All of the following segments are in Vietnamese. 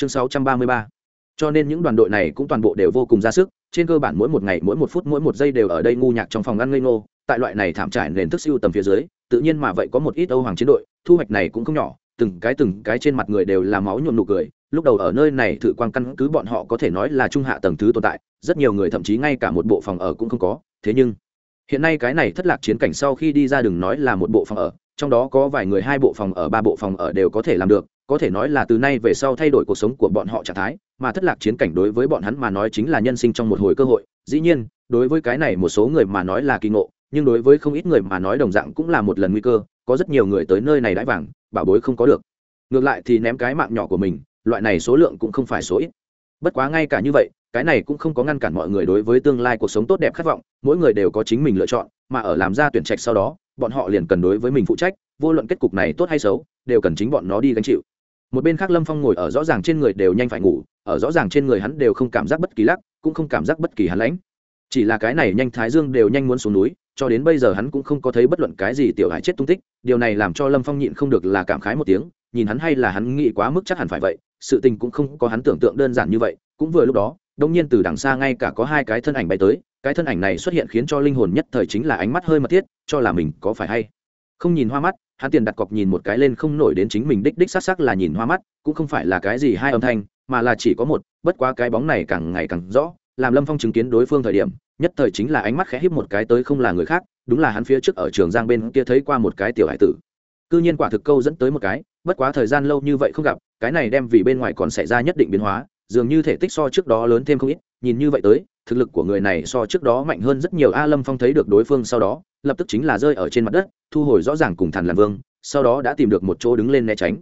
chương 633. cho nên những đoàn đội này cũng toàn bộ đều vô cùng ra sức, trên cơ bản mỗi một ngày, mỗi một phút, mỗi một giây đều ở đây ngu nhạc trong phòng ngăn ngây ngô, tại loại này thảm trải nền thức siêu tầm phía dưới, tự nhiên mà vậy có một ít âu hoàng chiến đội, thu hoạch này cũng không nhỏ, từng cái từng cái trên mặt người đều là máu nhuộm nụ cười, lúc đầu ở nơi này thử quan căn cứ bọn họ có thể nói là trung hạ tầng thứ tồn tại, rất nhiều người thậm chí ngay cả một bộ phòng ở cũng không có, thế nhưng, hiện nay cái này thất lạc chiến cảnh sau khi đi ra đừng nói là một bộ phòng ở, trong đó có vài người hai bộ phòng ở, ba bộ phòng ở đều có thể làm được có thể nói là từ nay về sau thay đổi cuộc sống của bọn họ trạng thái, mà thất lạc chiến cảnh đối với bọn hắn mà nói chính là nhân sinh trong một hồi cơ hội. Dĩ nhiên, đối với cái này một số người mà nói là kỳ ngộ, nhưng đối với không ít người mà nói đồng dạng cũng là một lần nguy cơ, có rất nhiều người tới nơi này đãi vàng, bảo bối không có được. Ngược lại thì ném cái mạng nhỏ của mình, loại này số lượng cũng không phải số ít. Bất quá ngay cả như vậy, cái này cũng không có ngăn cản mọi người đối với tương lai cuộc sống tốt đẹp khát vọng, mỗi người đều có chính mình lựa chọn, mà ở làm ra tuyển trạch sau đó, bọn họ liền cần đối với mình phụ trách, vô luận kết cục này tốt hay xấu, đều cần chính bọn nó đi gánh chịu một bên khác lâm phong ngồi ở rõ ràng trên người đều nhanh phải ngủ, ở rõ ràng trên người hắn đều không cảm giác bất kỳ lắc, cũng không cảm giác bất kỳ hắn lãnh. Chỉ là cái này nhanh thái dương đều nhanh muốn xuống núi, cho đến bây giờ hắn cũng không có thấy bất luận cái gì tiểu hải chết tung tích, điều này làm cho lâm phong nhịn không được là cảm khái một tiếng, nhìn hắn hay là hắn nghĩ quá mức chắc hẳn phải vậy, sự tình cũng không có hắn tưởng tượng đơn giản như vậy, cũng vừa lúc đó đông nhiên từ đằng xa ngay cả có hai cái thân ảnh bay tới, cái thân ảnh này xuất hiện khiến cho linh hồn nhất thời chính là ánh mắt hơi mật thiết, cho là mình có phải hay. Không nhìn hoa mắt hắn tiền đặt cọc nhìn một cái lên không nổi đến chính mình đích đích sát sắc là nhìn hoa mắt, cũng không phải là cái gì hai âm thanh, mà là chỉ có một, bất quá cái bóng này càng ngày càng rõ, làm lâm phong chứng kiến đối phương thời điểm, nhất thời chính là ánh mắt khẽ híp một cái tới không là người khác, đúng là hắn phía trước ở trường giang bên kia thấy qua một cái tiểu hải tử. Cư nhiên quả thực câu dẫn tới một cái, bất quá thời gian lâu như vậy không gặp, cái này đem vì bên ngoài còn xảy ra nhất định biến hóa, dường như thể tích so trước đó lớn thêm không ít nhìn như vậy tới, thực lực của người này so trước đó mạnh hơn rất nhiều. A lâm phong thấy được đối phương sau đó, lập tức chính là rơi ở trên mặt đất, thu hồi rõ ràng cùng thần làm vương, sau đó đã tìm được một chỗ đứng lên né tránh.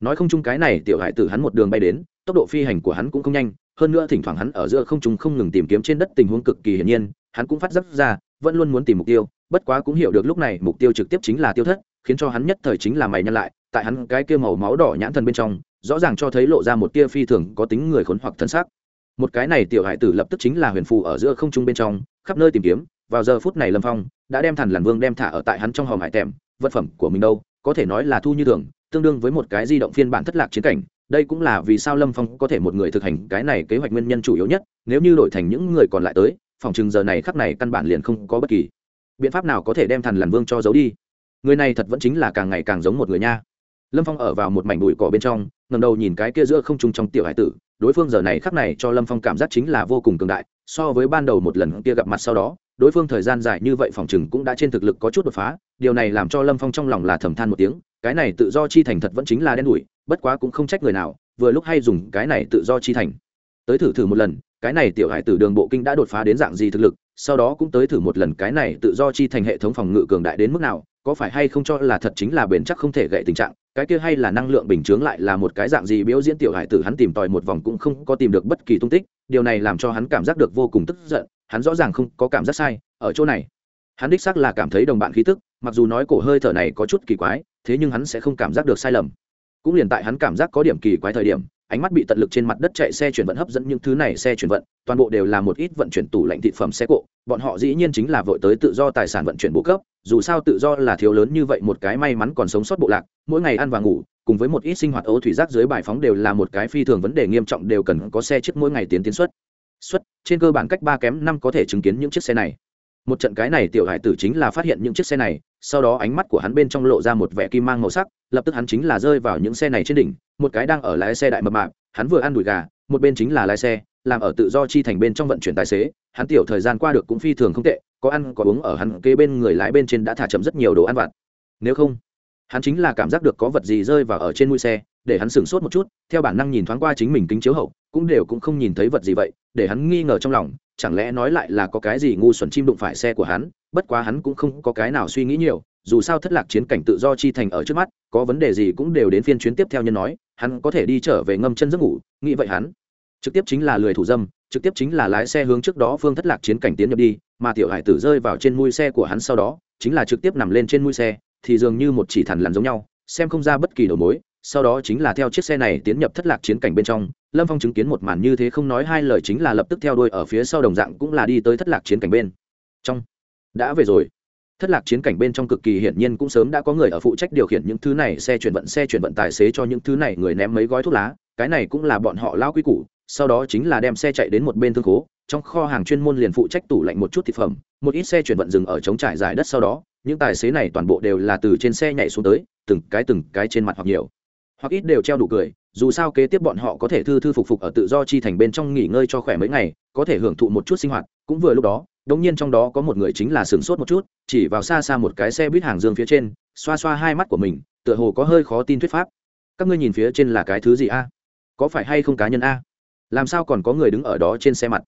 Nói không chung cái này, tiểu hải tử hắn một đường bay đến, tốc độ phi hành của hắn cũng không nhanh, hơn nữa thỉnh thoảng hắn ở giữa không trung không ngừng tìm kiếm trên đất tình huống cực kỳ hiển nhiên, hắn cũng phát giác ra, vẫn luôn muốn tìm mục tiêu, bất quá cũng hiểu được lúc này mục tiêu trực tiếp chính là tiêu thất, khiến cho hắn nhất thời chính là mày nhăn lại, tại hắn cái kia màu máu đỏ nhãn thần bên trong, rõ ràng cho thấy lộ ra một tia phi thường có tính người khốn hoặc thân xác một cái này tiểu hải tử lập tức chính là huyền phù ở giữa không trung bên trong, khắp nơi tìm kiếm, vào giờ phút này lâm phong đã đem thần làn vương đem thả ở tại hắn trong hòm hải tèm, vật phẩm của mình đâu, có thể nói là thu như thường, tương đương với một cái di động phiên bản thất lạc chiến cảnh, đây cũng là vì sao lâm phong có thể một người thực hành cái này kế hoạch nguyên nhân chủ yếu nhất, nếu như đổi thành những người còn lại tới, phòng chừng giờ này khắc này căn bản liền không có bất kỳ biện pháp nào có thể đem thần làn vương cho giấu đi. Người này thật vẫn chính là càng ngày càng giống một người nha. Lâm phong ở vào một mảnh bụi cỏ bên trong ngầm đầu nhìn cái kia giữa không trung trong tiểu hải tử đối phương giờ này khắc này cho lâm phong cảm giác chính là vô cùng cường đại, so với ban đầu một lần kia gặp mặt sau đó, đối phương thời gian dài như vậy phòng chừng cũng đã trên thực lực có chút đột phá, điều này làm cho lâm phong trong lòng là thầm than một tiếng, cái này tự do chi thành thật vẫn chính là đen đủi, bất quá cũng không trách người nào, vừa lúc hay dùng cái này tự do chi thành. Tới thử thử một lần, cái này tiểu hải tử đường bộ kinh đã đột phá đến dạng gì thực lực, sau đó cũng tới thử một lần cái này tự do chi thành hệ thống phòng ngự cường đại đến mức nào có phải hay không cho là thật chính là bền chắc không thể gậy tình trạng? Cái kia hay là năng lượng bình chướng lại là một cái dạng gì biểu diễn tiểu hải tử hắn tìm tòi một vòng cũng không có tìm được bất kỳ tung tích. Điều này làm cho hắn cảm giác được vô cùng tức giận. Hắn rõ ràng không có cảm giác sai. Ở chỗ này, hắn đích xác là cảm thấy đồng bạn khí tức, mặc dù nói cổ hơi thở này có chút kỳ quái, thế nhưng hắn sẽ không cảm giác được sai lầm. Cũng liền tại hắn cảm giác có điểm kỳ quái thời điểm ánh mắt bị tận lực trên mặt đất chạy xe chuyển vận hấp dẫn những thứ này xe chuyển vận, toàn bộ đều là một ít vận chuyển tủ lạnh thị phẩm xe cộ. Bọn họ dĩ nhiên chính là vội tới tự do tài sản vận chuyển bộ cấp, dù sao tự do là thiếu lớn như vậy, một cái may mắn còn sống sót bộ lạc, mỗi ngày ăn và ngủ, cùng với một ít sinh hoạt ấu thủy rác dưới bài phóng đều là một cái phi thường vấn đề nghiêm trọng, đều cần có xe chiếc mỗi ngày tiến tiến xuất xuất trên cơ bản cách ba kém năm có thể chứng kiến những chiếc xe này một trận cái này tiểu hải tử chính là phát hiện những chiếc xe này, sau đó ánh mắt của hắn bên trong lộ ra một vẻ kim mang màu sắc, lập tức hắn chính là rơi vào những xe này trên đỉnh, một cái đang ở lái xe đại mập mạp, hắn vừa ăn đùi gà, một bên chính là lái xe, làm ở tự do chi thành bên trong vận chuyển tài xế, hắn tiểu thời gian qua được cũng phi thường không tệ, có ăn có uống ở hắn kế bên người lái bên trên đã thả chậm rất nhiều đồ ăn vặt. Nếu không, hắn chính là cảm giác được có vật gì rơi vào ở trên mũi xe, để hắn sửng sốt một chút, theo bản năng nhìn thoáng qua chính mình kính chiếu hậu, cũng đều cũng không nhìn thấy vật gì vậy, để hắn nghi ngờ trong lòng chẳng lẽ nói lại là có cái gì ngu xuẩn chim đụng phải xe của hắn, bất quá hắn cũng không có cái nào suy nghĩ nhiều, dù sao thất lạc chiến cảnh tự do chi thành ở trước mắt, có vấn đề gì cũng đều đến phiên chuyến tiếp theo nhân nói, hắn có thể đi trở về ngâm chân giấc ngủ, nghĩ vậy hắn trực tiếp chính là lười thủ dâm, trực tiếp chính là lái xe hướng trước đó phương thất lạc chiến cảnh tiến nhập đi, mà tiểu hải tử rơi vào trên mui xe của hắn sau đó, chính là trực tiếp nằm lên trên mui xe, thì dường như một chỉ thần làm giống nhau, xem không ra bất kỳ đầu mối sau đó chính là theo chiếc xe này tiến nhập thất lạc chiến cảnh bên trong, lâm phong chứng kiến một màn như thế không nói hai lời chính là lập tức theo đuôi ở phía sau đồng dạng cũng là đi tới thất lạc chiến cảnh bên trong. Đã về rồi. Thất lạc chiến cảnh bên trong cực kỳ hiển nhiên cũng sớm đã có người ở phụ trách điều khiển những thứ này, xe chuyển vận, xe chuyển vận tài xế cho những thứ này người ném mấy gói thuốc lá. Cái này cũng là bọn họ lao quy củ, sau đó chính là đem xe chạy đến một bên thương khố. Trong kho hàng chuyên môn liền phụ trách tủ lạnh một chút thực phẩm, một ít xe chuyển vận dừng ở chống trải dài đất sau đó, những tài xế này toàn bộ đều là từ trên xe nhảy xuống tới, từng cái từng cái trên mặt hoặc nhiều hoặc ít đều treo đủ cười, dù sao kế tiếp bọn họ có thể thư thư phục phục ở tự do chi thành bên trong nghỉ ngơi cho khỏe mấy ngày, có thể hưởng thụ một chút sinh hoạt, cũng vừa lúc đó, đống nhiên trong đó có một người chính là sửng sốt một chút, chỉ vào xa xa một cái xe buýt hàng dương phía trên, xoa xoa hai mắt của mình, tựa hồ có hơi khó tin thuyết pháp. Các ngươi nhìn phía trên là cái thứ gì a? Có phải hay không cá nhân a? Làm sao còn có người đứng ở đó trên xe mặt?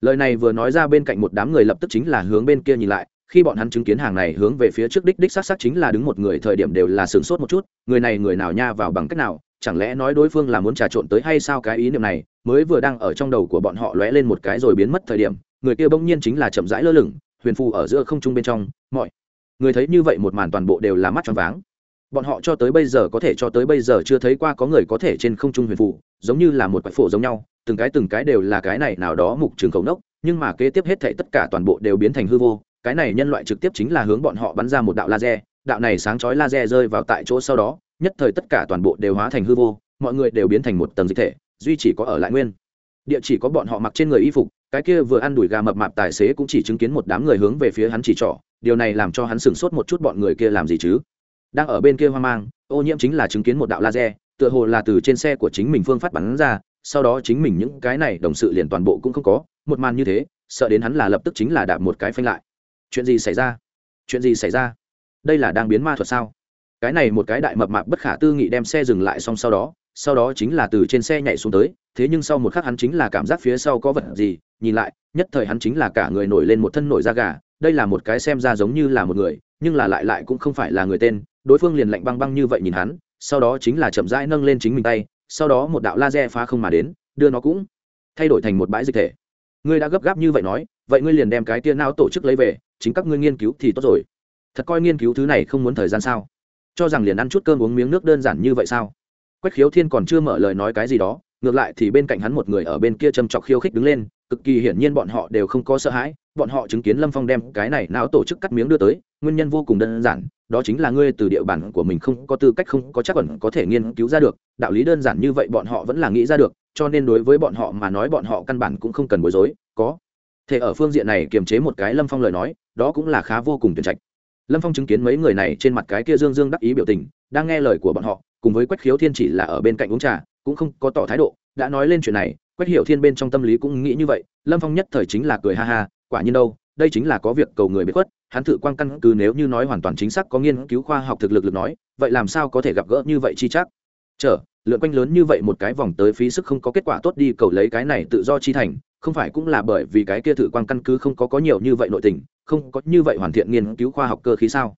Lời này vừa nói ra bên cạnh một đám người lập tức chính là hướng bên kia nhìn lại khi bọn hắn chứng kiến hàng này hướng về phía trước đích đích xác xác chính là đứng một người, thời điểm đều là sửng sốt một chút, người này người nào nha vào bằng cách nào, chẳng lẽ nói đối phương là muốn trà trộn tới hay sao? Cái ý niệm này mới vừa đang ở trong đầu của bọn họ lóe lên một cái rồi biến mất thời điểm, người kia bỗng nhiên chính là chậm rãi lơ lửng, huyền phù ở giữa không trung bên trong, mọi người thấy như vậy một màn toàn bộ đều là mắt tròn váng. Bọn họ cho tới bây giờ có thể cho tới bây giờ chưa thấy qua có người có thể trên không trung huyền phù, giống như là một quái phổ giống nhau, từng cái từng cái đều là cái này nào đó mục trường khẩu nốc, nhưng mà kế tiếp hết thảy tất cả toàn bộ đều biến thành hư vô cái này nhân loại trực tiếp chính là hướng bọn họ bắn ra một đạo laser, đạo này sáng chói laser rơi vào tại chỗ sau đó, nhất thời tất cả toàn bộ đều hóa thành hư vô, mọi người đều biến thành một tầng dịch thể, duy chỉ có ở lại nguyên. Địa chỉ có bọn họ mặc trên người y phục, cái kia vừa ăn đùi gà mập mạp tài xế cũng chỉ chứng kiến một đám người hướng về phía hắn chỉ trỏ, điều này làm cho hắn sửng sốt một chút bọn người kia làm gì chứ? Đang ở bên kia hoang mang, ô nhiễm chính là chứng kiến một đạo laser, tựa hồ là từ trên xe của chính mình phương phát bắn ra, sau đó chính mình những cái này đồng sự liền toàn bộ cũng không có, một màn như thế, sợ đến hắn là lập tức chính là đạp một cái phanh lại chuyện gì xảy ra? Chuyện gì xảy ra? Đây là đang biến ma thuật sao? Cái này một cái đại mập mạp bất khả tư nghị đem xe dừng lại xong sau đó sau đó chính là từ trên xe nhảy xuống tới, thế nhưng sau một khắc hắn chính là cảm giác phía sau có vật gì, nhìn lại, nhất thời hắn chính là cả người nổi lên một thân nổi da gà, đây là một cái xem ra giống như là một người, nhưng là lại lại cũng không phải là người tên, đối phương liền lạnh băng băng như vậy nhìn hắn, sau đó chính là chậm rãi nâng lên chính mình tay, sau đó một đạo laser phá không mà đến, đưa nó cũng thay đổi thành một bãi dịch thể. Ngươi đã gấp gáp như vậy nói, vậy ngươi liền đem cái tia não tổ chức lấy về chính các ngươi nghiên cứu thì tốt rồi. Thật coi nghiên cứu thứ này không muốn thời gian sao? Cho rằng liền ăn chút cơm uống miếng nước đơn giản như vậy sao? Quách khiếu thiên còn chưa mở lời nói cái gì đó, ngược lại thì bên cạnh hắn một người ở bên kia châm chọc khiêu khích đứng lên, cực kỳ hiển nhiên bọn họ đều không có sợ hãi, bọn họ chứng kiến lâm phong đem cái này não tổ chức cắt miếng đưa tới, nguyên nhân vô cùng đơn giản, đó chính là ngươi từ địa bàn của mình không có tư cách không có chắc ẩn có thể nghiên cứu ra được, đạo lý đơn giản như vậy bọn họ vẫn là nghĩ ra được, cho nên đối với bọn họ mà nói bọn họ căn bản cũng không cần bối rối, có thể ở phương diện này kiềm chế một cái lâm phong lời nói đó cũng là khá vô cùng tuyển trạch. Lâm phong chứng kiến mấy người này trên mặt cái kia dương dương đắc ý biểu tình, đang nghe lời của bọn họ, cùng với quách khiếu thiên chỉ là ở bên cạnh uống trà, cũng không có tỏ thái độ, đã nói lên chuyện này, quách hiểu thiên bên trong tâm lý cũng nghĩ như vậy, lâm phong nhất thời chính là cười ha ha, quả nhiên đâu, đây chính là có việc cầu người bị khuất, hắn thử quan căn cứ nếu như nói hoàn toàn chính xác có nghiên cứu khoa học thực lực lực nói, vậy làm sao có thể gặp gỡ như vậy chi chắc? Chờ lượn quanh lớn như vậy một cái vòng tới phí sức không có kết quả tốt đi cầu lấy cái này tự do chi thành, không phải cũng là bởi vì cái kia thử quan căn cứ không có có nhiều như vậy nội tình không có như vậy hoàn thiện nghiên cứu khoa học cơ khí sao?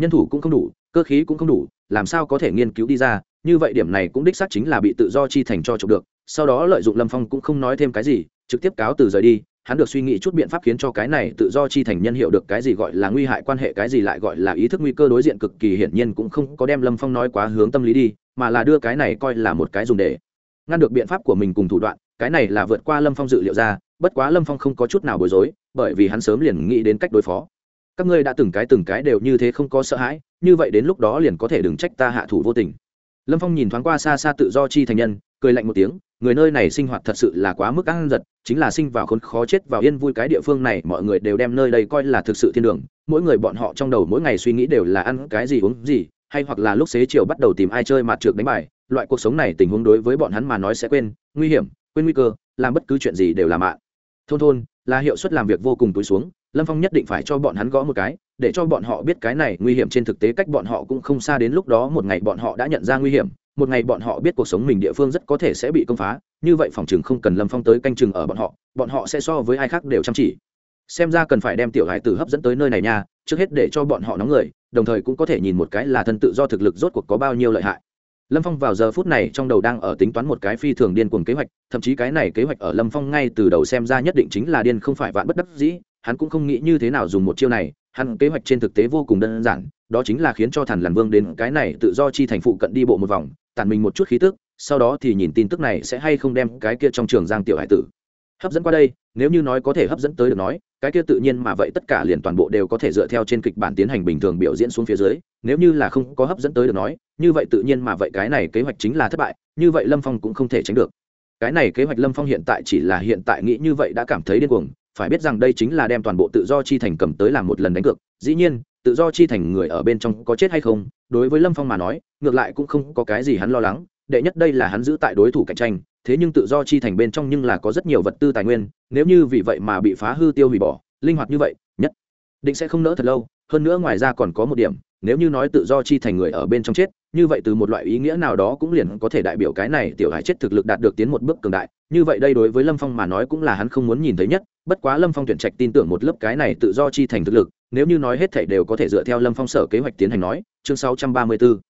Nhân thủ cũng không đủ, cơ khí cũng không đủ, làm sao có thể nghiên cứu đi ra? Như vậy điểm này cũng đích xác chính là bị tự do chi thành cho chụp được. Sau đó lợi dụng lâm phong cũng không nói thêm cái gì, trực tiếp cáo từ rời đi. Hắn được suy nghĩ chút biện pháp khiến cho cái này tự do chi thành nhân hiểu được cái gì gọi là nguy hại, quan hệ cái gì lại gọi là ý thức nguy cơ đối diện cực kỳ hiển nhiên cũng không có đem lâm phong nói quá hướng tâm lý đi, mà là đưa cái này coi là một cái dùng để ngăn được biện pháp của mình cùng thủ đoạn. Cái này là vượt qua lâm phong dự liệu ra, bất quá lâm phong không có chút nào bối rối bởi vì hắn sớm liền nghĩ đến cách đối phó. Các ngươi đã từng cái từng cái đều như thế không có sợ hãi, như vậy đến lúc đó liền có thể đừng trách ta hạ thủ vô tình. Lâm phong nhìn thoáng qua xa xa tự do chi thành nhân, cười lạnh một tiếng, người nơi này sinh hoạt thật sự là quá mức ăn giật, chính là sinh vào khốn khó chết vào yên vui cái địa phương này mọi người đều đem nơi đây coi là thực sự thiên đường, mỗi người bọn họ trong đầu mỗi ngày suy nghĩ đều là ăn cái gì uống gì, hay hoặc là lúc xế chiều bắt đầu tìm ai chơi mặt trượt đánh bài, loại cuộc sống này tình huống đối với bọn hắn mà nói sẽ quên, nguy hiểm, quên nguy cơ, làm bất cứ chuyện gì đều là mạng thôn thôn, là hiệu suất làm việc vô cùng túi xuống, lâm phong nhất định phải cho bọn hắn gõ một cái, để cho bọn họ biết cái này nguy hiểm trên thực tế cách bọn họ cũng không xa đến lúc đó một ngày bọn họ đã nhận ra nguy hiểm, một ngày bọn họ biết cuộc sống mình địa phương rất có thể sẽ bị công phá, như vậy phòng chừng không cần lâm phong tới canh chừng ở bọn họ bọn họ sẽ so với ai khác đều chăm chỉ. Xem ra cần phải đem tiểu hải tử hấp dẫn tới nơi này nha, trước hết để cho bọn họ nóng người, đồng thời cũng có thể nhìn một cái là thân tự do thực lực rốt cuộc có bao nhiêu lợi hại lâm phong vào giờ phút này trong đầu đang ở tính toán một cái phi thường điên cuồng kế hoạch, thậm chí cái này kế hoạch ở lâm phong ngay từ đầu xem ra nhất định chính là điên không phải vạn bất đắc dĩ, hắn cũng không nghĩ như thế nào dùng một chiêu này, hắn kế hoạch trên thực tế vô cùng đơn giản, đó chính là khiến cho thần làn vương đến cái này tự do chi thành phụ cận đi bộ một vòng tàn mình một chút khí tức, sau đó thì nhìn tin tức này sẽ hay không đem cái kia trong trường giang tiểu hải tử. Hấp dẫn qua đây, nếu như nói có thể hấp dẫn tới được nói cái kia tự nhiên mà vậy tất cả liền toàn bộ đều có thể dựa theo trên kịch bản tiến hành bình thường biểu diễn xuống phía dưới, nếu như là không có hấp dẫn tới được nói, như vậy tự nhiên mà vậy cái này kế hoạch chính là thất bại, như vậy lâm phong cũng không thể tránh được. Cái này kế hoạch lâm phong hiện tại chỉ là hiện tại nghĩ như vậy đã cảm thấy điên cuồng, phải biết rằng đây chính là đem toàn bộ tự do chi thành cầm tới làm một lần đánh cược, dĩ nhiên, tự do chi thành người ở bên trong có chết hay không, đối với lâm phong mà nói, ngược lại cũng không có cái gì hắn lo lắng, đệ nhất đây là hắn giữ tại đối thủ cạnh tranh thế nhưng tự do chi thành bên trong nhưng là có rất nhiều vật tư tài nguyên, nếu như vì vậy mà bị phá hư tiêu hủy bỏ, linh hoạt như vậy, nhất định sẽ không nỡ thật lâu, hơn nữa ngoài ra còn có một điểm, nếu như nói tự do chi thành người ở bên trong chết, như vậy từ một loại ý nghĩa nào đó cũng liền có thể đại biểu cái này tiểu hải chết thực lực đạt được tiến một bước cường đại, như vậy đây đối với lâm phong mà nói cũng là hắn không muốn nhìn thấy nhất, bất quá lâm phong tuyển trạch tin tưởng một lớp cái này tự do chi thành thực lực, nếu như nói hết thảy đều có thể dựa theo lâm phong sở kế hoạch tiến hành nói, chương 634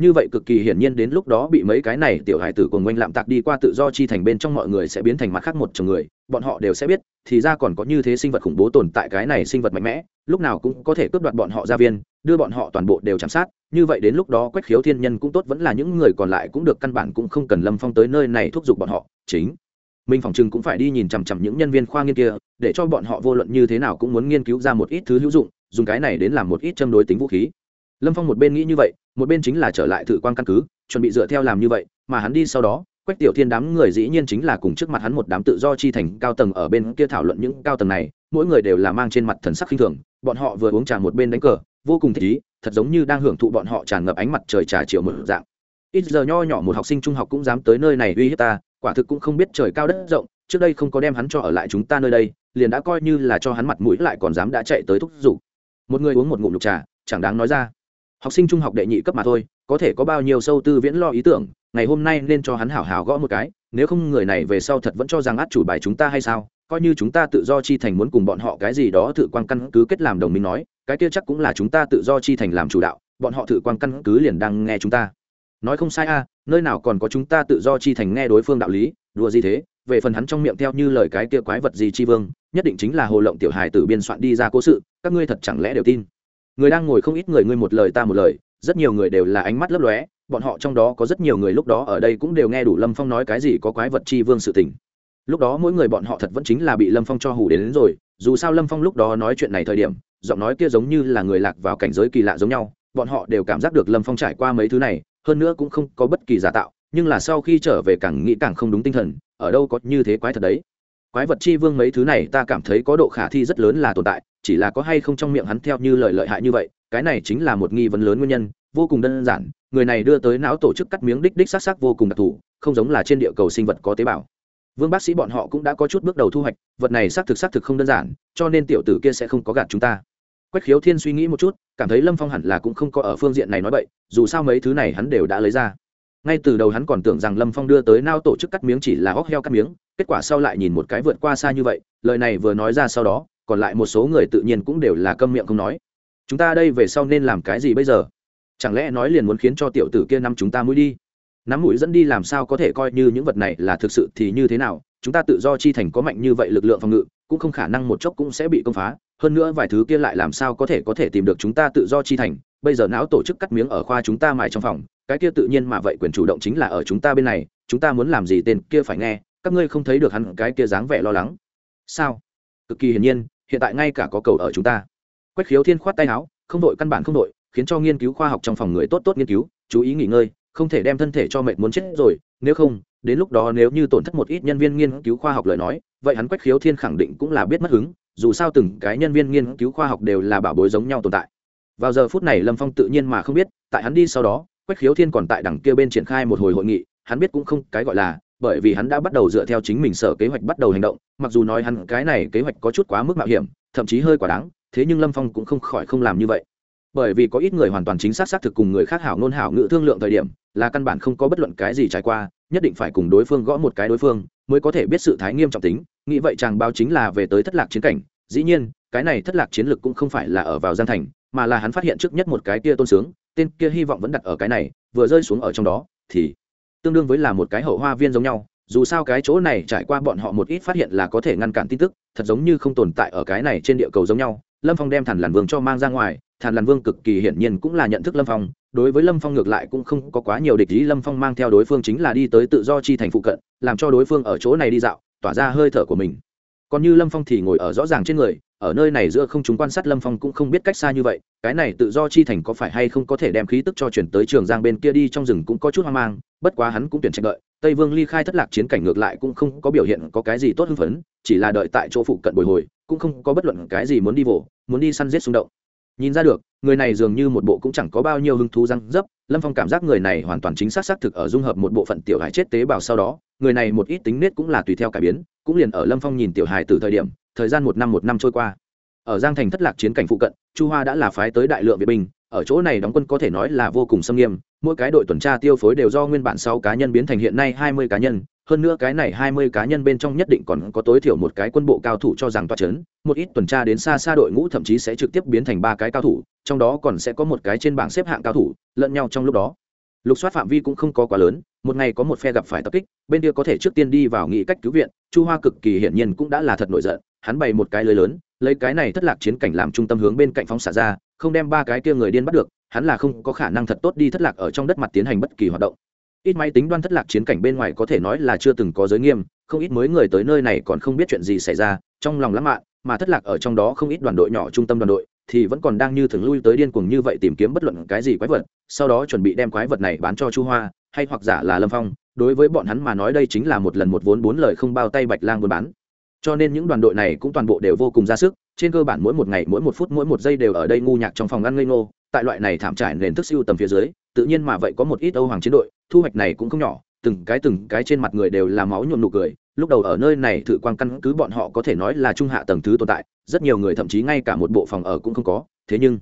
như vậy cực kỳ hiển nhiên đến lúc đó bị mấy cái này tiểu hải tử cùng oanh lạm tạc đi qua tự do chi thành bên trong mọi người sẽ biến thành mặt khác một chồng người, bọn họ đều sẽ biết, thì ra còn có như thế sinh vật khủng bố tồn tại cái này sinh vật mạnh mẽ, lúc nào cũng có thể cướp đoạt bọn họ ra viên, đưa bọn họ toàn bộ đều chạm sát, như vậy đến lúc đó quách khiếu thiên nhân cũng tốt, vẫn là những người còn lại cũng được căn bản cũng không cần lâm phong tới nơi này thúc giục bọn họ, chính. Minh phòng chừng cũng phải đi nhìn chằm chằm những nhân viên khoa nghiên kia, để cho bọn họ vô luận như thế nào cũng muốn nghiên cứu ra một ít thứ hữu dụng, dùng cái này đến làm một ít châm đối tính vũ khí lâm phong một bên nghĩ như vậy, một bên chính là trở lại thử quan căn cứ, chuẩn bị dựa theo làm như vậy, mà hắn đi sau đó, quách tiểu thiên đám người dĩ nhiên chính là cùng trước mặt hắn một đám tự do chi thành cao tầng ở bên kia thảo luận những cao tầng này, mỗi người đều là mang trên mặt thần sắc khinh thường, bọn họ vừa uống trà một bên đánh cờ, vô cùng thích ý, thật giống như đang hưởng thụ bọn họ tràn ngập ánh mặt trời trà chiều một dạng. Ít giờ nho nhỏ một học sinh trung học cũng dám tới nơi này uy hiếp ta, quả thực cũng không biết trời cao đất rộng, trước đây không có đem hắn cho ở lại chúng ta nơi đây, liền đã coi như là cho hắn mặt mũi lại còn dám đã chạy tới thúc giục. Một người uống một ngụm lục trà, chẳng đáng nói ra học sinh trung học đệ nhị cấp mà thôi, có thể có bao nhiêu sâu tư viễn lo ý tưởng, ngày hôm nay nên cho hắn hảo hảo gõ một cái, nếu không người này về sau thật vẫn cho rằng át chủ bài chúng ta hay sao, coi như chúng ta tự do chi thành muốn cùng bọn họ cái gì đó thử quan căn cứ kết làm đồng minh nói, cái kia chắc cũng là chúng ta tự do chi thành làm chủ đạo, bọn họ thử quan căn cứ liền đang nghe chúng ta. Nói không sai a, nơi nào còn có chúng ta tự do chi thành nghe đối phương đạo lý, đùa gì thế, về phần hắn trong miệng theo như lời cái kia quái vật gì chi vương, nhất định chính là hồ lộng tiểu hài tử biên soạn đi ra cố sự, các ngươi thật chẳng lẽ đều tin? Người đang ngồi không ít người ngươi một lời ta một lời rất nhiều người đều là ánh mắt lấp lóe bọn họ trong đó có rất nhiều người lúc đó ở đây cũng đều nghe đủ lâm phong nói cái gì có quái vật chi vương sự tình. Lúc đó mỗi người bọn họ thật vẫn chính là bị lâm phong cho hủ đến, đến rồi dù sao lâm phong lúc đó nói chuyện này thời điểm giọng nói kia giống như là người lạc vào cảnh giới kỳ lạ giống nhau bọn họ đều cảm giác được lâm phong trải qua mấy thứ này hơn nữa cũng không có bất kỳ giả tạo nhưng là sau khi trở về càng nghĩ càng không đúng tinh thần ở đâu có như thế quái thật đấy. Quái vật chi vương mấy thứ này ta cảm thấy có độ khả thi rất lớn là tồn tại chỉ là có hay không trong miệng hắn theo như lời lợi hại như vậy, cái này chính là một nghi vấn lớn nguyên nhân, vô cùng đơn giản, người này đưa tới não tổ chức cắt miếng đích đích xác xác vô cùng đặc thù, không giống là trên địa cầu sinh vật có tế bào. Vương bác sĩ bọn họ cũng đã có chút bước đầu thu hoạch, vật này xác thực xác thực không đơn giản, cho nên tiểu tử kia sẽ không có gạt chúng ta. Quách khiếu thiên suy nghĩ một chút, cảm thấy lâm phong hẳn là cũng không có ở phương diện này nói vậy dù sao mấy thứ này hắn đều đã lấy ra. Ngay từ đầu hắn còn tưởng rằng lâm phong đưa tới nao tổ chức cắt miếng chỉ là hóc heo cắt miếng, kết quả sau lại nhìn một cái vượt qua xa như vậy, lời này vừa nói ra sau đó còn lại một số người tự nhiên cũng đều là câm miệng không nói. Chúng ta đây về sau nên làm cái gì bây giờ? Chẳng lẽ nói liền muốn khiến cho tiểu tử kia nắm chúng ta mũi đi? Nắm mũi dẫn đi làm sao có thể coi như những vật này là thực sự thì như thế nào? Chúng ta tự do chi thành có mạnh như vậy lực lượng phòng ngự, cũng không khả năng một chốc cũng sẽ bị công phá. Hơn nữa vài thứ kia lại làm sao có thể có thể tìm được chúng ta tự do chi thành? Bây giờ não tổ chức cắt miếng ở khoa chúng ta mài trong phòng, cái kia tự nhiên mà vậy quyền chủ động chính là ở chúng ta bên này. Chúng ta muốn làm gì tên kia phải nghe, các ngươi không thấy được hắn cái kia dáng vẻ lo lắng. Sao? Cực kỳ hiển nhiên hiện tại ngay cả có cầu ở chúng ta. Quách khiếu thiên khoát tay áo, không đội, căn bản không đội, khiến cho nghiên cứu khoa học trong phòng người tốt tốt nghiên cứu, chú ý nghỉ ngơi, không thể đem thân thể cho mệt muốn chết rồi, nếu không, đến lúc đó nếu như tổn thất một ít nhân viên nghiên cứu khoa học lời nói, vậy hắn quách khiếu thiên khẳng định cũng là biết mất hứng, dù sao từng cái nhân viên nghiên cứu khoa học đều là bảo bối giống nhau tồn tại. Vào giờ phút này lâm phong tự nhiên mà không biết, tại hắn đi sau đó, quách khiếu thiên còn tại đằng kia bên triển khai một hồi hội nghị, hắn biết cũng không cái gọi là bởi vì hắn đã bắt đầu dựa theo chính mình sở kế hoạch bắt đầu hành động, mặc dù nói hắn cái này kế hoạch có chút quá mức mạo hiểm, thậm chí hơi quá đáng, thế nhưng lâm phong cũng không khỏi không làm như vậy. Bởi vì có ít người hoàn toàn chính xác xác thực cùng người khác hảo ngôn hảo ngữ thương lượng thời điểm, là căn bản không có bất luận cái gì trải qua, nhất định phải cùng đối phương gõ một cái đối phương, mới có thể biết sự thái nghiêm trọng tính, nghĩ vậy chàng báo chính là về tới thất lạc chiến cảnh, dĩ nhiên, cái này thất lạc chiến lược cũng không phải là ở vào gian thành, mà là hắn phát hiện trước nhất một cái kia tôn sướng, tên kia hy vọng vẫn đặt ở cái này, vừa rơi xuống ở trong đó, thì tương đương với là một cái hậu hoa viên giống nhau, dù sao cái chỗ này trải qua bọn họ một ít phát hiện là có thể ngăn cản tin tức, thật giống như không tồn tại ở cái này trên địa cầu giống nhau. Lâm phong đem thản làn vương cho mang ra ngoài, thản làn vương cực kỳ hiển nhiên cũng là nhận thức lâm phong, đối với lâm phong ngược lại cũng không có quá nhiều địch ý. Lâm phong mang theo đối phương chính là đi tới tự do chi thành phụ cận, làm cho đối phương ở chỗ này đi dạo, tỏa ra hơi thở của mình. Còn như lâm phong thì ngồi ở rõ ràng trên người ở nơi này giữa không chúng quan sát lâm phong cũng không biết cách xa như vậy, cái này tự do chi thành có phải hay không có thể đem khí tức cho chuyển tới trường giang bên kia đi trong rừng cũng có chút hoang mang, bất quá hắn cũng tuyển tranh đợi, tây vương ly khai thất lạc chiến cảnh ngược lại cũng không có biểu hiện có cái gì tốt hưng phấn, chỉ là đợi tại chỗ phụ cận bồi hồi, cũng không có bất luận cái gì muốn đi vỗ muốn đi săn giết xung động. Nhìn ra được người này dường như một bộ cũng chẳng có bao nhiêu hứng thú răng dấp, lâm phong cảm giác người này hoàn toàn chính xác xác thực ở dung hợp một bộ phận tiểu hài chết tế bào sau đó, người này một ít tính nết cũng là tùy theo cải biến, cũng liền ở lâm phong nhìn tiểu hài từ thời điểm, thời gian một năm một năm trôi qua. Ở giang thành thất lạc chiến cảnh phụ cận, chu hoa đã là phái tới đại lượng vệ binh, ở chỗ này đóng quân có thể nói là vô cùng xâm nghiêm, mỗi cái đội tuần tra tiêu phối đều do nguyên bản sáu cá nhân biến thành hiện nay hai mươi cá nhân hơn nữa cái này hai mươi cá nhân bên trong nhất định còn có tối thiểu một cái quân bộ cao thủ cho rằng toa chấn, một ít tuần tra đến xa xa đội ngũ thậm chí sẽ trực tiếp biến thành ba cái cao thủ, trong đó còn sẽ có một cái trên bảng xếp hạng cao thủ, lẫn nhau trong lúc đó. Lục soát phạm vi cũng không có quá lớn, một ngày có một phe gặp phải tập kích, bên kia có thể trước tiên đi vào nghị cách cứu viện, Chu Hoa cực kỳ hiển nhiên cũng đã là thật nổi giận, hắn bày một cái lưới lớn, lấy cái này thất lạc chiến cảnh làm trung tâm hướng bên cạnh phóng xả ra, không đem ba cái kia người điên bắt được, hắn là không có khả năng thật tốt đi thất lạc ở trong đất mặt tiến hành bất kỳ hoạt động ít máy tính đoan thất lạc chiến cảnh bên ngoài có thể nói là chưa từng có giới nghiêm, không ít mới người tới nơi này còn không biết chuyện gì xảy ra, trong lòng lãng mạn, mà thất lạc ở trong đó không ít đoàn đội nhỏ, trung tâm đoàn đội thì vẫn còn đang như thường lui tới điên cuồng như vậy tìm kiếm bất luận cái gì quái vật, sau đó chuẩn bị đem quái vật này bán cho chu hoa, hay hoặc giả là lâm phong. Đối với bọn hắn mà nói đây chính là một lần một vốn bốn lời không bao tay bạch lang buôn bán. Cho nên những đoàn đội này cũng toàn bộ đều vô cùng ra sức, trên cơ bản mỗi một ngày, mỗi một phút, mỗi một giây đều ở đây ngu nhạc trong phòng ăn ngây ngô, tại loại này thảm trải nền thức siêu tầm phía dưới tự nhiên mà vậy có một ít âu hoàng chiến đội, thu hoạch này cũng không nhỏ, từng cái từng cái trên mặt người đều là máu nhuộm nụ cười, lúc đầu ở nơi này thử quan căn cứ bọn họ có thể nói là trung hạ tầng thứ tồn tại, rất nhiều người thậm chí ngay cả một bộ phòng ở cũng không có, thế nhưng,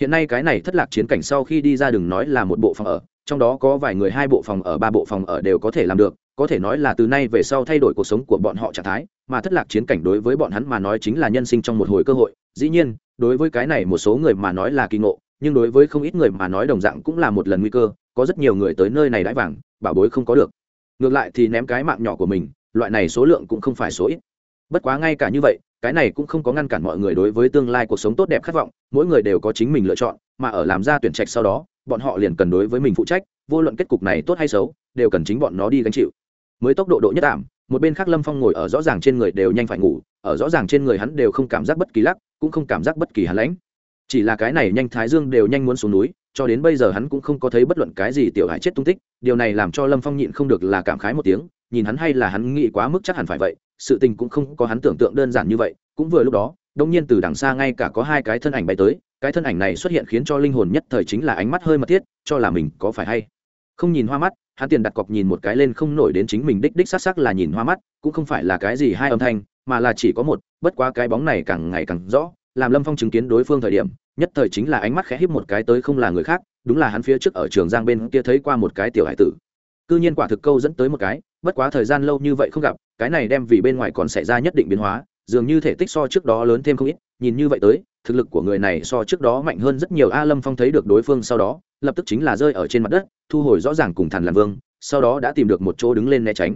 hiện nay cái này thất lạc chiến cảnh sau khi đi ra đừng nói là một bộ phòng ở, trong đó có vài người hai bộ phòng ở, ba bộ phòng ở đều có thể làm được, có thể nói là từ nay về sau thay đổi cuộc sống của bọn họ trạng thái, mà thất lạc chiến cảnh đối với bọn hắn mà nói chính là nhân sinh trong một hồi cơ hội, dĩ nhiên, đối với cái này một số người mà nói là kỳ ngộ nhưng đối với không ít người mà nói đồng dạng cũng là một lần nguy cơ, có rất nhiều người tới nơi này đãi vàng, bảo bối không có được. Ngược lại thì ném cái mạng nhỏ của mình, loại này số lượng cũng không phải số ít. Bất quá ngay cả như vậy, cái này cũng không có ngăn cản mọi người đối với tương lai cuộc sống tốt đẹp khát vọng, mỗi người đều có chính mình lựa chọn, mà ở làm ra tuyển trạch sau đó, bọn họ liền cần đối với mình phụ trách, vô luận kết cục này tốt hay xấu, đều cần chính bọn nó đi gánh chịu. Mới tốc độ độ nhất ảm, một bên khác lâm phong ngồi ở rõ ràng trên người đều nhanh phải ngủ, ở rõ ràng trên người hắn đều không cảm giác bất kỳ lắc, cũng không cảm giác bất kỳ hắn lãnh chỉ là cái này nhanh thái dương đều nhanh muốn xuống núi, cho đến bây giờ hắn cũng không có thấy bất luận cái gì tiểu hải chết tung tích, điều này làm cho lâm phong nhịn không được là cảm khái một tiếng, nhìn hắn hay là hắn nghĩ quá mức chắc hẳn phải vậy, sự tình cũng không có hắn tưởng tượng đơn giản như vậy, cũng vừa lúc đó, đông nhiên từ đằng xa ngay cả có hai cái thân ảnh bay tới, cái thân ảnh này xuất hiện khiến cho linh hồn nhất thời chính là ánh mắt hơi mật thiết, cho là mình có phải hay. Không nhìn hoa mắt, hắn tiền đặt cọc nhìn một cái lên không nổi đến chính mình đích đích xác sắc là nhìn hoa mắt, cũng không phải là cái gì hai âm thanh, mà là chỉ có một, bất quá cái bóng này càng ngày càng rõ làm lâm phong chứng kiến đối phương thời điểm, nhất thời chính là ánh mắt khẽ híp một cái tới không là người khác, đúng là hắn phía trước ở trường giang bên kia thấy qua một cái tiểu hải tử. Cư nhiên quả thực câu dẫn tới một cái, bất quá thời gian lâu như vậy không gặp, cái này đem vì bên ngoài còn xảy ra nhất định biến hóa, dường như thể tích so trước đó lớn thêm không ít, nhìn như vậy tới, thực lực của người này so trước đó mạnh hơn rất nhiều. A lâm phong thấy được đối phương sau đó, lập tức chính là rơi ở trên mặt đất, thu hồi rõ ràng cùng thần làm vương, sau đó đã tìm được một chỗ đứng lên né tránh.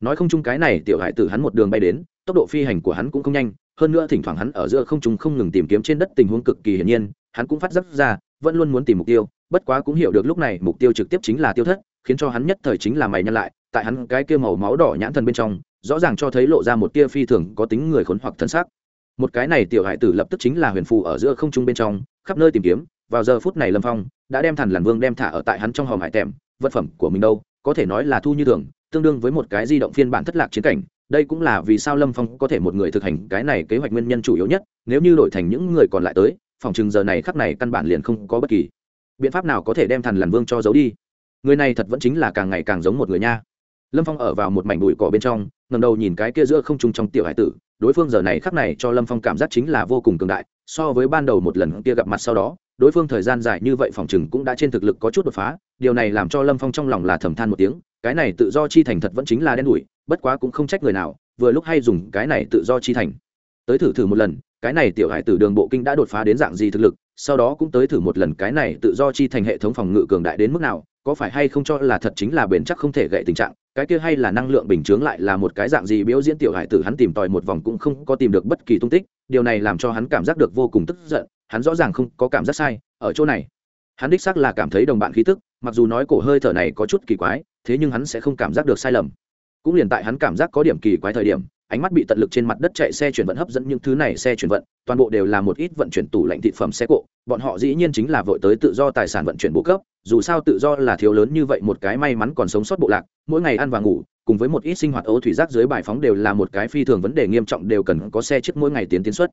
Nói không chung cái này tiểu hải tử hắn một đường bay đến, tốc độ phi hành của hắn cũng không nhanh hơn nữa thỉnh thoảng hắn ở giữa không trung không ngừng tìm kiếm trên đất tình huống cực kỳ hiển nhiên, hắn cũng phát giác ra, vẫn luôn muốn tìm mục tiêu, bất quá cũng hiểu được lúc này mục tiêu trực tiếp chính là tiêu thất, khiến cho hắn nhất thời chính là mày nhân lại, tại hắn cái kia màu máu đỏ nhãn thần bên trong, rõ ràng cho thấy lộ ra một tia phi thường có tính người khốn hoặc thân xác. Một cái này tiểu hải tử lập tức chính là huyền phù ở giữa không trung bên trong, khắp nơi tìm kiếm, vào giờ phút này lâm phong đã đem thần làn vương đem thả ở tại hắn trong hòm hải tèm, vật phẩm của mình đâu, có thể nói là thu như thường, tương đương với một cái di động phiên bản thất lạc chiến cảnh đây cũng là vì sao lâm phong có thể một người thực hành cái này kế hoạch nguyên nhân chủ yếu nhất, nếu như đổi thành những người còn lại tới, phòng chừng giờ này khắc này căn bản liền không có bất kỳ biện pháp nào có thể đem thần làn vương cho giấu đi. Người này thật vẫn chính là càng ngày càng giống một người nha. Lâm phong ở vào một mảnh bụi cỏ bên trong ngầm đầu nhìn cái kia giữa không trung trong tiểu hải tử, đối phương giờ này khắc này cho lâm phong cảm giác chính là vô cùng cường đại, so với ban đầu một lần kia gặp mặt sau đó, đối phương thời gian dài như vậy phòng chừng cũng đã trên thực lực có chút đột phá, điều này làm cho lâm phong trong lòng là thầm than một tiếng, cái này tự do chi thành thật vẫn chính là đen đủi bất quá cũng không trách người nào, vừa lúc hay dùng cái này tự do chi thành. Tới thử thử một lần, cái này tiểu hải tử đường bộ kinh đã đột phá đến dạng gì thực lực, sau đó cũng tới thử một lần cái này tự do chi thành hệ thống phòng ngự cường đại đến mức nào, có phải hay không cho là thật chính là bền chắc không thể gậy tình trạng, cái kia hay là năng lượng bình chướng lại là một cái dạng gì biểu diễn tiểu hải tử hắn tìm tòi một vòng cũng không có tìm được bất kỳ tung tích, điều này làm cho hắn cảm giác được vô cùng tức giận, hắn rõ ràng không có cảm giác sai, ở chỗ này, hắn đích xác là cảm thấy đồng bạn khí tức, mặc dù nói cổ hơi thở này có chút kỳ quái, thế nhưng hắn sẽ không cảm giác được sai lầm cũng liền tại hắn cảm giác có điểm kỳ quái thời điểm, ánh mắt bị tận lực trên mặt đất chạy xe chuyển vận hấp dẫn những thứ này xe chuyển vận, toàn bộ đều là một ít vận chuyển tủ lạnh thị phẩm xe cộ, bọn họ dĩ nhiên chính là vội tới tự do tài sản vận chuyển bộ cấp, dù sao tự do là thiếu lớn như vậy một cái may mắn còn sống sót bộ lạc, mỗi ngày ăn và ngủ, cùng với một ít sinh hoạt ô thủy rác dưới bài phóng đều là một cái phi thường vấn đề nghiêm trọng đều cần có xe chiếc mỗi ngày tiến tiến xuất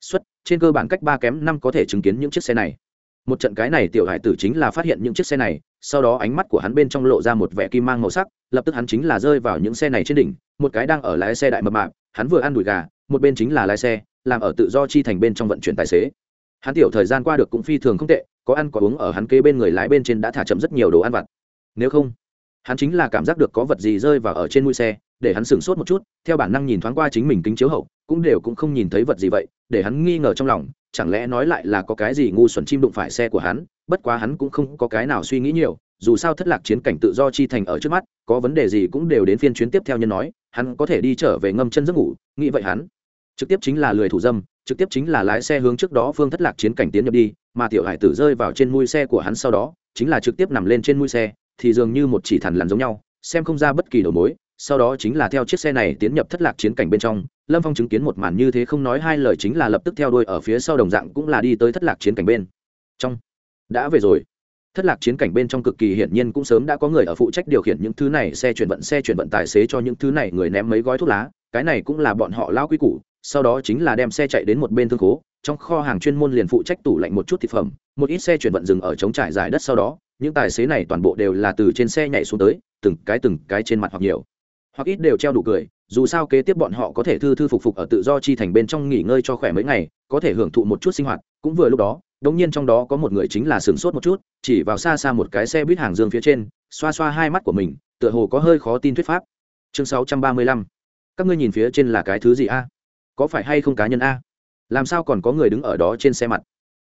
xuất trên cơ bản cách ba kém năm có thể chứng kiến những chiếc xe này. Một trận cái này tiểu hải tử chính là phát hiện những chiếc xe này sau đó ánh mắt của hắn bên trong lộ ra một vẻ kim mang màu sắc, lập tức hắn chính là rơi vào những xe này trên đỉnh, một cái đang ở lái xe đại mập mạp, hắn vừa ăn đùi gà, một bên chính là lái xe, làm ở tự do chi thành bên trong vận chuyển tài xế. Hắn tiểu thời gian qua được cũng phi thường không tệ, có ăn có uống ở hắn kế bên người lái bên trên đã thả chậm rất nhiều đồ ăn vặt. Nếu không, hắn chính là cảm giác được có vật gì rơi vào ở trên mũi xe, để hắn sửng sốt một chút, theo bản năng nhìn thoáng qua chính mình kính chiếu hậu, cũng đều cũng không nhìn thấy vật gì vậy, để hắn nghi ngờ trong lòng, chẳng lẽ nói lại là có cái gì ngu xuẩn chim đụng phải xe của hắn? Bất quá hắn cũng không có cái nào suy nghĩ nhiều, dù sao thất lạc chiến cảnh tự do chi thành ở trước mắt, có vấn đề gì cũng đều đến phiên chuyến tiếp theo nhân nói, hắn có thể đi trở về ngâm chân giấc ngủ, nghĩ vậy hắn trực tiếp chính là lười thủ dâm, trực tiếp chính là lái xe hướng trước đó phương thất lạc chiến cảnh tiến nhập đi, mà tiểu hải tử rơi vào trên mui xe của hắn sau đó, chính là trực tiếp nằm lên trên mui xe, thì dường như một chỉ thằn lằn giống nhau, xem không ra bất kỳ đầu mối, sau đó chính là theo chiếc xe này tiến nhập thất lạc chiến cảnh bên trong, lâm phong chứng kiến một màn như thế không nói hai lời chính là lập tức theo đuôi ở phía sau đồng dạng cũng là đi tới thất lạc chiến cảnh bên trong đã về rồi. Thất lạc chiến cảnh bên trong cực kỳ hiển nhiên cũng sớm đã có người ở phụ trách điều khiển những thứ này, xe chuyển vận, xe chuyển vận tài xế cho những thứ này người ném mấy gói thuốc lá. Cái này cũng là bọn họ lao quy củ, sau đó chính là đem xe chạy đến một bên thương khố. Trong kho hàng chuyên môn liền phụ trách tủ lạnh một chút thực phẩm, một ít xe chuyển vận dừng ở chống trải dài đất sau đó, những tài xế này toàn bộ đều là từ trên xe nhảy xuống tới, từng cái từng cái trên mặt hoặc nhiều, hoặc ít đều treo đủ cười. Dù sao kế tiếp bọn họ có thể thư thư phục phục ở tự do chi thành bên trong nghỉ ngơi cho khỏe mấy ngày, có thể hưởng thụ một chút sinh hoạt, cũng vừa lúc đó đống nhiên trong đó có một người chính là sửng sốt một chút, chỉ vào xa xa một cái xe buýt hàng dương phía trên, xoa xoa hai mắt của mình, tựa hồ có hơi khó tin thuyết pháp. Chương sáu trăm ba mươi lăm. Các ngươi nhìn phía trên là cái thứ gì a? Có phải hay không cá nhân a? Làm sao còn có người đứng ở đó trên xe mặt?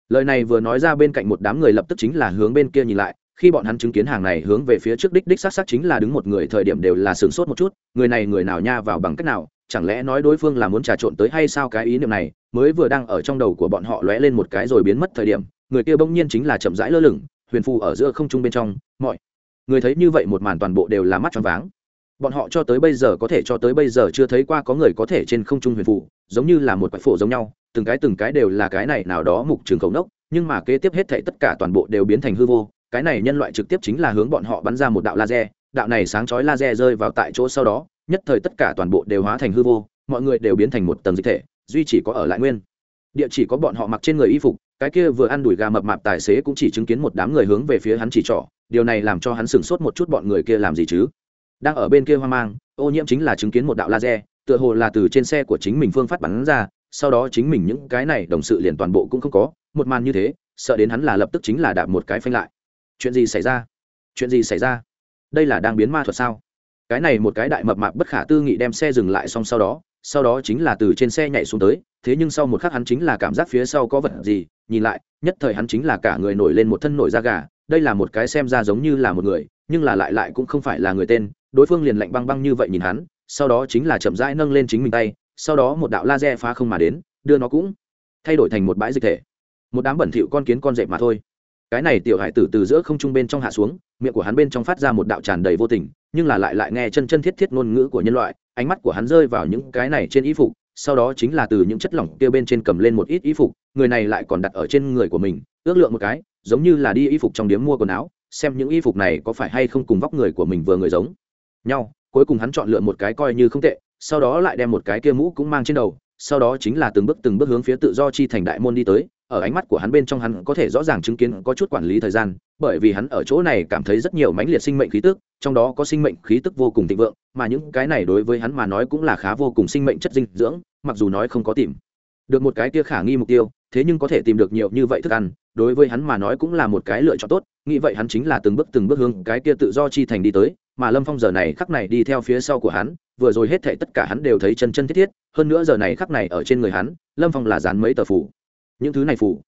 Lời này vừa nói ra bên cạnh một đám người lập tức chính là hướng bên kia nhìn lại, khi bọn hắn chứng kiến hàng này hướng về phía trước đích đích xác xác chính là đứng một người thời điểm đều là sửng sốt một chút, người này người nào nha vào bằng cách nào, chẳng lẽ nói đối phương là muốn trà trộn tới hay sao cái ý niệm này mới vừa đang ở trong đầu của bọn họ lóe lên một cái rồi biến mất thời điểm, người kia bỗng nhiên chính là chậm rãi lơ lửng, huyền phù ở giữa không trung bên trong, mọi người thấy như vậy một màn toàn bộ đều là mắt tròn váng. Bọn họ cho tới bây giờ có thể cho tới bây giờ chưa thấy qua có người có thể trên không trung huyền phù, giống như là một quái phổ giống nhau, từng cái từng cái đều là cái này nào đó mục trường khẩu nốc, nhưng mà kế tiếp hết thảy tất cả toàn bộ đều biến thành hư vô, cái này nhân loại trực tiếp chính là hướng bọn họ bắn ra một đạo laser, đạo này sáng chói laser rơi vào tại chỗ sau đó, nhất thời tất cả toàn bộ đều hóa thành hư vô, mọi người đều biến thành một tầng dịch thể duy chỉ có ở lại nguyên. Địa chỉ có bọn họ mặc trên người y phục, cái kia vừa ăn đùi gà mập mạp tài xế cũng chỉ chứng kiến một đám người hướng về phía hắn chỉ trỏ. Điều này làm cho hắn sửng sốt một chút bọn người kia làm gì chứ? Đang ở bên kia hoang mang, ô nhiễm chính là chứng kiến một đạo laser, tựa hồ là từ trên xe của chính mình phương phát bắn ra, sau đó chính mình những cái này đồng sự liền toàn bộ cũng không có, một màn như thế, sợ đến hắn là lập tức chính là đạp một cái phanh lại. Chuyện gì xảy ra? Chuyện gì xảy ra? Đây là đang biến ma thuật sao? Cái này một cái đại mập mạp bất khả tư nghị đem xe dừng lại xong sau đó sau đó chính là từ trên xe nhảy xuống tới, thế nhưng sau một khắc hắn chính là cảm giác phía sau có vật gì, nhìn lại, nhất thời hắn chính là cả người nổi lên một thân nổi da gà, đây là một cái xem ra giống như là một người, nhưng là lại lại cũng không phải là người tên, đối phương liền lạnh băng băng như vậy nhìn hắn, sau đó chính là chậm rãi nâng lên chính mình tay, sau đó một đạo laser phá không mà đến, đưa nó cũng thay đổi thành một bãi dịch thể. Một đám bẩn thỉu con kiến con dẹp mà thôi. Cái này tiểu hải tử từ giữa không trung bên trong hạ xuống, miệng của hắn bên trong phát ra một đạo tràn đầy vô tình, nhưng là lại lại nghe chân chân thiết thiết ngôn ngữ của nhân loại ánh mắt của hắn rơi vào những cái này trên y phục, sau đó chính là từ những chất lỏng kia bên trên cầm lên một ít y phục, người này lại còn đặt ở trên người của mình, ước lượng một cái, giống như là đi y phục trong điếm mua quần áo, xem những y phục này có phải hay không cùng vóc người của mình vừa người giống. Nhau, cuối cùng hắn chọn lựa một cái coi như không tệ, sau đó lại đem một cái kia mũ cũng mang trên đầu sau đó chính là từng bước từng bước hướng phía tự do chi thành đại môn đi tới, ở ánh mắt của hắn bên trong hắn có thể rõ ràng chứng kiến có chút quản lý thời gian, bởi vì hắn ở chỗ này cảm thấy rất nhiều mãnh liệt sinh mệnh khí tức, trong đó có sinh mệnh khí tức vô cùng thịnh vượng, mà những cái này đối với hắn mà nói cũng là khá vô cùng sinh mệnh chất dinh dưỡng, mặc dù nói không có tìm được một cái tia khả nghi mục tiêu thế nhưng có thể tìm được nhiều như vậy thức ăn, đối với hắn mà nói cũng là một cái lựa chọn tốt, nghĩ vậy hắn chính là từng bước từng bước hướng cái kia tự do chi thành đi tới, mà lâm phong giờ này khắc này đi theo phía sau của hắn, vừa rồi hết thệ tất cả hắn đều thấy chân chân thiết thiết, hơn nữa giờ này khắc này ở trên người hắn, lâm phong là dán mấy tờ phủ những thứ này phủ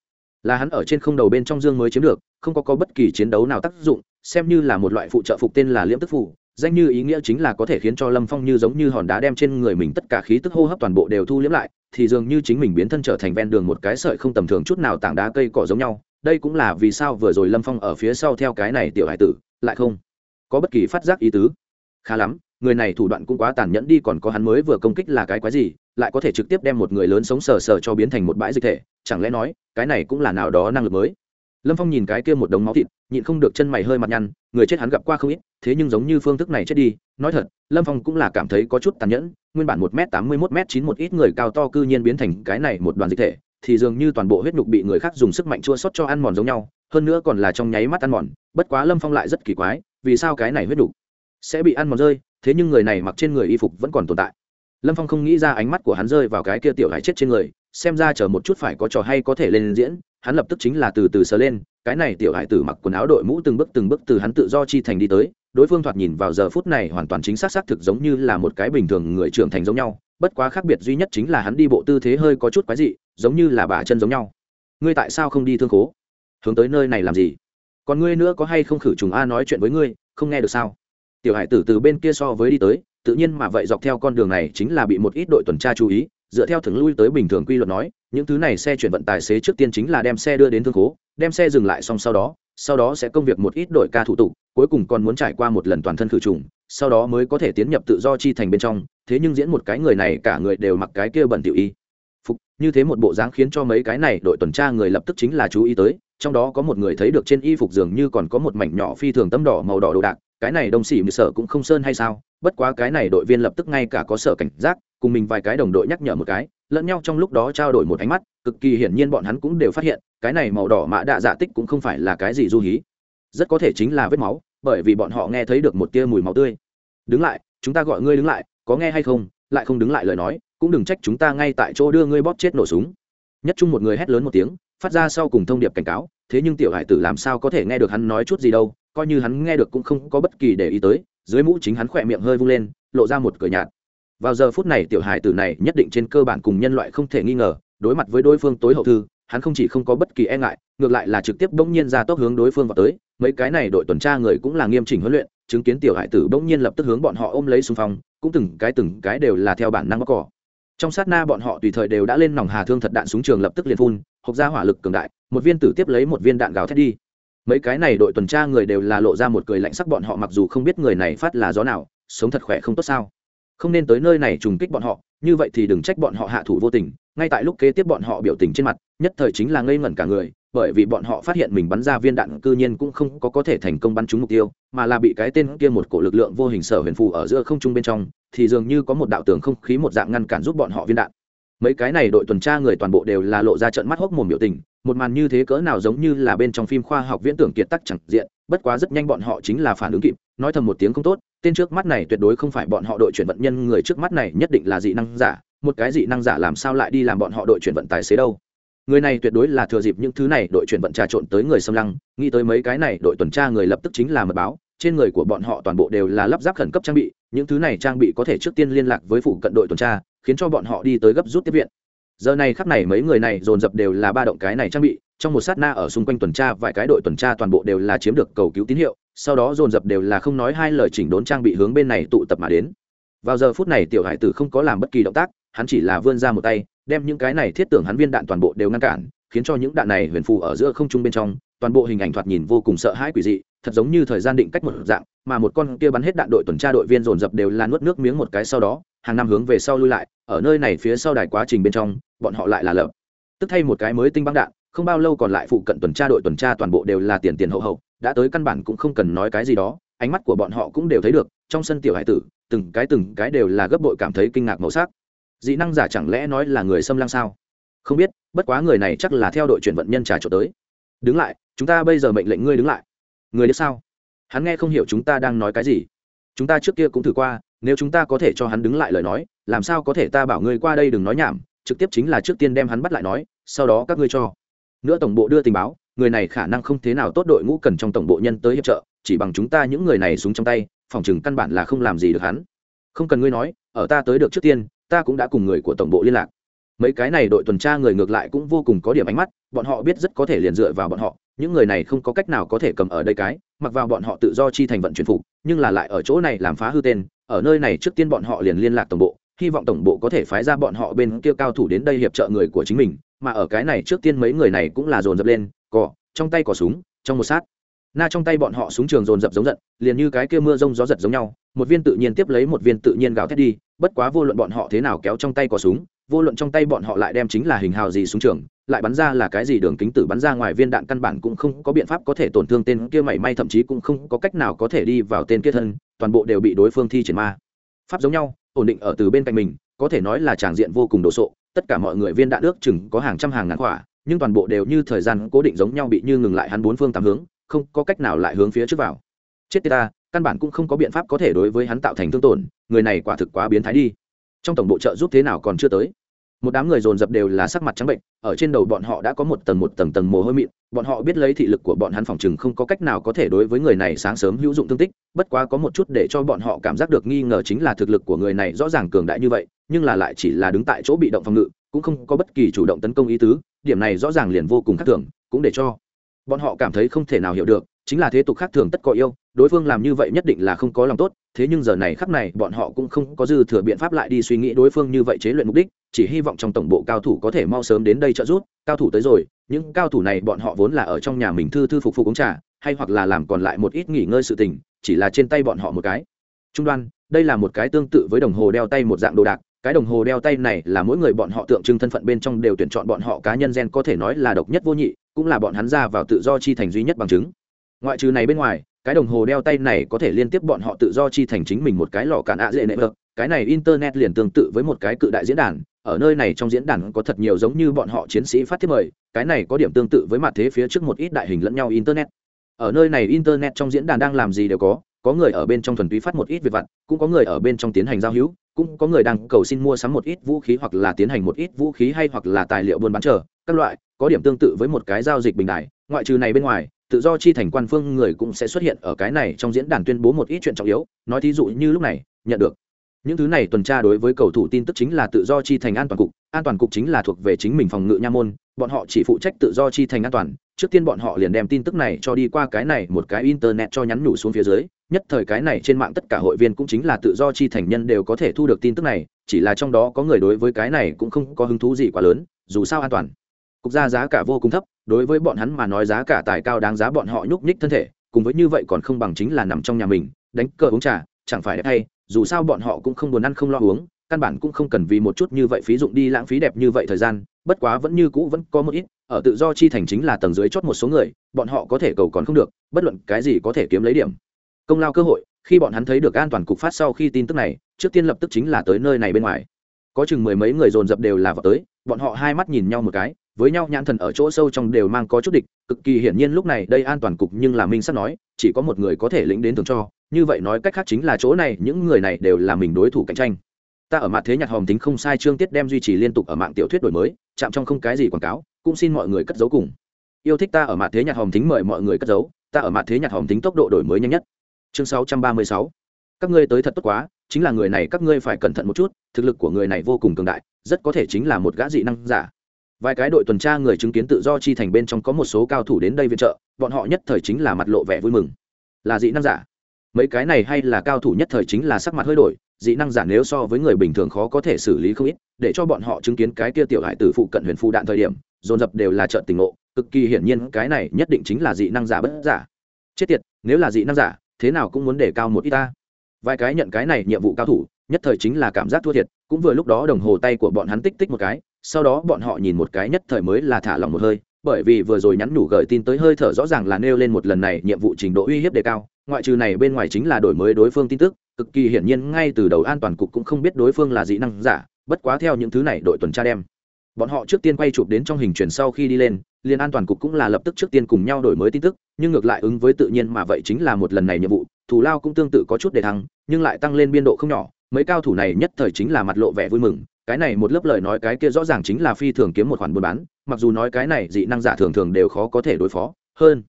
là hắn ở trên không đầu bên trong dương mới chiếm được, không có có bất kỳ chiến đấu nào tác dụng, xem như là một loại phụ trợ phục tên là liễm tức phủ danh như ý nghĩa chính là có thể khiến cho lâm phong như giống như hòn đá đem trên người mình tất cả khí tức hô hấp toàn bộ đều thu liễm lại, thì dường như chính mình biến thân trở thành ven đường một cái sợi không tầm thường chút nào tảng đá cây cỏ giống nhau. Đây cũng là vì sao vừa rồi lâm phong ở phía sau theo cái này tiểu hải tử, lại không có bất kỳ phát giác ý tứ. Khá lắm, người này thủ đoạn cũng quá tàn nhẫn đi, còn có hắn mới vừa công kích là cái quái gì, lại có thể trực tiếp đem một người lớn sống sờ sờ cho biến thành một bãi dịch thể, chẳng lẽ nói, cái này cũng là nào đó năng lực mới? Lâm phong nhìn cái kia một đống máu thịt, nhịn không được chân mày hơi mặt nhăn, người chết hắn gặp qua không ít thế nhưng giống như phương thức này chết đi, nói thật, lâm phong cũng là cảm thấy có chút tàn nhẫn, nguyên bản một m tám mươi một m chín một ít người cao to cư nhiên biến thành cái này một đoàn dịch thể, thì dường như toàn bộ huyết nhục bị người khác dùng sức mạnh chua sót cho ăn mòn giống nhau, hơn nữa còn là trong nháy mắt ăn mòn, bất quá lâm phong lại rất kỳ quái, vì sao cái này huyết nhục sẽ bị ăn mòn rơi, thế nhưng người này mặc trên người y phục vẫn còn tồn tại. Lâm phong không nghĩ ra ánh mắt của hắn rơi vào cái kia tiểu hải chết trên người, xem ra chờ một chút phải có trò hay có thể lên diễn, hắn lập tức chính là từ từ sờ lên, cái này tiểu hải tử mặc quần áo đội mũ từng bước từng bước từ hắn tự do chi thành đi tới đối phương thoạt nhìn vào giờ phút này hoàn toàn chính xác xác thực giống như là một cái bình thường người trưởng thành giống nhau, bất quá khác biệt duy nhất chính là hắn đi bộ tư thế hơi có chút quái dị, giống như là bà chân giống nhau. Ngươi tại sao không đi thương khố? Hướng tới nơi này làm gì? Còn ngươi nữa có hay không khử trùng a nói chuyện với ngươi, không nghe được sao? Tiểu hải tử từ bên kia so với đi tới, tự nhiên mà vậy dọc theo con đường này chính là bị một ít đội tuần tra chú ý, dựa theo thường lui tới bình thường quy luật nói, những thứ này xe chuyển vận tài xế trước tiên chính là đem xe đưa đến thương khố, đem xe dừng lại xong sau đó sau đó sẽ công việc một ít đội ca thủ tục cuối cùng còn muốn trải qua một lần toàn thân khử trùng, sau đó mới có thể tiến nhập tự do chi thành bên trong, thế nhưng diễn một cái người này cả người đều mặc cái kia bẩn tiểu y. Phục, như thế một bộ dáng khiến cho mấy cái này đội tuần tra người lập tức chính là chú ý tới, trong đó có một người thấy được trên y phục dường như còn có một mảnh nhỏ phi thường tấm đỏ màu đỏ đồ đạc, cái này đồng xỉ mười sở cũng không sơn hay sao, bất quá cái này đội viên lập tức ngay cả có sở cảnh giác, cùng mình vài cái đồng đội nhắc nhở một cái, lẫn nhau trong lúc đó trao đổi một ánh mắt, cực kỳ hiển nhiên bọn hắn cũng đều phát hiện, cái này màu đỏ mạ đạ dạ tích cũng không phải là cái gì du hí, rất có thể chính là vết máu bởi vì bọn họ nghe thấy được một tia mùi máu tươi. Đứng lại, chúng ta gọi ngươi đứng lại, có nghe hay không? Lại không đứng lại lời nói, cũng đừng trách chúng ta ngay tại chỗ đưa ngươi bóp chết nổ súng. Nhất chung một người hét lớn một tiếng, phát ra sau cùng thông điệp cảnh cáo, thế nhưng tiểu hải tử làm sao có thể nghe được hắn nói chút gì đâu, coi như hắn nghe được cũng không có bất kỳ để ý tới, dưới mũ chính hắn khỏe miệng hơi vung lên, lộ ra một cửa nhạt. Vào giờ phút này tiểu hải tử này nhất định trên cơ bản cùng nhân loại không thể nghi ngờ, đối mặt với đối phương tối hậu thư, hắn không chỉ không có bất kỳ e ngại, ngược lại là trực tiếp bỗng nhiên ra tốc hướng đối phương vào tới mấy cái này đội tuần tra người cũng là nghiêm chỉnh huấn luyện, chứng kiến tiểu hải tử bỗng nhiên lập tức hướng bọn họ ôm lấy xung phong, cũng từng cái từng cái đều là theo bản năng bóc cỏ. Trong sát na bọn họ tùy thời đều đã lên nòng hà thương thật đạn súng trường lập tức liền phun, hộc ra hỏa lực cường đại, một viên tử tiếp lấy một viên đạn gào thét đi. Mấy cái này đội tuần tra người đều là lộ ra một cười lạnh sắc bọn họ mặc dù không biết người này phát là gió nào, sống thật khỏe không tốt sao. Không nên tới nơi này trùng kích bọn họ, như vậy thì đừng trách bọn họ hạ thủ vô tình, ngay tại lúc kế tiếp bọn họ biểu tình trên mặt, nhất thời chính là ngây ngẩn cả người bởi vì bọn họ phát hiện mình bắn ra viên đạn cư nhiên cũng không có có thể thành công bắn trúng mục tiêu, mà là bị cái tên kia một cổ lực lượng vô hình sở huyền phù ở giữa không trung bên trong, thì dường như có một đạo tường không khí một dạng ngăn cản giúp bọn họ viên đạn. Mấy cái này đội tuần tra người toàn bộ đều là lộ ra trận mắt hốc mồm biểu tình, một màn như thế cỡ nào giống như là bên trong phim khoa học viễn tưởng kiệt tắc chẳng diện, bất quá rất nhanh bọn họ chính là phản ứng kịp, nói thầm một tiếng không tốt, tên trước mắt này tuyệt đối không phải bọn họ đội chuyển vận nhân người trước mắt này nhất định là dị năng giả, một cái dị năng giả làm sao lại đi làm bọn họ đội chuyển vận tài xế đâu? Người này tuyệt đối là thừa dịp những thứ này đội chuyển vận trà trộn tới người xâm lăng, nghĩ tới mấy cái này, đội tuần tra người lập tức chính là mật báo, trên người của bọn họ toàn bộ đều là lắp ráp khẩn cấp trang bị, những thứ này trang bị có thể trước tiên liên lạc với phụ cận đội tuần tra, khiến cho bọn họ đi tới gấp rút tiếp viện. Giờ này khắp này mấy người này dồn dập đều là ba động cái này trang bị, trong một sát na ở xung quanh tuần tra, vài cái đội tuần tra toàn bộ đều là chiếm được cầu cứu tín hiệu, sau đó dồn dập đều là không nói hai lời chỉnh đốn trang bị hướng bên này tụ tập mà đến. Vào giờ phút này tiểu hải tử không có làm bất kỳ động tác, hắn chỉ là vươn ra một tay đem những cái này thiết tưởng hắn viên đạn toàn bộ đều ngăn cản, khiến cho những đạn này huyền phù ở giữa không trung bên trong, toàn bộ hình ảnh thoạt nhìn vô cùng sợ hãi quỷ dị, thật giống như thời gian định cách một dạng, mà một con kia bắn hết đạn đội tuần tra đội viên dồn dập đều là nuốt nước miếng một cái sau đó, hàng năm hướng về sau lui lại, ở nơi này phía sau đài quá trình bên trong, bọn họ lại là lợp. Tức thay một cái mới tinh băng đạn, không bao lâu còn lại phụ cận tuần tra đội tuần tra toàn bộ đều là tiền tiền hậu hậu, đã tới căn bản cũng không cần nói cái gì đó, ánh mắt của bọn họ cũng đều thấy được, trong sân tiểu hải tử, từng cái từng cái đều là gấp bội cảm thấy kinh ngạc màu sắc dị năng giả chẳng lẽ nói là người xâm lăng sao? Không biết, bất quá người này chắc là theo đội chuyển vận nhân trà trộn tới. Đứng lại, chúng ta bây giờ mệnh lệnh ngươi đứng lại. Người đi sao? Hắn nghe không hiểu chúng ta đang nói cái gì. Chúng ta trước kia cũng thử qua, nếu chúng ta có thể cho hắn đứng lại lời nói, làm sao có thể ta bảo ngươi qua đây đừng nói nhảm, trực tiếp chính là trước tiên đem hắn bắt lại nói, sau đó các ngươi cho. Nữa tổng bộ đưa tình báo, người này khả năng không thế nào tốt đội ngũ cần trong tổng bộ nhân tới hiệp trợ, chỉ bằng chúng ta những người này súng trong tay, phòng chừng căn bản là không làm gì được hắn. Không cần ngươi nói, ở ta tới được trước tiên ta cũng đã cùng người của tổng bộ liên lạc. Mấy cái này đội tuần tra người ngược lại cũng vô cùng có điểm ánh mắt, bọn họ biết rất có thể liền dựa vào bọn họ, những người này không có cách nào có thể cầm ở đây cái, mặc vào bọn họ tự do chi thành vận chuyển phục, nhưng là lại ở chỗ này làm phá hư tên, ở nơi này trước tiên bọn họ liền liên lạc tổng bộ, hy vọng tổng bộ có thể phái ra bọn họ bên kia cao thủ đến đây hiệp trợ người của chính mình, mà ở cái này trước tiên mấy người này cũng là dồn dập lên, cò, trong tay có súng, trong một sát. Na trong tay bọn họ súng trường dồn dập giống giận, liền như cái kia mưa rông gió giật giống nhau, một viên tự nhiên tiếp lấy một viên tự nhiên gào thét đi bất quá vô luận bọn họ thế nào kéo trong tay có súng, vô luận trong tay bọn họ lại đem chính là hình hào gì súng trường, lại bắn ra là cái gì đường kính tử bắn ra ngoài viên đạn căn bản cũng không có biện pháp có thể tổn thương tên kia mảy may, thậm chí cũng không có cách nào có thể đi vào tên kia thân, toàn bộ đều bị đối phương thi triển ma. Pháp giống nhau, ổn định ở từ bên cạnh mình, có thể nói là tràng diện vô cùng đồ sộ, tất cả mọi người viên đạn ước chừng có hàng trăm hàng ngàn quả, nhưng toàn bộ đều như thời gian cố định giống nhau bị như ngừng lại hắn bốn phương tám hướng, không có cách nào lại hướng phía trước vào. Chết ta căn bản cũng không có biện pháp có thể đối với hắn tạo thành thương tổn, người này quả thực quá biến thái đi. Trong tổng bộ trợ giúp thế nào còn chưa tới. Một đám người dồn dập đều là sắc mặt trắng bệnh, ở trên đầu bọn họ đã có một tầng một tầng tầng mồ hôi mịn, bọn họ biết lấy thị lực của bọn hắn phòng chừng không có cách nào có thể đối với người này sáng sớm hữu dụng thương tích, bất quá có một chút để cho bọn họ cảm giác được nghi ngờ chính là thực lực của người này rõ ràng cường đại như vậy, nhưng là lại chỉ là đứng tại chỗ bị động phòng ngự, cũng không có bất kỳ chủ động tấn công ý tứ, điểm này rõ ràng liền vô cùng khác thường, cũng để cho bọn họ cảm thấy không thể nào hiểu được chính là thế tục khác thường tất có yêu, đối phương làm như vậy nhất định là không có lòng tốt, thế nhưng giờ này khắc này bọn họ cũng không có dư thừa biện pháp lại đi suy nghĩ đối phương như vậy chế luyện mục đích, chỉ hy vọng trong tổng bộ cao thủ có thể mau sớm đến đây trợ giúp, cao thủ tới rồi, những cao thủ này bọn họ vốn là ở trong nhà mình thư thư phục phục uống trà, hay hoặc là làm còn lại một ít nghỉ ngơi sự tình, chỉ là trên tay bọn họ một cái. Trung đoan, đây là một cái tương tự với đồng hồ đeo tay một dạng đồ đạc, cái đồng hồ đeo tay này là mỗi người bọn họ tượng trưng thân phận bên trong đều tuyển chọn bọn họ cá nhân gen có thể nói là độc nhất vô nhị, cũng là bọn hắn ra vào tự do chi thành duy nhất bằng chứng ngoại trừ này bên ngoài, cái đồng hồ đeo tay này có thể liên tiếp bọn họ tự do chi thành chính mình một cái lò cạn ạ dễ nệ vợ. Cái này internet liền tương tự với một cái cự đại diễn đàn. Ở nơi này trong diễn đàn có thật nhiều giống như bọn họ chiến sĩ phát thiết mời, cái này có điểm tương tự với mặt thế phía trước một ít đại hình lẫn nhau internet. Ở nơi này internet trong diễn đàn đang làm gì đều có có người ở bên trong thuần túy phát một ít việc vặt, cũng có người ở bên trong tiến hành giao hữu, cũng có người đang cầu xin mua sắm một ít vũ khí hoặc là tiến hành một ít vũ khí hay hoặc là tài liệu buôn bán chờ, các loại, có điểm tương tự với một cái giao dịch bình đại. Ngoại trừ này bên ngoài tự do chi thành quan phương người cũng sẽ xuất hiện ở cái này trong diễn đàn tuyên bố một ít chuyện trọng yếu, nói thí dụ như lúc này, nhận được. Những thứ này tuần tra đối với cầu thủ tin tức chính là tự do chi thành an toàn cục, an toàn cục chính là thuộc về chính mình phòng ngự nha môn, bọn họ chỉ phụ trách tự do chi thành an toàn, trước tiên bọn họ liền đem tin tức này cho đi qua cái này một cái internet cho nhắn nhủ xuống phía dưới, nhất thời cái này trên mạng tất cả hội viên cũng chính là tự do chi thành nhân đều có thể thu được tin tức này, chỉ là trong đó có người đối với cái này cũng không có hứng thú gì quá lớn, dù sao an toàn. Cục ra giá cả vô cùng thấp đối với bọn hắn mà nói giá cả tài cao đáng giá bọn họ nhúc nhích thân thể, cùng với như vậy còn không bằng chính là nằm trong nhà mình, đánh cờ uống trà, chẳng phải đẹp hay, dù sao bọn họ cũng không buồn ăn không lo uống, căn bản cũng không cần vì một chút như vậy phí dụng đi lãng phí đẹp như vậy thời gian, bất quá vẫn như cũ vẫn có một ít, ở tự do chi thành chính là tầng dưới chót một số người, bọn họ có thể cầu còn không được, bất luận cái gì có thể kiếm lấy điểm. Công lao cơ hội, khi bọn hắn thấy được an toàn cục phát sau khi tin tức này, trước tiên lập tức chính là tới nơi này bên ngoài. Có chừng mười mấy người dồn dập đều là vào tới, bọn họ hai mắt nhìn nhau một cái với nhau nhãn thần ở chỗ sâu trong đều mang có chút địch, cực kỳ hiển nhiên lúc này đây an toàn cục nhưng là minh sắp nói, chỉ có một người có thể lĩnh đến thường cho, như vậy nói cách khác chính là chỗ này, những người này đều là mình đối thủ cạnh tranh. Ta ở mặt thế nhạc hòm tính không sai chương tiết đem duy trì liên tục ở mạng tiểu thuyết đổi mới, chạm trong không cái gì quảng cáo, cũng xin mọi người cất giấu cùng. Yêu thích ta ở mặt thế nhạc hòm tính mời mọi người cất giấu, ta ở mặt thế nhạc hòm tính tốc độ đổi mới nhanh nhất. Chương 636. các ngươi tới thật tốt quá, chính là người này các ngươi phải cẩn thận một chút, thực lực của người này vô cùng cường đại, rất có thể chính là một gã dị năng giả vài cái đội tuần tra người chứng kiến tự do chi thành bên trong có một số cao thủ đến đây viện trợ, bọn họ nhất thời chính là mặt lộ vẻ vui mừng. Là dị năng giả. Mấy cái này hay là cao thủ nhất thời chính là sắc mặt hơi đổi, dị năng giả nếu so với người bình thường khó có thể xử lý không ít, để cho bọn họ chứng kiến cái kia tiểu hải tử phụ cận huyền phu đạn thời điểm, dồn dập đều là trợn tình ngộ, cực kỳ hiển nhiên cái này nhất định chính là dị năng giả bất giả. Chết tiệt, nếu là dị năng giả, thế nào cũng muốn để cao một ít ta. Vài cái nhận cái này nhiệm vụ cao thủ, nhất thời chính là cảm giác thua thiệt, cũng vừa lúc đó đồng hồ tay của bọn hắn tích tích một cái sau đó bọn họ nhìn một cái nhất thời mới là thả lỏng một hơi bởi vì vừa rồi nhắn nhủ gửi tin tới hơi thở rõ ràng là nêu lên một lần này nhiệm vụ trình độ uy hiếp đề cao ngoại trừ này bên ngoài chính là đổi mới đối phương tin tức cực kỳ hiển nhiên ngay từ đầu an toàn cục cũng không biết đối phương là dị năng giả bất quá theo những thứ này đội tuần tra đem. Bọn họ trước tiên quay chụp đến trong hình truyền sau khi đi lên liên an toàn cục cũng là lập tức trước tiên cùng nhau đổi mới tin tức nhưng ngược lại ứng với tự nhiên mà vậy chính là một lần này nhiệm vụ thủ lao cũng tương tự có chút để thắng, nhưng lại tăng lên biên độ không nhỏ mấy cao thủ này nhất thời chính là mặt lộ vẻ vui mừng cái này một lớp lời nói cái kia rõ ràng chính là phi thường kiếm một khoản buôn bán mặc dù nói cái này dị năng giả thường thường đều khó có thể đối phó hơn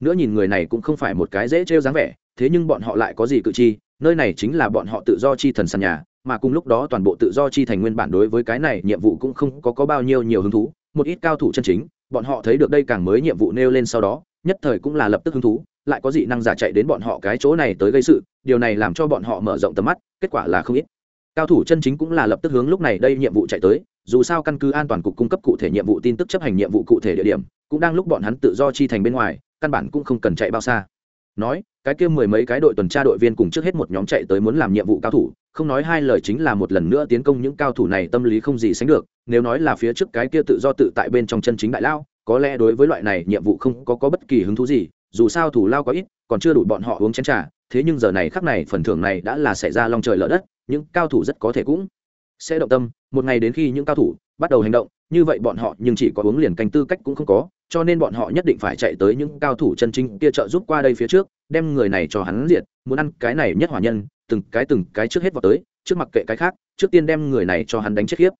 nữa nhìn người này cũng không phải một cái dễ trêu dáng vẻ thế nhưng bọn họ lại có gì cự chi nơi này chính là bọn họ tự do chi thần sàn nhà mà cùng lúc đó toàn bộ tự do chi thành nguyên bản đối với cái này nhiệm vụ cũng không có, có bao nhiêu nhiều hứng thú một ít cao thủ chân chính bọn họ thấy được đây càng mới nhiệm vụ nêu lên sau đó nhất thời cũng là lập tức hứng thú lại có dị năng giả chạy đến bọn họ cái chỗ này tới gây sự điều này làm cho bọn họ mở rộng tầm mắt kết quả là không ít cao thủ chân chính cũng là lập tức hướng lúc này đây nhiệm vụ chạy tới dù sao căn cứ an toàn cục cung cấp cụ thể nhiệm vụ tin tức chấp hành nhiệm vụ cụ thể địa điểm cũng đang lúc bọn hắn tự do chi thành bên ngoài căn bản cũng không cần chạy bao xa. Nói cái kia mười mấy cái đội tuần tra đội viên cùng trước hết một nhóm chạy tới muốn làm nhiệm vụ cao thủ không nói hai lời chính là một lần nữa tiến công những cao thủ này tâm lý không gì sánh được nếu nói là phía trước cái kia tự do tự tại bên trong chân chính đại lao có lẽ đối với loại này nhiệm vụ không có, có bất kỳ hứng thú gì dù sao thủ lao có ít còn chưa đủ bọn họ uống chén trà thế nhưng giờ này khắc này, phần thưởng này đã là xảy ra long trời lở đất, những cao thủ rất có thể cũng sẽ động tâm. Một ngày đến khi những cao thủ bắt đầu hành động, như vậy bọn họ nhưng chỉ có uống liền canh tư cách cũng không có, cho nên bọn họ nhất định phải chạy tới những cao thủ chân chính kia trợ giúp qua đây phía trước, đem người này cho hắn diệt. Muốn ăn cái này nhất hỏa nhân, từng cái từng cái trước hết vào tới, trước mặc kệ cái khác, trước tiên đem người này cho hắn đánh chết khiếp.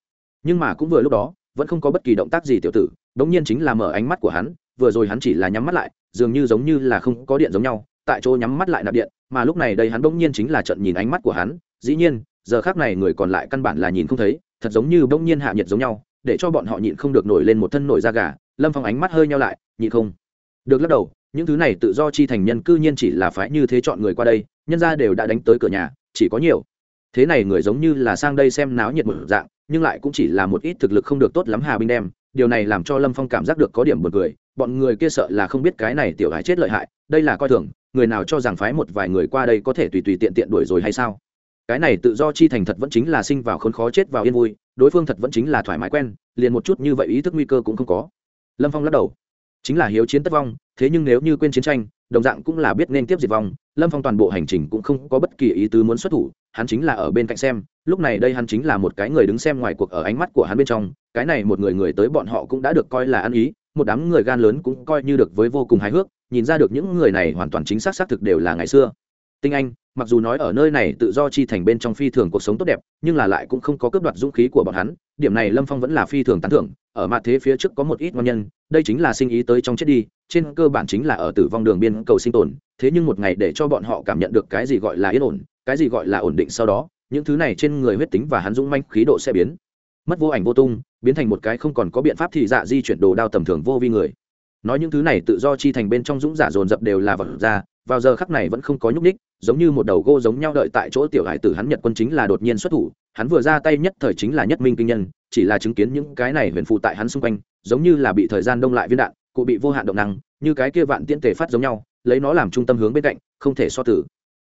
Nhưng mà cũng vừa lúc đó, vẫn không có bất kỳ động tác gì tiểu tử, đống nhiên chính là mở ánh mắt của hắn, vừa rồi hắn chỉ là nhắm mắt lại, dường như giống như là không có điện giống nhau, tại chỗ nhắm mắt lại nạp điện mà lúc này đây hắn bỗng nhiên chính là trận nhìn ánh mắt của hắn, dĩ nhiên, giờ khác này người còn lại căn bản là nhìn không thấy, thật giống như bỗng nhiên hạ nhiệt giống nhau, để cho bọn họ nhịn không được nổi lên một thân nổi da gà, lâm phong ánh mắt hơi nhau lại, nhịn không được lắc đầu, những thứ này tự do chi thành nhân cư nhiên chỉ là phải như thế chọn người qua đây, nhân ra đều đã đánh tới cửa nhà, chỉ có nhiều. Thế này người giống như là sang đây xem náo nhiệt một dạng, nhưng lại cũng chỉ là một ít thực lực không được tốt lắm hà binh đem, điều này làm cho lâm phong cảm giác được có điểm buồn cười, bọn người kia sợ là không biết cái này tiểu gái chết lợi hại, đây là coi thường người nào cho rằng phái một vài người qua đây có thể tùy tùy tiện tiện đuổi rồi hay sao? Cái này tự do chi thành thật vẫn chính là sinh vào khốn khó chết vào yên vui, đối phương thật vẫn chính là thoải mái quen, liền một chút như vậy ý thức nguy cơ cũng không có. Lâm phong lắc đầu. Chính là hiếu chiến tất vong, thế nhưng nếu như quên chiến tranh, đồng dạng cũng là biết nên tiếp diệt vong, lâm phong toàn bộ hành trình cũng không có bất kỳ ý tứ muốn xuất thủ, hắn chính là ở bên cạnh xem, lúc này đây hắn chính là một cái người đứng xem ngoài cuộc ở ánh mắt của hắn bên trong, cái này một người người tới bọn họ cũng đã được coi là ăn ý, một đám người gan lớn cũng coi như được với vô cùng hài hước nhìn ra được những người này hoàn toàn chính xác xác thực đều là ngày xưa. Tinh anh, mặc dù nói ở nơi này tự do chi thành bên trong phi thường cuộc sống tốt đẹp, nhưng là lại cũng không có cướp đoạt dũng khí của bọn hắn, điểm này lâm phong vẫn là phi thường tán thưởng, ở mặt thế phía trước có một ít ngon nhân, đây chính là sinh ý tới trong chết đi, trên cơ bản chính là ở tử vong đường biên cầu sinh tồn, thế nhưng một ngày để cho bọn họ cảm nhận được cái gì gọi là yên ổn, cái gì gọi là ổn định sau đó, những thứ này trên người huyết tính và hắn dũng manh khí độ sẽ biến. Mất vô ảnh vô tung, biến thành một cái không còn có biện pháp thì dạ di chuyển đồ đao tầm thường vô vi người nói những thứ này tự do chi thành bên trong dũng giả dồn dập đều là vật ra, vào giờ khắc này vẫn không có nhúc ních giống như một đầu gô giống nhau đợi tại chỗ tiểu hải tử hắn nhật quân chính là đột nhiên xuất thủ, hắn vừa ra tay nhất thời chính là nhất minh kinh nhân, chỉ là chứng kiến những cái này huyền phụ tại hắn xung quanh, giống như là bị thời gian đông lại viên đạn, cụ bị vô hạn động năng, như cái kia vạn tiễn tề phát giống nhau, lấy nó làm trung tâm hướng bên cạnh, không thể so tử.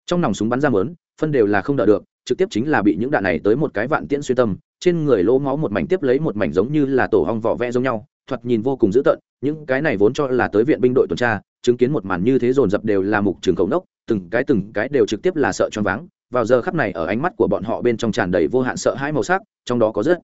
Trong nòng súng bắn ra mớn, phân đều là không đỡ được, trực tiếp chính là bị những đạn này tới một cái vạn tiễn xuyên tâm, trên người lỗ máu một mảnh tiếp lấy một mảnh giống như là tổ hong vỏ vẽ giống nhau, thoạt nhìn vô cùng dữ tợn những cái này vốn cho là tới viện binh đội tuần tra, chứng kiến một màn như thế dồn dập đều là mục trường cầu nốc, từng cái từng cái đều trực tiếp là sợ choáng váng. Vào giờ khắp này ở ánh mắt của bọn họ bên trong tràn đầy vô hạn sợ hãi màu sắc, trong đó có rất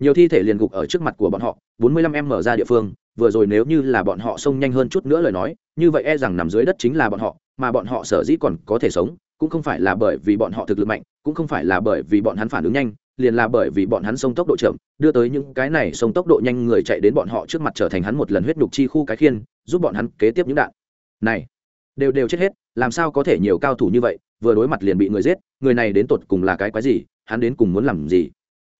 nhiều thi thể liền gục ở trước mặt của bọn họ 45 em mở ra địa phương, vừa rồi nếu như là bọn họ xông nhanh hơn chút nữa lời nói, như vậy e rằng nằm dưới đất chính là bọn họ, mà bọn họ sở dĩ còn có thể sống, cũng không phải là bởi vì bọn họ thực lực mạnh, cũng không phải là bởi vì bọn hắn phản ứng nhanh liền là bởi vì bọn hắn sông tốc độ chậm, đưa tới những cái này sông tốc độ nhanh người chạy đến bọn họ trước mặt trở thành hắn một lần huyết nhục chi khu cái khiên, giúp bọn hắn kế tiếp những đạn. Này, đều đều chết hết, làm sao có thể nhiều cao thủ như vậy, vừa đối mặt liền bị người giết, người này đến tột cùng là cái quái gì, hắn đến cùng muốn làm gì?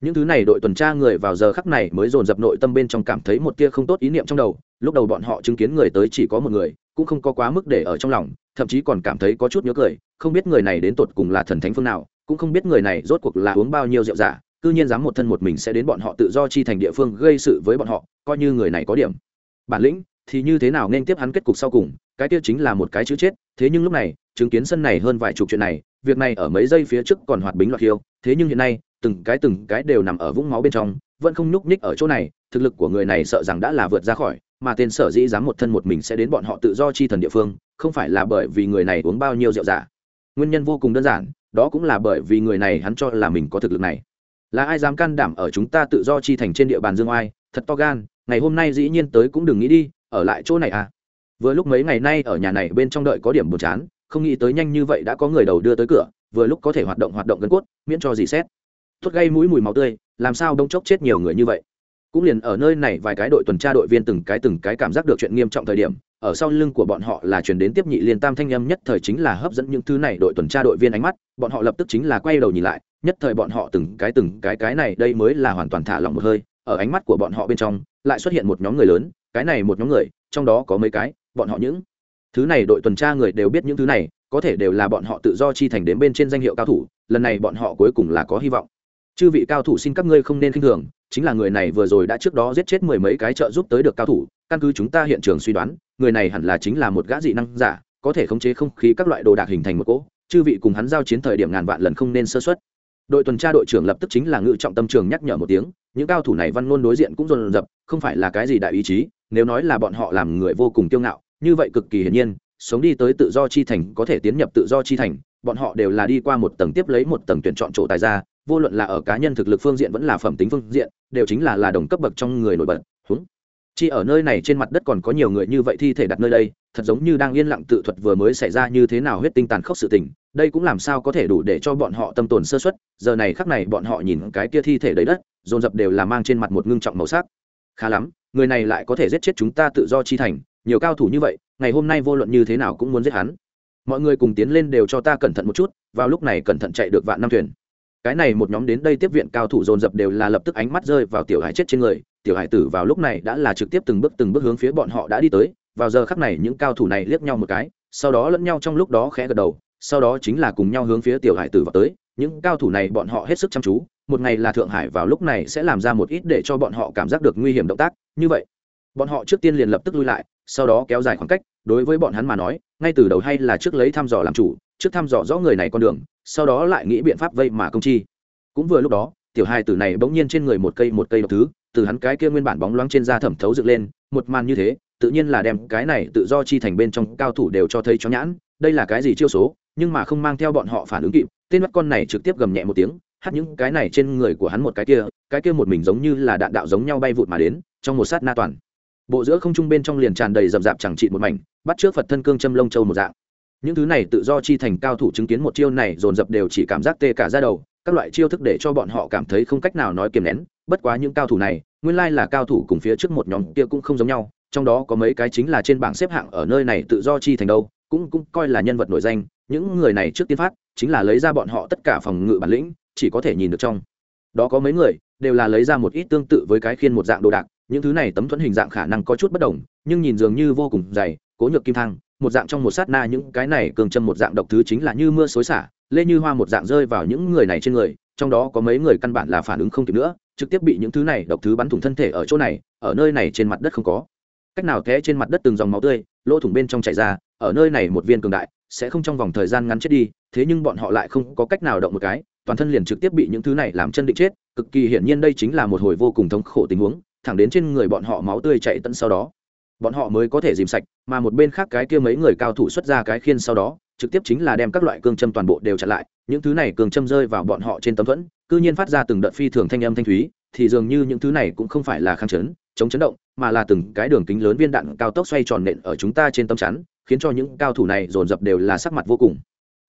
Những thứ này đội tuần tra người vào giờ khắc này mới dồn dập nội tâm bên trong cảm thấy một tia không tốt ý niệm trong đầu, lúc đầu bọn họ chứng kiến người tới chỉ có một người, cũng không có quá mức để ở trong lòng, thậm chí còn cảm thấy có chút nhớ cười, không biết người này đến tột cùng là thần thánh phương nào cũng không biết người này rốt cuộc là uống bao nhiêu rượu giả cư nhiên dám một thân một mình sẽ đến bọn họ tự do chi thành địa phương gây sự với bọn họ coi như người này có điểm. Bản lĩnh thì như thế nào nên tiếp hắn kết cục sau cùng cái kia chính là một cái chữ chết thế nhưng lúc này chứng kiến sân này hơn vài chục chuyện này việc này ở mấy giây phía trước còn hoạt bính loạt hiêu, thế nhưng hiện nay từng cái từng cái đều nằm ở vũng máu bên trong vẫn không nhúc nhích ở chỗ này thực lực của người này sợ rằng đã là vượt ra khỏi mà tên sở dĩ dám một thân một mình sẽ đến bọn họ tự do chi thần địa phương không phải là bởi vì người này uống bao nhiêu rượu giả. Nguyên nhân vô cùng đơn giản đó cũng là bởi vì người này hắn cho là mình có thực lực này. Là ai dám can đảm ở chúng ta tự do chi thành trên địa bàn dương oai? Thật to gan, ngày hôm nay dĩ nhiên tới cũng đừng nghĩ đi, ở lại chỗ này à? Vừa lúc mấy ngày nay ở nhà này bên trong đợi có điểm buồn chán, không nghĩ tới nhanh như vậy đã có người đầu đưa tới cửa, vừa lúc có thể hoạt động hoạt động gân cốt, miễn cho gì xét. Thốt gây mũi mùi máu tươi, làm sao đông chốc chết nhiều người như vậy? Cũng liền ở nơi này vài cái đội tuần tra đội viên từng cái từng cái cảm giác được chuyện nghiêm trọng thời điểm, ở sau lưng của bọn họ là chuyển đến tiếp nhị liên tam thanh âm nhất thời chính là hấp dẫn những thứ này đội tuần tra đội viên ánh mắt, bọn họ lập tức chính là quay đầu nhìn lại, nhất thời bọn họ từng cái từng cái cái này đây mới là hoàn toàn thả lỏng một hơi, ở ánh mắt của bọn họ bên trong, lại xuất hiện một nhóm người lớn, cái này một nhóm người, trong đó có mấy cái, bọn họ những thứ này đội tuần tra người đều biết những thứ này, có thể đều là bọn họ tự do chi thành đến bên trên danh hiệu cao thủ, lần này bọn họ cuối cùng là có hy vọng chư vị cao thủ xin các ngươi không nên khinh thường, chính là người này vừa rồi đã trước đó giết chết mười mấy cái trợ giúp tới được cao thủ, căn cứ chúng ta hiện trường suy đoán, người này hẳn là chính là một gã dị năng giả, có thể khống chế không khí các loại đồ đạc hình thành một cỗ, chư vị cùng hắn giao chiến thời điểm ngàn vạn lần không nên sơ xuất đội tuần tra đội trưởng lập tức chính là ngự trọng tâm trường nhắc nhở một tiếng, những cao thủ này văn ngôn đối diện cũng dồn dập không phải là cái gì đại ý chí, nếu nói là bọn họ làm người vô cùng kiêu ngạo, như vậy cực kỳ hiển nhiên, sống đi tới tự do chi thành có thể tiến nhập tự do chi thành, bọn họ đều là đi qua một tầng tiếp lấy một tầng tuyển chọn chỗ tài ra vô luận là ở cá nhân thực lực phương diện vẫn là phẩm tính phương diện, đều chính là là đồng cấp bậc trong người nổi bật húng chỉ ở nơi này trên mặt đất còn có nhiều người như vậy thi thể đặt nơi đây, thật giống như đang yên lặng tự thuật vừa mới xảy ra như thế nào huyết tinh tàn khốc sự tình, đây cũng làm sao có thể đủ để cho bọn họ tâm tồn sơ xuất giờ này khắc này bọn họ nhìn cái kia thi thể đầy đất, dồn dập đều là mang trên mặt một ngưng trọng màu sắc. Khá lắm, người này lại có thể giết chết chúng ta tự do chi thành, nhiều cao thủ như vậy, ngày hôm nay vô luận như thế nào cũng muốn giết hắn. Mọi người cùng tiến lên đều cho ta cẩn thận một chút, vào lúc này cẩn thận chạy được vạn năm thuyền cái này một nhóm đến đây tiếp viện cao thủ dồn dập đều là lập tức ánh mắt rơi vào tiểu hải chết trên người. Tiểu hải tử vào lúc này đã là trực tiếp từng bước từng bước hướng phía bọn họ đã đi tới. Vào giờ khắc này những cao thủ này liếc nhau một cái, sau đó lẫn nhau trong lúc đó khẽ gật đầu, sau đó chính là cùng nhau hướng phía tiểu hải tử vào tới. Những cao thủ này bọn họ hết sức chăm chú, một ngày là thượng hải vào lúc này sẽ làm ra một ít để cho bọn họ cảm giác được nguy hiểm động tác. Như vậy bọn họ trước tiên liền lập tức lui lại, sau đó kéo dài khoảng cách, đối với bọn hắn mà nói, ngay từ đầu hay là trước lấy thăm dò làm chủ, trước thăm dò rõ người này con đường, sau đó lại nghĩ biện pháp vây mà công chi. Cũng vừa lúc đó, tiểu hai tử này bỗng nhiên trên người một cây một cây độc thứ, từ hắn cái kia nguyên bản bóng loáng trên da thẩm thấu dựng lên, một màn như thế, tự nhiên là đem cái này tự do chi thành bên trong cao thủ đều cho thấy cho nhãn, đây là cái gì chiêu số, nhưng mà không mang theo bọn họ phản ứng kịp, tên mắt con này trực tiếp gầm nhẹ một tiếng, hát những cái này trên người của hắn một cái kia cái kia một mình giống như là đạn đạo giống nhau bay vụt mà đến, trong một sát na toàn bộ giữa không trung bên trong liền tràn đầy rậm rạp chẳng trị một mảnh, bắt trước phật thân cương châm lông châu một dạng. Những thứ này tự do chi thành cao thủ chứng kiến một chiêu này, dồn dập đều chỉ cảm giác tê cả ra đầu, các loại chiêu thức để cho bọn họ cảm thấy không cách nào nói kiềm nén. Bất quá những cao thủ này, nguyên lai là cao thủ cùng phía trước một nhóm kia cũng không giống nhau, trong đó có mấy cái chính là trên bảng xếp hạng ở nơi này tự do chi thành đâu, cũng cũng coi là nhân vật nổi danh. Những người này trước tiên phát, chính là lấy ra bọn họ tất cả phòng ngự bản lĩnh, chỉ có thể nhìn được trong. Đó có mấy người, đều là lấy ra một ít tương tự với cái khiên một dạng đồ đạc những thứ này tấm thuẫn hình dạng khả năng có chút bất đồng, nhưng nhìn dường như vô cùng dày, cố nhược kim thang, một dạng trong một sát na những cái này cường châm một dạng độc thứ chính là như mưa xối xả, lê như hoa một dạng rơi vào những người này trên người, trong đó có mấy người căn bản là phản ứng không kịp nữa, trực tiếp bị những thứ này độc thứ bắn thủng thân thể ở chỗ này, ở nơi này trên mặt đất không có. Cách nào thế trên mặt đất từng dòng máu tươi, lỗ thủng bên trong chảy ra, ở nơi này một viên cường đại, sẽ không trong vòng thời gian ngắn chết đi, thế nhưng bọn họ lại không có cách nào động một cái, toàn thân liền trực tiếp bị những thứ này làm chân định chết, cực kỳ hiển nhiên đây chính là một hồi vô cùng thống khổ tình huống thẳng đến trên người bọn họ máu tươi chạy tận sau đó. Bọn họ mới có thể dìm sạch, mà một bên khác cái kia mấy người cao thủ xuất ra cái khiên sau đó, trực tiếp chính là đem các loại cương châm toàn bộ đều chặn lại, những thứ này cương châm rơi vào bọn họ trên tấm thuẫn, cư nhiên phát ra từng đợt phi thường thanh âm thanh thúy, thì dường như những thứ này cũng không phải là kháng chấn, chống chấn động, mà là từng cái đường kính lớn viên đạn cao tốc xoay tròn nện ở chúng ta trên tấm chắn, khiến cho những cao thủ này dồn dập đều là sắc mặt vô cùng.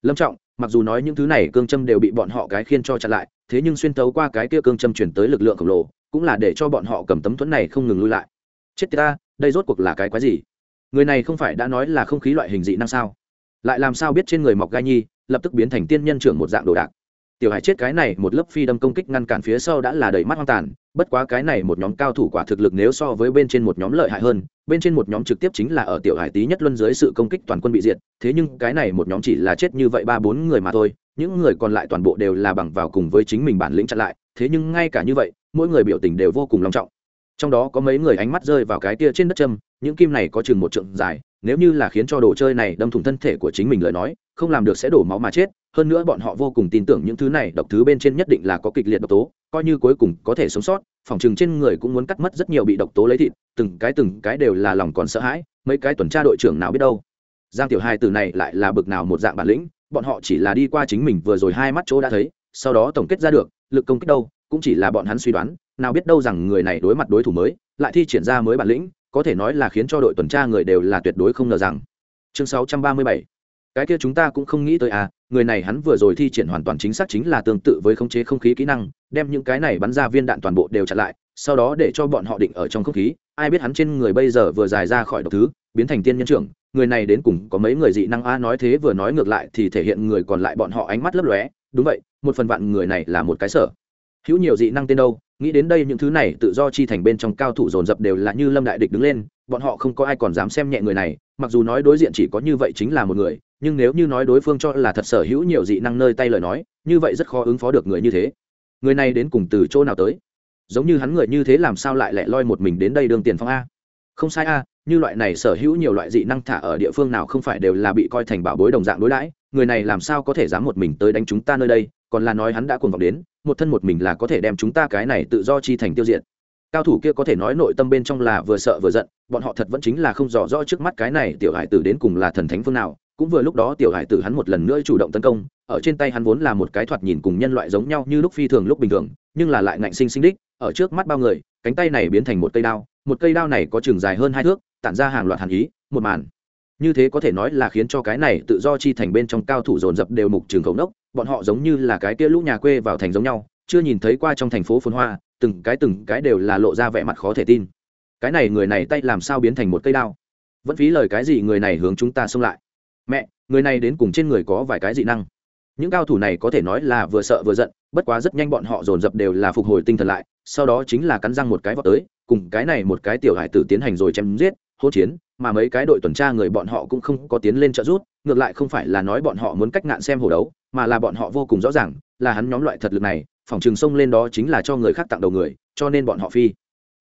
Lâm trọng, mặc dù nói những thứ này cương châm đều bị bọn họ cái khiên cho chặn lại, thế nhưng xuyên tấu qua cái kia cương châm chuyển tới lực lượng khổng lồ cũng là để cho bọn họ cầm tấm thuẫn này không ngừng lui lại. Chết ta, đây rốt cuộc là cái quái gì? Người này không phải đã nói là không khí loại hình dị năng sao? Lại làm sao biết trên người mọc gai nhi, lập tức biến thành tiên nhân trưởng một dạng đồ đạc? Tiểu hải chết cái này một lớp phi đâm công kích ngăn cản phía sau đã là đầy mắt hoang tàn, bất quá cái này một nhóm cao thủ quả thực lực nếu so với bên trên một nhóm lợi hại hơn, bên trên một nhóm trực tiếp chính là ở tiểu hải tý nhất luân dưới sự công kích toàn quân bị diệt, thế nhưng cái này một nhóm chỉ là chết như vậy ba bốn người mà thôi, những người còn lại toàn bộ đều là bằng vào cùng với chính mình bản lĩnh chặn lại, thế nhưng ngay cả như vậy mỗi người biểu tình đều vô cùng long trọng. Trong đó có mấy người ánh mắt rơi vào cái tia trên đất châm, những kim này có chừng một trượng dài, nếu như là khiến cho đồ chơi này đâm thủng thân thể của chính mình lời nói, không làm được sẽ đổ máu mà chết, hơn nữa bọn họ vô cùng tin tưởng những thứ này, độc thứ bên trên nhất định là có kịch liệt độc tố, coi như cuối cùng có thể sống sót, phòng chừng trên người cũng muốn cắt mất rất nhiều bị độc tố lấy thịt, từng cái từng cái đều là lòng còn sợ hãi, mấy cái tuần tra đội trưởng nào biết đâu. Giang tiểu hai từ này lại là bực nào một dạng bản lĩnh, bọn họ chỉ là đi qua chính mình vừa rồi hai mắt chỗ đã thấy, sau đó tổng kết ra được, lực công kích đâu cũng chỉ là bọn hắn suy đoán, nào biết đâu rằng người này đối mặt đối thủ mới, lại thi triển ra mới bản lĩnh, có thể nói là khiến cho đội tuần tra người đều là tuyệt đối không ngờ rằng. Chương 637 cái kia chúng ta cũng không nghĩ tới à người này hắn vừa rồi thi triển hoàn toàn chính xác chính là tương tự với khống chế không khí kỹ năng, đem những cái này bắn ra viên đạn toàn bộ đều chặn lại, sau đó để cho bọn họ định ở trong không khí, ai biết hắn trên người bây giờ vừa dài ra khỏi độc thứ, biến thành tiên nhân trưởng, người này đến cùng có mấy người dị năng a, nói thế vừa nói ngược lại thì thể hiện người còn lại bọn họ ánh mắt lấp lóe, đúng vậy, một phần vạn người này là một cái sở hữu nhiều dị năng tên đâu, nghĩ đến đây những thứ này tự do chi thành bên trong cao thủ dồn dập đều là như lâm đại địch đứng lên, bọn họ không có ai còn dám xem nhẹ người này, mặc dù nói đối diện chỉ có như vậy chính là một người, nhưng nếu như nói đối phương cho là thật sở hữu nhiều dị năng nơi tay lời nói, như vậy rất khó ứng phó được người như thế. Người này đến cùng từ chỗ nào tới? Giống như hắn người như thế làm sao lại lẻ loi một mình đến đây đương tiền phong a? Không sai a, như loại này sở hữu nhiều loại dị năng thả ở địa phương nào không phải đều là bị coi thành bảo bối đồng dạng đối đãi, người này làm sao có thể dám một mình tới đánh chúng ta nơi đây? Còn là nói hắn đã cuồng vọng đến, một thân một mình là có thể đem chúng ta cái này tự do chi thành tiêu diệt. Cao thủ kia có thể nói nội tâm bên trong là vừa sợ vừa giận, bọn họ thật vẫn chính là không rõ rõ trước mắt cái này tiểu hải tử đến cùng là thần thánh phương nào, cũng vừa lúc đó tiểu hải tử hắn một lần nữa chủ động tấn công, ở trên tay hắn vốn là một cái thoạt nhìn cùng nhân loại giống nhau như lúc phi thường lúc bình thường, nhưng là lại ngạnh sinh sinh đích, ở trước mắt bao người, cánh tay này biến thành một cây đao, một cây đao này có chừng dài hơn hai thước, tản ra hàng loạt hàn ý, một màn. Như thế có thể nói là khiến cho cái này tự do chi thành bên trong cao thủ dồn dập đều mục trường khẩu nốc bọn họ giống như là cái kia lũ nhà quê vào thành giống nhau, chưa nhìn thấy qua trong thành phố phồn hoa, từng cái từng cái đều là lộ ra vẻ mặt khó thể tin. Cái này người này tay làm sao biến thành một cây đao? Vẫn phí lời cái gì người này hướng chúng ta xông lại? Mẹ, người này đến cùng trên người có vài cái dị năng? Những cao thủ này có thể nói là vừa sợ vừa giận, bất quá rất nhanh bọn họ dồn dập đều là phục hồi tinh thần lại, sau đó chính là cắn răng một cái vào tới, cùng cái này một cái tiểu hải tử tiến hành rồi chém giết, hỗn chiến, mà mấy cái đội tuần tra người bọn họ cũng không có tiến lên trợ rút ngược lại không phải là nói bọn họ muốn cách ngạn xem hồ đấu, mà là bọn họ vô cùng rõ ràng, là hắn nhóm loại thật lực này, phòng trường sông lên đó chính là cho người khác tặng đầu người, cho nên bọn họ phi.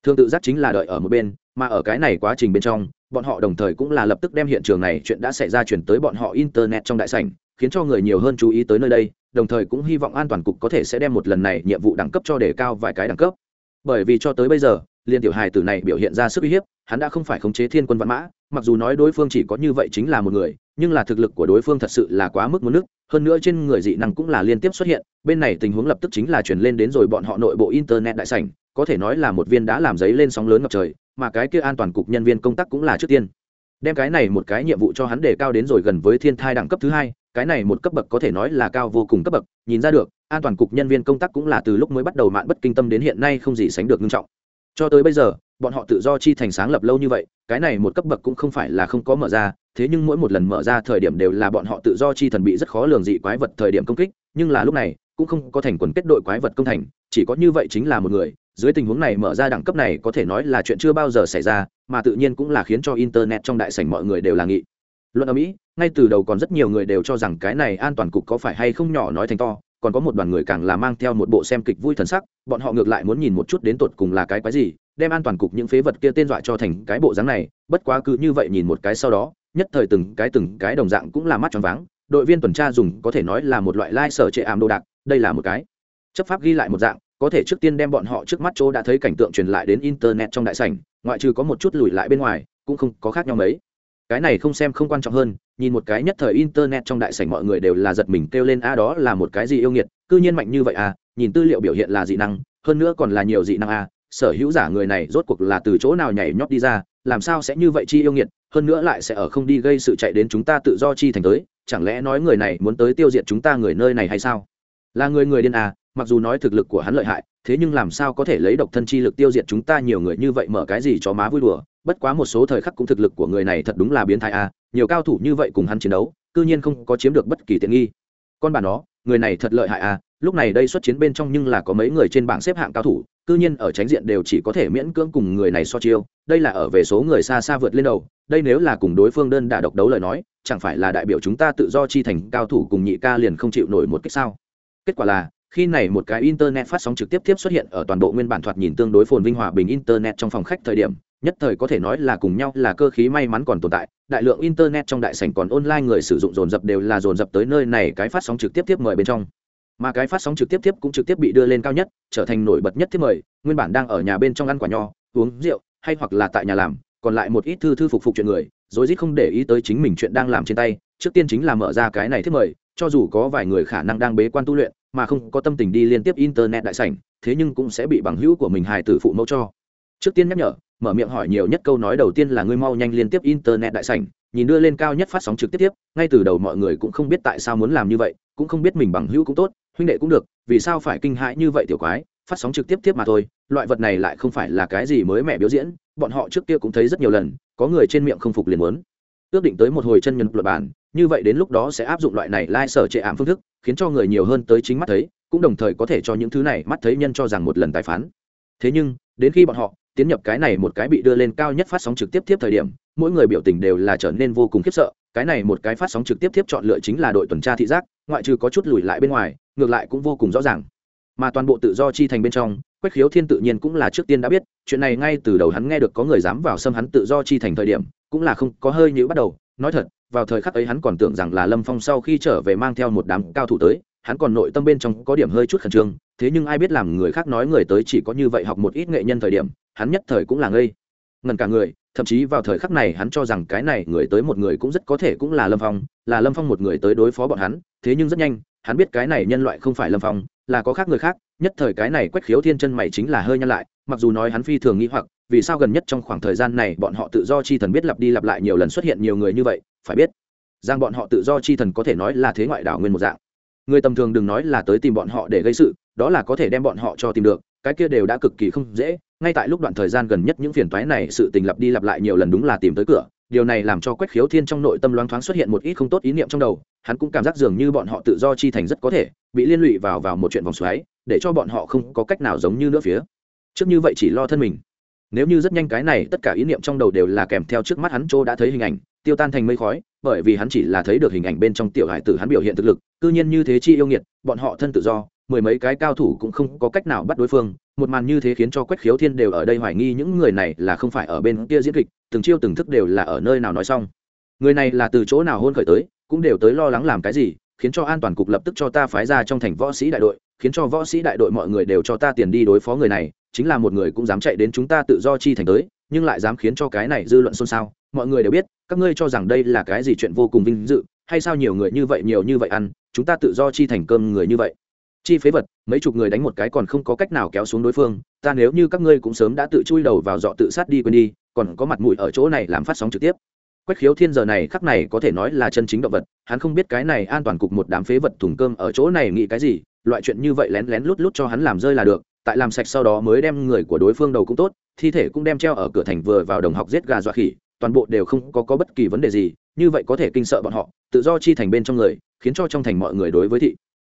Thường tự giác chính là đợi ở một bên, mà ở cái này quá trình bên trong, bọn họ đồng thời cũng là lập tức đem hiện trường này chuyện đã xảy ra chuyển tới bọn họ internet trong đại sảnh, khiến cho người nhiều hơn chú ý tới nơi đây, đồng thời cũng hy vọng an toàn cục có thể sẽ đem một lần này nhiệm vụ đẳng cấp cho đề cao vài cái đẳng cấp. Bởi vì cho tới bây giờ, liên tiểu hài tử này biểu hiện ra sức uy hiếp, hắn đã không phải khống chế thiên quân văn mã, mặc dù nói đối phương chỉ có như vậy chính là một người nhưng là thực lực của đối phương thật sự là quá mức muốn nước, hơn nữa trên người dị năng cũng là liên tiếp xuất hiện, bên này tình huống lập tức chính là chuyển lên đến rồi bọn họ nội bộ internet đại sảnh, có thể nói là một viên đã làm giấy lên sóng lớn ngập trời, mà cái kia an toàn cục nhân viên công tác cũng là trước tiên. Đem cái này một cái nhiệm vụ cho hắn đề cao đến rồi gần với thiên thai đẳng cấp thứ hai, cái này một cấp bậc có thể nói là cao vô cùng cấp bậc, nhìn ra được, an toàn cục nhân viên công tác cũng là từ lúc mới bắt đầu mạn bất kinh tâm đến hiện nay không gì sánh được nghiêm trọng. Cho tới bây giờ bọn họ tự do chi thành sáng lập lâu như vậy, cái này một cấp bậc cũng không phải là không có mở ra, thế nhưng mỗi một lần mở ra thời điểm đều là bọn họ tự do chi thần bị rất khó lường dị quái vật thời điểm công kích, nhưng là lúc này, cũng không có thành quần kết đội quái vật công thành, chỉ có như vậy chính là một người, dưới tình huống này mở ra đẳng cấp này có thể nói là chuyện chưa bao giờ xảy ra, mà tự nhiên cũng là khiến cho internet trong đại sảnh mọi người đều là nghị. Luận ở mỹ, ngay từ đầu còn rất nhiều người đều cho rằng cái này an toàn cục có phải hay không nhỏ nói thành to còn có một đoàn người càng là mang theo một bộ xem kịch vui thần sắc, bọn họ ngược lại muốn nhìn một chút đến tột cùng là cái quái gì, đem an toàn cục những phế vật kia tên dọa cho thành cái bộ dáng này, bất quá cứ như vậy nhìn một cái sau đó, nhất thời từng cái từng cái đồng dạng cũng là mắt tròn váng, đội viên tuần tra dùng có thể nói là một loại lai sở trệ ảm đồ đạc, đây là một cái. Chấp pháp ghi lại một dạng, có thể trước tiên đem bọn họ trước mắt chỗ đã thấy cảnh tượng truyền lại đến internet trong đại sảnh, ngoại trừ có một chút lùi lại bên ngoài, cũng không có khác nhau mấy cái này không xem không quan trọng hơn, nhìn một cái nhất thời internet trong đại sảnh mọi người đều là giật mình kêu lên, a, đó là một cái gì yêu nghiệt, cư nhiên mạnh như vậy à nhìn tư liệu biểu hiện là dị năng, hơn nữa còn là nhiều dị năng à sở hữu giả người này rốt cuộc là từ chỗ nào nhảy nhót đi ra, làm sao sẽ như vậy chi yêu nghiệt, hơn nữa lại sẽ ở không đi gây sự chạy đến chúng ta tự do chi thành tới, chẳng lẽ nói người này muốn tới tiêu diệt chúng ta người nơi này hay sao? Là người người điên à mặc dù nói thực lực của hắn lợi hại thế nhưng làm sao có thể lấy độc thân chi lực tiêu diệt chúng ta nhiều người như vậy mở cái gì cho má vui đùa? Bất quá một số thời khắc cũng thực lực của người này thật đúng là biến thái a nhiều cao thủ như vậy cùng hắn chiến đấu, cư nhiên không có chiếm được bất kỳ tiện nghi. Con bà nó, người này thật lợi hại a lúc này đây xuất chiến bên trong nhưng là có mấy người trên bảng xếp hạng cao thủ, cư nhiên ở tránh diện đều chỉ có thể miễn cưỡng cùng người này so chiêu, đây là ở về số người xa xa vượt lên đầu, đây nếu là cùng đối phương đơn đả độc đấu lời nói, chẳng phải là đại biểu chúng ta tự do chi thành cao thủ cùng nhị ca liền không chịu nổi một cách sao? Kết quả là khi này một cái internet phát sóng trực tiếp tiếp xuất hiện ở toàn bộ nguyên bản thoạt nhìn tương đối phồn vinh hòa bình internet trong phòng khách thời điểm, nhất thời có thể nói là cùng nhau là cơ khí may mắn còn tồn tại. Đại lượng internet trong đại sảnh còn online người sử dụng dồn dập đều là dồn dập tới nơi này cái phát sóng trực tiếp tiếp mời bên trong. Mà cái phát sóng trực tiếp tiếp cũng trực tiếp bị đưa lên cao nhất, trở thành nổi bật nhất tiếp mời, nguyên bản đang ở nhà bên trong ăn quả nho, uống rượu, hay hoặc là tại nhà làm, còn lại một ít thư thư phục phục chuyện người, rối rít không để ý tới chính mình chuyện đang làm trên tay, trước tiên chính là mở ra cái này tiếp mời, cho dù có vài người khả năng đang bế quan tu luyện mà không có tâm tình đi liên tiếp internet đại sảnh, thế nhưng cũng sẽ bị bằng hữu của mình hài tử phụ mẫu cho. Trước tiên nhắc nhở, mở miệng hỏi nhiều nhất câu nói đầu tiên là ngươi mau nhanh liên tiếp internet đại sảnh, nhìn đưa lên cao nhất phát sóng trực tiếp tiếp, ngay từ đầu mọi người cũng không biết tại sao muốn làm như vậy, cũng không biết mình bằng hữu cũng tốt, huynh đệ cũng được, vì sao phải kinh hãi như vậy tiểu quái, phát sóng trực tiếp tiếp mà thôi, loại vật này lại không phải là cái gì mới mẹ biểu diễn, bọn họ trước kia cũng thấy rất nhiều lần, có người trên miệng không phục liền muốn. Ước định tới một hồi chân nhân luật bản như vậy đến lúc đó sẽ áp dụng loại này lai、like、sở trệ ảm phương thức, khiến cho người nhiều hơn tới chính mắt thấy, cũng đồng thời có thể cho những thứ này mắt thấy nhân cho rằng một lần tài phán. Thế nhưng, đến khi bọn họ tiến nhập cái này một cái bị đưa lên cao nhất phát sóng trực tiếp tiếp thời điểm, mỗi người biểu tình đều là trở nên vô cùng khiếp sợ, cái này một cái phát sóng trực tiếp tiếp chọn lựa chính là đội tuần tra thị giác, ngoại trừ có chút lùi lại bên ngoài, ngược lại cũng vô cùng rõ ràng. Mà toàn bộ tự do chi thành bên trong, quách khiếu thiên tự nhiên cũng là trước tiên đã biết, chuyện này ngay từ đầu hắn nghe được có người dám vào xâm hắn tự do chi thành thời điểm, cũng là không có hơi nhữ bắt đầu, nói thật vào thời khắc ấy hắn còn tưởng rằng là lâm phong sau khi trở về mang theo một đám cao thủ tới, hắn còn nội tâm bên trong có điểm hơi chút khẩn trương, thế nhưng ai biết làm người khác nói người tới chỉ có như vậy học một ít nghệ nhân thời điểm, hắn nhất thời cũng là ngây. Ngần cả người, thậm chí vào thời khắc này hắn cho rằng cái này người tới một người cũng rất có thể cũng là lâm phong, là lâm phong một người tới đối phó bọn hắn, thế nhưng rất nhanh, hắn biết cái này nhân loại không phải lâm phong, là có khác người khác, nhất thời cái này quách khiếu thiên chân mày chính là hơi nhăn lại, mặc dù nói hắn phi thường nghĩ hoặc, vì sao gần nhất trong khoảng thời gian này bọn họ tự do chi thần biết lặp đi lặp lại nhiều lần xuất hiện nhiều người như vậy phải biết, rằng bọn họ tự do chi thần có thể nói là thế ngoại đảo nguyên một dạng. Người tầm thường đừng nói là tới tìm bọn họ để gây sự, đó là có thể đem bọn họ cho tìm được, cái kia đều đã cực kỳ không dễ, ngay tại lúc đoạn thời gian gần nhất những phiền toái này sự tình lặp đi lặp lại nhiều lần đúng là tìm tới cửa, điều này làm cho quách khiếu thiên trong nội tâm loáng thoáng xuất hiện một ít không tốt ý niệm trong đầu, hắn cũng cảm giác dường như bọn họ tự do chi thành rất có thể, bị liên lụy vào vào một chuyện vòng xoáy, để cho bọn họ không có cách nào giống như nữa phía. Trước như vậy chỉ lo thân mình nếu như rất nhanh cái này, tất cả ý niệm trong đầu đều là kèm theo trước mắt hắn chỗ đã thấy hình ảnh, tiêu tan thành mây khói, bởi vì hắn chỉ là thấy được hình ảnh bên trong tiểu hải tử hắn biểu hiện thực lực, cư nhiên như thế chi yêu nghiệt, bọn họ thân tự do, mười mấy cái cao thủ cũng không có cách nào bắt đối phương, một màn như thế khiến cho quách khiếu thiên đều ở đây hoài nghi những người này là không phải ở bên kia diễn kịch, từng chiêu từng thức đều là ở nơi nào nói xong. Người này là từ chỗ nào hôn khởi tới, cũng đều tới lo lắng làm cái gì, khiến cho an toàn cục lập tức cho ta phái ra trong thành võ sĩ đại đội khiến cho võ sĩ đại đội mọi người đều cho ta tiền đi đối phó người này, chính là một người cũng dám chạy đến chúng ta tự do chi thành tới, nhưng lại dám khiến cho cái này dư luận xôn xao. Mọi người đều biết, các ngươi cho rằng đây là cái gì chuyện vô cùng vinh dự, hay sao nhiều người như vậy, nhiều như vậy ăn, chúng ta tự do chi thành cơm người như vậy. Chi phế vật, mấy chục người đánh một cái còn không có cách nào kéo xuống đối phương, ta nếu như các ngươi cũng sớm đã tự chui đầu vào dọ tự sát đi quên đi, còn có mặt mũi ở chỗ này làm phát sóng trực tiếp. Quách khiếu thiên giờ này khắc này có thể nói là chân chính động vật, hắn không biết cái này an toàn cục một đám phế vật thùng cơm ở chỗ này nghĩ cái gì loại chuyện như vậy lén lén lút lút cho hắn làm rơi là được tại làm sạch sau đó mới đem người của đối phương đầu cũng tốt thi thể cũng đem treo ở cửa thành vừa vào đồng học giết gà dọa khỉ toàn bộ đều không có, có bất kỳ vấn đề gì như vậy có thể kinh sợ bọn họ tự do chi thành bên trong người khiến cho trong thành mọi người đối với thị.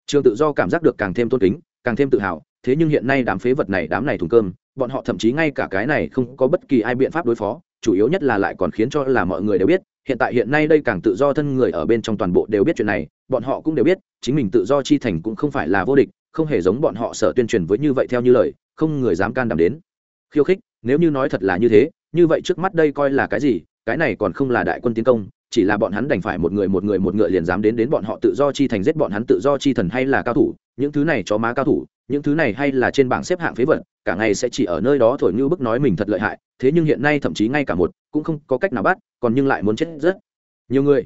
Trường tự do cảm giác được càng thêm tôn kính càng thêm tự hào thế nhưng hiện nay đám phế vật này đám này thùng cơm bọn họ thậm chí ngay cả cái này không có bất kỳ ai biện pháp đối phó chủ yếu nhất là lại còn khiến cho là mọi người đều biết hiện tại hiện nay đây càng tự do thân người ở bên trong toàn bộ đều biết chuyện này, bọn họ cũng đều biết, chính mình tự do chi thành cũng không phải là vô địch, không hề giống bọn họ sở tuyên truyền với như vậy theo như lời, không người dám can đảm đến. Khiêu khích, nếu như nói thật là như thế, như vậy trước mắt đây coi là cái gì, cái này còn không là đại quân tiến công, chỉ là bọn hắn đành phải một người một người một ngựa liền dám đến đến bọn họ tự do chi thành giết bọn hắn tự do chi thần hay là cao thủ, những thứ này cho má cao thủ, những thứ này hay là trên bảng xếp hạng phế vật cả ngày sẽ chỉ ở nơi đó thổi như bức nói mình thật lợi hại, thế nhưng hiện nay thậm chí ngay cả một cũng không có cách nào bắt, còn nhưng lại muốn chết rất nhiều người.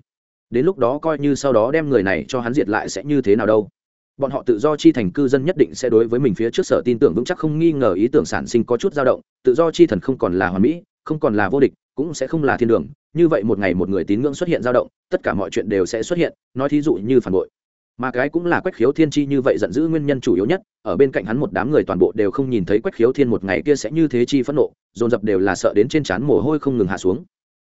Đến lúc đó coi như sau đó đem người này cho hắn diệt lại sẽ như thế nào đâu. Bọn họ tự do chi thành cư dân nhất định sẽ đối với mình phía trước sở tin tưởng vững chắc không nghi ngờ ý tưởng sản sinh có chút dao động, tự do chi thần không còn là hoàn mỹ, không còn là vô địch, cũng sẽ không là thiên đường, như vậy một ngày một người tín ngưỡng xuất hiện dao động, tất cả mọi chuyện đều sẽ xuất hiện, nói thí dụ như phản bội mà cái cũng là quách khiếu thiên chi như vậy giận dữ nguyên nhân chủ yếu nhất, ở bên cạnh hắn một đám người toàn bộ đều không nhìn thấy quách khiếu thiên một ngày kia sẽ như thế chi phẫn nộ, dồn dập đều là sợ đến trên trán mồ hôi không ngừng hạ xuống.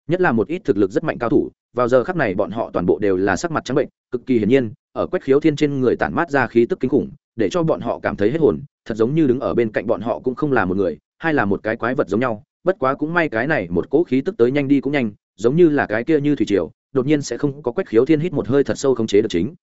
Nhất là một ít thực lực rất mạnh cao thủ, vào giờ khắc này bọn họ toàn bộ đều là sắc mặt trắng bệnh, cực kỳ hiển nhiên, ở quách khiếu thiên trên người tản mát ra khí tức kinh khủng, để cho bọn họ cảm thấy hết hồn, thật giống như đứng ở bên cạnh bọn họ cũng không là một người hay là một cái quái vật giống nhau, bất quá cũng may cái này một cỗ khí tức tới nhanh đi cũng nhanh, giống như là cái kia như thủy triều, đột nhiên sẽ không có quách khiếu thiên hít một hơi thật sâu không chế được chính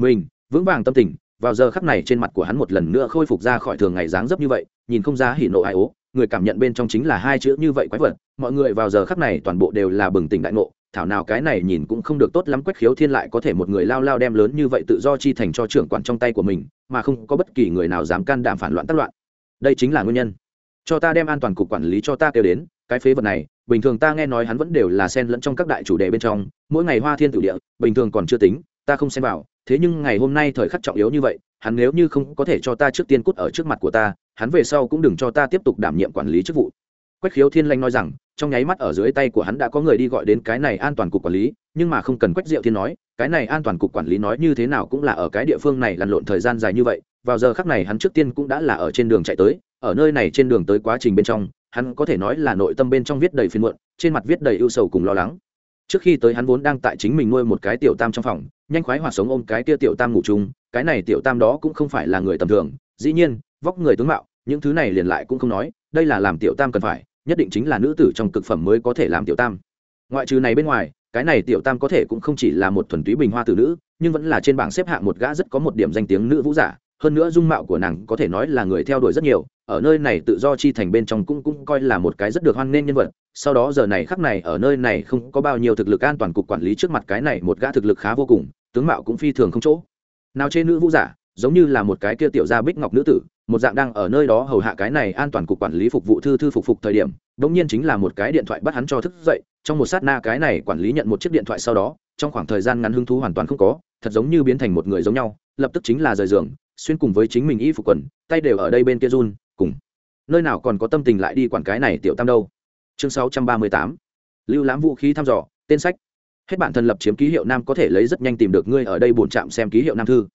mình, vững vàng tâm tình, vào giờ khắc này trên mặt của hắn một lần nữa khôi phục ra khỏi thường ngày dáng dấp như vậy, nhìn không ra hỉ nộ ai ố, người cảm nhận bên trong chính là hai chữ như vậy quái vật, mọi người vào giờ khắc này toàn bộ đều là bừng tỉnh đại ngộ, thảo nào cái này nhìn cũng không được tốt lắm quách khiếu thiên lại có thể một người lao lao đem lớn như vậy tự do chi thành cho trưởng quản trong tay của mình, mà không có bất kỳ người nào dám can đảm phản loạn tác loạn. Đây chính là nguyên nhân. Cho ta đem an toàn cục quản lý cho ta kêu đến, cái phế vật này, bình thường ta nghe nói hắn vẫn đều là xen lẫn trong các đại chủ đề bên trong, mỗi ngày hoa thiên tử địa, bình thường còn chưa tính, ta không xem vào thế nhưng ngày hôm nay thời khắc trọng yếu như vậy, hắn nếu như không có thể cho ta trước tiên cút ở trước mặt của ta, hắn về sau cũng đừng cho ta tiếp tục đảm nhiệm quản lý chức vụ. Quách khiếu thiên lanh nói rằng, trong nháy mắt ở dưới tay của hắn đã có người đi gọi đến cái này an toàn cục quản lý, nhưng mà không cần quách diệu thiên nói, cái này an toàn cục quản lý nói như thế nào cũng là ở cái địa phương này lăn lộn thời gian dài như vậy, vào giờ khắc này hắn trước tiên cũng đã là ở trên đường chạy tới, ở nơi này trên đường tới quá trình bên trong, hắn có thể nói là nội tâm bên trong viết đầy phiền muộn, trên mặt viết đầy ưu sầu cùng lo lắng trước khi tới hắn vốn đang tại chính mình nuôi một cái tiểu tam trong phòng, nhanh khoái hoạt sống ôm cái kia tiểu tam ngủ chung, cái này tiểu tam đó cũng không phải là người tầm thường, dĩ nhiên, vóc người tướng mạo, những thứ này liền lại cũng không nói, đây là làm tiểu tam cần phải, nhất định chính là nữ tử trong cực phẩm mới có thể làm tiểu tam. Ngoại trừ này bên ngoài, cái này tiểu tam có thể cũng không chỉ là một thuần túy bình hoa tử nữ, nhưng vẫn là trên bảng xếp hạng một gã rất có một điểm danh tiếng nữ vũ giả hơn nữa dung mạo của nàng có thể nói là người theo đuổi rất nhiều, ở nơi này tự do chi thành bên trong cũng cũng coi là một cái rất được hoan nghênh nhân vật. Sau đó giờ này khắc này ở nơi này không có bao nhiêu thực lực an toàn cục quản lý trước mặt cái này một gã thực lực khá vô cùng, tướng mạo cũng phi thường không chỗ. Nào trên nữ vũ giả, giống như là một cái kia tiểu gia bích ngọc nữ tử, một dạng đang ở nơi đó hầu hạ cái này an toàn cục quản lý phục vụ thư thư phục phục thời điểm, đống nhiên chính là một cái điện thoại bắt hắn cho thức dậy, trong một sát na cái này quản lý nhận một chiếc điện thoại sau đó, trong khoảng thời gian ngắn hứng thú hoàn toàn không có, thật giống như biến thành một người giống nhau, lập tức chính là rời giường xuyên cùng với chính mình y phục quần, tay đều ở đây bên kia run, cùng. Nơi nào còn có tâm tình lại đi quản cái này tiểu tam đâu. Chương 638 lưu lãm vũ khí thăm dò, tên sách. Hết bản thân lập chiếm ký hiệu nam có thể lấy rất nhanh tìm được ngươi ở đây bổn trạm xem ký hiệu nam thư.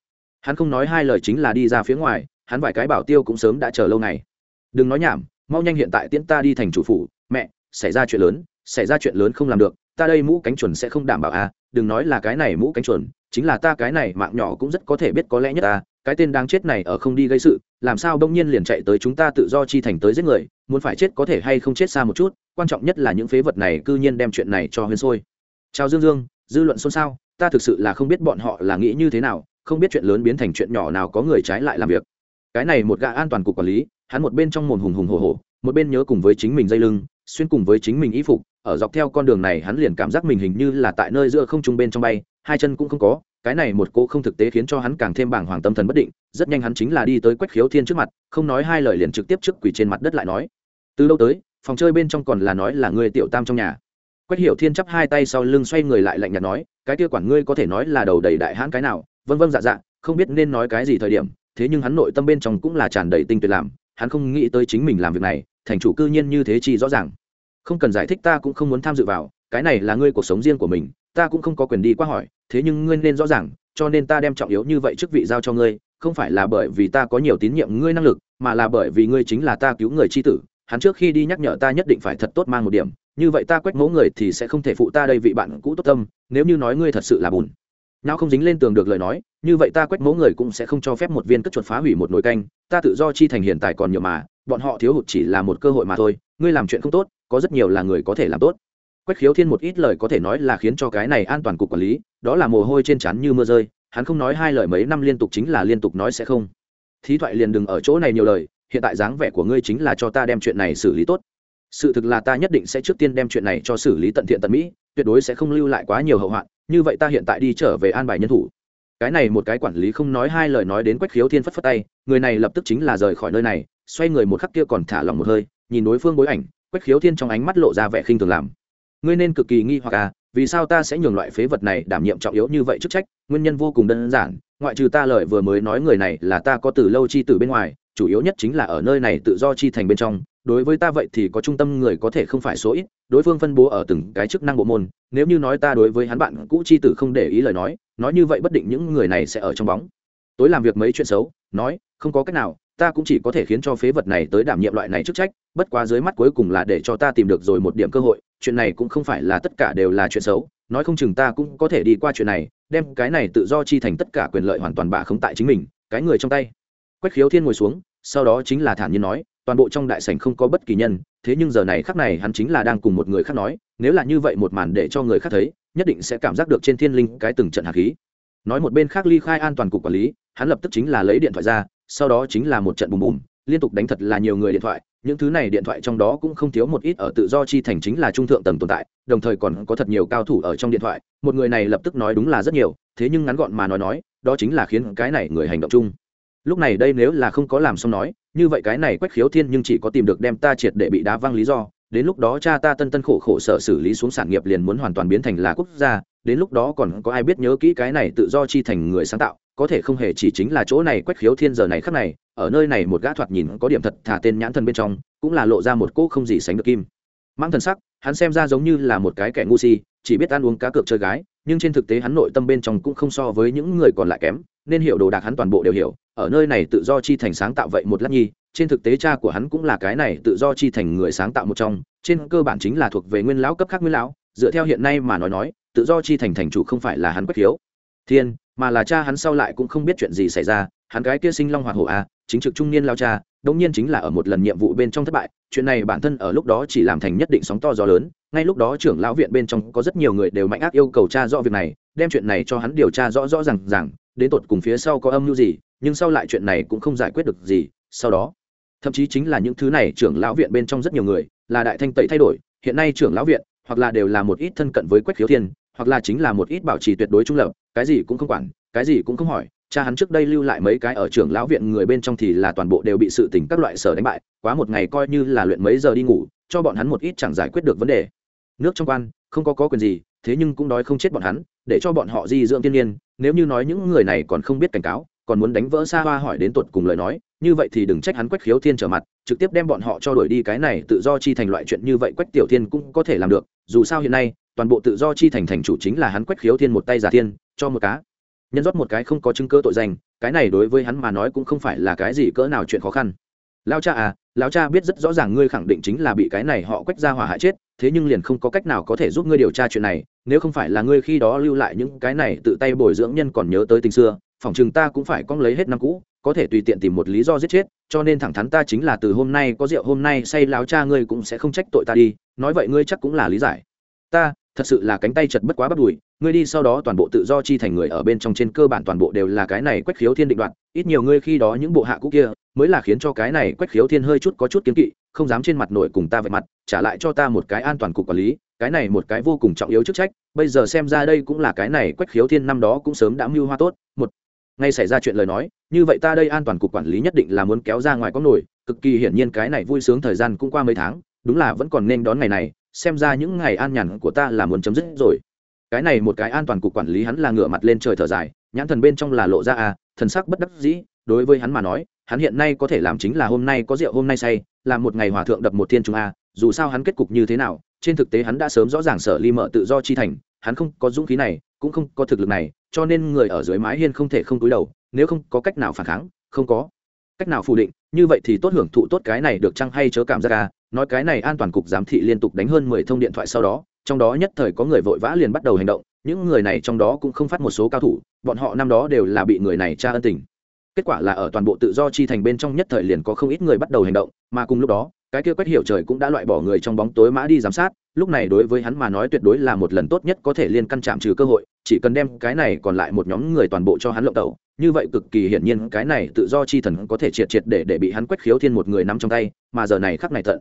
Hắn không nói hai lời chính là đi ra phía ngoài, hắn vài cái bảo tiêu cũng sớm đã chờ lâu ngày. Đừng nói nhảm, mau nhanh hiện tại tiễn ta đi thành chủ phủ. Mẹ, xảy ra chuyện lớn, xảy ra chuyện lớn không làm được, ta đây mũ cánh chuẩn sẽ không đảm bảo à đừng nói là cái này mũ cánh chuẩn chính là ta cái này mạng nhỏ cũng rất có thể biết có lẽ nhất ta cái tên đáng chết này ở không đi gây sự, làm sao đông nhiên liền chạy tới chúng ta tự do chi thành tới giết người, muốn phải chết có thể hay không chết xa một chút, quan trọng nhất là những phế vật này cư nhiên đem chuyện này cho huyên sôi chào dương dương, dư luận xôn xao, ta thực sự là không biết bọn họ là nghĩ như thế nào, không biết chuyện lớn biến thành chuyện nhỏ nào có người trái lại làm việc. Cái này một gã an toàn cục quản lý, hắn một bên trong mồm hùng hùng hồ hồ một bên nhớ cùng với chính mình dây lưng, xuyên cùng với chính mình y phục, ở dọc theo con đường này hắn liền cảm giác mình hình như là tại nơi giữa không trung bên trong bay, hai chân cũng không có cái này một cô không thực tế khiến cho hắn càng thêm bảng hoàng tâm thần bất định, rất nhanh hắn chính là đi tới quách khiếu thiên trước mặt, không nói hai lời liền trực tiếp trước quỷ trên mặt đất lại nói. Từ lâu tới, phòng chơi bên trong còn là nói là người tiểu tam trong nhà. Quách hiểu thiên chắp hai tay sau lưng xoay người lại lạnh nhạt nói, cái kia quản ngươi có thể nói là đầu đầy đại hãn cái nào? Vân vân dạ dạ không biết nên nói cái gì thời điểm, thế nhưng hắn nội tâm bên trong cũng là tràn đầy tinh tuyệt làm, hắn không nghĩ tới chính mình làm việc này, thành chủ cư nhiên như thế chi rõ ràng. Không cần giải thích ta cũng không muốn tham dự vào cái này là ngươi cuộc sống riêng của mình, ta cũng không có quyền đi qua hỏi, thế nhưng ngươi nên rõ ràng, cho nên ta đem trọng yếu như vậy chức vị giao cho ngươi, không phải là bởi vì ta có nhiều tín nhiệm ngươi năng lực, mà là bởi vì ngươi chính là ta cứu người chi tử, hắn trước khi đi nhắc nhở ta nhất định phải thật tốt mang một điểm, như vậy ta quét mẫu người thì sẽ không thể phụ ta đây vị bạn cũ tốt tâm, nếu như nói ngươi thật sự là bùn nào không dính lên tường được lời nói, như vậy ta quét mẫu người cũng sẽ không cho phép một viên cất chuột phá hủy một nồi canh, ta tự do chi thành hiện tại còn nhiều mà, bọn họ thiếu hụt chỉ là một cơ hội mà thôi, ngươi làm chuyện không tốt, có rất nhiều là người có thể làm tốt quách khiếu thiên một ít lời có thể nói là khiến cho cái này an toàn cục quản lý, đó là mồ hôi trên trán như mưa rơi, hắn không nói hai lời mấy năm liên tục chính là liên tục nói sẽ không. Thí thoại liền đừng ở chỗ này nhiều lời, hiện tại dáng vẻ của ngươi chính là cho ta đem chuyện này xử lý tốt. Sự thực là ta nhất định sẽ trước tiên đem chuyện này cho xử lý tận thiện tận mỹ, tuyệt đối sẽ không lưu lại quá nhiều hậu hoạn, như vậy ta hiện tại đi trở về an bài nhân thủ. Cái này một cái quản lý không nói hai lời nói đến quách khiếu thiên phất phất tay, người này lập tức chính là rời khỏi nơi này, xoay người một khắc kia còn thả lỏng một hơi, nhìn đối phương bối ảnh, quách khiếu thiên trong ánh mắt lộ ra vẻ khinh thường làm ngươi nên cực kỳ nghi hoặc à vì sao ta sẽ nhường loại phế vật này đảm nhiệm trọng yếu như vậy chức trách? Nguyên nhân vô cùng đơn giản, ngoại trừ ta lời vừa mới nói người này là ta có từ lâu chi từ bên ngoài, chủ yếu nhất chính là ở nơi này tự do chi thành bên trong. Đối với ta vậy thì có trung tâm người có thể không phải số ít, đối phương phân bố ở từng cái chức năng bộ môn. Nếu như nói ta đối với hắn bạn cũ chi tử không để ý lời nói nói như vậy bất định những người này sẽ ở trong bóng. Tối làm việc mấy chuyện xấu, nói, không có cách nào ta cũng chỉ có thể khiến cho phế vật này tới đảm nhiệm loại này chức trách, bất quá dưới mắt cuối cùng là để cho ta tìm được rồi một điểm cơ hội, chuyện này cũng không phải là tất cả đều là chuyện xấu, nói không chừng ta cũng có thể đi qua chuyện này, đem cái này tự do chi thành tất cả quyền lợi hoàn toàn bà không tại chính mình, cái người trong tay. Quách khiếu thiên ngồi xuống, sau đó chính là thản nhiên nói, toàn bộ trong đại sảnh không có bất kỳ nhân, thế nhưng giờ này khắc này hắn chính là đang cùng một người khác nói, nếu là như vậy một màn để cho người khác thấy, nhất định sẽ cảm giác được trên thiên linh cái từng trận hạt khí. Nói một bên khác ly khai an toàn cục quản lý, hắn lập tức chính là lấy điện thoại ra sau đó chính là một trận bùm bùm, liên tục đánh thật là nhiều người điện thoại, những thứ này điện thoại trong đó cũng không thiếu một ít ở tự do chi thành chính là trung thượng tầng tồn tại, đồng thời còn có thật nhiều cao thủ ở trong điện thoại, một người này lập tức nói đúng là rất nhiều, thế nhưng ngắn gọn mà nói nói, đó chính là khiến cái này người hành động chung. Lúc này đây nếu là không có làm xong nói, như vậy cái này quách khiếu thiên nhưng chỉ có tìm được đem ta triệt để bị đá văng lý do, đến lúc đó cha ta tân tân khổ khổ sở xử lý xuống sản nghiệp liền muốn hoàn toàn biến thành là quốc gia, đến lúc đó còn có ai biết nhớ kỹ cái này tự do chi thành người sáng tạo có thể không hề chỉ chính là chỗ này quách khiếu thiên giờ này khắc này, ở nơi này một gã thoạt nhìn có điểm thật thả tên nhãn thân bên trong, cũng là lộ ra một cỗ không gì sánh được kim mang thần sắc, hắn xem ra giống như là một cái kẻ ngu si, chỉ biết ăn uống cá cược chơi gái, nhưng trên thực tế hắn nội tâm bên trong cũng không so với những người còn lại kém, nên hiểu đồ đạc hắn toàn bộ đều hiểu, ở nơi này tự do chi thành sáng tạo vậy một lát nhi, trên thực tế cha của hắn cũng là cái này tự do chi thành người sáng tạo một trong, trên cơ bản chính là thuộc về nguyên lão cấp khác nguyên lão, dựa theo hiện nay mà nói nói, tự do chi thành thành chủ không phải là hắn quách khiếu thiên mà là cha hắn sau lại cũng không biết chuyện gì xảy ra hắn gái kia sinh long hoạt hổ a à, chính trực trung niên lao cha đống nhiên chính là ở một lần nhiệm vụ bên trong thất bại chuyện này bản thân ở lúc đó chỉ làm thành nhất định sóng to gió lớn ngay lúc đó trưởng lão viện bên trong có rất nhiều người đều mạnh ác yêu cầu cha rõ việc này đem chuyện này cho hắn điều tra rõ rõ rằng rằng đến tột cùng phía sau có âm mưu gì nhưng sau lại chuyện này cũng không giải quyết được gì sau đó thậm chí chính là những thứ này trưởng lão viện bên trong rất nhiều người là đại thanh tẩy thay đổi hiện nay trưởng lão viện hoặc là đều là một ít thân cận với quách khiếu thiên hoặc là chính là một ít bảo trì tuyệt đối trung lập cái gì cũng không quản, cái gì cũng không hỏi, cha hắn trước đây lưu lại mấy cái ở trưởng lão viện người bên trong thì là toàn bộ đều bị sự tình các loại sở đánh bại, quá một ngày coi như là luyện mấy giờ đi ngủ, cho bọn hắn một ít chẳng giải quyết được vấn đề. Nước trong quan, không có có quyền gì, thế nhưng cũng đói không chết bọn hắn, để cho bọn họ di dưỡng thiên nhiên, nếu như nói những người này còn không biết cảnh cáo, còn muốn đánh vỡ xa hoa hỏi đến tuột cùng lời nói, như vậy thì đừng trách hắn quách khiếu thiên trở mặt, trực tiếp đem bọn họ cho đuổi đi, cái này tự do chi thành loại chuyện như vậy quách tiểu thiên cũng có thể làm được, dù sao hiện nay toàn bộ tự do chi thành thành chủ chính là hắn quách khiếu thiên một tay giả thiên, cho một cá. Nhân rót một cái không có chứng cơ tội danh, cái này đối với hắn mà nói cũng không phải là cái gì cỡ nào chuyện khó khăn. Lao cha à lão cha biết rất rõ ràng ngươi khẳng định chính là bị cái này họ quách ra hỏa hại chết, thế nhưng liền không có cách nào có thể giúp ngươi điều tra chuyện này, nếu không phải là ngươi khi đó lưu lại những cái này tự tay bồi dưỡng nhân còn nhớ tới tình xưa phỏng chừng ta cũng phải con lấy hết năm cũ, có thể tùy tiện tìm một lý do giết chết, cho nên thẳng thắn ta chính là từ hôm nay có rượu hôm nay say láo cha ngươi cũng sẽ không trách tội ta đi, nói vậy ngươi chắc cũng là lý giải. Ta thật sự là cánh tay chật bất quá bắt đùi, ngươi đi sau đó toàn bộ tự do chi thành người ở bên trong trên cơ bản toàn bộ đều là cái này quách khiếu thiên định đoạt, ít nhiều ngươi khi đó những bộ hạ cũ kia, mới là khiến cho cái này quách khiếu thiên hơi chút có chút kiến kỵ, không dám trên mặt nổi cùng ta vạch mặt, trả lại cho ta một cái an toàn cục quản lý, cái này một cái vô cùng trọng yếu chức trách, bây giờ xem ra đây cũng là cái này quách khiếu thiên năm đó cũng sớm đã mưu hoa tốt, một, ngay xảy ra chuyện lời nói, như vậy ta đây an toàn cục quản lý nhất định là muốn kéo ra ngoài có nổi, cực kỳ hiển nhiên cái này vui sướng thời gian cũng qua mấy tháng, đúng là vẫn còn nên đón ngày này xem ra những ngày an nhàn của ta là muốn chấm dứt rồi. Cái này một cái an toàn cục quản lý hắn là ngửa mặt lên trời thở dài, nhãn thần bên trong là lộ ra à thần sắc bất đắc dĩ, đối với hắn mà nói, hắn hiện nay có thể làm chính là hôm nay có rượu, hôm nay say, làm một ngày hòa thượng đập một thiên trung a, dù sao hắn kết cục như thế nào, trên thực tế hắn đã sớm rõ ràng sở ly mở tự do chi thành, hắn không có dũng khí này, cũng không có thực lực này, cho nên người ở dưới mái hiên không thể không túi đầu, nếu không có cách nào phản kháng, không có cách nào phủ định, như vậy thì tốt hưởng thụ tốt cái này được chăng hay chớ cảm giác à? Nói cái này an toàn cục giám thị liên tục đánh hơn mười thông điện thoại sau đó, trong đó nhất thời có người vội vã liền bắt đầu hành động, những người này trong đó cũng không phát một số cao thủ, bọn họ năm đó đều là bị người này tra ân tình. Kết quả là ở toàn bộ tự do chi thành bên trong nhất thời liền có không ít người bắt đầu hành động, mà cùng lúc đó, cái kia quét hiểu trời cũng đã loại bỏ người trong bóng tối mã đi giám sát, lúc này đối với hắn mà nói tuyệt đối là một lần tốt nhất có thể liên căn chạm trừ cơ hội, chỉ cần đem cái này còn lại một nhóm người toàn bộ cho hắn lộng tẩu như vậy cực kỳ hiển nhiên cái này tự do chi thần có thể triệt triệt để để bị hắn quét khiếu thiên một người nắm trong tay, mà giờ này khắc này tận.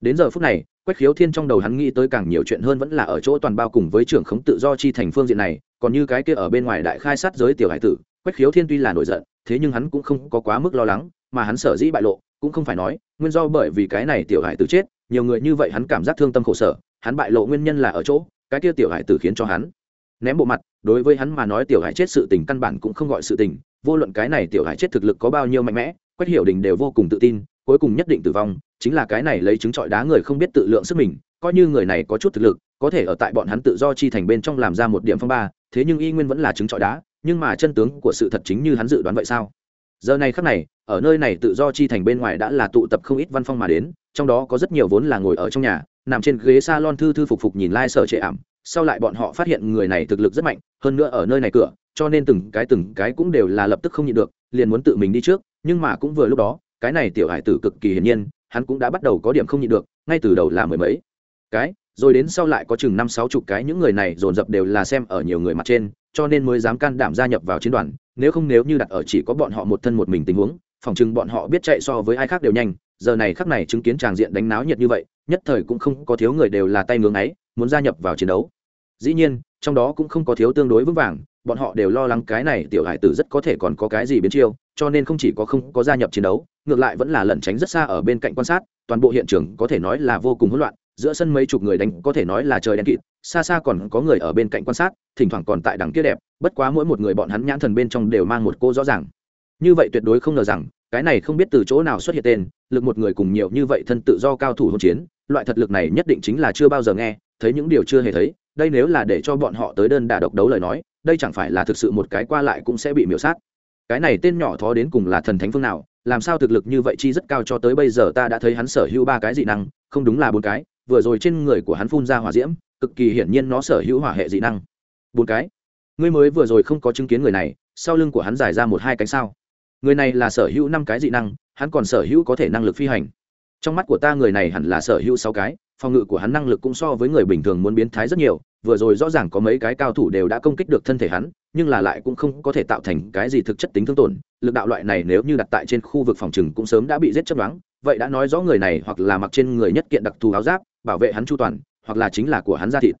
Đến giờ phút này quét khiếu thiên trong đầu hắn nghĩ tới càng nhiều chuyện hơn vẫn là ở chỗ toàn bao cùng với trưởng khống tự do chi thành phương diện này, còn như cái kia ở bên ngoài đại khai sát giới tiểu hải tử quét khiếu thiên tuy là nổi giận, thế nhưng hắn cũng không có quá mức lo lắng, mà hắn sở dĩ bại lộ, cũng không phải nói, nguyên do bởi vì cái này tiểu hải tử chết, nhiều người như vậy hắn cảm giác thương tâm khổ sở, hắn bại lộ nguyên nhân là ở chỗ, cái kia tiểu hải tử khiến cho hắn ném bộ mặt, đối với hắn mà nói tiểu hải chết sự tình căn bản cũng không gọi sự tình, vô luận cái này tiểu hải chết thực lực có bao nhiêu mạnh mẽ, quách hiểu đình đều vô cùng tự tin, cuối cùng nhất định tử vong, chính là cái này lấy chứng trọi đá người không biết tự lượng sức mình, coi như người này có chút thực lực, có thể ở tại bọn hắn tự do chi thành bên trong làm ra một điểm phong ba, thế nhưng y nguyên vẫn là chứng trọi đá, nhưng mà chân tướng của sự thật chính như hắn dự đoán vậy sao? Giờ này khắc này, ở nơi này tự do chi thành bên ngoài đã là tụ tập không ít văn phong mà đến, trong đó có rất nhiều vốn là ngồi ở trong nhà, nằm trên ghế s a lon thư thư phục phục nhìn lai、like、sở trệ ảm sau lại bọn họ phát hiện người này thực lực rất mạnh, hơn nữa ở nơi này cửa, cho nên từng cái từng cái cũng đều là lập tức không nhịn được, liền muốn tự mình đi trước, nhưng mà cũng vừa lúc đó, cái này tiểu hải tử cực kỳ hiển nhiên, hắn cũng đã bắt đầu có điểm không nhịn được, ngay từ đầu là mười mấy. Cái, rồi đến sau lại có chừng năm sáu chục cái những người này dồn dập đều là xem ở nhiều người mặt trên, cho nên mới dám can đảm gia nhập vào chiến đoàn, nếu không nếu như đặt ở chỉ có bọn họ một thân một mình tình huống, phòng chừng bọn họ biết chạy so với ai khác đều nhanh, giờ này khắc này chứng kiến tràng diện đánh náo nhiệt như vậy, nhất thời cũng không có thiếu người đều là tay ngưỡng ấy, muốn gia nhập vào chiến đấu dĩ nhiên, trong đó cũng không có thiếu tương đối vững vàng, bọn họ đều lo lắng cái này tiểu hải tử rất có thể còn có cái gì biến chiêu, cho nên không chỉ có không có gia nhập chiến đấu, ngược lại vẫn là lẩn tránh rất xa ở bên cạnh quan sát, toàn bộ hiện trường có thể nói là vô cùng hỗn loạn, giữa sân mấy chục người đánh có thể nói là trời đen kịt, xa xa còn có người ở bên cạnh quan sát, thỉnh thoảng còn tại đằng kia đẹp, bất quá mỗi một người bọn hắn nhãn thần bên trong đều mang một cô rõ ràng. Như vậy tuyệt đối không ngờ rằng, cái này không biết từ chỗ nào xuất hiện tên, lực một người cùng nhiều như vậy thân tự do cao thủ hỗn chiến, loại thật lực này nhất định chính là chưa bao giờ nghe, thấy những điều chưa hề thấy đây nếu là để cho bọn họ tới đơn đả độc đấu lời nói, đây chẳng phải là thực sự một cái qua lại cũng sẽ bị miễu sát. Cái này tên nhỏ thó đến cùng là thần thánh phương nào, làm sao thực lực như vậy chi rất cao cho tới bây giờ ta đã thấy hắn sở hữu ba cái dị năng, không đúng là bốn cái, vừa rồi trên người của hắn phun ra hỏa diễm, cực kỳ hiển nhiên nó sở hữu hỏa hệ dị năng. Bốn cái? Ngươi mới vừa rồi không có chứng kiến người này, sau lưng của hắn dài ra một hai cánh sao? Người này là sở hữu năm cái dị năng, hắn còn sở hữu có thể năng lực phi hành. Trong mắt của ta người này hẳn là sở hữu sáu cái phòng ngự của hắn năng lực cũng so với người bình thường muốn biến thái rất nhiều, vừa rồi rõ ràng có mấy cái cao thủ đều đã công kích được thân thể hắn, nhưng là lại cũng không có thể tạo thành cái gì thực chất tính thương tổn. Lực đạo loại này nếu như đặt tại trên khu vực phòng trừng cũng sớm đã bị giết chấp đoán. Vậy đã nói rõ người này hoặc là mặc trên người nhất kiện đặc thù áo giáp, bảo vệ hắn chu toàn, hoặc là chính là của hắn ra thịt.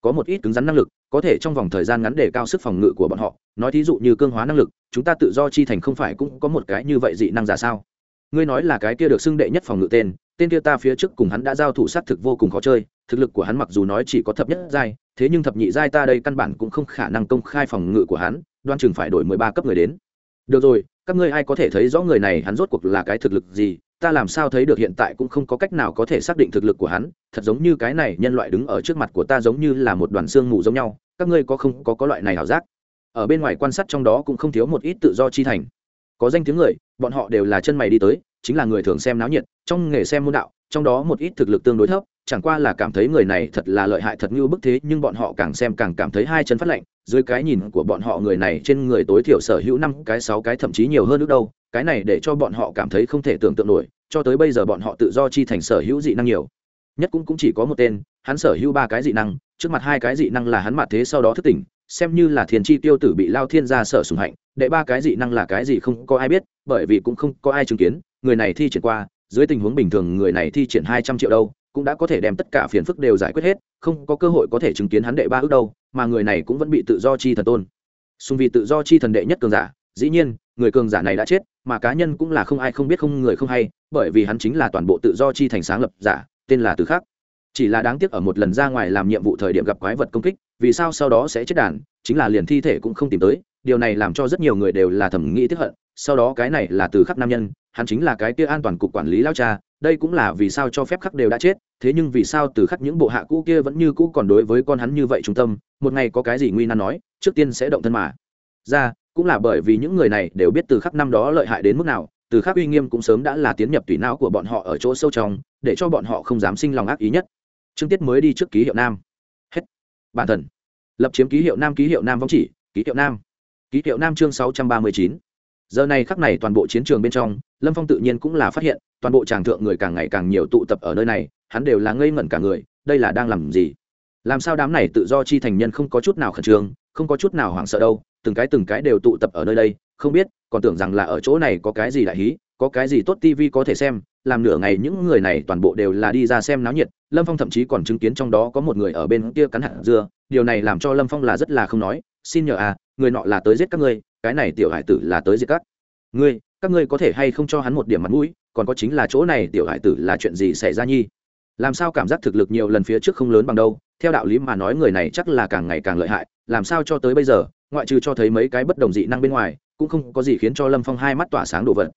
Có một ít cứng rắn năng lực, có thể trong vòng thời gian ngắn để cao sức phòng ngự của bọn họ. Nói thí dụ như cương hóa năng lực, chúng ta tự do chi thành không phải cũng có một cái như vậy dị năng giả sao? Ngươi nói là cái kia được xưng đệ nhất phòng ngự tên tên kia ta phía trước cùng hắn đã giao thủ sát thực vô cùng khó chơi, thực lực của hắn mặc dù nói chỉ có thập nhất giai, thế nhưng thập nhị giai ta đây căn bản cũng không khả năng công khai phòng ngự của hắn, đoan chừng phải đổi mười ba cấp người đến. Được rồi, các ngươi ai có thể thấy rõ người này hắn rốt cuộc là cái thực lực gì, ta làm sao thấy được hiện tại cũng không có cách nào có thể xác định thực lực của hắn, thật giống như cái này nhân loại đứng ở trước mặt của ta giống như là một đoàn xương mù giống nhau, các ngươi có không, có có loại này ảo giác? Ở bên ngoài quan sát trong đó cũng không thiếu một ít tự do chi thành. Có danh tiếng người, bọn họ đều là chân mày đi tới chính là người thường xem náo nhiệt, trong nghề xem môn đạo, trong đó một ít thực lực tương đối thấp, chẳng qua là cảm thấy người này thật là lợi hại thật như bức thế, nhưng bọn họ càng xem càng cảm thấy hai chân phát lạnh, dưới cái nhìn của bọn họ người này trên người tối thiểu sở hữu năm cái, sáu cái, thậm chí nhiều hơn nữa đâu, cái này để cho bọn họ cảm thấy không thể tưởng tượng nổi, cho tới bây giờ bọn họ tự do chi thành sở hữu dị năng nhiều. Nhất cũng cũng chỉ có một tên, hắn sở hữu ba cái dị năng, trước mặt hai cái dị năng là hắn mặt thế sau đó thức tỉnh, xem như là thiên chi tiêu tử bị lao thiên gia sở sùng hạnh, đệ ba cái dị năng là cái gì không có ai biết, bởi vì cũng không có ai chứng kiến người này thi triển qua, dưới tình huống bình thường người này thi triển hai trăm triệu đâu, cũng đã có thể đem tất cả phiền phức đều giải quyết hết, không có cơ hội có thể chứng kiến hắn đệ ba ước đâu, mà người này cũng vẫn bị tự do chi thần tôn. Xung vì tự do chi thần đệ nhất cường giả, dĩ nhiên, người cường giả này đã chết, mà cá nhân cũng là không ai không biết không người không hay, bởi vì hắn chính là toàn bộ tự do chi thành sáng lập giả, tên là từ khắc. Chỉ là đáng tiếc ở một lần ra ngoài làm nhiệm vụ thời điểm gặp quái vật công kích, vì sao sau đó sẽ chết đàn, chính là liền thi thể cũng không tìm tới, điều này làm cho rất nhiều người đều là thẩm nghĩ tiếp hận, sau đó cái này là từ khắc nam nhân hắn chính là cái kia an toàn cục quản lý lao cha, đây cũng là vì sao cho phép khắc đều đã chết, thế nhưng vì sao từ khắc những bộ hạ cũ kia vẫn như cũ còn đối với con hắn như vậy trung tâm, một ngày có cái gì nguy nan nói, trước tiên sẽ động thân mà. Ra, cũng là bởi vì những người này đều biết từ khắc năm đó lợi hại đến mức nào, từ khắc uy nghiêm cũng sớm đã là tiến nhập tùy não của bọn họ ở chỗ sâu trong, để cho bọn họ không dám sinh lòng ác ý nhất. Trương tiết mới đi trước ký hiệu nam. Hết. Bản thần lập chiếm ký hiệu nam, ký hiệu nam vong chỉ, ký hiệu nam. Ký hiệu nam chương sáu trăm ba mươi chín giờ này khắc này toàn bộ chiến trường bên trong, lâm phong tự nhiên cũng là phát hiện, toàn bộ tràng thượng người càng ngày càng nhiều tụ tập ở nơi này, hắn đều là ngây ngẩn cả người, đây là đang làm gì? Làm sao đám này tự do chi thành nhân không có chút nào khẩn trương, không có chút nào hoảng sợ đâu, từng cái từng cái đều tụ tập ở nơi đây, không biết, còn tưởng rằng là ở chỗ này có cái gì đại hí, có cái gì tốt tv có thể xem, làm nửa ngày những người này toàn bộ đều là đi ra xem náo nhiệt, lâm phong thậm chí còn chứng kiến trong đó có một người ở bên kia cắn hạt dưa, điều này làm cho lâm phong là rất là không nói, xin nhờ à người nọ là tới giết các ngươi cái này tiểu hải tử là tới giết các. Ngươi các ngươi có thể hay không cho hắn một điểm mặt mũi, còn có chính là chỗ này tiểu hải tử là chuyện gì xảy ra nhi? Làm sao cảm giác thực lực nhiều lần phía trước không lớn bằng đâu, theo đạo lý mà nói người này chắc là càng ngày càng lợi hại, làm sao cho tới bây giờ, ngoại trừ cho thấy mấy cái bất đồng dị năng bên ngoài, cũng không có gì khiến cho lâm phong hai mắt tỏa sáng đồ vật.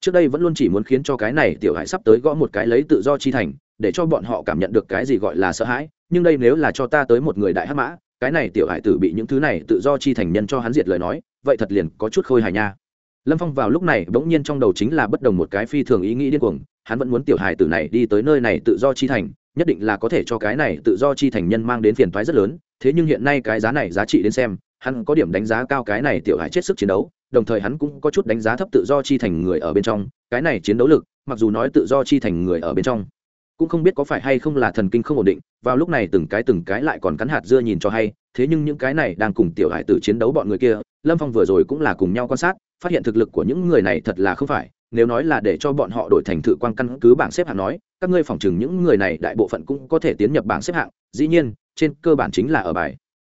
Trước đây vẫn luôn chỉ muốn khiến cho cái này tiểu hải sắp tới gõ một cái lấy tự do chi thành, để cho bọn họ cảm nhận được cái gì gọi là sợ hãi, nhưng đây nếu là cho ta tới một người đại hắc mã cái này tiểu hải tử bị những thứ này tự do chi thành nhân cho hắn diệt lời nói, vậy thật liền có chút khôi hài nha. Lâm phong vào lúc này bỗng nhiên trong đầu chính là bất đồng một cái phi thường ý nghĩ điên cuồng, hắn vẫn muốn tiểu hải tử này đi tới nơi này tự do chi thành, nhất định là có thể cho cái này tự do chi thành nhân mang đến phiền toái rất lớn, thế nhưng hiện nay cái giá này giá trị đến xem, hắn có điểm đánh giá cao cái này tiểu hải chết sức chiến đấu, đồng thời hắn cũng có chút đánh giá thấp tự do chi thành người ở bên trong, cái này chiến đấu lực, mặc dù nói tự do chi thành người ở bên trong cũng không biết có phải hay không là thần kinh không ổn định, vào lúc này từng cái từng cái lại còn cắn hạt dưa nhìn cho hay, thế nhưng những cái này đang cùng tiểu hải tử chiến đấu bọn người kia, lâm phong vừa rồi cũng là cùng nhau quan sát, phát hiện thực lực của những người này thật là không phải, nếu nói là để cho bọn họ đổi thành thự quan căn cứ bảng xếp hạng nói, các ngươi phỏng chừng những người này đại bộ phận cũng có thể tiến nhập bảng xếp hạng, dĩ nhiên, trên cơ bản chính là ở bài.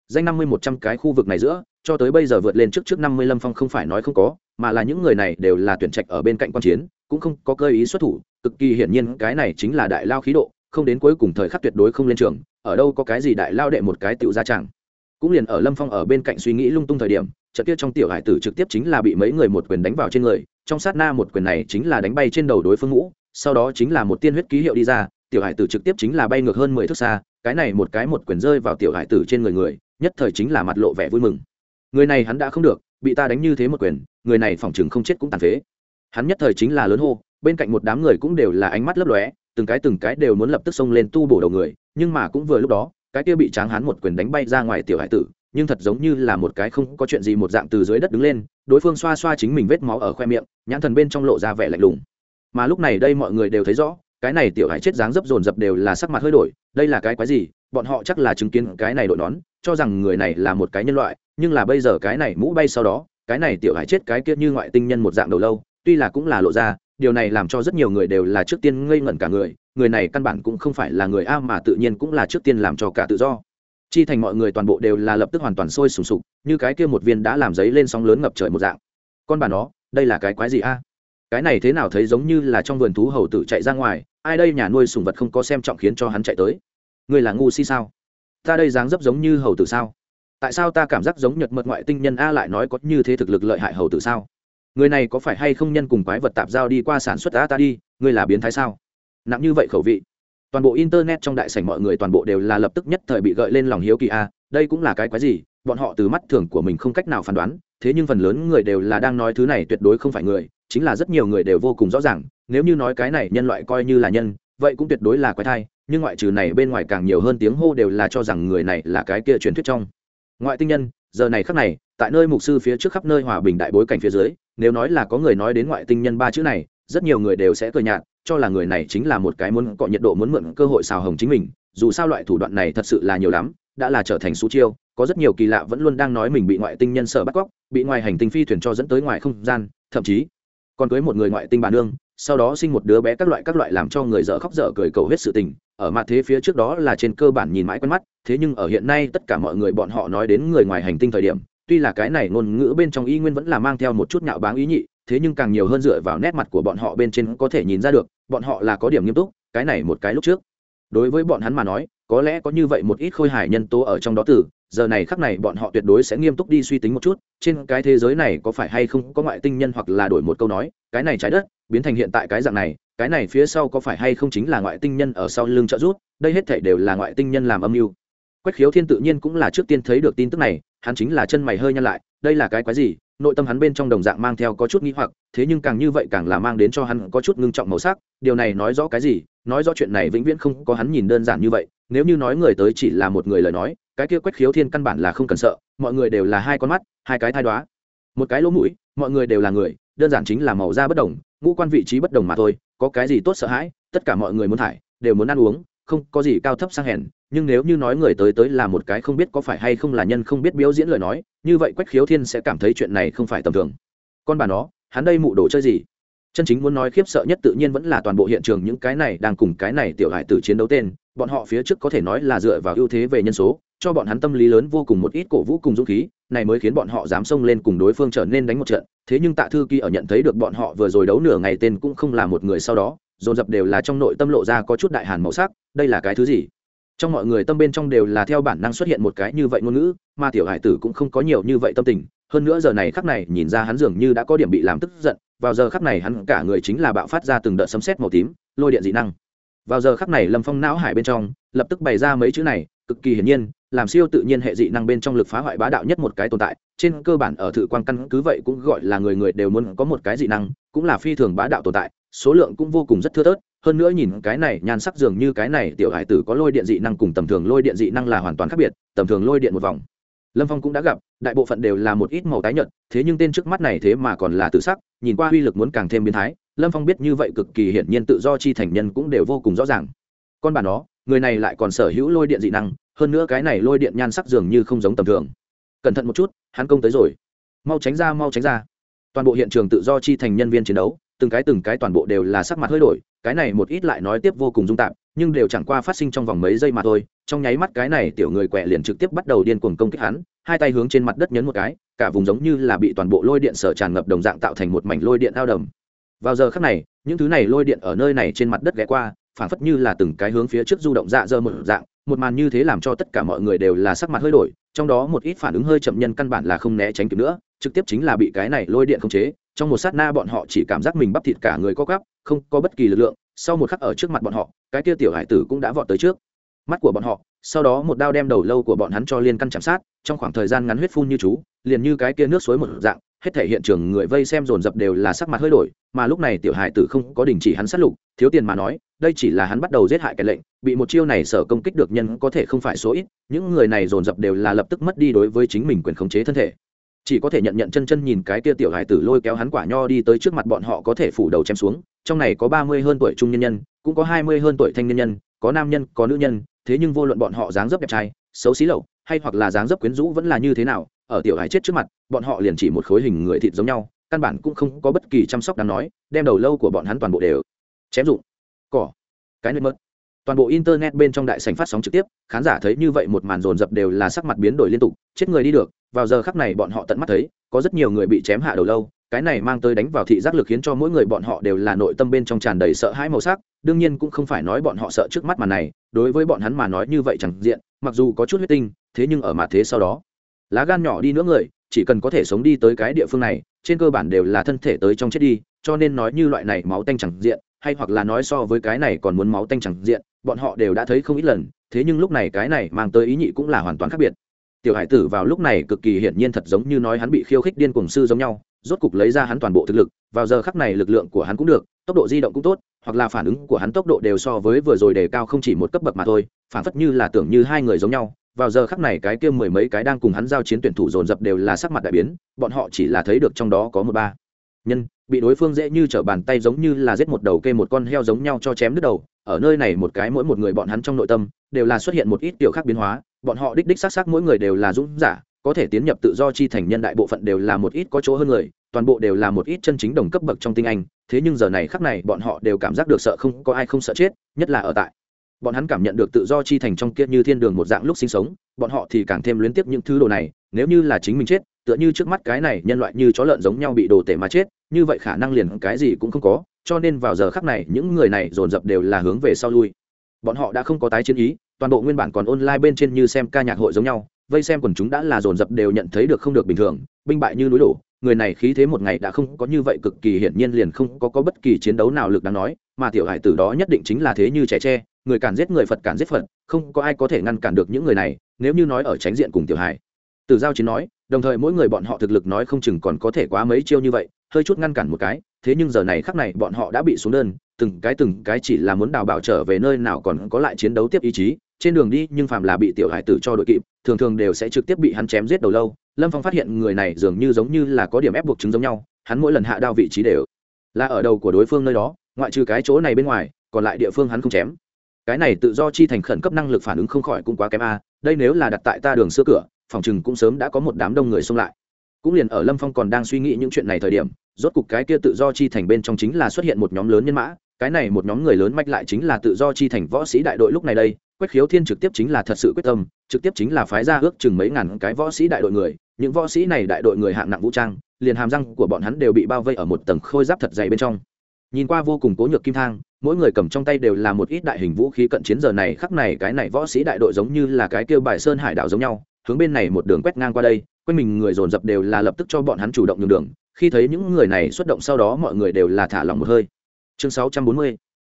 Danh năm mươi một trăm cái khu vực này giữa, cho tới bây giờ vượt lên trước trước năm mươi lâm phong không phải nói không có, mà là những người này đều là tuyển trạch ở bên cạnh quan chiến, cũng không có cơ ý xuất thủ cực kỳ hiển nhiên cái này chính là đại lao khí độ, không đến cuối cùng thời khắc tuyệt đối không lên trường, ở đâu có cái gì đại lao đệ một cái tựu ra chẳng cũng liền ở lâm phong ở bên cạnh suy nghĩ lung tung thời điểm, trận kia trong tiểu hải tử trực tiếp chính là bị mấy người một quyền đánh vào trên người, trong sát na một quyền này chính là đánh bay trên đầu đối phương ngũ, sau đó chính là một tiên huyết ký hiệu đi ra, tiểu hải tử trực tiếp chính là bay ngược hơn mười thước xa, cái này một cái một quyền rơi vào tiểu hải tử trên người người, nhất thời chính là mặt lộ vẻ vui mừng. Người này hắn đã không được, bị ta đánh như thế một quyền, người này phòng chừng không chết cũng tàn phế. Hắn nhất thời chính là lớn hô bên cạnh một đám người cũng đều là ánh mắt lấp lóe, từng cái từng cái đều muốn lập tức xông lên tu bổ đầu người, nhưng mà cũng vừa lúc đó, cái kia bị tráng hán một quyền đánh bay ra ngoài tiểu hải tử, nhưng thật giống như là một cái không có chuyện gì một dạng từ dưới đất đứng lên, đối phương xoa xoa chính mình vết máu ở khoe miệng, nhãn thần bên trong lộ ra vẻ lạnh lùng. Mà lúc này đây mọi người đều thấy rõ, cái này tiểu hải chết dáng dấp dồn dập đều là sắc mặt hơi đổi, đây là cái quái gì, bọn họ chắc là chứng kiến cái này đội nón, cho rằng người này là một cái nhân loại, nhưng là bây giờ cái này mũ bay sau đó, cái này tiểu hải chết cái kia như ngoại tinh nhân một dạng đầu lâu tuy là cũng là lộ ra, điều này làm cho rất nhiều người đều là trước tiên ngây ngẩn cả người người này căn bản cũng không phải là người a mà tự nhiên cũng là trước tiên làm cho cả tự do. Chi thành mọi người toàn bộ đều là lập tức hoàn toàn sôi sùng sục, như cái kia một viên đã làm giấy lên sóng lớn ngập trời một dạng. Con bà nó, đây là cái quái gì a? Cái này thế nào thấy giống như là trong vườn thú hầu tử chạy ra ngoài, ai đây nhà nuôi sùng vật không có xem trọng khiến cho hắn chạy tới. Người là ngu si sao? Ta đây dáng dấp giống như hầu tử sao? Tại sao ta cảm giác giống nhật mật ngoại tinh nhân a lại nói có như thế thực lực lợi hại hầu tử sao? Người này có phải hay không nhân cùng quái vật tạp giao đi qua sản xuất a ta đi, ngươi là biến thái sao? Nặng như vậy khẩu vị. Toàn bộ internet trong đại sảnh mọi người toàn bộ đều là lập tức nhất thời bị gợi lên lòng hiếu kỳ a, đây cũng là cái quái gì? Bọn họ từ mắt thường của mình không cách nào phán đoán, thế nhưng phần lớn người đều là đang nói thứ này tuyệt đối không phải người, chính là rất nhiều người đều vô cùng rõ ràng, nếu như nói cái này nhân loại coi như là nhân, vậy cũng tuyệt đối là quái thai, nhưng ngoại trừ này bên ngoài càng nhiều hơn tiếng hô đều là cho rằng người này là cái kia truyền thuyết trong. Ngoại tinh nhân, giờ này khắc này, tại nơi mục sư phía trước khắp nơi hòa bình đại bối cảnh phía dưới nếu nói là có người nói đến ngoại tinh nhân ba chữ này, rất nhiều người đều sẽ cười nhạt, cho là người này chính là một cái muốn cọ nhiệt độ muốn mượn cơ hội xào hồng chính mình, dù sao loại thủ đoạn này thật sự là nhiều lắm, đã là trở thành số chiêu, có rất nhiều kỳ lạ vẫn luôn đang nói mình bị ngoại tinh nhân sợ bắt cóc, bị ngoài hành tinh phi thuyền cho dẫn tới ngoài không gian, thậm chí còn cưới một người ngoại tinh bà nương, sau đó sinh một đứa bé các loại các loại làm cho người dở khóc dở cười cầu hết sự tình, ở mặt thế phía trước đó là trên cơ bản nhìn mãi quen mắt, thế nhưng ở hiện nay tất cả mọi người bọn họ nói đến người ngoài hành tinh thời điểm tuy là cái này ngôn ngữ bên trong y nguyên vẫn là mang theo một chút nhạo báng ý nhị, thế nhưng càng nhiều hơn dựa vào nét mặt của bọn họ bên trên có thể nhìn ra được, bọn họ là có điểm nghiêm túc, cái này một cái lúc trước. Đối với bọn hắn mà nói, có lẽ có như vậy một ít khôi hài nhân tố ở trong đó từ, giờ này khắc này bọn họ tuyệt đối sẽ nghiêm túc đi suy tính một chút, trên cái thế giới này có phải hay không có ngoại tinh nhân hoặc là đổi một câu nói, cái này trái đất, biến thành hiện tại cái dạng này, cái này phía sau có phải hay không chính là ngoại tinh nhân ở sau lưng trợ rút đây hết thể đều là ngoại tinh nhân làm âm mưu. Quách khiếu thiên tự nhiên cũng là trước tiên thấy được tin tức này hắn chính là chân mày hơi nhăn lại, đây là cái quái gì? Nội tâm hắn bên trong đồng dạng mang theo có chút nghi hoặc, thế nhưng càng như vậy càng là mang đến cho hắn có chút ngưng trọng màu sắc, điều này nói rõ cái gì? Nói rõ chuyện này vĩnh viễn không có hắn nhìn đơn giản như vậy, nếu như nói người tới chỉ là một người lời nói, cái kia quách khiếu thiên căn bản là không cần sợ, mọi người đều là hai con mắt, hai cái thai đoá một cái lỗ mũi, mọi người đều là người, đơn giản chính là màu da bất đồng, ngũ quan vị trí bất đồng mà thôi, có cái gì tốt sợ hãi, tất cả mọi người muốn thải, đều muốn ăn uống không có gì cao thấp sang hèn, nhưng nếu như nói người tới tới là một cái không biết có phải hay không là nhân không biết biểu diễn lời nói, như vậy quách khiếu thiên sẽ cảm thấy chuyện này không phải tầm thường. Con bà nó, hắn đây mụ đồ chơi gì? Chân chính muốn nói khiếp sợ nhất tự nhiên vẫn là toàn bộ hiện trường những cái này đang cùng cái này tiểu hại tử chiến đấu tên, bọn họ phía trước có thể nói là dựa vào ưu thế về nhân số, cho bọn hắn tâm lý lớn vô cùng một ít cổ vũ cùng dũng khí, này mới khiến bọn họ dám xông lên cùng đối phương trở nên đánh một trận, thế nhưng tạ thư kỳ ở nhận thấy được bọn họ vừa rồi đấu nửa ngày tên cũng không là một người sau đó dồn dập đều là trong nội tâm lộ ra có chút đại hàn màu sắc, đây là cái thứ gì? Trong mọi người tâm bên trong đều là theo bản năng xuất hiện một cái như vậy ngôn ngữ, mà tiểu hải tử cũng không có nhiều như vậy tâm tình. Hơn nữa giờ này khắc này, nhìn ra hắn dường như đã có điểm bị làm tức giận, vào giờ khắc này hắn cả người chính là bạo phát ra từng đợt sấm sét màu tím, lôi điện dị năng. Vào giờ khắc này lâm phong não hải bên trong, lập tức bày ra mấy chữ này, cực kỳ hiển nhiên, làm siêu tự nhiên hệ dị năng bên trong lực phá hoại bá đạo nhất một cái tồn tại, trên cơ bản ở thử quan căn cứ vậy cũng gọi là người người đều muốn có một cái dị năng, cũng là phi thường bá đạo tồn tại số lượng cũng vô cùng rất thưa thớt, hơn nữa nhìn cái này nhan sắc dường như cái này tiểu hải tử có lôi điện dị năng cùng tầm thường lôi điện dị năng là hoàn toàn khác biệt, tầm thường lôi điện một vòng. Lâm phong cũng đã gặp, đại bộ phận đều là một ít màu tái nhợt, thế nhưng tên trước mắt này thế mà còn là tự sắc, nhìn qua uy lực muốn càng thêm biến thái, lâm phong biết như vậy cực kỳ hiển nhiên tự do chi thành nhân cũng đều vô cùng rõ ràng. Con bà nó, người này lại còn sở hữu lôi điện dị năng, hơn nữa cái này lôi điện nhan sắc dường như không giống tầm thường. Cẩn thận một chút, hắn công tới rồi. Mau tránh ra, mau tránh ra. Toàn bộ hiện trường tự do chi thành nhân viên chiến đấu từng cái từng cái toàn bộ đều là sắc mặt hơi đổi, cái này một ít lại nói tiếp vô cùng dung tạp, nhưng đều chẳng qua phát sinh trong vòng mấy giây mà thôi. Trong nháy mắt cái này tiểu người quẹ liền trực tiếp bắt đầu điên cuồng công kích hắn, hai tay hướng trên mặt đất nhấn một cái, cả vùng giống như là bị toàn bộ lôi điện sở tràn ngập đồng dạng tạo thành một mảnh lôi điện ao đầm. Vào giờ khắc này, những thứ này lôi điện ở nơi này trên mặt đất ghé qua, phảng phất như là từng cái hướng phía trước du động dạ dơ một dạng, một màn như thế làm cho tất cả mọi người đều là sắc mặt hơi đổi trong đó một ít phản ứng hơi chậm nhân căn bản là không né tránh kịp nữa, trực tiếp chính là bị cái này lôi điện khống chế, trong một sát na bọn họ chỉ cảm giác mình bắp thịt cả người co gắp không có bất kỳ lực lượng, sau một khắc ở trước mặt bọn họ, cái kia tiểu hải tử cũng đã vọt tới trước. Mắt của bọn họ, sau đó một đao đem đầu lâu của bọn hắn cho liên căn chạm sát, trong khoảng thời gian ngắn huyết phun như chú, liền như cái kia nước suối một dạng, hết thể hiện trường người vây xem dồn dập đều là sắc mặt hơi đổi, mà lúc này tiểu hải tử không có đình chỉ hắn sát lục, thiếu tiền mà nói đây chỉ là hắn bắt đầu giết hại cái lệnh, bị một chiêu này sở công kích được nhân có thể không phải số ít, những người này dồn dập đều là lập tức mất đi đối với chính mình quyền khống chế thân thể. Chỉ có thể nhận nhận chân chân nhìn cái kia tiểu hải tử lôi kéo hắn quả nho đi tới trước mặt bọn họ có thể phủ đầu chém xuống, trong này có ba mươi hơn tuổi trung nhân nhân, cũng có hai mươi hơn tuổi thanh nhân nhân, có nam nhân, có nữ nhân, thế nhưng vô luận bọn họ dáng dấp đẹp trai, xấu xí lậu hay hoặc là dáng dấp quyến rũ vẫn là như thế nào, ở tiểu hải chết trước mặt, bọn họ liền chỉ một khối hình người thịt giống nhau, căn bản cũng không có bất kỳ chăm sóc đáng nói, đem đầu lâu của bọn hắn toàn bộ đều chém dụng cỏ. Cái nơi mất toàn bộ internet bên trong đại sảnh phát sóng trực tiếp, khán giả thấy như vậy một màn rồn rập đều là sắc mặt biến đổi liên tục, chết người đi được. Vào giờ khắc này bọn họ tận mắt thấy, có rất nhiều người bị chém hạ đầu lâu. Cái này mang tới đánh vào thị giác lực khiến cho mỗi người bọn họ đều là nội tâm bên trong tràn đầy sợ hãi màu sắc. Đương nhiên cũng không phải nói bọn họ sợ trước mắt màn này, đối với bọn hắn mà nói như vậy chẳng diện, mặc dù có chút huyết tinh, thế nhưng ở mặt thế sau đó, lá gan nhỏ đi nữa người, chỉ cần có thể sống đi tới cái địa phương này, trên cơ bản đều là thân thể tới trong chết đi, cho nên nói như loại này máu tanh chẳng diện hay hoặc là nói so với cái này còn muốn máu tanh chẳng diện, bọn họ đều đã thấy không ít lần, thế nhưng lúc này cái này mang tới ý nhị cũng là hoàn toàn khác biệt. Tiểu hải tử vào lúc này cực kỳ hiển nhiên thật giống như nói hắn bị khiêu khích điên cuồng sư giống nhau, rốt cục lấy ra hắn toàn bộ thực lực, vào giờ khắc này lực lượng của hắn cũng được, tốc độ di động cũng tốt, hoặc là phản ứng của hắn tốc độ đều so với vừa rồi đề cao không chỉ một cấp bậc mà thôi, phản phất như là tưởng như hai người giống nhau. Vào giờ khắc này cái kia mười mấy cái đang cùng hắn giao chiến tuyển thủ dồn dập đều là sắc mặt đại biến, bọn họ chỉ là thấy được trong đó có một ba. Nhân bị đối phương dễ như trở bàn tay giống như là giết một đầu kê một con heo giống nhau cho chém đứt đầu, ở nơi này một cái mỗi một người bọn hắn trong nội tâm, đều là xuất hiện một ít tiểu khác biến hóa, bọn họ đích đích xác xác mỗi người đều là dũng giả, có thể tiến nhập tự do chi thành nhân đại bộ phận đều là một ít có chỗ hơn người, toàn bộ đều là một ít chân chính đồng cấp bậc trong tinh anh, thế nhưng giờ này khắc này bọn họ đều cảm giác được sợ không có ai không sợ chết, nhất là ở tại. Bọn hắn cảm nhận được tự do chi thành trong kia như thiên đường một dạng lúc sinh sống, bọn họ thì càng thêm luyến tiếp những thứ đồ này, nếu như là chính mình chết tựa như trước mắt cái này nhân loại như chó lợn giống nhau bị đồ tể mà chết như vậy khả năng liền cái gì cũng không có cho nên vào giờ khắc này những người này dồn dập đều là hướng về sau lui. Bọn họ đã không có tái chiến ý toàn bộ nguyên bản còn online bên trên như xem ca nhạc hội giống nhau vây xem quần chúng đã là dồn dập đều nhận thấy được không được bình thường binh bại như núi đổ người này khí thế một ngày đã không có như vậy cực kỳ hiển nhiên liền không có, có bất kỳ chiến đấu nào lực đáng nói mà tiểu hải tử đó nhất định chính là thế như trẻ tre người cản giết người phật cản giết phật không có ai có thể ngăn cản được những người này nếu như nói ở tránh diện cùng tiểu hải từ giao chiến nói, đồng thời mỗi người bọn họ thực lực nói không chừng còn có thể quá mấy chiêu như vậy, hơi chút ngăn cản một cái, thế nhưng giờ này khắc này bọn họ đã bị xuống đơn, từng cái từng cái chỉ là muốn đào bảo trở về nơi nào còn có lại chiến đấu tiếp ý chí, trên đường đi nhưng phàm là bị tiểu hải tử cho đội kịp, thường thường đều sẽ trực tiếp bị hắn chém giết đầu lâu, lâm phong phát hiện người này dường như giống như là có điểm ép buộc chứng giống nhau, hắn mỗi lần hạ đao vị trí đều là ở đầu của đối phương nơi đó, ngoại trừ cái chỗ này bên ngoài, còn lại địa phương hắn không chém. Cái này tự do chi thành khẩn cấp năng lực phản ứng không khỏi cũng quá kém a, đây nếu là đặt tại ta đường xưa cửa phòng chừng cũng sớm đã có một đám đông người xông lại. Cũng liền ở lâm phong còn đang suy nghĩ những chuyện này thời điểm, rốt cục cái kia tự do chi thành bên trong chính là xuất hiện một nhóm lớn nhân mã. Cái này một nhóm người lớn mạch lại chính là tự do chi thành võ sĩ đại đội lúc này đây. Quách khiếu thiên trực tiếp chính là thật sự quyết tâm, trực tiếp chính là phái ra ước chừng mấy ngàn cái võ sĩ đại đội người. Những võ sĩ này đại đội người hạng nặng vũ trang, liền hàm răng của bọn hắn đều bị bao vây ở một tầng khôi giáp thật dày bên trong. Nhìn qua vô cùng cố nhược kim thang, mỗi người cầm trong tay đều là một ít đại hình vũ khí cận chiến giờ này, khắc này cái này võ sĩ đại đội giống như là cái kêu bài sơn hải đảo giống nhau hướng bên này một đường quét ngang qua đây, quanh mình người dồn dập đều là lập tức cho bọn hắn chủ động nhường đường. Khi thấy những người này xuất động sau đó mọi người đều là thả lòng một hơi. Chương 640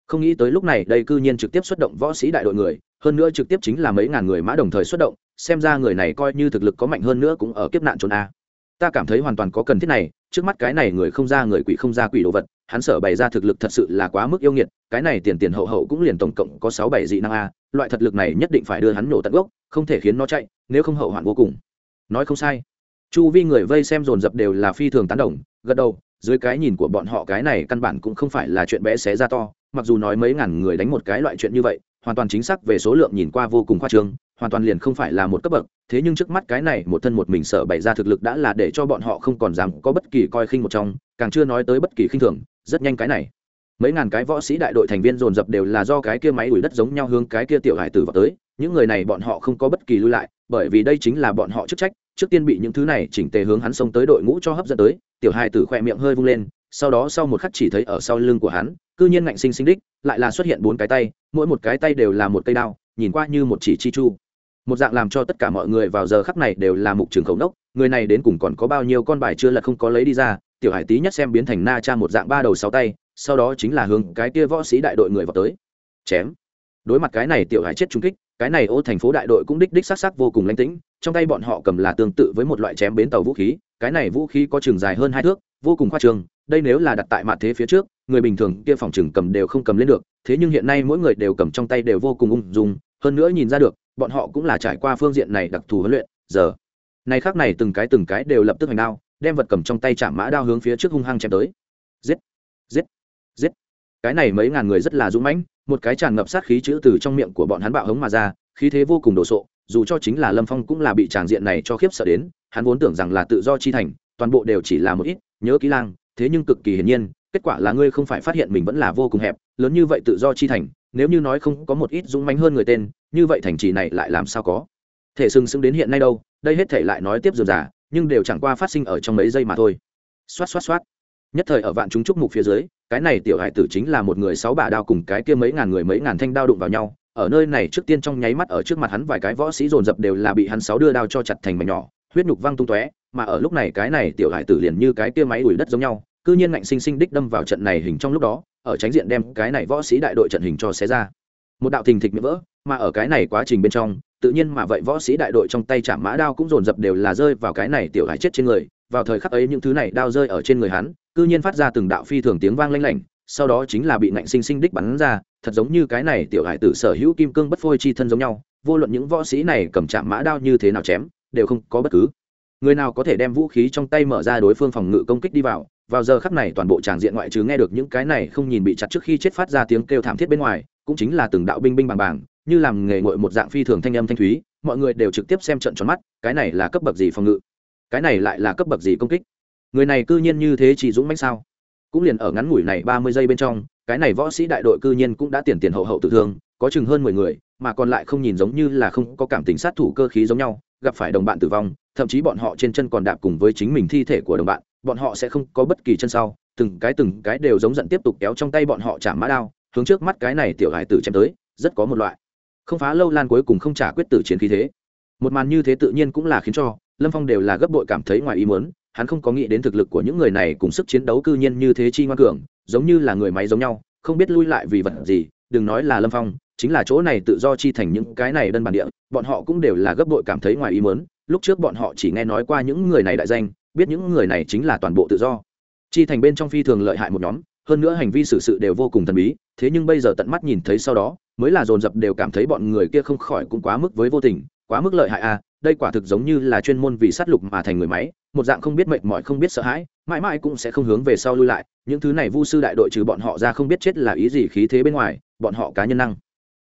không nghĩ tới lúc này đây cư nhiên trực tiếp xuất động võ sĩ đại đội người, hơn nữa trực tiếp chính là mấy ngàn người mã đồng thời xuất động, xem ra người này coi như thực lực có mạnh hơn nữa cũng ở kiếp nạn trốn a. Ta cảm thấy hoàn toàn có cần thiết này, trước mắt cái này người không ra người quỷ không ra quỷ đồ vật, hắn sở bày ra thực lực thật sự là quá mức yêu nghiệt, cái này tiền tiền hậu hậu cũng liền tổng cộng có sáu bảy dị năng a loại thật lực này nhất định phải đưa hắn nổ tận gốc, không thể khiến nó chạy, nếu không hậu hoạn vô cùng. Nói không sai. Chu vi người vây xem dồn dập đều là phi thường tán đồng, gật đầu, dưới cái nhìn của bọn họ cái này căn bản cũng không phải là chuyện bé xé ra to, mặc dù nói mấy ngàn người đánh một cái loại chuyện như vậy, hoàn toàn chính xác về số lượng nhìn qua vô cùng khoa trương, hoàn toàn liền không phải là một cấp bậc, thế nhưng trước mắt cái này một thân một mình sợ bày ra thực lực đã là để cho bọn họ không còn dám có bất kỳ coi khinh một trong, càng chưa nói tới bất kỳ khinh thường, rất nhanh cái này mấy ngàn cái võ sĩ đại đội thành viên dồn dập đều là do cái kia máy đuổi đất giống nhau hướng cái kia tiểu hải tử vào tới. Những người này bọn họ không có bất kỳ lui lại, bởi vì đây chính là bọn họ chức trách. Trước tiên bị những thứ này chỉnh tề hướng hắn xông tới đội ngũ cho hấp dẫn tới. Tiểu hải tử khỏe miệng hơi vung lên, sau đó sau một khắc chỉ thấy ở sau lưng của hắn, cư nhiên ngạnh sinh sinh đích, lại là xuất hiện bốn cái tay, mỗi một cái tay đều là một cây đao, nhìn qua như một chỉ chi chu. Một dạng làm cho tất cả mọi người vào giờ khắc này đều là mục trường khẩu nốc người này đến cùng còn có bao nhiêu con bài chưa lật không có lấy đi ra, tiểu hải tý nhất xem biến thành na cha một dạng ba đầu sáu tay sau đó chính là hướng cái kia võ sĩ đại đội người vào tới. Chém. Đối mặt cái này tiểu hải chết trung kích, cái này ô thành phố đại đội cũng đích đích sắc sắc vô cùng lãnh tĩnh, trong tay bọn họ cầm là tương tự với một loại chém bến tàu vũ khí, cái này vũ khí có trường dài hơn hai thước, vô cùng khoa trường đây nếu là đặt tại mặt thế phía trước, người bình thường kia phòng trừng cầm đều không cầm lên được, thế nhưng hiện nay mỗi người đều cầm trong tay đều vô cùng ung dung, hơn nữa nhìn ra được, bọn họ cũng là trải qua phương diện này đặc thù huấn luyện, giờ. Này khác này từng cái từng cái đều lập tức hành đao, đem vật cầm trong tay chạm mã đao hướng phía trước hung hăng chém tới. Giết. Giết giết. Cái này mấy ngàn người rất là dũng mãnh, một cái tràn ngập sát khí chữ từ trong miệng của bọn hắn bạo hống mà ra, khí thế vô cùng đồ sộ, dù cho chính là lâm phong cũng là bị tràng diện này cho khiếp sợ đến, hắn vốn tưởng rằng là tự do chi thành, toàn bộ đều chỉ là một ít, nhớ kỹ lang, thế nhưng cực kỳ hiển nhiên, kết quả là ngươi không phải phát hiện mình vẫn là vô cùng hẹp, lớn như vậy tự do chi thành, nếu như nói không có một ít dũng mãnh hơn người tên, như vậy thành trì này lại làm sao có? Thể sừng sững đến hiện nay đâu, đây hết thể lại nói tiếp dườm giả nhưng đều chẳng qua phát sinh ở trong mấy giây mà thôi. Xoát xoát xoát. Nhất thời ở vạn chúng trúc mục phía dưới cái này tiểu hải tử chính là một người sáu bà đao cùng cái kia mấy ngàn người mấy ngàn thanh đao đụng vào nhau, ở nơi này trước tiên trong nháy mắt ở trước mặt hắn vài cái võ sĩ dồn dập đều là bị hắn sáu đưa đao cho chặt thành mảnh nhỏ, huyết nhục văng tung tóe, mà ở lúc này cái này tiểu hải tử liền như cái kia máy đuổi đất giống nhau, cư nhiên ngạnh sinh sinh đích đâm vào trận này hình trong lúc đó, ở tránh diện đem cái này võ sĩ đại đội trận hình cho xé ra. Một đạo thình thịch miệng vỡ, mà ở cái này quá trình bên trong, tự nhiên mà vậy võ sĩ đại đội trong tay chạm mã đao cũng dồn dập đều là rơi vào cái này tiểu hải chết trên người, vào thời khắc ấy những thứ này đao rơi ở trên người hắn cư nhiên phát ra từng đạo phi thường tiếng vang lanh lảnh, sau đó chính là bị ngạnh sinh sinh đích bắn ra, thật giống như cái này tiểu hải tử sở hữu kim cương bất phôi chi thân giống nhau, vô luận những võ sĩ này cầm chạm mã đao như thế nào chém, đều không có bất cứ. Người nào có thể đem vũ khí trong tay mở ra đối phương phòng ngự công kích đi vào vào giờ khắc này toàn bộ tràng diện ngoại trừ nghe được những cái này không nhìn bị chặt trước khi chết phát ra tiếng kêu thảm thiết bên ngoài, cũng chính là từng đạo binh binh bằng bàng, như làm nghề ngội một dạng phi thường thanh âm thanh thúy, mọi người đều trực tiếp xem trận tròn mắt, cái này là cấp bậc gì phòng ngự? Cái này lại là cấp bậc gì công kích? Người này cư nhiên như thế chỉ dũng mãnh sao? Cũng liền ở ngắn ngủi này ba mươi giây bên trong, cái này võ sĩ đại đội cư nhiên cũng đã tiền tiền hậu hậu tự thương, có chừng hơn mười người, mà còn lại không nhìn giống như là không có cảm tình sát thủ cơ khí giống nhau, gặp phải đồng bạn tử vong, thậm chí bọn họ trên chân còn đạp cùng với chính mình thi thể của đồng bạn, bọn họ sẽ không có bất kỳ chân sau, từng cái từng cái đều giống giận tiếp tục kéo trong tay bọn họ chạm mã đao, hướng trước mắt cái này tiểu hải tử chém tới, rất có một loại. Không phá lâu lan cuối cùng không trả quyết tử chiến khí thế. Một màn như thế tự nhiên cũng là khiến cho lâm phong đều là gấp bội cảm thấy ngoài ý muốn hắn không có nghĩ đến thực lực của những người này cùng sức chiến đấu cư nhiên như thế chi ngoan cường, giống như là người máy giống nhau, không biết lui lại vì vật gì, đừng nói là lâm phong, chính là chỗ này tự do chi thành những cái này đơn bản địa, bọn họ cũng đều là gấp đội cảm thấy ngoài ý muốn, lúc trước bọn họ chỉ nghe nói qua những người này đại danh, biết những người này chính là toàn bộ tự do. Chi thành bên trong phi thường lợi hại một nhóm, hơn nữa hành vi xử sự đều vô cùng thần bí, thế nhưng bây giờ tận mắt nhìn thấy sau đó, mới là dồn dập đều cảm thấy bọn người kia không khỏi cũng quá mức với vô tình, quá mức lợi hại à đây quả thực giống như là chuyên môn vì sát lục mà thành người máy, một dạng không biết mệt mỏi, không biết sợ hãi, mãi mãi cũng sẽ không hướng về sau lui lại. Những thứ này vu sư đại đội trừ bọn họ ra không biết chết là ý gì khí thế bên ngoài, bọn họ cá nhân năng.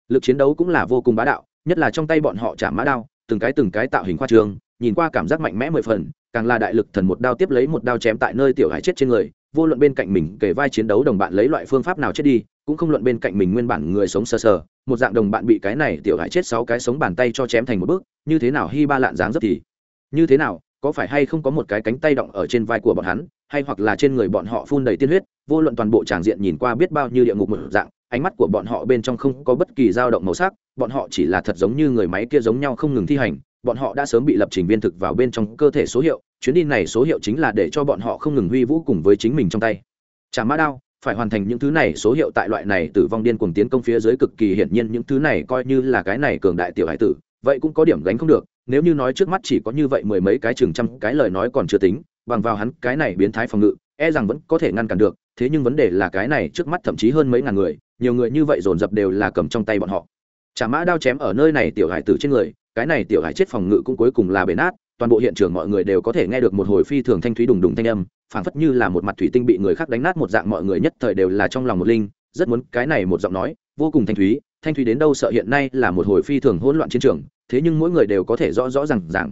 Lực chiến đấu cũng là vô cùng bá đạo, nhất là trong tay bọn họ chạm mã đao, từng cái từng cái tạo hình khoa trường, nhìn qua cảm giác mạnh mẽ mười phần, càng là đại lực thần một đao tiếp lấy một đao chém tại nơi tiểu hải chết trên người, vô luận bên cạnh mình kể vai chiến đấu đồng bạn lấy loại phương pháp nào chết đi cũng không luận bên cạnh mình nguyên bản người sống sờ sờ, một dạng đồng bạn bị cái này tiểu hải chết sáu cái sống bàn tay cho chém thành một bước, như thế nào hy ba lạn dáng dấp thì? Như thế nào, có phải hay không có một cái cánh tay động ở trên vai của bọn hắn, hay hoặc là trên người bọn họ phun đầy tiên huyết, vô luận toàn bộ tràng diện nhìn qua biết bao nhiêu địa ngục một dạng, ánh mắt của bọn họ bên trong không có bất kỳ dao động màu sắc, bọn họ chỉ là thật giống như người máy kia giống nhau không ngừng thi hành, bọn họ đã sớm bị lập trình viên thực vào bên trong cơ thể số hiệu, chuyến đi này số hiệu chính là để cho bọn họ không ngừng huy vũ cùng với chính mình trong tay. Chả mã đao phải hoàn thành những thứ này, số hiệu tại loại này tử vong điên cuồng tiến công phía dưới cực kỳ hiển nhiên những thứ này coi như là cái này cường đại tiểu hải tử, vậy cũng có điểm gánh không được. Nếu như nói trước mắt chỉ có như vậy mười mấy cái chừng trăm cái lời nói còn chưa tính, bằng vào hắn cái này biến thái phòng ngự e rằng vẫn có thể ngăn cản được, thế nhưng vấn đề là cái này trước mắt thậm chí hơn mấy ngàn người, nhiều người như vậy dồn dập đều là cầm trong tay bọn họ. Chả mã đao chém ở nơi này tiểu hải tử trên người, cái này tiểu hải chết phòng ngự cũng cuối cùng là bể nát toàn bộ hiện trường mọi người đều có thể nghe được một hồi phi thường thanh thúy đùng đùng thanh âm, phảng phất như là một mặt thủy tinh bị người khác đánh nát một dạng mọi người nhất thời đều là trong lòng một linh, rất muốn cái này một giọng nói, vô cùng thanh thúy thanh thúy đến đâu sợ hiện nay là một hồi phi thường hỗn loạn chiến trường, thế nhưng mỗi người đều có thể rõ rõ r à n g rằng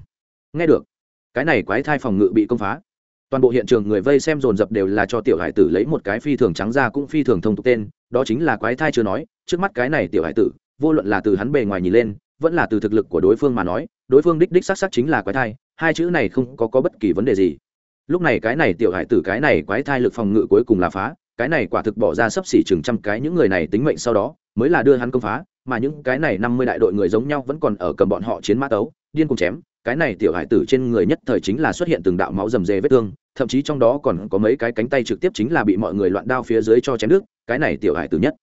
nghe được, cái này quái thai phòng ngự bị công phá. Toàn bộ hiện trường người vây xem dồn dập đều là cho tiểu hải tử lấy một cái phi thường trắng ra cũng phi thường thông tục tên, đó chính là quái thai chưa nói, trước mắt cái này tiểu hải tử, vô luận là từ hắn bề ngoài nhìn lên, vẫn là từ thực lực của đối phương mà nói đối phương đích đích xác xác chính là quái thai hai chữ này không có, có bất kỳ vấn đề gì. Lúc này cái này tiểu hải tử cái này quái thai lực phòng ngự cuối cùng là phá cái này quả thực bỏ ra sấp xỉ chừng trăm cái những người này tính mệnh sau đó mới là đưa hắn công phá mà những cái này năm mươi đại đội người giống nhau vẫn còn ở cầm bọn họ chiến mã tấu điên cùng chém. Cái này tiểu hải tử trên người nhất thời chính là xuất hiện từng đạo máu rầm rề vết thương thậm chí trong đó còn có mấy cái cánh tay trực tiếp chính là bị mọi người loạn đao phía dưới cho chém nước cái này tiểu hải tử nhất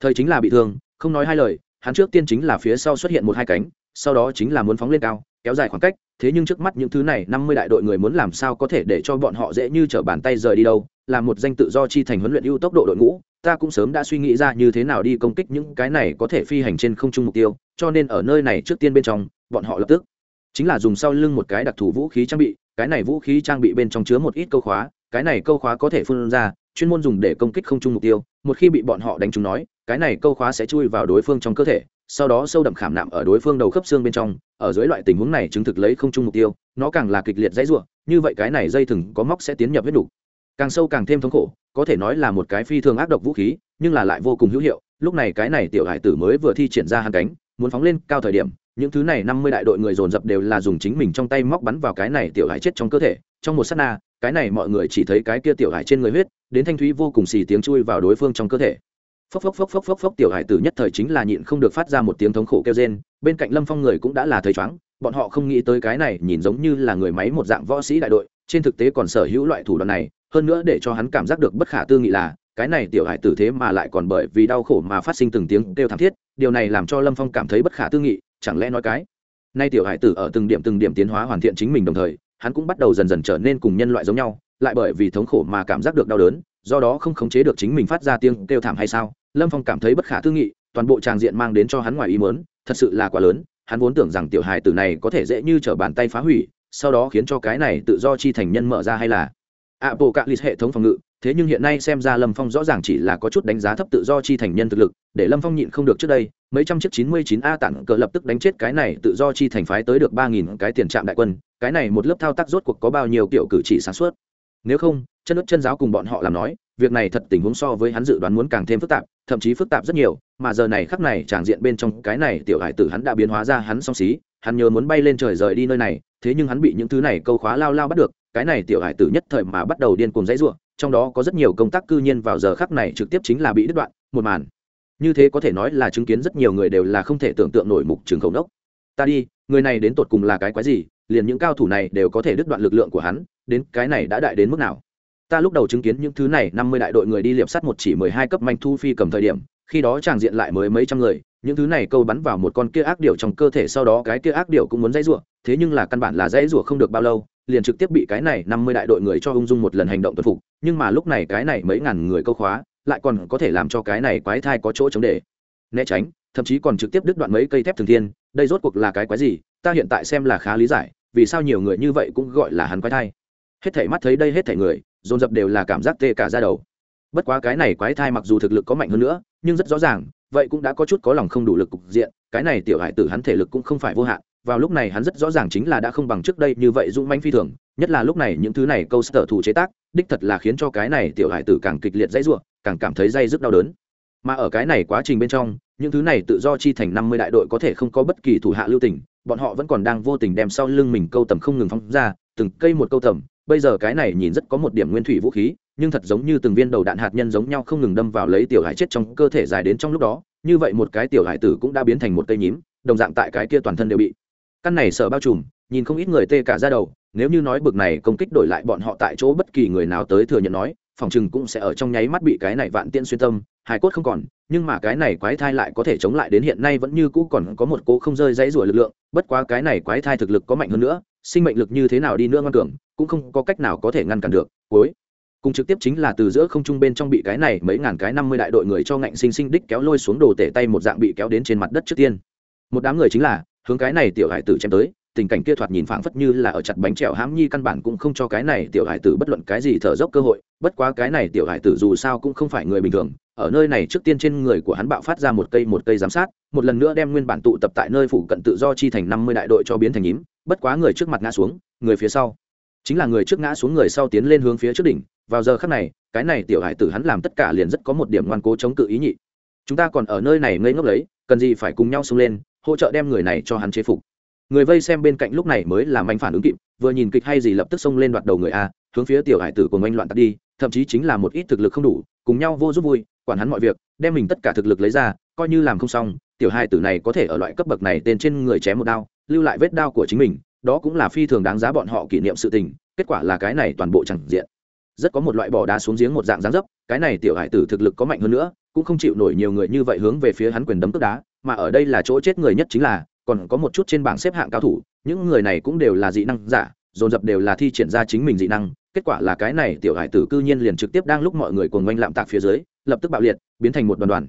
thời chính là bị thương không nói hai lời hắn trước tiên chính là phía sau xuất hiện một hai cánh sau đó chính là muốn phóng lên cao, kéo dài khoảng cách, thế nhưng trước mắt những thứ này, năm mươi đại đội người muốn làm sao có thể để cho bọn họ dễ như trở bàn tay rời đi đâu, là một danh tự do chi thành huấn luyện ưu tốc độ đội ngũ, ta cũng sớm đã suy nghĩ ra như thế nào đi công kích những cái này có thể phi hành trên không trung mục tiêu, cho nên ở nơi này trước tiên bên trong, bọn họ lập tức, chính là dùng sau lưng một cái đặc thù vũ khí trang bị, cái này vũ khí trang bị bên trong chứa một ít câu khóa, cái này câu khóa có thể phun ra, chuyên môn dùng để công kích không chung mục tiêu, một khi bị bọn họ đánh trúng nói, cái này câu khóa sẽ chui vào đối phương trong cơ thể sau đó sâu đậm khảm nạm ở đối phương đầu khớp xương bên trong, ở dưới loại tình huống này chứng thực lấy không chung mục tiêu, nó càng là kịch liệt dãy ruộng như vậy cái này dây thừng có móc sẽ tiến nhập huyết đủ càng sâu càng thêm thống khổ, có thể nói là một cái phi thường ác độc vũ khí, nhưng là lại vô cùng hữu hiệu, lúc này cái này tiểu hải tử mới vừa thi triển ra hàng cánh, muốn phóng lên cao thời điểm, những thứ này năm mươi đại đội người dồn dập đều là dùng chính mình trong tay móc bắn vào cái này tiểu hải chết trong cơ thể, trong một s á t na, cái này mọi người chỉ thấy cái kia tiểu hải trên người huyết, đến thanh thúy vô cùng xì tiếng chui vào đối phương trong cơ thể phốc phốc phốc phốc phốc phốc tiểu hải tử nhất thời chính là nhịn không được phát ra một tiếng thống khổ kêu rên, bên cạnh lâm phong người cũng đã là thấy chóng bọn họ không nghĩ tới cái này nhìn giống như là người máy một dạng võ sĩ đại đội, trên thực tế còn sở hữu loại thủ đoạn này, hơn nữa để cho hắn cảm giác được bất khả tư nghị là, cái này tiểu hải tử thế mà lại còn bởi vì đau khổ mà phát sinh từng tiếng kêu thảm thiết, điều này làm cho lâm phong cảm thấy bất khả tư nghị, chẳng lẽ nói cái nay tiểu hải tử ở từng điểm từng điểm tiến hóa hoàn thiện chính mình đồng thời, hắn cũng bắt đầu dần dần trở nên cùng nhân loại giống nhau, lại bởi vì thống khổ mà cảm giác được đau đớn, do đó không khống chế được chính mình phát ra tiếng kêu thảm hay sao? Lâm phong cảm thấy bất khả tư nghị, toàn bộ tràng diện mang đến cho hắn ngoài ý mớn thật sự là quá lớn, hắn vốn tưởng rằng tiểu hài tử này có thể dễ như t r ở bàn tay phá hủy, sau đó khiến cho cái này tự do chi thành nhân mở ra hay là? Ạ bộ cạn lịch hệ thống phòng ngự, thế nhưng hiện nay xem ra lâm phong rõ ràng chỉ là có chút đánh giá thấp tự do chi thành nhân thực lực, để lâm phong nhịn không được trước đây, mấy trăm chiếc chín mươi chín a tặng cờ lập tức đánh chết cái này tự do chi thành phái tới được ba nghìn cái tiền trạm đại quân, cái này một lớp thao tác rốt cuộc có bao nhiêu kiểu cử chỉ sáng suốt? Nếu không, chân đất chân giáo cùng bọn họ làm nói việc này thật tình huống so với hắn dự đoán muốn càng thêm phức tạp, thậm chí phức tạp rất nhiều, mà giờ này khắc này tràng diện bên trong cái này tiểu hải tử hắn đã biến hóa ra hắn song xí, hắn nhớ muốn bay lên trời rời đi nơi này, thế nhưng hắn bị những thứ này câu khóa lao lao bắt được, cái này tiểu hải tử nhất thời mà bắt đầu điên cuồng dãy ruộng trong đó có rất nhiều công tác cư nhiên vào giờ khắc này trực tiếp chính là bị đứt đoạn, một màn. Như thế có thể nói là chứng kiến rất nhiều người đều là không thể tưởng tượng nổi mục trường khổng đốc. Ta đi, người này đến tột cùng là cái quái gì, liền những cao thủ này đều có thể đứt đoạn lực lượng của hắn, đến cái này đã đại đến mức nào? Ta lúc đầu chứng kiến những thứ này, năm mươi đại đội người đi liệp sắt một chỉ mười hai cấp manh thu phi cầm thời điểm, khi đó tràng diện lại mới mấy trăm người, những thứ này câu bắn vào một con kia ác điểu trong cơ thể sau đó cái kia ác điểu cũng muốn dãy rủa, thế nhưng là căn bản là dãy rủa không được bao lâu, liền trực tiếp bị cái này năm mươi đại đội người cho ung dung một lần hành động tuân phục, nhưng mà lúc này cái này mấy ngàn người câu khóa, lại còn có thể làm cho cái này quái thai có chỗ chống để né tránh, thậm chí còn trực tiếp đứt đoạn mấy cây thép thường thiên, đây rốt cuộc là cái quái gì, ta hiện tại xem là khá lý giải, vì sao nhiều người như vậy cũng gọi là hắn quái thai. Hết thảy mắt thấy đây hết thảy người dồn dập đều là cảm giác tê cả ra đầu. Bất quá cái này quái thai mặc dù thực lực có mạnh hơn nữa, nhưng rất rõ ràng, vậy cũng đã có chút có lòng không đủ lực cục diện, cái này tiểu hải tử hắn thể lực cũng không phải vô hạn, vào lúc này hắn rất rõ ràng chính là đã không bằng trước đây như vậy dũng manh phi thường, nhất là lúc này những thứ này câu sở thủ chế tác, đích thật là khiến cho cái này tiểu hải tử càng kịch liệt dãy ruộng càng cảm thấy dây rất đau đớn. Mà ở cái này quá trình bên trong, những thứ này tự do chi thành năm mươi đại đội có thể không có bất kỳ thủ hạ lưu tình, bọn họ vẫn còn đang vô tình đem sau lưng mình câu tầm không ngừng phóng ra, từng cây một câu tầm bây giờ cái này nhìn rất có một điểm nguyên thủy vũ khí, nhưng thật giống như từng viên đầu đạn hạt nhân giống nhau không ngừng đâm vào lấy tiểu hải chết trong cơ thể dài đến trong lúc đó, như vậy một cái tiểu hải tử cũng đã biến thành một cây nhím, đồng dạng tại cái kia toàn thân đều bị căn này sợ bao trùm, nhìn không ít người tê cả ra đầu, nếu như nói bực này công kích đổi lại bọn họ tại chỗ bất kỳ người nào tới thừa nhận nói, phòng chừng cũng sẽ ở trong nháy mắt bị cái này vạn tiên xuyên tâm, hài cốt không còn, nhưng mà cái này quái thai lại có thể chống lại đến hiện nay vẫn như cũ còn có một cố không rơi dãy rủa lực lượng, bất quá cái này quái thai thực lực có mạnh hơn nữa sinh mệnh lực như thế nào đi nữa ngoan cường, cũng không có cách nào có thể ngăn cản được, cuối. Cùng trực tiếp chính là từ giữa không trung bên trong bị cái này mấy ngàn cái năm mươi đại đội người cho ngạnh sinh sinh đích kéo lôi xuống đồ tể tay một dạng bị kéo đến trên mặt đất trước tiên. Một đám người chính là, hướng cái này tiểu hải tử chém tới, tình cảnh kia thoạt nhìn phảng phất như là ở chặt bánh trèo hãm nhi căn bản cũng không cho cái này tiểu hải tử bất luận cái gì thở dốc cơ hội, bất quá cái này tiểu hải tử dù sao cũng không phải người bình thường, ở nơi này trước tiên trên người của hắn bạo phát ra một cây một cây giám sát, một lần nữa đem nguyên bản tụ tập tại nơi phụ cận tự do chi thành năm mươi đại đội cho biến thành nhím bất quá người trước mặt ngã xuống, người phía sau. Chính là người trước ngã xuống người sau tiến lên hướng phía trước đỉnh, vào giờ khắc này, cái này tiểu hải tử hắn làm tất cả liền rất có một điểm ngoan cố chống cự ý nhị. Chúng ta còn ở nơi này ngây ngốc lấy, cần gì phải cùng nhau xông lên, hỗ trợ đem người này cho hắn chế phục. Người vây xem bên cạnh lúc này mới làm anh phản ứng kịp, vừa nhìn kịch hay gì lập tức xông lên đoạt đầu người a, hướng phía tiểu hải tử của anh loạn tắt đi thậm chí chính là một ít thực lực không đủ, cùng nhau vô giúp vui, quản hắn mọi việc, đem mình tất cả thực lực lấy ra, coi như làm không xong, tiểu hai tử này có thể ở loại cấp bậc này tên trên người chém một đao, lưu lại vết đao của chính mình, đó cũng là phi thường đáng giá bọn họ kỷ niệm sự tình, kết quả là cái này toàn bộ chẳng diện. Rất có một loại bỏ đá xuống giếng một dạng dáng dấp, cái này tiểu hải tử thực lực có mạnh hơn nữa, cũng không chịu nổi nhiều người như vậy hướng về phía hắn quyền đấm tức đá, mà ở đây là chỗ chết người nhất chính là, còn có một chút trên bảng xếp hạng cao thủ, những người này cũng đều là dị năng giả, dồn dập đều là thi triển ra chính mình dị năng kết quả là cái này tiểu hải tử cư nhiên liền trực tiếp đang lúc mọi người cùng oanh lạm tạc phía dưới, lập tức bạo liệt, biến thành một đoàn đoàn.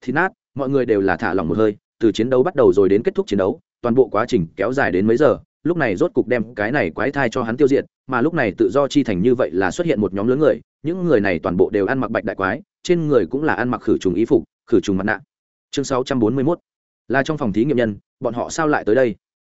Thì nát, mọi người đều là thả lỏng một hơi, từ chiến đấu bắt đầu rồi đến kết thúc chiến đấu, toàn bộ quá trình kéo dài đến mấy giờ, lúc này rốt cục đem cái này quái thai cho hắn tiêu diệt, mà lúc này tự do chi thành như vậy là xuất hiện một nhóm lớn người, những người này toàn bộ đều ăn mặc bạch đại quái, trên người cũng là ăn mặc khử trùng ý phục, khử trùng mặt nạ. Chương 641 là trong phòng thí nghiệm nhân, bọn họ sao lại tới đây?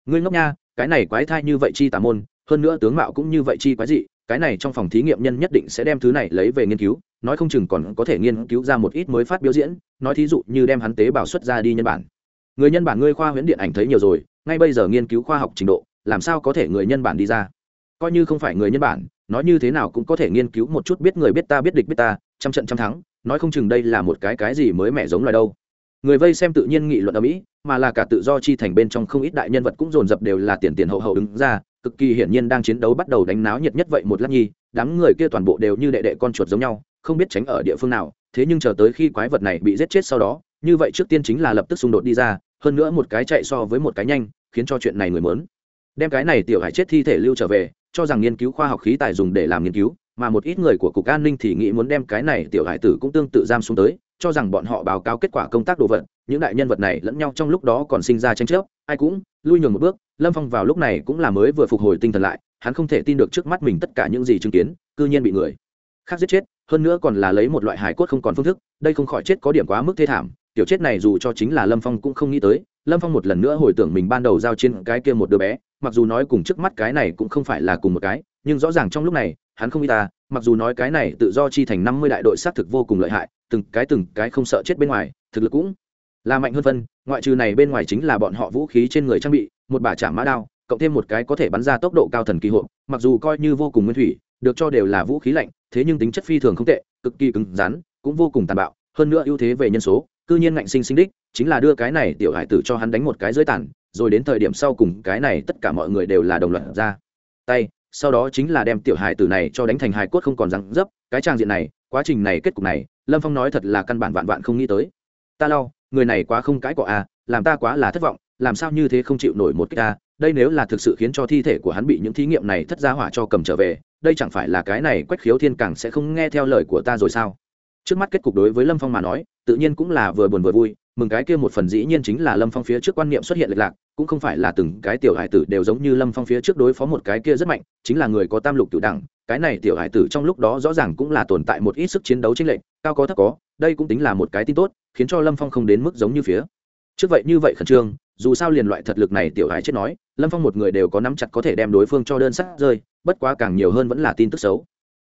Ngươi ngốc nha, cái này quái thai như vậy chi tà môn, hơn nữa tướng mạo cũng như vậy chi quái dị cái này trong phòng thí nghiệm nhân nhất định sẽ đem thứ này lấy về nghiên cứu, nói không chừng còn có thể nghiên cứu ra một ít mới phát biểu diễn, nói thí dụ như đem hắn tế bào xuất ra đi nhân bản. Người nhân bản ngươi khoa huyễn điện ảnh thấy nhiều rồi, ngay bây giờ nghiên cứu khoa học trình độ, làm sao có thể người nhân bản đi ra? Coi như không phải người nhân bản, nói như thế nào cũng có thể nghiên cứu một chút biết người biết ta biết địch biết ta, trăm trận trăm thắng, nói không chừng đây là một cái cái gì mới mẻ giống loài đâu. Người vây xem tự nhiên nghị luận ở mỹ, mà là cả tự do chi thành bên trong không ít đại nhân vật cũng dồn dập đều là tiền tiền hậu hậu đứng ra cực kỳ hiển nhiên đang chiến đấu bắt đầu đánh náo nhiệt nhất vậy một lát nhi, đám người kia toàn bộ đều như đệ đệ con chuột giống nhau, không biết tránh ở địa phương nào, thế nhưng chờ tới khi quái vật này bị giết chết sau đó, như vậy trước tiên chính là lập tức xung đột đi ra, hơn nữa một cái chạy so với một cái nhanh, khiến cho chuyện này người mớn. Đem cái này tiểu hải chết thi thể lưu trở về, cho rằng nghiên cứu khoa học khí tài dùng để làm nghiên cứu, mà một ít người của cục an ninh thì nghĩ muốn đem cái này tiểu hải tử cũng tương tự giam xuống tới, cho rằng bọn họ báo cáo kết quả công tác đồ vật, những đại nhân vật này lẫn nhau trong lúc đó còn sinh ra tranh chấp ai cũng lui nhường một bước, lâm phong vào lúc này cũng là mới vừa phục hồi tinh thần lại, hắn không thể tin được trước mắt mình tất cả những gì chứng kiến, cư nhiên bị người khác giết chết, hơn nữa còn là lấy một loại hải cốt không còn phương thức, đây không khỏi chết có điểm quá mức thê thảm, tiểu chết này dù cho chính là lâm phong cũng không nghĩ tới, lâm phong một lần nữa hồi tưởng mình ban đầu giao trên cái kia một đứa bé, mặc dù nói cùng trước mắt cái này cũng không phải là cùng một cái, nhưng rõ ràng trong lúc này, hắn không y ta mặc dù nói cái này tự do chi thành năm mươi đại đội xác thực vô cùng lợi hại, từng cái từng cái không sợ chết bên ngoài, thực lực cũng là mạnh hơn phân, ngoại trừ này bên ngoài chính là bọn họ vũ khí trên người trang bị, một bả chạm mã đao, cộng thêm một cái có thể bắn ra tốc độ cao thần kỳ hộp, mặc dù coi như vô cùng nguyên thủy, được cho đều là vũ khí lạnh, thế nhưng tính chất phi thường không tệ, cực kỳ cứng rắn, cũng vô cùng tàn bạo, hơn nữa ưu thế về nhân số, cư nhiên ngạnh sinh sinh đích, chính là đưa cái này tiểu hải tử cho hắn đánh một cái dưới tàn, rồi đến thời điểm sau cùng cái này tất cả mọi người đều là đồng loạt ra. Tay, sau đó chính là đem tiểu hải tử này cho đánh thành hài cốt không còn răng dấp, cái trang diện này, quá trình này kết cục này, lâm phong nói thật là căn bản vạn vạn không nghĩ tới. Ta lau người này quá không cãi cọ à làm ta quá là thất vọng, làm sao như thế không chịu nổi một cái ta đây nếu là thực sự khiến cho thi thể của hắn bị những thí nghiệm này thất ra hỏa cho cầm trở về, đây chẳng phải là cái này quách khiếu thiên càng sẽ không nghe theo lời của ta rồi sao trước mắt kết cục đối với lâm phong mà nói, tự nhiên cũng là vừa buồn vừa vui, mừng cái kia một phần dĩ nhiên chính là lâm phong phía trước quan niệm xuất hiện lệch lạc, cũng không phải là từng cái tiểu hải tử đều giống như lâm phong phía trước đối phó một cái kia rất mạnh, chính là người có tam lục cựu đẳng, cái này tiểu hải tử trong lúc đó rõ ràng cũng là tồn tại một ít sức chiến đấu chính lệnh cao có thấp có, đây cũng tính là một cái tin tốt, khiến cho lâm phong không đến mức giống như phía. Trước vậy như vậy khẩn trương, dù sao liền loại thật lực này tiểu hải chết nói, lâm phong một người đều có nắm chặt có thể đem đối phương cho đơn sắc rơi, bất quá càng nhiều hơn vẫn là tin tức xấu.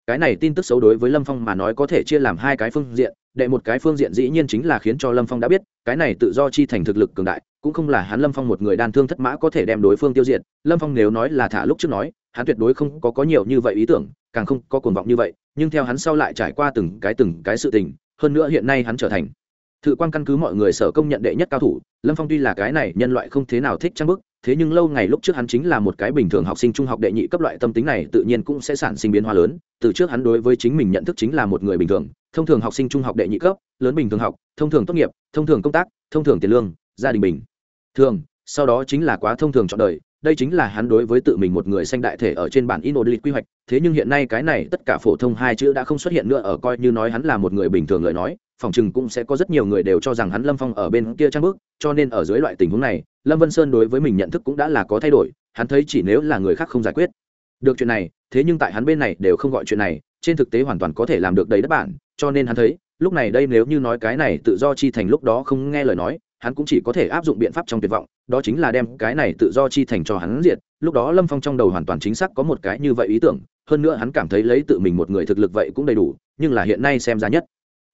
Cái này tin tức xấu đối với lâm phong mà nói có thể chia làm hai cái phương diện, đệ một cái phương diện dĩ nhiên chính là khiến cho lâm phong đã biết, cái này tự do chi thành thực lực cường đại, cũng không là hắn lâm phong một người đan thương thất mã có thể đem đối phương tiêu diệt. Lâm phong nếu nói là thả lúc trước nói, hắn tuyệt đối không có có nhiều như vậy ý tưởng, càng không có cuồng vọng như vậy nhưng theo hắn sau lại trải qua từng cái từng cái sự tình, hơn nữa hiện nay hắn trở thành thự quan căn cứ mọi người sở công nhận đệ nhất cao thủ, lâm phong tuy là cái này nhân loại không thế nào thích trang bức, thế nhưng lâu ngày lúc trước hắn chính là một cái bình thường học sinh trung học đệ nhị cấp loại tâm tính này tự nhiên cũng sẽ sản sinh biến hóa lớn, từ trước hắn đối với chính mình nhận thức chính là một người bình thường, thông thường học sinh trung học đệ nhị cấp, lớn bình thường học, thông thường tốt nghiệp, thông thường công tác, thông thường tiền lương, gia đình bình thường, sau đó chính là quá thông thường chọn đời đây chính là hắn đối với tự mình một người sanh đại thể ở trên bản inodlit quy hoạch, thế nhưng hiện nay cái này tất cả phổ thông hai chữ đã không xuất hiện nữa ở coi như nói hắn là một người bình thường lời nói, phòng chừng cũng sẽ có rất nhiều người đều cho rằng hắn lâm phong ở bên kia trang bước cho nên ở dưới loại tình huống này, lâm vân sơn đối với mình nhận thức cũng đã là có thay đổi, hắn thấy chỉ nếu là người khác không giải quyết được chuyện này, thế nhưng tại hắn bên này đều không gọi chuyện này, trên thực tế hoàn toàn có thể làm được đầy đất bản, cho nên hắn thấy, lúc này đây nếu như nói cái này tự do chi thành lúc đó không nghe lời nói, hắn cũng chỉ có thể áp dụng biện pháp trong tuyệt vọng đó chính là đem cái này tự do chi thành cho hắn diệt. Lúc đó lâm phong trong đầu hoàn toàn chính xác có một cái như vậy ý tưởng, hơn nữa hắn cảm thấy lấy tự mình một người thực lực vậy cũng đầy đủ, nhưng là hiện nay xem ra nhất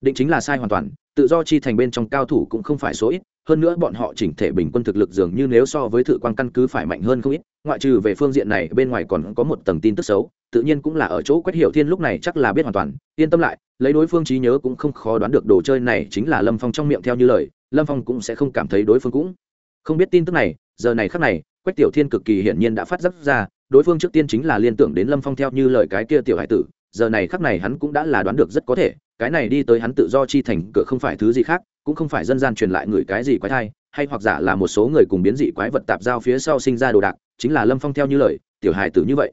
định chính là sai hoàn toàn. Tự do chi thành bên trong cao thủ cũng không phải số ít, hơn nữa bọn họ chỉnh thể bình quân thực lực dường như nếu so với thự quan căn cứ phải mạnh hơn không ít, ngoại trừ về phương diện này, bên ngoài còn có một tầng tin tức xấu, tự nhiên cũng là ở chỗ quét hiểu thiên lúc này chắc là biết hoàn toàn. Yên tâm lại, lấy đối phương trí nhớ cũng không khó đoán được đồ chơi này chính là lâm phong trong miệng theo như lời, lâm phong cũng sẽ không cảm thấy đối phương cũng không biết tin tức này, giờ này khắc này, quách tiểu thiên cực kỳ hiển nhiên đã phát giác ra, đối phương trước tiên chính là liên tưởng đến lâm phong theo như lời cái kia tiểu hải tử, giờ này khắc này hắn cũng đã là đoán được rất có thể, cái này đi tới hắn tự do chi thành cửa không phải thứ gì khác, cũng không phải dân gian truyền lại người cái gì quái thai, hay hoặc giả là một số người cùng biến dị quái vật tạp giao phía sau sinh ra đồ đạc, chính là lâm phong theo như lời, tiểu hài tử như vậy.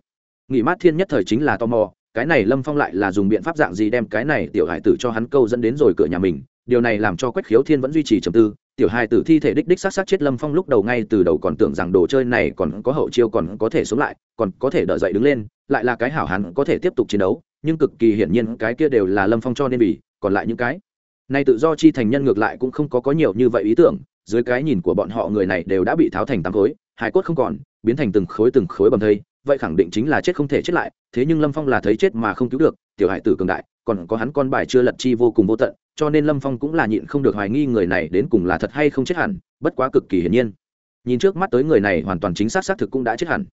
Nghỉ mát thiên nhất thời chính là tò mò, cái này lâm phong lại là dùng biện pháp dạng gì đem cái này tiểu hài tử cho hắn câu dẫn đến rồi cửa nhà mình, điều này làm cho quách khiếu thiên vẫn duy trì trầm tư tiểu hài tử thi thể đích đích sát sát chết lâm phong lúc đầu ngay từ đầu còn tưởng rằng đồ chơi này còn có hậu chiêu còn có thể sống lại, còn có thể đợi dậy đứng lên, lại là cái hảo hắn có thể tiếp tục chiến đấu, nhưng cực kỳ hiển nhiên cái kia đều là lâm phong cho nên vì, còn lại những cái. Này tự do chi thành nhân ngược lại cũng không có có nhiều như vậy ý tưởng, dưới cái nhìn của bọn họ người này đều đã bị tháo thành tám khối hải cốt không còn, biến thành từng khối từng khối bầm thây, vậy khẳng định chính là chết không thể chết lại, thế nhưng lâm phong là thấy chết mà không cứu được, tiểu hải tử cường đại, còn có hắn con bài chưa lật chi vô cùng vô tận cho nên lâm phong cũng là nhịn không được hoài nghi người này đến cùng là thật hay không chết hẳn, bất quá cực kỳ hiển nhiên. Nhìn trước mắt tới người này hoàn toàn chính xác xác thực cũng đã chết hẳn.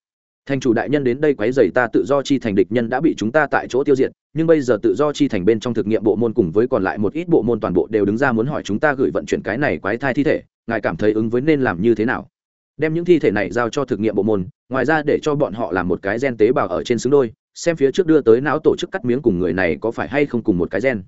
Thành chủ đại nhân đến đây quấy dày ta tự do chi thành địch nhân đã bị chúng ta tại chỗ tiêu diệt, nhưng bây giờ tự do chi thành bên trong thực nghiệm bộ môn cùng với còn lại một ít bộ môn toàn bộ đều đứng ra muốn hỏi chúng ta gửi vận chuyển cái này quái thai thi thể, ngài cảm thấy ứng với nên làm như thế nào? Đem những thi thể này giao cho thực nghiệm bộ môn, ngoài ra để cho bọn họ làm một cái gen tế bào ở trên xứng đôi, xem phía trước đưa tới não tổ chức cắt miếng cùng người này có phải hay không cùng một cái gen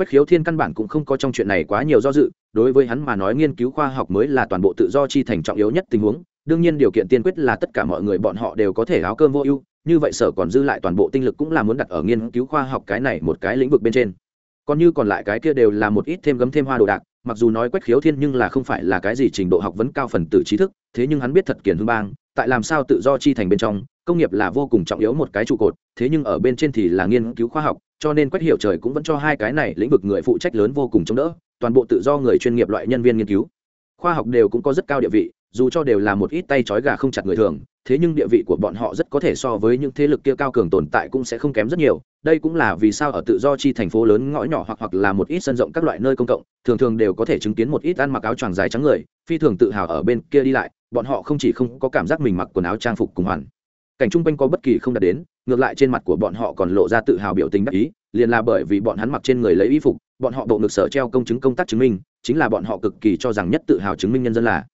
quách khiếu thiên căn bản cũng không có trong chuyện này quá nhiều do dự, đối với hắn mà nói nghiên cứu khoa học mới là toàn bộ tự do chi thành trọng yếu nhất tình huống, đương nhiên điều kiện tiên quyết là tất cả mọi người bọn họ đều có thể áo cơm vô ưu, như vậy sở còn dư lại toàn bộ tinh lực cũng là muốn đặt ở nghiên cứu khoa học cái này một cái lĩnh vực bên trên. Còn như còn lại cái kia đều là một ít thêm gấm thêm hoa đồ đạc, mặc dù nói quách khiếu thiên nhưng là không phải là cái gì trình độ học vấn cao phần tử trí thức, thế nhưng hắn biết thật kiển hương bang, tại làm sao tự do chi thành bên trong, công nghiệp là vô cùng trọng yếu một cái trụ cột, thế nhưng ở bên trên thì là nghiên cứu khoa học cho nên quách hiểu trời cũng vẫn cho hai cái này lĩnh vực người phụ trách lớn vô cùng chống đỡ, toàn bộ tự do người chuyên nghiệp loại nhân viên nghiên cứu. Khoa học đều cũng có rất cao địa vị, dù cho đều là một ít tay trói gà không chặt người thường, thế nhưng địa vị của bọn họ rất có thể so với những thế lực kia cao cường tồn tại cũng sẽ không kém rất nhiều. Đây cũng là vì sao ở tự do chi thành phố lớn ngõ nhỏ hoặc hoặc là một ít sân rộng các loại nơi công cộng, thường thường đều có thể chứng kiến một ít ăn mặc áo choàng dài trắng người, phi thường tự hào ở bên kia đi lại, bọn họ không chỉ không có cảm giác mình mặc quần áo trang phục cùng hoàn. Cảnh chung quanh có bất kỳ không đạt đến ngược lại trên mặt của bọn họ còn lộ ra tự hào biểu tình đắc ý, liền là bởi vì bọn hắn mặc trên người lấy y phục, bọn họ bộ ngực sở treo công chứng công tác chứng minh, chính là bọn họ cực kỳ cho rằng nhất tự hào chứng minh nhân dân là.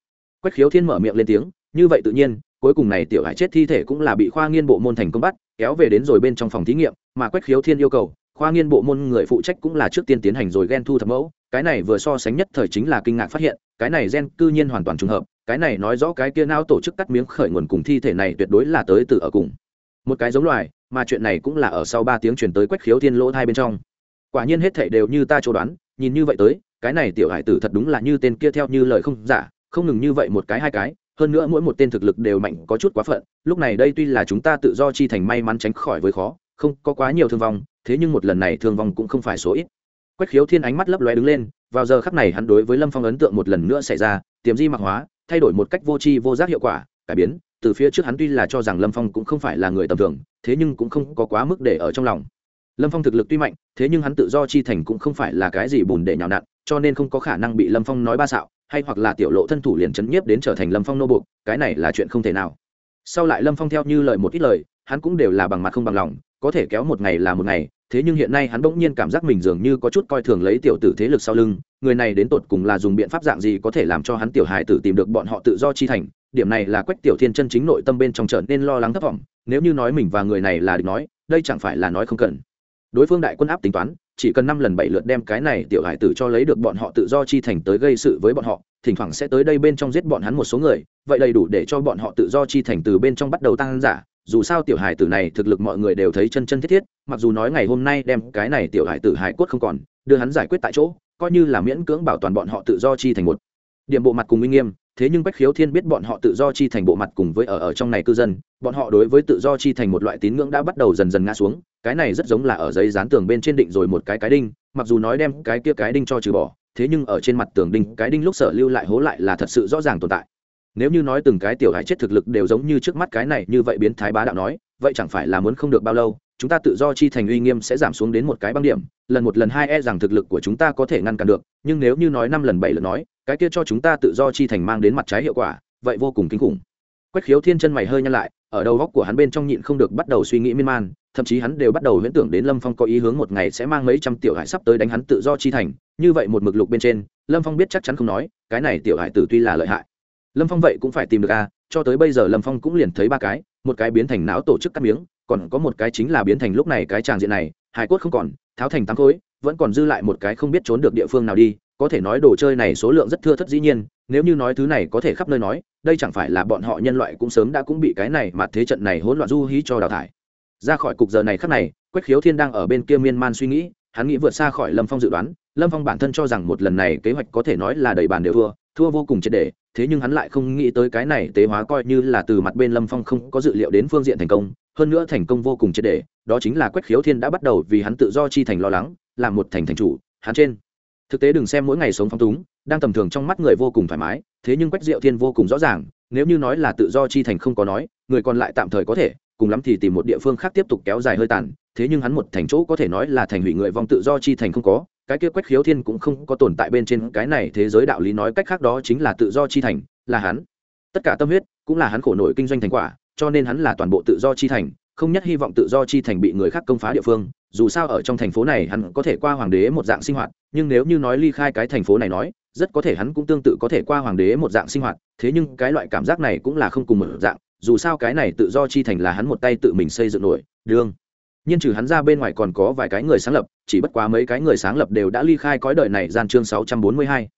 Quách khiếu thiên mở miệng lên tiếng, như vậy tự nhiên, cuối cùng này tiểu hải chết thi thể cũng là bị khoa nghiên bộ môn thành công bắt, kéo về đến rồi bên trong phòng thí nghiệm, mà quách khiếu thiên yêu cầu, khoa nghiên bộ môn người phụ trách cũng là trước tiên tiến hành rồi gen thu thập mẫu, cái này vừa so sánh nhất thời chính là kinh ngạc phát hiện, cái này gen cư nhiên hoàn toàn trùng hợp, cái này nói rõ cái kia não tổ chức cắt miếng khởi nguồn cùng thi thể này tuyệt đối là tới từ ở cùng một cái giống loài, mà chuyện này cũng là ở sau ba tiếng chuyển tới quách khiếu thiên lỗ thai bên trong. Quả nhiên hết thể đều như ta chỗ đoán, nhìn như vậy tới, cái này tiểu hải tử thật đúng là như tên kia theo như lời không giả, không ngừng như vậy một cái hai cái, hơn nữa mỗi một tên thực lực đều mạnh, có chút quá phận, lúc này đây tuy là chúng ta tự do chi thành may mắn tránh khỏi với khó, không có quá nhiều thương vong, thế nhưng một lần này thương vong cũng không phải số ít. Quách khiếu thiên ánh mắt lấp lóe đứng lên, vào giờ khắc này hắn đối với lâm phong ấn tượng một lần nữa xảy ra, tiềm di mạc hóa, thay đổi một cách vô tri vô giác hiệu quả, cải biến từ phía trước hắn tuy là cho rằng lâm phong cũng không phải là người tầm thường, thế nhưng cũng không có quá mức để ở trong lòng. Lâm phong thực lực tuy mạnh, thế nhưng hắn tự do chi thành cũng không phải là cái gì bùn để nhào nặn, cho nên không có khả năng bị lâm phong nói ba xạo, hay hoặc là tiểu lộ thân thủ liền chấn nhiếp đến trở thành lâm phong nô buộc, cái này là chuyện không thể nào. Sau lại lâm phong theo như lời một ít lời, hắn cũng đều là bằng mặt không bằng lòng, có thể kéo một ngày là một ngày, thế nhưng hiện nay hắn bỗng nhiên cảm giác mình dường như có chút coi thường lấy tiểu tử thế lực sau lưng, người này đến tột cùng là dùng biện pháp dạng gì có thể làm cho hắn tiểu hài tử tìm được bọn họ tự do chi thành điểm này là quách tiểu thiên chân chính nội tâm bên trong trở nên lo lắng thất vọng nếu như nói mình và người này là địch nói, đây chẳng phải là nói không cần. Đối phương đại quân áp tính toán, chỉ cần năm lần bảy lượt đem cái này tiểu hải tử cho lấy được bọn họ tự do chi thành tới gây sự với bọn họ, thỉnh thoảng sẽ tới đây bên trong giết bọn hắn một số người, vậy đầy đủ để cho bọn họ tự do chi thành từ bên trong bắt đầu tăng giả. Dù sao tiểu hải tử này thực lực mọi người đều thấy chân chân thiết thiết, mặc dù nói ngày hôm nay đem cái này tiểu hải tử hải quất không còn, đưa hắn giải quyết tại chỗ, coi như là miễn cưỡng bảo toàn bọn họ tự do chi thành một. Điểm bộ mặt cùng minh nghiêm thế nhưng bách khiếu thiên biết bọn họ tự do chi thành bộ mặt cùng với ở ở trong này cư dân, bọn họ đối với tự do chi thành một loại tín ngưỡng đã bắt đầu dần dần ngã xuống, cái này rất giống là ở giấy dán tường bên trên định rồi một cái cái đinh, mặc dù nói đem cái kia cái đinh cho trừ bỏ, thế nhưng ở trên mặt tường đinh, cái đinh lúc sở lưu lại hố lại là thật sự rõ ràng tồn tại. Nếu như nói từng cái tiểu hải chết thực lực đều giống như trước mắt cái này như vậy biến thái bá đạo nói, vậy chẳng phải là muốn không được bao lâu, chúng ta tự do chi thành uy nghiêm sẽ giảm xuống đến một cái băng điểm lần một lần hai e rằng thực lực của chúng ta có thể ngăn cản được, nhưng nếu như nói năm lần bảy lần nói, cái kia cho chúng ta tự do chi thành mang đến mặt trái hiệu quả, vậy vô cùng kinh khủng. Quách khiếu thiên chân mày hơi nhăn lại, ở đầu góc của hắn bên trong nhịn không được bắt đầu suy nghĩ miên man, thậm chí hắn đều bắt đầu huyễn tưởng đến lâm phong có ý hướng một ngày sẽ mang mấy trăm tiểu hải sắp tới đánh hắn tự do chi thành, như vậy một mực lục bên trên, lâm phong biết chắc chắn không nói, cái này tiểu hải tử tuy là lợi hại. Lâm phong vậy cũng phải tìm được a, cho tới bây giờ lâm phong cũng liền thấy ba cái, một cái biến thành não tổ chức cắt miếng, còn có một cái chính là biến thành lúc này cái tràng diện này hải cốt không còn, tháo thành tám khối, vẫn còn dư lại một cái không biết trốn được địa phương nào đi, có thể nói đồ chơi này số lượng rất thưa thất dĩ nhiên, nếu như nói thứ này có thể khắp nơi nói, đây chẳng phải là bọn họ nhân loại cũng sớm đã cũng bị cái này mà thế trận này hỗn loạn du hí cho đào thải. Ra khỏi cục giờ này khắc này, quách khiếu thiên đang ở bên kia miên man suy nghĩ, hắn nghĩ vượt xa khỏi lâm phong dự đoán, lâm phong bản thân cho rằng một lần này kế hoạch có thể nói là đầy bàn đều thua thua vô cùng triệt đề thế nhưng hắn lại không nghĩ tới cái này tế hóa coi như là từ mặt bên lâm phong không có dự liệu đến phương diện thành công, hơn nữa thành công vô cùng triệt đề đó chính là quách khiếu thiên đã bắt đầu vì hắn tự do chi thành lo lắng, làm một thành thành chủ, hắn trên. Thực tế đừng xem mỗi ngày sống phong túng, đang tầm thường trong mắt người vô cùng thoải mái, thế nhưng quách diệu thiên vô cùng rõ ràng, nếu như nói là tự do chi thành không có nói, người còn lại tạm thời có thể, cùng lắm thì tìm một địa phương khác tiếp tục kéo dài hơi tàn, thế nhưng hắn một thành chỗ có thể nói là thành hủy người vong tự do chi thành không có cái kia quách khiếu thiên cũng không có tồn tại bên trên cái này thế giới đạo lý nói cách khác đó chính là tự do chi thành, là hắn. Tất cả tâm huyết cũng là hắn khổ nổi kinh doanh thành quả, cho nên hắn là toàn bộ tự do chi thành, không nhất hy vọng tự do chi thành bị người khác công phá địa phương. Dù sao ở trong thành phố này hắn có thể qua hoàng đế một dạng sinh hoạt, nhưng nếu như nói ly khai cái thành phố này nói, rất có thể hắn cũng tương tự có thể qua hoàng đế một dạng sinh hoạt. Thế nhưng cái loại cảm giác này cũng là không cùng một dạng, dù sao cái này tự do chi thành là hắn một tay tự mình xây dựng nổi, đương nhưng trừ hắn ra bên ngoài còn có vài cái người sáng lập, chỉ bất quá mấy cái người sáng lập đều đã ly khai cõi đời này gian chương sáu trăm bốn mươi hai.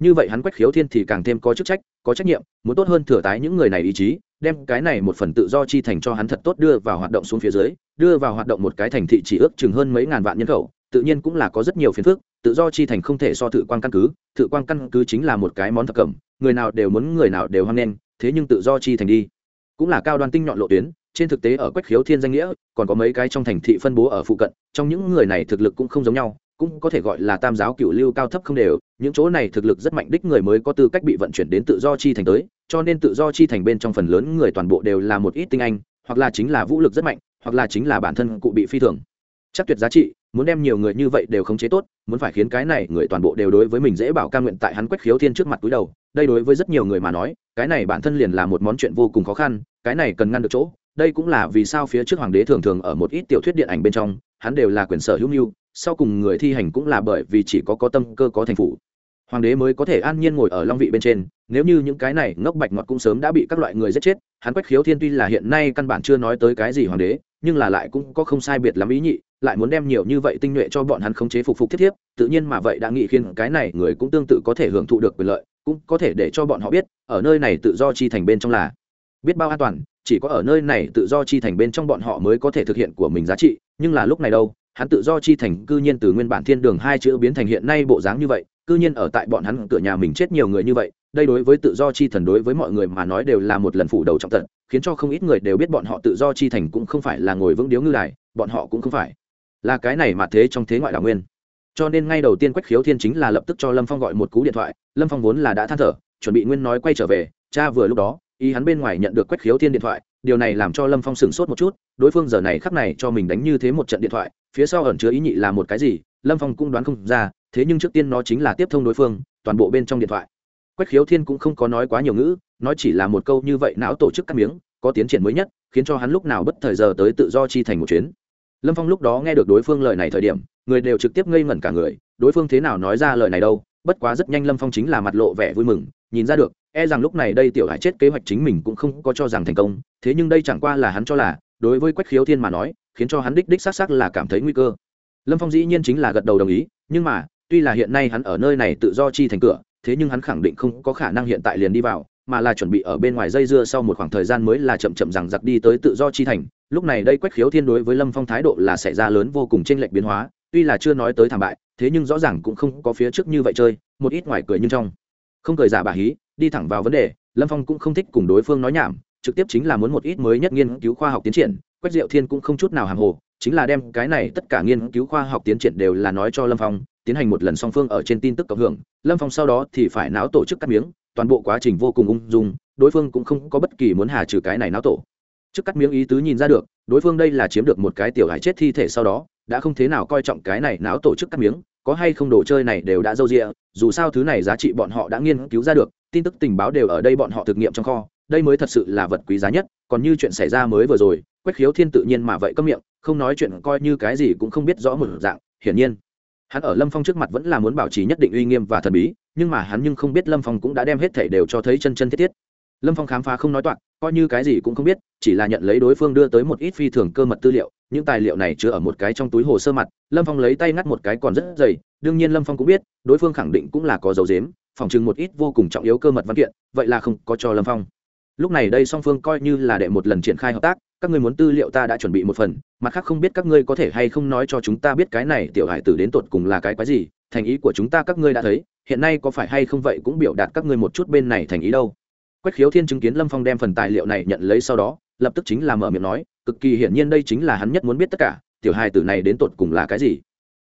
Như vậy hắn quách khiếu thiên thì càng thêm có chức trách, có trách nhiệm, muốn tốt hơn thừa tái những người này ý chí, đem cái này một phần tự do chi thành cho hắn thật tốt đưa vào hoạt động xuống phía dưới, đưa vào hoạt động một cái thành thị chỉ ước chừng hơn mấy ngàn vạn nhân khẩu, tự nhiên cũng là có rất nhiều phiền phức, tự do chi thành không thể so tự quan căn cứ tự quan căn cứ chính là một cái món thập cẩm, người nào đều muốn người nào đều hoan nghênh, thế nhưng tự do chi thành đi. Cũng là cao đoan tinh nhọn lộ tuyến trên thực tế ở quách khiếu thiên danh nghĩa, còn có mấy cái trong thành thị phân bố ở phụ cận, trong những người này thực lực cũng không giống nhau, cũng có thể gọi là tam giáo cựu lưu cao thấp không đều, những chỗ này thực lực rất mạnh đích người mới có tư cách bị vận chuyển đến tự do chi thành tới, cho nên tự do chi thành bên trong phần lớn người toàn bộ đều là một ít tinh anh, hoặc là chính là vũ lực rất mạnh, hoặc là chính là bản thân cụ bị phi thường. Chắc tuyệt giá trị, muốn đem nhiều người như vậy đều khống chế tốt, muốn phải khiến cái này người toàn bộ đều đối với mình dễ bảo ca nguyện tại hắn quách khiếu thiên trước mặt túi đầu, đây đối với rất nhiều người mà nói, cái này bản thân liền là một món chuyện vô cùng khó khăn, cái này cần ngăn được chỗ đây cũng là vì sao phía trước hoàng đế thường thường ở một ít tiểu thuyết điện ảnh bên trong, hắn đều là quyền sở hữu mưu, sau cùng người thi hành cũng là bởi vì chỉ có có tâm cơ có thành phủ. Hoàng đế mới có thể an nhiên ngồi ở long vị bên trên, nếu như những cái này ngốc bạch ngọt cũng sớm đã bị các loại người giết chết, hắn quách khiếu thiên tuy là hiện nay căn bản chưa nói tới cái gì hoàng đế, nhưng là lại cũng có không sai biệt lắm ý nhị, lại muốn đem nhiều như vậy tinh nhuệ cho bọn hắn khống chế phục phục thiết thiếp, tự nhiên mà vậy đã nghĩ khiến cái này người cũng tương tự có thể hưởng thụ được quyền lợi, cũng có thể để cho bọn họ biết, ở nơi này tự do chi thành bên trong là biết bao an toàn chỉ có ở nơi này tự do chi thành bên trong bọn họ mới có thể thực hiện của mình giá trị, nhưng là lúc này đâu, hắn tự do chi thành cư nhiên từ nguyên bản thiên đường hai chữ biến thành hiện nay bộ dáng như vậy, cư nhiên ở tại bọn hắn cửa nhà mình chết nhiều người như vậy, đây đối với tự do chi thần đối với mọi người mà nói đều là một lần phủ đầu trọng tận, khiến cho không ít người đều biết bọn họ tự do chi thành cũng không phải là ngồi vững điếu ngư đài, bọn họ cũng không phải là cái này mà thế trong thế ngoại đảo nguyên. Cho nên ngay đầu tiên quách khiếu thiên chính là lập tức cho lâm phong gọi một cú điện thoại, lâm phong vốn là đã than thở, chuẩn bị nguyên nói quay trở về, cha vừa lúc đó ý hắn bên ngoài nhận được quách khiếu thiên điện thoại, điều này làm cho lâm phong sửng sốt một chút, đối phương giờ này khắc này cho mình đánh như thế một trận điện thoại, phía sau ẩn chứa ý nhị là một cái gì, lâm phong cũng đoán không ra, thế nhưng trước tiên nó chính là tiếp thông đối phương, toàn bộ bên trong điện thoại. Quách khiếu thiên cũng không có nói quá nhiều ngữ, nói chỉ là một câu như vậy não tổ chức cắt miếng, có tiến triển mới nhất, khiến cho hắn lúc nào bất thời giờ tới tự do chi thành một chuyến. Lâm phong lúc đó nghe được đối phương lời này thời điểm, người đều trực tiếp ngây ngẩn cả người, đối phương thế nào nói ra lời này đâu, bất quá rất nhanh lâm phong chính là mặt lộ vẻ vui mừng, nhìn ra được e rằng lúc này đây tiểu hải chết kế hoạch chính mình cũng không có cho rằng thành công, thế nhưng đây chẳng qua là hắn cho là, đối với quách khiếu thiên mà nói, khiến cho hắn đích đích xác xác là cảm thấy nguy cơ. Lâm phong dĩ nhiên chính là gật đầu đồng ý, nhưng mà, tuy là hiện nay hắn ở nơi này tự do chi thành cửa, thế nhưng hắn khẳng định không có khả năng hiện tại liền đi vào, mà là chuẩn bị ở bên ngoài dây dưa sau một khoảng thời gian mới là chậm chậm rằng giặc đi tới tự do chi thành. Lúc này đây quách khiếu thiên đối với lâm phong thái độ là xảy ra lớn vô cùng t r ê n lệch biến hóa, tuy là chưa nói tới thảm bại, thế nhưng rõ ràng cũng không có phía trước như vậy chơi, một ít ngoài cười nhưng trong. Không cười giả bà hí đi thẳng vào vấn đề, lâm phong cũng không thích cùng đối phương nói nhảm, trực tiếp chính là muốn một ít mới nhất nghiên cứu khoa học tiến triển, quách diệu thiên cũng không chút nào hàng hồ, chính là đem cái này tất cả nghiên cứu khoa học tiến triển đều là nói cho lâm phong, tiến hành một lần song phương ở trên tin tức cộng hưởng, lâm phong sau đó thì phải náo tổ chức cắt miếng, toàn bộ quá trình vô cùng ung dung, đối phương cũng không có bất kỳ muốn hà trừ cái này náo tổ. Trước cắt miếng ý tứ nhìn ra được, đối phương đây là chiếm được một cái tiểu hải chết thi thể sau đó, đã không thế nào coi trọng cái này náo tổ chức cắt miếng, có hay không đồ chơi này đều đã dâu a dù sao thứ này giá trị bọn họ đã nghiên cứu ra được tin tức tình báo đều ở đây bọn họ thực nghiệm trong kho, đây mới thật sự là vật quý giá nhất, còn như chuyện xảy ra mới vừa rồi, quách khiếu thiên tự nhiên mà vậy cấm miệng, không nói chuyện coi như cái gì cũng không biết rõ một dạng, hiển nhiên, hắn ở lâm phong trước mặt vẫn là muốn bảo trì nhất định uy nghiêm và thần bí, nhưng mà hắn nhưng không biết lâm phong cũng đã đem hết thể đều cho thấy chân chân thiết thiết. Lâm phong khám phá không nói toạc, coi như cái gì cũng không biết, chỉ là nhận lấy đối phương đưa tới một ít phi thường cơ mật tư liệu, những tài liệu này chứa ở một cái trong túi hồ sơ mặt, lâm phong lấy tay ngắt một cái còn rất dày, đương nhiên lâm phong cũng biết, đối phương khẳng định cũng là có dấu dếm phòng chừng một ít vô cùng trọng yếu cơ mật văn kiện, vậy là không có cho lâm phong. Lúc này đây song phương coi như là đệ một lần triển khai hợp tác, các ngươi muốn tư liệu ta đã chuẩn bị một phần, mặt khác không biết các ngươi có thể hay không nói cho chúng ta biết cái này tiểu hải tử đến tột cùng là cái quái gì, thành ý của chúng ta các ngươi đã thấy, hiện nay có phải hay không vậy cũng biểu đạt các ngươi một chút bên này thành ý đâu. Quách khiếu thiên chứng kiến lâm phong đem phần tài liệu này nhận lấy sau đó, lập tức chính là mở miệng nói, cực kỳ hiển nhiên đây chính là hắn nhất muốn biết tất cả, tiểu hài tử này đến tột cùng là cái gì.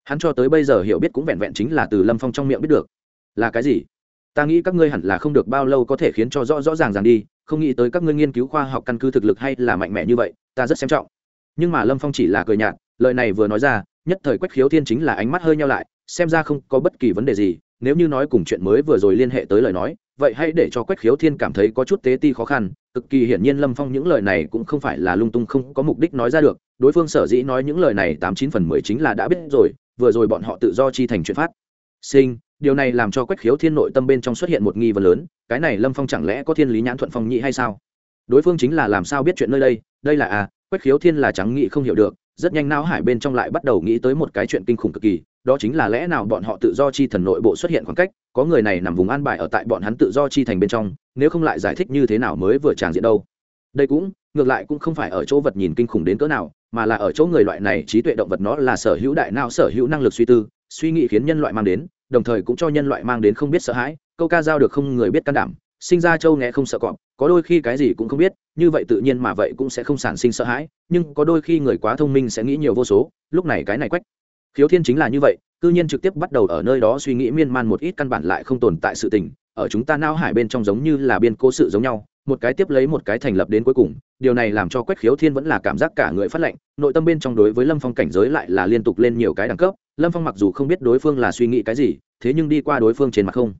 Hắn cho tới bây giờ hiểu biết cũng vẹn vẹn chính là từ lâm phong trong miệng biết được. Là cái gì? Ta nghĩ các ngươi hẳn là không được bao lâu có thể khiến cho rõ rõ ràng ràng đi, không nghĩ tới các ngươi nghiên cứu khoa học căn cứ thực lực hay là mạnh mẽ như vậy, ta rất xem trọng. Nhưng mà lâm phong chỉ là cười nhạt, lời này vừa nói ra, nhất thời quách khiếu thiên chính là ánh mắt hơi nhau lại, xem ra không có bất kỳ vấn đề gì, nếu như nói cùng chuyện mới vừa rồi liên hệ tới lời nói, vậy hãy để cho quách khiếu thiên cảm thấy có chút tế ti khó khăn, cực kỳ hiển nhiên lâm phong những lời này cũng không phải là lung tung không có mục đích nói ra được, đối phương sở dĩ nói những lời này tám chín phần mười chính là đã biết rồi, vừa rồi bọn họ tự do chi thành chuyện phát sinh điều này làm cho quách khiếu thiên nội tâm bên trong xuất hiện một nghi vấn lớn, cái này lâm phong chẳng lẽ có thiên lý nhãn thuận phong nhị hay sao? Đối phương chính là làm sao biết chuyện nơi đây? Đây là à quách khiếu thiên là trắng nghị không hiểu được, rất nhanh não hải bên trong lại bắt đầu nghĩ tới một cái chuyện kinh khủng cực kỳ, đó chính là lẽ nào bọn họ tự do chi thần nội bộ xuất hiện khoảng cách, có người này nằm vùng an bài ở tại bọn hắn tự do chi thành bên trong, nếu không lại giải thích như thế nào mới vừa tràng diện đâu. Đây cũng, ngược lại cũng không phải ở chỗ vật nhìn kinh khủng đến cỡ nào, mà là ở chỗ người loại này trí tuệ động vật nó là sở hữu đại não sở hữu năng lực suy tư, suy nghĩ khiến nhân loại mang đến đồng thời cũng cho nhân loại mang đến không biết sợ hãi, câu ca giao được không người biết can đảm, sinh ra châu nghe không sợ cọp, có đôi khi cái gì cũng không biết, như vậy tự nhiên mà vậy cũng sẽ không sản sinh sợ hãi, nhưng có đôi khi người quá thông minh sẽ nghĩ nhiều vô số, lúc này cái này quách. Khiếu thiên chính là như vậy, cư nhiên trực tiếp bắt đầu ở nơi đó suy nghĩ miên man một ít căn bản lại không tồn tại sự tình, ở chúng ta nao hải bên trong giống như là biên cố sự giống nhau một cái tiếp lấy một cái thành lập đến cuối cùng, điều này làm cho quách khiếu thiên vẫn là cảm giác cả người phát lệnh nội tâm bên trong đối với lâm phong cảnh giới lại là liên tục lên nhiều cái đẳng cấp, lâm phong mặc dù không biết đối phương là suy nghĩ cái gì, thế nhưng đi qua đối phương trên mặt không.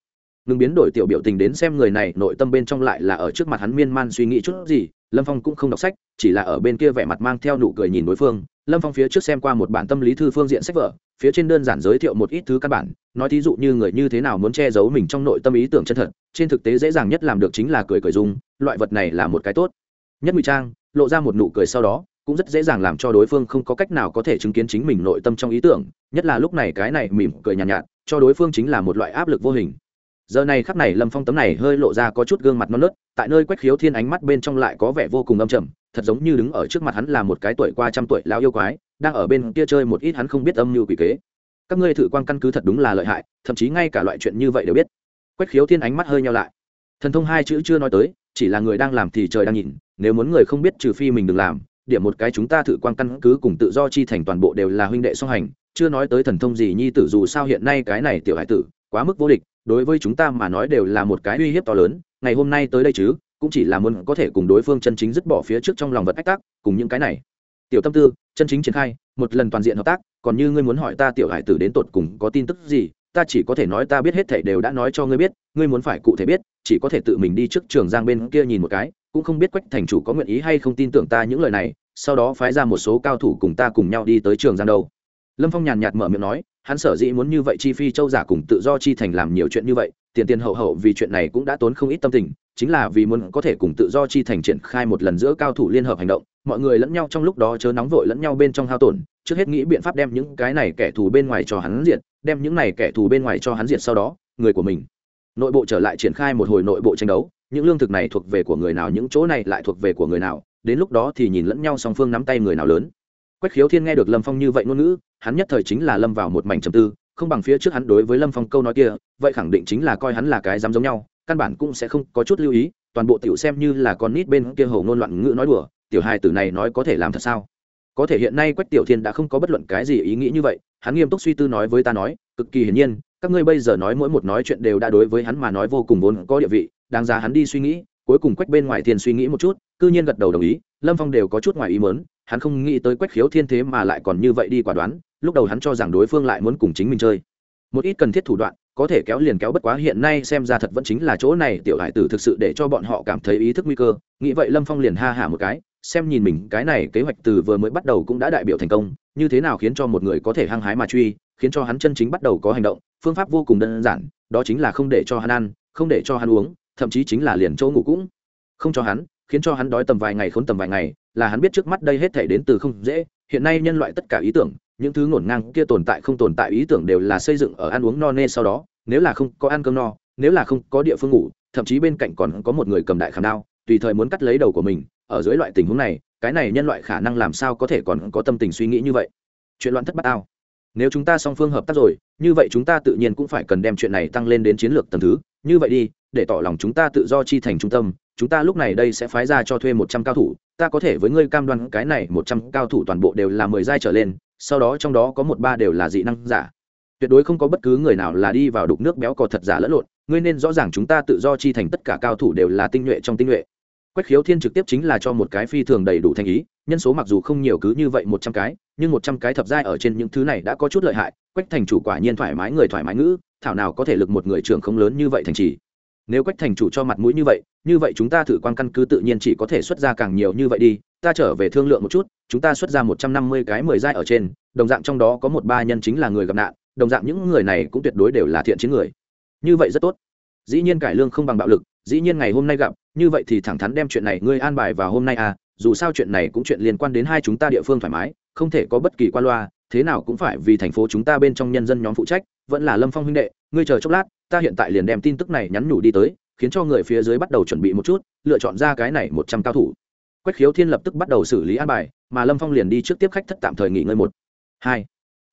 Ngừng biến đổi tiểu biểu tình đến xem người này, nội tâm bên trong lại là ở trước mặt hắn miên man suy nghĩ chút gì, lâm phong cũng không đọc sách, chỉ là ở bên kia vẻ mặt mang theo nụ cười nhìn đối phương, lâm phong phía trước xem qua một bản tâm lý thư phương diện sách vở phía trên đơn giản giới thiệu một ít thứ căn bản nói thí dụ như người như thế nào muốn che giấu mình trong nội tâm ý tưởng chân thật trên thực tế dễ dàng nhất làm được chính là cười cười dung loại vật này là một cái tốt. Nhất ngụy trang lộ ra một nụ cười sau đó cũng rất dễ dàng làm cho đối phương không có cách nào có thể chứng kiến chính mình nội tâm trong ý tưởng nhất là lúc này cái này mỉm cười nhàn nhạt, nhạt cho đối phương chính là một loại áp lực vô hình. Giờ này khắc này lâm phong tấm này hơi lộ ra có chút gương mặt non nớt tại nơi quách khiếu thiên ánh mắt bên trong lại có vẻ vô cùng âm trầm thật giống như đứng ở trước mặt hắn là một cái tuổi qua trăm tuổi lão yêu quái đang ở bên kia chơi một ít hắn không biết âm mưu quỷ kế. Các ngươi thử quan căn cứ thật đúng là lợi hại, thậm chí ngay cả loại chuyện như vậy đều biết. Quách khiếu thiên ánh mắt hơi nhau lại. Thần thông hai chữ chưa nói tới, chỉ là người đang làm thì trời đang nhìn, nếu muốn người không biết trừ phi mình đừng làm, điểm một cái chúng ta thử quan căn cứ cùng tự do chi thành toàn bộ đều là huynh đệ song hành, chưa nói tới thần thông gì nhi tử dù sao hiện nay cái này tiểu hải tử, quá mức vô địch, đối với chúng ta mà nói đều là một cái uy hiếp to lớn, ngày hôm nay tới đây chứ, cũng chỉ là muốn có thể cùng đối phương chân chính dứt bỏ phía trước trong lòng vật ách tắc, cùng những cái này. Tiểu tâm tư chân chính triển khai, một lần toàn diện hợp tác, còn như ngươi muốn hỏi ta tiểu hải tử đến tột cùng có tin tức gì, ta chỉ có thể nói ta biết hết thảy đều đã nói cho ngươi biết, ngươi muốn phải cụ thể biết, chỉ có thể tự mình đi trước trường giang bên kia nhìn một cái, cũng không biết quách thành chủ có nguyện ý hay không tin tưởng ta những lời này, sau đó phái ra một số cao thủ cùng ta cùng nhau đi tới trường giang đâu. Lâm phong nhàn nhạt mở miệng nói, hắn sở dĩ muốn như vậy chi phi châu giả cùng tự do chi thành làm nhiều chuyện như vậy tiền tiền hậu hậu vì chuyện này cũng đã tốn không ít tâm tình, chính là vì muốn có thể cùng tự do chi thành triển khai một lần giữa cao thủ liên hợp hành động, mọi người lẫn nhau trong lúc đó chớ nóng vội lẫn nhau bên trong hao tổn, trước hết nghĩ biện pháp đem những cái này kẻ thù bên ngoài cho hắn diệt, đem những này kẻ thù bên ngoài cho hắn diệt sau đó, người của mình. Nội bộ trở lại triển khai một hồi nội bộ tranh đấu, những lương thực này thuộc về của người nào, những chỗ này lại thuộc về của người nào, đến lúc đó thì nhìn lẫn nhau song phương nắm tay người nào lớn. Quách khiếu thiên nghe được lâm phong như vậy ngôn ngữ, hắn nhất thời chính là lâm vào một mảnh trầm tư không bằng phía trước hắn đối với lâm phong câu nói kia, vậy khẳng định chính là coi hắn là cái dám giống nhau, căn bản cũng sẽ không có chút lưu ý, toàn bộ tiểu xem như là con nít bên kia hầu ngôn loạn ngữ nói đùa, tiểu hai tử này nói có thể làm thật sao? Có thể hiện nay quách tiểu thiên đã không có bất luận cái gì ý nghĩ như vậy, hắn nghiêm túc suy tư nói với ta nói, cực kỳ hiển nhiên, các ngươi bây giờ nói mỗi một nói chuyện đều đã đối với hắn mà nói vô cùng vốn có địa vị, đáng ra hắn đi suy nghĩ, cuối cùng quách bên ngoài thiên suy nghĩ một chút, cư nhiên gật đầu đồng ý, lâm phong đều có chút ngoài ý mớn hắn không nghĩ tới quách khiếu thiên thế mà lại còn như vậy đi quả đoán lúc đầu hắn cho rằng đối phương lại muốn cùng chính mình chơi. Một ít cần thiết thủ đoạn, có thể kéo liền kéo bất quá hiện nay xem ra thật vẫn chính là chỗ này, tiểu hải tử thực sự để cho bọn họ cảm thấy ý thức nguy cơ. Nghĩ vậy lâm phong liền ha hả một cái, xem nhìn mình, cái này kế hoạch từ vừa mới bắt đầu cũng đã đại biểu thành công, như thế nào khiến cho một người có thể hăng hái mà truy, khiến cho hắn chân chính bắt đầu có hành động, phương pháp vô cùng đơn giản, đó chính là không để cho hắn ăn, không để cho hắn uống, thậm chí chính là liền chỗ ngủ cũng không cho hắn, khiến cho hắn đói tầm vài ngày khốn tầm vài ngày, là hắn biết trước mắt đây hết thể đến từ không dễ, hiện nay nhân loại tất cả ý tưởng những thứ ngổn ngang kia tồn tại không tồn tại ý tưởng đều là xây dựng ở ăn uống no nê sau đó, nếu là không có ăn cơm no, nếu là không có địa phương ngủ, thậm chí bên cạnh còn có một người cầm đại khảm đao, tùy thời muốn cắt lấy đầu của mình. Ở dưới loại tình huống này, cái này nhân loại khả năng làm sao có thể còn có tâm tình suy nghĩ như vậy? Chuyện loạn thất bát ao. Nếu chúng ta song phương hợp tác rồi, như vậy chúng ta tự nhiên cũng phải cần đem chuyện này tăng lên đến chiến lược tầm thứ. Như vậy đi, để tỏ lòng chúng ta tự do chi thành trung tâm, chúng ta lúc này đây sẽ phái ra cho thuê một trăm cao thủ. Ta có thể với ngươi cam đoan cái này một trăm cao thủ toàn bộ đều là mười giai trở lên sau đó trong đó có một ba đều là dị năng giả. Tuyệt đối không có bất cứ người nào là đi vào đục nước béo cò thật giả lẫn lộn, ngươi nên rõ ràng chúng ta tự do chi thành tất cả cao thủ đều là tinh nhuệ trong tinh nhuệ. Quách khiếu thiên trực tiếp chính là cho một cái phi thường đầy đủ thành ý, nhân số mặc dù không nhiều cứ như vậy một trăm cái, nhưng một trăm cái thập giai ở trên những thứ này đã có chút lợi hại, quách thành chủ quả nhiên thoải mái người thoải mái ngữ, thảo nào có thể lực một người trưởng không lớn như vậy thành trì. Nếu quách thành chủ cho mặt mũi như vậy như vậy chúng ta thử quan căn cứ tự nhiên chỉ có thể xuất ra càng nhiều như vậy đi, ta trở về thương lượng một chút chúng ta xuất ra một trăm năm mươi cái mười giai ở trên, đồng dạng trong đó có một ba nhân chính là người gặp nạn, đồng dạng những người này cũng tuyệt đối đều là thiện chiến người. Như vậy rất tốt. Dĩ nhiên cải lương không bằng bạo lực, dĩ nhiên ngày hôm nay gặp, như vậy thì thẳng thắn đem chuyện này ngươi an bài vào hôm nay à dù sao chuyện này cũng chuyện liên quan đến hai chúng ta địa phương thoải mái, không thể có bất kỳ qua loa, thế nào cũng phải vì thành phố chúng ta bên trong nhân dân nhóm phụ trách, vẫn là lâm phong huynh đệ, ngươi chờ chốc lát, ta hiện tại liền đem tin tức này nhắn nhủ đi tới, khiến cho người phía dưới bắt đầu chuẩn bị một chút, lựa chọn ra cái này một trăm cao thủ quách khiếu thiên lập tức bắt đầu xử lý an bài, mà lâm phong liền đi trước tiếp khách thất tạm thời nghỉ ngơi một. Hai.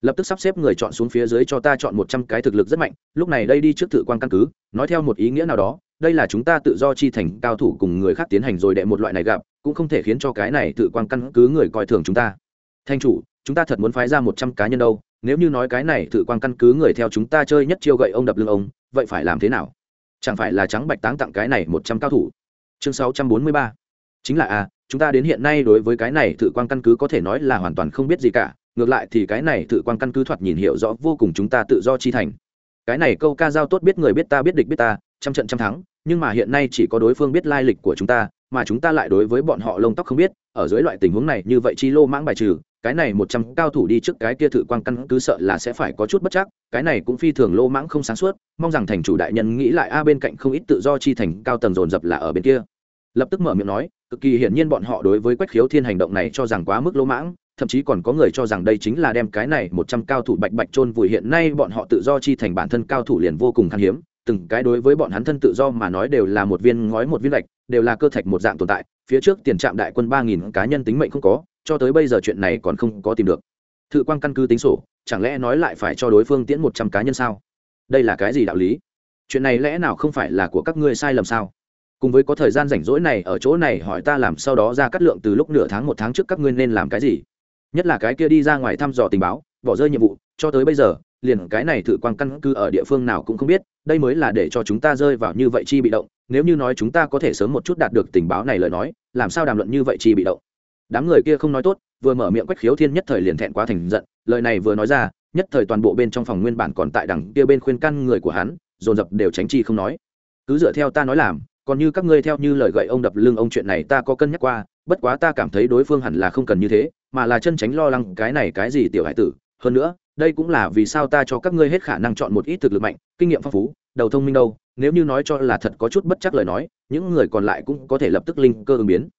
Lập tức sắp xếp người chọn xuống phía dưới cho ta chọn một trăm cái thực lực rất mạnh, lúc này đây đi trước tự quan căn cứ, nói theo một ý nghĩa nào đó, đây là chúng ta tự do chi thành, cao thủ cùng người khác tiến hành rồi đệ một loại này gặp, cũng không thể khiến cho cái này tự quan căn cứ người coi thường chúng ta. Thanh chủ, chúng ta thật muốn phái ra một trăm cá nhân đâu, nếu như nói cái này tự quan căn cứ người theo chúng ta chơi nhất chiêu gậy ông đập lưng ông, vậy phải làm thế nào? Chẳng phải là trắng bạch táng tặng cái này một trăm cao thủ? Chương sáu trăm bốn mươi ba. Chính là a chúng ta đến hiện nay đối với cái này tự quan căn cứ có thể nói là hoàn toàn không biết gì cả, ngược lại thì cái này tự quan căn cứ thoạt nhìn hiểu rõ vô cùng chúng ta tự do chi thành. Cái này câu ca giao tốt biết người biết ta biết địch biết ta, trăm trận trăm thắng, nhưng mà hiện nay chỉ có đối phương biết lai lịch của chúng ta, mà chúng ta lại đối với bọn họ lông tóc không biết, ở dưới loại tình huống này như vậy chi lô mãng bài trừ, cái này một trăm cao thủ đi trước cái kia thự quan căn cứ sợ là sẽ phải có chút bất chắc, cái này cũng phi thường lô mãng không sáng suốt, mong rằng thành chủ đại nhân nghĩ lại, a, bên cạnh không ít tự do chi thành cao tầng dồn dập là ở bên kia. Lập tức mở miệng nói cực kỳ hiển nhiên bọn họ đối với quách khiếu thiên hành động này cho rằng quá mức lỗ mãng, thậm chí còn có người cho rằng đây chính là đem cái này một trăm cao thủ bạch bạch chôn vùi hiện nay bọn họ tự do chi thành bản thân cao thủ liền vô cùng khan hiếm. Từng cái đối với bọn hắn thân tự do mà nói đều là một viên ngói một viên lạch đều là cơ thạch một dạng tồn tại, phía trước tiền trạm đại quân ba nghìn cá nhân tính mệnh không có, cho tới bây giờ chuyện này còn không có tìm được. Thự quan căn cứ tính sổ, chẳng lẽ nói lại phải cho đối phương tiễn một trăm cá nhân sao? Đây là cái gì đạo lý? Chuyện này lẽ nào không phải là của các ngươi sai lầm sao? Cùng với có thời gian rảnh rỗi này ở chỗ này hỏi ta làm sau đó ra cắt lượng từ lúc nửa tháng một tháng trước các ngươi nên làm cái gì? Nhất là cái kia đi ra ngoài thăm dò tình báo, bỏ rơi nhiệm vụ, cho tới bây giờ, liền cái này thử quan căn cứ ở địa phương nào cũng không biết, đây mới là để cho chúng ta rơi vào như vậy chi bị động, nếu như nói chúng ta có thể sớm một chút đạt được tình báo này lời nói, làm sao đàm luận như vậy chi bị động? Đám người kia không nói tốt, vừa mở miệng quách khiếu thiên nhất thời liền thẹn quá thành giận, lời này vừa nói ra, nhất thời toàn bộ bên trong phòng nguyên bản còn tại đằng kia bên khuyên căn người của hắn, dồn dập đều tránh chi không nói. Cứ dựa theo ta nói làm còn như các ngươi theo như lời gậy ông đập lưng ông chuyện này ta có cân nhắc qua, bất quá ta cảm thấy đối phương hẳn là không cần như thế, mà là chân tránh lo lắng cái này cái gì tiểu hải tử. Hơn nữa, đây cũng là vì sao ta cho các ngươi hết khả năng chọn một ít thực lực mạnh, kinh nghiệm phong phú, đầu thông minh đâu. Nếu như nói cho là thật có chút bất chắc lời nói, những người còn lại cũng có thể lập tức linh cơ ứng biến.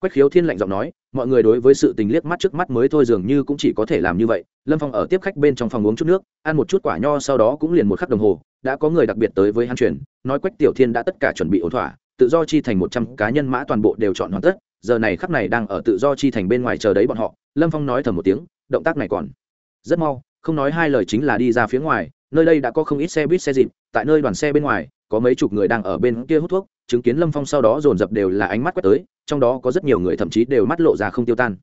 Quách khiếu thiên lạnh giọng nói, mọi người đối với sự tình liếc mắt trước mắt mới thôi dường như cũng chỉ có thể làm như vậy. Lâm phong ở tiếp khách bên trong phòng uống chút nước, ăn một chút quả nho sau đó cũng liền một khắc đồng hồ, đã có người đặc biệt tới với hắn truyền, nói quách tiểu thiên đã tất cả chuẩn bị ổn thỏa tự do chi thành một trăm cá nhân mã toàn bộ đều chọn hoàn tất, giờ này khắp này đang ở tự do chi thành bên ngoài chờ đấy bọn họ, lâm phong nói thầm một tiếng, động tác này còn rất mau, không nói hai lời chính là đi ra phía ngoài, nơi đây đã có không ít xe buýt xe dịp, tại nơi đoàn xe bên ngoài, có mấy chục người đang ở bên kia hút thuốc, chứng kiến lâm phong sau đó dồn dập đều là ánh mắt quét tới, trong đó có rất nhiều người thậm chí đều mắt lộ ra không tiêu tan.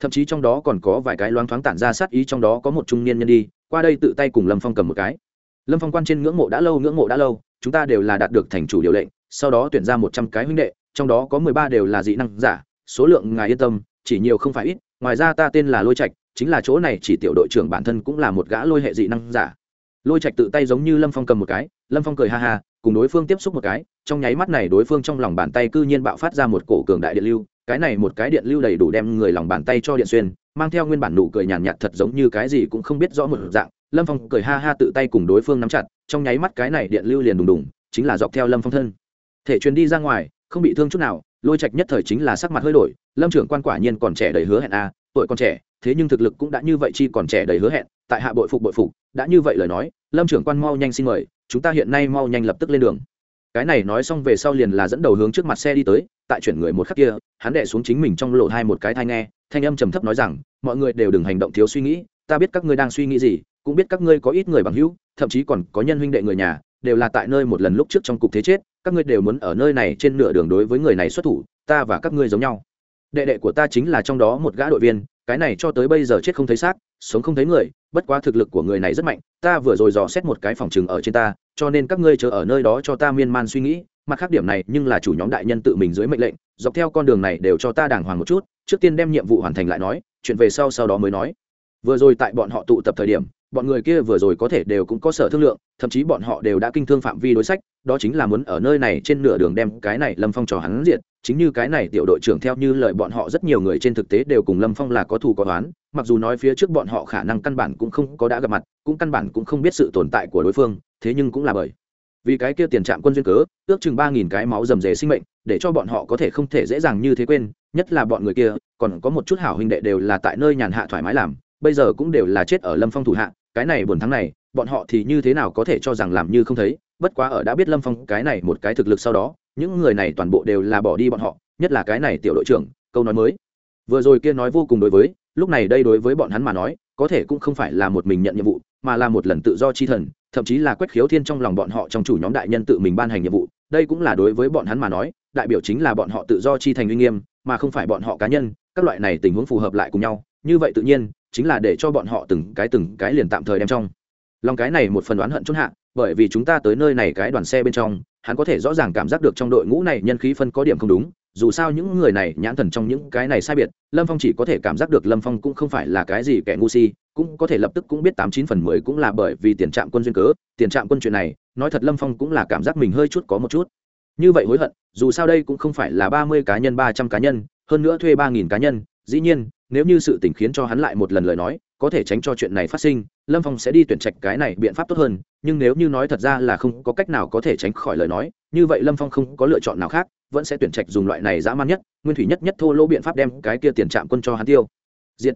Thậm chí trong đó còn có vài cái loáng thoáng tản ra sát ý, trong đó có một trung niên nhân đi, qua đây tự tay cùng lâm phong cầm một cái. Lâm phong quan trên ngưỡng mộ đã lâu, ngưỡng mộ đã lâu, chúng ta đều là đạt được thành chủ điều lệnh sau đó tuyển ra một trăm cái huynh đệ trong đó có mười ba đều là dị năng giả số lượng ngài yên tâm chỉ nhiều không phải ít. Ngoài ra ta tên là lôi trạch chính là chỗ này chỉ tiểu đội trưởng bản thân cũng là một gã lôi hệ dị năng giả. Lôi trạch tự tay giống như lâm phong cầm một cái lâm phong cười ha ha cùng đối phương tiếp xúc một cái trong nháy mắt này đối phương trong lòng bàn tay cư nhiên bạo phát ra một cổ cường đại điện lưu cái này một cái điện lưu đầy đủ đem người lòng bàn tay cho điện xuyên mang theo nguyên bản nụ cười nhàn nhạt, thật giống như cái gì cũng không biết rõ một dạng. Lâm phong cười ha ha tự tay cùng đối phương nắm chặt trong nháy mắt cái này điện lưu liền đùng đùng chính là dọc theo lâm phong thân thể truyền đi ra ngoài, không bị thương chút nào, lôi trạch nhất thời chính là sắc mặt hơi đổi, lâm trưởng quan quả nhiên còn trẻ đầy hứa hẹn a tuổi còn trẻ, thế nhưng thực lực cũng đã như vậy chi còn trẻ đầy hứa hẹn, tại hạ bội phục bội phục, đã như vậy lời nói, lâm trưởng quan mau nhanh xin mời, chúng ta hiện nay mau nhanh lập tức lên đường. Cái này nói xong về sau liền là dẫn đầu hướng trước mặt xe đi tới, tại chuyển người một khắc kia, hắn đệ xuống chính mình trong lộ hai một cái thai nghe, thanh âm trầm thấp nói rằng, mọi người đều đừng hành động thiếu suy nghĩ, ta biết các ngươi đang suy nghĩ gì, cũng biết các ngươi có ít người bằng hữu, thậm chí còn có nhân huynh đệ người nhà đều là tại nơi một lần lúc trước trong cục thế chết, các ngươi đều muốn ở nơi này trên nửa đường đối với người này xuất thủ, ta và các ngươi giống nhau. Đệ đệ của ta chính là trong đó một gã đội viên, cái này cho tới bây giờ chết không thấy xác, sống không thấy người, bất quá thực lực của người này rất mạnh, ta vừa rồi dò xét một cái phòng chừng ở trên ta, cho nên các ngươi chờ ở nơi đó cho ta miên man suy nghĩ, mặt khác điểm này nhưng là chủ nhóm đại nhân tự mình dưới mệnh lệnh, dọc theo con đường này đều cho ta đàng hoàng một chút, trước tiên đem nhiệm vụ hoàn thành lại nói, chuyện về sau sau đó mới nói. Vừa rồi tại bọn họ tụ tập thời điểm bọn người kia vừa rồi có thể đều cũng có sở thương lượng thậm chí bọn họ đều đã kinh thương phạm vi đối sách đó chính là muốn ở nơi này trên nửa đường đem cái này lâm phong trò hắn diệt, chính như cái này tiểu đội trưởng theo như lời bọn họ rất nhiều người trên thực tế đều cùng lâm phong là có thù có toán mặc dù nói phía trước bọn họ khả năng căn bản cũng không có đã gặp mặt cũng căn bản cũng không biết sự tồn tại của đối phương thế nhưng cũng là bởi vì cái kia tiền trạm quân duyên cớ ước chừng ba nghìn cái máu rầm rề sinh mệnh để cho bọn họ có thể không thể dễ dàng như thế quên nhất là bọn người kia còn có một chút hảo huynh đệ đều là tại nơi nhàn hạ thoải mái làm bây giờ cũng đều là chết ở lâm phong thủ hạ cái này buồn thắng này, bọn họ thì như thế nào có thể cho rằng làm như không thấy? Bất quá ở đã biết lâm phong cái này một cái thực lực sau đó, những người này toàn bộ đều là bỏ đi bọn họ, nhất là cái này tiểu đội trưởng, câu nói mới. Vừa rồi kia nói vô cùng đối với, lúc này đây đối với bọn hắn mà nói, có thể cũng không phải là một mình nhận nhiệm vụ, mà là một lần tự do chi thần, thậm chí là quét khiếu thiên trong lòng bọn họ trong chủ nhóm đại nhân tự mình ban hành nhiệm vụ. Đây cũng là đối với bọn hắn mà nói, đại biểu chính là bọn họ tự do chi thành uy nghiêm, mà không phải bọn họ cá nhân, các loại này tình huống phù hợp lại cùng nhau. Như vậy tự nhiên chính là để cho bọn họ từng cái từng cái liền tạm thời đem trong. Lòng cái này một phần đoán hận chốt hạ, bởi vì chúng ta tới nơi này cái đoàn xe bên trong, hắn có thể rõ ràng cảm giác được trong đội ngũ này nhân khí phân có điểm không đúng, dù sao những người này, nhãn thần trong những cái này sai biệt, lâm phong chỉ có thể cảm giác được lâm phong cũng không phải là cái gì kẻ ngu si, cũng có thể lập tức cũng biết tám chín phần mười cũng là bởi vì tiền trạm quân duyên cớ, tiền trạm quân chuyện này, nói thật lâm phong cũng là cảm giác mình hơi chút có một chút. Như vậy hối hận, dù sao đây cũng không phải là ba mươi cá nhân, ba trăm cá nhân, hơn nữa thuê ba nghìn cá nhân, dĩ nhiên nếu như sự tình khiến cho hắn lại một lần lời nói, có thể tránh cho chuyện này phát sinh, lâm phong sẽ đi tuyển trạch cái này biện pháp tốt hơn, nhưng nếu như nói thật ra là không có cách nào có thể tránh khỏi lời nói, như vậy lâm phong không có lựa chọn nào khác, vẫn sẽ tuyển trạch dùng loại này dã man nhất, nguyên thủy nhất nhất thô lỗ biện pháp đem cái kia tiền trạm quân cho hắn tiêu. Diện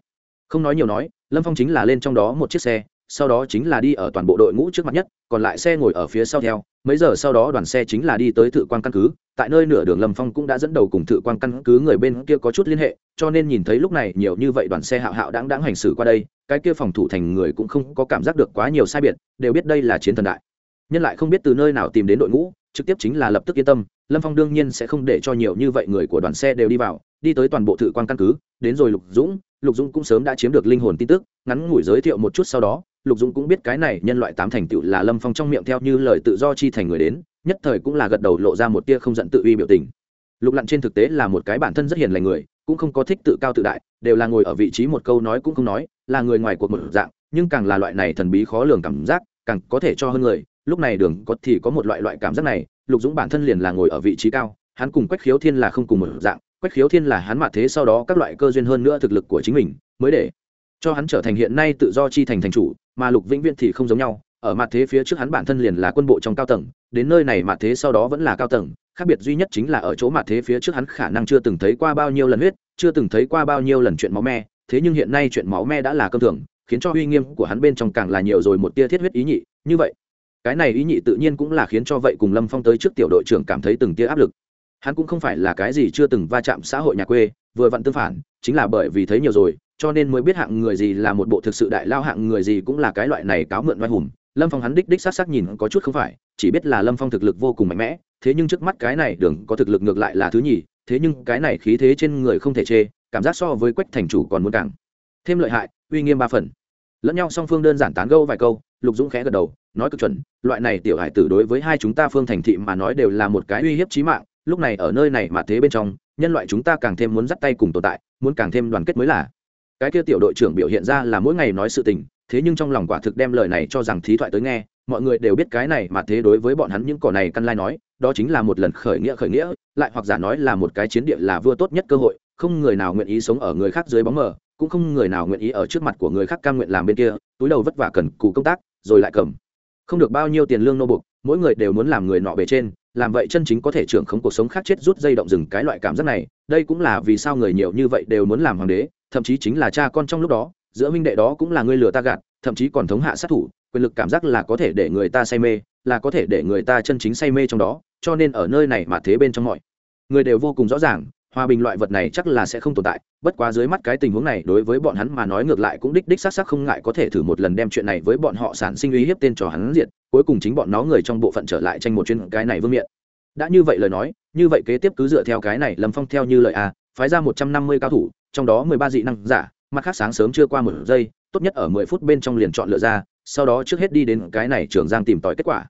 không nói nhiều nói, lâm phong chính là lên trong đó một chiếc xe, sau đó chính là đi ở toàn bộ đội ngũ trước mặt nhất, còn lại xe ngồi ở phía sau theo, mấy giờ sau đó đoàn xe chính là đi tới thự quan căn cứ tại nơi nửa đường lâm phong cũng đã dẫn đầu cùng thự quan căn cứ người bên kia có chút liên hệ, cho nên nhìn thấy lúc này nhiều như vậy đoàn xe hạo hạo đáng đáng hành xử qua đây, cái kia phòng thủ thành người cũng không có cảm giác được quá nhiều sai biệt, đều biết đây là chiến thần đại. Nhân lại không biết từ nơi nào tìm đến đội ngũ, trực tiếp chính là lập tức yên tâm, lâm phong đương nhiên sẽ không để cho nhiều như vậy người của đoàn xe đều đi vào, đi tới toàn bộ thự quan căn cứ, đến rồi lục dũng lục dũng cũng sớm đã chiếm được linh hồn tin tức, ngắn ngủi giới thiệu một chút sau đó, lục dũng cũng biết cái này nhân loại tám thành tựu là lâm phong trong miệng theo như lời tự do chi thành người đến nhất thời cũng là gật đầu lộ ra một tia không giận tự uy biểu tình. Lục lặn trên thực tế là một cái bản thân rất hiền lành người, cũng không có thích tự cao tự đại, đều là ngồi ở vị trí một câu nói cũng không nói, là người ngoài cuộc một dạng, nhưng càng là loại này thần bí khó lường cảm giác, càng có thể cho hơn người. Lúc này đường có thì có một loại loại cảm giác này, lục dũng bản thân liền là ngồi ở vị trí cao, hắn cùng quách khiếu thiên là không cùng một dạng, quách khiếu thiên là hắn mà thế sau đó các loại cơ duyên hơn nữa thực lực của chính mình, mới để cho hắn trở thành hiện nay tự do chi thành thành chủ, mà lục vĩnh viễn thì không giống nhau ở mặt thế phía trước hắn bản thân liền là quân bộ trong cao tầng, đến nơi này mặt thế sau đó vẫn là cao tầng, khác biệt duy nhất chính là ở chỗ mặt thế phía trước hắn khả năng chưa từng thấy qua bao nhiêu lần huyết, chưa từng thấy qua bao nhiêu lần chuyện máu me, thế nhưng hiện nay chuyện máu me đã là cơm thường, khiến cho uy nghiêm của hắn bên trong càng là nhiều rồi một tia thiết huyết ý nhị, như vậy. Cái này ý nhị tự nhiên cũng là khiến cho vậy cùng lâm phong tới trước tiểu đội trưởng cảm thấy từng tia áp lực. Hắn cũng không phải là cái gì chưa từng va chạm xã hội nhà quê, vừa vặn tương phản, chính là bởi vì thấy nhiều rồi, cho nên mới biết hạng người gì là một bộ thực sự đại lao, hạng người gì cũng là cái loại này cáo mượn oai hùng lâm phong hắn đích đích s á t s á t nhìn có chút không phải, chỉ biết là lâm phong thực lực vô cùng mạnh mẽ, thế nhưng trước mắt cái này đường có thực lực ngược lại là thứ nhì, thế nhưng cái này khí thế trên người không thể chê, cảm giác so với quách thành chủ còn muốn càng thêm lợi hại, uy nghiêm ba phần. Lẫn nhau song phương đơn giản tán gâu vài câu, lục dũng khẽ gật đầu, nói cực chuẩn, loại này tiểu hải tử đối với hai chúng ta phương thành thị mà nói đều là một cái uy hiếp trí mạng, lúc này ở nơi này mà thế bên trong, nhân loại chúng ta càng thêm muốn dắt tay cùng tồn tại, muốn càng thêm đoàn kết mới là. Cái kia tiểu đội trưởng biểu hiện ra là mỗi ngày nói sự tình thế nhưng trong lòng quả thực đem lời này cho rằng thí thoại tới nghe, mọi người đều biết cái này mà thế đối với bọn hắn những cỏ này căn lai nói, đó chính là một lần khởi nghĩa khởi nghĩa, lại hoặc giả nói là một cái chiến địa là vua tốt nhất cơ hội, không người nào nguyện ý sống ở người khác dưới bóng mờ, cũng không người nào nguyện ý ở trước mặt của người khác cam nguyện làm bên kia, túi đầu vất vả cần cù công tác, rồi lại cầm. Không được bao nhiêu tiền lương nô bục mỗi người đều muốn làm người nọ bề trên, làm vậy chân chính có thể trưởng không cuộc sống khác chết rút dây động rừng cái loại cảm giác này, đây cũng là vì sao người nhiều như vậy đều muốn làm hoàng đế, thậm chí chính là cha con trong lúc đó giữa minh đệ đó cũng là người lừa ta gạt, thậm chí còn thống hạ sát thủ, quyền lực cảm giác là có thể để người ta say mê, là có thể để người ta chân chính say mê trong đó, cho nên ở nơi này mà thế bên trong mọi người đều vô cùng rõ ràng, hòa bình loại vật này chắc là sẽ không tồn tại, bất quá dưới mắt cái tình huống này đối với bọn hắn mà nói ngược lại cũng đích đích xác xác không ngại có thể thử một lần đem chuyện này với bọn họ sản sinh uy hiếp tên trò hắn diện cuối cùng chính bọn nó người trong bộ phận trở lại tranh một chuyên cái này vương miện. Đã như vậy lời nói, như vậy kế tiếp cứ dựa theo cái này lâm phong theo như lời a, phái ra một trăm năm mươi cao thủ, trong đó mười ba dị năng giả mặt khác sáng sớm chưa qua một giây, tốt nhất ở mười phút bên trong liền chọn lựa ra, sau đó trước hết đi đến cái này trường giang tìm tòi kết quả.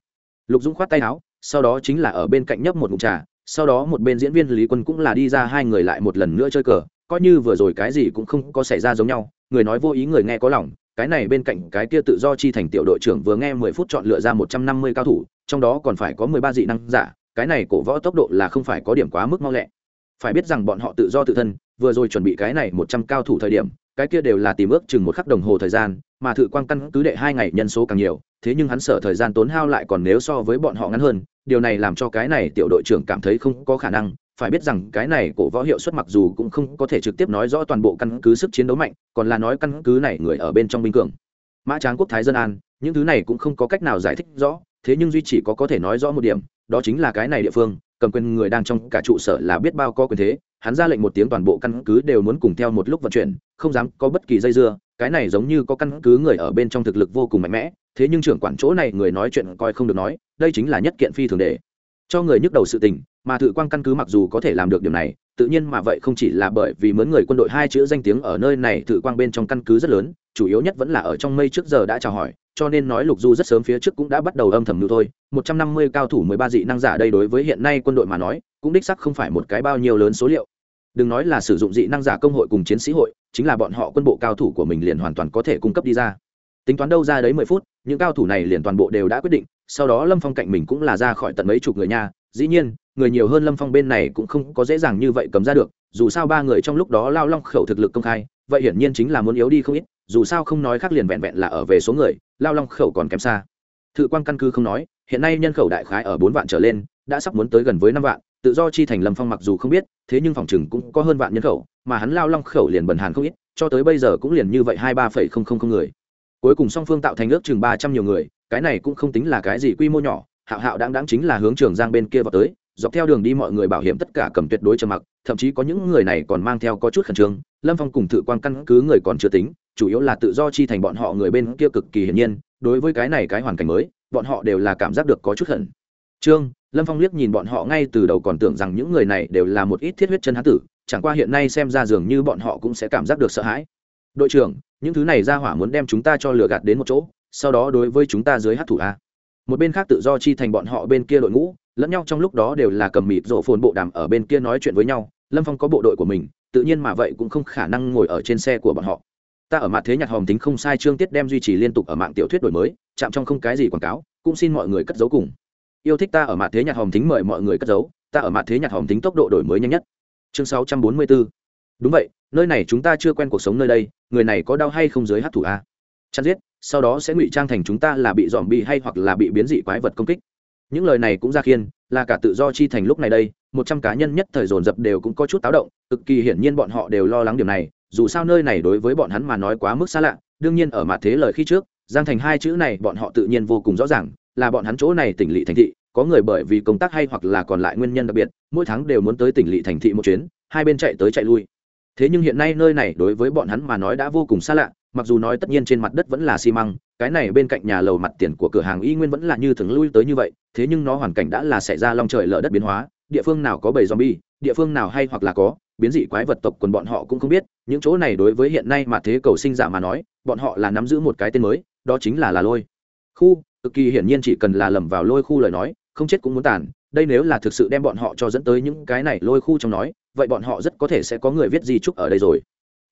Lục dũng khoát tay áo, sau đó chính là ở bên cạnh nhấp một mụn trà, sau đó một bên diễn viên lý quân cũng là đi ra hai người lại một lần nữa chơi cờ, coi như vừa rồi cái gì cũng không có xảy ra giống nhau, người nói vô ý người nghe có lòng, cái này bên cạnh cái kia tự do chi thành tiểu đội trưởng vừa nghe mười phút chọn lựa ra một trăm năm mươi cao thủ, trong đó còn phải có mười ba dị năng giả, cái này cổ võ tốc độ là không phải có điểm quá mức mau lẹ. Phải biết rằng bọn họ tự do tự thân, vừa rồi chuẩn bị cái này một trăm cao thủ thời điểm cái kia đều là tìm ước chừng một khắc đồng hồ thời gian, mà thự quang căn cứ đệ hai ngày nhân số càng nhiều, thế nhưng hắn sợ thời gian tốn hao lại còn nếu so với bọn họ ngắn hơn, điều này làm cho cái này tiểu đội trưởng cảm thấy không có khả năng. Phải biết rằng cái này cổ võ hiệu suất mặc dù cũng không có thể trực tiếp nói rõ toàn bộ căn cứ sức chiến đấu mạnh, còn là nói căn cứ này người ở bên trong binh cường. Mã tráng quốc thái dân an, những thứ này cũng không có cách nào giải thích rõ, thế nhưng duy chỉ có có thể nói rõ một điểm, đó chính là cái này địa phương, cầm quyền người đang trong cả trụ sở là biết bao có quyền thế hắn ra lệnh một tiếng toàn bộ căn cứ đều muốn cùng theo một lúc vận chuyển, không dám có bất kỳ dây dưa, cái này giống như có căn cứ người ở bên trong thực lực vô cùng mạnh mẽ, thế nhưng trưởng quản chỗ này người nói chuyện coi không được nói, đây chính là nhất kiện phi thường để cho người nhức đầu sự tình, mà thự quang căn cứ mặc dù có thể làm được điều này, tự nhiên mà vậy không chỉ là bởi vì mướn người quân đội hai chữ danh tiếng ở nơi này thự quang bên trong căn cứ rất lớn, chủ yếu nhất vẫn là ở trong mây trước giờ đã chào hỏi, cho nên nói lục du rất sớm phía trước cũng đã bắt đầu âm thầm lưu thôi, một trăm năm mươi cao thủ mười ba dị năng giả đây đối với hiện nay quân đội mà nói, cũng đích sắc không phải một cái bao nhiêu lớn số liệu đừng nói là sử dụng dị năng giả công hội cùng chiến sĩ hội, chính là bọn họ quân bộ cao thủ của mình liền hoàn toàn có thể cung cấp đi ra. Tính toán đâu ra đấy mười phút, những cao thủ này liền toàn bộ đều đã quyết định, sau đó lâm phong cạnh mình cũng là ra khỏi tận mấy chục người nha. Dĩ nhiên, người nhiều hơn lâm phong bên này cũng không có dễ dàng như vậy cấm ra được, dù sao ba người trong lúc đó lao long khẩu thực lực công khai, vậy hiển nhiên chính là muốn yếu đi không ít, dù sao không nói khác liền vẹn vẹn là ở về số người, lao long khẩu còn kém xa. Thự quan căn cứ không nói, hiện nay nhân khẩu đại khái ở bốn vạn trở lên, đã sắp muốn tới gần với năm vạn tự do chi thành lâm phong mặc dù không biết, thế nhưng phòng chừng cũng có hơn vạn nhân khẩu, mà hắn lao long khẩu liền bần hàn không ít, cho tới bây giờ cũng liền như vậy hai ba phẩy không không không người. Cuối cùng song phương tạo thành ước chừng ba trăm nhiều người, cái này cũng không tính là cái gì quy mô nhỏ, hạo hạo đáng đáng chính là hướng trường giang bên kia vào tới, dọc theo đường đi mọi người bảo hiểm tất cả cầm tuyệt đối trầm mặc, thậm chí có những người này còn mang theo có chút khẩn trương, lâm phong cùng thử quan căn cứ người còn chưa tính, chủ yếu là tự do chi thành bọn họ người bên kia cực kỳ hiển nhiên, đối với cái này cái hoàn cảnh mới, bọn họ đều là cảm giác được có chút khẩn trương, lâm phong liếc nhìn bọn họ ngay từ đầu còn tưởng rằng những người này đều là một ít thiết huyết chân hán tử, chẳng qua hiện nay xem ra dường như bọn họ cũng sẽ cảm giác được sợ hãi. Đội trưởng, những thứ này ra hỏa muốn đem chúng ta cho lừa gạt đến một chỗ, sau đó đối với chúng ta dưới hát thủ a. Một bên khác tự do chi thành bọn họ bên kia đội ngũ, lẫn nhau trong lúc đó đều là cầm mịt rộ phồn bộ đàm ở bên kia nói chuyện với nhau, lâm phong có bộ đội của mình, tự nhiên mà vậy cũng không khả năng ngồi ở trên xe của bọn họ. Ta ở mặt thế nhạc hòm tính không sai chương tiết đem duy trì liên tục ở mạng tiểu thuyết đổi mới, chạm trong không cái gì quảng cáo, cũng xin mọi người cất giấu cùng yêu thích ta ở mặt thế nhạc hòm Thính mời mọi người cất giấu, ta ở mặt thế nhạc hòm Thính tốc độ đổi mới nhanh nhất. Chương sáu trăm bốn mươi bốn đúng vậy, nơi này chúng ta chưa quen cuộc sống nơi đây, người này có đau hay không giới hát thủ a? Chăn giết, sau đó sẽ ngụy trang thành chúng ta là bị dòm bị hay hoặc là bị biến dị quái vật công kích. Những lời này cũng ra khiên, là cả tự do chi thành lúc này đây, một trăm cá nhân nhất thời dồn dập đều cũng có chút táo động, cực kỳ hiển nhiên bọn họ đều lo lắng điều này, dù sao nơi này đối với bọn hắn mà nói quá mức xa lạ, đương nhiên ở mặt thế lời khi trước, giang thành hai chữ này bọn họ tự nhiên vô cùng rõ ràng là bọn hắn chỗ này tỉnh lỵ thành thị, có người bởi vì công tác hay hoặc là còn lại nguyên nhân đặc biệt, mỗi tháng đều muốn tới tỉnh lỵ thành thị một chuyến, hai bên chạy tới chạy lui. Thế nhưng hiện nay nơi này đối với bọn hắn mà nói đã vô cùng xa lạ, mặc dù nói tất nhiên trên mặt đất vẫn là xi măng, cái này bên cạnh nhà lầu mặt tiền của cửa hàng y nguyên vẫn là như thường lui tới như vậy, thế nhưng nó hoàn cảnh đã là xảy ra long trời lở đất biến hóa, địa phương nào có bầy zombie, địa phương nào hay hoặc là có biến dị quái vật tộc quần bọn họ cũng không biết, những chỗ này đối với hiện nay mà thế cầu sinh giả mà nói, bọn họ là nắm giữ một cái tên mới, đó chính là là lôi khu, cực kỳ hiển nhiên chỉ cần là lầm vào lôi khu lời nói, không chết cũng muốn tàn, đây nếu là thực sự đem bọn họ cho dẫn tới những cái này lôi khu trong nói, vậy bọn họ rất có thể sẽ có người viết di trúc ở đây rồi.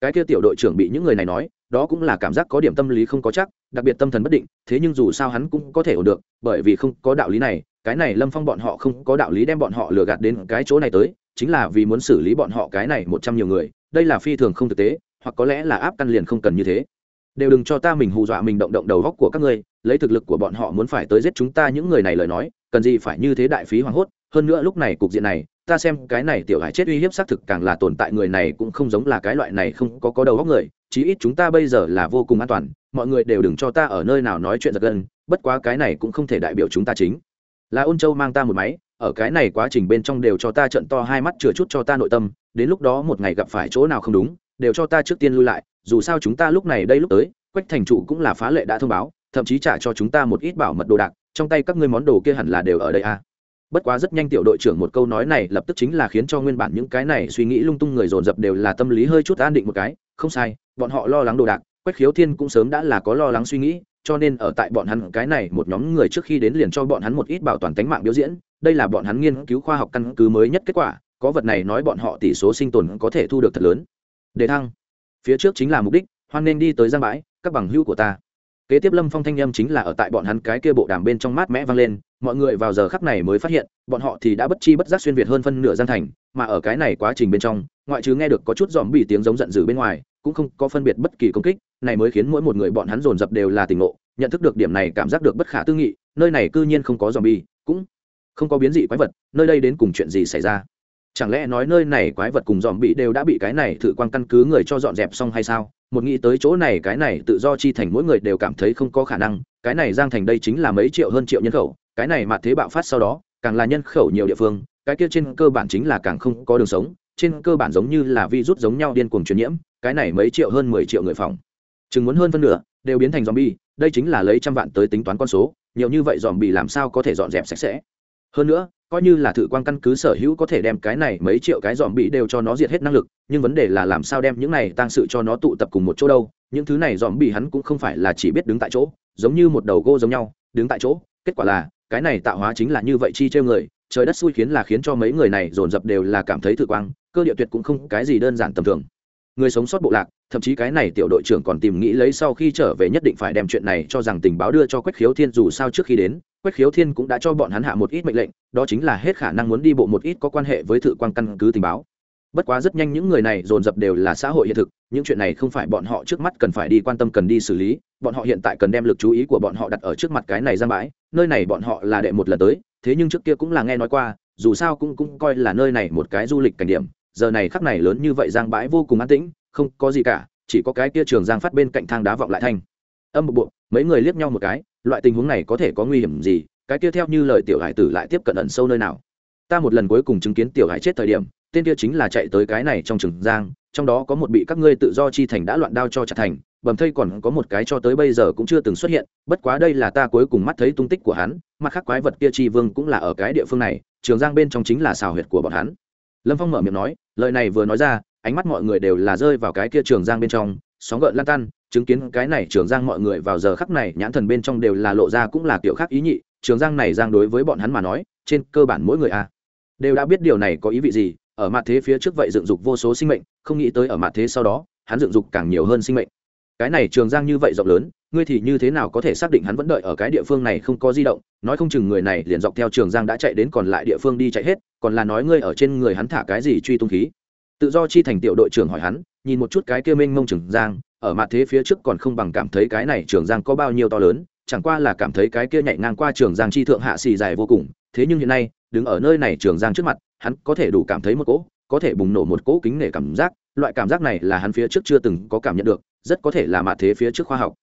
Cái kia tiểu đội trưởng bị những người này nói, đó cũng là cảm giác có điểm tâm lý không có chắc, đặc biệt tâm thần bất định, thế nhưng dù sao hắn cũng có thể ổn được, bởi vì không có đạo lý này, cái này lâm phong bọn họ không có đạo lý đem bọn họ lừa gạt đến cái chỗ này tới, chính là vì muốn xử lý bọn họ cái này một trăm nhiều người, đây là phi thường không thực tế, hoặc có lẽ là áp căn liền không cần như thế đều đừng cho ta mình hù dọa mình động động đầu góc của các ngươi, lấy thực lực của bọn họ muốn phải tới giết chúng ta những người này lời nói, cần gì phải như thế đại phí hoảng hốt, hơn nữa lúc này cục diện này, ta xem cái này tiểu hải chết uy hiếp xác thực càng là tồn tại người này cũng không giống là cái loại này không có có đầu góc người, chí ít chúng ta bây giờ là vô cùng an toàn, mọi người đều đừng cho ta ở nơi nào nói chuyện giật gân, bất quá cái này cũng không thể đại biểu chúng ta chính. Là ôn châu mang ta một máy, ở cái này quá trình bên trong đều cho ta trận to hai mắt, chừa chút cho ta nội tâm, đến lúc đó một ngày gặp phải chỗ nào không đúng đều cho ta trước tiên lui lại, dù sao chúng ta lúc này đây lúc tới, quách thành trụ cũng là phá lệ đã thông báo, thậm chí trả cho chúng ta một ít bảo mật đồ đạc, trong tay các ngươi món đồ kia hẳn là đều ở đây à. Bất quá rất nhanh tiểu đội trưởng một câu nói này lập tức chính là khiến cho nguyên bản những cái này suy nghĩ lung tung người dồn dập đều là tâm lý hơi chút an định một cái, không sai, bọn họ lo lắng đồ đạc, quách khiếu thiên cũng sớm đã là có lo lắng suy nghĩ, cho nên ở tại bọn hắn cái này một nhóm người trước khi đến liền cho bọn hắn một ít bảo toàn tính mạng biểu diễn, đây là bọn hắn nghiên cứu khoa học căn cứ mới nhất kết quả, có vật này nói bọn họ tỷ số sinh tồn có thể thu được thật lớn đề thăng. Phía trước chính là mục đích, hoan nên đi tới giang bãi, các bằng hữu của ta. Kế tiếp lâm phong thanh â m chính là ở tại bọn hắn cái kia bộ đàm bên trong mát mẽ vang lên, mọi người vào giờ khắc này mới phát hiện, bọn họ thì đã bất chi bất giác xuyên việt hơn phân nửa Gian thành, mà ở cái này quá trình bên trong, ngoại trừ nghe được có chút dòm bị tiếng giống giận dữ bên ngoài, cũng không có phân biệt bất kỳ công kích, này mới khiến mỗi một người bọn hắn dồn dập đều là tỉnh ngộ, nhận thức được điểm này cảm giác được bất khả tư nghị, nơi này cư nhiên không có dòm bi cũng không có biến dị quái vật, nơi đây đến cùng chuyện gì xảy ra? Chẳng lẽ nói nơi này quái vật cùng dòm bị đều đã bị cái này thử quan căn cứ người cho dọn dẹp xong hay sao? Một nghĩ tới chỗ này, cái này tự do chi thành mỗi người đều cảm thấy không có khả năng, cái này giang thành đây chính là mấy triệu hơn triệu nhân khẩu, cái này mà thế bạo phát sau đó, càng là nhân khẩu nhiều địa phương, cái kia trên cơ bản chính là càng không có đường sống, trên cơ bản giống như là virus giống nhau điên cuồng truyền nhiễm, cái này mấy triệu hơn mười triệu người phòng. Chừng muốn hơn phân nửa, đều biến thành zombie, đây chính là lấy trăm vạn tới tính toán con số, nhiều như vậy dòm bị làm sao có thể dọn dẹp sạch sẽ? Hơn nữa coi như là thử quan căn cứ sở hữu có thể đem cái này mấy triệu cái dòm bị đều cho nó diệt hết năng lực, nhưng vấn đề là làm sao đem những này tăng sự cho nó tụ tập cùng một chỗ đâu, những thứ này dòm bị hắn cũng không phải là chỉ biết đứng tại chỗ, giống như một đầu gô giống nhau, đứng tại chỗ, kết quả là, cái này tạo hóa chính là như vậy chi trêu người, trời đất xui khiến là khiến cho mấy người này dồn dập đều là cảm thấy thử quang, cơ địa tuyệt cũng không cái gì đơn giản tầm thường người sống sót bộ lạc, thậm chí cái này tiểu đội trưởng còn tìm nghĩ lấy sau khi trở về nhất định phải đem chuyện này cho rằng tình báo đưa cho quách khiếu thiên dù sao trước khi đến, quách khiếu thiên cũng đã cho bọn hắn hạ một ít mệnh lệnh, đó chính là hết khả năng muốn đi bộ một ít có quan hệ với thự quan căn cứ tình báo. Bất quá rất nhanh những người này dồn dập đều là xã hội hiện thực, những chuyện này không phải bọn họ trước mắt cần phải đi quan tâm cần đi xử lý, bọn họ hiện tại cần đem lực chú ý của bọn họ đặt ở trước mặt cái này giam bãi, nơi này bọn họ là đệ một lần tới, thế nhưng trước kia cũng là nghe nói qua, dù sao cũng cũng coi là nơi này một cái du lịch cảnh điểm giờ này khắc này lớn như vậy giang bãi vô cùng an tĩnh, không có gì cả, chỉ có cái kia trường giang phát bên cạnh thang đá vọng lại thanh. Âm một bộ mấy người liếc nhau một cái, loại tình huống này có thể có nguy hiểm gì, cái kia theo như lời tiểu hải tử lại tiếp cận ẩn sâu nơi nào? Ta một lần cuối cùng chứng kiến tiểu hải chết thời điểm, tên kia chính là chạy tới cái này trong trường giang, trong đó có một bị các ngươi tự do chi thành đã loạn đao cho chặt thành, bầm thây còn có một cái cho tới bây giờ cũng chưa từng xuất hiện, bất quá đây là ta cuối cùng mắt thấy tung tích của hắn, mặt khác quái vật kia chi vương cũng là ở cái địa phương này, trường giang bên trong chính là xào huyệt của bọn hắn lâm phong mở miệng nói, lời này vừa nói ra, ánh mắt mọi người đều là rơi vào cái kia trường giang bên trong, sóng gợn lan tan, chứng kiến cái này trường giang mọi người vào giờ khắc này, nhãn thần bên trong đều là lộ ra cũng là kiểu khác ý nhị, trường giang này giang đối với bọn hắn mà nói, trên cơ bản mỗi người a, đều đã biết điều này có ý vị gì, ở mặt thế phía trước vậy dựng dục vô số sinh mệnh, không nghĩ tới ở mặt thế sau đó, hắn dựng dục càng nhiều hơn sinh mệnh. Cái này trường giang như vậy rộng lớn, ngươi thì như thế nào có thể xác định hắn vẫn đợi ở cái địa phương này không có di động, nói không chừng người này liền dọc theo trường giang đã chạy đến còn lại địa phương đi chạy hết còn là nói ngươi ở trên người hắn thả cái gì truy tung khí. Tự do chi thành tiểu đội trưởng hỏi hắn, nhìn một chút cái kia mênh mông trường giang, ở mặt thế phía trước còn không bằng cảm thấy cái này trường giang có bao nhiêu to lớn, chẳng qua là cảm thấy cái kia nhảy ngang qua trường giang chi thượng hạ xì dài vô cùng, thế nhưng hiện nay, đứng ở nơi này trường giang trước mặt, hắn có thể đủ cảm thấy một cỗ, có thể bùng nổ một cỗ kính nể cảm giác, loại cảm giác này là hắn phía trước chưa từng có cảm nhận được, rất có thể là mặt thế phía trước khoa học.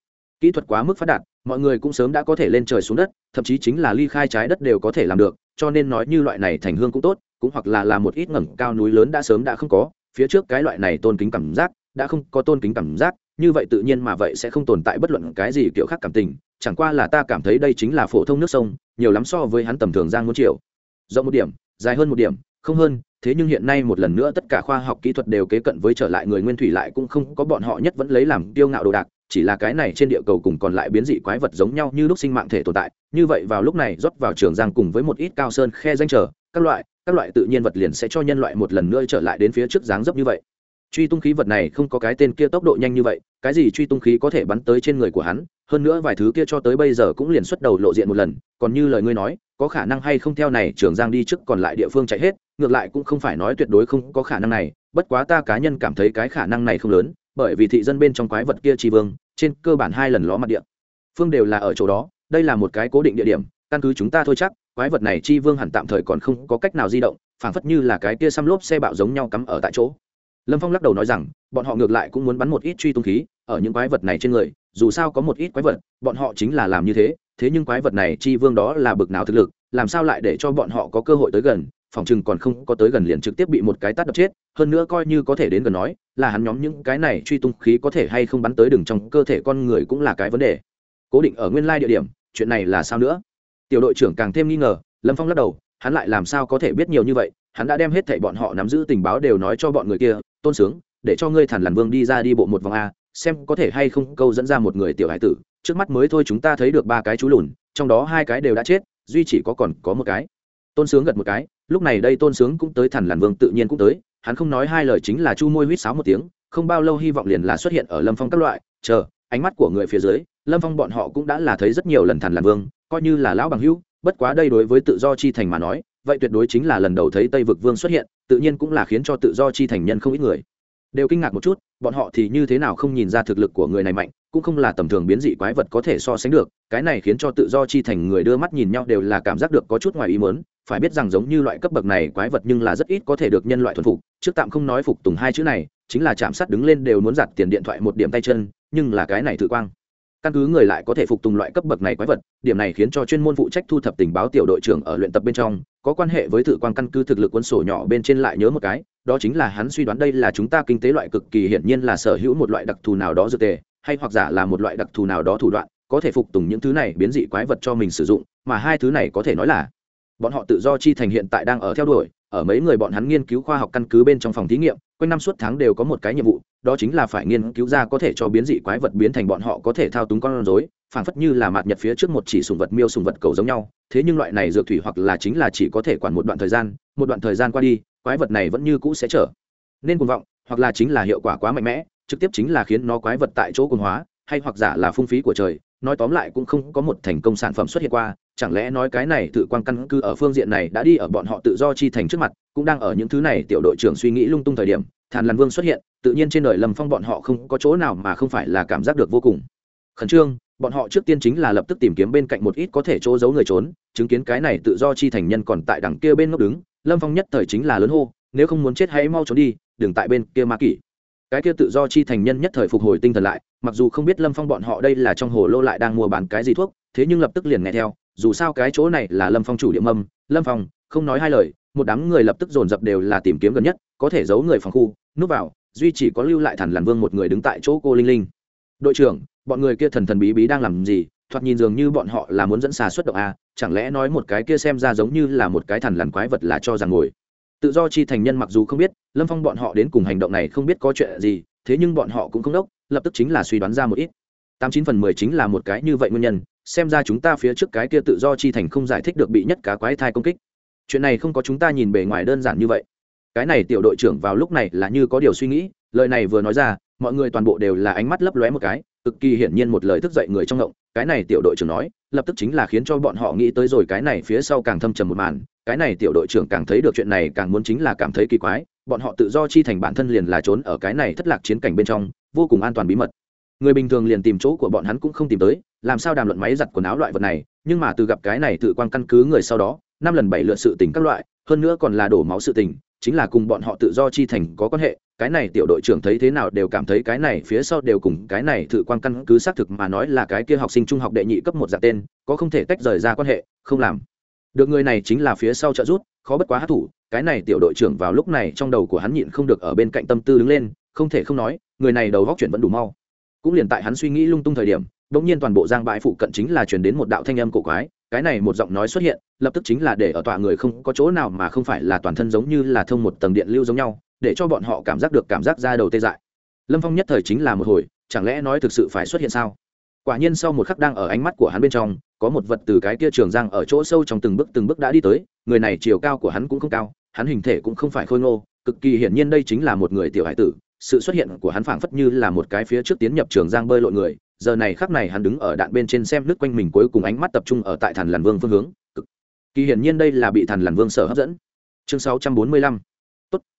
Kỹ thuật quá mức phát đạt mọi người cũng sớm đã có thể lên trời xuống đất, thậm chí chính là ly khai trái đất đều có thể làm được, cho nên nói như loại này thành hương cũng tốt, cũng hoặc là là một ít ngẩng cao núi lớn đã sớm đã không có, phía trước cái loại này tôn kính cảm giác, đã không có tôn kính cảm giác, như vậy tự nhiên mà vậy sẽ không tồn tại bất luận cái gì kiểu khác cảm tình, chẳng qua là ta cảm thấy đây chính là phổ thông nước sông, nhiều lắm so với hắn tầm thường giang muốn triệu rộng một điểm, dài hơn một điểm, không hơn, thế nhưng hiện nay một lần nữa tất cả khoa học kỹ thuật đều kế cận với trở lại người nguyên thủy lại cũng không có bọn họ nhất vẫn lấy làm tiêu ngạo đồ đạc chỉ là cái này trên địa cầu cùng còn lại biến dị quái vật giống nhau như lúc sinh mạng thể tồn tại, như vậy vào lúc này rót vào trường giang cùng với một ít cao sơn khe danh trở các loại các loại tự nhiên vật liền sẽ cho nhân loại một lần nữa trở lại đến phía trước dáng dấp như vậy. Truy tung khí vật này không có cái tên kia tốc độ nhanh như vậy, cái gì truy tung khí có thể bắn tới trên người của hắn, hơn nữa vài thứ kia cho tới bây giờ cũng liền xuất đầu lộ diện một lần, còn như lời ngươi nói, có khả năng hay không theo này trường giang đi trước còn lại địa phương chạy hết, ngược lại cũng không phải nói tuyệt đối không có khả năng này, bất quá ta cá nhân cảm thấy cái khả năng này không lớn bởi vì thị dân bên trong quái vật kia tri vương, trên cơ bản hai lần ló mặt địa. Phương đều là ở chỗ đó, đây là một cái cố định địa điểm, căn cứ chúng ta thôi chắc, quái vật này chi vương hẳn tạm thời còn không có cách nào di động, phảng phất như là cái kia xăm lốp xe bạo giống nhau cắm ở tại chỗ. Lâm phong lắc đầu nói rằng, bọn họ ngược lại cũng muốn bắn một ít truy tung khí ở những quái vật này trên người, dù sao có một ít quái vật, bọn họ chính là làm như thế thế nhưng quái vật này chi vương đó là bực nào thực lực, làm sao lại để cho bọn họ có cơ hội tới gần phòng chừng còn không có tới gần liền trực tiếp bị một cái tát đập chết, hơn nữa coi như có thể đến gần nói, là hắn nhóm những cái này truy tung khí có thể hay không bắn tới đường trong cơ thể con người cũng là cái vấn đề. Cố định ở nguyên lai địa điểm, chuyện này là sao nữa? Tiểu đội trưởng càng thêm nghi ngờ, lâm phong lắc đầu, hắn lại làm sao có thể biết nhiều như vậy, hắn đã đem hết thảy bọn họ nắm giữ tình báo đều nói cho bọn người kia, tôn sướng, để cho ngươi thản lằn vương đi ra đi bộ một vòng a, xem có thể hay không câu dẫn ra một người tiểu hải tử, trước mắt mới thôi chúng ta thấy được ba cái chú lùn, trong đó hai cái đều đã chết, duy chỉ có còn có một cái. Tôn sướng gật một cái lúc này đây tôn sướng cũng tới, thần làn vương tự nhiên cũng tới. Hắn không nói hai lời chính là chu môi huýt sáo một tiếng, không bao lâu hy vọng liền là xuất hiện ở lâm phong các loại. Chờ, ánh mắt của người phía dưới, lâm phong bọn họ cũng đã là thấy rất nhiều lần thần làn vương, coi như là lão bằng hữu. Bất quá đây đối với tự do chi thành mà nói, vậy tuyệt đối chính là lần đầu thấy tây vực vương xuất hiện, tự nhiên cũng là khiến cho tự do chi thành nhân không ít người đều kinh ngạc một chút, bọn họ thì như thế nào không nhìn ra thực lực của người này mạnh, cũng không là tầm thường biến dị quái vật có thể so sánh được. Cái này khiến cho tự do chi thành người đưa mắt nhìn nhau đều là cảm giác được có chút ngoài ý mớn phải biết rằng giống như loại cấp bậc này quái vật nhưng là rất ít có thể được nhân loại thuần phục. Trước tạm không nói phục tùng hai chữ này, chính là chạm sát đứng lên đều muốn giặt tiền điện thoại một điểm tay chân, nhưng là cái này tự quang. Căn cứ người lại có thể phục tùng loại cấp bậc này quái vật, điểm này khiến cho chuyên môn phụ trách thu thập tình báo tiểu đội trưởng ở luyện tập bên trong, có quan hệ với thử quang căn cứ thực lực quân sổ nhỏ bên trên lại nhớ một cái đó chính là hắn suy đoán đây là chúng ta kinh tế loại cực kỳ hiển nhiên là sở hữu một loại đặc thù nào đó dược tề, hay hoặc giả là một loại đặc thù nào đó thủ đoạn, có thể phục tùng những thứ này biến dị quái vật cho mình sử dụng, mà hai thứ này có thể nói là bọn họ tự do chi thành hiện tại đang ở theo đuổi, ở mấy người bọn hắn nghiên cứu khoa học căn cứ bên trong phòng thí nghiệm, quanh năm suốt tháng đều có một cái nhiệm vụ, đó chính là phải nghiên cứu ra có thể cho biến dị quái vật biến thành bọn họ có thể thao túng con rối, phảng phất như là mạt nhật phía trước một chỉ sùng vật miêu sùng vật cầu giống nhau, thế nhưng loại này dược thủy hoặc là chính là chỉ có thể quản một đoạn thời gian, một đoạn thời gian qua đi quái vật này vẫn như cũ sẽ trở nên cuồng vọng, hoặc là chính là hiệu quả quá mạnh mẽ, trực tiếp chính là khiến nó quái vật tại chỗ cuồng hóa, hay hoặc giả là phung phí của trời. Nói tóm lại cũng không có một thành công sản phẩm xuất hiện qua, chẳng lẽ nói cái này tự quan căn cứ ở phương diện này đã đi ở bọn họ tự do chi thành trước mặt, cũng đang ở những thứ này tiểu đội trưởng suy nghĩ lung tung thời điểm, thàn làn vương xuất hiện, tự nhiên trên đời lâm phong bọn họ không có chỗ nào mà không phải là cảm giác được vô cùng. Khẩn trương, bọn họ trước tiên chính là lập tức tìm kiếm bên cạnh một ít có thể chỗ giấu người trốn, chứng kiến cái này tự do chi thành nhân còn tại đằng kia bên ngốc đứng lâm phong nhất thời chính là lớn hô, nếu không muốn chết hãy mau trốn đi, đừng tại bên kia ma kỷ. Cái kia tự do chi thành nhân nhất thời phục hồi tinh thần lại, mặc dù không biết lâm phong bọn họ đây là trong hồ lô lại đang mua bán cái gì thuốc, thế nhưng lập tức liền nghe theo, dù sao cái chỗ này là lâm phong chủ địa mâm, lâm phong, không nói hai lời, một đám người lập tức dồn dập đều là tìm kiếm gần nhất, có thể giấu người phòng khu, núp vào, duy chỉ có lưu lại thần làn vương một người đứng tại chỗ cô linh linh. Đội trưởng, bọn người kia thần thần bí bí đang làm gì? Thoạt nhìn dường như bọn họ là muốn dẫn xà xuất động a, chẳng lẽ nói một cái kia xem ra giống như là một cái thằn lằn quái vật là cho rằng ngồi. Tự do chi thành nhân mặc dù không biết, lâm phong bọn họ đến cùng hành động này không biết có chuyện gì, thế nhưng bọn họ cũng không đốc, lập tức chính là suy đoán ra một ít. Tám chín phần mười chính là một cái như vậy nguyên nhân, xem ra chúng ta phía trước cái kia tự do chi thành không giải thích được bị nhất cá quái thai công kích. Chuyện này không có chúng ta nhìn bề ngoài đơn giản như vậy. Cái này tiểu đội trưởng vào lúc này là như có điều suy nghĩ, lời này vừa nói ra, mọi người toàn bộ đều là ánh mắt lấp lóe một cái cực kỳ hiển nhiên một lời thức dậy người trong động cái này tiểu đội trưởng nói, lập tức chính là khiến cho bọn họ nghĩ tới rồi cái này phía sau càng thâm trầm một màn, cái này tiểu đội trưởng càng thấy được chuyện này càng muốn chính là cảm thấy kỳ quái, bọn họ tự do chi thành bản thân liền là trốn ở cái này thất lạc chiến cảnh bên trong, vô cùng an toàn bí mật. Người bình thường liền tìm chỗ của bọn hắn cũng không tìm tới, làm sao đàm luận máy giặt quần áo loại vật này, nhưng mà từ gặp cái này tự quan căn cứ người sau đó, năm lần bảy lượt sự tình các loại, hơn nữa còn là đổ máu sự tình, chính là cùng bọn họ tự do chi thành có quan hệ cái này tiểu đội trưởng thấy thế nào đều cảm thấy cái này phía sau đều cùng cái này thử quan căn cứ xác thực mà nói là cái kia học sinh trung học đệ nhị cấp một dạng tên, có không thể tách rời ra quan hệ, không làm. Được người này chính là phía sau trợ rút khó bất quá hát thủ, cái này tiểu đội trưởng vào lúc này trong đầu của hắn nhịn không được ở bên cạnh tâm tư đứng lên, không thể không nói, người này đầu góc chuyển vẫn đủ mau. Cũng liền tại hắn suy nghĩ lung tung thời điểm bỗng nhiên toàn bộ giang bãi phụ cận chính là chuyển đến một đạo thanh âm cổ quái, cái này một giọng nói xuất hiện, lập tức chính là để ở tọa người không có chỗ nào mà không phải là toàn thân giống như là thông một tầng điện lưu giống nhau để cho bọn họ cảm giác được cảm giác ra đầu tê dại. Lâm phong nhất thời chính là một hồi, chẳng lẽ nói thực sự phải xuất hiện sao? Quả nhiên sau một khắc đang ở ánh mắt của hắn bên trong, có một vật từ cái kia trường giang ở chỗ sâu trong từng bước từng bước đã đi tới, người này chiều cao của hắn cũng không cao, hắn hình thể cũng không phải khôi ngô, cực kỳ hiển nhiên đây chính là một người tiểu hải tử, sự xuất hiện của hắn phảng phất như là một cái phía trước tiến nhập trường giang bơi lội người, giờ này khắc này hắn đứng ở đạn bên trên xem nước quanh mình cuối cùng ánh mắt tập trung ở tại thần làn vương phương hướng. Cực kỳ hiển nhiên đây là bị thần làn vương sở hấp dẫn. Chương 645 lăm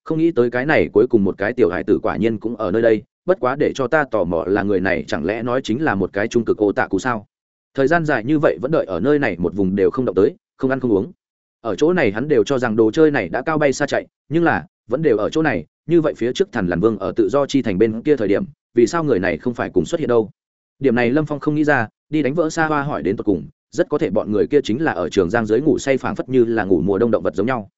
không nghĩ tới cái này cuối cùng một cái tiểu hải tử quả nhiên cũng ở nơi đây, bất quá để cho ta tò mò là người này chẳng lẽ nói chính là một cái trung cực ô tạ cú sao? Thời gian dài như vậy vẫn đợi ở nơi này một vùng đều không động tới, không ăn không uống. Ở chỗ này hắn đều cho rằng đồ chơi này đã cao bay xa chạy, nhưng là, vẫn đều ở chỗ này, như vậy phía trước thần làn vương ở tự do chi thành bên kia thời điểm, vì sao người này không phải cùng xuất hiện đâu? Điểm này lâm phong không nghĩ ra, đi đánh vỡ xa hoa hỏi đến tột cùng, rất có thể bọn người kia chính là ở trường giang giới ngủ say phảng phất như là ngủ mùa đông động vật giống nhau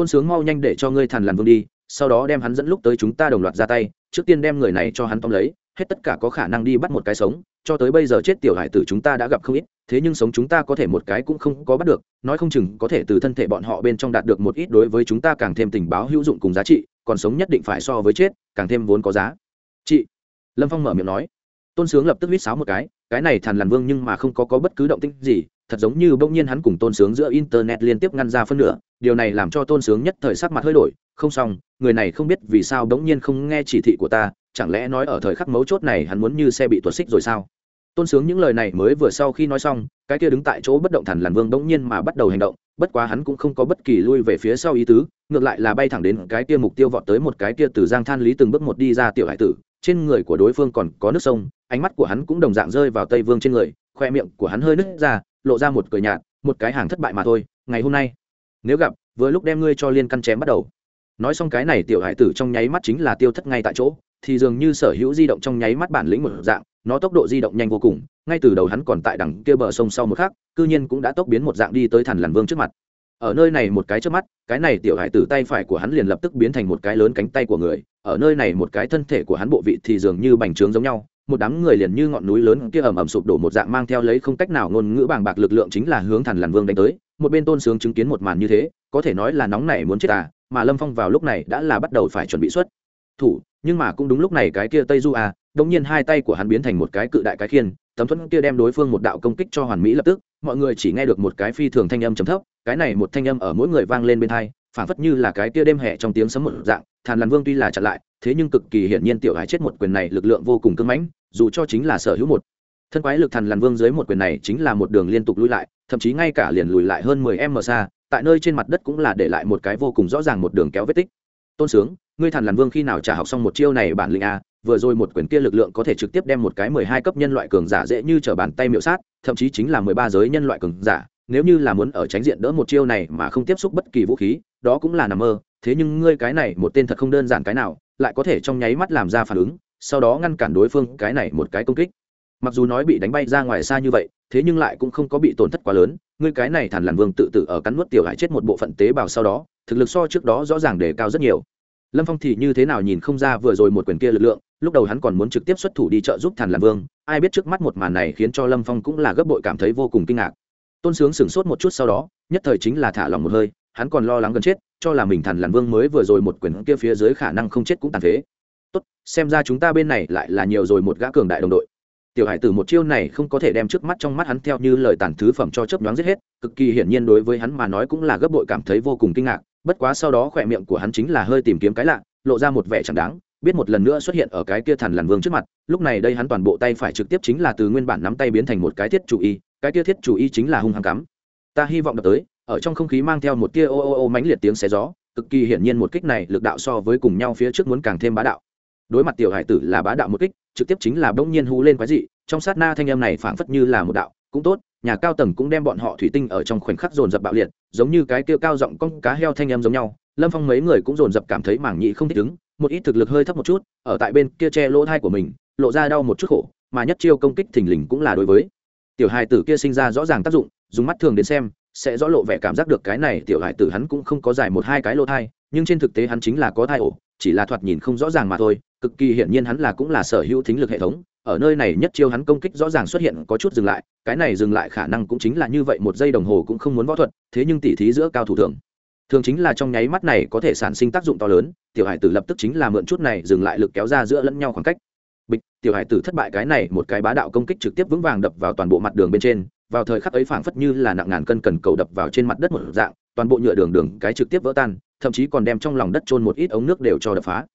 tôn sướng mau nhanh để cho ngươi thần lằn vương đi, sau đó đem hắn dẫn lúc tới chúng ta đồng loạt ra tay, trước tiên đem người này cho hắn tóm lấy, hết tất cả có khả năng đi bắt một cái sống, cho tới bây giờ chết tiểu hải tử chúng ta đã gặp không ít, thế nhưng sống chúng ta có thể một cái cũng không có bắt được, nói không chừng có thể từ thân thể bọn họ bên trong đạt được một ít đối với chúng ta càng thêm tình báo hữu dụng cùng giá trị, còn sống nhất định phải so với chết, càng thêm vốn có giá. Trị lâm phong mở miệng nói. Tôn sướng lập tức huýt sáo một cái cái này thằn lằn vương nhưng mà không có, có bất cứ động tĩnh gì thật giống như bỗng nhiên hắn cùng tôn sướng giữa internet liên tiếp ngăn ra phân nửa điều này làm cho tôn sướng nhất thời sắc mặt hơi đổi không xong người này không biết vì sao bỗng nhiên không nghe chỉ thị của ta chẳng lẽ nói ở thời khắc mấu chốt này hắn muốn như xe bị tuột xích rồi sao? Tôn sướng những lời này mới vừa sau khi nói xong cái kia đứng tại chỗ bất động thản làn vương bỗng nhiên mà bắt đầu hành động bất quá hắn cũng không có bất kỳ lui về phía sau ý tứ ngược lại là bay thẳng đến cái kia mục tiêu vọt tới một cái kia từ giang than lý từng bước một đi ra tiểu hải tử trên người của đối phương còn có nước sông, ánh mắt của hắn cũng đồng dạng rơi vào tây vương trên người, khoe miệng của hắn hơi nứt ra, lộ ra một cười nhạt, một cái hàng thất bại mà thôi, ngày hôm nay, nếu gặp, vừa lúc đem ngươi cho liên căn chém bắt đầu. Nói xong cái này, tiểu hải tử trong nháy mắt chính là tiêu thất ngay tại chỗ, thì dường như sở hữu di động trong nháy mắt bản lĩnh một dạng, nó tốc độ di động nhanh vô cùng, ngay từ đầu hắn còn tại đằng kia bờ sông sau một khắc, cư nhiên cũng đã tốc biến một dạng đi tới thằn lằn vương trước mặt. Ở nơi này một cái trước mắt, cái này tiểu hải tử tay phải của hắn liền lập tức biến thành một cái lớn cánh tay của người ở nơi này một cái thân thể của hắn bộ vị thì dường như bành trướng giống nhau, một đám người liền như ngọn núi lớn kia ầm ầm sụp đổ một dạng mang theo lấy không cách nào ngôn ngữ bàng bạc lực lượng chính là hướng thần làn vương đánh tới, một bên tôn sướng chứng kiến một màn như thế, có thể nói là nóng này muốn chết à mà lâm phong vào lúc này đã là bắt đầu phải chuẩn bị xuất thủ, nhưng mà cũng đúng lúc này cái kia tây du à đống nhiên hai tay của hắn biến thành một cái cự đại cái khiên, tấm thuẫn kia đem đối phương một đạo công kích cho hoàn mỹ lập tức, mọi người chỉ nghe được một cái phi thường thanh âm trầm thấp, cái này một thanh âm ở mỗi người vang lên bên thai phản phất như là cái kia đêm hè trong tiếng sấm một dạng thàn làn vương tuy là chặn lại, thế nhưng cực kỳ hiển nhiên tiểu hải chết một quyền này lực lượng vô cùng cưng mãnh, dù cho chính là sở hữu một. Thân quái lực thần làn vương dưới một quyền này chính là một đường liên tục lùi lại, thậm chí ngay cả liền lùi lại hơn mười m xa, tại nơi trên mặt đất cũng là để lại một cái vô cùng rõ ràng một đường kéo vết tích. Tôn sướng, ngươi thần làn vương khi nào trả học xong một chiêu này bản lĩnh a? Vừa rồi một quyền kia lực lượng có thể trực tiếp đem một cái mười hai cấp nhân loại cường giả dễ như trở bàn tay miệu sát, thậm chí chính là mười ba giới nhân loại cường giả, nếu như là muốn ở tránh diện đỡ một chiêu này mà không tiếp xúc bất kỳ vũ khí, đó cũng là nằm mơ thế nhưng ngươi cái này một tên thật không đơn giản cái nào, lại có thể trong nháy mắt làm ra phản ứng, sau đó ngăn cản đối phương cái này một cái công kích. Mặc dù nói bị đánh bay ra ngoài xa như vậy, thế nhưng lại cũng không có bị tổn thất quá lớn, ngươi cái này thản làn vương tự tử ở cắn nuốt tiểu hải chết một bộ phận tế bào sau đó, thực lực so trước đó rõ ràng đề cao rất nhiều. Lâm phong thì như thế nào nhìn không ra vừa rồi một quyền kia lực lượng, lúc đầu hắn còn muốn trực tiếp xuất thủ đi trợ giúp thản làn vương, ai biết trước mắt một màn này khiến cho lâm phong cũng là gấp bội cảm thấy vô cùng kinh ngạc. Tôn sướng sửng sốt một chút sau đó, nhất thời chính là thả lòng một hơi hắn còn lo lắng gần chết, cho là mình thần làn vương mới vừa rồi một quyền kia phía dưới khả năng không chết cũng tàn phế. Tốt, xem ra chúng ta bên này lại là nhiều rồi một gã cường đại đồng đội. Tiểu hải tử một chiêu này không có thể đem trước mắt trong mắt hắn theo như lời tàn thứ phẩm cho chấp đoán giết hết, cực kỳ hiển nhiên đối với hắn mà nói cũng là gấp bội cảm thấy vô cùng kinh ngạc, bất quá sau đó khỏe miệng của hắn chính là hơi tìm kiếm cái lạ, lộ ra một vẻ chẳng đáng, biết một lần nữa xuất hiện ở cái kia thần làn vương trước mặt, lúc này đây hắn toàn bộ tay phải trực tiếp chính là từ nguyên bản nắm tay biến thành một cái thiết chủ y, cái kia thiết chủ y chính là hung hăng cắm. Ta hy vọng đập tới ở trong không khí mang theo một tia ô ô ô mãnh liệt tiếng xé gió, cực kỳ hiển nhiên một kích này lực đạo so với cùng nhau phía trước muốn càng thêm bá đạo. Đối mặt tiểu hải tử là bá đạo một kích, trực tiếp chính là bỗng nhiên hú lên quái dị, trong sát na thanh âm này phảng phất như là một đạo, cũng tốt, nhà cao tầng cũng đem bọn họ thủy tinh ở trong khoảnh khắc dồn dập bạo liệt, giống như cái kia cao giọng con cá heo thanh âm giống nhau, lâm phong mấy người cũng dồn dập cảm thấy mảng nhị không thích ứng, một ít thực lực hơi thấp một chút, ở tại bên kia che lỗ thai của mình, lộ ra đau một chút khổ, mà nhất chiêu công kích thình lình cũng là đối với. Tiểu hài tử kia sinh ra rõ ràng tác dụng, dùng mắt thường đến xem sẽ rõ lộ vẻ cảm giác được cái này tiểu hải tử hắn cũng không có dài một hai cái lỗ thai, nhưng trên thực tế hắn chính là có thai ổ, chỉ là thoạt nhìn không rõ ràng mà thôi, cực kỳ hiển nhiên hắn là cũng là sở hữu thính lực hệ thống, ở nơi này nhất chiêu hắn công kích rõ ràng xuất hiện có chút dừng lại, cái này dừng lại khả năng cũng chính là như vậy một giây đồng hồ cũng không muốn võ thuật, thế nhưng tỉ thí giữa cao thủ thường thường chính là trong nháy mắt này có thể sản sinh tác dụng to lớn, tiểu hải tử lập tức chính là mượn chút này dừng lại lực kéo ra giữa lẫn nhau khoảng cách. Bịch, tiểu hải tử thất bại cái này một cái bá đạo công kích trực tiếp vững vàng đập vào toàn bộ mặt đường bên trên vào thời khắc ấy phảng phất như là nặng ngàn cân cần cầu đập vào trên mặt đất một dạng, toàn bộ nhựa đường đường cái trực tiếp vỡ tan, thậm chí còn đem trong lòng đất trôn một ít ống nước đều cho đập phá.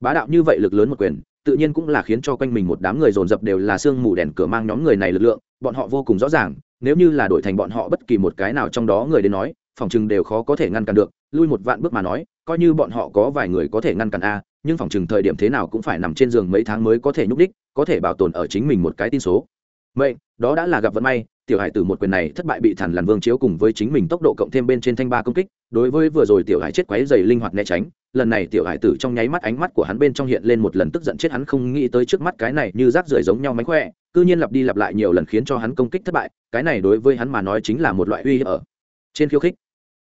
Bá đạo như vậy lực lớn một quyền, tự nhiên cũng là khiến cho quanh mình một đám người dồn dập đều là sương mù đèn cửa mang nhóm người này lực lượng, bọn họ vô cùng rõ ràng, nếu như là đổi thành bọn họ bất kỳ một cái nào trong đó người đến nói, phòng chừng đều khó có thể ngăn cản được, lui một vạn bước mà nói, coi như bọn họ có vài người có thể ngăn cản a, nhưng phòng chừng thời điểm thế nào cũng phải nằm trên giường mấy tháng mới có thể nhúc đích, có thể bảo tồn ở chính mình một cái tin số. Vậy đó đã là gặp vận may tiểu hải tử một quyền này thất bại bị thản làn vương chiếu cùng với chính mình tốc độ cộng thêm bên trên thanh ba công kích đối với vừa rồi tiểu hải chết quấy dày linh hoạt né tránh lần này tiểu hải tử trong nháy mắt ánh mắt của hắn bên trong hiện lên một lần tức giận chết hắn không nghĩ tới trước mắt cái này như rác rưởi giống nhau mánh khỏe cư nhiên lặp đi lặp lại nhiều lần khiến cho hắn công kích thất bại cái này đối với hắn mà nói chính là một loại uy hiếp ở trên khiêu khích.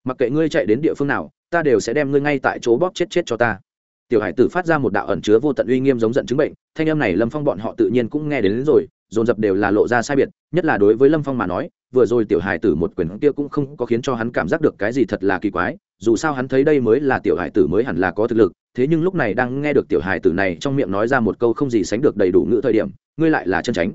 Mặc kệ ngươi chạy đến địa phương nào ta đều sẽ đem ngươi ngay tại chỗ bóp chết chết cho ta. Tiểu hải tử phát ra một đạo ẩn chứa vô tận uy nghiêm giống giận chứng bệnh thanh âm này lâm phong bọn họ tự nhiên cũng nghe đến, đến rồi dồn dập đều là lộ ra sai biệt, nhất là đối với lâm phong mà nói, vừa rồi tiểu hải tử một quyền kia cũng không có khiến cho hắn cảm giác được cái gì thật là kỳ quái, dù sao hắn thấy đây mới là tiểu hải tử mới hẳn là có thực lực, thế nhưng lúc này đang nghe được tiểu hải tử này trong miệng nói ra một câu không gì sánh được đầy đủ ngữ thời điểm, ngươi lại là chân tránh.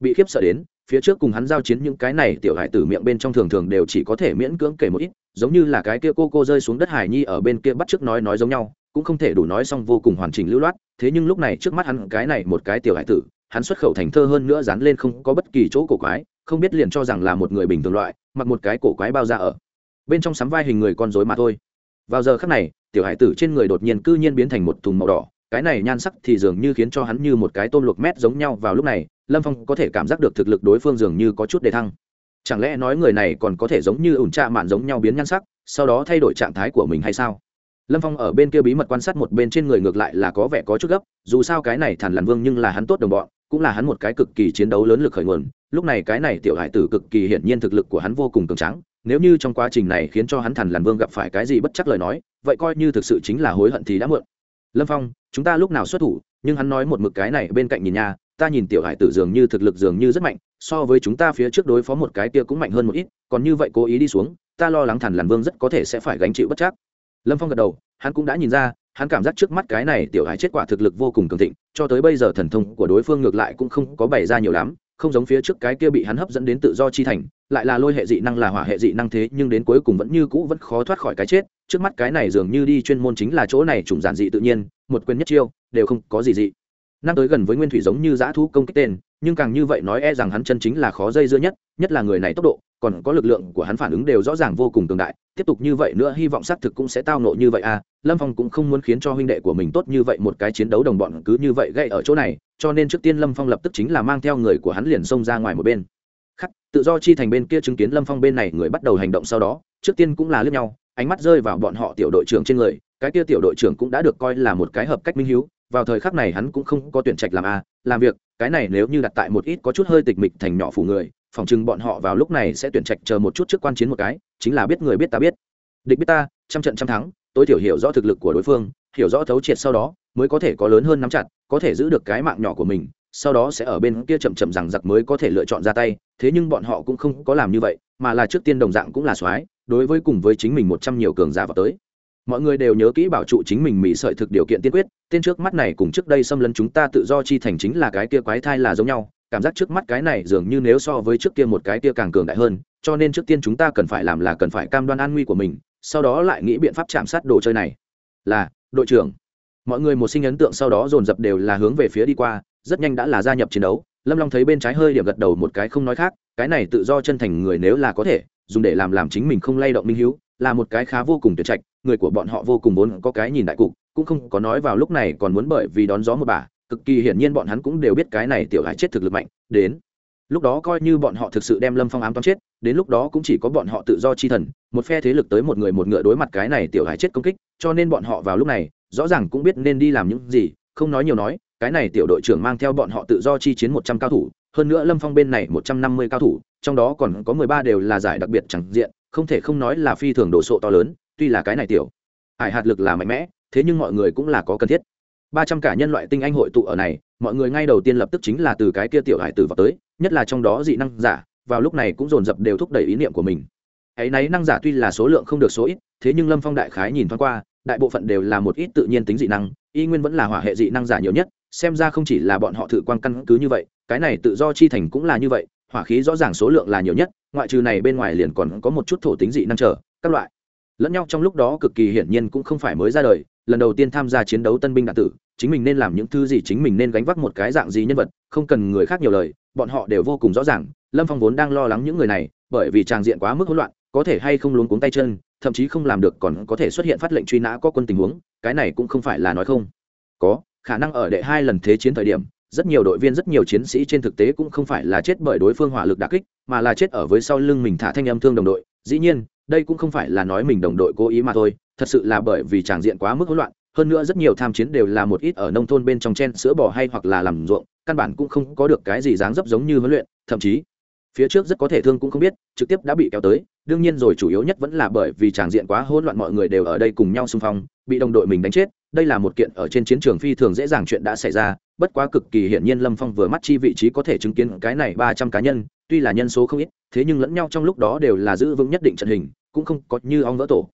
Bị khiếp sợ đến, phía trước cùng hắn giao chiến những cái này tiểu hải tử miệng bên trong thường thường đều chỉ có thể miễn cưỡng kể một ít, giống như là cái kia cô cô rơi xuống đất hải nhi ở bên kia bắt trước nói nói giống nhau, cũng không thể đủ nói xong vô cùng hoàn chỉnh lưu loát, thế nhưng lúc này trước mắt hắn cái này một cái tiểu hải tử hắn xuất khẩu thành thơ hơn nữa dán lên không có bất kỳ chỗ cổ quái, không biết liền cho rằng là một người bình thường loại, mặc một cái cổ quái bao ra ở. Bên trong sắm vai hình người con rối mà thôi. Vào giờ khắc này, tiểu hải tử trên người đột nhiên cư nhiên biến thành một thùng màu đỏ, cái này nhan sắc thì dường như khiến cho hắn như một cái tôm luộc mét giống nhau vào lúc này, lâm phong có thể cảm giác được thực lực đối phương dường như có chút đề thăng. Chẳng lẽ nói người này còn có thể giống như ủn trạ mạn giống nhau biến nhan sắc, sau đó thay đổi trạng thái của mình hay sao? Lâm phong ở bên kia bí mật quan sát một bên trên người ngược lại là có vẻ có chút gấp, dù sao cái này thản làn vương nhưng là hắn tốt đồng bọn cũng là hắn một cái cực kỳ chiến đấu lớn lực khởi nguồn. Lúc này cái này tiểu hải tử cực kỳ hiển nhiên thực lực của hắn vô cùng cường trắng nếu như trong quá trình này khiến cho hắn thần làn vương gặp phải cái gì bất chắc lời nói, vậy coi như thực sự chính là hối hận thì đã muộn. Lâm phong, chúng ta lúc nào xuất thủ, nhưng hắn nói một mực cái này bên cạnh nhìn nha, ta nhìn tiểu hải tử dường như thực lực dường như rất mạnh, so với chúng ta phía trước đối phó một cái kia cũng mạnh hơn một ít, còn như vậy cố ý đi xuống, ta lo lắng thần làn vương rất có thể sẽ phải gánh chịu bất chắc. Lâm phong gật đầu, hắn cũng đã nhìn ra hắn cảm giác trước mắt cái này tiểu hải chết quả thực lực vô cùng cường thịnh, cho tới bây giờ thần thông của đối phương ngược lại cũng không có bày ra nhiều lắm, không giống phía trước cái kia bị hắn hấp dẫn đến tự do chi thành, lại là lôi hệ dị năng là hỏa hệ dị năng thế, nhưng đến cuối cùng vẫn như cũ vẫn khó thoát khỏi cái chết, trước mắt cái này dường như đi chuyên môn chính là chỗ này trùng giản dị tự nhiên, một quyền nhất chiêu, đều không có gì dị. Năng tới gần với nguyên thủy giống như dã thú công kích tên nhưng càng như vậy nói e rằng hắn chân chính là khó dây dưa nhất nhất là người này tốc độ, còn có lực lượng của hắn phản ứng đều rõ ràng vô cùng tương đại. Tiếp tục như vậy nữa, hy vọng xác thực cũng sẽ tao nộ như vậy à. Lâm phong cũng không muốn khiến cho huynh đệ của mình tốt như vậy một cái chiến đấu đồng bọn cứ như vậy gây ở chỗ này, cho nên trước tiên lâm phong lập tức chính là mang theo người của hắn liền xông ra ngoài một bên. Khắc, tự do chi thành bên kia chứng kiến lâm phong bên này người bắt đầu hành động sau đó, trước tiên cũng là lướt nhau, ánh mắt rơi vào bọn họ tiểu đội trưởng trên người, cái kia tiểu đội trưởng cũng đã được coi là một cái hợp cách minh hiếu vào thời khắc này hắn cũng không có tuyển trạch làm a, làm việc, cái này nếu như đặt tại một ít có chút hơi tịch mịch thành nhỏ phủ người, phòng chừng bọn họ vào lúc này sẽ tuyển trạch chờ một chút trước quan chiến một cái, chính là biết người biết ta biết. Địch biết ta, trăm trận trăm thắng, tối thiểu hiểu rõ thực lực của đối phương, hiểu rõ thấu triệt sau đó, mới có thể có lớn hơn nắm chặt, có thể giữ được cái mạng nhỏ của mình, sau đó sẽ ở bên kia chậm chậm rằng giặc mới có thể lựa chọn ra tay, thế nhưng bọn họ cũng không có làm như vậy, mà là trước tiên đồng dạng cũng là soái, đối với cùng với chính mình một trăm nhiều cường giả vào tới mọi người đều nhớ kỹ bảo trụ chính mình mỹ sợi thực điều kiện tiên quyết, tên trước mắt này cùng trước đây xâm lấn chúng ta tự do chi thành chính là cái kia quái thai là giống nhau, cảm giác trước mắt cái này dường như nếu so với trước kia một cái kia càng cường đại hơn, cho nên trước tiên chúng ta cần phải làm là cần phải cam đoan an nguy của mình, sau đó lại nghĩ biện pháp chạm sát đồ chơi này. Là, đội trưởng. Mọi người một sinh ấn tượng sau đó dồn dập đều là hướng về phía đi qua, rất nhanh đã là gia nhập chiến đấu, lâm long thấy bên trái hơi điểm gật đầu một cái không nói khác, cái này tự do chân thành người nếu là có thể, dùng để làm làm chính mình không lay động minh hiếu, là một cái khá vô cùng tuyệt trạch người của bọn họ vô cùng vốn có cái nhìn đại cục, cũng không có nói vào lúc này còn muốn bởi vì đón gió một bà, cực kỳ hiển nhiên bọn hắn cũng đều biết cái này tiểu hải chết thực lực mạnh, đến. Lúc đó coi như bọn họ thực sự đem lâm phong ám toán chết, đến lúc đó cũng chỉ có bọn họ tự do chi thần, một phe thế lực tới một người một ngựa đối mặt cái này tiểu hải chết công kích, cho nên bọn họ vào lúc này, rõ ràng cũng biết nên đi làm những gì, không nói nhiều nói, cái này tiểu đội trưởng mang theo bọn họ tự do chi chiến một trăm cao thủ, hơn nữa lâm phong bên này một trăm năm mươi cao thủ, trong đó còn có mười ba đều là giải đặc biệt chẳng diện, không thể không nói là phi thường đồ sộ to lớn tuy là cái này tiểu, hải hạt lực là mạnh mẽ, thế nhưng mọi người cũng là có cần thiết. Ba trăm cả nhân loại tinh anh hội tụ ở này, mọi người ngay đầu tiên lập tức chính là từ cái kia tiểu hải tử vào tới, nhất là trong đó dị năng giả, vào lúc này cũng dồn dập đều thúc đẩy ý niệm của mình. Ấy nấy năng giả tuy là số lượng không được số ít, thế nhưng lâm phong đại khái nhìn thoáng qua, đại bộ phận đều là một ít tự nhiên tính dị năng, y nguyên vẫn là hỏa hệ dị năng giả nhiều nhất, xem ra không chỉ là bọn họ thử quan căn cứ như vậy, cái này tự do chi thành cũng là như vậy, hỏa khí rõ ràng số lượng là nhiều nhất, ngoại trừ này bên ngoài liền còn có một chút thổ tính dị năng trở, các loại lẫn nhau trong lúc đó cực kỳ hiển nhiên cũng không phải mới ra đời, lần đầu tiên tham gia chiến đấu tân binh đạn tử, chính mình nên làm những thứ gì, chính mình nên gánh vác một cái dạng gì nhân vật, không cần người khác nhiều lời, bọn họ đều vô cùng rõ ràng, lâm phong vốn đang lo lắng những người này, bởi vì tràng diện quá mức hỗn loạn, có thể hay không luống cuống tay chân, thậm chí không làm được còn có thể xuất hiện phát lệnh truy nã có quân tình huống, cái này cũng không phải là nói không. Có, khả năng ở đệ hai lần thế chiến thời điểm, rất nhiều đội viên, rất nhiều chiến sĩ trên thực tế cũng không phải là chết bởi đối phương hỏa lực đà kích, mà là chết ở với sau lưng mình thả thanh âm thương đồng đội. Dĩ nhiên đây cũng không phải là nói mình đồng đội cố ý mà thôi, thật sự là bởi vì tràng diện quá mức hỗn loạn, hơn nữa rất nhiều tham chiến đều là một ít ở nông thôn bên trong chen sữa bò hay hoặc là làm ruộng, căn bản cũng không có được cái gì dáng dấp giống như huấn luyện, thậm chí, phía trước rất có thể thương cũng không biết, trực tiếp đã bị kéo tới, đương nhiên rồi chủ yếu nhất vẫn là bởi vì tràng diện quá hỗn loạn mọi người đều ở đây cùng nhau xung phong, bị đồng đội mình đánh chết, đây là một kiện ở trên chiến trường phi thường dễ dàng chuyện đã xảy ra bất quá cực kỳ hiển nhiên lâm phong vừa mắt chi vị trí có thể chứng kiến cái này ba trăm cá nhân, tuy là nhân số không ít, thế nhưng lẫn nhau trong lúc đó đều là giữ vững nhất định trận hình, cũng không có như ong vỡ tổ.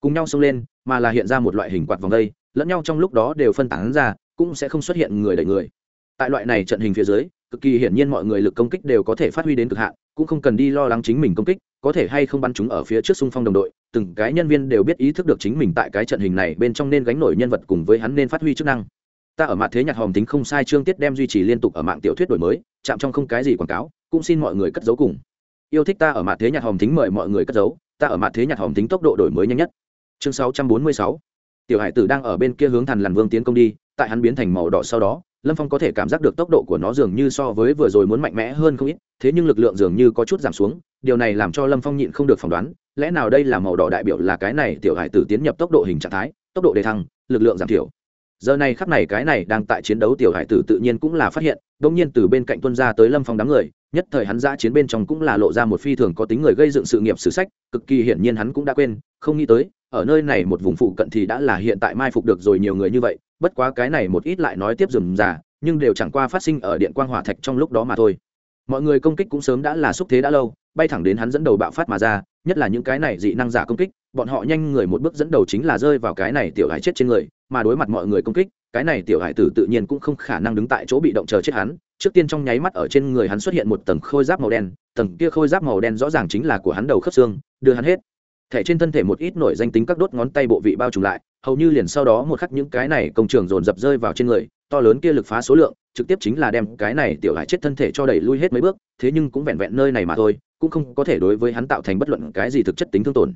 Cùng nhau xông lên, mà là hiện ra một loại hình quạt vòng đây, lẫn nhau trong lúc đó đều phân tán ra, cũng sẽ không xuất hiện người đẩy người. Tại loại này trận hình phía dưới, cực kỳ hiển nhiên mọi người lực công kích đều có thể phát huy đến cực hạn, cũng không cần đi lo lắng chính mình công kích, có thể hay không bắn chúng ở phía trước xung phong đồng đội, từng cái nhân viên đều biết ý thức được chính mình tại cái trận hình này bên trong nên gánh nổi nhân vật cùng với hắn nên phát huy chức năng ta ở mặt thế nhạc hòm tính không sai chương tiết đem duy trì liên tục ở mạng tiểu thuyết đổi mới, chạm trong không cái gì quảng cáo, cũng xin mọi người cất giấu cùng. Yêu thích ta ở mặt thế nhạc hòm tính mời mọi người cất giấu, ta ở mặt thế nhạc hòm tính tốc độ đổi mới nhanh nhất. Chương 646 tiểu hải tử đang ở bên kia hướng thần lằn vương tiến công đi, tại hắn biến thành màu đỏ sau đó, lâm phong có thể cảm giác được tốc độ của nó dường như so với vừa rồi muốn mạnh mẽ hơn không ít, thế nhưng lực lượng dường như có chút giảm xuống, điều này làm cho lâm phong nhịn không được phỏng đoán, lẽ nào đây là màu đỏ đại biểu là cái này tiểu hải tử tiến nhập tốc độ hình trạng thái, tốc độ đề thăng, lực lượng giảm thiểu giờ này khắp này cái này đang tại chiến đấu tiểu hải tử tự nhiên cũng là phát hiện đ ỗ n g nhiên từ bên cạnh tuân ra tới lâm phong đám người, nhất thời hắn giã chiến bên trong cũng là lộ ra một phi thường có tính người gây dựng sự nghiệp sử sách, cực kỳ hiển nhiên hắn cũng đã quên, không nghĩ tới, ở nơi này một vùng phụ cận thì đã là hiện tại mai phục được rồi nhiều người như vậy, bất quá cái này một ít lại nói tiếp dùm già, nhưng đều chẳng qua phát sinh ở điện quang hỏa thạch trong lúc đó mà thôi. Mọi người công kích cũng sớm đã là xúc thế đã lâu, bay thẳng đến hắn dẫn đầu bạo phát mà ra, nhất là những cái này dị năng giả công kích bọn họ nhanh người một bước dẫn đầu chính là rơi vào cái này tiểu hải chết trên người, mà đối mặt mọi người công kích, cái này tiểu hải tử tự nhiên cũng không khả năng đứng tại chỗ bị động chờ chết hắn. Trước tiên trong nháy mắt ở trên người hắn xuất hiện một tầng khôi giáp màu đen, tầng kia khôi giáp màu đen rõ ràng chính là của hắn đầu khớp xương, đưa hắn hết. Thẻ trên thân thể một ít nổi danh tính các đốt ngón tay bộ vị bao trùm lại, hầu như liền sau đó một khắc những cái này công trường dồn dập rơi vào trên người, to lớn kia lực phá số lượng, trực tiếp chính là đem cái này tiểu hải chết thân thể cho đẩy lui hết mấy bước, thế nhưng cũng vẹn vẹn nơi này mà thôi, cũng không có thể đối với hắn tạo thành bất luận cái gì thực chất tính thương tổn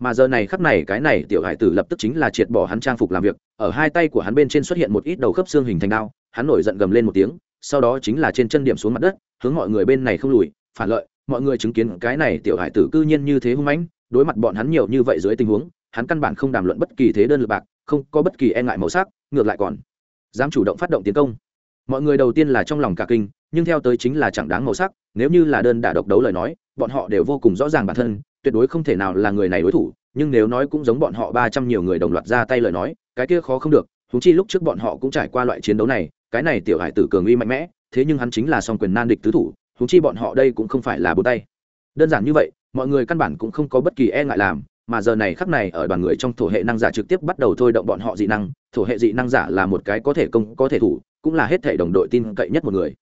mà giờ này khắp này, cái này tiểu hải tử lập tức chính là triệt bỏ hắn trang phục làm việc. Ở hai tay của hắn bên trên xuất hiện một ít đầu khớp xương hình thành đao, hắn nổi giận gầm lên một tiếng, sau đó chính là trên chân điểm xuống mặt đất, hướng mọi người bên này không lùi, phản lợi, mọi người chứng kiến cái này tiểu hải tử cư nhiên như thế hung ánh đối mặt bọn hắn nhiều như vậy dưới tình huống, hắn căn bản không đàm luận bất kỳ thế đơn lực bạc, không có bất kỳ e ngại màu sắc, ngược lại còn dám chủ động phát động tiến công. Mọi người đầu tiên là trong lòng cả kinh, nhưng theo tới chính là chẳng đáng màu sắc, nếu như là đơn đả độc đấu lời nói, bọn họ đều vô cùng rõ ràng bản thân tuyệt đối không thể nào là người này đối thủ, nhưng nếu nói cũng giống bọn họ ba trăm nhiều người đồng loạt ra tay lời nói, cái kia khó không được húng chi lúc trước bọn họ cũng trải qua loại chiến đấu này, cái này tiểu hải tử cường uy mạnh mẽ, thế nhưng hắn chính là song quyền nan địch tứ thủ húng chi bọn họ đây cũng không phải là bốn tay. Đơn giản như vậy, mọi người căn bản cũng không có bất kỳ e ngại làm, mà giờ này khắc này ở đoàn người trong thổ hệ năng giả trực tiếp bắt đầu thôi động bọn họ dị năng, thổ hệ dị năng giả là một cái có thể công, có thể thủ, cũng là hết thể đồng đội tin cậy nhất một người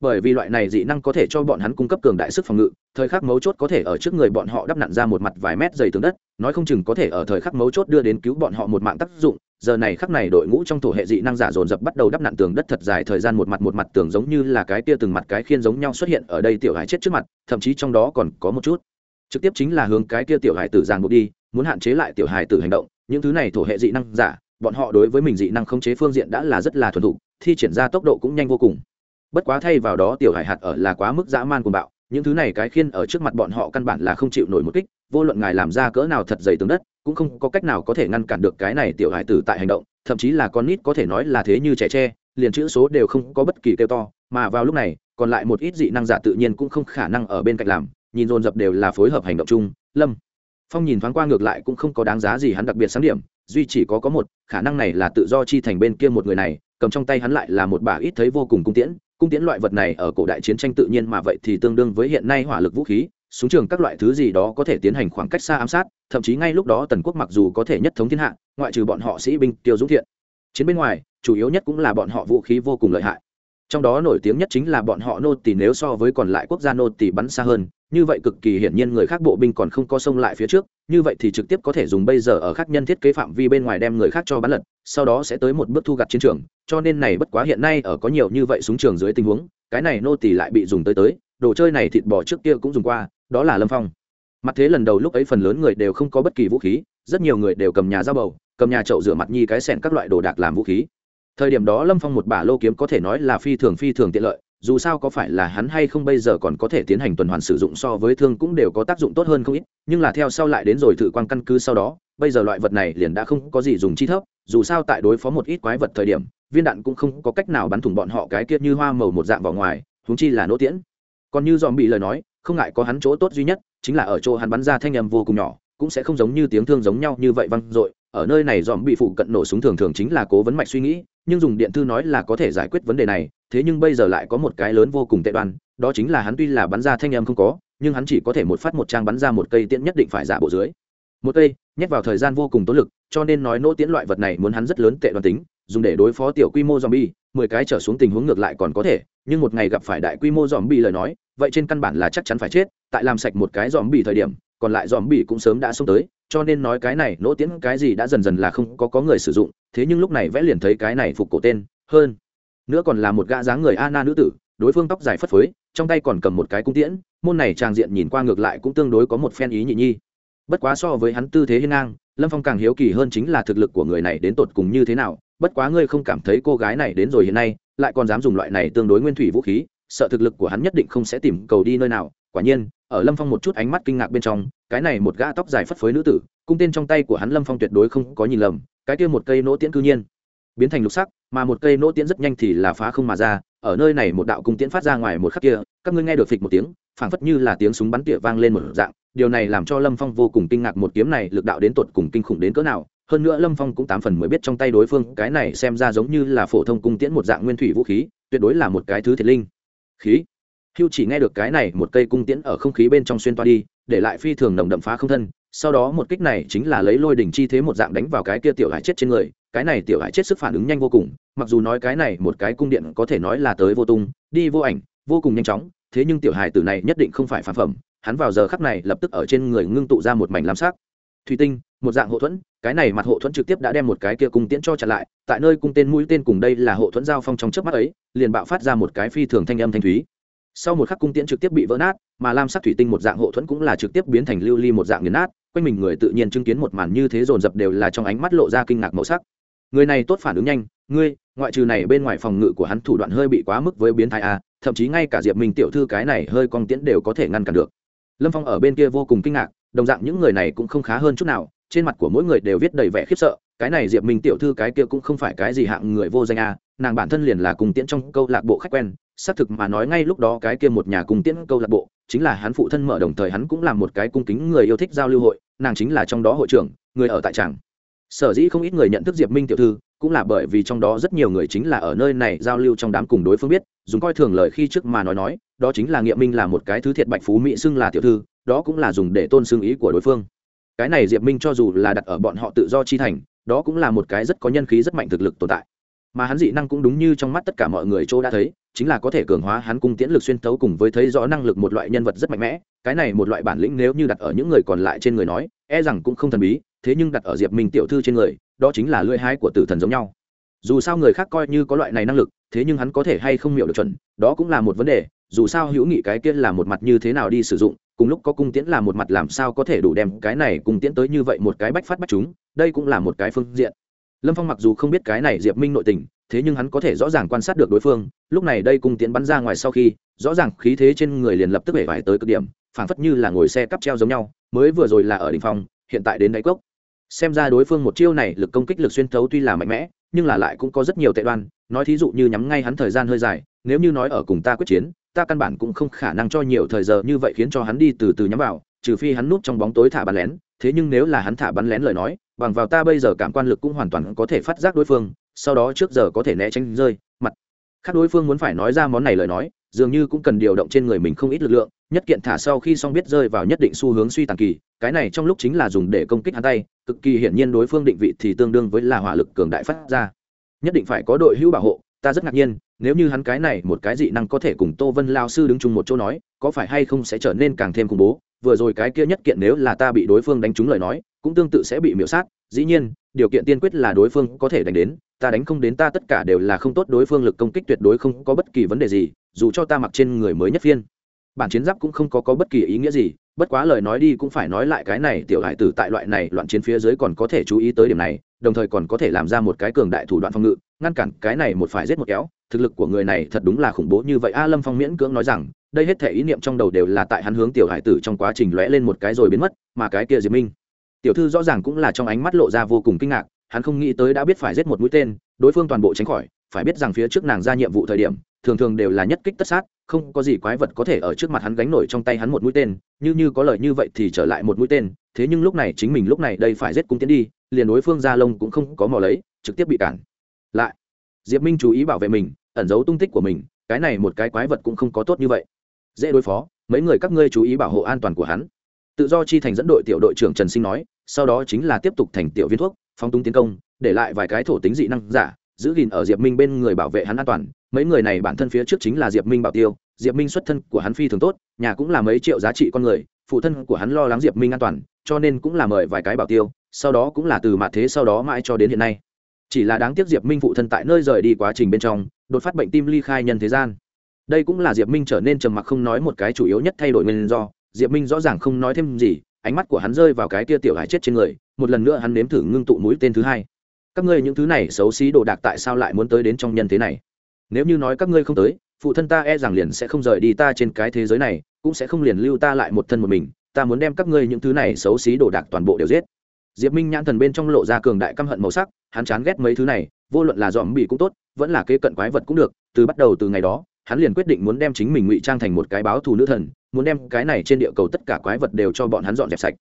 bởi vì loại này dị năng có thể cho bọn hắn cung cấp cường đại sức phòng ngự, thời khắc mấu chốt có thể ở trước người bọn họ đắp nặn ra một mặt vài mét dày tường đất, nói không chừng có thể ở thời khắc mấu chốt đưa đến cứu bọn họ một mạng tác dụng. Giờ này khắc này đội ngũ trong thổ hệ dị năng giả dồn dập bắt đầu đắp nặn tường đất thật dài, thời gian một mặt một mặt tường giống như là cái tia từng mặt cái khiên giống nhau xuất hiện ở đây tiểu hải chết trước mặt, thậm chí trong đó còn có một chút. Trực tiếp chính là hướng cái tia tiểu hải tử giàn buộc đi, muốn hạn chế lại tiểu hải tử hành động. Những thứ này thổ hệ dị năng giả, bọn họ đối với mình dị năng khống chế phương diện đã là rất là thuần thục, thi triển ra tốc độ cũng nhanh vô cùng bất quá thay vào đó tiểu hải hạt ở là quá mức dã man cuồng bạo, những thứ này cái khiên ở trước mặt bọn họ căn bản là không chịu nổi một kích, vô luận ngài làm ra cỡ nào thật dày tướng đất, cũng không có cách nào có thể ngăn cản được cái này tiểu hải tử tại hành động, thậm chí là con nít có thể nói là thế như trẻ tre, liền chữ số đều không có bất kỳ kêu to, mà vào lúc này, còn lại một ít dị năng giả tự nhiên cũng không khả năng ở bên cạnh làm, nhìn dồn dập đều là phối hợp hành động chung, lâm phong nhìn thoáng qua ngược lại cũng không có đáng giá gì hắn đặc biệt sáng điểm, duy chỉ có có một, khả năng này là tự do chi thành bên kia một người này, cầm trong tay hắn lại là một bà ít thấy vô cùng cung tiễn cung tiễn loại vật này ở cổ đại chiến tranh tự nhiên mà vậy thì tương đương với hiện nay hỏa lực vũ khí, súng trường các loại thứ gì đó có thể tiến hành khoảng cách xa ám sát, thậm chí ngay lúc đó tần quốc mặc dù có thể nhất thống thiên hạ, ngoại trừ bọn họ sĩ binh tiêu dũng thiện. Chiến bên ngoài, chủ yếu nhất cũng là bọn họ vũ khí vô cùng lợi hại trong đó nổi tiếng nhất chính là bọn họ nô tỳ nếu so với còn lại quốc gia nô tỳ bắn xa hơn, như vậy cực kỳ hiển nhiên người khác bộ binh còn không có sông lại phía trước, như vậy thì trực tiếp có thể dùng bây giờ ở khác nhân thiết kế phạm vi bên ngoài đem người khác cho bắn lật, sau đó sẽ tới một bước thu gặt chiến trường, cho nên này bất quá hiện nay ở có nhiều như vậy súng trường dưới tình huống, cái này nô tỳ lại bị dùng tới tới, đồ chơi này thịt bò trước kia cũng dùng qua, đó là lâm phong. Mặt thế lần đầu lúc ấy phần lớn người đều không có bất kỳ vũ khí, rất nhiều người đều cầm nhà dao bầu, cầm nhà chậu rửa mặt nhi cái sẻn các loại đồ đạc làm vũ khí thời điểm đó lâm phong một bả lô kiếm có thể nói là phi thường phi thường tiện lợi, dù sao có phải là hắn hay không bây giờ còn có thể tiến hành tuần hoàn sử dụng so với thương cũng đều có tác dụng tốt hơn không ít, nhưng là theo sau lại đến rồi thử quan căn cứ sau đó, bây giờ loại vật này liền đã không có gì dùng chi thấp, dù sao tại đối phó một ít quái vật thời điểm, viên đạn cũng không có cách nào bắn thủng bọn họ cái kia như hoa màu một dạng vào ngoài húng chi là nỗ tiễn. Còn như dòm bị lời nói, không ngại có hắn chỗ tốt duy nhất, chính là ở chỗ hắn bắn ra thanh âm vô cùng nhỏ, cũng sẽ không giống như tiếng thương giống nhau như vậy văng dội ở nơi này dòm bị phụ cận nổ súng thường thường chính là cố vấn mạch suy nghĩ nhưng dùng điện thư nói là có thể giải quyết vấn đề này thế nhưng bây giờ lại có một cái lớn vô cùng tệ đoan đó chính là hắn tuy là bắn ra thanh em không có nhưng hắn chỉ có thể một phát một trang bắn ra một cây tiễn nhất định phải giả bộ dưới. Một cây nhét vào thời gian vô cùng tốn lực cho nên nói nỗ tiễn loại vật này muốn hắn rất lớn tệ đoan tính dùng để đối phó tiểu quy mô dòm bi mười cái trở xuống tình huống ngược lại còn có thể, nhưng một ngày gặp phải đại quy mô dòm bi lời nói, vậy trên căn bản là chắc chắn phải chết, tại làm sạch một cái dòm bi thời điểm, còn lại dòm bi cũng sớm đã xông tới, cho nên nói cái này nỗ tiễn cái gì đã dần dần là không có có người sử dụng, thế nhưng lúc này vẽ liền thấy cái này phục cổ tên, hơn nữa còn là một gã dáng người Anna nữ tử, đối phương tóc dài phất phới, trong tay còn cầm một cái cung tiễn, môn này trang diện nhìn qua ngược lại cũng tương đối có một phen ý nhị nhi. Bất quá so với hắn tư thế hiên ngang, Lâm Phong càng hiếu kỳ hơn chính là thực lực của người này đến tột cùng như thế nào, bất quá ngươi không cảm thấy cô gái này đến rồi hiện nay lại còn dám dùng loại này tương đối nguyên thủy vũ khí sợ thực lực của hắn nhất định không sẽ tìm cầu đi nơi nào quả nhiên, ở lâm phong một chút ánh mắt kinh ngạc bên trong, cái này một gã tóc dài phất phới nữ tử, cung tên trong tay của hắn lâm phong tuyệt đối không có nhìn lầm, cái kia một cây nỗ tiễn cư nhiên biến thành lục sắc, mà một cây nỗ tiễn rất nhanh thì là phá không mà ra, ở nơi này một đạo cung tiễn phát ra ngoài một khắc kia, các ngươi nghe được phịch một tiếng, phảng phất như là tiếng súng bắn tỉa vang lên một dạng, điều này làm cho lâm phong vô cùng kinh ngạc một kiếm này lực đạo đến tột cùng kinh khủng đến cỡ nào, hơn nữa lâm phong cũng tám phần mới biết trong tay đối phương, cái này xem ra giống như là phổ thông cung tiễn một dạng nguyên thủy vũ khí, tuyệt đối là một cái thứ thiệt linh. Khí? Hưu chỉ nghe được cái này một cây cung tiễn ở không khí bên trong xuyên toa đi, để lại phi thường nồng đậm phá không thân. Sau đó một kích này chính là lấy lôi đỉnh chi thế một dạng đánh vào cái kia tiểu hải chết trên người. Cái này tiểu hải chết sức phản ứng nhanh vô cùng, mặc dù nói cái này một cái cung điện có thể nói là tới vô tung, đi vô ảnh, vô cùng nhanh chóng, thế nhưng tiểu hải tử này nhất định không phải phản phẩm. Hắn vào giờ khắc này lập tức ở trên người ngưng tụ ra một mảnh lam sắc. Thủy tinh, một dạng hộ thuẫn, cái này mặt hộ thuẫn trực tiếp đã đem một cái kia cung tiễn cho chặn lại. Tại nơi cung tên mũi tên cùng đây là hộ thuẫn giao phong trong trước mắt ấy, liền bạo phát ra một cái phi thường thanh âm thanh thúy sau một khắc cung tiễn trực tiếp bị vỡ nát, mà lam sắc thủy tinh một dạng hộ thuẫn cũng là trực tiếp biến thành lưu ly một dạng nghiền nát, quanh mình người tự nhiên chứng kiến một màn như thế dồn dập đều là trong ánh mắt lộ ra kinh ngạc màu sắc. Người này tốt phản ứng nhanh, ngươi, ngoại trừ này bên ngoài phòng ngự của hắn thủ đoạn hơi bị quá mức với biến thái a thậm chí ngay cả diệp minh tiểu thư cái này hơi con tiễn đều có thể ngăn cản được. Lâm phong ở bên kia vô cùng kinh ngạc, đồng dạng những người này cũng không khá hơn chút nào, trên mặt của mỗi người đều viết đầy vẻ khiếp sợ cái này diệp minh tiểu thư cái kia cũng không phải cái gì hạng người vô danh a nàng bản thân liền là cùng tiễn trong câu lạc bộ khách quen, xác thực mà nói ngay lúc đó cái kia một nhà cùng tiễn câu lạc bộ, chính là hắn phụ thân mở đồng thời hắn cũng là một cái cung kính người yêu thích giao lưu hội, nàng chính là trong đó hội trưởng, người ở tại tràng. Sở dĩ không ít người nhận thức diệp minh tiểu thư, cũng là bởi vì trong đó rất nhiều người chính là ở nơi này giao lưu trong đám cùng đối phương biết, dùng coi thường lời khi trước mà nói nói, đó chính là nghiệm minh là một cái thứ thiệt bạch phú mỹ xưng là tiểu thư, đó cũng là dùng để tôn xưng ý của đối phương. Cái này diệp minh cho dù là đặt ở bọn họ tự do chi thành đó cũng là một cái rất có nhân khí rất mạnh thực lực tồn tại. Mà hắn dị năng cũng đúng như trong mắt tất cả mọi người chỗ đã thấy, chính là có thể cường hóa hắn cung tiễn lực xuyên tấu cùng với thấy rõ năng lực một loại nhân vật rất mạnh mẽ. Cái này một loại bản lĩnh nếu như đặt ở những người còn lại trên người nói e rằng cũng không thần bí, thế nhưng đặt ở diệp minh tiểu thư trên người, đó chính là lưỡi hái của tử thần giống nhau. Dù sao người khác coi như có loại này năng lực, thế nhưng hắn có thể hay không miệu được chuẩn, đó cũng là một vấn đề. Dù sao hữu nghị cái kia là một mặt như thế nào đi sử dụng cùng lúc có cung tiễn là một mặt làm sao có thể đủ đem cái này cung tiễn tới như vậy một cái bách phát bách chúng, đây cũng là một cái phương diện. Lâm phong mặc dù không biết cái này diệp minh nội tình, thế nhưng hắn có thể rõ ràng quan sát được đối phương, lúc này đây cung tiễn bắn ra ngoài sau khi, rõ ràng khí thế trên người liền lập tức bể vải tới cực điểm, phảng phất như là ngồi xe cắp treo giống nhau, mới vừa rồi là ở đ ỉ n h phong, hiện tại đến đáy cốc. Xem ra đối phương một chiêu này lực công kích lực xuyên thấu tuy là mạnh mẽ nhưng là lại cũng có rất nhiều tệ đoan, nói thí dụ như nhắm ngay hắn thời gian hơi dài, nếu như nói ở cùng ta quyết chiến, ta căn bản cũng không khả năng cho nhiều thời giờ như vậy khiến cho hắn đi từ từ nhắm vào, trừ phi hắn núp trong bóng tối thả bắn lén, thế nhưng nếu là hắn thả bắn lén lời nói, bằng vào ta bây giờ cảm quan lực cũng hoàn toàn có thể phát giác đối phương, sau đó trước giờ có thể né tránh rơi, mặt. Khác đối phương muốn phải nói ra món này lời nói dường như cũng cần điều động trên người mình không ít lực lượng, nhất kiện thả sau khi xong biết rơi vào nhất định xu hướng suy tàn kỳ, cái này trong lúc chính là dùng để công kích hắn tay, cực kỳ hiển nhiên đối phương định vị thì tương đương với là hỏa lực cường đại phát ra. Nhất định phải có đội hữu bảo hộ, ta rất ngạc nhiên, nếu như hắn cái này một cái dị năng có thể cùng tô vân lao sư đứng chung một chỗ nói, có phải hay không sẽ trở nên càng thêm khủng bố? Vừa rồi cái kia nhất kiện nếu là ta bị đối phương đánh trúng lời nói, cũng tương tự sẽ bị miễu sát, dĩ nhiên, điều kiện tiên quyết là đối phương có thể đánh đến ta đánh không đến ta tất cả đều là không tốt đối phương lực công kích tuyệt đối không có bất kỳ vấn đề gì dù cho ta mặc trên người mới nhất phiên. Bản chiến giáp cũng không có, có bất kỳ ý nghĩa gì bất quá lời nói đi cũng phải nói lại cái này tiểu hải tử tại loại này loạn chiến phía dưới còn có thể chú ý tới điểm này đồng thời còn có thể làm ra một cái cường đại thủ đoạn phòng ngự ngăn cản cái này một phải giết một kéo. Thực lực của người này thật đúng là khủng bố như vậy. A lâm phong miễn cưỡng nói rằng đây hết thể ý niệm trong đầu đều là tại hắn hướng tiểu hải tử trong quá trình lóe lên một cái rồi biến mất mà cái kia diệp minh. Tiểu thư rõ ràng cũng là trong ánh mắt lộ ra vô cùng kinh ngạc hắn không nghĩ tới đã biết phải giết một mũi tên, đối phương toàn bộ tránh khỏi, phải biết rằng phía trước nàng ra nhiệm vụ thời điểm, thường thường đều là nhất kích tất sát, không có gì quái vật có thể ở trước mặt hắn gánh nổi trong tay hắn một mũi tên, như như có lời như vậy thì trở lại một mũi tên, thế nhưng lúc này chính mình lúc này đây phải giết cung tiến đi, liền đối phương ra lông cũng không có mò lấy, trực tiếp bị cản. Lại, diệp minh chú ý bảo vệ mình, ẩn giấu tung tích của mình, cái này một cái quái vật cũng không có tốt như vậy. Dễ đối phó, mấy người các ngươi chú ý bảo hộ an toàn của hắn. Tự do chi thành dẫn đội tiểu đội trưởng trần sinh nói, sau đó chính là tiếp tục thành tiểu viên thuốc phóng tung tiến công, để lại vài cái thổ tính dị năng giả, giữ gìn ở diệp minh bên người bảo vệ hắn an toàn. Mấy người này bản thân phía trước chính là diệp minh bảo tiêu. Diệp minh xuất thân của hắn phi thường tốt, nhà cũng là mấy triệu giá trị con người, phụ thân của hắn lo lắng diệp minh an toàn, cho nên cũng là mời vài cái bảo tiêu, sau đó cũng là từ mạ thế sau đó mãi cho đến hiện nay. Chỉ là đáng tiếc diệp minh phụ thân tại nơi rời đi quá trình bên trong, đột phát bệnh tim ly khai nhân thế gian. Đây cũng là diệp minh trở nên trầm mặc không nói một cái chủ yếu nhất thay đổi nguyên do. Diệp minh rõ ràng không nói thêm gì ánh mắt của hắn rơi vào cái tia tiểu hải chết trên người, một lần nữa hắn nếm thử ngưng tụ mũi tên thứ hai. Các ngươi những thứ này xấu xí đồ đạc tại sao lại muốn tới đến trong nhân thế này? Nếu như nói các ngươi không tới, phụ thân ta e rằng liền sẽ không rời đi ta trên cái thế giới này, cũng sẽ không liền lưu ta lại một thân một mình, ta muốn đem các ngươi những thứ này xấu xí đồ đạc toàn bộ đều giết. Diệp minh nhãn thần bên trong lộ ra cường đại căm hận màu sắc, hắn chán ghét mấy thứ này, vô luận là dòm bị cũng tốt, vẫn là kế cận quái vật cũng được, từ bắt đầu từ ngày đó hắn liền quyết định muốn đem chính mình ngụy trang thành một cái báo thù nữ thần, muốn đem cái này trên địa cầu tất cả quái vật đều cho bọn hắn dọn dẹp sạch.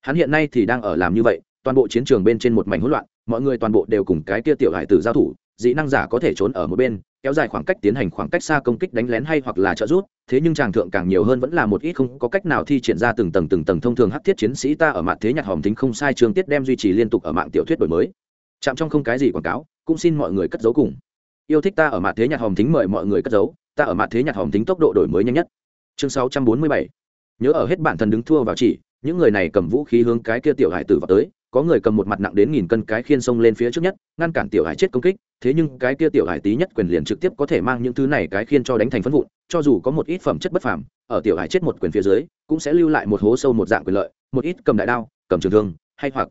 Hắn hiện nay thì đang ở làm như vậy, toàn bộ chiến trường bên trên một mảnh hỗn loạn, mọi người toàn bộ đều cùng cái kia tiểu hải tử giao thủ, dị năng giả có thể trốn ở một bên, kéo dài khoảng cách tiến hành khoảng cách xa công kích đánh lén hay hoặc là trợ giúp, thế nhưng tràng thượng càng nhiều hơn vẫn là một ít không có cách nào thi triển ra từng tầng từng tầng thông thường hắc thiết chiến sĩ ta ở mạng thế nhạc hòm tính không sai trường tiết đem duy trì liên tục ở mạng tiểu thuyết đổi mới. Chạm trong không cái gì quảng cáo, cũng xin mọi người cất giấu cùng. Yêu thích ta ở mạng thế nhạc hòm tính mời mọi người cất giấu ta ở mặt thế nhặt hòm tính tốc độ đổi mới nhanh nhất. Chương 647 nhớ ở hết bản thân đứng thua vào chỉ, những người này cầm vũ khí hướng cái kia tiểu hải tử vào tới, có người cầm một mặt nặng đến nghìn cân cái khiên sông lên phía trước nhất, ngăn cản tiểu hải chết công kích, thế nhưng cái kia tiểu hải tí nhất quyền liền trực tiếp có thể mang những thứ này cái khiên cho đánh thành phân vụn, cho dù có một ít phẩm chất bất phàm, ở tiểu hải chết một quyền phía dưới, cũng sẽ lưu lại một hố sâu một dạng quyền lợi, một ít cầm đại đao, cầm trường thương, hay hoặc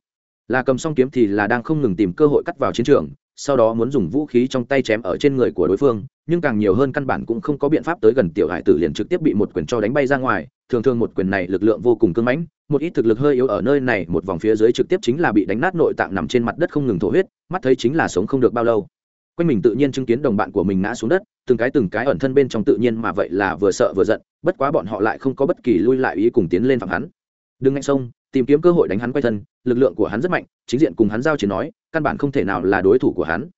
là cầm song kiếm thì là đang không ngừng tìm cơ hội cắt vào chiến trường sau đó muốn dùng vũ khí trong tay chém ở trên người của đối phương, nhưng càng nhiều hơn căn bản cũng không có biện pháp tới gần tiểu hải tử liền trực tiếp bị một quyền cho đánh bay ra ngoài. Thường thường một quyền này lực lượng vô cùng cưng mãnh, một ít thực lực hơi yếu ở nơi này, một vòng phía dưới trực tiếp chính là bị đánh nát nội tạng nằm trên mặt đất không ngừng thổ huyết, mắt thấy chính là sống không được bao lâu. Quanh mình tự nhiên chứng kiến đồng bạn của mình ngã xuống đất, từng cái từng cái ẩn thân bên trong tự nhiên mà vậy là vừa sợ vừa giận, bất quá bọn họ lại không có bất kỳ lui lại ý cùng tiến lên phạm hắn đừng ngạnh sông, tìm kiếm cơ hội đánh hắn quay thân, lực lượng của hắn rất mạnh, chính diện cùng hắn giao chiến nói, căn bản không thể nào là đối thủ của hắn.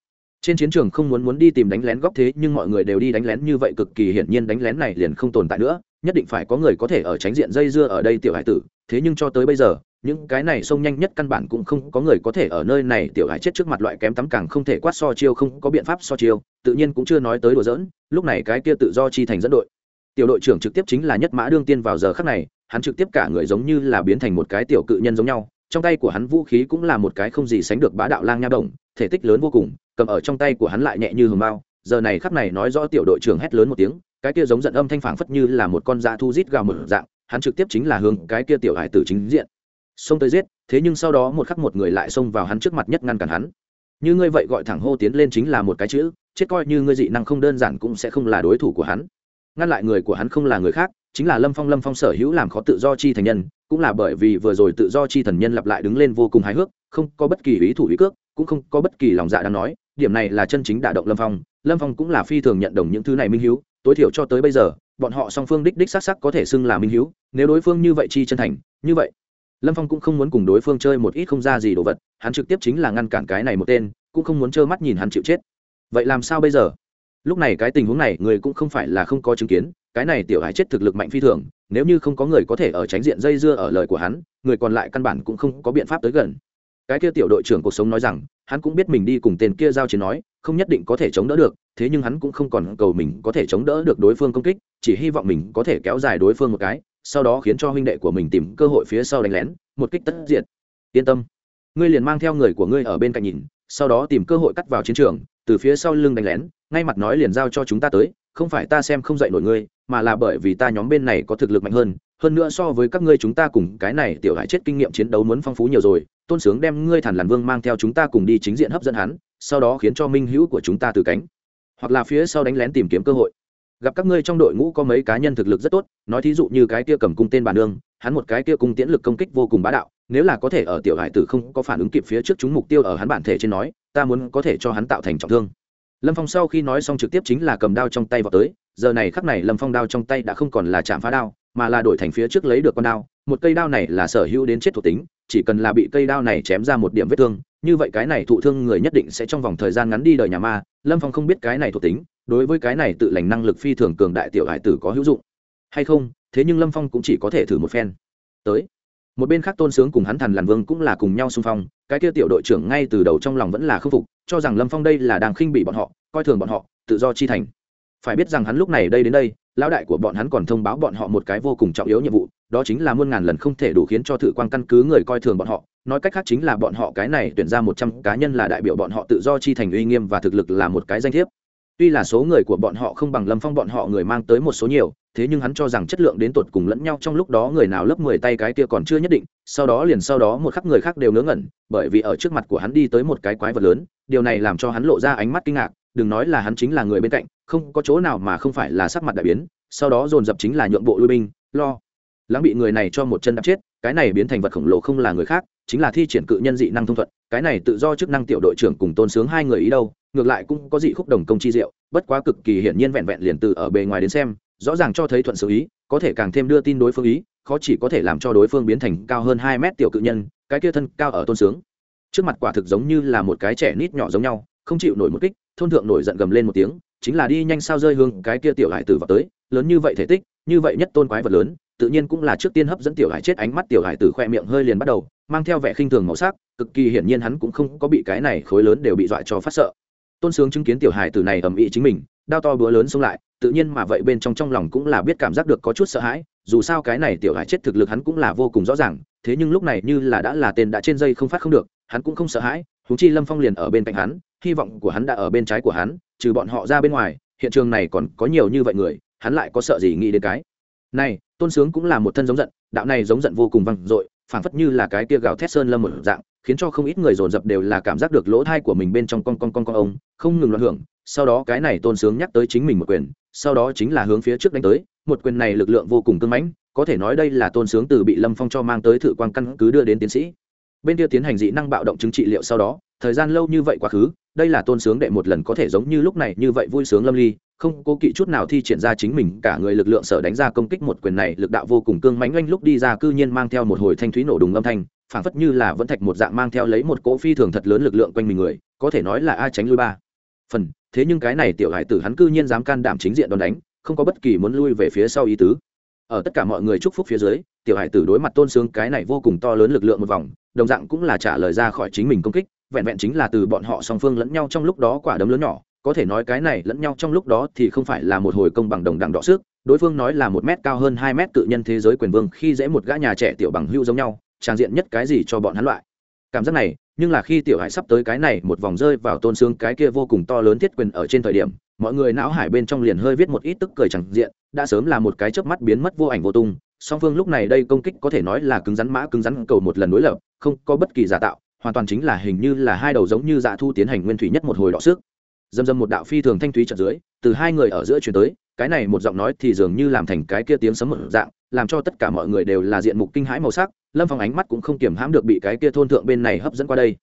Trên chiến trường không muốn muốn đi tìm đánh lén góc thế, nhưng mọi người đều đi đánh lén như vậy cực kỳ hiển nhiên đánh lén này liền không tồn tại nữa, nhất định phải có người có thể ở tránh diện dây dưa ở đây tiểu hải tử. Thế nhưng cho tới bây giờ, những cái này sông nhanh nhất căn bản cũng không có người có thể ở nơi này, tiểu hải chết trước mặt loại kém tắm càng không thể quát so chiêu, không có biện pháp so chiêu, tự nhiên cũng chưa nói tới đùa dỡn lúc này cái kia tự do chi thành dẫn đội. Tiểu đội trưởng trực tiếp chính là nhất mã đương tiên vào giờ khắc này hắn trực tiếp cả người giống như là biến thành một cái tiểu cự nhân giống nhau, trong tay của hắn vũ khí cũng là một cái không gì sánh được bá đạo lang nha động thể tích lớn vô cùng, cầm ở trong tay của hắn lại nhẹ như hường bao giờ này khắc này nói rõ tiểu đội trưởng hét lớn một tiếng, cái kia giống giận âm thanh phảng phất như là một con da thu rít gào mở dạng, hắn trực tiếp chính là hướng cái kia tiểu hải tử chính diện. Xông tới giết, thế nhưng sau đó một khắc một người lại xông vào hắn trước mặt nhất ngăn cản hắn. Như ngươi vậy gọi thẳng hô tiến lên chính là một cái chữ, chết coi như ngươi dị năng không đơn giản cũng sẽ không là đối thủ của hắn. Ngăn lại người của hắn không là người khác chính là lâm phong lâm phong sở hữu làm khó tự do chi thành nhân, cũng là bởi vì vừa rồi tự do chi thần nhân lặp lại đứng lên vô cùng hài hước, không có bất kỳ ý thủ ý cước, cũng không có bất kỳ lòng dạ đang nói. Điểm này là chân chính đả động lâm phong. Lâm phong cũng là phi thường nhận đồng những thứ này minh h tối thiểu cho tới bây giờ, bọn họ song phương đích đích s á c sắc có thể xưng là minh h nếu đối phương như vậy chi chân thành, như vậy, lâm phong cũng không muốn cùng đối phương chơi một ít không ra gì đồ vật, hắn trực tiếp chính là ngăn cản cái này một tên, cũng không muốn trơ mắt nhìn hắn chịu chết. Vậy làm sao bây giờ? Lúc này cái tình huống này, người cũng không phải là không có chứng kiến cái này tiểu hải chết thực lực mạnh phi thường, nếu như không có người có thể ở tránh diện dây dưa ở lời của hắn, người còn lại căn bản cũng không có biện pháp tới gần. Cái kia tiểu đội trưởng cuộc sống nói rằng, hắn cũng biết mình đi cùng tên kia giao chiến nói, không nhất định có thể chống đỡ được, thế nhưng hắn cũng không còn cầu mình có thể chống đỡ được đối phương công kích, chỉ hy vọng mình có thể kéo dài đối phương một cái, sau đó khiến cho huynh đệ của mình tìm cơ hội phía sau đánh lén, một kích tất diệt. Yên tâm, ngươi liền mang theo người của ngươi ở bên cạnh nhìn, sau đó tìm cơ hội cắt vào chiến trường, từ phía sau lưng đánh lén, ngay mặt nói liền giao cho chúng ta tới không phải ta xem không dạy nổi ngươi, mà là bởi vì ta nhóm bên này có thực lực mạnh hơn hơn nữa so với các ngươi chúng ta cùng cái này tiểu hải chết kinh nghiệm chiến đấu muốn phong phú nhiều rồi, tôn sướng đem ngươi thản làn vương mang theo chúng ta cùng đi chính diện hấp dẫn hắn, sau đó khiến cho minh hữu của chúng ta từ cánh, hoặc là phía sau đánh lén tìm kiếm cơ hội. Gặp các ngươi trong đội ngũ có mấy cá nhân thực lực rất tốt, nói thí dụ như cái kia cầm cung tên bản nương, hắn một cái kia cung tiễn lực công kích vô cùng bá đạo, nếu là có thể ở tiểu hải tử không có phản ứng kịp phía trước chúng mục tiêu ở hắn bản thể trên nói, ta muốn có thể cho hắn tạo thành trọng thương lâm phong sau khi nói xong trực tiếp chính là cầm đao trong tay vào tới, giờ này khắc này lâm phong đao trong tay đã không còn là chạm phá đao, mà là đổi thành phía trước lấy được con đao, một cây đao này là sở hữu đến chết thuộc tính, chỉ cần là bị cây đao này chém ra một điểm vết thương, như vậy cái này thụ thương người nhất định sẽ trong vòng thời gian ngắn đi đời nhà ma, lâm phong không biết cái này thuộc tính, đối với cái này tự lành năng lực phi thường cường đại tiểu hải tử có hữu dụng. Hay không, thế nhưng lâm phong cũng chỉ có thể thử một phen. Tới. Một bên khác tôn sướng cùng hắn thần làn vương cũng là cùng nhau xung phong, cái kia tiểu đội trưởng ngay từ đầu trong lòng vẫn là khâm phục cho rằng lâm phong đây là đang khinh bị bọn họ, coi thường bọn họ, tự do chi thành. Phải biết rằng hắn lúc này đây đến đây, lão đại của bọn hắn còn thông báo bọn họ một cái vô cùng trọng yếu nhiệm vụ, đó chính là muôn ngàn lần không thể đủ khiến cho thử quan căn cứ người coi thường bọn họ. Nói cách khác chính là bọn họ cái này tuyển ra một trăm cá nhân là đại biểu bọn họ tự do chi thành uy nghiêm và thực lực là một cái danh thiếp tuy là số người của bọn họ không bằng lâm phong, bọn họ người mang tới một số nhiều, thế nhưng hắn cho rằng chất lượng đến tột cùng lẫn nhau trong lúc đó người nào lớp mười tay cái kia còn chưa nhất định, sau đó liền sau đó một khắc người khác đều ngớ ngẩn, bởi vì ở trước mặt của hắn đi tới một cái quái vật lớn, điều này làm cho hắn lộ ra ánh mắt kinh ngạc, đừng nói là hắn chính là người bên cạnh, không có chỗ nào mà không phải là sắc mặt đại biến, sau đó dồn dập chính là nhượng bộ lui binh, lo lắng bị người này cho một chân đạp chết, cái này biến thành vật khổng lồ không là người khác, chính là thi triển cự nhân dị năng thông thuận, cái này tự do chức năng tiểu đội trưởng cùng tôn sướng hai người ý đâu ngược lại cũng có dị khúc đồng công chi diệu, bất quá cực kỳ hiển nhiên vẹn vẹn liền từ ở bề ngoài đến xem, rõ ràng cho thấy thuận sự ý, có thể càng thêm đưa tin đối phương ý, khó chỉ có thể làm cho đối phương biến thành cao hơn hai mét tiểu cự nhân, cái kia thân cao ở tôn sướng. Trước mặt quả thực giống như là một cái trẻ nít nhỏ giống nhau, không chịu nổi một kích, thôn thượng nổi giận gầm lên một tiếng, chính là đi nhanh sao rơi hương cái kia tiểu hải tử vào tới, lớn như vậy thể tích, như vậy nhất tôn quái vật lớn, tự nhiên cũng là trước tiên hấp dẫn tiểu hải chết ánh mắt tiểu hải tử khoe miệng hơi liền bắt đầu, mang theo vẻ khinh thường màu sắc, cực kỳ hiển nhiên hắn cũng không có bị cái này khối lớn đều bị dọa cho phát sợ tôn sướng chứng kiến tiểu hải tử này ầm ĩ chính mình, đao to búa lớn xông lại, tự nhiên mà vậy bên trong trong lòng cũng là biết cảm giác được có chút sợ hãi, dù sao cái này tiểu hải chết thực lực hắn cũng là vô cùng rõ ràng, thế nhưng lúc này như là đã là tên đã trên dây không phát không được, hắn cũng không sợ hãi húng chi lâm phong liền ở bên cạnh hắn, hy vọng của hắn đã ở bên trái của hắn, trừ bọn họ ra bên ngoài, hiện trường này còn có nhiều như vậy người, hắn lại có sợ gì nghĩ đến cái. Này, tôn sướng cũng là một thân giống giận, đạo này giống giận vô cùng văng dội, phảng phất như là cái kia gào thét sơn lâm một dạng khiến cho không ít người dồn dập đều là cảm giác được lỗ thai của mình bên trong con con con con ông, không ngừng loạn hưởng, sau đó cái này tôn sướng nhắc tới chính mình một quyền, sau đó chính là hướng phía trước đánh tới, một quyền này lực lượng vô cùng cưng mãnh, có thể nói đây là tôn sướng từ bị lâm phong cho mang tới thử quan căn cứ đưa đến tiến sĩ. Bên kia tiến hành dị năng bạo động chứng trị liệu sau đó, thời gian lâu như vậy quá khứ, đây là tôn sướng đệ một lần có thể giống như lúc này như vậy vui sướng lâm ly, không cố kỵ chút nào thi triển ra chính mình, cả người lực lượng sở đánh ra công kích một quyền này lực đạo vô cùng cương mãnh oanh lúc đi ra cư nhiên mang theo một hồi thanh thúy nổ đùng âm thanh phảng phất như là vẫn thạch một dạng mang theo lấy một cỗ phi thường thật lớn lực lượng quanh mình người, có thể nói là ai tránh lui ba. Phần, thế nhưng cái này tiểu hải tử hắn cư nhiên dám can đảm chính diện đòn đánh, không có bất kỳ muốn lui về phía sau ý tứ. Ở tất cả mọi người chúc phúc phía dưới, tiểu hải tử đối mặt tôn sướng cái này vô cùng to lớn lực lượng một vòng, đồng dạng cũng là trả lời ra khỏi chính mình công kích, vẹn vẹn chính là từ bọn họ song phương lẫn nhau trong lúc đó quả đấm lớn nhỏ, có thể nói cái này lẫn nhau trong lúc đó thì không phải là một hồi công bằng đồng đẳng đọ sức, đối phương nói là một mét cao hơn hai mét tự nhân thế giới quyền vương khi dễ một gã nhà trẻ tiểu bằng hưu giống nhau trang diện nhất cái gì cho bọn hắn loại. Cảm giác này, nhưng là khi tiểu hải sắp tới cái này, một vòng rơi vào tôn xương cái kia vô cùng to lớn thiết quyền ở trên thời điểm, mọi người não hải bên trong liền hơi viết một ít tức cười chẳng diện, đã sớm là một cái chớp mắt biến mất vô ảnh vô tung. Song phương lúc này đây công kích có thể nói là cứng rắn mã, cứng rắn cầu một lần đối lập, không có bất kỳ giả tạo, hoàn toàn chính là hình như là hai đầu giống như dạ thu tiến hành nguyên thủy nhất một hồi đọ sức. Dầm dầm một đạo phi thường thanh thúy trận dưới, từ hai người ở giữa chuyển tới, cái này một giọng nói thì dường như làm thành cái kia tiếng sấm một dạng, làm cho tất cả mọi người đều là diện mục kinh hãi màu sắc lâm phong ánh mắt cũng không kiểm hãm được bị cái kia thôn thượng bên này hấp dẫn qua đây.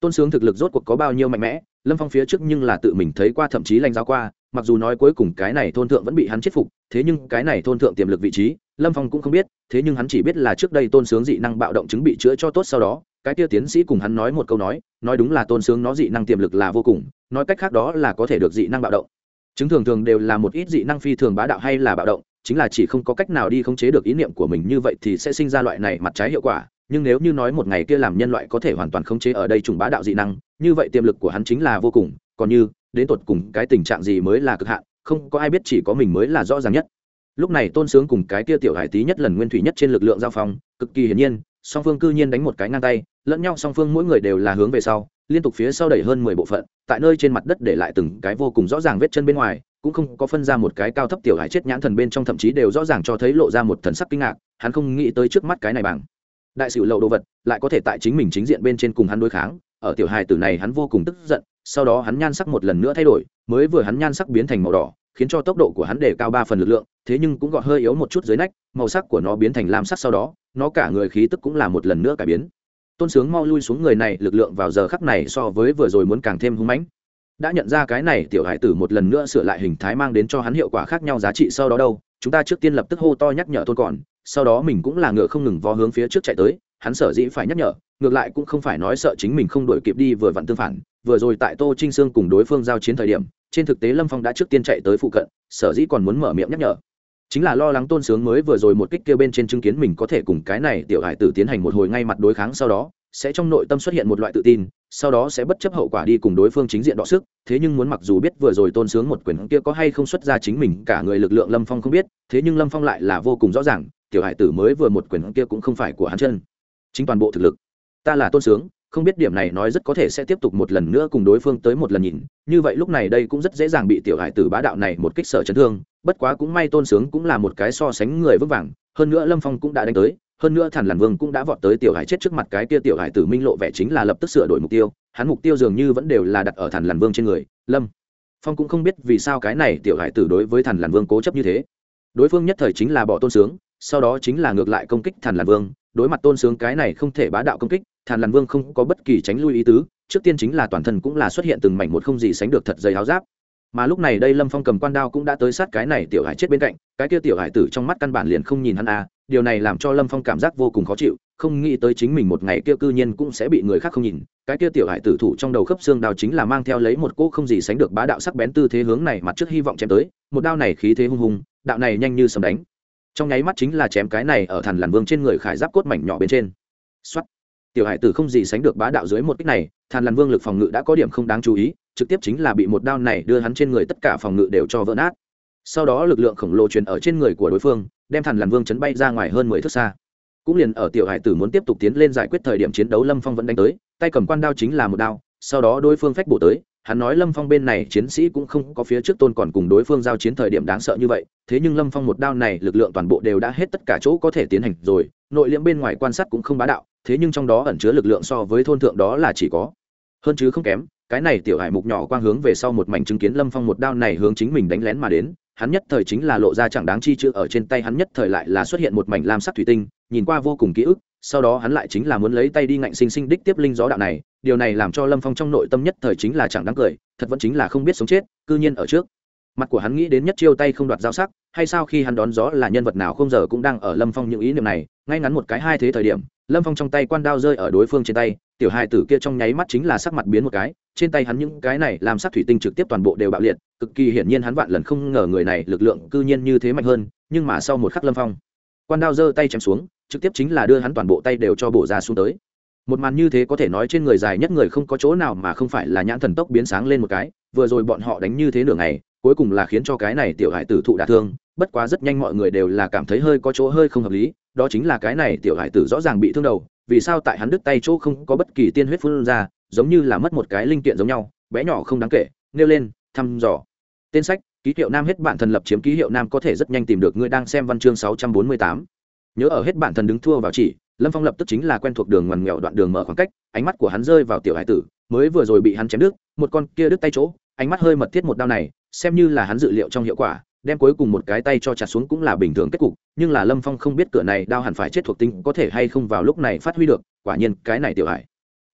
Tôn sướng thực lực rốt cuộc có bao nhiêu mạnh mẽ, lâm phong phía trước nhưng là tự mình thấy qua thậm chí lanh giáo qua, mặc dù nói cuối cùng cái này thôn thượng vẫn bị hắn chết phục, thế nhưng cái này thôn thượng tiềm lực vị trí, lâm phong cũng không biết, thế nhưng hắn chỉ biết là trước đây tôn sướng dị năng bạo động chứng bị chữa cho tốt sau đó, cái kia tiến sĩ cùng hắn nói một câu nói nói đúng là tôn sướng nó dị năng tiềm lực là vô cùng, nói cách khác đó là có thể được dị năng bạo động. Chứng thường thường đều là một ít dị năng phi thường bá đạo hay là bạo động chính là chỉ không có cách nào đi khống chế được ý niệm của mình như vậy thì sẽ sinh ra loại này mặt trái hiệu quả. Nhưng nếu như nói một ngày kia làm nhân loại có thể hoàn toàn khống chế ở đây trùng bá đạo dị năng, như vậy tiềm lực của hắn chính là vô cùng. Còn như, đến tột cùng cái tình trạng gì mới là cực hạn, không có ai biết, chỉ có mình mới là rõ ràng nhất. Lúc này tôn sướng cùng cái kia tiểu hải tý nhất lần nguyên thủy nhất trên lực lượng giao phong, cực kỳ hiển nhiên, song phương cư nhiên đánh một cái ngang tay, lẫn nhau song phương mỗi người đều là hướng về sau, liên tục phía sau đẩy hơn mười bộ phận, tại nơi trên mặt đất để lại từng cái vô cùng rõ ràng vết chân bên ngoài cũng không có phân ra một cái cao thấp tiểu hải chết nhãn thần bên trong, thậm chí đều rõ ràng cho thấy lộ ra một thần sắc kinh ngạc, hắn không nghĩ tới trước mắt cái này bằng. Đại sự lậu đồ vật, lại có thể tại chính mình chính diện bên trên cùng hắn đối kháng, ở tiểu hài tử này hắn vô cùng tức giận, sau đó hắn nhan sắc một lần nữa thay đổi, mới vừa hắn nhan sắc biến thành màu đỏ, khiến cho tốc độ của hắn để cao ba phần lực lượng, thế nhưng cũng gọt hơi yếu một chút dưới nách, màu sắc của nó biến thành lam sắc sau đó, nó cả người khí tức cũng là một lần nữa cải biến. Tôn sướng mau lui xuống người này, lực lượng vào giờ khắc này so với vừa rồi muốn càng thêm hung mãnh đã nhận ra cái này tiểu hải tử một lần nữa sửa lại hình thái mang đến cho hắn hiệu quả khác nhau giá trị sau đó đâu, chúng ta trước tiên lập tức hô to nhắc nhở thôn còn, sau đó mình cũng là ngựa không ngừng vó hướng phía trước chạy tới, hắn sở dĩ phải nhắc nhở, ngược lại cũng không phải nói sợ chính mình không đuổi kịp đi vừa vặn tương phản, vừa rồi tại tô trinh sương cùng đối phương giao chiến thời điểm, trên thực tế lâm phong đã trước tiên chạy tới phụ cận, sở dĩ còn muốn mở miệng nhắc nhở. Chính là lo lắng tôn sướng mới vừa rồi một kích kêu bên trên chứng kiến mình có thể cùng cái này tiểu hải tử tiến hành một hồi ngay mặt đối kháng sau đó sẽ trong nội tâm xuất hiện một loại tự tin, sau đó sẽ bất chấp hậu quả đi cùng đối phương chính diện đọ sức, thế nhưng muốn mặc dù biết vừa rồi tôn sướng một quyền kia có hay không xuất ra chính mình, cả người lực lượng lâm phong không biết, thế nhưng lâm phong lại là vô cùng rõ ràng, tiểu hải tử mới vừa một quyền kia cũng không phải của hắn chân. Chính toàn bộ thực lực, ta là tôn sướng, không biết điểm này nói rất có thể sẽ tiếp tục một lần nữa cùng đối phương tới một lần nhìn, như vậy lúc này đây cũng rất dễ dàng bị tiểu hải tử bá đạo này một kích sở chấn thương, bất quá cũng may tôn sướng cũng là một cái so sánh người vững vàng, hơn nữa lâm phong cũng đã đánh tới hơn nữa thản làn vương cũng đã vọt tới tiểu hải chết trước mặt cái kia tiểu hải tử minh lộ vẻ chính là lập tức sửa đổi mục tiêu, hắn mục tiêu dường như vẫn đều là đặt ở thản làn vương trên người, lâm. Phong cũng không biết vì sao cái này tiểu hải tử đối với thản làn vương cố chấp như thế. Đối phương nhất thời chính là bỏ tôn sướng, sau đó chính là ngược lại công kích thản làn vương, đối mặt tôn sướng cái này không thể bá đạo công kích, thản làn vương không có bất kỳ tránh lui ý tứ, trước tiên chính là toàn thân cũng là xuất hiện từng mảnh một không gì sánh được thật dày áo giáp mà lúc này đây lâm phong cầm quan đao cũng đã tới sát cái này tiểu hải chết bên cạnh, cái kia tiểu hải tử trong mắt căn bản liền không nhìn hắn à điều này làm cho lâm phong cảm giác vô cùng khó chịu, không nghĩ tới chính mình một ngày kia cư nhiên cũng sẽ bị người khác không nhìn, cái kia tiểu hải tử thủ trong đầu khớp xương đao chính là mang theo lấy một cỗ không gì sánh được bá đạo sắc bén tư thế hướng này mặt trước hy vọng chém tới, một đao này khí thế hung hùng, đạo này nhanh như sầm đánh. Trong nháy mắt chính là chém cái này ở thằn làn vương trên người khải giáp cốt mảnh nhỏ bên trên. Xuất tiểu hải tử không gì sánh được bá đạo dưới một kích này thằn làn vương lực phòng ngự đã có điểm không đáng chú ý trực tiếp chính là bị một đao này đưa hắn trên người tất cả phòng ngự đều cho vỡ nát. Sau đó lực lượng khổng lồ truyền ở trên người của đối phương, đem thần lằn vương chấn bay ra ngoài hơn mười thước xa. Cũng liền ở tiểu hải tử muốn tiếp tục tiến lên giải quyết thời điểm chiến đấu lâm phong vẫn đánh tới, tay cầm quan đao chính là một đao, sau đó đối phương phách bổ tới, hắn nói lâm phong bên này chiến sĩ cũng không có phía trước tôn còn cùng đối phương giao chiến thời điểm đáng sợ như vậy, thế nhưng lâm phong một đao này lực lượng toàn bộ đều đã hết tất cả chỗ có thể tiến hành rồi, nội liễm bên ngoài quan sát cũng không bá đạo, thế nhưng trong đó ẩn chứa lực lượng so với thôn thượng đó là chỉ có. Hơn chứ không kém cái này tiểu hải mục nhỏ quang hướng về sau một mảnh chứng kiến lâm phong một đao này hướng chính mình đánh lén mà đến, hắn nhất thời chính là lộ ra chẳng đáng chi chữ ở trên tay hắn nhất thời lại là xuất hiện một mảnh lam sắc thủy tinh, nhìn qua vô cùng ký ức, sau đó hắn lại chính là muốn lấy tay đi ngạnh sinh sinh đích tiếp linh gió đạo này, điều này làm cho lâm phong trong nội tâm nhất thời chính là chẳng đáng cười, thật vẫn chính là không biết sống chết, cư nhiên ở trước. Mặt của hắn nghĩ đến nhất chiêu tay không đoạt giao sắc, hay sao khi hắn đón gió là nhân vật nào không giờ cũng đang ở lâm phong những ý niệm này, ngay ngắn một cái hai thế thời điểm, lâm phong trong tay quan đao rơi ở đối phương trên tay tiểu hai tử kia trong nháy mắt chính là sắc mặt biến một cái, trên tay hắn những cái này làm sắc thủy tinh trực tiếp toàn bộ đều bạo liệt, cực kỳ hiển nhiên hắn vạn lần không ngờ người này lực lượng cư nhiên như thế mạnh hơn, nhưng mà sau một khắc lâm phong, quan đao giơ tay chém xuống, trực tiếp chính là đưa hắn toàn bộ tay đều cho bổ ra xuống tới. Một màn như thế có thể nói trên người dài nhất người không có chỗ nào mà không phải là nhãn thần tốc biến sáng lên một cái, vừa rồi bọn họ đánh như thế nửa ngày, cuối cùng là khiến cho cái này tiểu hải tử thụ đả thương, bất quá rất nhanh mọi người đều là cảm thấy hơi có chỗ hơi không hợp lý, đó chính là cái này tiểu hải tử rõ ràng bị thương đầu vì sao tại hắn đứt tay chỗ không có bất kỳ tiên huyết phun ra, giống như là mất một cái linh kiện giống nhau, bé nhỏ không đáng kể nêu lên, thăm dò. Tên sách, ký hiệu nam hết bản thần lập chiếm ký hiệu nam có thể rất nhanh tìm được, ngươi đang xem văn chương sáu trăm bốn mươi tám. Nhớ ở hết bản thần đứng thua vào chỉ, lâm phong lập tức chính là quen thuộc đường ngoằn nghèo đoạn đường mở khoảng cách, ánh mắt của hắn rơi vào tiểu hải tử, mới vừa rồi bị hắn chém đứt, một con kia đứt tay chỗ, ánh mắt hơi mật thiết một đao này, xem như là hắn dự liệu trong hiệu quả đem cuối cùng một cái tay cho chặt xuống cũng là bình thường kết cục, nhưng là lâm phong không biết cửa này đao hẳn phải chết thuộc tính có thể hay không vào lúc này phát huy được, quả nhiên, cái này tiểu hải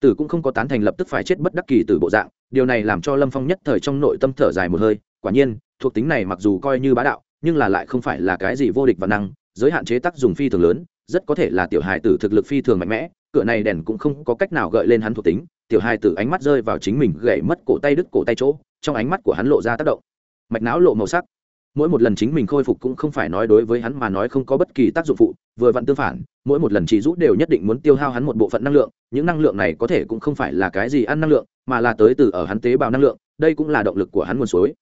tử cũng không có tán thành lập tức phải chết bất đắc kỳ từ bộ dạng, điều này làm cho lâm phong nhất thời trong nội tâm thở dài một hơi, quả nhiên, thuộc tính này mặc dù coi như bá đạo, nhưng là lại không phải là cái gì vô địch và năng, giới hạn chế tác dùng phi thường lớn, rất có thể là tiểu hài tử thực lực phi thường mạnh mẽ, cửa này đèn cũng không có cách nào gợi lên hắn thuộc tính, tiểu hài tử ánh mắt rơi vào chính mình gãy mất cổ tay đứt cổ tay chỗ, trong ánh mắt của hắn lộ ra tác động. Mạch não lộ màu sắc mỗi một lần chính mình khôi phục cũng không phải nói đối với hắn mà nói không có bất kỳ tác dụng phụ, vừa vặn tương phản, mỗi một lần chỉ rút đều nhất định muốn tiêu hao hắn một bộ phận năng lượng, những năng lượng này có thể cũng không phải là cái gì ăn năng lượng, mà là tới từ ở hắn tế bào năng lượng, đây cũng là động lực của hắn nguồn suối.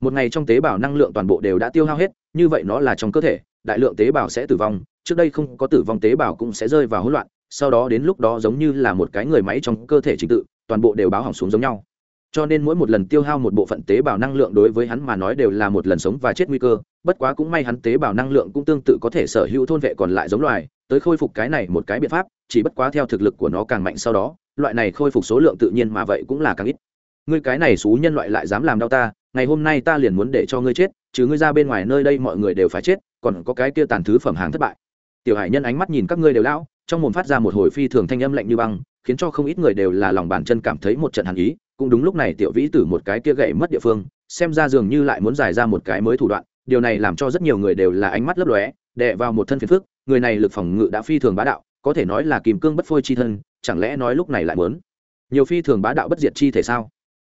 Một ngày trong tế bào năng lượng toàn bộ đều đã tiêu hao hết, như vậy nó là trong cơ thể, đại lượng tế bào sẽ tử vong, trước đây không có tử vong tế bào cũng sẽ rơi vào hỗn loạn, sau đó đến lúc đó giống như là một cái người máy trong cơ thể trình tự, toàn bộ đều báo hỏng xuống giống nhau cho nên mỗi một lần tiêu hao một bộ phận tế bào năng lượng đối với hắn mà nói đều là một lần sống và chết nguy cơ. Bất quá cũng may hắn tế bào năng lượng cũng tương tự có thể sở hữu thôn vệ còn lại giống loài. Tới khôi phục cái này một cái biện pháp, chỉ bất quá theo thực lực của nó càng mạnh sau đó, loại này khôi phục số lượng tự nhiên mà vậy cũng là càng ít. Ngươi cái này xú nhân loại lại dám làm đau ta, ngày hôm nay ta liền muốn để cho ngươi chết chứ ngươi ra bên ngoài nơi đây mọi người đều phải chết, còn có cái kia tàn thứ phẩm hàng thất bại. Tiểu hải nhân ánh mắt nhìn các ngươi đều lão, trong mồm phát ra một hồi phi thường thanh âm lạnh như băng, khiến cho không ít người đều là lòng bàn chân cảm thấy một trận hàn ý cũng đúng lúc này tiểu vĩ tử một cái kia gậy mất địa phương, xem ra dường như lại muốn giải ra một cái mới thủ đoạn, điều này làm cho rất nhiều người đều là ánh mắt lấp lóe, đè vào một thân phiền phức, người này lực phòng ngự đã phi thường bá đạo, có thể nói là kìm cương bất phôi chi thân, chẳng lẽ nói lúc này lại muốn nhiều phi thường bá đạo bất diệt chi thể sao?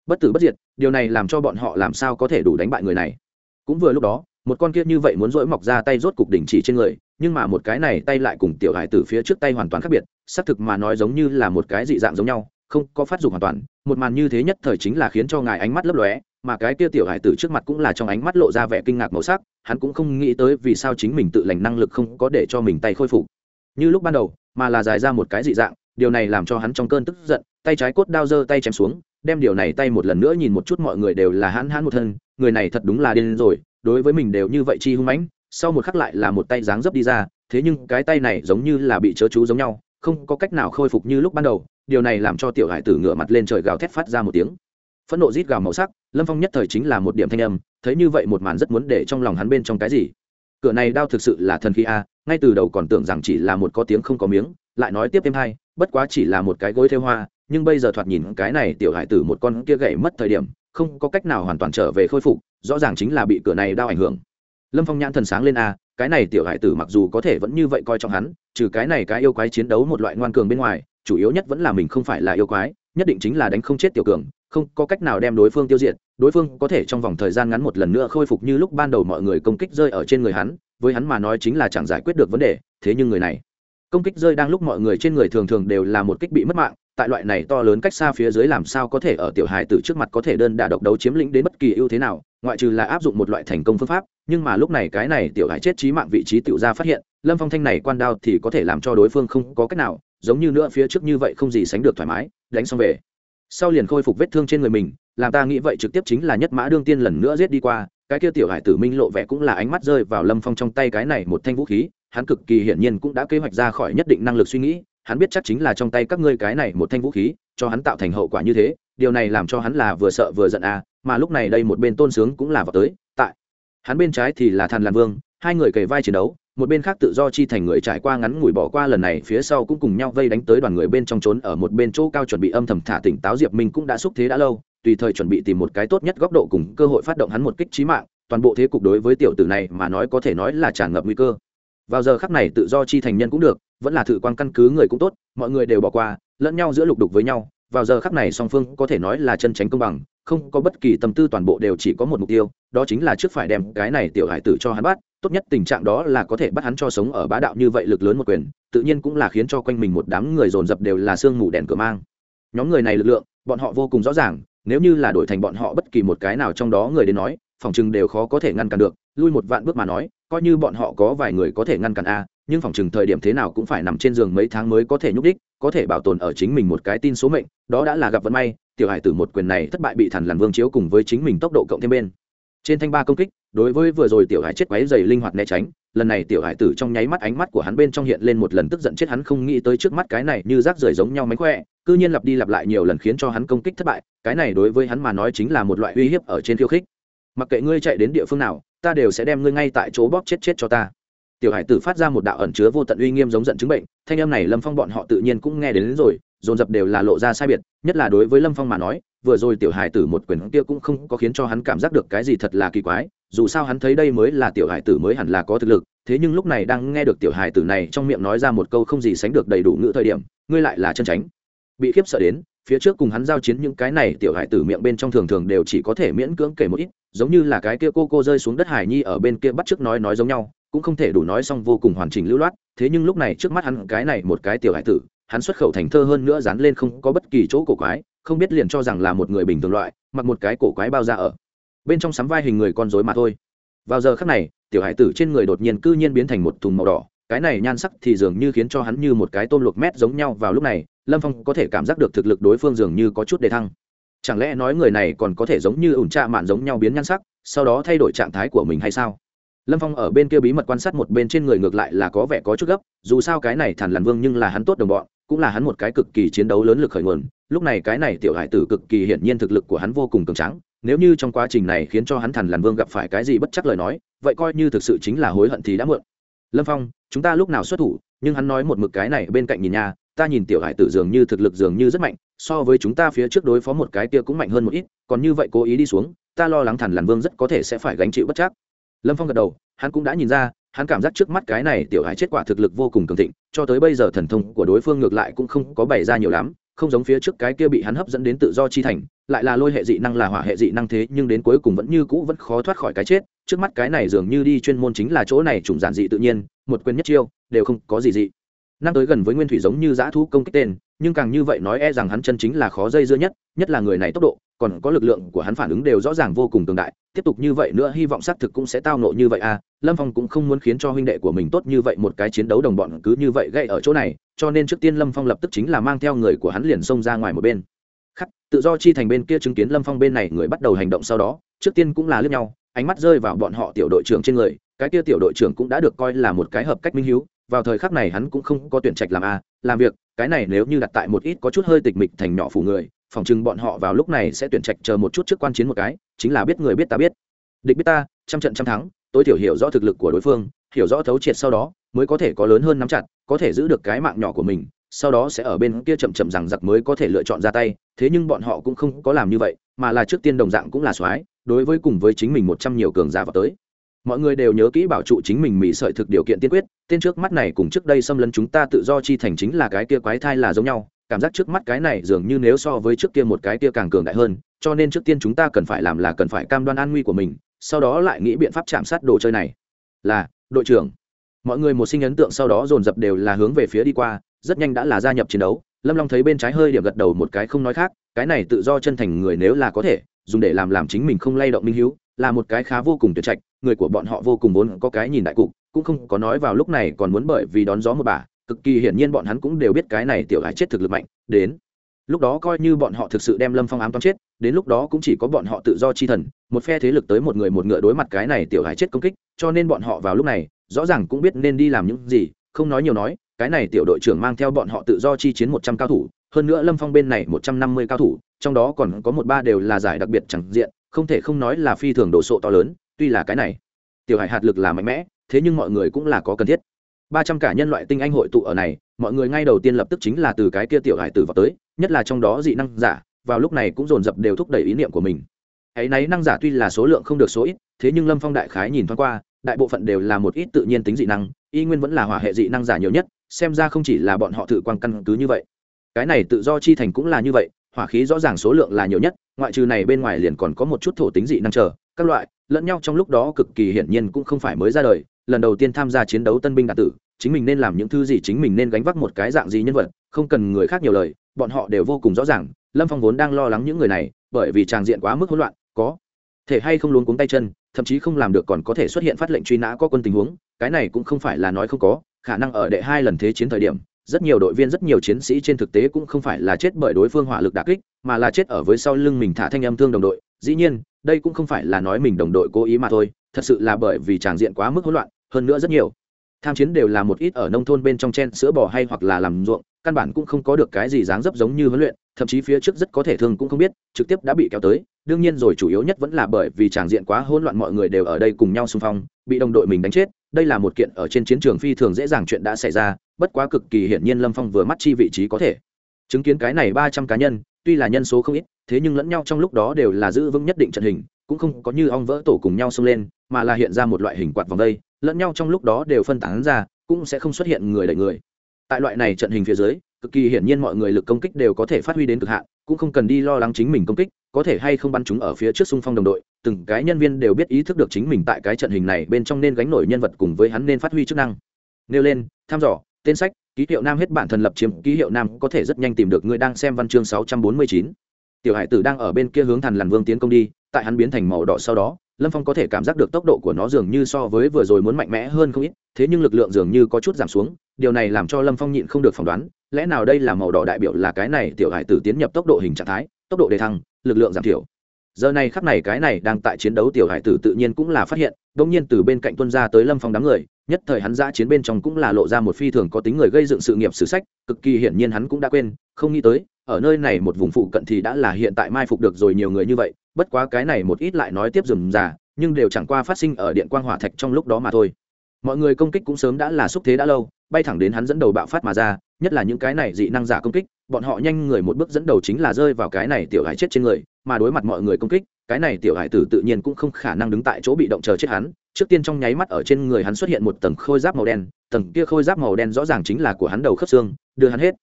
Bất tử bất diệt, điều này làm cho bọn họ làm sao có thể đủ đánh bại người này? Cũng vừa lúc đó, một con kia như vậy muốn dỗi mọc ra tay rốt cục đỉnh chỉ trên người, nhưng mà một cái này tay lại cùng tiểu hải từ phía trước tay hoàn toàn khác biệt, xác thực mà nói giống như là một cái dị dạng giống nhau không có phát dụng hoàn toàn, một màn như thế nhất thời chính là khiến cho ngài ánh mắt lấp lóe, mà cái kia tiểu hải tử trước mặt cũng là trong ánh mắt lộ ra vẻ kinh ngạc màu sắc, hắn cũng không nghĩ tới vì sao chính mình tự lành năng lực không có để cho mình tay khôi phục. Như lúc ban đầu, mà là dài ra một cái dị dạng, điều này làm cho hắn trong cơn tức giận, tay trái cốt đao giơ tay chém xuống, đem điều này tay một lần nữa nhìn một chút mọi người đều là hãn hãn một thân, người này thật đúng là điên rồi, đối với mình đều như vậy chi hung mãnh, sau một khắc lại là một tay dáng dấp đi ra, thế nhưng cái tay này giống như là bị chớ chú giống nhau, không có cách nào khôi phục như lúc ban đầu điều này làm cho tiểu hải tử ngửa mặt lên trời gào thét phát ra một tiếng. Phẫn nộ rít gào màu sắc, lâm phong nhất thời chính là một điểm thanh âm, thấy như vậy một màn rất muốn để trong lòng hắn bên trong cái gì. Cửa này đao thực sự là thần khí a, ngay từ đầu còn tưởng rằng chỉ là một có tiếng không có miếng, lại nói tiếp thêm hai, bất quá chỉ là một cái gối theo hoa, nhưng bây giờ thoạt nhìn cái này tiểu hải tử một con kia gậy mất thời điểm, không có cách nào hoàn toàn trở về khôi phục, rõ ràng chính là bị cửa này đao ảnh hưởng. Lâm phong nhãn thần sáng lên a, cái này tiểu hải tử mặc dù có thể vẫn như vậy coi trọng hắn, trừ cái này cái yêu quái chiến đấu một loại ngoan cường bên ngoài chủ yếu nhất vẫn là mình không phải là yêu quái, nhất định chính là đánh không chết tiểu cường, không có cách nào đem đối phương tiêu diệt, đối phương có thể trong vòng thời gian ngắn một lần nữa khôi phục như lúc ban đầu mọi người công kích rơi ở trên người hắn, với hắn mà nói chính là chẳng giải quyết được vấn đề, thế nhưng người này, công kích rơi đang lúc mọi người trên người thường thường đều là một kích bị mất mạng, tại loại này to lớn cách xa phía dưới làm sao có thể ở tiểu hài tử trước mặt có thể đơn đả độc đấu chiếm lĩnh đến bất kỳ ưu thế nào, ngoại trừ là áp dụng một loại thành công phương pháp, nhưng mà lúc này cái này tiểu hài chết trí mạng vị trí tiểu ra phát hiện, lâm phong thanh này quan đao thì có thể làm cho đối phương không có cách nào giống như nữa phía trước như vậy không gì sánh được thoải mái, đánh xong về. Sau liền khôi phục vết thương trên người mình, làm ta nghĩ vậy trực tiếp chính là nhất mã đương tiên lần nữa giết đi qua, cái kia tiểu hải tử minh lộ vẻ cũng là ánh mắt rơi vào lâm phong trong tay cái này một thanh vũ khí, hắn cực kỳ hiển nhiên cũng đã kế hoạch ra khỏi nhất định năng lực suy nghĩ, hắn biết chắc chính là trong tay các ngươi cái này một thanh vũ khí, cho hắn tạo thành hậu quả như thế, điều này làm cho hắn là vừa sợ vừa giận à mà lúc này đây một bên tôn sướng cũng là vào tới, tại. Hắn bên trái thì là thàn lan vương, hai người kề vai chiến đấu một bên khác tự do chi thành người trải qua ngắn ngủi bỏ qua lần này, phía sau cũng cùng nhau vây đánh tới đoàn người bên trong trốn ở một bên chỗ cao chuẩn bị âm thầm thả tỉnh táo diệp minh cũng đã xúc thế đã lâu, tùy thời chuẩn bị tìm một cái tốt nhất góc độ cùng cơ hội phát động hắn một kích trí mạng, toàn bộ thế cục đối với tiểu tử này mà nói có thể nói là tràn ngập nguy cơ. Vào giờ khắc này tự do chi thành nhân cũng được, vẫn là thử quan căn cứ người cũng tốt, mọi người đều bỏ qua, lẫn nhau giữa lục đục với nhau, vào giờ khắc này song phương có thể nói là chân tránh công bằng, không có bất kỳ tâm tư toàn bộ đều chỉ có một mục tiêu, đó chính là trước phải đem cái này tiểu hải tử cho hắn bắt tốt nhất tình trạng đó là có thể bắt hắn cho sống ở bá đạo như vậy lực lớn một quyền, tự nhiên cũng là khiến cho quanh mình một đám người dồn dập đều là sương mù đèn cửa mang. Nhóm người này lực lượng, bọn họ vô cùng rõ ràng, nếu như là đổi thành bọn họ bất kỳ một cái nào trong đó người đến nói, phòng chừng đều khó có thể ngăn cản được, lui một vạn bước mà nói, coi như bọn họ có vài người có thể ngăn cản a, nhưng phòng chừng thời điểm thế nào cũng phải nằm trên giường mấy tháng mới có thể nhúc đích, có thể bảo tồn ở chính mình một cái tin số mệnh, đó đã là gặp vận may, tiểu hải tử một quyền này thất bại bị thần lằn vương chiếu cùng với chính mình tốc độ cộng thêm bên. Trên thanh ba công kích đối với vừa rồi tiểu hải chết quáy dày linh hoạt né tránh lần này tiểu hải tử trong nháy mắt ánh mắt của hắn bên trong hiện lên một lần tức giận chết hắn không nghĩ tới trước mắt cái này như rác rưởi giống nhau mánh khỏe cư nhiên lặp đi lặp lại nhiều lần khiến cho hắn công kích thất bại cái này đối với hắn mà nói chính là một loại uy hiếp ở trên khiêu khích. Mặc kệ ngươi chạy đến địa phương nào ta đều sẽ đem ngươi ngay tại chỗ bóp chết chết cho ta. Tiểu hải tử phát ra một đạo ẩn chứa vô tận uy nghiêm giống giận chứng bệnh thanh âm này lâm phong bọn họ tự nhiên cũng nghe đến, đến rồi dồn dập đều là lộ ra sai biệt nhất là đối với lâm phong mà nói vừa rồi tiểu hải tử một quyền kia cũng không có khiến cho hắn cảm giác được cái gì thật là kỳ quái dù sao hắn thấy đây mới là tiểu hải tử mới hẳn là có thực lực, thế nhưng lúc này đang nghe được tiểu hải tử này trong miệng nói ra một câu không gì sánh được đầy đủ ngữ thời điểm, ngươi lại là chân tránh. Bị khiếp sợ đến, phía trước cùng hắn giao chiến những cái này tiểu hải tử miệng bên trong thường thường đều chỉ có thể miễn cưỡng kể một ít, giống như là cái kia cô cô rơi xuống đất hải nhi ở bên kia bắt trước nói nói giống nhau, cũng không thể đủ nói xong vô cùng hoàn chỉnh lưu loát, thế nhưng lúc này trước mắt hắn cái này một cái tiểu hải tử, hắn xuất khẩu thành thơ hơn nữa dán lên không có bất kỳ chỗ cổ quái, không biết liền cho rằng là một người bình thường loại, mặc một cái cổ quái bao ra ở bên trong sắm vai hình người con rối mà thôi. Vào giờ khắc này, tiểu hải tử trên người đột nhiên cư nhiên biến thành một thùng màu đỏ, cái này nhan sắc thì dường như khiến cho hắn như một cái tôm luộc mét giống nhau vào lúc này, lâm phong có thể cảm giác được thực lực đối phương dường như có chút đề thăng. Chẳng lẽ nói người này còn có thể giống như ủn trạ mạn giống nhau biến nhan sắc, sau đó thay đổi trạng thái của mình hay sao? Lâm phong ở bên kia bí mật quan sát một bên trên người ngược lại là có vẻ có chút gấp, dù sao cái này thản làn vương nhưng là hắn tốt đồng bọn, cũng là hắn một cái cực kỳ chiến đấu lớn lực khởi nguồn, lúc này cái này tiểu hải tử cực kỳ hiển nhiên thực lực của hắn vô cùng cường trắng nếu như trong quá trình này khiến cho hắn thần làn vương gặp phải cái gì bất chắc lời nói, vậy coi như thực sự chính là hối hận thì đã muộn. Lâm phong, chúng ta lúc nào xuất thủ, nhưng hắn nói một mực cái này bên cạnh nhìn nha, ta nhìn tiểu hải tử dường như thực lực dường như rất mạnh, so với chúng ta phía trước đối phó một cái kia cũng mạnh hơn một ít, còn như vậy cố ý đi xuống, ta lo lắng thằn lằn vương rất có thể sẽ phải gánh chịu bất chắc. Lâm phong gật đầu, hắn cũng đã nhìn ra, hắn cảm giác trước mắt cái này tiểu hải chết quả thực lực vô cùng cường thịnh, cho tới bây giờ thần thông của đối phương ngược lại cũng không có bày ra nhiều lắm không giống phía trước cái kia bị hắn hấp dẫn đến tự do chi thành, lại là lôi hệ dị năng là hỏa hệ dị năng thế, nhưng đến cuối cùng vẫn như cũ vẫn khó thoát khỏi cái chết. Trước mắt cái này dường như đi chuyên môn chính là chỗ này trùng giản dị tự nhiên, một quyền nhất chiêu, đều không có gì dị. Năng tới gần với nguyên thủy giống như giã thú công kích tên, nhưng càng như vậy nói e rằng hắn chân chính là khó dây dưa nhất nhất là người này tốc độ còn có lực lượng của hắn phản ứng đều rõ ràng vô cùng tương đại tiếp tục như vậy nữa hy vọng xác thực cũng sẽ tao nộ như vậy à. Lâm phong cũng không muốn khiến cho huynh đệ của mình tốt như vậy một cái chiến đấu đồng bọn cứ như vậy gây ở chỗ này cho nên trước tiên lâm phong lập tức chính là mang theo người của hắn liền xông ra ngoài một bên. Khắc tự do chi thành bên kia chứng kiến lâm phong bên này người bắt đầu hành động sau đó trước tiên cũng là lướt nhau ánh mắt rơi vào bọn họ tiểu đội trưởng trên người cái kia tiểu đội trưởng cũng đã được coi là một cái hợp cách minh hiếu vào thời khắc này hắn cũng không có tuyển trạch làm a à, làm việc cái này nếu như đặt tại một ít có chút hơi tịch mịch thành nhỏ phủ người phòng chừng bọn họ vào lúc này sẽ tuyển trạch chờ một chút trước quan chiến một cái, chính là biết người biết ta biết. Địch biết ta, trăm trận trăm thắng, tối thiểu hiểu rõ thực lực của đối phương, hiểu rõ thấu triệt sau đó, mới có thể có lớn hơn nắm chặt, có thể giữ được cái mạng nhỏ của mình, sau đó sẽ ở bên kia chậm chậm rằng giặc mới có thể lựa chọn ra tay, thế nhưng bọn họ cũng không có làm như vậy, mà là trước tiên đồng dạng cũng là soái, đối với cùng với chính mình một trăm nhiều cường giả vào tới. Mọi người đều nhớ kỹ bảo trụ chính mình mỹ sợi thực điều kiện tiên quyết, tên trước mắt này cùng trước đây xâm lấn chúng ta tự do chi thành chính là cái kia quái thai là giống nhau cảm giác trước mắt cái này dường như nếu so với trước kia một cái kia càng cường đại hơn, cho nên trước tiên chúng ta cần phải làm là cần phải cam đoan an nguy của mình, sau đó lại nghĩ biện pháp chạm sát đồ chơi này. Là, đội trưởng. Mọi người một sinh ấn tượng sau đó dồn dập đều là hướng về phía đi qua, rất nhanh đã là gia nhập chiến đấu. Lâm long thấy bên trái hơi điểm gật đầu một cái không nói khác, cái này tự do chân thành người nếu là có thể, dùng để làm làm chính mình không lay động minh hữu là một cái khá vô cùng tuyệt trạch, người của bọn họ vô cùng vốn có cái nhìn đại cục, cũng không có nói vào lúc này còn muốn bởi vì đón gió một bà cực kỳ hiển nhiên bọn hắn cũng đều biết cái này tiểu hải chết thực lực mạnh, đến. Lúc đó coi như bọn họ thực sự đem lâm phong ám toán chết, đến lúc đó cũng chỉ có bọn họ tự do chi thần, một phe thế lực tới một người một ngựa đối mặt cái này tiểu hải chết công kích, cho nên bọn họ vào lúc này, rõ ràng cũng biết nên đi làm những gì, không nói nhiều nói, cái này tiểu đội trưởng mang theo bọn họ tự do chi chiến một trăm cao thủ, hơn nữa lâm phong bên này một trăm năm mươi cao thủ, trong đó còn có một ba đều là giải đặc biệt chẳng diện, không thể không nói là phi thường đồ sộ to lớn, tuy là cái này tiểu hải hạt lực là mạnh mẽ, thế nhưng mọi người cũng là có cần thiết ba trăm cả nhân loại tinh anh hội tụ ở này, mọi người ngay đầu tiên lập tức chính là từ cái kia tiểu hải tử vào tới, nhất là trong đó dị năng giả, vào lúc này cũng dồn dập đều thúc đẩy ý niệm của mình. Hãy nấy năng giả tuy là số lượng không được số ít, thế nhưng lâm phong đại khái nhìn thoáng qua, đại bộ phận đều là một ít tự nhiên tính dị năng, y nguyên vẫn là hỏa hệ dị năng giả nhiều nhất, xem ra không chỉ là bọn họ tự quan căn cứ như vậy. Cái này tự do chi thành cũng là như vậy, hỏa khí rõ ràng số lượng là nhiều nhất, ngoại trừ này bên ngoài liền còn có một chút thổ tính dị năng chờ, các loại, lẫn nhau trong lúc đó cực kỳ hiển nhiên cũng không phải mới ra đời lần đầu tiên tham gia chiến đấu tân binh đạt tử, chính mình nên làm những thứ gì, chính mình nên gánh vác một cái dạng gì nhân vật, không cần người khác nhiều lời, bọn họ đều vô cùng rõ ràng, lâm phong vốn đang lo lắng những người này, bởi vì tràng diện quá mức hỗn loạn, có thể hay không luống cuống tay chân, thậm chí không làm được còn có thể xuất hiện phát lệnh truy nã có quân tình huống, cái này cũng không phải là nói không có, khả năng ở đệ hai lần thế chiến thời điểm, rất nhiều đội viên, rất nhiều chiến sĩ trên thực tế cũng không phải là chết bởi đối phương hỏa lực đà kích, mà là chết ở với sau lưng mình thả thanh âm thương đồng đội, dĩ nhiên, đây cũng không phải là nói mình đồng đội cố ý mà thôi thật sự là bởi vì tràng diện quá mức hỗn loạn, hơn nữa rất nhiều. Tham chiến đều là một ít ở nông thôn bên trong chen, sữa bò hay hoặc là làm ruộng, căn bản cũng không có được cái gì dáng dấp giống như huấn luyện, thậm chí phía trước rất có thể thương cũng không biết, trực tiếp đã bị kéo tới. Đương nhiên rồi, chủ yếu nhất vẫn là bởi vì tràng diện quá hỗn loạn mọi người đều ở đây cùng nhau xung phong, bị đồng đội mình đánh chết. Đây là một kiện ở trên chiến trường phi thường dễ dàng chuyện đã xảy ra, bất quá cực kỳ hiển nhiên lâm phong vừa mắt chi vị trí có thể. Chứng kiến cái này ba trăm cá nhân, tuy là nhân số không ít, thế nhưng lẫn nhau trong lúc đó đều là giữ vững nhất định trận hình cũng không có như ong vỡ tổ cùng nhau xông lên, mà là hiện ra một loại hình quạt vòng đây, lẫn nhau trong lúc đó đều phân tán ra, cũng sẽ không xuất hiện người đẩy người. Tại loại này trận hình phía dưới, cực kỳ hiển nhiên mọi người lực công kích đều có thể phát huy đến cực hạn, cũng không cần đi lo lắng chính mình công kích, có thể hay không bắn chúng ở phía trước xung phong đồng đội, từng cái nhân viên đều biết ý thức được chính mình tại cái trận hình này bên trong nên gánh nổi nhân vật cùng với hắn nên phát huy chức năng. Nêu lên thăm dò, tên sách, ký hiệu nam hết bản thần lập chiếm, ký hiệu nam có thể rất nhanh tìm được người đang xem văn chương sáu trăm bốn mươi chín. Tiểu hải tử đang ở bên kia hướng thần lằn vương tiến công đi tại hắn biến thành màu đỏ sau đó, lâm phong có thể cảm giác được tốc độ của nó dường như so với vừa rồi muốn mạnh mẽ hơn không ít, thế nhưng lực lượng dường như có chút giảm xuống, điều này làm cho lâm phong nhịn không được phỏng đoán, lẽ nào đây là màu đỏ đại biểu là cái này tiểu hải tử tiến nhập tốc độ hình trạng thái, tốc độ đề thăng, lực lượng giảm thiểu. Giờ này khắc này cái này đang tại chiến đấu tiểu hải tử tự nhiên cũng là phát hiện đ ỗ n g nhiên từ bên cạnh tuân ra tới lâm phong đám người, nhất thời hắn giã chiến bên trong cũng là lộ ra một phi thường có tính người gây dựng sự nghiệp sử sách, cực kỳ hiển nhiên hắn cũng đã quên, không nghĩ tới, ở nơi này một vùng phụ cận thì đã là hiện tại mai phục được rồi nhiều người như vậy bất quá cái này một ít lại nói tiếp dùm già nhưng đều chẳng qua phát sinh ở điện quang hỏa thạch trong lúc đó mà thôi. Mọi người công kích cũng sớm đã là xúc thế đã lâu, bay thẳng đến hắn dẫn đầu bạo phát mà ra, nhất là những cái này dị năng giả công kích, bọn họ nhanh người một bước dẫn đầu chính là rơi vào cái này tiểu hải chết trên người, mà đối mặt mọi người công kích, cái này tiểu hải tử tự nhiên cũng không khả năng đứng tại chỗ bị động chờ chết hắn. Trước tiên trong nháy mắt ở trên người hắn xuất hiện một tầng khôi giáp màu đen, tầng kia khôi giáp màu đen rõ ràng chính là của hắn đầu khớp xương, đưa hắn hết.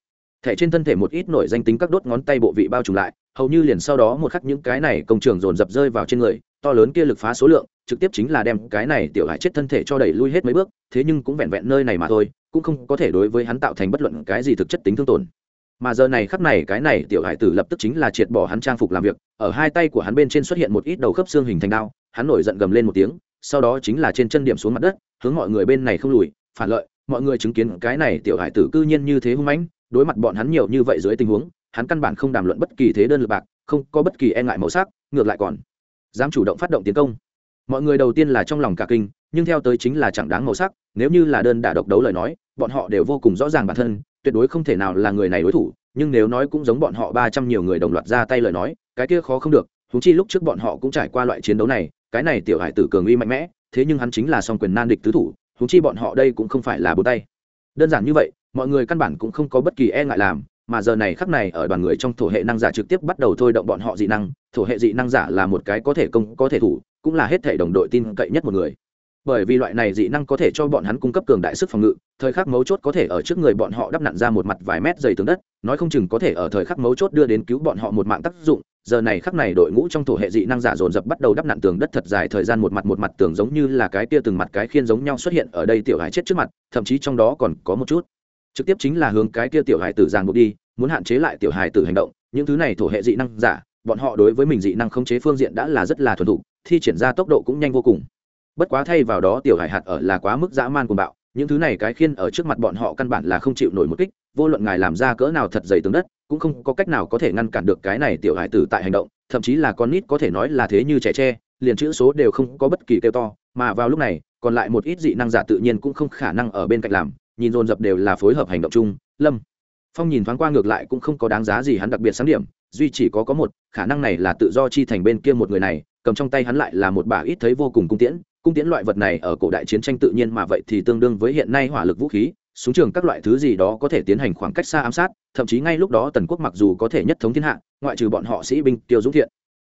Thẻ trên thân thể một ít nổi danh tính các đốt ngón tay bộ vị bao trùm lại hầu như liền sau đó một khắc những cái này công trường dồn dập rơi vào trên người, to lớn kia lực phá số lượng, trực tiếp chính là đem cái này tiểu hải chết thân thể cho đẩy lui hết mấy bước, thế nhưng cũng vẹn vẹn nơi này mà thôi, cũng không có thể đối với hắn tạo thành bất luận cái gì thực chất tính thương tổn. Mà giờ này khắc này cái này tiểu hải tử lập tức chính là triệt bỏ hắn trang phục làm việc, ở hai tay của hắn bên trên xuất hiện một ít đầu khớp xương hình thành đao, hắn nổi giận gầm lên một tiếng, sau đó chính là trên chân điểm xuống mặt đất, hướng mọi người bên này không lùi, phản lợi, mọi người chứng kiến cái này tiểu hải tử cư nhiên như thế hung mãnh, đối mặt bọn hắn nhiều như vậy dưới tình huống hắn căn bản không đàm luận bất kỳ thế đơn lực bạc, không có bất kỳ e ngại màu sắc, ngược lại còn dám chủ động phát động tiến công. Mọi người đầu tiên là trong lòng cả kinh, nhưng theo tới chính là chẳng đáng màu sắc, nếu như là đơn đả độc đấu lời nói, bọn họ đều vô cùng rõ ràng bản thân, tuyệt đối không thể nào là người này đối thủ, nhưng nếu nói cũng giống bọn họ ba trăm nhiều người đồng loạt ra tay lời nói, cái kia khó không được húng chi lúc trước bọn họ cũng trải qua loại chiến đấu này, cái này tiểu hải tử cường uy mạnh mẽ, thế nhưng hắn chính là song quyền nan địch tứ thủ húng chi bọn họ đây cũng không phải là bốn tay. Đơn giản như vậy, mọi người căn bản cũng không có bất kỳ e ngại làm mà giờ này khắc này ở đoàn người trong thổ hệ năng giả trực tiếp bắt đầu thôi động bọn họ dị năng, thổ hệ dị năng giả là một cái có thể công, có thể thủ, cũng là hết thể đồng đội tin cậy nhất một người. Bởi vì loại này dị năng có thể cho bọn hắn cung cấp cường đại sức phòng ngự, thời khắc mấu chốt có thể ở trước người bọn họ đắp nặn ra một mặt vài mét dày tường đất, nói không chừng có thể ở thời khắc mấu chốt đưa đến cứu bọn họ một mạng tác dụng. Giờ này khắc này đội ngũ trong thổ hệ dị năng giả dồn dập bắt đầu đắp nặn tường đất thật dài thời gian một mặt một mặt tường giống như là cái tia từng mặt cái khiên giống nhau xuất hiện ở đây tiểu hải chết trước mặt, thậm chí trong đó còn có một chút trực tiếp chính là hướng cái kia tiểu hải tử giàn buộc đi, muốn hạn chế lại tiểu hải tử hành động, những thứ này thổ hệ dị năng giả, bọn họ đối với mình dị năng khống chế phương diện đã là rất là thuần thục, thi triển ra tốc độ cũng nhanh vô cùng. Bất quá thay vào đó tiểu hải hạt ở là quá mức dã man cuồng bạo, những thứ này cái khiên ở trước mặt bọn họ căn bản là không chịu nổi một kích, vô luận ngài làm ra cỡ nào thật dày tướng đất, cũng không có cách nào có thể ngăn cản được cái này tiểu hải tử tại hành động, thậm chí là con nít có thể nói là thế như trẻ tre, liền chữ số đều không có bất kỳ kêu to, mà vào lúc này, còn lại một ít dị năng giả tự nhiên cũng không khả năng ở bên cạnh làm nhìn dồn dập đều là phối hợp hành động chung, lâm phong nhìn thoáng qua ngược lại cũng không có đáng giá gì hắn đặc biệt sáng điểm, duy chỉ có có một, khả năng này là tự do chi thành bên kia một người này, cầm trong tay hắn lại là một bà ít thấy vô cùng cung tiễn cung tiễn loại vật này ở cổ đại chiến tranh tự nhiên mà vậy thì tương đương với hiện nay hỏa lực vũ khí, súng trường các loại thứ gì đó có thể tiến hành khoảng cách xa ám sát, thậm chí ngay lúc đó tần quốc mặc dù có thể nhất thống thiên hạ, ngoại trừ bọn họ sĩ binh tiêu dũng thiện.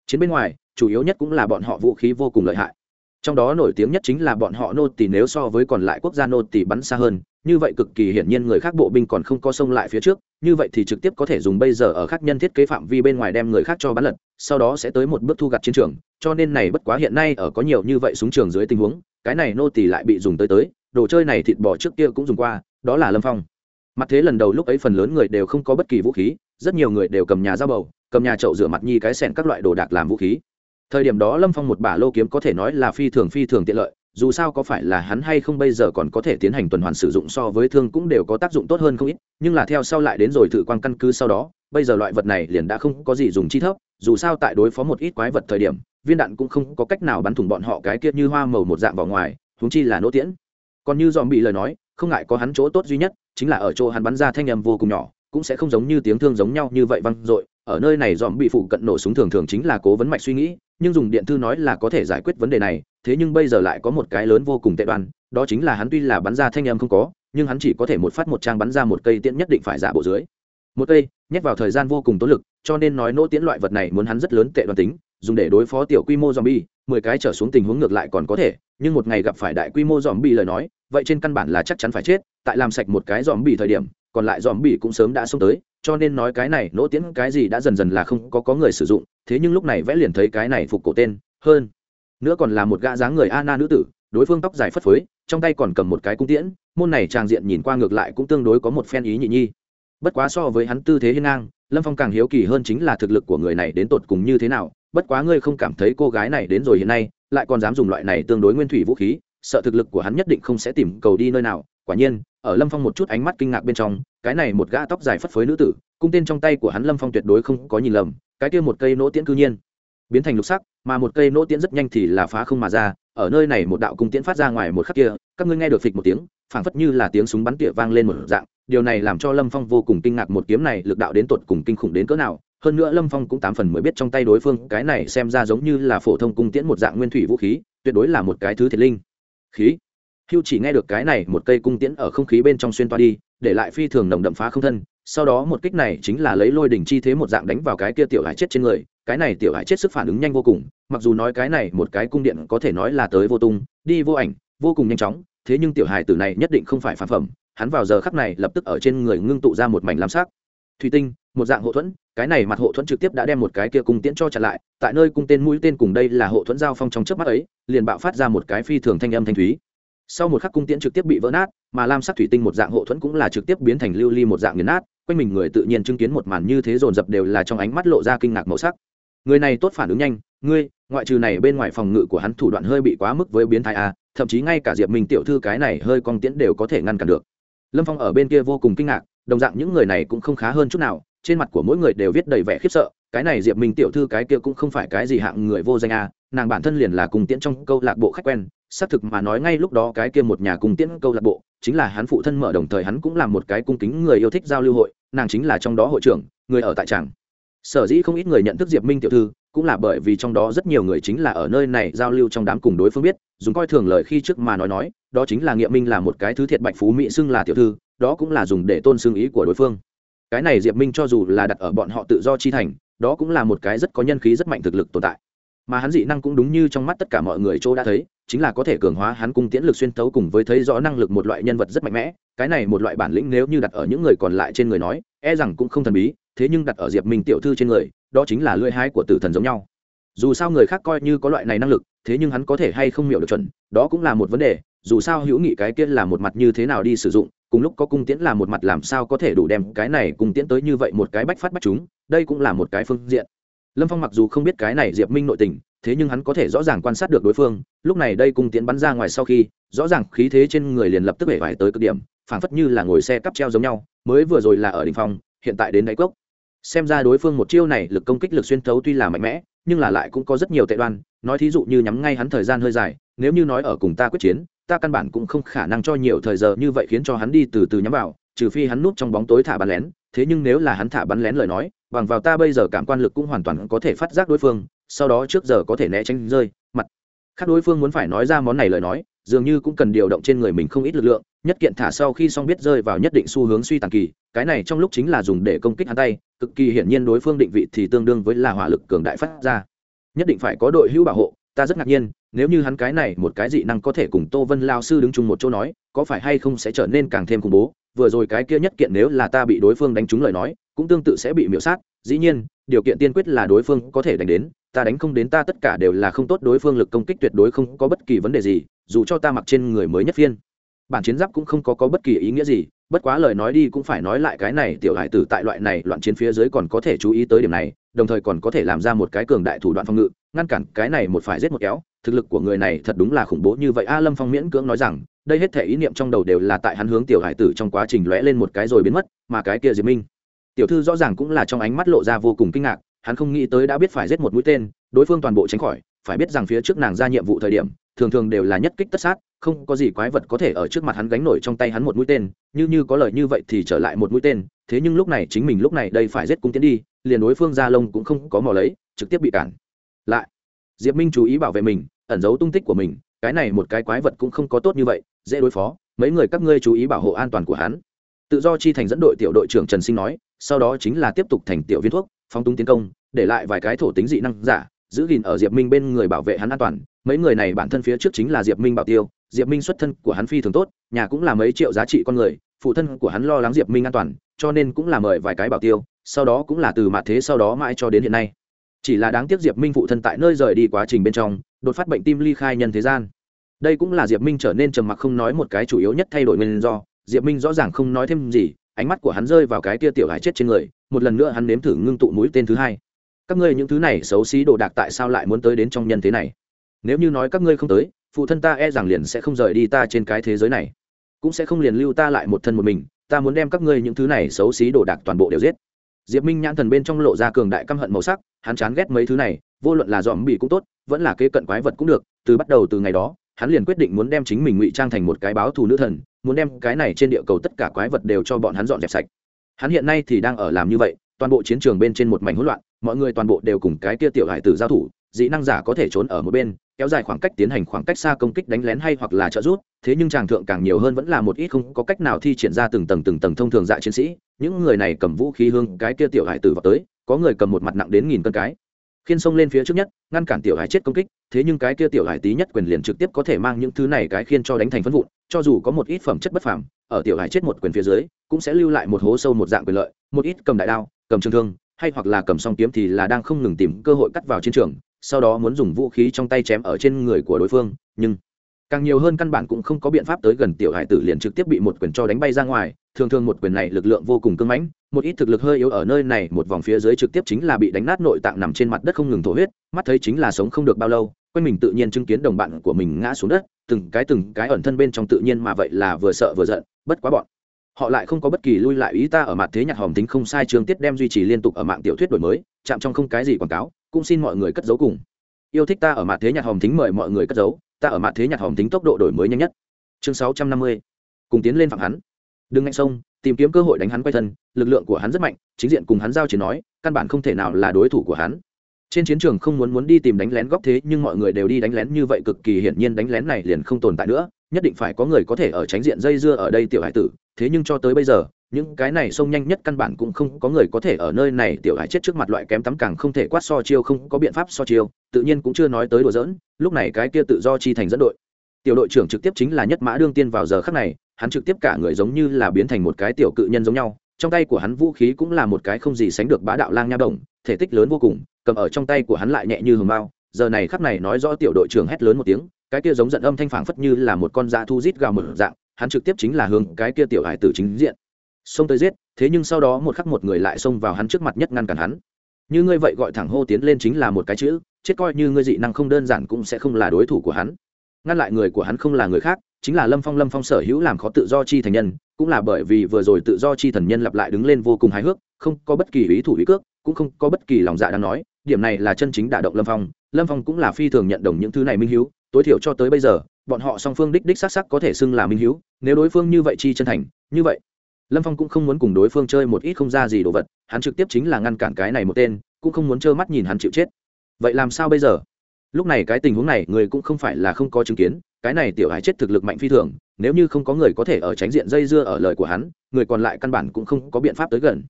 Chiến bên ngoài, chủ yếu nhất cũng là bọn họ vũ khí vô cùng lợi hại. Trong đó nổi tiếng nhất chính là bọn họ nô tỳ nếu so với còn lại quốc gia nô tỳ bắn xa hơn như vậy cực kỳ hiển nhiên người khác bộ binh còn không có sông lại phía trước, như vậy thì trực tiếp có thể dùng bây giờ ở khác nhân thiết kế phạm vi bên ngoài đem người khác cho bắn lật, sau đó sẽ tới một bước thu gặt chiến trường, cho nên này bất quá hiện nay ở có nhiều như vậy súng trường dưới tình huống, cái này nô tỳ lại bị dùng tới tới, đồ chơi này thịt bò trước kia cũng dùng qua, đó là lâm phong. Mặt thế lần đầu lúc ấy phần lớn người đều không có bất kỳ vũ khí, rất nhiều người đều cầm nhà dao bầu, cầm nhà chậu rửa mặt nhi cái sẻn các loại đồ đạc làm vũ khí. Thời điểm đó lâm phong một bả lô kiếm có thể nói là phi thường phi thường tiện lợi dù sao có phải là hắn hay không bây giờ còn có thể tiến hành tuần hoàn sử dụng so với thương cũng đều có tác dụng tốt hơn không ít, nhưng là theo sau lại đến rồi thử quan căn cứ sau đó, bây giờ loại vật này liền đã không có gì dùng chi thấp, dù sao tại đối phó một ít quái vật thời điểm, viên đạn cũng không có cách nào bắn thủng bọn họ cái kia như hoa màu một dạng vào ngoài húng chi là nỗ tiễn. Còn như dòm bị lời nói, không ngại có hắn chỗ tốt duy nhất, chính là ở chỗ hắn bắn ra thanh âm vô cùng nhỏ, cũng sẽ không giống như tiếng thương giống nhau như vậy văng dội, ở nơi này dòm bị phụ cận nổ súng thường thường chính là cố vấn mạch suy nghĩ nhưng dùng điện thư nói là có thể giải quyết vấn đề này thế nhưng bây giờ lại có một cái lớn vô cùng tệ đoan đó chính là hắn tuy là bắn ra thanh em không có nhưng hắn chỉ có thể một phát một trang bắn ra một cây tiễn nhất định phải giả bộ dưới. Một cây nhét vào thời gian vô cùng tốn lực cho nên nói nỗ tiễn loại vật này muốn hắn rất lớn tệ đoan tính dùng để đối phó tiểu quy mô zombie, mười cái trở xuống tình huống ngược lại còn có thể, nhưng một ngày gặp phải đại quy mô zombie lời nói, vậy trên căn bản là chắc chắn phải chết, tại làm sạch một cái zombie thời điểm, còn lại zombie cũng sớm đã xông tới, cho nên nói cái này nỗ tiễn cái gì đã dần dần là không có có người sử dụng, thế nhưng lúc này vẽ liền thấy cái này phục cổ tên, hơn nữa còn là một gã dáng người Anna nữ tử, đối phương tóc dài phất phới, trong tay còn cầm một cái cung tiễn, môn này trang diện nhìn qua ngược lại cũng tương đối có một phen ý nhị nhi. Bất quá so với hắn tư thế hiên ngang, Lâm Phong càng hiếu kỳ hơn chính là thực lực của người này đến tột cùng như thế nào, bất quá ngươi không cảm thấy cô gái này đến rồi hiện nay lại còn dám dùng loại này tương đối nguyên thủy vũ khí sợ thực lực của hắn nhất định không sẽ tìm cầu đi nơi nào quả nhiên ở lâm phong một chút ánh mắt kinh ngạc bên trong cái này một gã tóc dài phất phới nữ tử cung tên trong tay của hắn lâm phong tuyệt đối không có nhìn lầm cái kia một cây nỗ tiễn cư nhiên. Biến thành lục sắc, mà một cây nỗ tiễn rất nhanh thì là phá không mà ra, ở nơi này một đạo cung tiễn phát ra ngoài một khắc kia, các ngươi nghe được phịch một tiếng, phảng phất như là tiếng súng bắn tỉa vang lên một dạng, điều này làm cho lâm phong vô cùng kinh ngạc một kiếm này lực đạo đến tột cùng kinh khủng đến cỡ nào, hơn nữa lâm phong cũng tám phần mới biết trong tay đối phương, cái này xem ra giống như là phổ thông cung tiễn một dạng nguyên thủy vũ khí, tuyệt đối là một cái thứ thiệt linh. Khí. Hưu chỉ nghe được cái này một cây cung tiễn ở không khí bên trong xuyên toa đi, để lại phi thường nồng đậm phá không thân sau đó một kích này chính là lấy lôi đỉnh chi thế một dạng đánh vào cái kia tiểu hải chết trên người, cái này tiểu hải chết sức phản ứng nhanh vô cùng, mặc dù nói cái này một cái cung điện có thể nói là tới vô tung, đi vô ảnh, vô cùng nhanh chóng, thế nhưng tiểu hải tử này nhất định không phải phản phẩm, hắn vào giờ khắc này lập tức ở trên người ngưng tụ ra một mảnh lam sắc. Thủy tinh, một dạng hộ thuẫn, cái này mặt hộ thuẫn trực tiếp đã đem một cái kia cung tiễn cho chặn lại, tại nơi cung tên mũi tên cùng đây là hộ thuẫn giao phong trong trước mắt ấy, liền bạo phát ra một cái phi thường thanh âm thanh thúy sau một khắc cung tiễn trực tiếp bị vỡ nát, mà lam sắc thủy tinh một dạng hộ thuẫn cũng là trực tiếp biến thành lưu ly một dạng nghiền nát, quanh mình người tự nhiên chứng kiến một màn như thế dồn dập đều là trong ánh mắt lộ ra kinh ngạc màu sắc. Người này tốt phản ứng nhanh, ngươi, ngoại trừ này bên ngoài phòng ngự của hắn thủ đoạn hơi bị quá mức với biến thái a, thậm chí ngay cả diệp minh tiểu thư cái này hơi con tiễn đều có thể ngăn cản được. Lâm phong ở bên kia vô cùng kinh ngạc, đồng dạng những người này cũng không khá hơn chút nào, trên mặt của mỗi người đều viết đầy vẻ khiếp sợ, cái này diệp minh tiểu thư cái kia cũng không phải cái gì hạng người vô danh a, nàng bản thân liền là cùng tiễn trong câu lạc bộ khách quen xác thực mà nói ngay lúc đó cái kia một nhà cung tiễn câu lạc bộ, chính là hắn phụ thân mở đồng thời hắn cũng là một cái cung kính người yêu thích giao lưu hội, nàng chính là trong đó hội trưởng, người ở tại tràng. Sở dĩ không ít người nhận thức diệp minh tiểu thư, cũng là bởi vì trong đó rất nhiều người chính là ở nơi này giao lưu trong đám cùng đối phương biết, dùng coi thường lời khi trước mà nói nói, đó chính là nghĩa minh là một cái thứ thiệt bạch phú mỹ xưng là tiểu thư, đó cũng là dùng để tôn xưng ý của đối phương. Cái này diệp minh cho dù là đặt ở bọn họ tự do chi thành, đó cũng là một cái rất có nhân khí rất mạnh thực lực tồn tại. Mà hắn dị năng cũng đúng như trong mắt tất cả mọi người chỗ đã thấy chính là có thể cường hóa hắn cung tiễn lực xuyên tấu cùng với thấy rõ năng lực một loại nhân vật rất mạnh mẽ, cái này một loại bản lĩnh nếu như đặt ở những người còn lại trên người nói e rằng cũng không thần bí, thế nhưng đặt ở diệp minh tiểu thư trên người, đó chính là lưỡi hái của tử thần giống nhau. Dù sao người khác coi như có loại này năng lực, thế nhưng hắn có thể hay không hiểu được chuẩn, đó cũng là một vấn đề, dù sao hữu nghị cái kia là một mặt như thế nào đi sử dụng, cùng lúc có cung tiễn là một mặt làm sao có thể đủ đem cái này cung tiễn tới như vậy một cái bách phát bách chúng, đây cũng là một cái phương diện. Lâm phong mặc dù không biết cái này diệp minh nội tình thế nhưng hắn có thể rõ ràng quan sát được đối phương, lúc này đây cung tiễn bắn ra ngoài sau khi, rõ ràng khí thế trên người liền lập tức hể vải tới cực điểm, phảng phất như là ngồi xe cắp treo giống nhau, mới vừa rồi là ở đ ỉ n h phong, hiện tại đến đáy cốc. Xem ra đối phương một chiêu này lực công kích lực xuyên thấu tuy là mạnh mẽ, nhưng là lại cũng có rất nhiều tệ đoan, nói thí dụ như nhắm ngay hắn thời gian hơi dài, nếu như nói ở cùng ta quyết chiến, ta căn bản cũng không khả năng cho nhiều thời giờ như vậy khiến cho hắn đi từ từ nhắm vào, trừ phi hắn núp trong bóng tối thả bắn lén, thế nhưng nếu là hắn thả bắn lén lời nói, bằng vào ta bây giờ cảm quan lực cũng hoàn toàn có thể phát giác đối phương sau đó trước giờ có thể né tránh rơi, mặt. Khác đối phương muốn phải nói ra món này lời nói, dường như cũng cần điều động trên người mình không ít lực lượng, nhất kiện thả sau khi xong biết rơi vào nhất định xu hướng suy tàn kỳ, cái này trong lúc chính là dùng để công kích hắn tay, cực kỳ hiển nhiên đối phương định vị thì tương đương với là hỏa lực cường đại phát ra. Nhất định phải có đội hữu bảo hộ, ta rất ngạc nhiên, nếu như hắn cái này một cái dị năng có thể cùng tô vân lao sư đứng chung một chỗ nói, có phải hay không sẽ trở nên càng thêm khủng bố? Vừa rồi cái kia nhất kiện nếu là ta bị đối phương đánh trúng lời nói, cũng tương tự sẽ bị miễu sát, dĩ nhiên, điều kiện tiên quyết là đối phương có thể đánh đến ta đánh không đến ta tất cả đều là không tốt đối phương lực công kích tuyệt đối không có bất kỳ vấn đề gì dù cho ta mặc trên người mới nhất phiên. Bản chiến giáp cũng không có, có bất kỳ ý nghĩa gì bất quá lời nói đi cũng phải nói lại cái này tiểu hải tử tại loại này loạn chiến phía dưới còn có thể chú ý tới điểm này đồng thời còn có thể làm ra một cái cường đại thủ đoạn phòng ngự ngăn cản cái này một phải giết một kéo. Thực lực của người này thật đúng là khủng bố như vậy a lâm phong miễn cưỡng nói rằng đây hết thể ý niệm trong đầu đều là tại hắn hướng tiểu hải tử trong quá trình lóe lên một cái rồi biến mất mà cái kia diệt minh. Tiểu thư rõ ràng cũng là trong ánh mắt lộ ra vô cùng kinh ngạc hắn không nghĩ tới đã biết phải giết một mũi tên, đối phương toàn bộ tránh khỏi, phải biết rằng phía trước nàng ra nhiệm vụ thời điểm, thường thường đều là nhất kích tất sát, không có gì quái vật có thể ở trước mặt hắn gánh nổi trong tay hắn một mũi tên, như như có lời như vậy thì trở lại một mũi tên, thế nhưng lúc này chính mình lúc này đây phải giết cung tiến đi, liền đối phương ra lông cũng không có mò lấy, trực tiếp bị cản. Lại, diệp minh chú ý bảo vệ mình, ẩn giấu tung tích của mình, cái này một cái quái vật cũng không có tốt như vậy, dễ đối phó, mấy người các ngươi chú ý bảo hộ an toàn của hắn. Tự do chi thành dẫn đội tiểu đội trưởng trần sinh nói, sau đó chính là tiếp tục thành tiểu viên thuốc phóng tung tiến công, để lại vài cái thổ tính dị năng giả, giữ gìn ở diệp minh bên người bảo vệ hắn an toàn. Mấy người này bản thân phía trước chính là diệp minh bảo tiêu. Diệp minh xuất thân của hắn phi thường tốt, nhà cũng là mấy triệu giá trị con người, phụ thân của hắn lo lắng diệp minh an toàn, cho nên cũng là mời vài cái bảo tiêu, sau đó cũng là từ mạ thế sau đó mãi cho đến hiện nay. Chỉ là đáng tiếc diệp minh phụ thân tại nơi rời đi quá trình bên trong, đột phát bệnh tim ly khai nhân thế gian. Đây cũng là diệp minh trở nên trầm mặc không nói một cái chủ yếu nhất thay đổi nguyên do. Diệp minh rõ ràng không nói thêm gì ánh mắt của hắn rơi vào cái tia tiểu hải chết trên người, một lần nữa hắn nếm thử ngưng tụ mũi tên thứ hai. Các ngươi những thứ này xấu xí đồ đạc tại sao lại muốn tới đến trong nhân thế này? Nếu như nói các ngươi không tới, phụ thân ta e rằng liền sẽ không rời đi ta trên cái thế giới này. Cũng sẽ không liền lưu ta lại một thân một mình, ta muốn đem các ngươi những thứ này xấu xí đồ đạc toàn bộ đều giết. Diệp minh nhãn thần bên trong lộ ra cường đại căm hận màu sắc, hắn chán ghét mấy thứ này, vô luận là dòm bỉ cũng tốt, vẫn là kế cận quái vật cũng được, từ bắt đầu từ ngày đó hắn liền quyết định muốn đem chính mình ngụy trang thành một cái báo thù nữ thần, muốn đem cái này trên địa cầu tất cả quái vật đều cho bọn hắn dọn dẹp sạch. Hắn hiện nay thì đang ở làm như vậy, toàn bộ chiến trường bên trên một mảnh hỗn loạn, mọi người toàn bộ đều cùng cái kia tiểu hải tử giao thủ, dị năng giả có thể trốn ở một bên, kéo dài khoảng cách tiến hành khoảng cách xa công kích đánh lén hay hoặc là trợ rút thế nhưng tràng thượng càng nhiều hơn vẫn là một ít không có cách nào thi triển ra từng tầng từng tầng thông thường dạ chiến sĩ. Những người này cầm vũ khí hương cái kia tiểu hải tử vào tới, có người cầm một mặt nặng đến nghìn cân cái khiên xông lên phía trước nhất, ngăn cản tiểu hải chết công kích, thế nhưng cái kia tiểu hải tí nhất quyền liền trực tiếp có thể mang những thứ này cái khiên cho đánh thành phân vụn, cho dù có một ít phẩm chất bất phàm, ở tiểu hải chết một quyền phía dưới, cũng sẽ lưu lại một hố sâu một dạng quyền lợi, một ít cầm đại đao, cầm trường thương, hay hoặc là cầm song kiếm thì là đang không ngừng tìm cơ hội cắt vào chiến trường, sau đó muốn dùng vũ khí trong tay chém ở trên người của đối phương, nhưng càng nhiều hơn căn bản cũng không có biện pháp tới gần tiểu hải tử liền trực tiếp bị một quyền cho đánh bay ra ngoài, thường thường một quyền này lực lượng vô cùng cưng mãnh, một ít thực lực hơi yếu ở nơi này, một vòng phía dưới trực tiếp chính là bị đánh nát nội tạng nằm trên mặt đất không ngừng thổ huyết, mắt thấy chính là sống không được bao lâu, quanh mình tự nhiên chứng kiến đồng bạn của mình ngã xuống đất, từng cái từng cái ẩn thân bên trong tự nhiên mà vậy là vừa sợ vừa giận, bất quá bọn họ lại không có bất kỳ lui lại ý ta ở mặt thế nhạc hòm tính không sai trường tiết đem duy trì liên tục ở mạng tiểu thuyết đổi mới, chạm trong không cái gì quảng cáo, cũng xin mọi người cất giấu cùng. Yêu thích ta ở mặt thế nhạc hòm tính mời mọi người cất giấu ta ở mặt thế nhặt hòm tính tốc độ đổi mới nhanh nhất. Chương sáu trăm năm mươi. Cùng tiến lên phạm hắn. Đừng ngạnh sông, tìm kiếm cơ hội đánh hắn quay thân, lực lượng của hắn rất mạnh, chính diện cùng hắn giao chiến nói, căn bản không thể nào là đối thủ của hắn. Trên chiến trường không muốn muốn đi tìm đánh lén góc thế, nhưng mọi người đều đi đánh lén như vậy cực kỳ hiển nhiên đánh lén này liền không tồn tại nữa, nhất định phải có người có thể ở tránh diện dây dưa ở đây tiểu hải tử, thế nhưng cho tới bây giờ những cái này xông nhanh nhất căn bản cũng không có người có thể ở nơi này tiểu hải chết trước mặt loại kém tắm càng không thể quát so chiêu, không có biện pháp so chiêu, tự nhiên cũng chưa nói tới đùa dỡn lúc này cái kia tự do chi thành dẫn đội. Tiểu đội trưởng trực tiếp chính là nhất mã đương tiên vào giờ khắc này, hắn trực tiếp cả người giống như là biến thành một cái tiểu cự nhân giống nhau, trong tay của hắn vũ khí cũng là một cái không gì sánh được bá đạo lang nha đồng, thể tích lớn vô cùng, cầm ở trong tay của hắn lại nhẹ như hường bao giờ này khắc này nói rõ tiểu đội trưởng hét lớn một tiếng, cái kia giống giận âm thanh phảng phất như là một con da thu rít gào mở dạng, hắn trực tiếp chính là hướng cái kia tiểu hải tử chính diện xông tới giết, thế nhưng sau đó một khắc một người lại xông vào hắn trước mặt nhất ngăn cản hắn. Như ngươi vậy gọi thẳng hô tiến lên chính là một cái chữ, chết coi như ngươi dị năng không đơn giản cũng sẽ không là đối thủ của hắn. Ngăn lại người của hắn không là người khác, chính là lâm phong lâm phong sở hữu làm khó tự do chi thành nhân, cũng là bởi vì vừa rồi tự do chi thần nhân lặp lại đứng lên vô cùng hài hước, không có bất kỳ ý thủ ý cước, cũng không có bất kỳ lòng dạ đang nói, điểm này là chân chính đả động lâm phong. Lâm phong cũng là phi thường nhận đồng những thứ này minh h tối thiểu cho tới bây giờ, bọn họ song phương đích đích xác sắc có thể xưng là minh h nếu đối phương như vậy chi chân thành, như vậy lâm phong cũng không muốn cùng đối phương chơi một ít không ra gì đồ vật, hắn trực tiếp chính là ngăn cản cái này một tên, cũng không muốn trơ mắt nhìn hắn chịu chết. Vậy làm sao bây giờ? Lúc này cái tình huống này, người cũng không phải là không có chứng kiến, cái này tiểu hải chết thực lực mạnh phi thường, nếu như không có người có thể ở tránh diện dây dưa ở lời của hắn, người còn lại căn bản cũng không có biện pháp tới gần.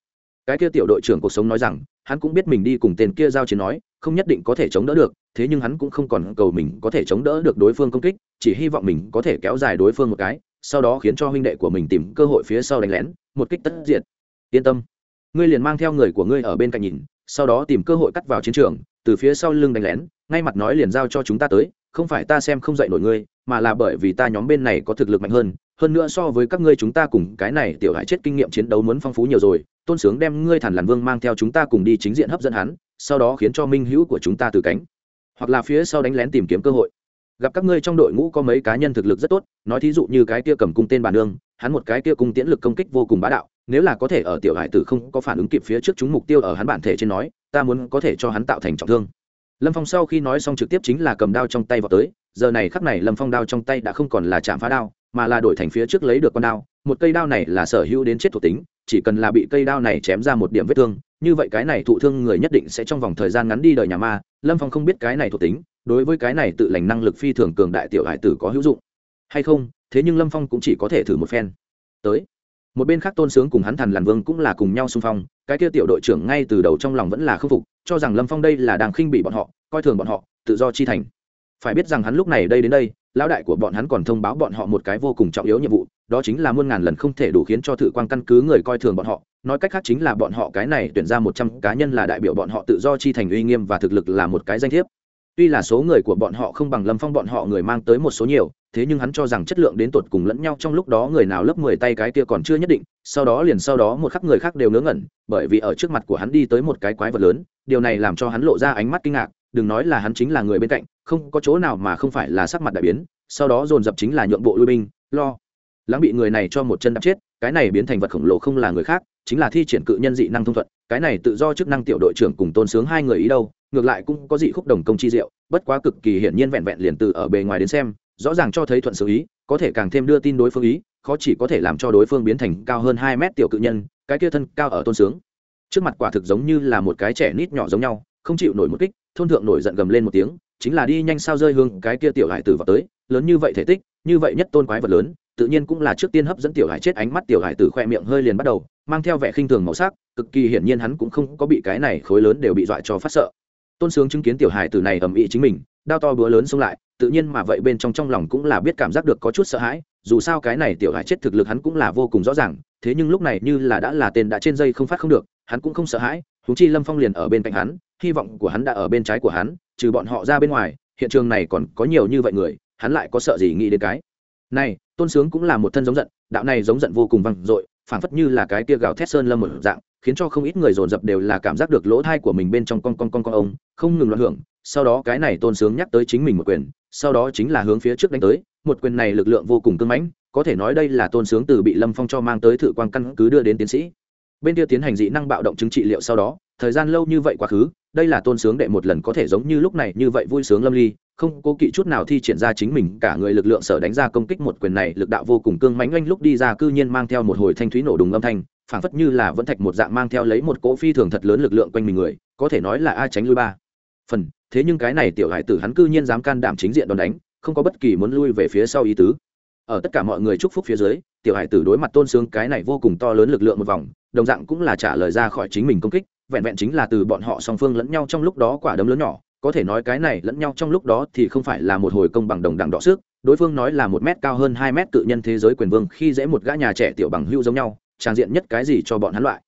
Cái kia tiểu đội trưởng cuộc sống nói rằng, hắn cũng biết mình đi cùng tên kia giao chiến nói, không nhất định có thể chống đỡ được, thế nhưng hắn cũng không còn cầu mình có thể chống đỡ được đối phương công kích, chỉ hy vọng mình có thể kéo dài đối phương một cái sau đó khiến cho huynh đệ của mình tìm cơ hội phía sau đánh lén, một kích tất diệt. Yên tâm, ngươi liền mang theo người của ngươi ở bên cạnh nhìn, sau đó tìm cơ hội cắt vào chiến trường, từ phía sau lưng đánh lén, ngay mặt nói liền giao cho chúng ta tới, không phải ta xem không dạy nổi ngươi, mà là bởi vì ta nhóm bên này có thực lực mạnh hơn hơn nữa so với các ngươi chúng ta cùng cái này tiểu hải chết kinh nghiệm chiến đấu muốn phong phú nhiều rồi, tôn sướng đem ngươi thản làn vương mang theo chúng ta cùng đi chính diện hấp dẫn hắn, sau đó khiến cho minh hữu của chúng ta từ cánh, hoặc là phía sau đánh lén tìm kiếm cơ hội gặp các ngươi trong đội ngũ có mấy cá nhân thực lực rất tốt, nói thí dụ như cái kia cầm cung tên bản nương, hắn một cái kia cung tiễn lực công kích vô cùng bá đạo, nếu là có thể ở tiểu hải tử không có phản ứng kịp phía trước chúng mục tiêu ở hắn bản thể trên nói, ta muốn có thể cho hắn tạo thành trọng thương. Lâm phong sau khi nói xong trực tiếp chính là cầm đao trong tay vào tới, giờ này khắc này lâm phong đao trong tay đã không còn là chạm phá đao, mà là đổi thành phía trước lấy được con đao, một cây đao này là sở hữu đến chết thuộc tính, chỉ cần là bị cây đao này chém ra một điểm vết thương như vậy cái này thụ thương người nhất định sẽ trong vòng thời gian ngắn đi đời nhà ma, lâm phong không biết cái này thuộc tính, đối với cái này tự lành năng lực phi thường cường đại tiểu hải tử có hữu dụng. Hay không, thế nhưng lâm phong cũng chỉ có thể thử một phen. Tới. Một bên khác tôn sướng cùng hắn thần làn vương cũng là cùng nhau xung phong, cái kia tiểu đội trưởng ngay từ đầu trong lòng vẫn là khâm phục, cho rằng lâm phong đây là đang khinh bị bọn họ, coi thường bọn họ, tự do chi thành. Phải biết rằng hắn lúc này đây đến đây, lão đại của bọn hắn còn thông báo bọn họ một cái vô cùng trọng yếu nhiệm vụ, đó chính là muôn ngàn lần không thể đủ khiến cho thử quan căn cứ người coi thường bọn họ nói cách khác chính là bọn họ cái này tuyển ra một trăm cá nhân là đại biểu bọn họ tự do chi thành uy nghiêm và thực lực là một cái danh thiếp. Tuy là số người của bọn họ không bằng lâm phong bọn họ người mang tới một số nhiều, thế nhưng hắn cho rằng chất lượng đến tột cùng lẫn nhau trong lúc đó người nào lớp mười tay cái kia còn chưa nhất định, sau đó liền sau đó một khắc người khác đều ngớ ngẩn, bởi vì ở trước mặt của hắn đi tới một cái quái vật lớn, điều này làm cho hắn lộ ra ánh mắt kinh ngạc, đừng nói là hắn chính là người bên cạnh, không có chỗ nào mà không phải là sắc mặt đại biến, sau đó dồn dập chính là nhượng bộ lui binh, lo lắng bị người này cho một chân đạp chết, cái này biến thành vật khổng lồ không là người khác chính là thi triển cự nhân dị năng thông thuận, cái này tự do chức năng tiểu đội trưởng cùng tôn sướng hai người ý đâu, ngược lại cũng có dị khúc đồng công chi diệu, bất quá cực kỳ hiển nhiên vẹn vẹn liền từ ở bề ngoài đến xem, rõ ràng cho thấy thuận sự ý, có thể càng thêm đưa tin đối phương ý, khó chỉ có thể làm cho đối phương biến thành cao hơn hai mét tiểu cự nhân, cái kia thân cao ở tôn sướng. Trước mặt quả thực giống như là một cái trẻ nít nhỏ giống nhau, không chịu nổi một kích, thôn thượng nổi giận gầm lên một tiếng, chính là đi nhanh sao rơi hương cái kia tiểu hải tử vào tới, lớn như vậy thể tích, như vậy nhất tôn quái vật lớn, tự nhiên cũng là trước tiên hấp dẫn tiểu hải chết, ánh mắt tiểu hải tử khoe miệng hơi liền bắt đầu mang theo vẻ khinh thường màu sắc, cực kỳ hiển nhiên hắn cũng không có bị cái này khối lớn đều bị dọa cho phát sợ. Tôn sướng chứng kiến tiểu hải tử này ầm ĩ chính mình, đao to búa lớn xông lại, tự nhiên mà vậy bên trong trong lòng cũng là biết cảm giác được có chút sợ hãi, dù sao cái này tiểu hải chết thực lực hắn cũng là vô cùng rõ ràng, thế nhưng lúc này như là đã là tên đã trên dây không phát không được, hắn cũng không sợ hãi thú chi lâm phong liền ở bên cạnh hắn, hy vọng của hắn đã ở bên trái của hắn, trừ bọn họ ra bên ngoài, hiện trường này còn có nhiều như vậy người, hắn lại có sợ gì nghĩ đến cái. Này, tôn sướng cũng là một thân giống giận, đạo này giống giận vô cùng vang dội phảng phất như là cái kia gào thét sơn lâm một dạng, khiến cho không ít người dồn dập đều là cảm giác được lỗ thai của mình bên trong con con con con ông, không ngừng loạn hưởng. Sau đó cái này tôn sướng nhắc tới chính mình một quyền, sau đó chính là hướng phía trước đánh tới. Một quyền này lực lượng vô cùng cưng mãnh, có thể nói đây là tôn sướng từ bị lâm phong cho mang tới thử quan căn cứ đưa đến tiến sĩ. Bên kia tiến hành dị năng bạo động chứng trị liệu sau đó, thời gian lâu như vậy quá khứ, đây là tôn sướng đệ một lần có thể giống như lúc này như vậy vui sướng lâm ly không cố kỵ chút nào thi triển ra chính mình, cả người lực lượng sở đánh ra công kích một quyền này, lực đạo vô cùng cương mánh oanh lúc đi ra cư nhiên mang theo một hồi thanh thúy nổ đùng âm thanh, phảng phất như là vẫn thạch một dạng mang theo lấy một cỗ phi thường thật lớn lực lượng quanh mình người, có thể nói là ai tránh lui ba. Phần, thế nhưng cái này tiểu hải tử hắn cư nhiên dám can đảm chính diện đòn đánh, không có bất kỳ muốn lui về phía sau ý tứ. Ở tất cả mọi người chúc phúc phía dưới, tiểu hải tử đối mặt tôn sướng cái này vô cùng to lớn lực lượng một vòng, đồng dạng cũng là trả lời ra khỏi chính mình công kích, vẹn vẹn chính là từ bọn họ song phương lẫn nhau trong lúc đó quả đấm lớn nhỏ có thể nói cái này lẫn nhau trong lúc đó thì không phải là một hồi công bằng đồng đẳng đọ sức, đối phương nói là một mét cao hơn hai mét tự nhân thế giới quyền vương khi dễ một gã nhà trẻ tiểu bằng hưu giống nhau trang diện nhất cái gì cho bọn hắn loại.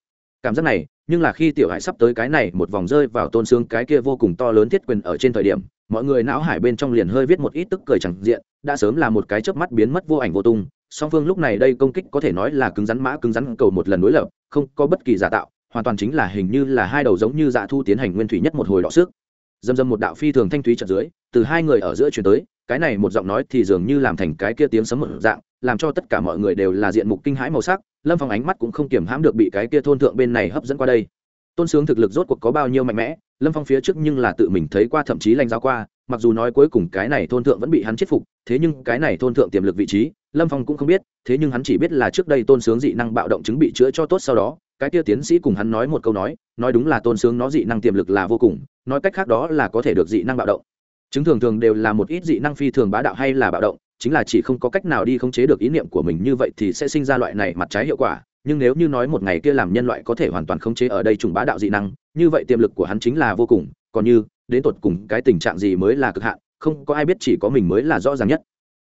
Cảm giác này, nhưng là khi tiểu hải sắp tới cái này một vòng rơi vào tôn xương cái kia vô cùng to lớn thiết quyền ở trên thời điểm, mọi người não hải bên trong liền hơi viết một ít tức cười chẳng diện, đã sớm là một cái chớp mắt biến mất vô ảnh vô tung, song phương lúc này đây công kích có thể nói là cứng rắn mã cứng rắn cầu một lần đối lập, không có bất kỳ giả tạo, hoàn toàn chính là hình như là hai đầu giống như dạ thu tiến hành nguyên thủy nhất một hồi đọ sức dầm dầm một đạo phi thường thanh thúy trận dưới, từ hai người ở giữa chuyển tới, cái này một giọng nói thì dường như làm thành cái kia tiếng sấm một dạng, làm cho tất cả mọi người đều là diện mục kinh hãi màu sắc, lâm phong ánh mắt cũng không kiềm hãm được bị cái kia thôn thượng bên này hấp dẫn qua đây. Tôn sướng thực lực rốt cuộc có bao nhiêu mạnh mẽ, lâm phong phía trước nhưng là tự mình thấy qua thậm chí lanh giao qua, mặc dù nói cuối cùng cái này thôn thượng vẫn bị hắn chết phục, thế nhưng cái này thôn thượng tiềm lực vị trí lâm phong cũng không biết, thế nhưng hắn chỉ biết là trước đây tôn sướng dị năng bạo động chứng bị chữa cho tốt sau đó, cái kia tiến sĩ cùng hắn nói một câu nói nói đúng là tôn sướng nó dị năng tiềm lực là vô cùng, nói cách khác đó là có thể được dị năng bạo động. Chứng thường thường đều là một ít dị năng phi thường bá đạo hay là bạo động, chính là chỉ không có cách nào đi khống chế được ý niệm của mình như vậy thì sẽ sinh ra loại này mặt trái hiệu quả, nhưng nếu như nói một ngày kia làm nhân loại có thể hoàn toàn khống chế ở đây trùng bá đạo dị năng, như vậy tiềm lực của hắn chính là vô cùng, còn như, đến tột cùng cái tình trạng gì mới là cực hạn, không có ai biết chỉ có mình mới là rõ ràng nhất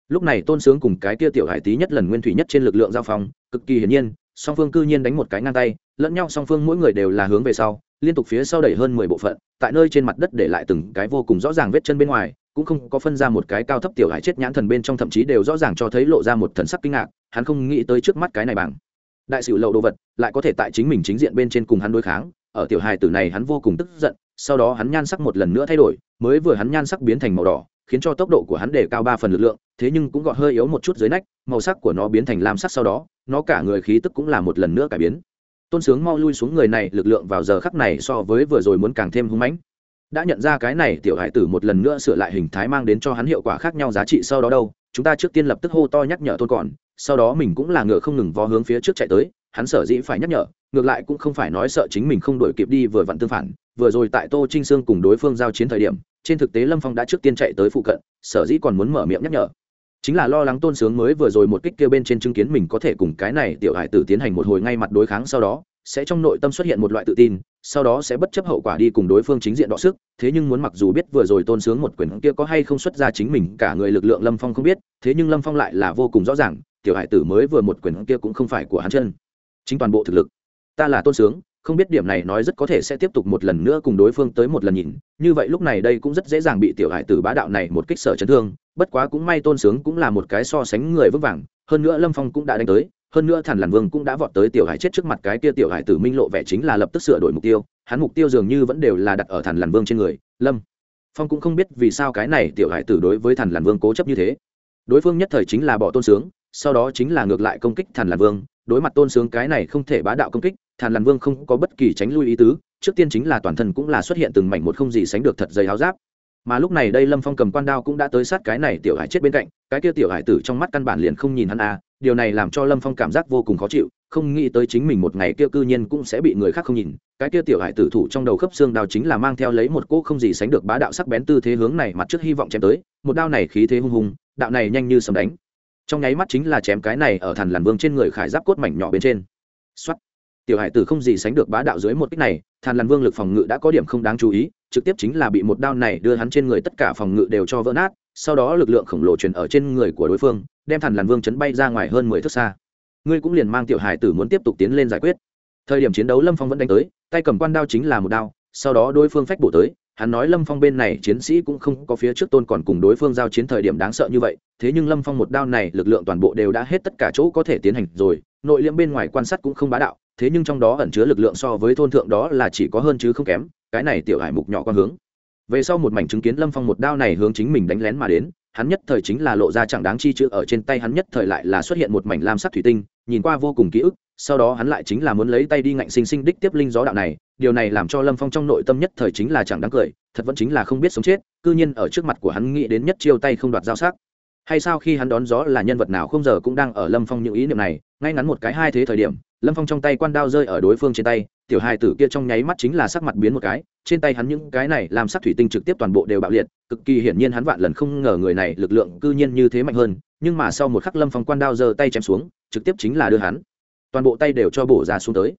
lúc này tôn sướng cùng cái kia tiểu hải tý nhất lần nguyên thủy nhất trên lực lượng giao phong, cực kỳ hiển nhiên, song phương cư nhiên đánh một cái ngang tay, lẫn nhau song phương mỗi người đều là hướng về sau, liên tục phía sau đẩy hơn mười bộ phận, tại nơi trên mặt đất để lại từng cái vô cùng rõ ràng vết chân bên ngoài, cũng không có phân ra một cái cao thấp tiểu hải chết nhãn thần bên trong thậm chí đều rõ ràng cho thấy lộ ra một thần sắc kinh ngạc, hắn không nghĩ tới trước mắt cái này bằng. Đại sử lậu đồ vật, lại có thể tại chính mình chính diện bên trên cùng hắn đối kháng, ở tiểu hài tử này hắn vô cùng tức giận, sau đó hắn nhan sắc một lần nữa thay đổi, mới vừa hắn nhan sắc biến thành màu đỏ khiến cho tốc độ của hắn đề cao ba phần lực lượng, thế nhưng cũng gọt hơi yếu một chút dưới nách, màu sắc của nó biến thành lam sắc sau đó, nó cả người khí tức cũng là một lần nữa cải biến. Tôn sướng mau lui xuống người này, lực lượng vào giờ khắc này so với vừa rồi muốn càng thêm hung mãnh. Đã nhận ra cái này, tiểu hải tử một lần nữa sửa lại hình thái mang đến cho hắn hiệu quả khác nhau giá trị sau đó đâu, chúng ta trước tiên lập tức hô to nhắc nhở tôn còn sau đó mình cũng là ngựa không ngừng vó hướng phía trước chạy tới, hắn sở dĩ phải nhắc nhở, ngược lại cũng không phải nói sợ chính mình không đổi kịp đi vừa vặn tương phản, vừa rồi tại tô trinh sương cùng đối phương giao chiến thời điểm trên thực tế lâm phong đã trước tiên chạy tới phụ cận, sở dĩ còn muốn mở miệng nhắc nhở. Chính là lo lắng tôn sướng mới vừa rồi một kích kia bên trên chứng kiến mình có thể cùng cái này tiểu hải tử tiến hành một hồi ngay mặt đối kháng sau đó, sẽ trong nội tâm xuất hiện một loại tự tin, sau đó sẽ bất chấp hậu quả đi cùng đối phương chính diện đọ sức, thế nhưng muốn mặc dù biết vừa rồi tôn sướng một quyền kia có hay không xuất ra chính mình, cả người lực lượng lâm phong không biết, thế nhưng lâm phong lại là vô cùng rõ ràng, tiểu hải tử mới vừa một quyền kia cũng không phải của hắn chân. Chính toàn bộ thực lực, ta là tôn sướng không biết điểm này nói rất có thể sẽ tiếp tục một lần nữa cùng đối phương tới một lần nhìn. Như vậy lúc này đây cũng rất dễ dàng bị tiểu hải tử bá đạo này một kích sở chấn thương. Bất quá cũng may tôn sướng cũng là một cái so sánh người vững vàng. Hơn nữa lâm phong cũng đã đánh tới. Hơn nữa thản làn vương cũng đã vọt tới tiểu hải chết trước mặt cái kia tiểu hải tử minh lộ vẻ chính là lập tức sửa đổi mục tiêu. Hắn mục tiêu dường như vẫn đều là đặt ở thản làn vương trên người. Lâm phong cũng không biết vì sao cái này tiểu hải tử đối với thản làn vương cố chấp như thế. Đối phương nhất thời chính là bỏ tôn sướng, sau đó chính là ngược lại công kích thản làn vương. Đối mặt tôn sướng cái này không thể bá đạo công kích thàn làn vương không có bất kỳ tránh lui ý tứ, trước tiên chính là toàn thân cũng là xuất hiện từng mảnh một không gì sánh được thật dày áo giáp. Mà lúc này đây lâm phong cầm quan đao cũng đã tới sát cái này tiểu hải chết bên cạnh, cái kia tiểu hải tử trong mắt căn bản liền không nhìn hắn à điều này làm cho lâm phong cảm giác vô cùng khó chịu, không nghĩ tới chính mình một ngày kia cư nhiên cũng sẽ bị người khác không nhìn, cái kia tiểu hải tử thủ trong đầu khớp xương đao chính là mang theo lấy một cỗ không gì sánh được bá đạo sắc bén tư thế hướng này mặt trước hy vọng chém tới, một đao này khí thế hung hùng, đạo này nhanh như sầm đánh. Trong nháy mắt chính là chém cái này ở thần làn vương trên người khải giáp cốt mảnh nhỏ bên trên. Xuất tiểu hải tử không gì sánh được bá đạo dưới một kích này, thàn làn vương lực phòng ngự đã có điểm không đáng chú ý, trực tiếp chính là bị một đao này đưa hắn trên người tất cả phòng ngự đều cho vỡ nát, sau đó lực lượng khổng lồ truyền ở trên người của đối phương, đem thàn làn vương chấn bay ra ngoài hơn mười thước xa. Ngươi cũng liền mang tiểu hải tử muốn tiếp tục tiến lên giải quyết. Thời điểm chiến đấu lâm phong vẫn đánh tới, tay cầm quan đao chính là một đao, sau đó đối phương phách bổ tới, hắn nói lâm phong bên này chiến sĩ cũng không có phía trước tôn còn cùng đối phương giao chiến thời điểm đáng sợ như vậy, thế nhưng lâm phong một đao này lực lượng toàn bộ đều đã hết tất cả chỗ có thể tiến hành rồi nội liễm bên ngoài quan sát cũng không bá đạo, thế nhưng trong đó ẩn chứa lực lượng so với thôn thượng đó là chỉ có hơn chứ không kém, cái này tiểu hải mục nhỏ con hướng. Về sau một mảnh chứng kiến lâm phong một đao này hướng chính mình đánh lén mà đến, hắn nhất thời chính là lộ ra chẳng đáng chi chữ ở trên tay hắn nhất thời lại là xuất hiện một mảnh lam sắc thủy tinh, nhìn qua vô cùng ký ức, sau đó hắn lại chính là muốn lấy tay đi ngạnh sinh sinh đích tiếp linh gió đạo này, điều này làm cho lâm phong trong nội tâm nhất thời chính là chẳng đáng cười, thật vẫn chính là không biết sống chết, cư nhiên ở trước mặt của hắn nghĩ đến nhất chiêu tay không đoạt giao sắc hay sao khi hắn đón gió là nhân vật nào không giờ cũng đang ở lâm phong những ý niệm này, ngay ngắn một cái hai thế thời điểm, lâm phong trong tay quan đao rơi ở đối phương trên tay, tiểu hai tử kia trong nháy mắt chính là sắc mặt biến một cái, trên tay hắn những cái này làm sắc thủy tinh trực tiếp toàn bộ đều bạo liệt, cực kỳ hiển nhiên hắn vạn lần không ngờ người này lực lượng cư nhiên như thế mạnh hơn, nhưng mà sau một khắc lâm phong quan đao giơ tay chém xuống, trực tiếp chính là đưa hắn. Toàn bộ tay đều cho bổ ra xuống tới.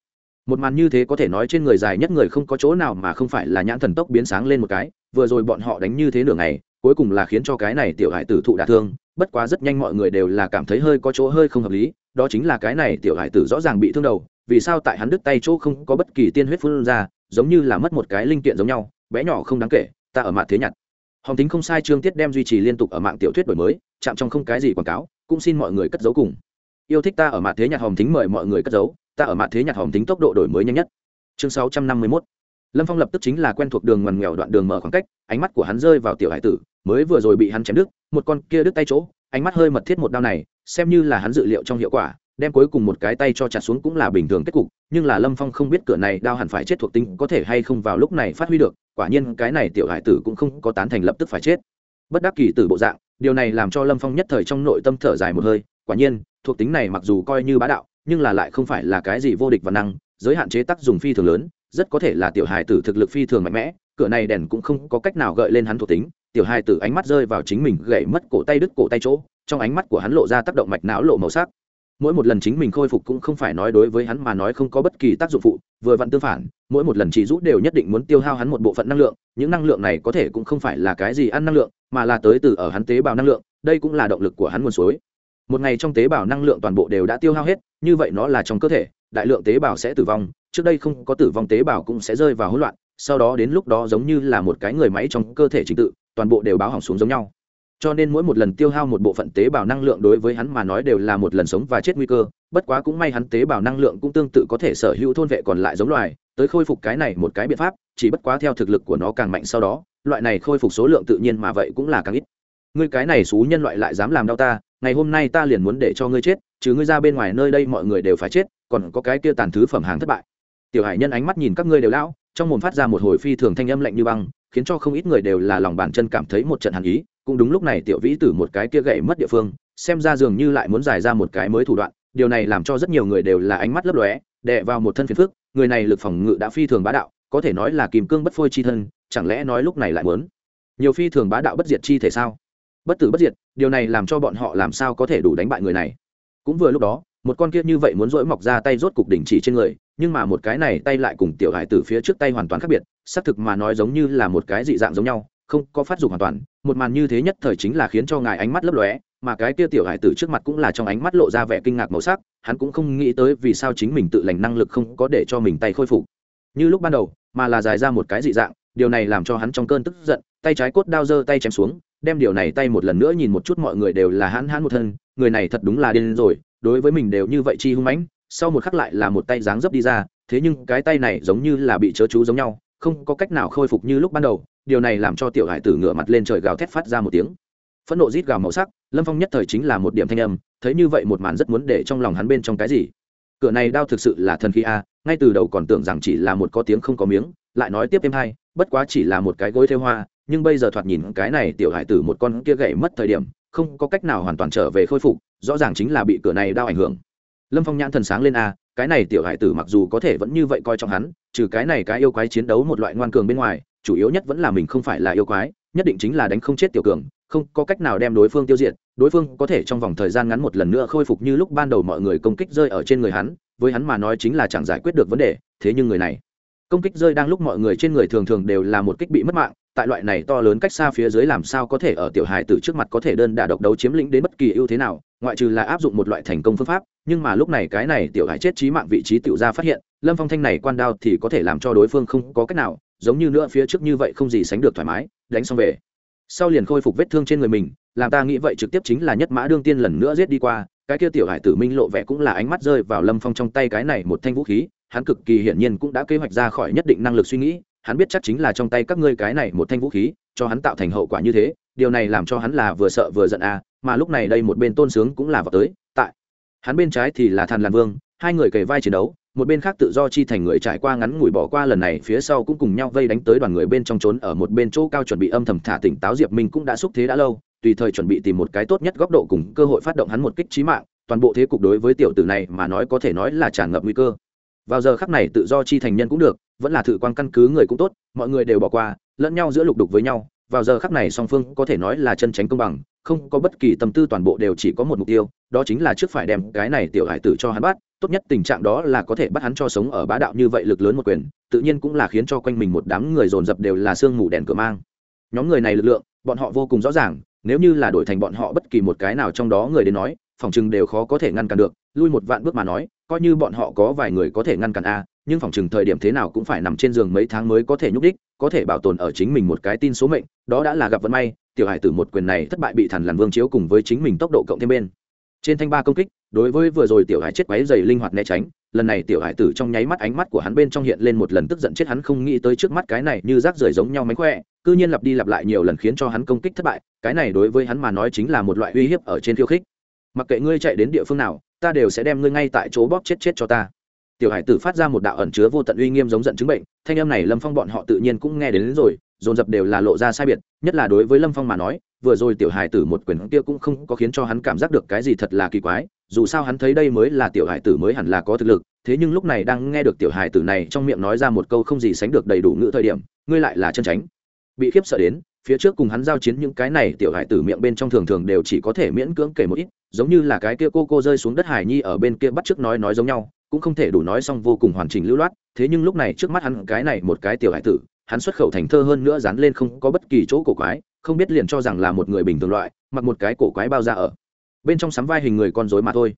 Một màn như thế có thể nói trên người dài nhất người không có chỗ nào mà không phải là nhãn thần tốc biến sáng lên một cái, vừa rồi bọn họ đánh như thế nửa ngày cuối cùng là khiến cho cái này tiểu hải tử thụ đả thương, bất quá rất nhanh mọi người đều là cảm thấy hơi có chỗ hơi không hợp lý, đó chính là cái này tiểu hải tử rõ ràng bị thương đầu, vì sao tại hắn đứt tay chỗ không có bất kỳ tiên huyết phun ra, giống như là mất một cái linh kiện giống nhau, bé nhỏ không đáng kể, ta ở mạng thế nhặt. Hồng tính không sai chương tiết đem duy trì liên tục ở mạng tiểu thuyết đổi mới, chạm trong không cái gì quảng cáo, cũng xin mọi người cất giấu cùng. Yêu thích ta ở mạng thế nhặt hồng tính mời mọi người cất giấu, ta ở mạng thế nhặt hồng tính tốc độ đổi mới nhanh nhất. Chương sáu trăm năm mươi 651 lâm phong lập tức chính là quen thuộc đường ngoằn nghèo đoạn đường mở khoảng cách, ánh mắt của hắn rơi vào tiểu hải tử, mới vừa rồi bị hắn chém đứt, một con kia đứt tay chỗ, ánh mắt hơi mật thiết một đao này, xem như là hắn dự liệu trong hiệu quả, đem cuối cùng một cái tay cho chặt xuống cũng là bình thường kết cục, nhưng là lâm phong không biết cửa này đao hẳn phải chết thuộc tính có thể hay không vào lúc này phát huy được, quả nhiên cái này tiểu hải tử cũng không có tán thành lập tức phải chết. Bất đắc kỳ tử bộ dạng, điều này làm cho lâm phong nhất thời trong nội tâm thở dài một hơi, quả nhiên, thuộc tính này mặc dù coi như bá đạo, nhưng là lại không phải là cái gì vô địch và năng, giới hạn chế tác dùng phi thường lớn rất có thể là tiểu hài tử thực lực phi thường mạnh mẽ, cửa này đèn cũng không có cách nào gợi lên hắn thuộc tính. Tiểu hài tử ánh mắt rơi vào chính mình gậy mất cổ tay đứt cổ tay chỗ, trong ánh mắt của hắn lộ ra tác động mạch não lộ màu sắc. Mỗi một lần chính mình khôi phục cũng không phải nói đối với hắn mà nói không có bất kỳ tác dụng phụ, vừa vặn tương phản, mỗi một lần chỉ rút đều nhất định muốn tiêu hao hắn một bộ phận năng lượng, những năng lượng này có thể cũng không phải là cái gì ăn năng lượng, mà là tới từ ở hắn tế bào năng lượng, đây cũng là động lực của hắn nguồn suối. Một ngày trong tế bào năng lượng toàn bộ đều đã tiêu hao hết, như vậy nó là trong cơ thể, đại lượng tế bào sẽ tử vong trước đây không có tử vong tế bào cũng sẽ rơi vào hỗn loạn, sau đó đến lúc đó giống như là một cái người máy trong cơ thể trình tự, toàn bộ đều báo hỏng xuống giống nhau. Cho nên mỗi một lần tiêu hao một bộ phận tế bào năng lượng đối với hắn mà nói đều là một lần sống và chết nguy cơ, bất quá cũng may hắn tế bào năng lượng cũng tương tự có thể sở hữu thôn vệ còn lại giống loài, tới khôi phục cái này một cái biện pháp, chỉ bất quá theo thực lực của nó càng mạnh sau đó, loại này khôi phục số lượng tự nhiên mà vậy cũng là càng ít. Ngươi cái này xú nhân loại lại dám làm đau ta, ngày hôm nay ta liền muốn để cho ngươi chết chứ ngươi ra bên ngoài nơi đây mọi người đều phải chết, còn có cái kia tàn thứ phẩm hàng thất bại tiểu hải nhân ánh mắt nhìn các ngươi đều lão, trong mồm phát ra một hồi phi thường thanh âm lạnh như băng, khiến cho không ít người đều là lòng bàn chân cảm thấy một trận hàn ý. Cũng đúng lúc này tiểu vĩ tử một cái kia gậy mất địa phương, xem ra dường như lại muốn giải ra một cái mới thủ đoạn. Điều này làm cho rất nhiều người đều là ánh mắt lấp lóe, đè vào một thân phiền phức. Người này lực phòng ngự đã phi thường bá đạo, có thể nói là kìm cương bất phôi chi thân, chẳng lẽ nói lúc này lại muốn nhiều phi thường bá đạo bất diệt chi thể sao? Bất tử bất diệt, điều này làm cho bọn họ làm sao có thể đủ đánh bại người này? Cũng vừa lúc đó một con kia như vậy muốn dỗi mọc ra tay rốt cục đỉnh chỉ trên người, nhưng mà một cái này tay lại cùng tiểu hải từ phía trước tay hoàn toàn khác biệt, xác thực mà nói giống như là một cái dị dạng giống nhau, không có phát dục hoàn toàn, một màn như thế nhất thời chính là khiến cho ngài ánh mắt lấp lóe, mà cái kia tiểu hải tử trước mặt cũng là trong ánh mắt lộ ra vẻ kinh ngạc màu sắc, hắn cũng không nghĩ tới vì sao chính mình tự lành năng lực không có để cho mình tay khôi phục. Như lúc ban đầu, mà là dài ra một cái dị dạng, điều này làm cho hắn trong cơn tức giận, tay trái cốt đao giơ tay chém xuống, đem điều này tay một lần nữa nhìn một chút mọi người đều là hắn hắn một thân, người này thật đúng là điên rồi đối với mình đều như vậy chi hung mãnh, sau một khắc lại là một tay dáng dấp đi ra, thế nhưng cái tay này giống như là bị chớ chú giống nhau, không có cách nào khôi phục như lúc ban đầu, điều này làm cho tiểu hải tử ngửa mặt lên trời gào thét phát ra một tiếng. Phẫn nộ rít gào màu sắc, lâm phong nhất thời chính là một điểm thanh âm, thấy như vậy một màn rất muốn để trong lòng hắn bên trong cái gì. Cửa này đao thực sự là thần khí a, ngay từ đầu còn tưởng rằng chỉ là một có tiếng không có miếng, lại nói tiếp thêm hai, bất quá chỉ là một cái gối theo hoa, nhưng bây giờ thoạt nhìn cái này tiểu hải tử một con kia gậy mất thời điểm, không có cách nào hoàn toàn trở về khôi phục rõ ràng chính là bị cửa này đau ảnh hưởng. Lâm phong nhãn thần sáng lên a, cái này tiểu hải tử mặc dù có thể vẫn như vậy coi trọng hắn, trừ cái này cái yêu quái chiến đấu một loại ngoan cường bên ngoài, chủ yếu nhất vẫn là mình không phải là yêu quái, nhất định chính là đánh không chết tiểu cường, không có cách nào đem đối phương tiêu diệt, đối phương có thể trong vòng thời gian ngắn một lần nữa khôi phục như lúc ban đầu mọi người công kích rơi ở trên người hắn, với hắn mà nói chính là chẳng giải quyết được vấn đề, thế nhưng người này, công kích rơi đang lúc mọi người trên người thường thường đều là một kích bị mất mạng, tại loại này to lớn cách xa phía dưới làm sao có thể ở tiểu hài tử trước mặt có thể đơn đả độc đấu chiếm lĩnh đến bất kỳ ưu thế nào ngoại trừ là áp dụng một loại thành công phương pháp, nhưng mà lúc này cái này tiểu hải chết trí mạng vị trí tiểu ra phát hiện, lâm phong thanh này quan đao thì có thể làm cho đối phương không có cách nào, giống như nữa phía trước như vậy không gì sánh được thoải mái, đánh xong về. Sau liền khôi phục vết thương trên người mình, làm ta nghĩ vậy trực tiếp chính là nhất mã đương tiên lần nữa giết đi qua, cái kia tiểu hải tử minh lộ vẻ cũng là ánh mắt rơi vào lâm phong trong tay cái này một thanh vũ khí, hắn cực kỳ hiển nhiên cũng đã kế hoạch ra khỏi nhất định năng lực suy nghĩ, hắn biết chắc chính là trong tay các ngươi cái này một thanh vũ khí, cho hắn tạo thành hậu quả như thế điều này làm cho hắn là vừa sợ vừa giận à mà lúc này đây một bên tôn sướng cũng là vào tới, tại. Hắn bên trái thì là thàn làn vương, hai người kề vai chiến đấu, một bên khác tự do chi thành người trải qua ngắn ngủi bỏ qua lần này, phía sau cũng cùng nhau vây đánh tới đoàn người bên trong trốn ở một bên chỗ cao chuẩn bị âm thầm thả tỉnh táo diệp minh cũng đã xúc thế đã lâu, tùy thời chuẩn bị tìm một cái tốt nhất góc độ cùng cơ hội phát động hắn một kích trí mạng, toàn bộ thế cục đối với tiểu tử này mà nói có thể nói là tràn ngập nguy cơ. Vào giờ khắc này tự do chi thành nhân cũng được, vẫn là thử quan căn cứ người cũng tốt, mọi người đều bỏ qua, lẫn nhau giữa lục đục với nhau vào giờ khắc này song phương có thể nói là chân tránh công bằng, không có bất kỳ tâm tư toàn bộ đều chỉ có một mục tiêu, đó chính là trước phải đem cái này tiểu hải tử cho hắn bắt, tốt nhất tình trạng đó là có thể bắt hắn cho sống ở bá đạo như vậy lực lớn một quyền, tự nhiên cũng là khiến cho quanh mình một đám người dồn dập đều là sương mù đèn cửa mang. Nhóm người này lực lượng, bọn họ vô cùng rõ ràng, nếu như là đổi thành bọn họ bất kỳ một cái nào trong đó người đến nói, phòng chừng đều khó có thể ngăn cản được, lui một vạn bước mà nói, coi như bọn họ có vài người có thể ngăn cản a, nhưng phòng chừng thời điểm thế nào cũng phải nằm trên giường mấy tháng mới có thể nhúc đích có thể bảo tồn ở chính mình một cái tin số mệnh, đó đã là gặp vận may, tiểu hải tử một quyền này thất bại bị thần lằn vương chiếu cùng với chính mình tốc độ cộng thêm bên. Trên thanh ba công kích, đối với vừa rồi tiểu hải chết quáy dày linh hoạt né tránh, lần này tiểu hải tử trong nháy mắt ánh mắt của hắn bên trong hiện lên một lần tức giận chết hắn không nghĩ tới trước mắt cái này như rác rưởi giống nhau mánh khỏe, cư nhiên lặp đi lặp lại nhiều lần khiến cho hắn công kích thất bại, cái này đối với hắn mà nói chính là một loại uy hiếp ở trên khiêu khích. Mặc kệ ngươi chạy đến địa phương nào, ta đều sẽ đem ngươi ngay tại chỗ bóp chết chết cho ta. Tiểu hải tử phát ra một đạo ẩn chứa vô tận uy nghiêm giống giận chứng bệnh thanh âm này lâm phong bọn họ tự nhiên cũng nghe đến, đến rồi dồn dập đều là lộ ra sai biệt nhất là đối với lâm phong mà nói vừa rồi tiểu hải tử một quyền kia cũng không có khiến cho hắn cảm giác được cái gì thật là kỳ quái dù sao hắn thấy đây mới là tiểu hải tử mới hẳn là có thực lực thế nhưng lúc này đang nghe được tiểu hải tử này trong miệng nói ra một câu không gì sánh được đầy đủ ngữ thời điểm ngươi lại là chân tránh. Bị khiếp sợ đến phía trước cùng hắn giao chiến những cái này tiểu hải tử miệng bên trong thường thường đều chỉ có thể miễn cưỡng kể một ít giống như là cái kia cô cô rơi xuống đất hải nhi ở bên kia bắt trước nói nói giống nhau cũng không thể đủ nói xong vô cùng hoàn chỉnh lưu loát, thế nhưng lúc này trước mắt hắn cái này một cái tiểu hải tử, hắn xuất khẩu thành thơ hơn nữa dán lên không có bất kỳ chỗ cổ quái, không biết liền cho rằng là một người bình thường loại, mặc một cái cổ quái bao ra ở. Bên trong sắm vai hình người con rối mà thôi.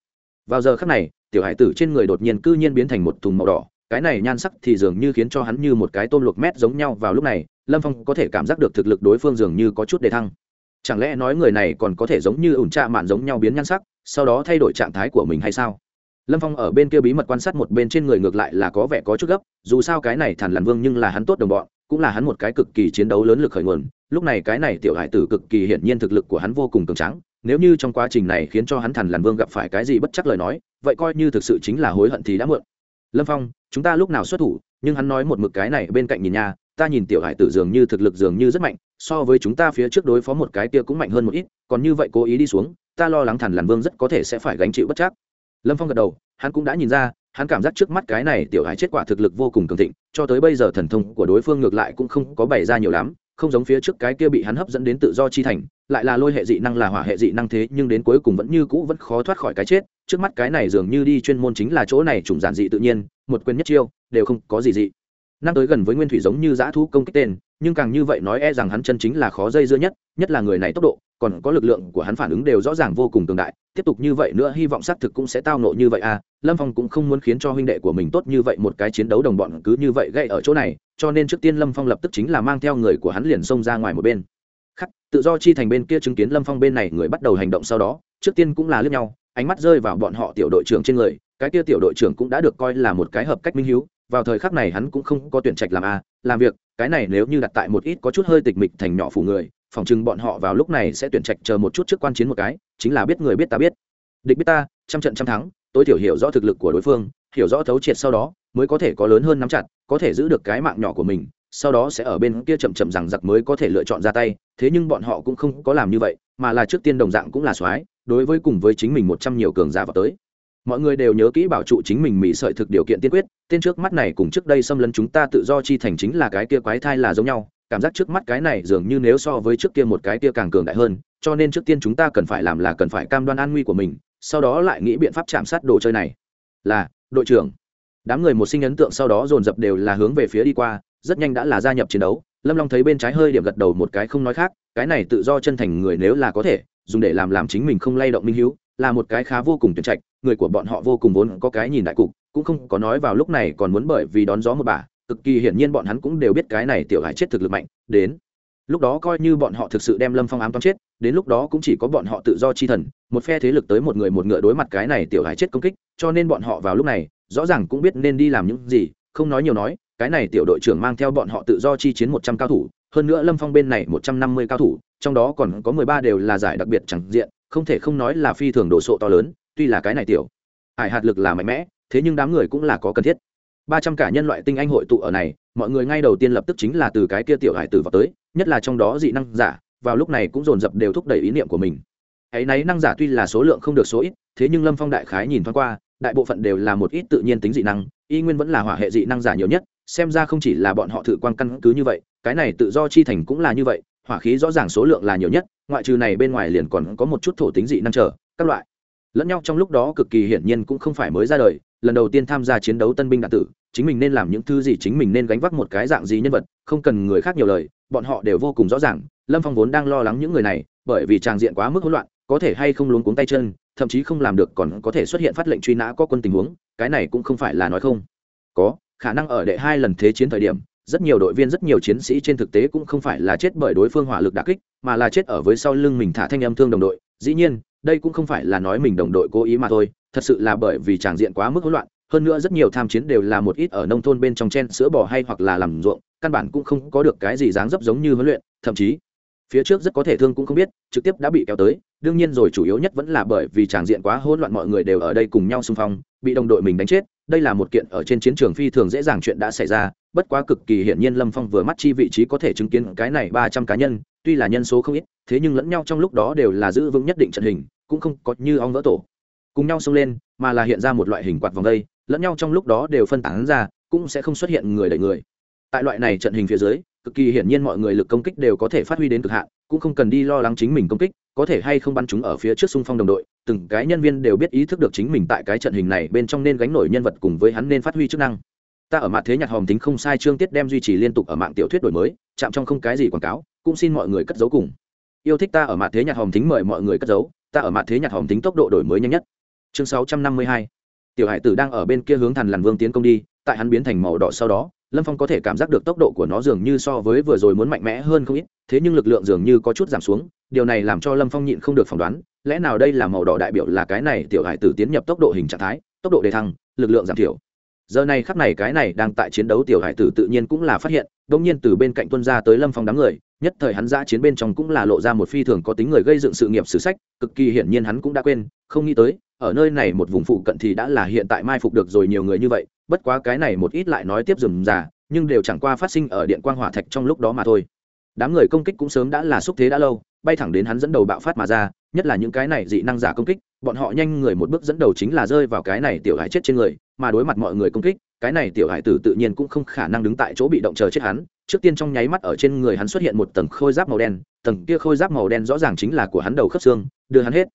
Vào giờ khắc này, tiểu hải tử trên người đột nhiên cư nhiên biến thành một thùng màu đỏ, cái này nhan sắc thì dường như khiến cho hắn như một cái tôm luộc mét giống nhau vào lúc này, lâm phong có thể cảm giác được thực lực đối phương dường như có chút đề thăng. Chẳng lẽ nói người này còn có thể giống như ủn trạ mạn giống nhau biến nhan sắc, sau đó thay đổi trạng thái của mình hay sao? Lâm phong ở bên kia bí mật quan sát một bên trên người ngược lại là có vẻ có chút gấp, dù sao cái này thản làn vương nhưng là hắn tốt đồng bọn, cũng là hắn một cái cực kỳ chiến đấu lớn lực khởi nguồn, lúc này cái này tiểu hải tử cực kỳ hiển nhiên thực lực của hắn vô cùng cường trắng nếu như trong quá trình này khiến cho hắn thản làn vương gặp phải cái gì bất chắc lời nói, vậy coi như thực sự chính là hối hận thì đã muộn. Lâm phong, chúng ta lúc nào xuất thủ, nhưng hắn nói một mực cái này bên cạnh nhìn nha, ta nhìn tiểu hải tử dường như thực lực dường như rất mạnh, so với chúng ta phía trước đối phó một cái kia cũng mạnh hơn một ít, còn như vậy cố ý đi xuống, ta lo lắng thản làn vương rất có thể sẽ phải gánh chịu bất chắc lâm phong gật đầu, hắn cũng đã nhìn ra, hắn cảm giác trước mắt cái này tiểu hải chết quả thực lực vô cùng cường thịnh, cho tới bây giờ thần thông của đối phương ngược lại cũng không có bày ra nhiều lắm, không giống phía trước cái kia bị hắn hấp dẫn đến tự do chi thành, lại là lôi hệ dị năng là hỏa hệ dị năng thế, nhưng đến cuối cùng vẫn như cũ vẫn khó thoát khỏi cái chết, trước mắt cái này dường như đi chuyên môn chính là chỗ này trùng giản dị tự nhiên, một quyền nhất chiêu, đều không có gì dị. Năng tới gần với nguyên thủy giống như dã thú công kích tên, nhưng càng như vậy nói e rằng hắn chân chính là khó dây dưa nhất nhất là người này tốc độ còn có lực lượng của hắn phản ứng đều rõ ràng vô cùng cường đại tiếp tục như vậy nữa hy vọng xác thực cũng sẽ tao nộ như vậy à. Lâm phong cũng không muốn khiến cho huynh đệ của mình tốt như vậy một cái chiến đấu đồng bọn cứ như vậy gây ở chỗ này cho nên trước tiên lâm phong lập tức chính là mang theo người của hắn liền xông ra ngoài một bên. Khắc tự do chi thành bên kia chứng kiến lâm phong bên này người bắt đầu hành động sau đó trước tiên cũng là lướt nhau ánh mắt rơi vào bọn họ tiểu đội trưởng trên người cái kia tiểu đội trưởng cũng đã được coi là một cái hợp cách minh hiếu vào thời khắc này hắn cũng không có tuyển trạch làm a à, làm việc cái này nếu như đặt tại một ít có chút hơi tịch mịch thành nhỏ phủ người phòng chừng bọn họ vào lúc này sẽ tuyển trạch chờ một chút trước quan chiến một cái, chính là biết người biết ta biết. Địch biết ta, trăm trận trăm thắng, tối thiểu hiểu rõ thực lực của đối phương, hiểu rõ thấu triệt sau đó, mới có thể có lớn hơn nắm chặt, có thể giữ được cái mạng nhỏ của mình, sau đó sẽ ở bên kia chậm chậm rằng giặc mới có thể lựa chọn ra tay, thế nhưng bọn họ cũng không có làm như vậy, mà là trước tiên đồng dạng cũng là soái, đối với cùng với chính mình một trăm nhiều cường giả vào tới. Mọi người đều nhớ kỹ bảo trụ chính mình mỹ sợi thực điều kiện tiên quyết, tên trước mắt này cùng trước đây xâm lấn chúng ta tự do chi thành chính là cái kia quái thai là giống nhau cảm giác trước mắt cái này dường như nếu so với trước kia một cái kia càng cường đại hơn, cho nên trước tiên chúng ta cần phải làm là cần phải cam đoan an nguy của mình, sau đó lại nghĩ biện pháp chạm sát đồ chơi này. Là, đội trưởng. Đám người một sinh ấn tượng sau đó dồn dập đều là hướng về phía đi qua, rất nhanh đã là gia nhập chiến đấu, lâm long thấy bên trái hơi điểm gật đầu một cái không nói khác, cái này tự do chân thành người nếu là có thể, dùng để làm làm chính mình không lay động minh hữu là một cái khá vô cùng tuyệt trạch, người của bọn họ vô cùng vốn có cái nhìn đại cục, cũng không có nói vào lúc này còn muốn bởi vì đón gió một bà cực kỳ hiển nhiên bọn hắn cũng đều biết cái này tiểu hải chết thực lực mạnh, đến. Lúc đó coi như bọn họ thực sự đem lâm phong ám toán chết, đến lúc đó cũng chỉ có bọn họ tự do chi thần, một phe thế lực tới một người một ngựa đối mặt cái này tiểu hải chết công kích, cho nên bọn họ vào lúc này, rõ ràng cũng biết nên đi làm những gì, không nói nhiều nói, cái này tiểu đội trưởng mang theo bọn họ tự do chi chiến một trăm cao thủ, hơn nữa lâm phong bên này một trăm năm mươi cao thủ, trong đó còn có mười ba đều là giải đặc biệt chẳng diện, không thể không nói là phi thường đồ sộ to lớn, tuy là cái này tiểu, hải hạt lực là mạnh mẽ, thế nhưng đám người cũng là có cần thiết ba trăm cả nhân loại tinh anh hội tụ ở này, mọi người ngay đầu tiên lập tức chính là từ cái kia tiểu hải tử vào tới, nhất là trong đó dị năng giả, vào lúc này cũng dồn dập đều thúc đẩy ý niệm của mình. Ấy náy năng giả tuy là số lượng không được số ít, thế nhưng lâm phong đại khái nhìn thoáng qua, đại bộ phận đều là một ít tự nhiên tính dị năng, y nguyên vẫn là hỏa hệ dị năng giả nhiều nhất, xem ra không chỉ là bọn họ thử quan căn cứ như vậy, cái này tự do chi thành cũng là như vậy, hỏa khí rõ ràng số lượng là nhiều nhất, ngoại trừ này bên ngoài liền còn có một chút thổ tính dị năng trở các loại. Lẫn nhau trong lúc đó cực kỳ hiển nhiên cũng không phải mới ra đời, lần đầu tiên tham gia chiến đấu tân binh đạn tử chính mình nên làm những thứ gì chính mình nên gánh vác một cái dạng gì nhân vật, không cần người khác nhiều lời, bọn họ đều vô cùng rõ ràng, lâm phong vốn đang lo lắng những người này, bởi vì tràng diện quá mức hỗn loạn, có thể hay không luống cuống tay chân, thậm chí không làm được còn có thể xuất hiện phát lệnh truy nã có quân tình huống, cái này cũng không phải là nói không. Có, khả năng ở đệ hai lần thế chiến thời điểm, rất nhiều đội viên, rất nhiều chiến sĩ trên thực tế cũng không phải là chết bởi đối phương hỏa lực đà kích, mà là chết ở với sau lưng mình thả thanh âm thương đồng đội. Dĩ nhiên, đây cũng không phải là nói mình đồng đội cố ý mà thôi, thật sự là bởi vì tràng diện quá mức hỗn loạn hơn nữa rất nhiều tham chiến đều là một ít ở nông thôn bên trong chen sữa bò hay hoặc là làm ruộng, căn bản cũng không có được cái gì dáng dấp giống như huấn luyện, thậm chí, phía trước rất có thể thương cũng không biết, trực tiếp đã bị kéo tới. Đương nhiên rồi, chủ yếu nhất vẫn là bởi vì tràng diện quá hỗn loạn, mọi người đều ở đây cùng nhau xung phong, bị đồng đội mình đánh chết. Đây là một kiện ở trên chiến trường phi thường dễ dàng chuyện đã xảy ra, bất quá cực kỳ hiển nhiên lâm phong vừa mắt chi vị trí có thể chứng kiến cái này ba trăm cá nhân, tuy là nhân số không ít, thế nhưng lẫn nhau trong lúc đó đều là giữ vững nhất định trận hình, cũng không có như ong vỡ tổ. Cùng nhau xông lên, mà là hiện ra một loại hình quạt vòng đây lẫn nhau trong lúc đó đều phân tán ra, cũng sẽ không xuất hiện người đẩy người. Tại loại này trận hình phía dưới, cực kỳ hiển nhiên mọi người lực công kích đều có thể phát huy đến cực hạn, cũng không cần đi lo lắng chính mình công kích, có thể hay không bắn chúng ở phía trước xung phong đồng đội, từng cái nhân viên đều biết ý thức được chính mình tại cái trận hình này bên trong nên gánh nổi nhân vật cùng với hắn nên phát huy chức năng. Ta ở mặt thế nhạc hòm tính không sai chương tiết đem duy trì liên tục ở mạng tiểu thuyết đổi mới, chạm trong không cái gì quảng cáo, cũng xin mọi người cất giấu cùng. Yêu thích ta ở mặt thế nhạc hòm tính mời mọi người cất giấu, ta ở mặt thế nhạc hòm tính tốc độ đổi mới nhanh nhất. Chương 652 tiểu hải tử đang ở bên kia hướng thần lằn vương tiến công đi, tại hắn biến thành màu đỏ sau đó, lâm phong có thể cảm giác được tốc độ của nó dường như so với vừa rồi muốn mạnh mẽ hơn không ít, thế nhưng lực lượng dường như có chút giảm xuống, điều này làm cho lâm phong nhịn không được phỏng đoán, lẽ nào đây là màu đỏ đại biểu là cái này tiểu hải tử tiến nhập tốc độ hình trạng thái, tốc độ đề thăng, lực lượng giảm thiểu. Giờ này khắc này cái này đang tại chiến đấu tiểu hải tử tự nhiên cũng là phát hiện đ ỗ n g nhiên từ bên cạnh tuân ra tới lâm phong đám người nhất thời hắn giã chiến bên trong cũng là lộ ra một phi thường có tính người gây dựng sự nghiệp sử sách, cực kỳ hiển nhiên hắn cũng đã quên, không nghĩ tới, ở nơi này một vùng phụ cận thì đã là hiện tại mai phục được rồi nhiều người như vậy, bất quá cái này một ít lại nói tiếp dùm già, nhưng đều chẳng qua phát sinh ở điện quang hỏa thạch trong lúc đó mà thôi. Đám người công kích cũng sớm đã là xúc thế đã lâu, bay thẳng đến hắn dẫn đầu bạo phát mà ra, nhất là những cái này dị năng giả công kích, bọn họ nhanh người một bước dẫn đầu chính là rơi vào cái này tiểu gái chết trên người mà đối mặt mọi người công kích, cái này tiểu hải tử tự nhiên cũng không khả năng đứng tại chỗ bị động chờ chết hắn. Trước tiên trong nháy mắt ở trên người hắn xuất hiện một tầng khôi giáp màu đen, tầng kia khôi giáp màu đen rõ ràng chính là của hắn đầu khớp xương, đưa hắn hết.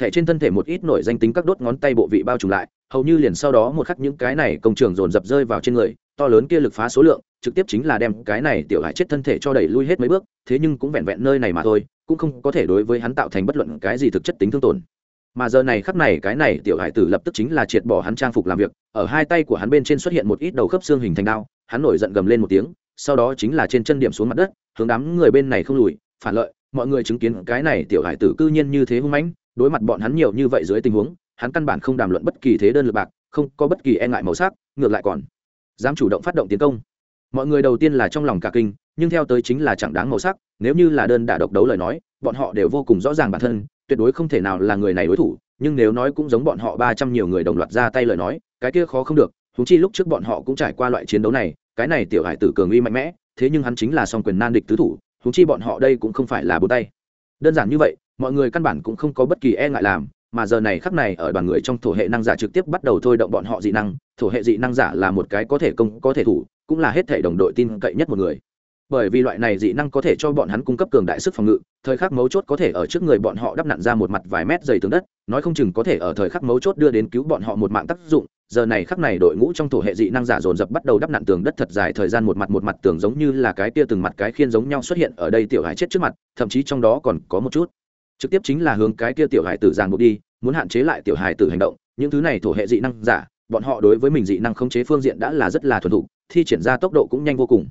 Thẻ trên thân thể một ít nổi danh tính các đốt ngón tay bộ vị bao trùm lại, hầu như liền sau đó một khắc những cái này công trường dồn dập rơi vào trên người, to lớn kia lực phá số lượng, trực tiếp chính là đem cái này tiểu hải chết thân thể cho đẩy lui hết mấy bước, thế nhưng cũng vẹn vẹn nơi này mà thôi, cũng không có thể đối với hắn tạo thành bất luận cái gì thực chất tính thương tổn mà giờ này khắc này cái này tiểu hải tử lập tức chính là triệt bỏ hắn trang phục làm việc, ở hai tay của hắn bên trên xuất hiện một ít đầu khớp xương hình thành đao, hắn nổi giận gầm lên một tiếng, sau đó chính là trên chân điểm xuống mặt đất, hướng đám người bên này không lùi, phản lợi, mọi người chứng kiến cái này tiểu hải tử cư nhiên như thế hung mãnh, đối mặt bọn hắn nhiều như vậy dưới tình huống, hắn căn bản không đàm luận bất kỳ thế đơn lượt bạc, không có bất kỳ e ngại màu sắc, ngược lại còn dám chủ động phát động tiến công. Mọi người đầu tiên là trong lòng cả kinh, nhưng theo tới chính là chẳng đáng màu sắc, nếu như là đơn đả độc đấu lời nói, bọn họ đều vô cùng rõ ràng bản thân tuyệt đối không thể nào là người này đối thủ, nhưng nếu nói cũng giống bọn họ ba trăm nhiều người đồng loạt ra tay lời nói, cái kia khó không được thú chi lúc trước bọn họ cũng trải qua loại chiến đấu này, cái này tiểu hải tử cường uy mạnh mẽ, thế nhưng hắn chính là song quyền nan địch tứ thủ thú chi bọn họ đây cũng không phải là bốn tay. Đơn giản như vậy, mọi người căn bản cũng không có bất kỳ e ngại làm, mà giờ này khắc này ở đoàn người trong thổ hệ năng giả trực tiếp bắt đầu thôi động bọn họ dị năng, thổ hệ dị năng giả là một cái có thể công, có thể thủ, cũng là hết thể đồng đội tin cậy nhất một người bởi vì loại này dị năng có thể cho bọn hắn cung cấp cường đại sức phòng ngự, thời khắc mấu chốt có thể ở trước người bọn họ đắp nặn ra một mặt vài mét dày tường đất, nói không chừng có thể ở thời khắc mấu chốt đưa đến cứu bọn họ một mạng tác dụng. Giờ này khắc này đội ngũ trong thổ hệ dị năng giả dồn dập bắt đầu đắp nặn tường đất thật dài, thời gian một mặt một mặt tường giống như là cái tia từng mặt cái khiên giống nhau xuất hiện ở đây tiểu hải chết trước mặt, thậm chí trong đó còn có một chút. Trực tiếp chính là hướng cái tia tiểu hải tử giàn buộc đi, muốn hạn chế lại tiểu hải tử hành động. Những thứ này thổ hệ dị năng giả, bọn họ đối với mình dị năng khống chế phương diện đã là rất là thuần thục, thi triển ra tốc độ cũng nhanh vô cùng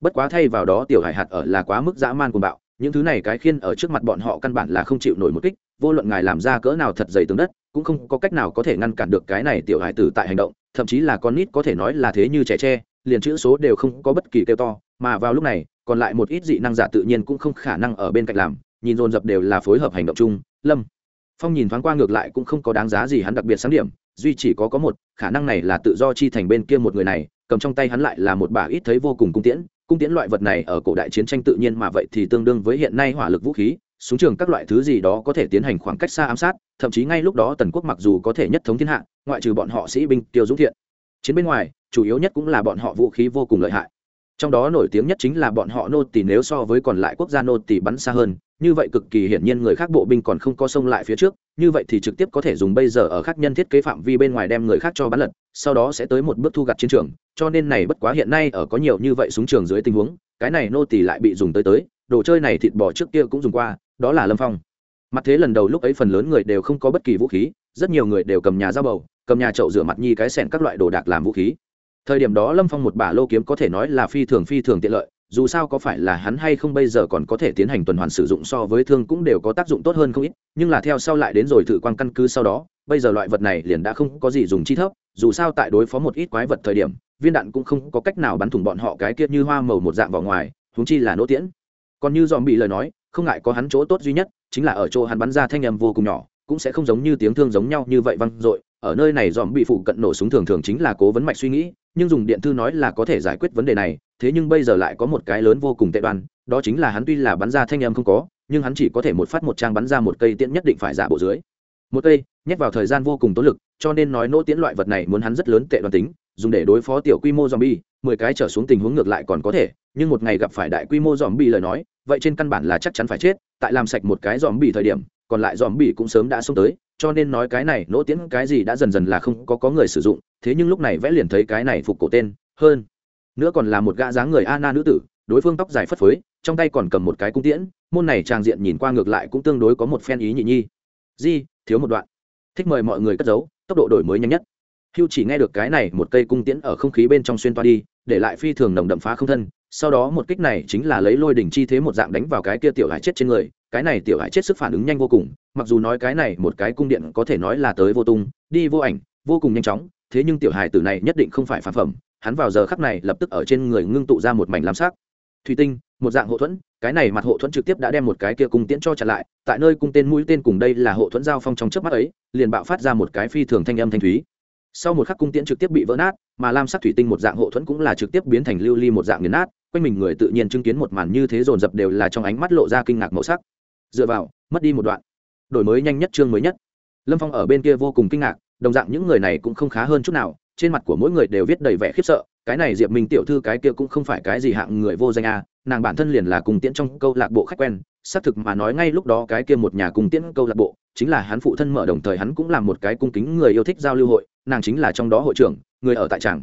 bất quá thay vào đó tiểu hải hạt ở là quá mức dã man cuồng bạo, những thứ này cái khiên ở trước mặt bọn họ căn bản là không chịu nổi một kích, vô luận ngài làm ra cỡ nào thật dày tường đất, cũng không có cách nào có thể ngăn cản được cái này tiểu hải tử tại hành động, thậm chí là con nít có thể nói là thế như trẻ tre, liền chữ số đều không có bất kỳ kêu to, mà vào lúc này, còn lại một ít dị năng giả tự nhiên cũng không khả năng ở bên cạnh làm, nhìn dồn dập đều là phối hợp hành động chung, lâm phong nhìn thoáng qua ngược lại cũng không có đáng giá gì hắn đặc biệt sáng điểm, duy chỉ có có một, khả năng này là tự do chi thành bên kia một người này, cầm trong tay hắn lại là một bà ít thấy vô cùng cung tiễn cung tiễn loại vật này ở cổ đại chiến tranh tự nhiên mà vậy thì tương đương với hiện nay hỏa lực vũ khí, súng trường các loại thứ gì đó có thể tiến hành khoảng cách xa ám sát, thậm chí ngay lúc đó tần quốc mặc dù có thể nhất thống thiên hạ, ngoại trừ bọn họ sĩ binh tiêu dũng thiện. Chiến bên ngoài, chủ yếu nhất cũng là bọn họ vũ khí vô cùng lợi hại. Trong đó nổi tiếng nhất chính là bọn họ nô tỳ nếu so với còn lại quốc gia nô tỳ bắn xa hơn như vậy cực kỳ hiển nhiên người khác bộ binh còn không có sông lại phía trước, như vậy thì trực tiếp có thể dùng bây giờ ở khác nhân thiết kế phạm vi bên ngoài đem người khác cho bắn lật, sau đó sẽ tới một bước thu gặt chiến trường, cho nên này bất quá hiện nay ở có nhiều như vậy súng trường dưới tình huống, cái này nô tỳ lại bị dùng tới tới, đồ chơi này thịt bò trước kia cũng dùng qua, đó là lâm phong. Mặt thế lần đầu lúc ấy phần lớn người đều không có bất kỳ vũ khí, rất nhiều người đều cầm nhà dao bầu, cầm nhà chậu rửa mặt nhi cái sẻn các loại đồ đạc làm vũ khí. Thời điểm đó lâm phong một bả lô kiếm có thể nói là phi thường phi thường tiện lợi dù sao có phải là hắn hay không bây giờ còn có thể tiến hành tuần hoàn sử dụng so với thương cũng đều có tác dụng tốt hơn không ít, nhưng là theo sau lại đến rồi thử quan căn cứ sau đó, bây giờ loại vật này liền đã không có gì dùng chi thấp, dù sao tại đối phó một ít quái vật thời điểm, viên đạn cũng không có cách nào bắn thủng bọn họ cái kia như hoa màu một dạng vào ngoài húng chi là nỗ tiễn. Còn như dòm bị lời nói, không ngại có hắn chỗ tốt duy nhất, chính là ở chỗ hắn bắn ra thanh âm vô cùng nhỏ, cũng sẽ không giống như tiếng thương giống nhau như vậy văng dội, ở nơi này dòm bị phụ cận nổ súng thường thường chính là cố vấn mạch suy nghĩ nhưng dùng điện thư nói là có thể giải quyết vấn đề này, thế nhưng bây giờ lại có một cái lớn vô cùng tệ đoan đó chính là hắn tuy là bắn ra thanh âm không có, nhưng hắn chỉ có thể một phát một trang bắn ra một cây tiễn nhất định phải giả bộ dưới. Một cây, nhét vào thời gian vô cùng tốn lực, cho nên nói nỗ tiễn loại vật này muốn hắn rất lớn tệ đoan tính, dùng để đối phó tiểu quy mô zombie, mười cái trở xuống tình huống ngược lại còn có thể, nhưng một ngày gặp phải đại quy mô zombie lời nói, vậy trên căn bản là chắc chắn phải chết, tại làm sạch một cái zombie thời điểm, còn lại zombie cũng sớm đã xông tới, cho nên nói cái này nỗ tiễn cái gì đã dần dần là không có có người sử dụng thế nhưng lúc này vẽ liền thấy cái này phục cổ tên, hơn. Nữa còn là một gã dáng người Anna nữ tử, đối phương tóc dài phất phới, trong tay còn cầm một cái cung tiễn, môn này trang diện nhìn qua ngược lại cũng tương đối có một phen ý nhị nhi. Di, thiếu một đoạn. Thích mời mọi người cất giấu, tốc độ đổi mới nhanh nhất. Hưu chỉ nghe được cái này một cây cung tiễn ở không khí bên trong xuyên toa đi, để lại phi thường nồng đậm phá không thân, sau đó một kích này chính là lấy lôi đỉnh chi thế một dạng đánh vào cái kia tiểu hải chết trên người, cái này tiểu hải chết sức phản ứng nhanh vô cùng, mặc dù nói cái này một cái cung điện có thể nói là tới vô tung, đi vô ảnh, vô cùng nhanh chóng thế nhưng tiểu hải tử này nhất định không phải phản phẩm, hắn vào giờ khắc này lập tức ở trên người ngưng tụ ra một mảnh lam sắc. Thủy tinh, một dạng hộ thuẫn, cái này mặt hộ thuẫn trực tiếp đã đem một cái kia cung tiễn cho chặn lại, tại nơi cung tên mũi tên cùng đây là hộ thuẫn giao phong trong chớp mắt ấy, liền bạo phát ra một cái phi thường thanh âm thanh thúy. Sau một khắc cung tiễn trực tiếp bị vỡ nát, mà lam sắc thủy tinh một dạng hộ thuẫn cũng là trực tiếp biến thành lưu ly một dạng nghiền nát, quanh mình người tự nhiên chứng kiến một màn như thế dồn dập đều là trong ánh mắt lộ ra kinh ngạc màu sắc. Dựa vào, mất đi một đoạn. Đổi mới nhanh nhất, chương mới nhất. Lâm phong ở bên kia vô cùng kinh ngạc đồng dạng những người này cũng không khá hơn chút nào, trên mặt của mỗi người đều viết đầy vẻ khiếp sợ, cái này diệp minh tiểu thư cái kia cũng không phải cái gì hạng người vô danh a, nàng bản thân liền là cùng tiễn trong câu lạc bộ khách quen, xác thực mà nói ngay lúc đó cái kia một nhà cùng tiễn câu lạc bộ, chính là hắn phụ thân mở đồng thời hắn cũng là một cái cung kính người yêu thích giao lưu hội, nàng chính là trong đó hội trưởng, người ở tại tràng.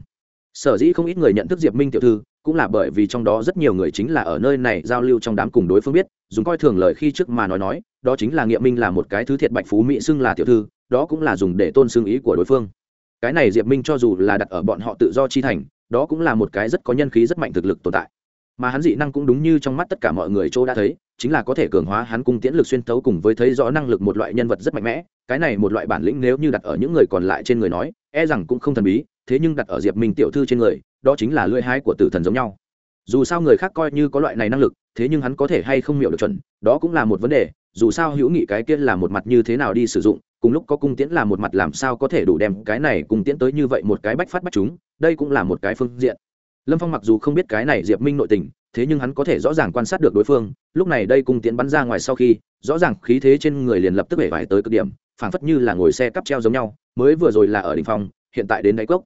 Sở dĩ không ít người nhận thức diệp minh tiểu thư, cũng là bởi vì trong đó rất nhiều người chính là ở nơi này giao lưu trong đám cùng đối phương biết, dùng coi thường lời khi trước mà nói nói, đó chính là nghiệm minh là một cái thứ thiệt bạch phú mỹ xưng là tiểu thư đó cũng là dùng để tôn xương ý của đối phương. Cái này diệp minh cho dù là đặt ở bọn họ tự do chi thành, đó cũng là một cái rất có nhân khí, rất mạnh thực lực tồn tại. Mà hắn dị năng cũng đúng như trong mắt tất cả mọi người chỗ đã thấy, chính là có thể cường hóa hắn cung tiễn lực xuyên thấu cùng với thấy rõ năng lực một loại nhân vật rất mạnh mẽ. Cái này một loại bản lĩnh nếu như đặt ở những người còn lại trên người nói e rằng cũng không thần bí, thế nhưng đặt ở diệp minh tiểu thư trên người, đó chính là lưỡi hái của tử thần giống nhau. Dù sao người khác coi như có loại này năng lực, thế nhưng hắn có thể hay không miểu được chuẩn, đó cũng là một vấn đề, dù sao hữu nghị cái kia là một mặt như thế nào đi sử dụng cùng lúc có cung tiễn là một mặt làm sao có thể đủ đem cái này cung tiễn tới như vậy một cái bách phát bách chúng, đây cũng là một cái phương diện. Lâm phong mặc dù không biết cái này diệp minh nội tình, thế nhưng hắn có thể rõ ràng quan sát được đối phương, lúc này đây cung tiễn bắn ra ngoài sau khi, rõ ràng khí thế trên người liền lập tức hể vải tới cực điểm, phảng phất như là ngồi xe cắp treo giống nhau, mới vừa rồi là ở đỉnh phong phòng hiện tại đến đáy cốc.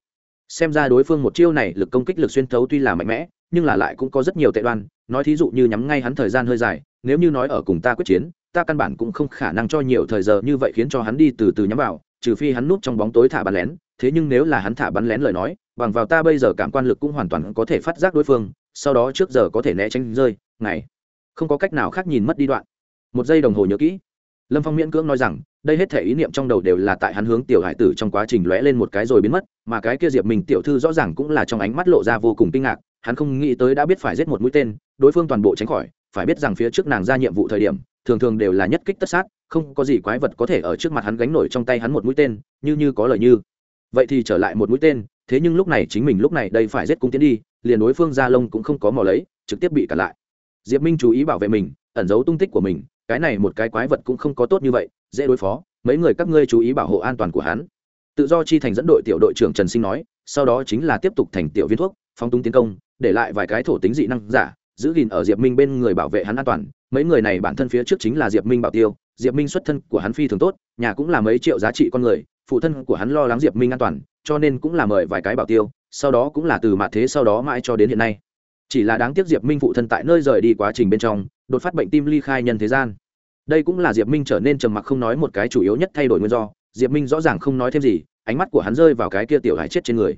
Xem ra đối phương một chiêu này lực công kích lực xuyên thấu tuy là mạnh mẽ, nhưng là lại cũng có rất nhiều tệ đoan, nói thí dụ như nhắm ngay hắn thời gian hơi dài, nếu như nói ở cùng ta quyết chiến ta căn bản cũng không khả năng cho nhiều thời giờ như vậy khiến cho hắn đi từ từ nhắm vào, trừ phi hắn núp trong bóng tối thả bắn lén, thế nhưng nếu là hắn thả bắn lén lời nói, bằng vào ta bây giờ cảm quan lực cũng hoàn toàn có thể phát giác đối phương, sau đó trước giờ có thể né tránh rơi ngày không có cách nào khác nhìn mất đi đoạn. Một giây đồng hồ nhớ kỹ. Lâm phong miễn cưỡng nói rằng, đây hết thể ý niệm trong đầu đều là tại hắn hướng tiểu hải tử trong quá trình lóe lên một cái rồi biến mất, mà cái kia diệp mình tiểu thư rõ ràng cũng là trong ánh mắt lộ ra vô cùng kinh ngạc, hắn không nghĩ tới đã biết phải giết một mũi tên, đối phương toàn bộ tránh khỏi, phải biết rằng phía trước nàng ra nhiệm vụ thời điểm thường thường đều là nhất kích tất sát, không có gì quái vật có thể ở trước mặt hắn gánh nổi trong tay hắn một mũi tên, như như có lời như. Vậy thì trở lại một mũi tên, thế nhưng lúc này chính mình lúc này đây phải giết cung tiến đi, liền đối phương gia lông cũng không có mò lấy, trực tiếp bị cản lại. Diệp minh chú ý bảo vệ mình, ẩn giấu tung tích của mình, cái này một cái quái vật cũng không có tốt như vậy, dễ đối phó, mấy người các ngươi chú ý bảo hộ an toàn của hắn. Tự do chi thành dẫn đội tiểu đội trưởng trần sinh nói, sau đó chính là tiếp tục thành tiểu viên thuốc, phóng túng tiến công, để lại vài cái thổ tính dị năng giả, giữ gìn ở diệp minh bên người bảo vệ hắn an toàn mấy người này bản thân phía trước chính là diệp minh bảo tiêu, diệp minh xuất thân của hắn phi thường tốt, nhà cũng là mấy triệu giá trị con người, phụ thân của hắn lo lắng diệp minh an toàn, cho nên cũng là mời vài cái bảo tiêu, sau đó cũng là từ mạ thế sau đó mãi cho đến hiện nay. Chỉ là đáng tiếc diệp minh phụ thân tại nơi rời đi quá trình bên trong, đột phát bệnh tim ly khai nhân thế gian. Đây cũng là diệp minh trở nên trầm mặc không nói một cái chủ yếu nhất thay đổi nguyên do, diệp minh rõ ràng không nói thêm gì, ánh mắt của hắn rơi vào cái kia tiểu hải chết trên người.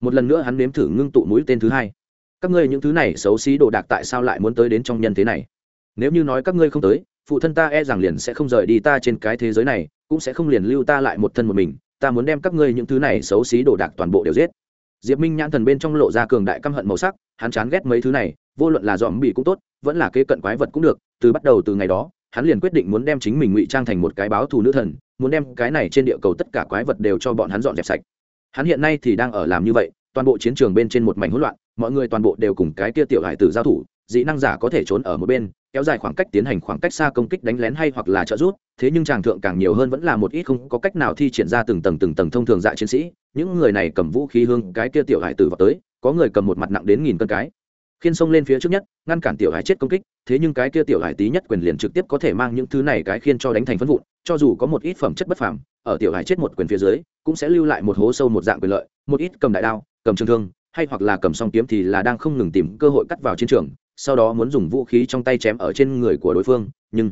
Một lần nữa hắn nếm thử ngưng tụ mũi tên thứ hai. Các ngươi những thứ này xấu xí đồ đạc tại sao lại muốn tới đến trong nhân thế này? Nếu như nói các ngươi không tới, phụ thân ta e rằng liền sẽ không rời đi ta trên cái thế giới này, cũng sẽ không liền lưu ta lại một thân một mình, ta muốn đem các ngươi những thứ này xấu xí đồ đạc toàn bộ đều giết. Diệp minh nhãn thần bên trong lộ ra cường đại căm hận màu sắc, hắn chán ghét mấy thứ này, vô luận là dòm bị cũng tốt, vẫn là kế cận quái vật cũng được, từ bắt đầu từ ngày đó, hắn liền quyết định muốn đem chính mình ngụy trang thành một cái báo thù nữ thần, muốn đem cái này trên địa cầu tất cả quái vật đều cho bọn hắn dọn dẹp sạch. Hắn hiện nay thì đang ở làm như vậy, toàn bộ chiến trường bên trên một mảnh hỗn loạn, mọi người toàn bộ đều cùng cái kia tiểu hải tử giao thủ dị năng giả có thể trốn ở một bên, kéo dài khoảng cách tiến hành khoảng cách xa công kích đánh lén hay hoặc là trợ giúp, thế nhưng tràng thượng càng nhiều hơn vẫn là một ít không có cách nào thi triển ra từng tầng từng tầng thông thường dạ chiến sĩ, những người này cầm vũ khí hương cái kia tiểu hải tử vào tới, có người cầm một mặt nặng đến nghìn cân cái. Khiên xông lên phía trước nhất, ngăn cản tiểu hải chết công kích, thế nhưng cái kia tiểu hải tí nhất quyền liền trực tiếp có thể mang những thứ này cái khiên cho đánh thành phân vụn, cho dù có một ít phẩm chất bất phàm, ở tiểu hải chết một quyền phía dưới, cũng sẽ lưu lại một hố sâu một dạng quyền lợi, một ít cầm đại đao, cầm trường thương, hay hoặc là cầm song kiếm thì là đang không ngừng tìm cơ hội cắt vào chiến trường sau đó muốn dùng vũ khí trong tay chém ở trên người của đối phương, nhưng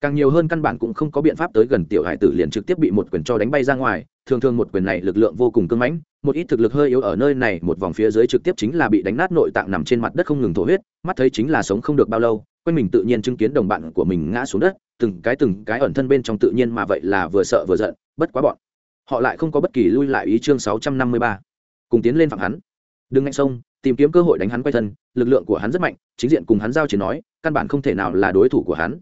càng nhiều hơn căn bản cũng không có biện pháp tới gần tiểu hải tử liền trực tiếp bị một quyền cho đánh bay ra ngoài. Thường thường một quyền này lực lượng vô cùng cưng mãnh, một ít thực lực hơi yếu ở nơi này, một vòng phía dưới trực tiếp chính là bị đánh nát nội tạng nằm trên mặt đất không ngừng thổ huyết, mắt thấy chính là sống không được bao lâu, quanh mình tự nhiên chứng kiến đồng bạn của mình ngã xuống đất, từng cái từng cái ẩn thân bên trong tự nhiên mà vậy là vừa sợ vừa giận, bất quá bọn họ lại không có bất kỳ lui lại ý chương sáu trăm năm mươi ba. Cùng tiến lên lên ฝั่ ng hắn. Đừng ngạnh sông tìm kiếm cơ hội đánh hắn quay thân, lực lượng của hắn rất mạnh, chính diện cùng hắn giao chiến nói, căn bản không thể nào là đối thủ của hắn.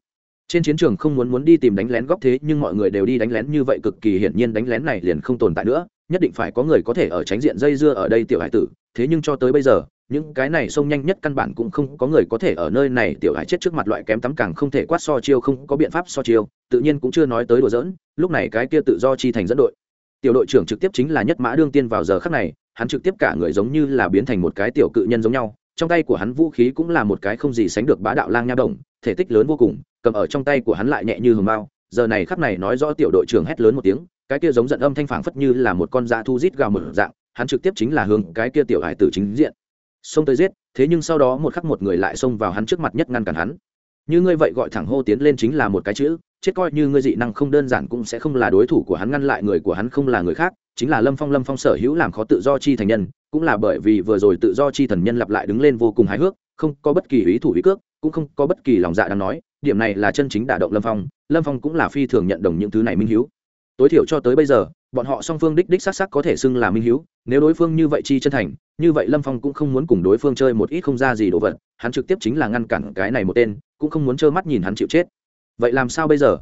Trên chiến trường không muốn muốn đi tìm đánh lén góc thế, nhưng mọi người đều đi đánh lén như vậy cực kỳ hiển nhiên đánh lén này liền không tồn tại nữa, nhất định phải có người có thể ở tránh diện dây dưa ở đây tiểu hải tử. Thế nhưng cho tới bây giờ, những cái này xông nhanh nhất căn bản cũng không có người có thể ở nơi này, tiểu hải chết trước mặt loại kém tắm càng không thể quát so chiêu, không có biện pháp so chiêu, tự nhiên cũng chưa nói tới đùa dỡn lúc này cái kia tự do chi thành dẫn đội tiểu đội trưởng trực tiếp chính là nhất mã đương tiên vào giờ khắc này, hắn trực tiếp cả người giống như là biến thành một cái tiểu cự nhân giống nhau, trong tay của hắn vũ khí cũng là một cái không gì sánh được bá đạo lang nha đồng, thể tích lớn vô cùng, cầm ở trong tay của hắn lại nhẹ như hường bao giờ này khắc này nói rõ tiểu đội trưởng hét lớn một tiếng, cái kia giống giận âm thanh phảng phất như là một con da thu rít gào mở dạng, hắn trực tiếp chính là hướng cái kia tiểu hải tử chính diện. Xông tới giết, thế nhưng sau đó một khắc một người lại xông vào hắn trước mặt nhất ngăn cản hắn. Như ngươi vậy gọi thẳng hô tiến lên chính là một cái chữ chết coi như ngươi dị năng không đơn giản cũng sẽ không là đối thủ của hắn, ngăn lại người của hắn không là người khác, chính là lâm phong lâm phong sở hữu làm khó tự do chi thành nhân, cũng là bởi vì vừa rồi tự do chi thần nhân lặp lại đứng lên vô cùng hài hước, không có bất kỳ ý thủ ý cước, cũng không có bất kỳ lòng dạ đang nói, điểm này là chân chính đả động lâm phong lâm phong cũng là phi thường nhận đồng những thứ này minh h tối thiểu cho tới bây giờ, bọn họ song phương đích đích s á c s á c có thể xưng là minh h nếu đối phương như vậy chi chân thành, như vậy lâm phong cũng không muốn cùng đối phương chơi một ít không ra gì đồ vật, hắn trực tiếp chính là ngăn cản cái này một tên, cũng không muốn trơ mắt nhìn hắn chịu chết vậy làm sao bây giờ?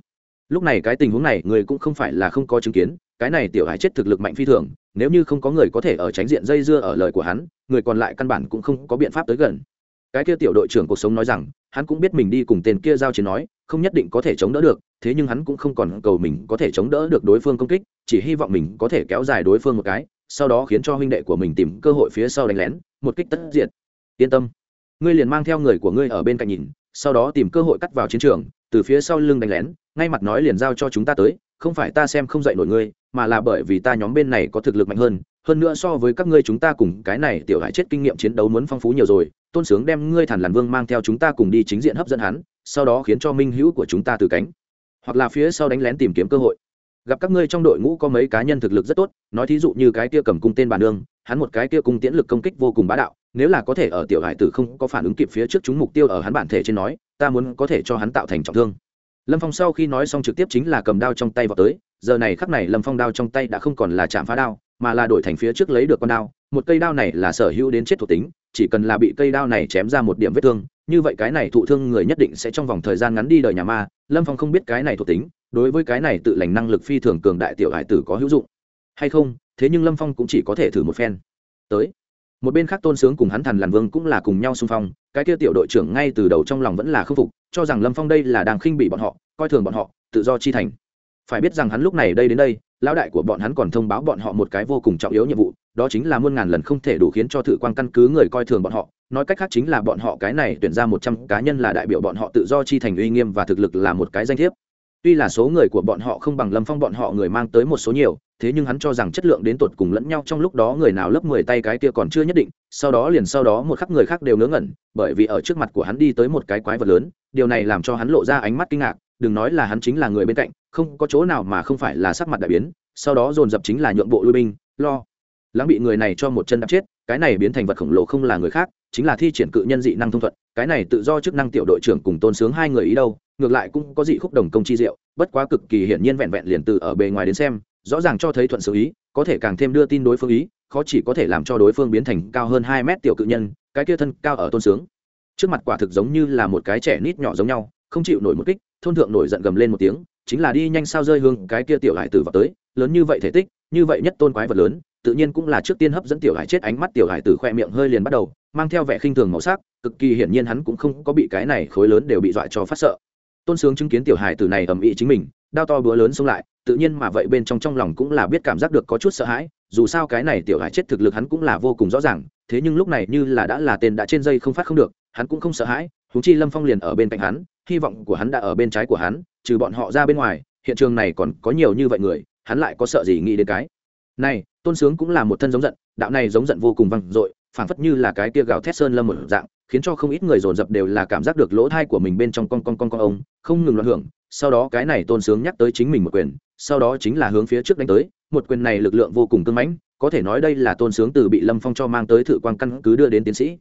Lúc này cái tình huống này, người cũng không phải là không có chứng kiến, cái này tiểu hải chết thực lực mạnh phi thường, nếu như không có người có thể ở tránh diện dây dưa ở lời của hắn, người còn lại căn bản cũng không có biện pháp tới gần. Cái kia tiểu đội trưởng cuộc sống nói rằng, hắn cũng biết mình đi cùng tên kia giao chiến nói, không nhất định có thể chống đỡ được, thế nhưng hắn cũng không còn cầu mình có thể chống đỡ được đối phương công kích, chỉ hy vọng mình có thể kéo dài đối phương một cái, sau đó khiến cho huynh đệ của mình tìm cơ hội phía sau đánh lén, một kích tất diệt. Yên tâm. Ngươi liền mang theo người của ngươi ở bên cạnh nhìn, sau đó tìm cơ hội cắt vào chiến trường từ phía sau lưng đánh lén, ngay mặt nói liền giao cho chúng ta tới, không phải ta xem không dạy nổi ngươi, mà là bởi vì ta nhóm bên này có thực lực mạnh hơn hơn nữa so với các ngươi chúng ta cùng cái này tiểu hải chết kinh nghiệm chiến đấu muốn phong phú nhiều rồi, tôn sướng đem ngươi thản làn vương mang theo chúng ta cùng đi chính diện hấp dẫn hắn, sau đó khiến cho minh hữu của chúng ta từ cánh, hoặc là phía sau đánh lén tìm kiếm cơ hội. Gặp các ngươi trong đội ngũ có mấy cá nhân thực lực rất tốt, nói thí dụ như cái kia cầm cung tên bản nương, hắn một cái kia cung tiễn lực công kích vô cùng bá đạo, nếu là có thể ở tiểu hải tử không có phản ứng kịp phía trước chúng mục tiêu ở hắn bản thể trên nói ta muốn có thể cho hắn tạo thành trọng thương. Lâm phong sau khi nói xong trực tiếp chính là cầm đao trong tay vào tới, giờ này khắc này lâm phong đao trong tay đã không còn là chạm phá đao, mà là đổi thành phía trước lấy được con đao, một cây đao này là sở hữu đến chết thuộc tính, chỉ cần là bị cây đao này chém ra một điểm vết thương, như vậy cái này thụ thương người nhất định sẽ trong vòng thời gian ngắn đi đời nhà ma, lâm phong không biết cái này thuộc tính, đối với cái này tự lành năng lực phi thường cường đại tiểu hải tử có hữu dụng. Hay không, thế nhưng lâm phong cũng chỉ có thể thử một phen. Tới một bên khác tôn sướng cùng hắn thần làn vương cũng là cùng nhau xung phong, cái kia tiểu đội trưởng ngay từ đầu trong lòng vẫn là khâm phục, cho rằng lâm phong đây là đang khinh bị bọn họ, coi thường bọn họ, tự do chi thành. Phải biết rằng hắn lúc này đây đến đây, lão đại của bọn hắn còn thông báo bọn họ một cái vô cùng trọng yếu nhiệm vụ, đó chính là muôn ngàn lần không thể đủ khiến cho thử quan căn cứ người coi thường bọn họ, nói cách khác chính là bọn họ cái này tuyển ra một trăm cá nhân là đại biểu bọn họ tự do chi thành uy nghiêm và thực lực là một cái danh thiếp tuy là số người của bọn họ không bằng lâm phong, bọn họ người mang tới một số nhiều, thế nhưng hắn cho rằng chất lượng đến tột cùng lẫn nhau trong lúc đó người nào lớp mười tay cái kia còn chưa nhất định, sau đó liền sau đó một khắc người khác đều ngớ ngẩn, bởi vì ở trước mặt của hắn đi tới một cái quái vật lớn, điều này làm cho hắn lộ ra ánh mắt kinh ngạc, đừng nói là hắn chính là người bên cạnh, không có chỗ nào mà không phải là sắc mặt đại biến, sau đó dồn dập chính là nhượng bộ lui binh, lo lãng bị người này cho một chân đạp chết, cái này biến thành vật khổng lồ không là người khác, chính là thi triển cự nhân dị năng thông thuận, cái này tự do chức năng tiểu đội trưởng cùng tôn sướng hai người ý đâu, ngược lại cũng có dị khúc đồng công chi diệu, bất quá cực kỳ hiển nhiên vẹn vẹn liền từ ở bề ngoài đến xem, rõ ràng cho thấy thuận sự ý, có thể càng thêm đưa tin đối phương ý, khó chỉ có thể làm cho đối phương biến thành cao hơn hai mét tiểu cự nhân, cái kia thân cao ở tôn sướng. Trước mặt quả thực giống như là một cái trẻ nít nhỏ giống nhau, không chịu nổi một kích, thôn thượng nổi giận gầm lên một tiếng, chính là đi nhanh sao rơi hương cái kia tiểu hải tử vào tới, lớn như vậy thể tích, như vậy nhất tôn quái vật lớn tự nhiên cũng là trước tiên hấp dẫn tiểu hải chết, ánh mắt tiểu hải tử khoe miệng hơi liền bắt đầu, mang theo vẻ khinh thường màu sắc, cực kỳ hiển nhiên hắn cũng không có bị cái này khối lớn đều bị dọa cho phát sợ. Tôn sướng chứng kiến tiểu hải tử này ầm ĩ chính mình, đao to búa lớn xông lại, tự nhiên mà vậy bên trong trong lòng cũng là biết cảm giác được có chút sợ hãi, dù sao cái này tiểu hải chết thực lực hắn cũng là vô cùng rõ ràng, thế nhưng lúc này như là đã là tên đã trên dây không phát không được, hắn cũng không sợ hãi húng chi lâm phong liền ở bên cạnh hắn, hy vọng của hắn đã ở bên trái của hắn, trừ bọn họ ra bên ngoài, hiện trường này còn có nhiều như vậy người, hắn lại có sợ gì nghĩ đến cái này, tôn sướng cũng là một thân giống giận, đạo này giống giận vô cùng vang dội, phảng phất như là cái kia gào thét sơn lâm một dạng, khiến cho không ít người dồn dập đều là cảm giác được lỗ thai của mình bên trong con con con con ông, không ngừng loạn hưởng. Sau đó cái này tôn sướng nhắc tới chính mình một quyền, sau đó chính là hướng phía trước đánh tới. Một quyền này lực lượng vô cùng cưng mãnh, có thể nói đây là tôn sướng từ bị lâm phong cho mang tới thử quan căn cứ đưa đến tiến sĩ.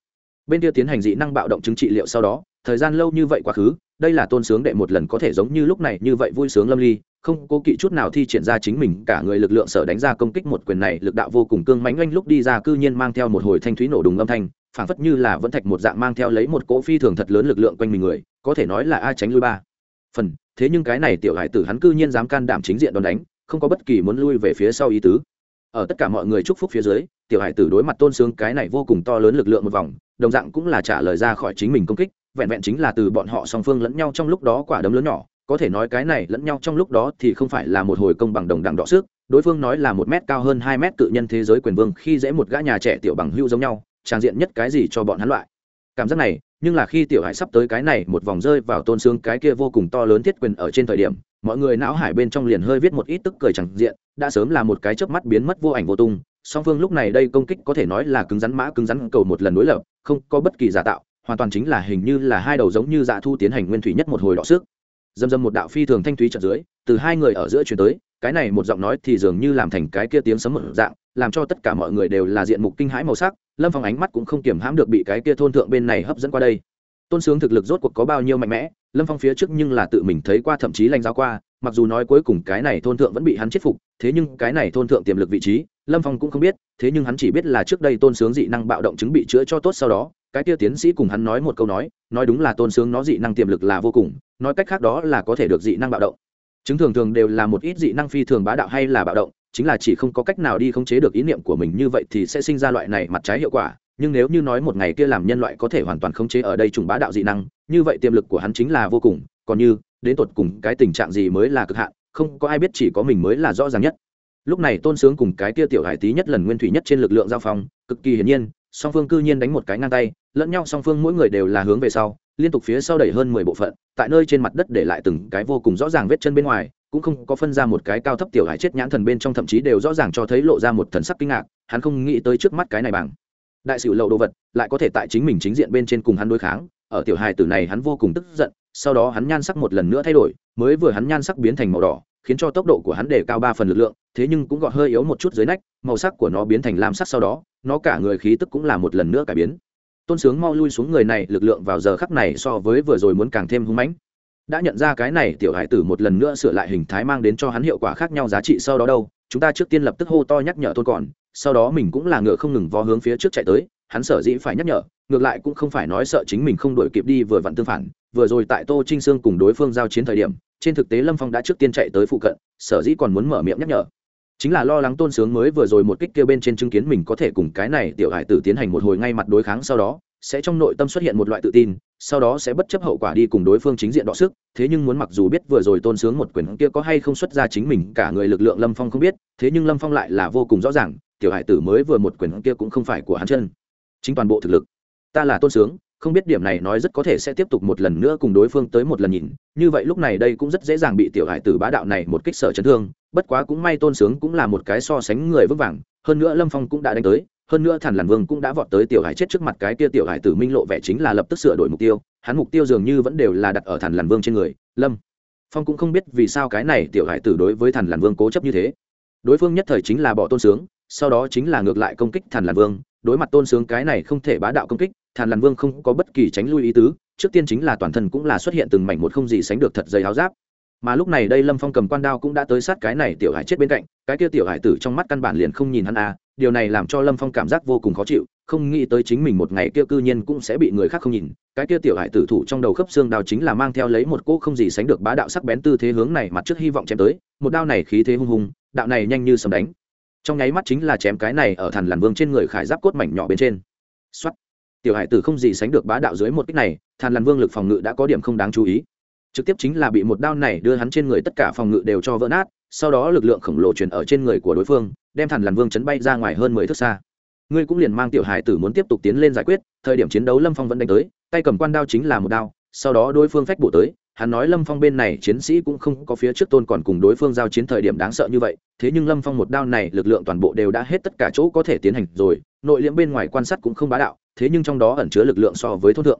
Bên kia tiến hành dị năng bạo động chứng trị liệu sau đó, thời gian lâu như vậy quá khứ, đây là tôn sướng đệ một lần có thể giống như lúc này như vậy vui sướng lâm ly không cố kỵ chút nào thi triển ra chính mình, cả người lực lượng sở đánh ra công kích một quyền này, lực đạo vô cùng cương mãnh oanh lúc đi ra, cư nhiên mang theo một hồi thanh thúy nổ đùng âm thanh, phảng phất như là vẫn thạch một dạng mang theo lấy một cỗ phi thường thật lớn lực lượng quanh mình người, có thể nói là ai tránh lui ba. Phần, thế nhưng cái này tiểu hải tử hắn cư nhiên dám can đảm chính diện đòn đánh, không có bất kỳ muốn lui về phía sau ý tứ. Ở tất cả mọi người chúc phúc phía dưới, tiểu hải tử đối mặt tôn sướng cái này vô cùng to lớn lực lượng một vòng, đồng dạng cũng là trả lời ra khỏi chính mình công kích, vẹn vẹn chính là từ bọn họ song phương lẫn nhau trong lúc đó quả đấm lớn nhỏ có thể nói cái này lẫn nhau trong lúc đó thì không phải là một hồi công bằng đồng đẳng đọ sức, đối phương nói là một mét cao hơn hai mét tự nhân thế giới quyền vương khi dễ một gã nhà trẻ tiểu bằng hưu giống nhau, trang diện nhất cái gì cho bọn hắn loại. Cảm giác này, nhưng là khi tiểu hải sắp tới cái này, một vòng rơi vào tôn xương cái kia vô cùng to lớn thiết quyền ở trên thời điểm, mọi người não hải bên trong liền hơi viết một ít tức cười chẳng diện, đã sớm là một cái chớp mắt biến mất vô ảnh vô tung, song phương lúc này đây công kích có thể nói là cứng rắn mã, cứng rắn cầu một lần đối lập, không có bất kỳ giả tạo, hoàn toàn chính là hình như là hai đầu giống như dạ thu tiến hành nguyên thủy nhất một hồi đọ sức dầm dầm một đạo phi thường thanh thúy chợt dưới, từ hai người ở giữa chuyển tới, cái này một giọng nói thì dường như làm thành cái kia tiếng sấm một dạng, làm cho tất cả mọi người đều là diện mục kinh hãi màu sắc, lâm phong ánh mắt cũng không kiểm hãm được bị cái kia thôn thượng bên này hấp dẫn qua đây. Tôn sướng thực lực rốt cuộc có bao nhiêu mạnh mẽ, lâm phong phía trước nhưng là tự mình thấy qua thậm chí lanh giáo qua, mặc dù nói cuối cùng cái này thôn thượng vẫn bị hắn chết phục, thế nhưng cái này thôn thượng tiềm lực vị trí, lâm phong cũng không biết, thế nhưng hắn chỉ biết là trước đây tôn sướng dị năng bạo động chứng bị chữa cho tốt sau đó cái kia tiến sĩ cùng hắn nói một câu nói nói đúng là tôn sướng nó dị năng tiềm lực là vô cùng, nói cách khác đó là có thể được dị năng bạo động. Chứng thường thường đều là một ít dị năng phi thường bá đạo hay là bạo động, chính là chỉ không có cách nào đi khống chế được ý niệm của mình như vậy thì sẽ sinh ra loại này mặt trái hiệu quả, nhưng nếu như nói một ngày kia làm nhân loại có thể hoàn toàn khống chế ở đây trùng bá đạo dị năng, như vậy tiềm lực của hắn chính là vô cùng, còn như, đến tột cùng cái tình trạng gì mới là cực hạn, không có ai biết chỉ có mình mới là rõ ràng nhất. Lúc này tôn sướng cùng cái kia tiểu hải tý nhất lần nguyên thủy nhất trên lực lượng giao phong, cực kỳ hiển nhiên, song phương cư nhiên đánh một cái ngang tay lẫn nhau song phương mỗi người đều là hướng về sau, liên tục phía sau đẩy hơn mười bộ phận, tại nơi trên mặt đất để lại từng cái vô cùng rõ ràng vết chân bên ngoài, cũng không có phân ra một cái cao thấp tiểu hải chết nhãn thần bên trong thậm chí đều rõ ràng cho thấy lộ ra một thần sắc kinh ngạc, hắn không nghĩ tới trước mắt cái này bằng. Đại sự lậu đồ vật, lại có thể tại chính mình chính diện bên trên cùng hắn đối kháng, ở tiểu hài tử này hắn vô cùng tức giận, sau đó hắn nhan sắc một lần nữa thay đổi, mới vừa hắn nhan sắc biến thành màu đỏ, khiến cho tốc độ của hắn để cao ba phần lực lượng, thế nhưng cũng gọt hơi yếu một chút dưới nách, màu sắc của nó biến thành lam sắc sau đó, nó cả người khí tức cũng là một lần nữa cải biến tôn sướng mau lui xuống người này, lực lượng vào giờ khắc này so với vừa rồi muốn càng thêm hung mãnh. Đã nhận ra cái này tiểu hải tử một lần nữa sửa lại hình thái mang đến cho hắn hiệu quả khác nhau giá trị sau đó đâu, chúng ta trước tiên lập tức hô to nhắc nhở tôn còn, sau đó mình cũng là ngựa không ngừng vó hướng phía trước chạy tới, hắn sở dĩ phải nhắc nhở, ngược lại cũng không phải nói sợ chính mình không đuổi kịp đi vừa vặn tương phản, vừa rồi tại tô trinh sương cùng đối phương giao chiến thời điểm, trên thực tế lâm phong đã trước tiên chạy tới phụ cận, sở dĩ còn muốn mở miệng nhắc nhở chính là lo lắng tôn sướng mới vừa rồi một kích kia bên trên chứng kiến mình có thể cùng cái này tiểu hải tử tiến hành một hồi ngay mặt đối kháng sau đó, sẽ trong nội tâm xuất hiện một loại tự tin, sau đó sẽ bất chấp hậu quả đi cùng đối phương chính diện đọ sức. Thế nhưng muốn mặc dù biết vừa rồi tôn sướng một quyền kia có hay không xuất ra chính mình, cả người lực lượng lâm phong không biết, thế nhưng lâm phong lại là vô cùng rõ ràng, tiểu hải tử mới vừa một quyền kia cũng không phải của hắn chân. Chính toàn bộ thực lực, ta là tôn sướng không biết điểm này nói rất có thể sẽ tiếp tục một lần nữa cùng đối phương tới một lần nhìn. Như vậy lúc này đây cũng rất dễ dàng bị tiểu hải tử bá đạo này một kích sở chấn thương. Bất quá cũng may tôn sướng cũng là một cái so sánh người vững vàng. Hơn nữa lâm phong cũng đã đánh tới. Hơn nữa thản làn vương cũng đã vọt tới tiểu hải chết trước mặt cái kia tiểu hải tử minh lộ vẻ chính là lập tức sửa đổi mục tiêu. Hắn mục tiêu dường như vẫn đều là đặt ở thản làn vương trên người. Lâm phong cũng không biết vì sao cái này tiểu hải tử đối với thản làn vương cố chấp như thế. Đối phương nhất thời chính là bỏ tôn sướng, sau đó chính là ngược lại công kích thản làn vương. Đối mặt tôn sướng cái này không thể bá đạo công kích thàn làn vương không có bất kỳ tránh lui ý tứ, trước tiên chính là toàn thân cũng là xuất hiện từng mảnh một không gì sánh được thật dày áo giáp. Mà lúc này đây lâm phong cầm quan đao cũng đã tới sát cái này tiểu hải chết bên cạnh, cái kia tiểu hải tử trong mắt căn bản liền không nhìn hắn à điều này làm cho lâm phong cảm giác vô cùng khó chịu, không nghĩ tới chính mình một ngày kia cư nhiên cũng sẽ bị người khác không nhìn, cái kia tiểu hải tử thủ trong đầu khớp xương đao chính là mang theo lấy một cỗ không gì sánh được bá đạo sắc bén tư thế hướng này mặt trước hy vọng chém tới, một đao này khí thế hung hùng, đạo này nhanh như sầm đánh. Trong nháy mắt chính là chém cái này ở thằn làn vương trên người khải giáp cốt mảnh nhỏ bên trên. Xuất tiểu hải tử không gì sánh được bá đạo dưới một kích này thàn làn vương lực phòng ngự đã có điểm không đáng chú ý. Trực tiếp chính là bị một đao này đưa hắn trên người tất cả phòng ngự đều cho vỡ nát, sau đó lực lượng khổng lồ chuyển ở trên người của đối phương, đem thàn làn vương chấn bay ra ngoài hơn mười thước xa. Ngươi cũng liền mang tiểu hải tử muốn tiếp tục tiến lên giải quyết, thời điểm chiến đấu lâm phong vẫn đánh tới, tay cầm quan đao chính là một đao, sau đó đối phương phách bổ tới hắn nói lâm phong bên này chiến sĩ cũng không có phía trước tôn còn cùng đối phương giao chiến thời điểm đáng sợ như vậy, thế nhưng lâm phong một đao này lực lượng toàn bộ đều đã hết tất cả chỗ có thể tiến hành rồi, nội liễm bên ngoài quan sát cũng không bá đạo, thế nhưng trong đó ẩn chứa lực lượng so với thốt thượng.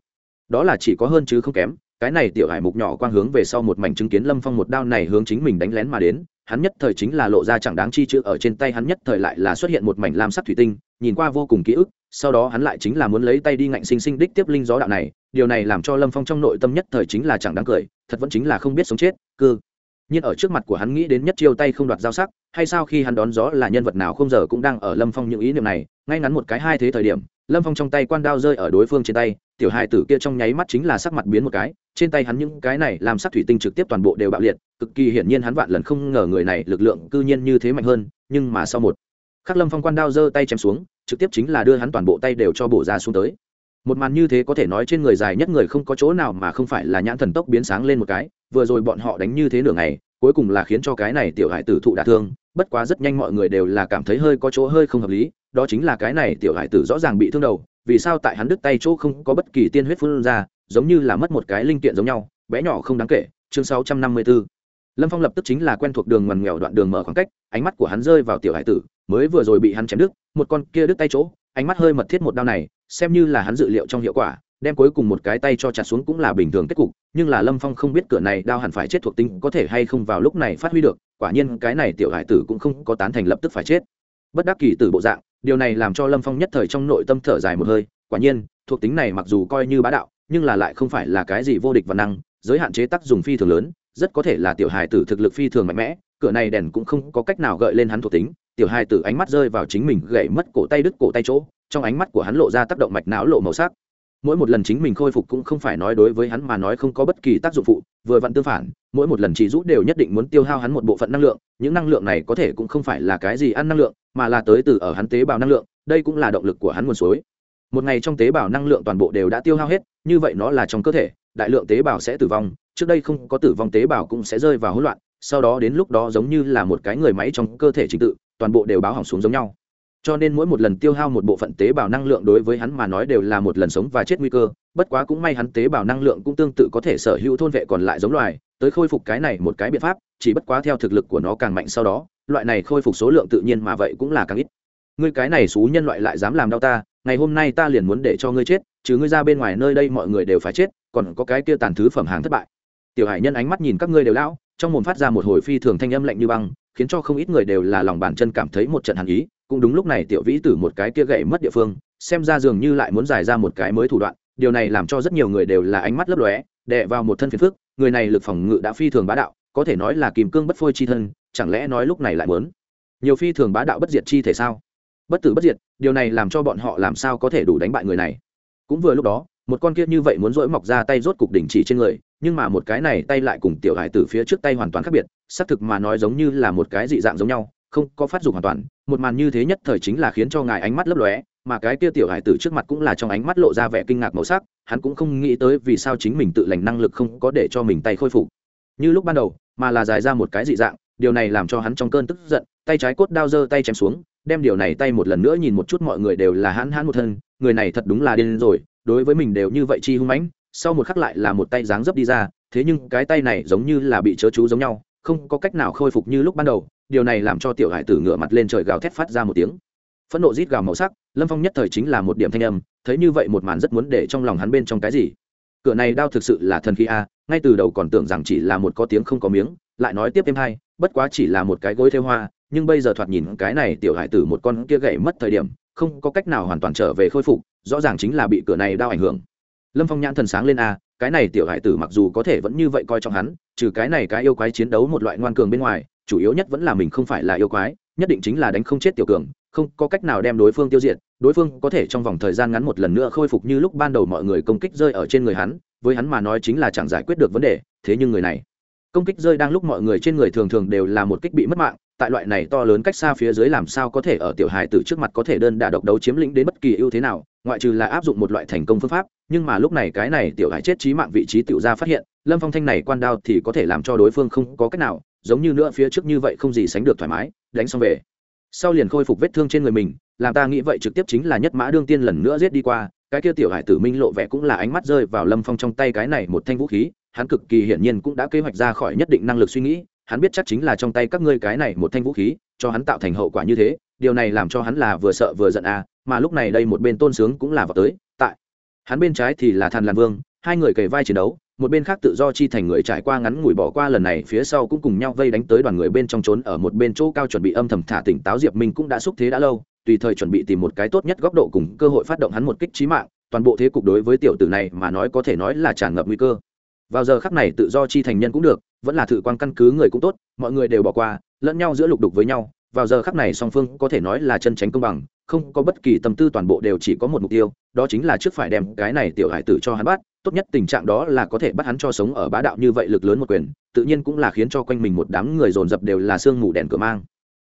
Đó là chỉ có hơn chứ không kém, cái này tiểu hải mục nhỏ quang hướng về sau một mảnh chứng kiến lâm phong một đao này hướng chính mình đánh lén mà đến, hắn nhất thời chính là lộ ra chẳng đáng chi chữ ở trên tay hắn nhất thời lại là xuất hiện một mảnh lam sắc thủy tinh, nhìn qua vô cùng ký ức, sau đó hắn lại chính là muốn lấy tay đi ngạnh sinh sinh đích tiếp linh gió đạo này điều này làm cho lâm phong trong nội tâm nhất thời chính là chẳng đáng cười, thật vẫn chính là không biết sống chết, cư. Nhưng ở trước mặt của hắn nghĩ đến nhất chiêu tay không đoạt giao sắc, hay sao khi hắn đón gió là nhân vật nào không giờ cũng đang ở lâm phong những ý niệm này, ngay ngắn một cái hai thế thời điểm, lâm phong trong tay quan đao rơi ở đối phương trên tay, tiểu hai tử kia trong nháy mắt chính là sắc mặt biến một cái, trên tay hắn những cái này làm sắc thủy tinh trực tiếp toàn bộ đều bạo liệt, cực kỳ hiển nhiên hắn vạn lần không ngờ người này lực lượng cư nhiên như thế mạnh hơn, nhưng mà sau một khắc lâm phong quan đao giơ tay chém xuống, trực tiếp chính là đưa hắn toàn bộ tay đều cho bổ ra xuống tới một màn như thế có thể nói trên người dài nhất người không có chỗ nào mà không phải là nhãn thần tốc biến sáng lên một cái, vừa rồi bọn họ đánh như thế nửa ngày, cuối cùng là khiến cho cái này tiểu hải tử thụ đả thương, bất quá rất nhanh mọi người đều là cảm thấy hơi có chỗ hơi không hợp lý, đó chính là cái này tiểu hải tử rõ ràng bị thương đầu, vì sao tại hắn đứt tay chỗ không có bất kỳ tiên huyết phun ra, giống như là mất một cái linh kiện giống nhau, bé nhỏ không đáng kể, chương 654 lâm phong lập tức chính là quen thuộc đường ngoằn nghèo đoạn đường mở khoảng cách, ánh mắt của hắn rơi vào tiểu hải tử, mới vừa rồi bị hắn chém đứt, một con kia đứt tay chỗ ánh mắt hơi mật thiết một đao này, xem như là hắn dự liệu trong hiệu quả, đem cuối cùng một cái tay cho chặt xuống cũng là bình thường kết cục, nhưng là lâm phong không biết cửa này đao hẳn phải chết thuộc tính có thể hay không vào lúc này phát huy được, quả nhiên cái này tiểu hải tử cũng không có tán thành lập tức phải chết. Bất đắc kỳ tử bộ dạng, điều này làm cho lâm phong nhất thời trong nội tâm thở dài một hơi, quả nhiên, thuộc tính này mặc dù coi như bá đạo, nhưng là lại không phải là cái gì vô địch và năng, giới hạn chế tác dùng phi thường lớn, rất có thể là tiểu Hải tử thực lực phi thường mạnh mẽ, cửa này đèn cũng không có cách nào gợi lên hắn thuộc tính tiểu hai tử ánh mắt rơi vào chính mình gãy mất cổ tay đứt cổ tay chỗ, trong ánh mắt của hắn lộ ra tác động mạch não lộ màu sắc. Mỗi một lần chính mình khôi phục cũng không phải nói đối với hắn mà nói không có bất kỳ tác dụng phụ, vừa vặn tương phản, mỗi một lần chỉ rút đều nhất định muốn tiêu hao hắn một bộ phận năng lượng, những năng lượng này có thể cũng không phải là cái gì ăn năng lượng, mà là tới từ ở hắn tế bào năng lượng, đây cũng là động lực của hắn nguồn suối. Một ngày trong tế bào năng lượng toàn bộ đều đã tiêu hao hết, như vậy nó là trong cơ thể, đại lượng tế bào sẽ tử vong, trước đây không có tử vong tế bào cũng sẽ rơi vào hỗn loạn, sau đó đến lúc đó giống như là một cái người máy trong cơ thể trình tự toàn bộ đều báo hỏng xuống giống nhau. Cho nên mỗi một lần tiêu hao một bộ phận tế bào năng lượng đối với hắn mà nói đều là một lần sống và chết nguy cơ, bất quá cũng may hắn tế bào năng lượng cũng tương tự có thể sở hữu thôn vệ còn lại giống loài, tới khôi phục cái này một cái biện pháp, chỉ bất quá theo thực lực của nó càng mạnh sau đó, loại này khôi phục số lượng tự nhiên mà vậy cũng là càng ít. Ngươi cái này xú nhân loại lại dám làm đau ta, ngày hôm nay ta liền muốn để cho ngươi chết, chứ ngươi ra bên ngoài nơi đây mọi người đều phải chết, còn có cái kia tàn thứ phẩm hàng thất bại. Tiểu hải nhân ánh mắt nhìn các ngươi đều lão, trong mồm phát ra một hồi phi thường thanh âm lạnh như băng khiến cho không ít người đều là lòng bàn chân cảm thấy một trận hàn ý, cũng đúng lúc này tiểu vĩ tử một cái kia gậy mất địa phương, xem ra dường như lại muốn giải ra một cái mới thủ đoạn, điều này làm cho rất nhiều người đều là ánh mắt lấp lóe, đè vào một thân phiền phức, người này lực phòng ngự đã phi thường bá đạo, có thể nói là kìm cương bất phôi chi thân, chẳng lẽ nói lúc này lại muốn nhiều phi thường bá đạo bất diệt chi thể sao? Bất tử bất diệt, điều này làm cho bọn họ làm sao có thể đủ đánh bại người này? Cũng vừa lúc đó, một con kia như vậy muốn dỗi mọc ra tay rốt cục đỉnh chỉ trên người nhưng mà một cái này tay lại cùng tiểu hải từ phía trước tay hoàn toàn khác biệt, xác thực mà nói giống như là một cái dị dạng giống nhau, không có phát dụng hoàn toàn, một màn như thế nhất thời chính là khiến cho ngài ánh mắt lấp lóe, mà cái kia tiểu hải tử trước mặt cũng là trong ánh mắt lộ ra vẻ kinh ngạc màu sắc, hắn cũng không nghĩ tới vì sao chính mình tự lành năng lực không có để cho mình tay khôi phục. Như lúc ban đầu, mà là dài ra một cái dị dạng, điều này làm cho hắn trong cơn tức giận, tay trái cốt đao giơ tay chém xuống, đem điều này tay một lần nữa nhìn một chút mọi người đều là hãn hãn một thân, người này thật đúng là điên rồi, đối với mình đều như vậy chi hung mãnh sau một khắc lại là một tay dáng dấp đi ra, thế nhưng cái tay này giống như là bị chớ chú giống nhau, không có cách nào khôi phục như lúc ban đầu, điều này làm cho tiểu hải tử ngửa mặt lên trời gào thét phát ra một tiếng. Phẫn nộ rít gào màu sắc, lâm phong nhất thời chính là một điểm thanh âm, thấy như vậy một màn rất muốn để trong lòng hắn bên trong cái gì. Cửa này đao thực sự là thần khí a, ngay từ đầu còn tưởng rằng chỉ là một có tiếng không có miếng, lại nói tiếp thêm hai, bất quá chỉ là một cái gối theo hoa, nhưng bây giờ thoạt nhìn cái này tiểu hải tử một con kia gậy mất thời điểm, không có cách nào hoàn toàn trở về khôi phục, rõ ràng chính là bị cửa này đao ảnh hưởng lâm phong nhãn thần sáng lên a, cái này tiểu hải tử mặc dù có thể vẫn như vậy coi trọng hắn, trừ cái này cái yêu quái chiến đấu một loại ngoan cường bên ngoài, chủ yếu nhất vẫn là mình không phải là yêu quái, nhất định chính là đánh không chết tiểu cường, không có cách nào đem đối phương tiêu diệt, đối phương có thể trong vòng thời gian ngắn một lần nữa khôi phục như lúc ban đầu mọi người công kích rơi ở trên người hắn, với hắn mà nói chính là chẳng giải quyết được vấn đề, thế nhưng người này, công kích rơi đang lúc mọi người trên người thường thường đều là một kích bị mất mạng tại loại này to lớn cách xa phía dưới làm sao có thể ở tiểu hài tử trước mặt có thể đơn đả độc đấu chiếm lĩnh đến bất kỳ ưu thế nào, ngoại trừ là áp dụng một loại thành công phương pháp, nhưng mà lúc này cái này tiểu hài chết trí mạng vị trí tiểu ra phát hiện, lâm phong thanh này quan đao thì có thể làm cho đối phương không có cách nào, giống như nữa phía trước như vậy không gì sánh được thoải mái, đánh xong về. Sau liền khôi phục vết thương trên người mình, làm ta nghĩ vậy trực tiếp chính là nhất mã đương tiên lần nữa giết đi qua, cái kia tiểu hải tử minh lộ vẻ cũng là ánh mắt rơi vào lâm phong trong tay cái này một thanh vũ khí, hắn cực kỳ hiển nhiên cũng đã kế hoạch ra khỏi nhất định năng lực suy nghĩ hắn biết chắc chính là trong tay các ngươi cái này một thanh vũ khí, cho hắn tạo thành hậu quả như thế, điều này làm cho hắn là vừa sợ vừa giận à mà lúc này đây một bên tôn sướng cũng là vào tới, tại hắn bên trái thì là thàn làn vương, hai người kề vai chiến đấu, một bên khác tự do chi thành người trải qua ngắn ngủi bỏ qua lần này, phía sau cũng cùng nhau vây đánh tới đoàn người bên trong trốn, ở một bên chỗ cao chuẩn bị âm thầm thả tỉnh táo diệp minh cũng đã xúc thế đã lâu, tùy thời chuẩn bị tìm một cái tốt nhất góc độ cùng cơ hội phát động hắn một kích trí mạng, toàn bộ thế cục đối với tiểu tử này mà nói có thể nói là tràn ngập nguy cơ vào giờ khắc này tự do chi thành nhân cũng được, vẫn là thử quan căn cứ người cũng tốt, mọi người đều bỏ qua, lẫn nhau giữa lục đục với nhau. Vào giờ khắc này song phương có thể nói là chân tránh công bằng, không có bất kỳ tâm tư toàn bộ đều chỉ có một mục tiêu, đó chính là trước phải đem cái này tiểu hải tử cho hắn bắt. Tốt nhất tình trạng đó là có thể bắt hắn cho sống ở bá đạo như vậy lực lớn một quyền, tự nhiên cũng là khiến cho quanh mình một đám người dồn dập đều là sương mù đèn cửa mang.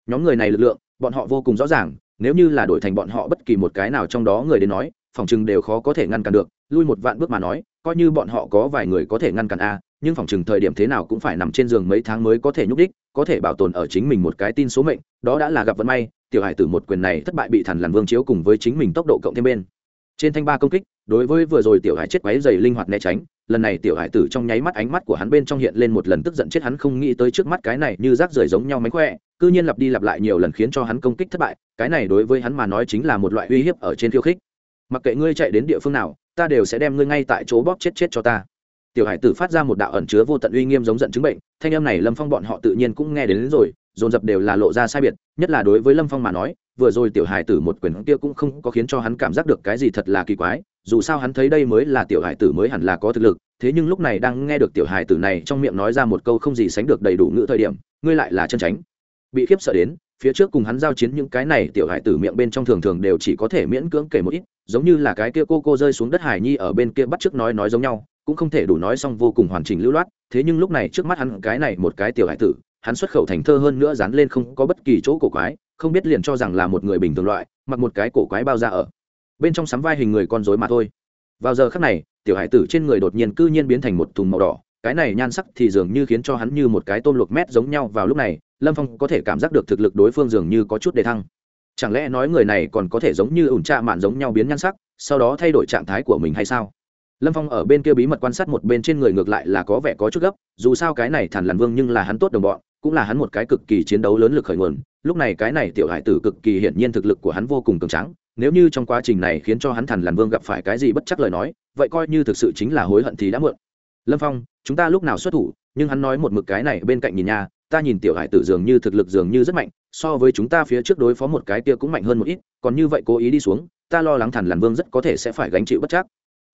Nhóm người này lực lượng, bọn họ vô cùng rõ ràng, nếu như là đổi thành bọn họ bất kỳ một cái nào trong đó người đến nói phòng chừng đều khó có thể ngăn cản được, lui một vạn bước mà nói, coi như bọn họ có vài người có thể ngăn cản a, nhưng phòng chừng thời điểm thế nào cũng phải nằm trên giường mấy tháng mới có thể nhúc đích, có thể bảo tồn ở chính mình một cái tin số mệnh, đó đã là gặp vận may, tiểu hải tử một quyền này thất bại bị thần làn vương chiếu cùng với chính mình tốc độ cộng thêm bên. Trên thanh ba công kích, đối với vừa rồi tiểu hải chết quáy dày linh hoạt né tránh, lần này tiểu hải tử trong nháy mắt ánh mắt của hắn bên trong hiện lên một lần tức giận chết hắn không nghĩ tới trước mắt cái này như rác rưởi giống nhau mánh khỏe, cư nhiên lặp đi lặp lại nhiều lần khiến cho hắn công kích thất bại, cái này đối với hắn mà nói chính là một loại uy hiếp ở trên khiêu khích mặc kệ ngươi chạy đến địa phương nào ta đều sẽ đem ngươi ngay tại chỗ bóp chết chết cho ta. Tiểu hải tử phát ra một đạo ẩn chứa vô tận uy nghiêm giống giận chứng bệnh thanh âm này lâm phong bọn họ tự nhiên cũng nghe đến, đến rồi dồn dập đều là lộ ra sai biệt nhất là đối với lâm phong mà nói vừa rồi tiểu hải tử một quyền kia cũng không có khiến cho hắn cảm giác được cái gì thật là kỳ quái dù sao hắn thấy đây mới là tiểu hải tử mới hẳn là có thực lực thế nhưng lúc này đang nghe được tiểu hải tử này trong miệng nói ra một câu không gì sánh được đầy đủ ngữ thời điểm ngươi lại là chân tránh. Bị khiếp sợ đến phía trước cùng hắn giao chiến những cái này tiểu hải tử miệng bên trong thường thường đều chỉ có thể miễn cưỡng kể một ít, giống như là cái kia cô cô rơi xuống đất hải nhi ở bên kia bắt trước nói nói giống nhau, cũng không thể đủ nói xong vô cùng hoàn chỉnh lưu loát, thế nhưng lúc này trước mắt hắn cái này một cái tiểu hải tử, hắn xuất khẩu thành thơ hơn nữa dán lên không có bất kỳ chỗ cổ quái, không biết liền cho rằng là một người bình thường loại, mặc một cái cổ quái bao ra ở bên trong sắm vai hình người con rối mà thôi. Vào giờ khắc này, tiểu hải tử trên người đột nhiên cư nhiên biến thành một thùng màu đỏ, cái này nhan sắc thì dường như khiến cho hắn như một cái tôm luộc mét giống nhau vào lúc này lâm phong có thể cảm giác được thực lực đối phương dường như có chút đề thăng. Chẳng lẽ nói người này còn có thể giống như ủn trạ mạn giống nhau biến nhan sắc, sau đó thay đổi trạng thái của mình hay sao? Lâm phong ở bên kia bí mật quan sát một bên trên người ngược lại là có vẻ có chút gấp, dù sao cái này thản làn vương nhưng là hắn tốt đồng bọn, cũng là hắn một cái cực kỳ chiến đấu lớn lực khởi nguồn. Lúc này cái này tiểu hải tử cực kỳ hiển nhiên thực lực của hắn vô cùng cường tráng, nếu như trong quá trình này khiến cho hắn thản lằn vương gặp phải cái gì bất chắc lời nói, vậy coi như thực sự chính là hối hận thì đã muộn. Lâm phong, chúng ta lúc nào xuất thủ, nhưng hắn nói một mực cái này bên cạnh nhìn nhà ta nhìn tiểu hải tử dường như thực lực dường như rất mạnh, so với chúng ta phía trước đối phó một cái kia cũng mạnh hơn một ít, còn như vậy cố ý đi xuống, ta lo lắng thằn lằn vương rất có thể sẽ phải gánh chịu bất chắc.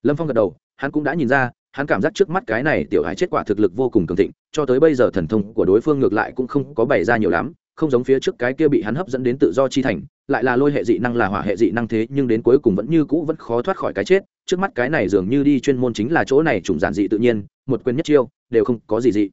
Lâm phong gật đầu, hắn cũng đã nhìn ra, hắn cảm giác trước mắt cái này tiểu hải chết quả thực lực vô cùng cường thịnh, cho tới bây giờ thần thông của đối phương ngược lại cũng không có bày ra nhiều lắm, không giống phía trước cái kia bị hắn hấp dẫn đến tự do chi thành, lại là lôi hệ dị năng là hỏa hệ dị năng thế, nhưng đến cuối cùng vẫn như cũ vẫn khó thoát khỏi cái chết, trước mắt cái này dường như đi chuyên môn chính là chỗ này trùng giản dị tự nhiên, một quyền nhất chiêu, đều không có gì dị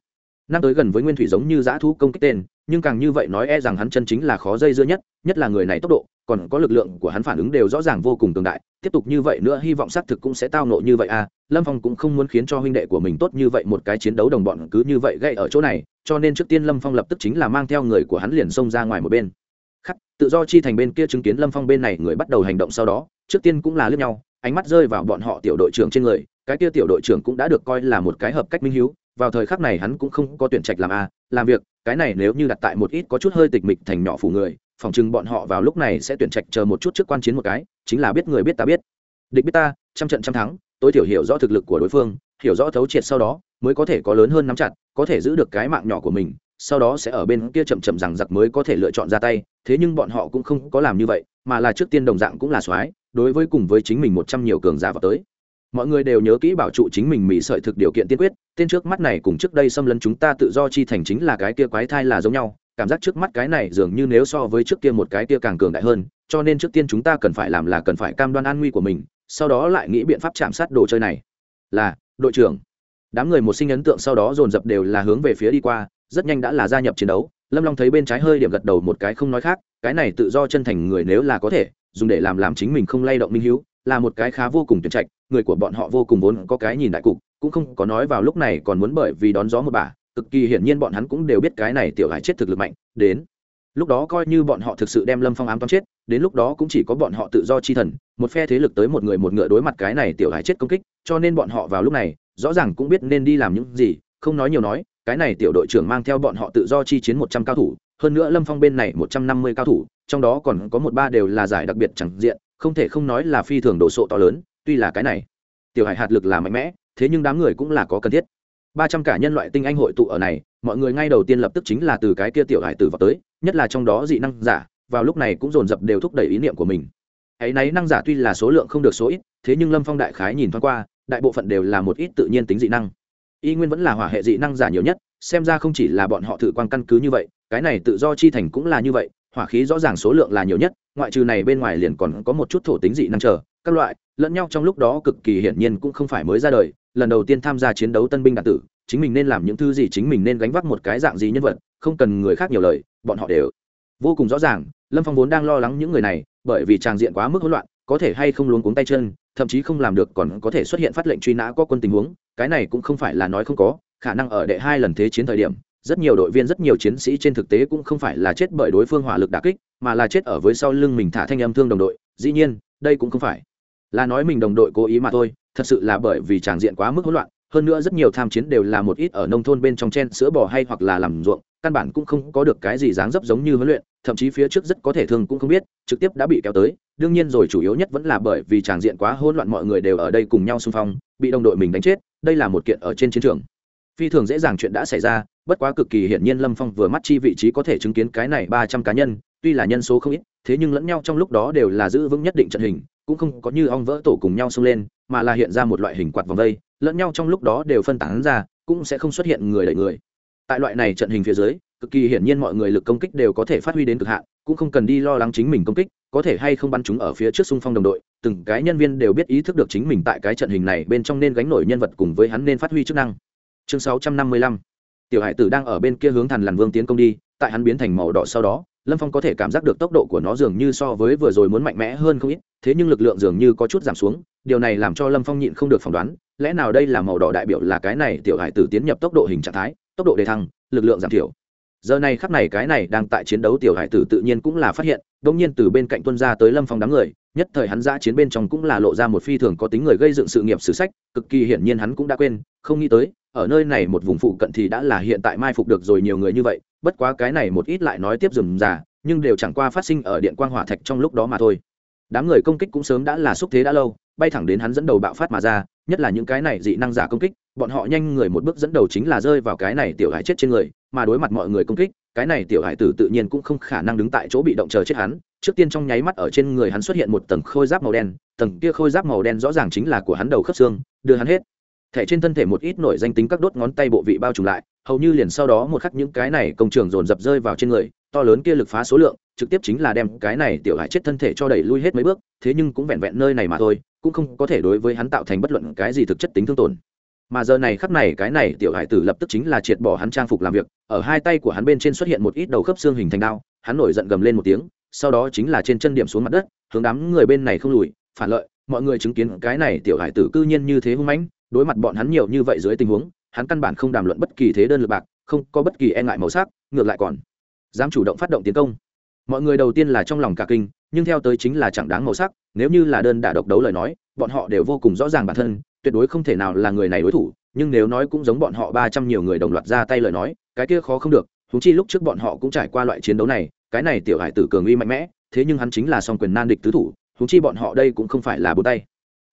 năng tới gần với nguyên thủy giống như dã thú công kích tên, nhưng càng như vậy nói e rằng hắn chân chính là khó dây dưa nhất nhất là người này tốc độ, còn có lực lượng của hắn phản ứng đều rõ ràng vô cùng cường đại, tiếp tục như vậy nữa hy vọng xác thực cũng sẽ tao nộ như vậy à lâm phong cũng không muốn khiến cho huynh đệ của mình tốt như vậy một cái chiến đấu đồng bọn cứ như vậy gây ở chỗ này, cho nên trước tiên lâm phong lập tức chính là mang theo người của hắn liền xông ra ngoài một bên. Khắc, tự do chi thành bên kia chứng kiến lâm phong bên này người bắt đầu hành động sau đó, trước tiên cũng là lướt nhau, ánh mắt rơi vào bọn họ tiểu đội trưởng trên người, cái kia tiểu đội trưởng cũng đã được coi là một cái hợp cách minh hiếu vào thời khắc này hắn cũng không có tuyển trạch làm a, làm việc, cái này nếu như đặt tại một ít có chút hơi tịch mịch thành nhỏ phủ người, phòng chừng bọn họ vào lúc này sẽ tuyển trạch chờ một chút trước quan chiến một cái, chính là biết người biết ta biết. Địch biết ta, trăm trận trăm thắng, tối thiểu hiểu rõ thực lực của đối phương, hiểu rõ thấu triệt sau đó, mới có thể có lớn hơn nắm chặt, có thể giữ được cái mạng nhỏ của mình, sau đó sẽ ở bên kia chậm chậm rằng giặc mới có thể lựa chọn ra tay, thế nhưng bọn họ cũng không có làm như vậy, mà là trước tiên đồng dạng cũng là soái, đối với cùng với chính mình một trăm nhiều cường giả vào tới mọi người đều nhớ kỹ bảo trụ chính mình mỹ sợi thực điều kiện tiên quyết, tên trước mắt này cùng trước đây xâm lấn chúng ta tự do chi thành chính là cái kia quái thai là giống nhau, cảm giác trước mắt cái này dường như nếu so với trước kia một cái kia càng cường đại hơn, cho nên trước tiên chúng ta cần phải làm là cần phải cam đoan an nguy của mình, sau đó lại nghĩ biện pháp chạm sát đồ chơi này. Là, đội trưởng. Đám người một sinh ấn tượng sau đó dồn dập đều là hướng về phía đi qua, rất nhanh đã là gia nhập chiến đấu, lâm long thấy bên trái hơi điểm gật đầu một cái không nói khác, cái này tự do chân thành người nếu là có thể, dùng để làm làm chính mình không lay động minh hữu là một cái khá vô cùng tuyệt trạch, người của bọn họ vô cùng vốn có cái nhìn đại cục, cũng không có nói vào lúc này còn muốn bởi vì đón gió một bà, cực kỳ hiển nhiên bọn hắn cũng đều biết cái này tiểu hải chết thực lực mạnh, đến. Lúc đó coi như bọn họ thực sự đem lâm phong ám toán chết, đến lúc đó cũng chỉ có bọn họ tự do chi thần, một phe thế lực tới một người một ngựa đối mặt cái này tiểu hải chết công kích, cho nên bọn họ vào lúc này, rõ ràng cũng biết nên đi làm những gì, không nói nhiều nói, cái này tiểu đội trưởng mang theo bọn họ tự do chi chiến một trăm cao thủ, hơn nữa lâm phong bên này một trăm năm mươi cao thủ, trong đó còn có một ba đều là giải đặc biệt chẳng diện không thể không nói là phi thường đồ sộ to lớn, tuy là cái này. Tiểu hải hạt lực là mạnh mẽ, thế nhưng đám người cũng là có cần thiết. Ba trăm cả nhân loại tinh anh hội tụ ở này, mọi người ngay đầu tiên lập tức chính là từ cái kia tiểu hải tử vào tới, nhất là trong đó dị năng giả, vào lúc này cũng dồn dập đều thúc đẩy ý niệm của mình. Ấy nấy năng giả tuy là số lượng không được số ít, thế nhưng lâm phong đại khái nhìn thoáng qua, đại bộ phận đều là một ít tự nhiên tính dị năng. Y nguyên vẫn là hỏa hệ dị năng giả nhiều nhất, xem ra không chỉ là bọn họ thử quan căn cứ như vậy, cái này tự do chi thành cũng là như vậy hỏa khí rõ ràng số lượng là nhiều nhất, ngoại trừ này bên ngoài liền còn có một chút thổ tính dị năng chờ, các loại, lẫn nhau trong lúc đó cực kỳ hiển nhiên cũng không phải mới ra đời, lần đầu tiên tham gia chiến đấu tân binh đạt tử, chính mình nên làm những thứ gì chính mình nên gánh vác một cái dạng gì nhân vật, không cần người khác nhiều lời, bọn họ đều vô cùng rõ ràng, lâm phong vốn đang lo lắng những người này, bởi vì tràng diện quá mức hỗn loạn, có thể hay không luống cuống tay chân, thậm chí không làm được còn có thể xuất hiện phát lệnh truy nã có quân tình huống, cái này cũng không phải là nói không có, khả năng ở đệ hai lần thế chiến thời điểm rất nhiều đội viên, rất nhiều chiến sĩ trên thực tế cũng không phải là chết bởi đối phương hỏa lực đà kích, mà là chết ở với sau lưng mình thả thanh âm thương đồng đội. Dĩ nhiên, đây cũng không phải là nói mình đồng đội cố ý mà thôi, thật sự là bởi vì tràng diện quá mức hỗn loạn. Hơn nữa rất nhiều tham chiến đều là một ít ở nông thôn bên trong chen sữa bò hay hoặc là làm ruộng, căn bản cũng không có được cái gì dáng dấp giống như huấn luyện, thậm chí phía trước rất có thể thương cũng không biết, trực tiếp đã bị kéo tới. Đương nhiên rồi, chủ yếu nhất vẫn là bởi vì tràng diện quá hỗn loạn, mọi người đều ở đây cùng nhau xung phong, bị đồng đội mình đánh chết, đây là một kiện ở trên chiến trường. Phi thường dễ dàng chuyện đã xảy ra bất quá cực kỳ hiển nhiên lâm phong vừa mắt chi vị trí có thể chứng kiến cái này ba trăm cá nhân, tuy là nhân số không ít, thế nhưng lẫn nhau trong lúc đó đều là giữ vững nhất định trận hình, cũng không có như ong vỡ tổ cùng nhau xông lên, mà là hiện ra một loại hình quạt vòng vây, lẫn nhau trong lúc đó đều phân tán ra, cũng sẽ không xuất hiện người đợi người. Tại loại này trận hình phía dưới, cực kỳ hiển nhiên mọi người lực công kích đều có thể phát huy đến cực hạn, cũng không cần đi lo lắng chính mình công kích, có thể hay không bắn chúng ở phía trước xung phong đồng đội, từng cái nhân viên đều biết ý thức được chính mình tại cái trận hình này bên trong nên gánh nổi nhân vật cùng với hắn nên phát huy chức năng. Chương 655 tiểu hải tử đang ở bên kia hướng thần lằn vương tiến công đi, tại hắn biến thành màu đỏ sau đó, lâm phong có thể cảm giác được tốc độ của nó dường như so với vừa rồi muốn mạnh mẽ hơn không ít, thế nhưng lực lượng dường như có chút giảm xuống, điều này làm cho lâm phong nhịn không được phỏng đoán, lẽ nào đây là màu đỏ đại biểu là cái này tiểu hải tử tiến nhập tốc độ hình trạng thái, tốc độ đề thăng, lực lượng giảm thiểu. Giờ này khắc này cái này đang tại chiến đấu tiểu hải tử tự nhiên cũng là phát hiện đ ỗ n g nhiên từ bên cạnh tuân ra tới lâm phong đám người, nhất thời hắn giã chiến bên trong cũng là lộ ra một phi thường có tính người gây dựng sự nghiệp sử sách, cực kỳ hiển nhiên hắn cũng đã quên, không nghĩ tới ở nơi này một vùng phụ cận thì đã là hiện tại mai phục được rồi nhiều người như vậy, bất quá cái này một ít lại nói tiếp dùm già nhưng đều chẳng qua phát sinh ở điện quang hỏa thạch trong lúc đó mà thôi. Đám người công kích cũng sớm đã là xúc thế đã lâu, bay thẳng đến hắn dẫn đầu bạo phát mà ra, nhất là những cái này dị năng giả công kích, bọn họ nhanh người một bước dẫn đầu chính là rơi vào cái này tiểu hải chết trên người, mà đối mặt mọi người công kích, cái này tiểu hải tử tự nhiên cũng không khả năng đứng tại chỗ bị động chờ chết hắn. Trước tiên trong nháy mắt ở trên người hắn xuất hiện một tầng khôi giáp màu đen, tầng kia khôi giáp màu đen rõ ràng chính là của hắn đầu khớp xương, đưa hắn hết thẻ trên thân thể một ít nổi danh tính các đốt ngón tay bộ vị bao trùm lại, hầu như liền sau đó một khắc những cái này công trường dồn dập rơi vào trên người, to lớn kia lực phá số lượng, trực tiếp chính là đem cái này tiểu hại chết thân thể cho đẩy lui hết mấy bước, thế nhưng cũng vẹn vẹn nơi này mà thôi, cũng không có thể đối với hắn tạo thành bất luận cái gì thực chất tính thương tổn. Mà giờ này khắc này cái này tiểu hải tử lập tức chính là triệt bỏ hắn trang phục làm việc, ở hai tay của hắn bên trên xuất hiện một ít đầu khớp xương hình thành đao, hắn nổi giận gầm lên một tiếng, sau đó chính là trên chân điểm xuống mặt đất, hướng đám người bên này không lùi, phản lợi, mọi người chứng kiến cái này tiểu hải tử cư nhiên như thế hung mãnh đối mặt bọn hắn nhiều như vậy dưới tình huống, hắn căn bản không đàm luận bất kỳ thế đơn lực bạc, không có bất kỳ e ngại màu sắc, ngược lại còn dám chủ động phát động tiến công. Mọi người đầu tiên là trong lòng cả kinh, nhưng theo tới chính là chẳng đáng màu sắc, nếu như là đơn đả độc đấu lời nói, bọn họ đều vô cùng rõ ràng bản thân, tuyệt đối không thể nào là người này đối thủ, nhưng nếu nói cũng giống bọn họ ba trăm nhiều người đồng loạt ra tay lời nói, cái kia khó không được húng chi lúc trước bọn họ cũng trải qua loại chiến đấu này, cái này tiểu hải tử cường uy mạnh mẽ, thế nhưng hắn chính là song quyền nan địch tứ thủ húng chi bọn họ đây cũng không phải là bốn tay.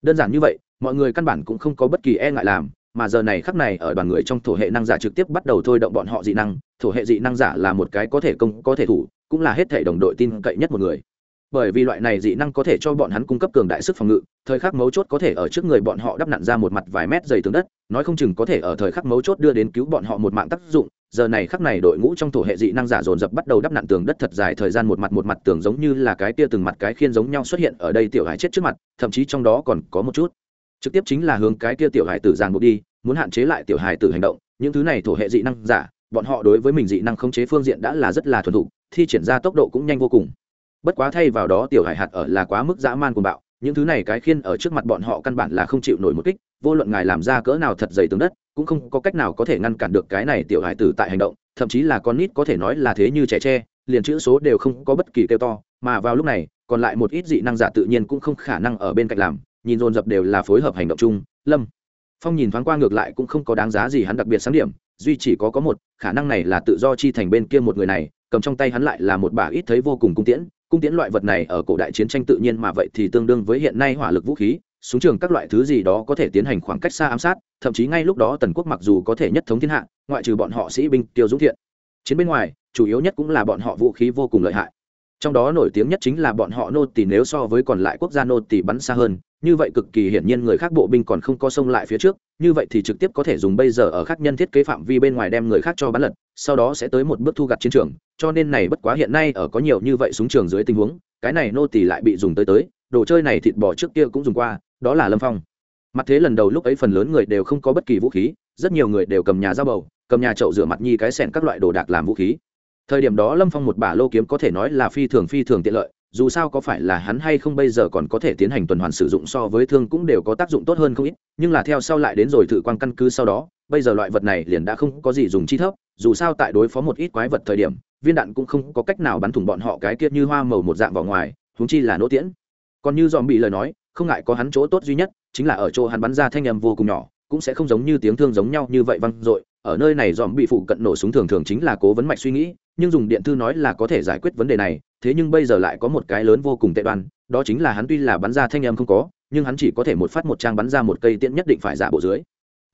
Đơn giản như vậy mọi người căn bản cũng không có bất kỳ e ngại làm, mà giờ này khắc này ở đoàn người trong thổ hệ năng giả trực tiếp bắt đầu thôi động bọn họ dị năng, thổ hệ dị năng giả là một cái có thể công, có thể thủ, cũng là hết thể đồng đội tin cậy nhất một người. Bởi vì loại này dị năng có thể cho bọn hắn cung cấp cường đại sức phòng ngự, thời khắc mấu chốt có thể ở trước người bọn họ đắp nặn ra một mặt vài mét dày tường đất, nói không chừng có thể ở thời khắc mấu chốt đưa đến cứu bọn họ một mạng tác dụng. Giờ này khắc này đội ngũ trong thổ hệ dị năng giả dồn dập bắt đầu đắp nặn tường đất thật dài thời gian một mặt một mặt tường giống như là cái kia từng mặt cái khiên giống nhau xuất hiện ở đây tiểu hải chết trước mặt, thậm chí trong đó còn có một chút trực tiếp chính là hướng cái kia tiểu hải tử giàn buộc đi, muốn hạn chế lại tiểu hải tử hành động, những thứ này thổ hệ dị năng giả, bọn họ đối với mình dị năng khống chế phương diện đã là rất là thuần thục, thi triển ra tốc độ cũng nhanh vô cùng. Bất quá thay vào đó tiểu hải hạt ở là quá mức dã man cuồng bạo, những thứ này cái khiên ở trước mặt bọn họ căn bản là không chịu nổi một kích, vô luận ngài làm ra cỡ nào thật dày tướng đất, cũng không có cách nào có thể ngăn cản được cái này tiểu hải tử tại hành động, thậm chí là con nít có thể nói là thế như trẻ tre, liền chữ số đều không có bất kỳ kêu to, mà vào lúc này, còn lại một ít dị năng giả tự nhiên cũng không khả năng ở bên cạnh làm nhìn dồn dập đều là phối hợp hành động chung, lâm phong nhìn thoáng qua ngược lại cũng không có đáng giá gì hắn đặc biệt sáng điểm, duy chỉ có có một, khả năng này là tự do chi thành bên kia một người này, cầm trong tay hắn lại là một bà ít thấy vô cùng cung tiễn cung tiễn loại vật này ở cổ đại chiến tranh tự nhiên mà vậy thì tương đương với hiện nay hỏa lực vũ khí, súng trường các loại thứ gì đó có thể tiến hành khoảng cách xa ám sát, thậm chí ngay lúc đó tần quốc mặc dù có thể nhất thống thiên hạ, ngoại trừ bọn họ sĩ binh tiêu dũng thiện. Chiến bên ngoài, chủ yếu nhất cũng là bọn họ vũ khí vô cùng lợi hại. Trong đó nổi tiếng nhất chính là bọn họ nô tỳ nếu so với còn lại quốc gia nô tỳ bắn xa hơn như vậy cực kỳ hiển nhiên người khác bộ binh còn không có sông lại phía trước, như vậy thì trực tiếp có thể dùng bây giờ ở khác nhân thiết kế phạm vi bên ngoài đem người khác cho bắn lật, sau đó sẽ tới một bước thu gặt chiến trường, cho nên này bất quá hiện nay ở có nhiều như vậy súng trường dưới tình huống, cái này nô tỳ lại bị dùng tới tới, đồ chơi này thịt bò trước kia cũng dùng qua, đó là lâm phong. Mặt thế lần đầu lúc ấy phần lớn người đều không có bất kỳ vũ khí, rất nhiều người đều cầm nhà dao bầu, cầm nhà chậu rửa mặt nhi cái sẻn các loại đồ đạc làm vũ khí. Thời điểm đó lâm phong một bả lô kiếm có thể nói là phi thường phi thường tiện lợi dù sao có phải là hắn hay không bây giờ còn có thể tiến hành tuần hoàn sử dụng so với thương cũng đều có tác dụng tốt hơn không ít, nhưng là theo sau lại đến rồi thử quan căn cứ sau đó, bây giờ loại vật này liền đã không có gì dùng chi thấp, dù sao tại đối phó một ít quái vật thời điểm, viên đạn cũng không có cách nào bắn thủng bọn họ cái kia như hoa màu một dạng vào ngoài húng chi là nỗ tiễn. Còn như dòm bị lời nói, không ngại có hắn chỗ tốt duy nhất, chính là ở chỗ hắn bắn ra thanh âm vô cùng nhỏ, cũng sẽ không giống như tiếng thương giống nhau như vậy văng dội, ở nơi này dòm bị phụ cận nổ súng thường thường chính là cố vấn mạch suy nghĩ nhưng dùng điện thư nói là có thể giải quyết vấn đề này thế nhưng bây giờ lại có một cái lớn vô cùng tệ đoan đó chính là hắn tuy là bắn ra thanh em không có nhưng hắn chỉ có thể một phát một trang bắn ra một cây tiễn nhất định phải giả bộ dưới.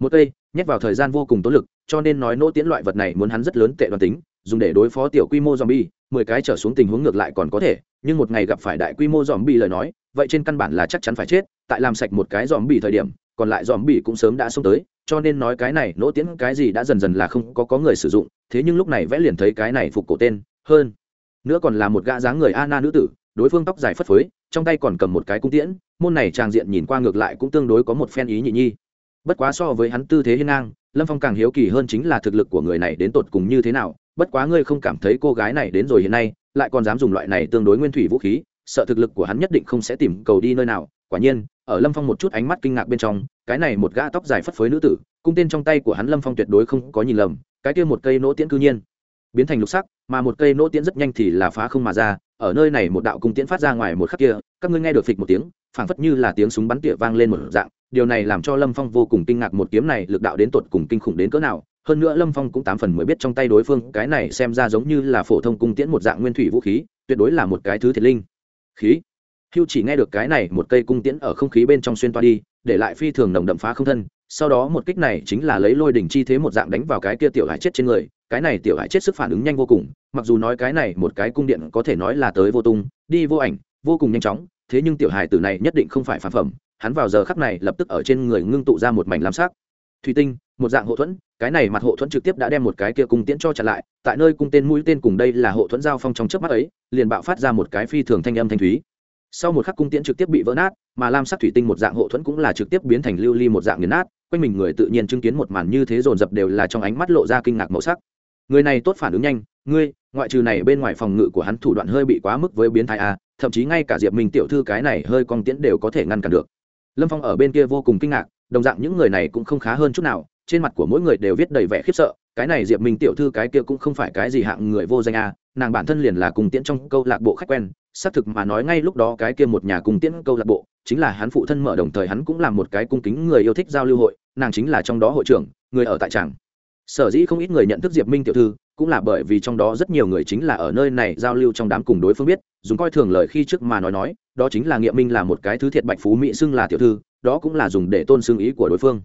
Một cây nhét vào thời gian vô cùng tốn lực cho nên nói nỗ tiễn loại vật này muốn hắn rất lớn tệ đoan tính dùng để đối phó tiểu quy mô zombie, mười cái trở xuống tình huống ngược lại còn có thể, nhưng một ngày gặp phải đại quy mô zombie lời nói, vậy trên căn bản là chắc chắn phải chết, tại làm sạch một cái zombie thời điểm, còn lại dòm bỉ cũng sớm đã xông tới, cho nên nói cái này nỗ tiễn cái gì đã dần dần là không có có người sử dụng, thế nhưng lúc này vẽ liền thấy cái này phục cổ tên, hơn nữa còn là một gã dáng người ana nữ tử, đối phương tóc dài phất phới, trong tay còn cầm một cái cung tiễn, môn này trang diện nhìn qua ngược lại cũng tương đối có một phen ý nhị nhi. Bất quá so với hắn tư thế hiên ngang, Lâm Phong càng hiếu kỳ hơn chính là thực lực của người này đến tột cùng như thế nào, bất quá ngươi không cảm thấy cô gái này đến rồi hiện nay lại còn dám dùng loại này tương đối nguyên thủy vũ khí sợ thực lực của hắn nhất định không sẽ tìm cầu đi nơi nào quả nhiên ở lâm phong một chút ánh mắt kinh ngạc bên trong, cái này một gã tóc dài phất phới nữ tử, cung tên trong tay của hắn lâm phong tuyệt đối không có nhìn lầm, cái kia một cây nỗ tiễn cư nhiên biến thành lục sắc, mà một cây nỗ tiễn rất nhanh thì là phá không mà ra, ở nơi này một đạo cung tiễn phát ra ngoài một khắc kia, các ngươi nghe được phịch một tiếng, phảng phất như là tiếng súng bắn tỉa vang lên một dạng, điều này làm cho lâm phong vô cùng kinh ngạc một kiếm này lực đạo đến tột cùng kinh khủng đến cỡ nào, hơn nữa lâm phong cũng tám phần mới biết trong tay đối phương, cái này xem ra giống như là phổ thông cung tiễn một dạng nguyên thủy vũ khí, tuyệt đối là một cái thứ thiệt linh. Khí? Hưu chỉ nghe được cái này một cây cung tiễn ở không khí bên trong xuyên toa đi, để lại phi thường nồng đậm phá không thân. Sau đó một kích này chính là lấy lôi đỉnh chi thế một dạng đánh vào cái kia tiểu hải chết trên người. Cái này tiểu hải chết sức phản ứng nhanh vô cùng, mặc dù nói cái này một cái cung điện có thể nói là tới vô tung, đi vô ảnh, vô cùng nhanh chóng, thế nhưng tiểu hải tử này nhất định không phải phản phẩm. Hắn vào giờ khắc này lập tức ở trên người ngưng tụ ra một mảnh lam sắc. Thủy tinh, một dạng hộ thuẫn, cái này mặt hộ thuẫn trực tiếp đã đem một cái kia cung tiễn cho chặn lại. Tại nơi cung tên mũi tên cùng đây là hộ thuẫn giao phong trong trước mắt ấy, liền bạo phát ra một cái phi thường thanh âm thanh thúy sau một khắc cung tiễn trực tiếp bị vỡ nát, mà lam sắc thủy tinh một dạng hộ thuẫn cũng là trực tiếp biến thành lưu ly một dạng nghiền nát, quanh mình người tự nhiên chứng kiến một màn như thế dồn dập đều là trong ánh mắt lộ ra kinh ngạc màu sắc. Người này tốt phản ứng nhanh, ngươi, ngoại trừ này bên ngoài phòng ngự của hắn thủ đoạn hơi bị quá mức với biến thái a, thậm chí ngay cả diệp minh tiểu thư cái này hơi con tiễn đều có thể ngăn cản được. Lâm phong ở bên kia vô cùng kinh ngạc, đồng dạng những người này cũng không khá hơn chút nào, trên mặt của mỗi người đều viết đầy vẻ khiếp sợ, cái này diệp minh tiểu thư cái kia cũng không phải cái gì hạng người vô danh a, nàng bản thân liền là cùng tiễn trong câu lạc bộ khách quen xác thực mà nói ngay lúc đó cái kia một nhà cung tiễn câu lạc bộ, chính là hắn phụ thân mở đồng thời hắn cũng là một cái cung kính người yêu thích giao lưu hội, nàng chính là trong đó hội trưởng, người ở tại tràng. Sở dĩ không ít người nhận thức diệp minh tiểu thư, cũng là bởi vì trong đó rất nhiều người chính là ở nơi này giao lưu trong đám cùng đối phương biết, dùng coi thường lời khi trước mà nói nói, đó chính là nghiệm minh là một cái thứ thiệt bạch phú mỹ xưng là tiểu thư, đó cũng là dùng để tôn xưng ý của đối phương.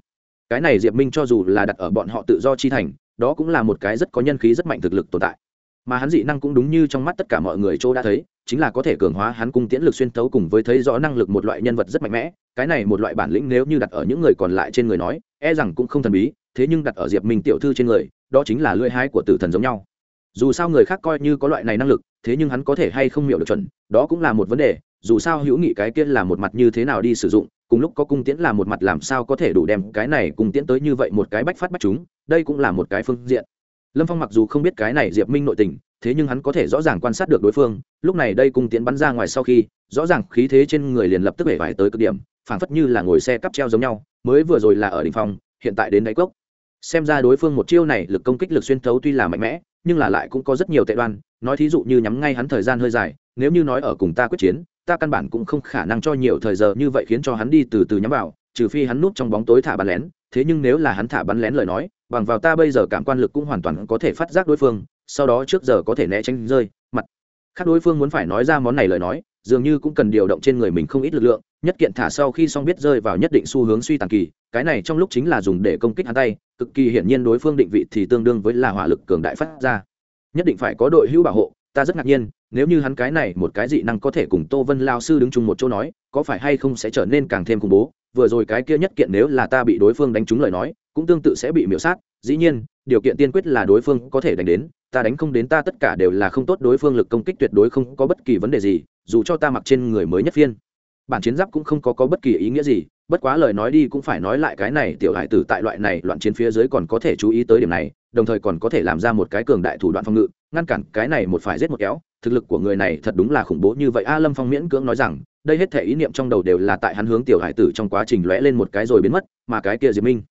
Cái này diệp minh cho dù là đặt ở bọn họ tự do chi thành, đó cũng là một cái rất có nhân khí rất mạnh thực lực tồn tại. Mà hắn dị năng cũng đúng như trong mắt tất cả mọi người chỗ đã thấy chính là có thể cường hóa hắn cung tiễn lực xuyên tấu cùng với thấy rõ năng lực một loại nhân vật rất mạnh mẽ, cái này một loại bản lĩnh nếu như đặt ở những người còn lại trên người nói e rằng cũng không thần bí, thế nhưng đặt ở diệp minh tiểu thư trên người, đó chính là lưỡi hái của tử thần giống nhau. Dù sao người khác coi như có loại này năng lực, thế nhưng hắn có thể hay không miệu được chuẩn, đó cũng là một vấn đề, dù sao hữu nghị cái kia là một mặt như thế nào đi sử dụng, cùng lúc có cung tiễn là một mặt làm sao có thể đủ đem cái này cung tiễn tới như vậy một cái bách phát bách chúng, đây cũng là một cái phương diện. Lâm phong mặc dù không biết cái này diệp minh nội tình thế nhưng hắn có thể rõ ràng quan sát được đối phương, lúc này đây cung tiễn bắn ra ngoài sau khi, rõ ràng khí thế trên người liền lập tức bể vải tới cực điểm, phảng phất như là ngồi xe cắp treo giống nhau, mới vừa rồi là ở đỉnh phòng phong hiện tại đến đáy cốc. Xem ra đối phương một chiêu này lực công kích lực xuyên thấu tuy là mạnh mẽ, nhưng là lại cũng có rất nhiều tệ đoan, nói thí dụ như nhắm ngay hắn thời gian hơi dài, nếu như nói ở cùng ta quyết chiến, ta căn bản cũng không khả năng cho nhiều thời giờ như vậy khiến cho hắn đi từ từ nhắm vào, trừ phi hắn núp trong bóng tối thả bắn lén, thế nhưng nếu là hắn thả bắn lén lời nói, bằng vào ta bây giờ cảm quan lực cũng hoàn toàn có thể phát giác đối phương sau đó trước giờ có thể né tránh rơi, mặt. Khác đối phương muốn phải nói ra món này lời nói, dường như cũng cần điều động trên người mình không ít lực lượng, nhất kiện thả sau khi xong biết rơi vào nhất định xu hướng suy tàn kỳ, cái này trong lúc chính là dùng để công kích hắn tay, cực kỳ hiển nhiên đối phương định vị thì tương đương với là hỏa lực cường đại phát ra. Nhất định phải có đội hữu bảo hộ, ta rất ngạc nhiên, nếu như hắn cái này một cái dị năng có thể cùng tô vân lao sư đứng chung một chỗ nói, có phải hay không sẽ trở nên càng thêm khủng bố? Vừa rồi cái kia nhất kiện nếu là ta bị đối phương đánh trúng lời nói, cũng tương tự sẽ bị miễu sát. Dĩ nhiên, điều kiện tiên quyết là đối phương có thể đánh đến ta đánh không đến ta tất cả đều là không tốt đối phương lực công kích tuyệt đối không có bất kỳ vấn đề gì dù cho ta mặc trên người mới nhất phiên. Bản chiến giáp cũng không có, có bất kỳ ý nghĩa gì bất quá lời nói đi cũng phải nói lại cái này tiểu hải tử tại loại này loạn chiến phía dưới còn có thể chú ý tới điểm này đồng thời còn có thể làm ra một cái cường đại thủ đoạn phòng ngự ngăn cản cái này một phải giết một kéo. Thực lực của người này thật đúng là khủng bố như vậy a lâm phong miễn cưỡng nói rằng đây hết thể ý niệm trong đầu đều là tại hắn hướng tiểu hải tử trong quá trình lóe lên một cái rồi biến mất mà cái kia diệp minh.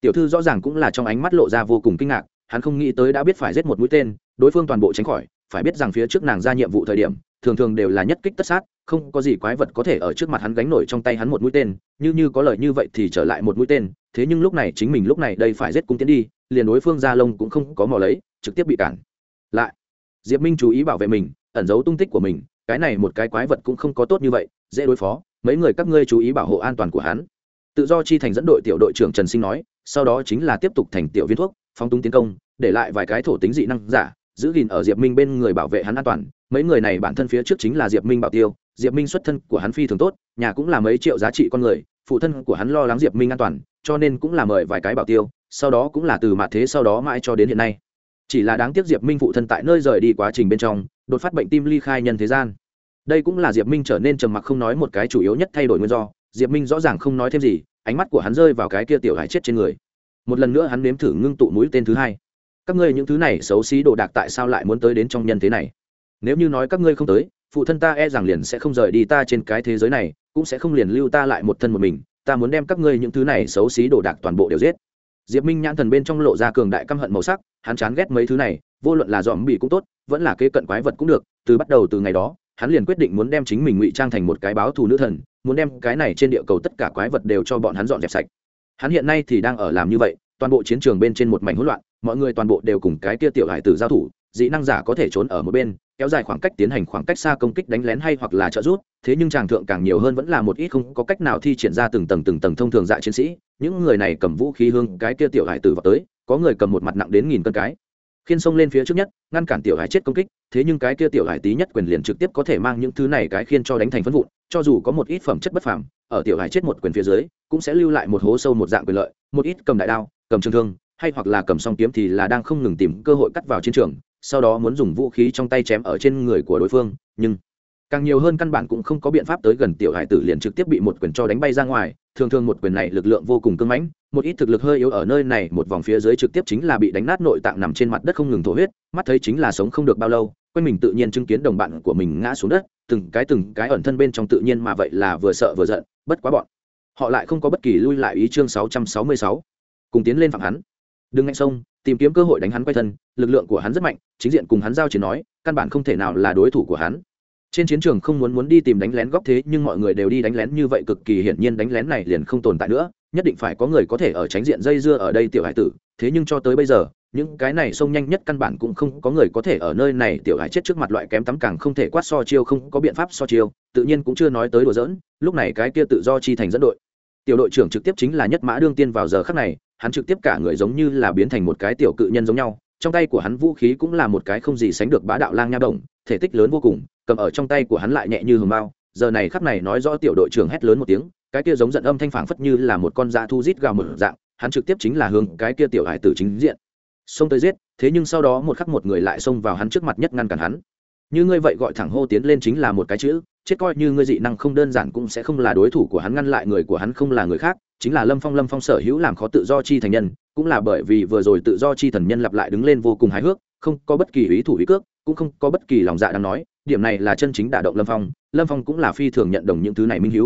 Tiểu thư rõ ràng cũng là trong ánh mắt lộ ra vô cùng kinh ngạc hắn không nghĩ tới đã biết phải giết một mũi tên, đối phương toàn bộ tránh khỏi, phải biết rằng phía trước nàng ra nhiệm vụ thời điểm, thường thường đều là nhất kích tất sát, không có gì quái vật có thể ở trước mặt hắn gánh nổi trong tay hắn một mũi tên, như như có lời như vậy thì trở lại một mũi tên, thế nhưng lúc này chính mình lúc này đây phải giết cung tiến đi, liền đối phương ra lông cũng không có mò lấy, trực tiếp bị cản. Lại, diệp minh chú ý bảo vệ mình, ẩn giấu tung tích của mình, cái này một cái quái vật cũng không có tốt như vậy, dễ đối phó, mấy người các ngươi chú ý bảo hộ an toàn của hắn. Tự do chi thành dẫn đội tiểu đội trưởng trần sinh nói, sau đó chính là tiếp tục thành tiểu viên thuốc phóng tung tiến công, để lại vài cái thổ tính dị năng giả, giữ gìn ở diệp minh bên người bảo vệ hắn an toàn. Mấy người này bản thân phía trước chính là diệp minh bảo tiêu. Diệp minh xuất thân của hắn phi thường tốt, nhà cũng là mấy triệu giá trị con người, phụ thân của hắn lo lắng diệp minh an toàn, cho nên cũng là mời vài cái bảo tiêu, sau đó cũng là từ mạ thế sau đó mãi cho đến hiện nay. Chỉ là đáng tiếc diệp minh phụ thân tại nơi rời đi quá trình bên trong, đột phát bệnh tim ly khai nhân thế gian. Đây cũng là diệp minh trở nên trầm mặc không nói một cái chủ yếu nhất thay đổi nguyên do. Diệp minh rõ ràng không nói thêm gì, ánh mắt của hắn rơi vào cái kia tiểu hải chết trên người một lần nữa hắn nếm thử ngưng tụ mũi tên thứ hai. Các ngươi những thứ này xấu xí đồ đạc tại sao lại muốn tới đến trong nhân thế này? Nếu như nói các ngươi không tới, phụ thân ta e rằng liền sẽ không rời đi ta trên cái thế giới này, cũng sẽ không liền lưu ta lại một thân một mình, ta muốn đem các ngươi những thứ này xấu xí đồ đạc toàn bộ đều giết. Diệp minh nhãn thần bên trong lộ ra cường đại căm hận màu sắc, hắn chán ghét mấy thứ này, vô luận là dòm bị cũng tốt, vẫn là kế cận quái vật cũng được, từ bắt đầu từ ngày đó, hắn liền quyết định muốn đem chính mình ngụy trang thành một cái báo thù nữ thần, muốn đem cái này trên địa cầu tất cả quái vật đều cho bọn hắn dọn dẹp sạch hắn hiện nay thì đang ở làm như vậy, toàn bộ chiến trường bên trên một mảnh hỗn loạn, mọi người toàn bộ đều cùng cái kia tiểu hải tử giao thủ, dị năng giả có thể trốn ở một bên, kéo dài khoảng cách tiến hành khoảng cách xa công kích đánh lén hay hoặc là trợ rút thế nhưng tràng thượng càng nhiều hơn vẫn là một ít không có cách nào thi triển ra từng tầng từng tầng thông thường dạ chiến sĩ. Những người này cầm vũ khí hương cái kia tiểu hải tử vào tới, có người cầm một mặt nặng đến nghìn cân cái khiên xông lên phía trước nhất, ngăn cản tiểu hải chết công kích, thế nhưng cái kia tiểu hải tí nhất quyền liền trực tiếp có thể mang những thứ này cái khiên cho đánh thành phân vụn, cho dù có một ít phẩm chất bất phàm, ở tiểu hải chết một quyền phía dưới, cũng sẽ lưu lại một hố sâu một dạng quyền lợi, một ít cầm đại đao, cầm trường thương, hay hoặc là cầm song kiếm thì là đang không ngừng tìm cơ hội cắt vào chiến trường, sau đó muốn dùng vũ khí trong tay chém ở trên người của đối phương, nhưng càng nhiều hơn căn bản cũng không có biện pháp tới gần tiểu hải tử liền trực tiếp bị một quyền cho đánh bay ra ngoài, thường thường một quyền này lực lượng vô cùng cưng mãnh, một ít thực lực hơi yếu ở nơi này, một vòng phía dưới trực tiếp chính là bị đánh nát nội tạng nằm trên mặt đất không ngừng thổ huyết, mắt thấy chính là sống không được bao lâu, quanh mình tự nhiên chứng kiến đồng bạn của mình ngã xuống đất, từng cái từng cái ẩn thân bên trong tự nhiên mà vậy là vừa sợ vừa giận, bất quá bọn họ lại không có bất kỳ lui lại ý chương 666. cùng tiến lên phạm hắn đừng ngạnh sông, tìm kiếm cơ hội đánh hắn quay thân, lực lượng của hắn rất mạnh, chính diện cùng hắn giao chiến nói, căn bản không thể nào là đối thủ của hắn trên chiến trường không muốn muốn đi tìm đánh lén góc thế, nhưng mọi người đều đi đánh lén như vậy cực kỳ hiển nhiên đánh lén này liền không tồn tại nữa. Nhất định phải có người có thể ở tránh diện dây dưa ở đây tiểu hải tử. Thế nhưng cho tới bây giờ, những cái này sông nhanh nhất căn bản cũng không có người có thể ở nơi này tiểu hải chết trước mặt loại kém tắm càng không thể quát so chiêu, không có biện pháp so chiêu, tự nhiên cũng chưa nói tới đùa giỡn, lúc này cái kia tự do chi thành dẫn đội. Tiểu đội trưởng trực tiếp chính là nhất mã đương tiên vào giờ khắc này, hắn trực tiếp cả người giống như là biến thành một cái tiểu cự nhân giống nhau trong tay của hắn vũ khí cũng là một cái không gì sánh được bá đạo lang nha động thể tích lớn vô cùng, cầm ở trong tay của hắn lại nhẹ như hường bao giờ này khắc này nói rõ tiểu đội trưởng hét lớn một tiếng, cái kia giống giận âm thanh phảng phất như là một con dã thu rít gào một dạng, hắn trực tiếp chính là hướng cái kia tiểu hải tử chính diện. Xông tới giết, thế nhưng sau đó một khắc một người lại xông vào hắn trước mặt nhất ngăn cản hắn. Như ngươi vậy gọi thẳng hô tiến lên chính là một cái chữ, chết coi như ngươi dị năng không đơn giản cũng sẽ không là đối thủ của hắn, ngăn lại người của hắn không là người khác, chính là lâm phong lâm phong sở hữu làm khó tự do chi thành nhân cũng là bởi vì vừa rồi tự do chi thần nhân lặp lại đứng lên vô cùng hài hước, không có bất kỳ ý thủ ý cước, cũng không có bất kỳ lòng dạ đang nói, điểm này là chân chính đả động lâm phong lâm phong cũng là phi thường nhận đồng những thứ này minh h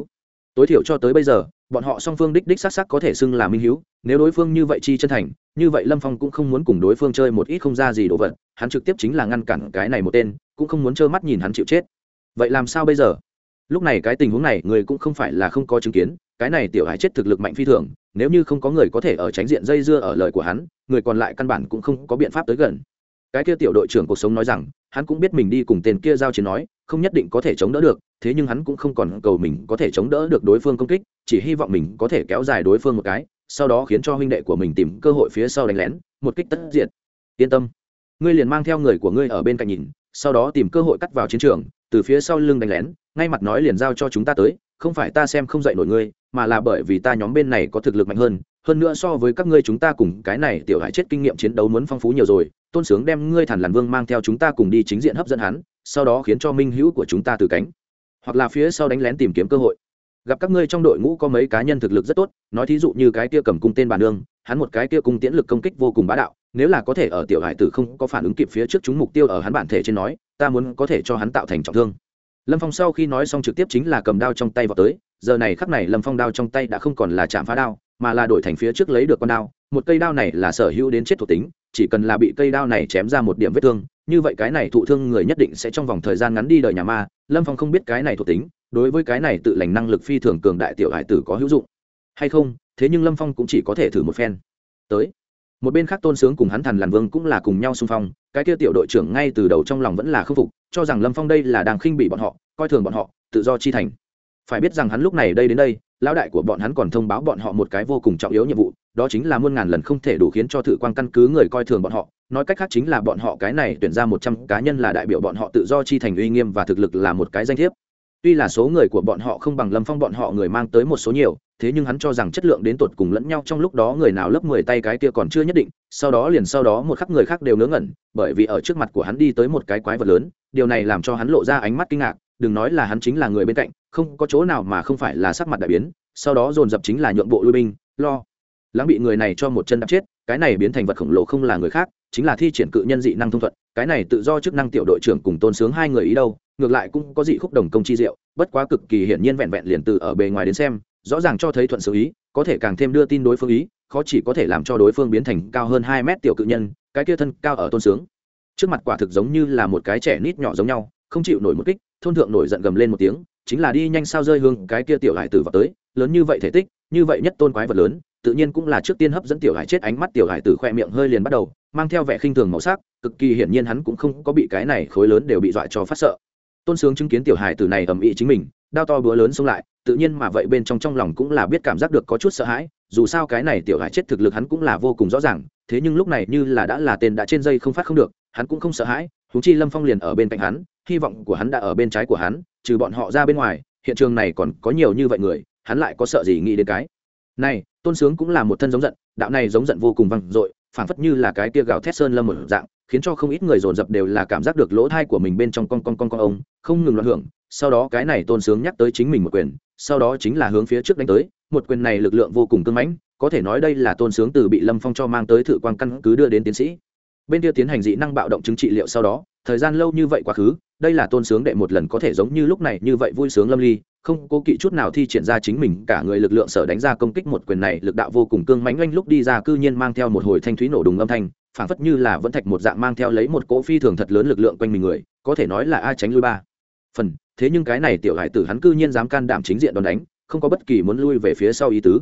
tối thiểu cho tới bây giờ, bọn họ song phương đích đích sắc sắc có thể xưng là minh h nếu đối phương như vậy chi chân thành, như vậy lâm phong cũng không muốn cùng đối phương chơi một ít không ra gì đồ vật, hắn trực tiếp chính là ngăn cản cái này một tên, cũng không muốn trơ mắt nhìn hắn chịu chết. Vậy làm sao bây giờ? Lúc này cái tình huống này, người cũng không phải là không có chứng kiến, cái này tiểu hải chết thực lực mạnh phi thường, nếu như không có người có thể ở tránh diện dây dưa ở lời của hắn, người còn lại căn bản cũng không có biện pháp tới gần. Cái kia tiểu đội trưởng cuộc sống nói rằng, hắn cũng biết mình đi cùng tên kia giao chiến nói, không nhất định có thể chống đỡ được, thế nhưng hắn cũng không còn cầu mình có thể chống đỡ được đối phương công kích, chỉ hy vọng mình có thể kéo dài đối phương một cái, sau đó khiến cho huynh đệ của mình tìm cơ hội phía sau đánh lén, một kích tất diện yên tâm, ngươi liền mang theo người của ngươi ở bên cạnh nhìn, sau đó tìm cơ hội cắt vào chiến trường, từ phía sau lưng đánh lén ngay mặt nói liền giao cho chúng ta tới, không phải ta xem không dạy nổi ngươi, mà là bởi vì ta nhóm bên này có thực lực mạnh hơn hơn nữa so với các ngươi chúng ta cùng cái này tiểu hải chết kinh nghiệm chiến đấu muốn phong phú nhiều rồi, tôn sướng đem ngươi thản làn vương mang theo chúng ta cùng đi chính diện hấp dẫn hắn, sau đó khiến cho minh hữu của chúng ta từ cánh, hoặc là phía sau đánh lén tìm kiếm cơ hội. Gặp các ngươi trong đội ngũ có mấy cá nhân thực lực rất tốt, nói thí dụ như cái kia cầm cung tên bản nương, hắn một cái kia cung tiễn lực công kích vô cùng bá đạo, nếu là có thể ở tiểu hải tử không có phản ứng kịp phía trước chúng mục tiêu ở hắn bản thể trên nói, ta muốn có thể cho hắn tạo thành trọng thương lâm phong sau khi nói xong trực tiếp chính là cầm đao trong tay vào tới, giờ này khắc này lâm phong đao trong tay đã không còn là chạm phá đao, mà là đổi thành phía trước lấy được con đao, một cây đao này là sở hữu đến chết thuộc tính, chỉ cần là bị cây đao này chém ra một điểm vết thương, như vậy cái này thụ thương người nhất định sẽ trong vòng thời gian ngắn đi đời nhà ma, lâm phong không biết cái này thuộc tính, đối với cái này tự lành năng lực phi thường cường đại tiểu hải tử có hữu dụng. Hay không, thế nhưng lâm phong cũng chỉ có thể thử một phen. Tới một bên khác tôn sướng cùng hắn thần làn vương cũng là cùng nhau xung phong, cái kia tiểu đội trưởng ngay từ đầu trong lòng vẫn là khâm phục, cho rằng lâm phong đây là đang khinh bị bọn họ, coi thường bọn họ, tự do chi thành. Phải biết rằng hắn lúc này đây đến đây, lão đại của bọn hắn còn thông báo bọn họ một cái vô cùng trọng yếu nhiệm vụ, đó chính là muôn ngàn lần không thể đủ khiến cho thử quan căn cứ người coi thường bọn họ, nói cách khác chính là bọn họ cái này tuyển ra một trăm cá nhân là đại biểu bọn họ tự do chi thành uy nghiêm và thực lực là một cái danh thiếp tuy là số người của bọn họ không bằng lâm phong, bọn họ người mang tới một số nhiều, thế nhưng hắn cho rằng chất lượng đến tột cùng lẫn nhau trong lúc đó người nào lớp mười tay cái kia còn chưa nhất định, sau đó liền sau đó một khắc người khác đều ngớ ngẩn, bởi vì ở trước mặt của hắn đi tới một cái quái vật lớn, điều này làm cho hắn lộ ra ánh mắt kinh ngạc, đừng nói là hắn chính là người bên cạnh, không có chỗ nào mà không phải là sắc mặt đại biến, sau đó dồn dập chính là nhượng bộ lui binh, lo lắng bị người này cho một chân đạp chết, cái này biến thành vật khổng lồ không là người khác, chính là thi triển cự nhân dị năng thông thuận, cái này tự do chức năng tiểu đội trưởng cùng tôn sướng hai người ý đâu ngược lại cũng có dị khúc đồng công chi diệu, bất quá cực kỳ hiển nhiên vẹn vẹn liền từ ở bề ngoài đến xem, rõ ràng cho thấy thuận sự ý, có thể càng thêm đưa tin đối phương ý, khó chỉ có thể làm cho đối phương biến thành cao hơn hai mét tiểu cự nhân, cái kia thân cao ở tôn sướng. Trước mặt quả thực giống như là một cái trẻ nít nhỏ giống nhau, không chịu nổi một kích, thôn thượng nổi giận gầm lên một tiếng, chính là đi nhanh sao rơi hương cái kia tiểu hải tử vào tới, lớn như vậy thể tích, như vậy nhất tôn quái vật lớn, tự nhiên cũng là trước tiên hấp dẫn tiểu hải chết ánh mắt tiểu hải tử khoe miệng hơi liền bắt đầu, mang theo vẻ khinh thường màu sắc, cực kỳ hiển nhiên hắn cũng không có bị cái này khối lớn đều bị dọa cho phát sợ tôn sướng chứng kiến tiểu hải từ này ầm ĩ chính mình, đao to búa lớn xông lại, tự nhiên mà vậy bên trong trong lòng cũng là biết cảm giác được có chút sợ hãi, dù sao cái này tiểu hải chết thực lực hắn cũng là vô cùng rõ ràng, thế nhưng lúc này như là đã là tên đã trên dây không phát không được, hắn cũng không sợ hãi húng chi lâm phong liền ở bên cạnh hắn, hy vọng của hắn đã ở bên trái của hắn, trừ bọn họ ra bên ngoài, hiện trường này còn có nhiều như vậy người, hắn lại có sợ gì nghĩ đến cái. Này, tôn sướng cũng là một thân giống giận, đạo này giống giận vô cùng văng dội, phảng phất như là cái tia gào thét sơn lâm một dạng khiến cho không ít người dồn dập đều là cảm giác được lỗ thai của mình bên trong con con con con ông, không ngừng loạn hưởng. Sau đó cái này tôn sướng nhắc tới chính mình một quyền, sau đó chính là hướng phía trước đánh tới. Một quyền này lực lượng vô cùng cưng mãnh, có thể nói đây là tôn sướng từ bị lâm phong cho mang tới thử quan căn cứ đưa đến tiến sĩ. Bên kia tiến hành dị năng bạo động chứng trị liệu sau đó, thời gian lâu như vậy quá khứ, đây là tôn sướng đệ một lần có thể giống như lúc này như vậy vui sướng lâm ly, không cố kỵ chút nào thi triển ra chính mình, cả người lực lượng sở đánh ra công kích một quyền này, lực đạo vô cùng cương mãnh oanh lúc đi ra cư nhiên mang theo một hồi thanh thúy nổ đùng âm thanh phảng phất như là vẫn thạch một dạng mang theo lấy một cỗ phi thường thật lớn lực lượng quanh mình người, có thể nói là a tránh lui ba. Phần, thế nhưng cái này tiểu hải tử hắn cư nhiên dám can đảm chính diện đòn đánh, không có bất kỳ muốn lui về phía sau ý tứ.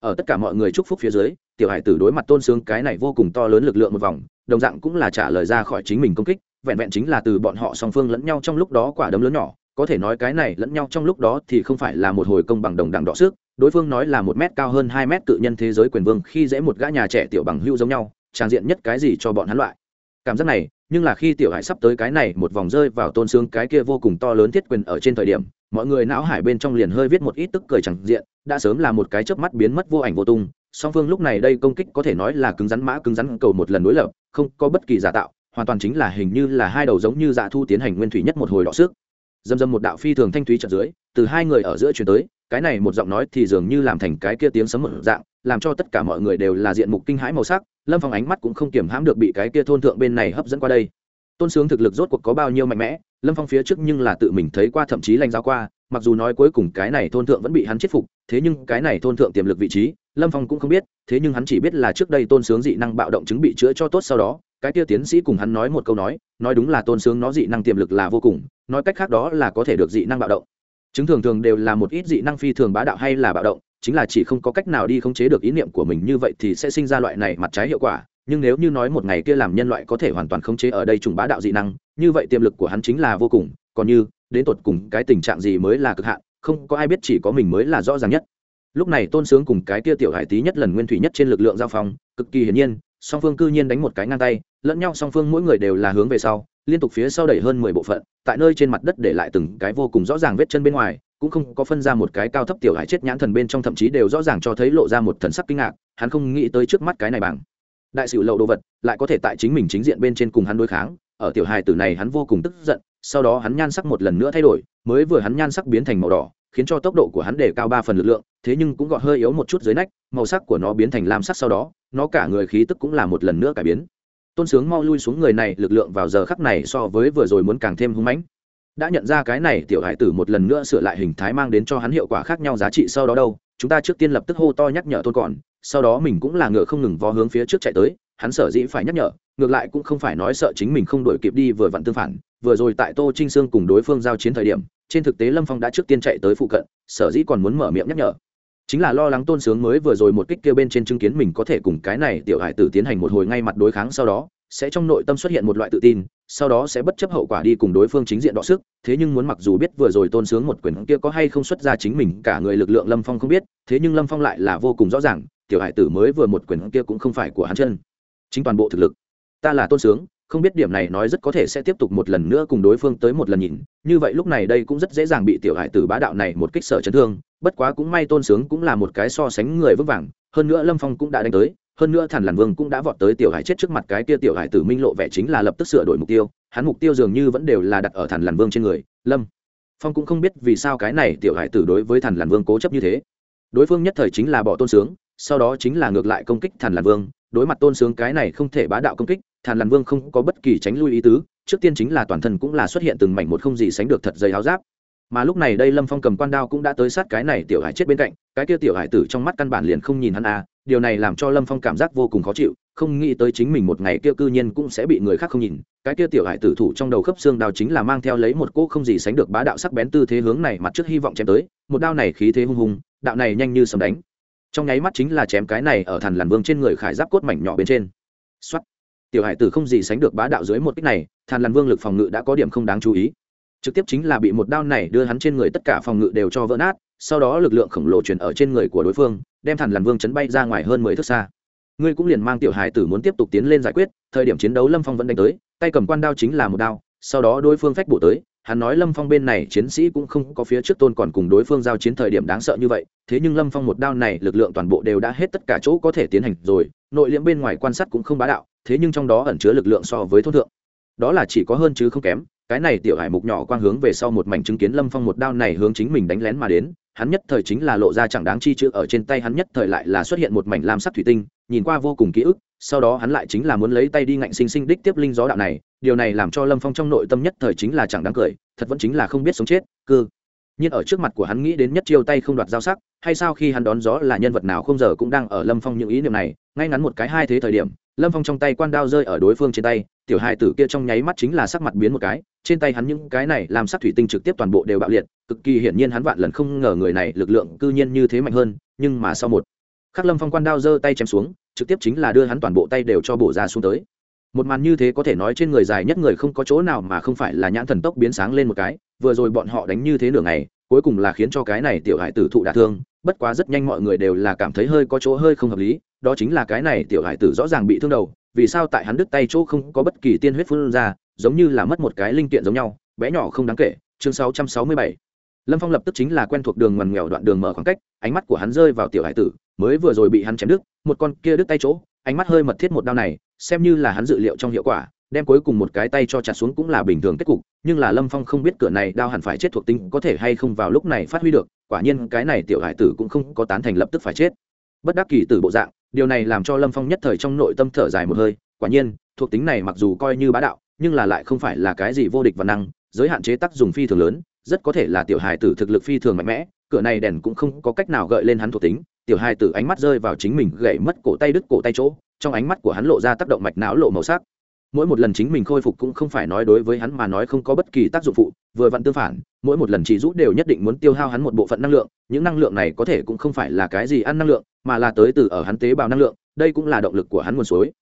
Ở tất cả mọi người chúc phúc phía dưới, tiểu hải tử đối mặt tôn sướng cái này vô cùng to lớn lực lượng một vòng, đồng dạng cũng là trả lời ra khỏi chính mình công kích, vẹn vẹn chính là từ bọn họ song phương lẫn nhau trong lúc đó quả đấm lớn nhỏ, có thể nói cái này lẫn nhau trong lúc đó thì không phải là một hồi công bằng đồng đẳng đọ sức, đối phương nói là một mét cao hơn hai mét tự nhân thế giới quyền vương khi dễ một gã nhà trẻ tiểu bằng hưu giống nhau trang diện nhất cái gì cho bọn hắn loại. Cảm giác này, nhưng là khi tiểu hải sắp tới cái này một vòng rơi vào tôn xương cái kia vô cùng to lớn thiết quyền ở trên thời điểm, mọi người não hải bên trong liền hơi viết một ít tức cười chẳng diện, đã sớm là một cái chớp mắt biến mất vô ảnh vô tung. Song phương lúc này đây công kích có thể nói là cứng rắn mã, cứng rắn cầu một lần đối lập, không có bất kỳ giả tạo, hoàn toàn chính là hình như là hai đầu giống như dạ thu tiến hành nguyên thủy nhất một hồi đọ sức. Dâm dâm một đạo phi thường thanh thúy trận dưới, từ hai người ở giữa chuyển tới, cái này một giọng nói thì dường như làm thành cái kia tiếng sấm một dạng, làm cho tất cả mọi người đều là diện mục kinh hãi màu sắc lâm phong ánh mắt cũng không kiềm hãm được bị cái kia thôn thượng bên này hấp dẫn qua đây. Tôn sướng thực lực rốt cuộc có bao nhiêu mạnh mẽ, lâm phong phía trước nhưng là tự mình thấy qua thậm chí lanh giao qua, mặc dù nói cuối cùng cái này thôn thượng vẫn bị hắn chết phục, thế nhưng cái này thôn thượng tiềm lực vị trí, lâm phong cũng không biết, thế nhưng hắn chỉ biết là trước đây tôn sướng dị năng bạo động chứng bị chữa cho tốt sau đó, cái kia tiến sĩ cùng hắn nói một câu nói nói đúng là tôn sướng nó dị năng tiềm lực là vô cùng, nói cách khác đó là có thể được dị năng bạo động. Chứng thường thường đều là một ít dị năng phi thường bá đạo hay là bạo động chính là chỉ không có cách nào đi khống chế được ý niệm của mình như vậy thì sẽ sinh ra loại này mặt trái hiệu quả. Nhưng nếu như nói một ngày kia làm nhân loại có thể hoàn toàn khống chế ở đây trùng bá đạo dị năng, như vậy tiềm lực của hắn chính là vô cùng, còn như, đến tột cùng cái tình trạng gì mới là cực hạn, không có ai biết chỉ có mình mới là rõ ràng nhất. Lúc này tôn sướng cùng cái kia tiểu hải tý nhất lần nguyên thủy nhất trên lực lượng giao phong, cực kỳ hiển nhiên, song phương cư nhiên đánh một cái ngang tay, lẫn nhau song phương mỗi người đều là hướng về sau, liên tục phía sau đẩy hơn mười bộ phận, tại nơi trên mặt đất để lại từng cái vô cùng rõ ràng vết chân bên ngoài cũng không có phân ra một cái cao thấp tiểu hải chết nhãn thần bên trong thậm chí đều rõ ràng cho thấy lộ ra một thần sắc kinh ngạc, hắn không nghĩ tới trước mắt cái này bằng. Đại sử lậu đồ vật, lại có thể tại chính mình chính diện bên trên cùng hắn đối kháng, ở tiểu hài tử này hắn vô cùng tức giận, sau đó hắn nhan sắc một lần nữa thay đổi, mới vừa hắn nhan sắc biến thành màu đỏ, khiến cho tốc độ của hắn để cao ba phần lực lượng, thế nhưng cũng gọt hơi yếu một chút dưới nách, màu sắc của nó biến thành lam sắc sau đó, nó cả người khí tức cũng là một lần nữa cải biến. Tôn sướng mau lui xuống người này, lực lượng vào giờ khắc này so với vừa rồi muốn càng thêm hung mãnh đã nhận ra cái này tiểu hải tử một lần nữa sửa lại hình thái mang đến cho hắn hiệu quả khác nhau giá trị sau đó đâu, chúng ta trước tiên lập tức hô to nhắc nhở tôn còn, sau đó mình cũng là ngựa không ngừng vó hướng phía trước chạy tới, hắn sở dĩ phải nhắc nhở, ngược lại cũng không phải nói sợ chính mình không đổi kịp đi vừa vặn tương phản, vừa rồi tại tô trinh sương cùng đối phương giao chiến thời điểm, trên thực tế lâm phong đã trước tiên chạy tới phụ cận, sở dĩ còn muốn mở miệng nhắc nhở. Chính là lo lắng tôn sướng mới vừa rồi một kích kêu bên trên chứng kiến mình có thể cùng cái này tiểu hải tử tiến hành một hồi ngay mặt đối kháng sau đó, sẽ trong nội tâm xuất hiện một loại tự tin sau đó sẽ bất chấp hậu quả đi cùng đối phương chính diện đọ sức, thế nhưng muốn mặc dù biết vừa rồi tôn sướng một quyền kia có hay không xuất ra chính mình, cả người lực lượng lâm phong không biết, thế nhưng lâm phong lại là vô cùng rõ ràng, tiểu hải tử mới vừa một quyền kia cũng không phải của hắn chân. Chính toàn bộ thực lực. Ta là tôn sướng, không biết điểm này nói rất có thể sẽ tiếp tục một lần nữa cùng đối phương tới một lần nhìn, như vậy lúc này đây cũng rất dễ dàng bị tiểu hải tử bá đạo này một kích sở chấn thương, bất quá cũng may tôn sướng cũng là một cái so sánh người vững vàng, hơn nữa lâm phong cũng đã đánh tới hơn nữa thản làn vương cũng đã vọt tới tiểu hải chết trước mặt cái kia tiểu hải tử minh lộ vẻ chính là lập tức sửa đổi mục tiêu, hắn mục tiêu dường như vẫn đều là đặt ở thản làn vương trên người, lâm. Phong cũng không biết vì sao cái này tiểu hải tử đối với thản làn vương cố chấp như thế. Đối phương nhất thời chính là bỏ tôn sướng, sau đó chính là ngược lại công kích thản làn vương, đối mặt tôn sướng cái này không thể bá đạo công kích, thản làn vương không có bất kỳ tránh lui ý tứ, trước tiên chính là toàn thân cũng là xuất hiện từng mảnh một không gì sánh được thật dày áo giáp. Mà lúc này đây lâm phong cầm quan đao cũng đã tới sát cái này tiểu hải chết bên cạnh, cái kia tiểu hải tử trong mắt căn bản liền không nhìn hắn à điều này làm cho lâm phong cảm giác vô cùng khó chịu, không nghĩ tới chính mình một ngày kia cư nhiên cũng sẽ bị người khác không nhìn. Cái kia tiểu hải tử thủ trong đầu khớp xương đào chính là mang theo lấy một cỗ không gì sánh được bá đạo sắc bén tư thế hướng này mặt trước hy vọng chém tới, một đao này khí thế hung hùng, đạo này nhanh như sấm đánh. Trong nháy mắt chính là chém cái này ở thằn làn vương trên người khải giáp cốt mảnh nhỏ bên trên. Xuất tiểu hải tử không gì sánh được bá đạo dưới một kích này thằn làn vương lực phòng ngự đã có điểm không đáng chú ý. Trực tiếp chính là bị một đao này đưa hắn trên người tất cả phòng ngự đều cho vỡ nát, sau đó lực lượng khổng lồ chuyển ở trên người của đối phương đem thằn lằn vương chấn bay ra ngoài hơn mười thước xa. Ngươi cũng liền mang tiểu hải tử muốn tiếp tục tiến lên giải quyết, thời điểm chiến đấu lâm phong vẫn đánh tới, tay cầm quan đao chính là một đao, sau đó đối phương phách bổ tới, hắn nói lâm phong bên này chiến sĩ cũng không có phía trước tôn còn cùng đối phương giao chiến thời điểm đáng sợ như vậy, thế nhưng lâm phong một đao này lực lượng toàn bộ đều đã hết tất cả chỗ có thể tiến hành rồi, nội liễm bên ngoài quan sát cũng không bá đạo, thế nhưng trong đó ẩn chứa lực lượng so với thôn thượng. Đó là chỉ có hơn chứ không kém cái này tiểu hải mục nhỏ quang hướng về sau một mảnh chứng kiến lâm phong một đao này hướng chính mình đánh lén mà đến, hắn nhất thời chính là lộ ra chẳng đáng chi chữ ở trên tay hắn nhất thời lại là xuất hiện một mảnh lam sắc thủy tinh, nhìn qua vô cùng ký ức, sau đó hắn lại chính là muốn lấy tay đi ngạnh sinh sinh đích tiếp linh gió đạo này, điều này làm cho lâm phong trong nội tâm nhất thời chính là chẳng đáng cười, thật vẫn chính là không biết sống chết, cư. Nhưng ở trước mặt của hắn nghĩ đến nhất chiêu tay không đoạt giao sắc, hay sao khi hắn đón gió là nhân vật nào không giờ cũng đang ở lâm phong những ý niệm này, ngay ngắn một cái hai thế thời điểm, lâm phong trong tay quan đao rơi ở đối phương trên tay, tiểu hai tử kia trong nháy mắt chính là sắc mặt biến một cái trên tay hắn những cái này làm sắc thủy tinh trực tiếp toàn bộ đều bạo liệt, cực kỳ hiển nhiên hắn vạn lần không ngờ người này lực lượng cư nhiên như thế mạnh hơn, nhưng mà sau một khắc lâm phong quan đao giơ tay chém xuống, trực tiếp chính là đưa hắn toàn bộ tay đều cho bổ ra xuống tới. Một màn như thế có thể nói trên người dài nhất người không có chỗ nào mà không phải là nhãn thần tốc biến sáng lên một cái, vừa rồi bọn họ đánh như thế nửa ngày, cuối cùng là khiến cho cái này tiểu hải tử thụ đả thương, bất quá rất nhanh mọi người đều là cảm thấy hơi có chỗ hơi không hợp lý, đó chính là cái này tiểu hải tử rõ ràng bị thương đầu, vì sao tại hắn đứt tay chỗ không có bất kỳ tiên huyết phun ra giống như là mất một cái linh kiện giống nhau, bé nhỏ không đáng kể, chương 667 lâm phong lập tức chính là quen thuộc đường ngoằn nghèo đoạn đường mở khoảng cách, ánh mắt của hắn rơi vào tiểu hải tử, mới vừa rồi bị hắn chém đứt, một con kia đứt tay chỗ, ánh mắt hơi mật thiết một đao này, xem như là hắn dự liệu trong hiệu quả, đem cuối cùng một cái tay cho chặt xuống cũng là bình thường kết cục, nhưng là lâm phong không biết cửa này đao hẳn phải chết thuộc tính có thể hay không vào lúc này phát huy được, quả nhiên cái này tiểu hải tử cũng không có tán thành lập tức phải chết. Bất đắc kỳ tử bộ dạng, điều này làm cho lâm phong nhất thời trong nội tâm thở dài một hơi, quả nhiên, thuộc tính này mặc dù coi như bá đạo nhưng là lại không phải là cái gì vô địch và năng, giới hạn chế tác dùng phi thường lớn, rất có thể là tiểu hài tử thực lực phi thường mạnh mẽ, cửa này đèn cũng không có cách nào gợi lên hắn thuộc tính, tiểu hài tử ánh mắt rơi vào chính mình gậy mất cổ tay đứt cổ tay chỗ, trong ánh mắt của hắn lộ ra tác động mạch não lộ màu sắc. Mỗi một lần chính mình khôi phục cũng không phải nói đối với hắn mà nói không có bất kỳ tác dụng phụ, vừa vặn tương phản, mỗi một lần chỉ rút đều nhất định muốn tiêu hao hắn một bộ phận năng lượng, những năng lượng này có thể cũng không phải là cái gì ăn năng lượng, mà là tới từ ở hắn tế bào năng lượng, đây cũng là động lực của hắn nguồn suối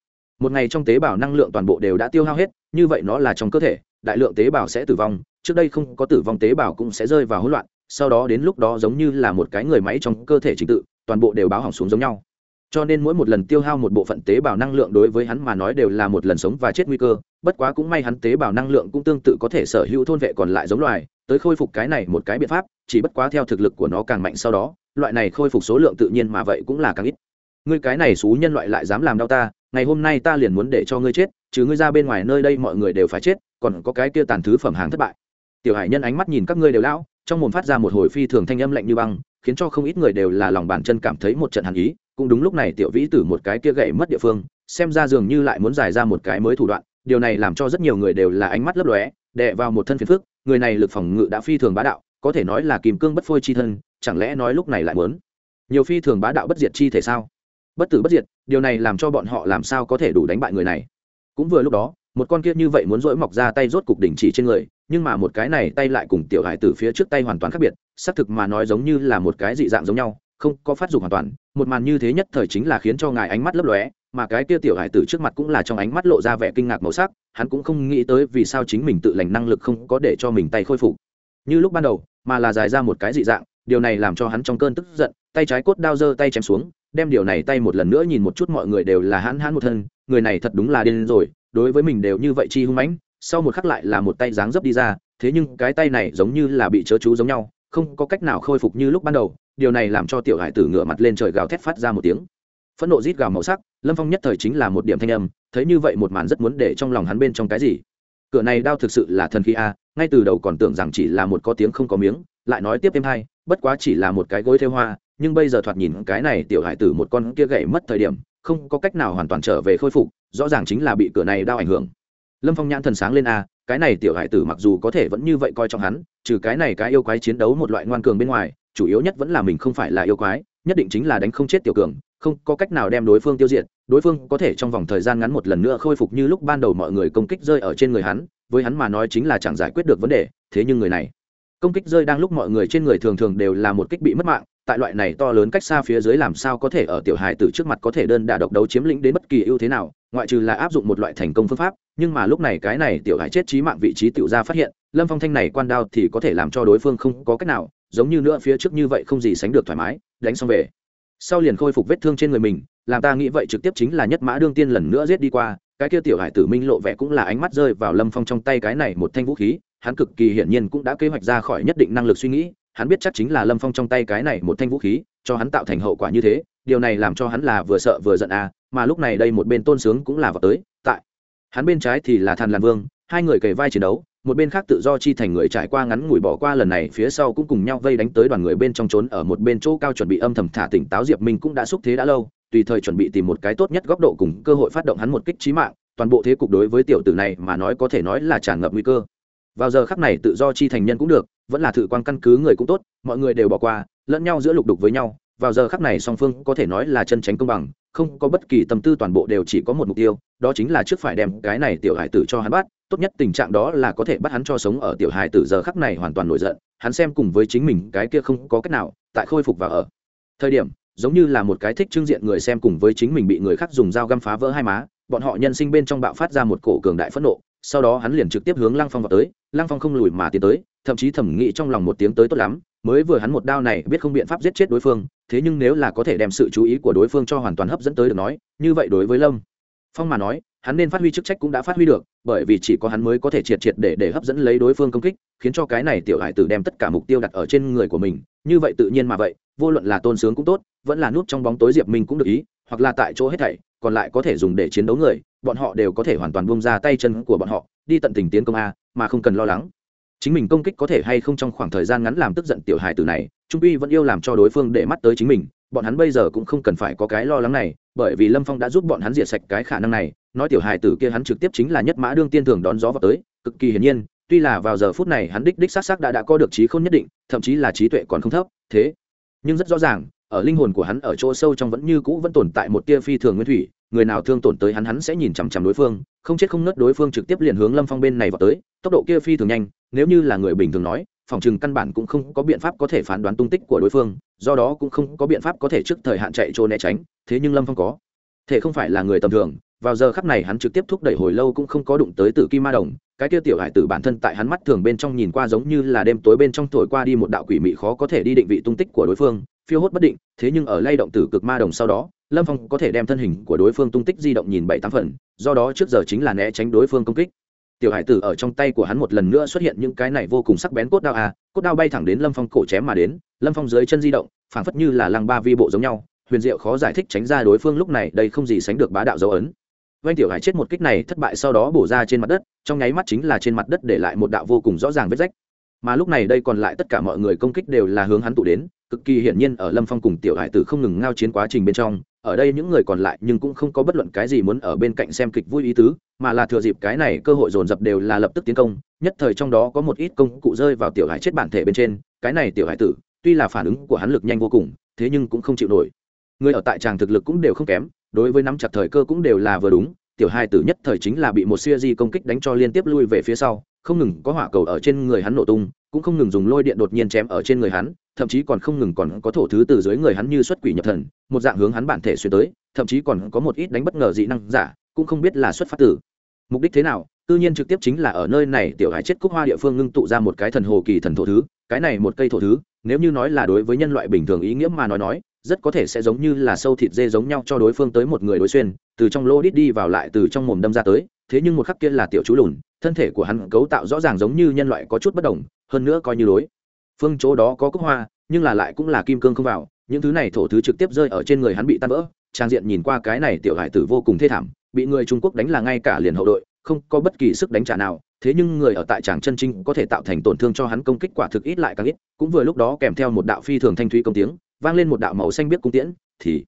một ngày trong tế bào năng lượng toàn bộ đều đã tiêu hao hết, như vậy nó là trong cơ thể, đại lượng tế bào sẽ tử vong, trước đây không có tử vong tế bào cũng sẽ rơi vào hỗn loạn, sau đó đến lúc đó giống như là một cái người máy trong cơ thể trình tự, toàn bộ đều báo hỏng xuống giống nhau. Cho nên mỗi một lần tiêu hao một bộ phận tế bào năng lượng đối với hắn mà nói đều là một lần sống và chết nguy cơ, bất quá cũng may hắn tế bào năng lượng cũng tương tự có thể sở hữu thôn vệ còn lại giống loài, tới khôi phục cái này một cái biện pháp, chỉ bất quá theo thực lực của nó càng mạnh sau đó, loại này khôi phục số lượng tự nhiên mà vậy cũng là càng ít. Ngươi cái này xú nhân loại lại dám làm đau ta ngày hôm nay ta liền muốn để cho ngươi chết chứ ngươi ra bên ngoài nơi đây mọi người đều phải chết, còn có cái kia tàn thứ phẩm hàng thất bại. Tiểu hải nhân ánh mắt nhìn các ngươi đều lão, trong mồm phát ra một hồi phi thường thanh âm lạnh như băng, khiến cho không ít người đều là lòng bàn chân cảm thấy một trận hàn ý, cũng đúng lúc này tiểu vĩ tử một cái kia gậy mất địa phương, xem ra dường như lại muốn giải ra một cái mới thủ đoạn, điều này làm cho rất nhiều người đều là ánh mắt lấp lóe, đè vào một thân phiền phức, người này lực phòng ngự đã phi thường bá đạo, có thể nói là kìm cương bất phôi chi thân, chẳng lẽ nói lúc này lại muốn nhiều phi thường bá đạo bất diệt chi thể sao? Bất tử bất diệt, điều này làm cho bọn họ làm sao có thể đủ đánh bại người này. Cũng vừa lúc đó, một con kia như vậy muốn dỗi mọc ra tay rốt cục đỉnh chỉ trên người, nhưng mà một cái này tay lại cùng tiểu hải từ phía trước tay hoàn toàn khác biệt, xác thực mà nói giống như là một cái dị dạng giống nhau, không có phát dục hoàn toàn, một màn như thế nhất thời chính là khiến cho ngài ánh mắt lấp lóe, mà cái kia tiểu hải tử trước mặt cũng là trong ánh mắt lộ ra vẻ kinh ngạc màu sắc, hắn cũng không nghĩ tới vì sao chính mình tự lành năng lực không có để cho mình tay khôi phục. Như lúc ban đầu, mà là dài ra một cái dị dạng, điều này làm cho hắn trong cơn tức giận tay trái cốt đao giơ tay chém xuống, đem điều này tay một lần nữa nhìn một chút mọi người đều là hãn hãn một thân, người này thật đúng là điên rồi, đối với mình đều như vậy chi hung mãnh, sau một khắc lại là một tay dáng dấp đi ra, thế nhưng cái tay này giống như là bị chớ chú giống nhau, không có cách nào khôi phục như lúc ban đầu, điều này làm cho tiểu hải tử ngửa mặt lên trời gào thét phát ra một tiếng. Phẫn nộ rít gào màu sắc, lâm phong nhất thời chính là một điểm thanh âm, thấy như vậy một màn rất muốn để trong lòng hắn bên trong cái gì. Cửa này đao thực sự là thần khí a, ngay từ đầu còn tưởng rằng chỉ là một có tiếng không có miếng, lại nói tiếp thêm hai bất quá chỉ là một cái gối theo hoa, nhưng bây giờ thoạt nhìn cái này tiểu hải tử một con kia gậy mất thời điểm, không có cách nào hoàn toàn trở về khôi phục, rõ ràng chính là bị cửa này đau ảnh hưởng. Lâm phong nhãn thần sáng lên a, cái này tiểu hải tử mặc dù có thể vẫn như vậy coi trọng hắn, trừ cái này cái yêu quái chiến đấu một loại ngoan cường bên ngoài, chủ yếu nhất vẫn là mình không phải là yêu quái, nhất định chính là đánh không chết tiểu cường, không có cách nào đem đối phương tiêu diệt, đối phương có thể trong vòng thời gian ngắn một lần nữa khôi phục như lúc ban đầu mọi người công kích rơi ở trên người hắn, với hắn mà nói chính là chẳng giải quyết được vấn đề, thế nhưng người này công kích rơi đang lúc mọi người trên người thường thường đều là một kích bị mất mạng, tại loại này to lớn cách xa phía dưới làm sao có thể ở tiểu hài tử trước mặt có thể đơn đả độc đấu chiếm lĩnh đến bất kỳ ưu thế nào, ngoại trừ là áp dụng một loại thành công phương pháp, nhưng mà lúc này cái này tiểu hài chết trí mạng vị trí tiểu ra phát hiện, lâm phong thanh này quan đao thì có thể làm cho đối phương không có cách nào, giống như nữa phía trước như vậy không gì sánh được thoải mái, đánh xong về. Sau liền khôi phục vết thương trên người mình, làm ta nghĩ vậy trực tiếp chính là nhất mã đương tiên lần nữa giết đi qua, cái kia tiểu hải tử minh lộ vẻ cũng là ánh mắt rơi vào lâm phong trong tay cái này một thanh vũ khí hắn cực kỳ hiển nhiên cũng đã kế hoạch ra khỏi nhất định năng lực suy nghĩ, hắn biết chắc chính là lâm phong trong tay cái này một thanh vũ khí, cho hắn tạo thành hậu quả như thế, điều này làm cho hắn là vừa sợ vừa giận à mà lúc này đây một bên tôn sướng cũng là vào tới, tại hắn bên trái thì là thàn làn vương, hai người kề vai chiến đấu, một bên khác tự do chi thành người trải qua ngắn ngủi bỏ qua lần này, phía sau cũng cùng nhau vây đánh tới đoàn người bên trong trốn ở một bên chỗ cao chuẩn bị âm thầm thả tỉnh táo diệp minh cũng đã xúc thế đã lâu, tùy thời chuẩn bị tìm một cái tốt nhất góc độ cùng cơ hội phát động hắn một kích trí mạng, toàn bộ thế cục đối với tiểu tử này mà nói có thể nói là tràn ngập nguy cơ vào giờ khắc này tự do chi thành nhân cũng được, vẫn là thử quan căn cứ người cũng tốt, mọi người đều bỏ qua, lẫn nhau giữa lục đục với nhau. Vào giờ khắc này song phương có thể nói là chân tránh công bằng, không có bất kỳ tâm tư toàn bộ đều chỉ có một mục tiêu, đó chính là trước phải đem cái này tiểu hải tử cho hắn bắt. Tốt nhất tình trạng đó là có thể bắt hắn cho sống ở tiểu hải tử giờ khắc này hoàn toàn nổi giận, hắn xem cùng với chính mình cái kia không có cách nào, tại khôi phục và ở. Thời điểm, giống như là một cái thích trưng diện người xem cùng với chính mình bị người khác dùng dao găm phá vỡ hai má, bọn họ nhân sinh bên trong bạo phát ra một cổ cường đại phẫn nộ sau đó hắn liền trực tiếp hướng lăng phong vào tới. Lăng phong không lùi mà tiến tới, thậm chí thẩm nghĩ trong lòng một tiếng tới tốt lắm, mới vừa hắn một đao này biết không biện pháp giết chết đối phương, thế nhưng nếu là có thể đem sự chú ý của đối phương cho hoàn toàn hấp dẫn tới được nói, như vậy đối với lâm phong mà nói, hắn nên phát huy chức trách cũng đã phát huy được, bởi vì chỉ có hắn mới có thể triệt triệt để để hấp dẫn lấy đối phương công kích, khiến cho cái này tiểu hải tử đem tất cả mục tiêu đặt ở trên người của mình. Như vậy tự nhiên mà vậy, vô luận là tôn sướng cũng tốt, vẫn là nút trong bóng tối diệp minh cũng được ý, hoặc là tại chỗ hết thảy còn lại có thể dùng để chiến đấu người, bọn họ đều có thể hoàn toàn bông ra tay chân của bọn họ, đi tận tình tiến công a, mà không cần lo lắng. Chính mình công kích có thể hay không trong khoảng thời gian ngắn làm tức giận tiểu hài tử này, trung uy vẫn yêu làm cho đối phương để mắt tới chính mình, bọn hắn bây giờ cũng không cần phải có cái lo lắng này, bởi vì lâm phong đã giúp bọn hắn diệt sạch cái khả năng này, nói tiểu hài tử kia hắn trực tiếp chính là nhất mã đương tiên thường đón gió vào tới, cực kỳ hiển nhiên, tuy là vào giờ phút này hắn đích đích xác xác đã đã có được trí không nhất định, thậm chí là trí tuệ còn không thấp, thế, nhưng rất rõ ràng ở linh hồn của hắn ở chỗ sâu trong vẫn như cũ vẫn tồn tại một tia phi thường nguyên thủy, người nào thương tổn tới hắn hắn sẽ nhìn chằm chằm đối phương, không chết không nớt đối phương trực tiếp liền hướng lâm phong bên này vào tới, tốc độ kia phi thường nhanh, nếu như là người bình thường nói, phòng chừng căn bản cũng không có biện pháp có thể phán đoán tung tích của đối phương, do đó cũng không có biện pháp có thể trước thời hạn chạy trốn né tránh, thế nhưng lâm phong có. Thể không phải là người tầm thường, vào giờ khắp này hắn trực tiếp thúc đẩy hồi lâu cũng không có đụng tới tử kim ma đồng, cái kia tiểu hải tử bản thân tại hắn mắt thường bên trong nhìn qua giống như là đêm tối bên trong thổi qua đi một đạo quỷ mị khó có thể đi định vị tung tích của đối phương phiêu hốt bất định, thế nhưng ở lay động tử cực ma đồng sau đó, lâm phong có thể đem thân hình của đối phương tung tích di động nhìn bảy tám phần, do đó trước giờ chính là né tránh đối phương công kích. Tiểu hải tử ở trong tay của hắn một lần nữa xuất hiện những cái này vô cùng sắc bén cốt đao à cốt đao bay thẳng đến lâm phong cổ chém mà đến, lâm phong dưới chân di động, phảng phất như là lăng ba vi bộ giống nhau, huyền diệu khó giải thích tránh ra đối phương lúc này đây không gì sánh được bá đạo dấu ấn. Vanh tiểu hải chết một kích này thất bại sau đó bổ ra trên mặt đất, trong nháy mắt chính là trên mặt đất để lại một đạo vô cùng rõ ràng vết rách. Mà lúc này đây còn lại tất cả mọi người công kích đều là hướng hắn tụ đến cực kỳ hiển nhiên ở lâm phong cùng tiểu hải tử không ngừng ngao chiến quá trình bên trong, ở đây những người còn lại nhưng cũng không có bất luận cái gì muốn ở bên cạnh xem kịch vui ý tứ, mà là thừa dịp cái này cơ hội dồn dập đều là lập tức tiến công, nhất thời trong đó có một ít công cụ rơi vào tiểu hải chết bản thể bên trên, cái này tiểu hải tử, tuy là phản ứng của hắn lực nhanh vô cùng, thế nhưng cũng không chịu nổi. Người ở tại tràng thực lực cũng đều không kém, đối với nắm chặt thời cơ cũng đều là vừa đúng, tiểu hai tử nhất thời chính là bị một siêu di công kích đánh cho liên tiếp lui về phía sau không ngừng có hỏa cầu ở trên người hắn nổ tung, cũng không ngừng dùng lôi điện đột nhiên chém ở trên người hắn, thậm chí còn không ngừng còn có thổ thứ từ dưới người hắn như xuất quỷ nhập thần, một dạng hướng hắn bản thể xuyên tới, thậm chí còn có một ít đánh bất ngờ dị năng giả, cũng không biết là xuất phát từ mục đích thế nào, tự nhiên trực tiếp chính là ở nơi này tiểu hải chết cúc hoa địa phương ngưng tụ ra một cái thần hồ kỳ thần thổ thứ, cái này một cây thổ thứ, nếu như nói là đối với nhân loại bình thường ý nghĩa mà nói nói, rất có thể sẽ giống như là sâu thịt dê giống nhau cho đối phương tới một người đối xuyên, từ trong lô đít đi vào lại từ trong mồm đâm ra tới thế nhưng một khắc kia là tiểu chú lùn, thân thể của hắn cấu tạo rõ ràng giống như nhân loại có chút bất đồng, hơn nữa coi như đối. Phương chỗ đó có cúc hoa, nhưng là lại cũng là kim cương không vào, những thứ này thổ thứ trực tiếp rơi ở trên người hắn bị tan vỡ, trang diện nhìn qua cái này tiểu hải tử vô cùng thê thảm, bị người trung quốc đánh là ngay cả liền hậu đội, không có bất kỳ sức đánh trả nào, thế nhưng người ở tại tràng chân trinh có thể tạo thành tổn thương cho hắn công kích quả thực ít lại càng ít, cũng vừa lúc đó kèm theo một đạo phi thường thanh thúy công tiếng, vang lên một đạo màu xanh biết cung tiễn, thì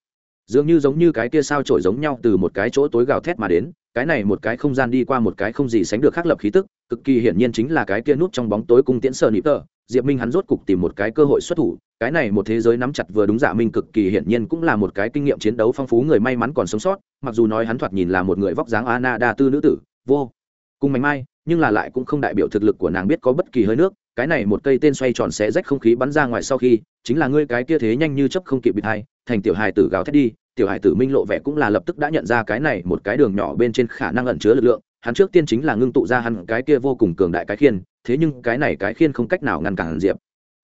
dường như giống như cái kia sao trổi giống nhau từ một cái chỗ tối gào thét mà đến cái này một cái không gian đi qua một cái không gì sánh được khác lập khí tức, cực kỳ hiển nhiên chính là cái kia nút trong bóng tối cung tiễn sơ nịp tờ diệp minh hắn rốt cục tìm một cái cơ hội xuất thủ, cái này một thế giới nắm chặt vừa đúng giả minh cực kỳ hiển nhiên cũng là một cái kinh nghiệm chiến đấu phong phú, người may mắn còn sống sót, mặc dù nói hắn thoạt nhìn là một người vóc dáng ana đa tư nữ tử, vô cùng mảnh mai, nhưng là lại cũng không đại biểu thực lực của nàng biết có bất kỳ hơi nước, cái này một cây tên xoay tròn xé rách không khí bắn ra ngoài sau khi, chính là ngươi cái kia thế nhanh như chấp không kịp bị hai thành tiểu hài tử gào thét đi tiểu Hải tử minh lộ vẻ cũng là lập tức đã nhận ra cái này một cái đường nhỏ bên trên khả năng ẩn chứa lực lượng, hắn trước tiên chính là ngưng tụ ra hắn cái kia vô cùng cường đại cái khiên, thế nhưng cái này cái khiên không cách nào ngăn cản diệp.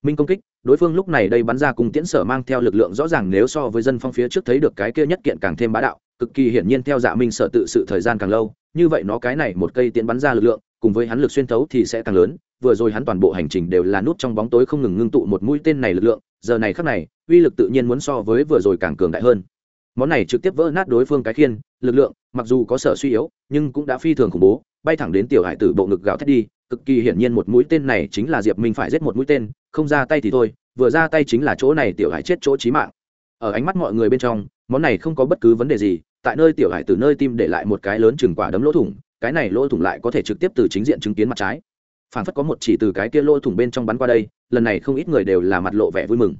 Minh công kích, đối phương lúc này đây bắn ra cùng tiễn sở mang theo lực lượng rõ ràng nếu so với dân phong phía trước thấy được cái kia nhất kiện càng thêm bá đạo, cực kỳ hiển nhiên theo dạ minh sở tự sự thời gian càng lâu, như vậy nó cái này một cây tiễn bắn ra lực lượng, cùng với hắn lực xuyên thấu thì sẽ càng lớn, vừa rồi hắn toàn bộ hành trình đều là nút trong bóng tối không ngừng ngưng tụ một mũi tên này lực lượng, giờ này khắc này, uy lực tự nhiên muốn so với vừa rồi càng cường đại hơn món này trực tiếp vỡ nát đối phương cái khiên, lực lượng, mặc dù có sở suy yếu, nhưng cũng đã phi thường khủng bố, bay thẳng đến tiểu hải tử bộ ngực gào thét đi, cực kỳ hiển nhiên một mũi tên này chính là diệp minh phải giết một mũi tên, không ra tay thì thôi, vừa ra tay chính là chỗ này tiểu hải chết chỗ trí mạng. Ở ánh mắt mọi người bên trong, món này không có bất cứ vấn đề gì, tại nơi tiểu hải từ nơi tim để lại một cái lớn chừng quả đấm lỗ thủng, cái này lỗ thủng lại có thể trực tiếp từ chính diện chứng kiến mặt trái. Phản phất có một chỉ từ cái kia lỗ thủng bên trong bắn qua đây, lần này không ít người đều là mặt lộ vẻ vui mừng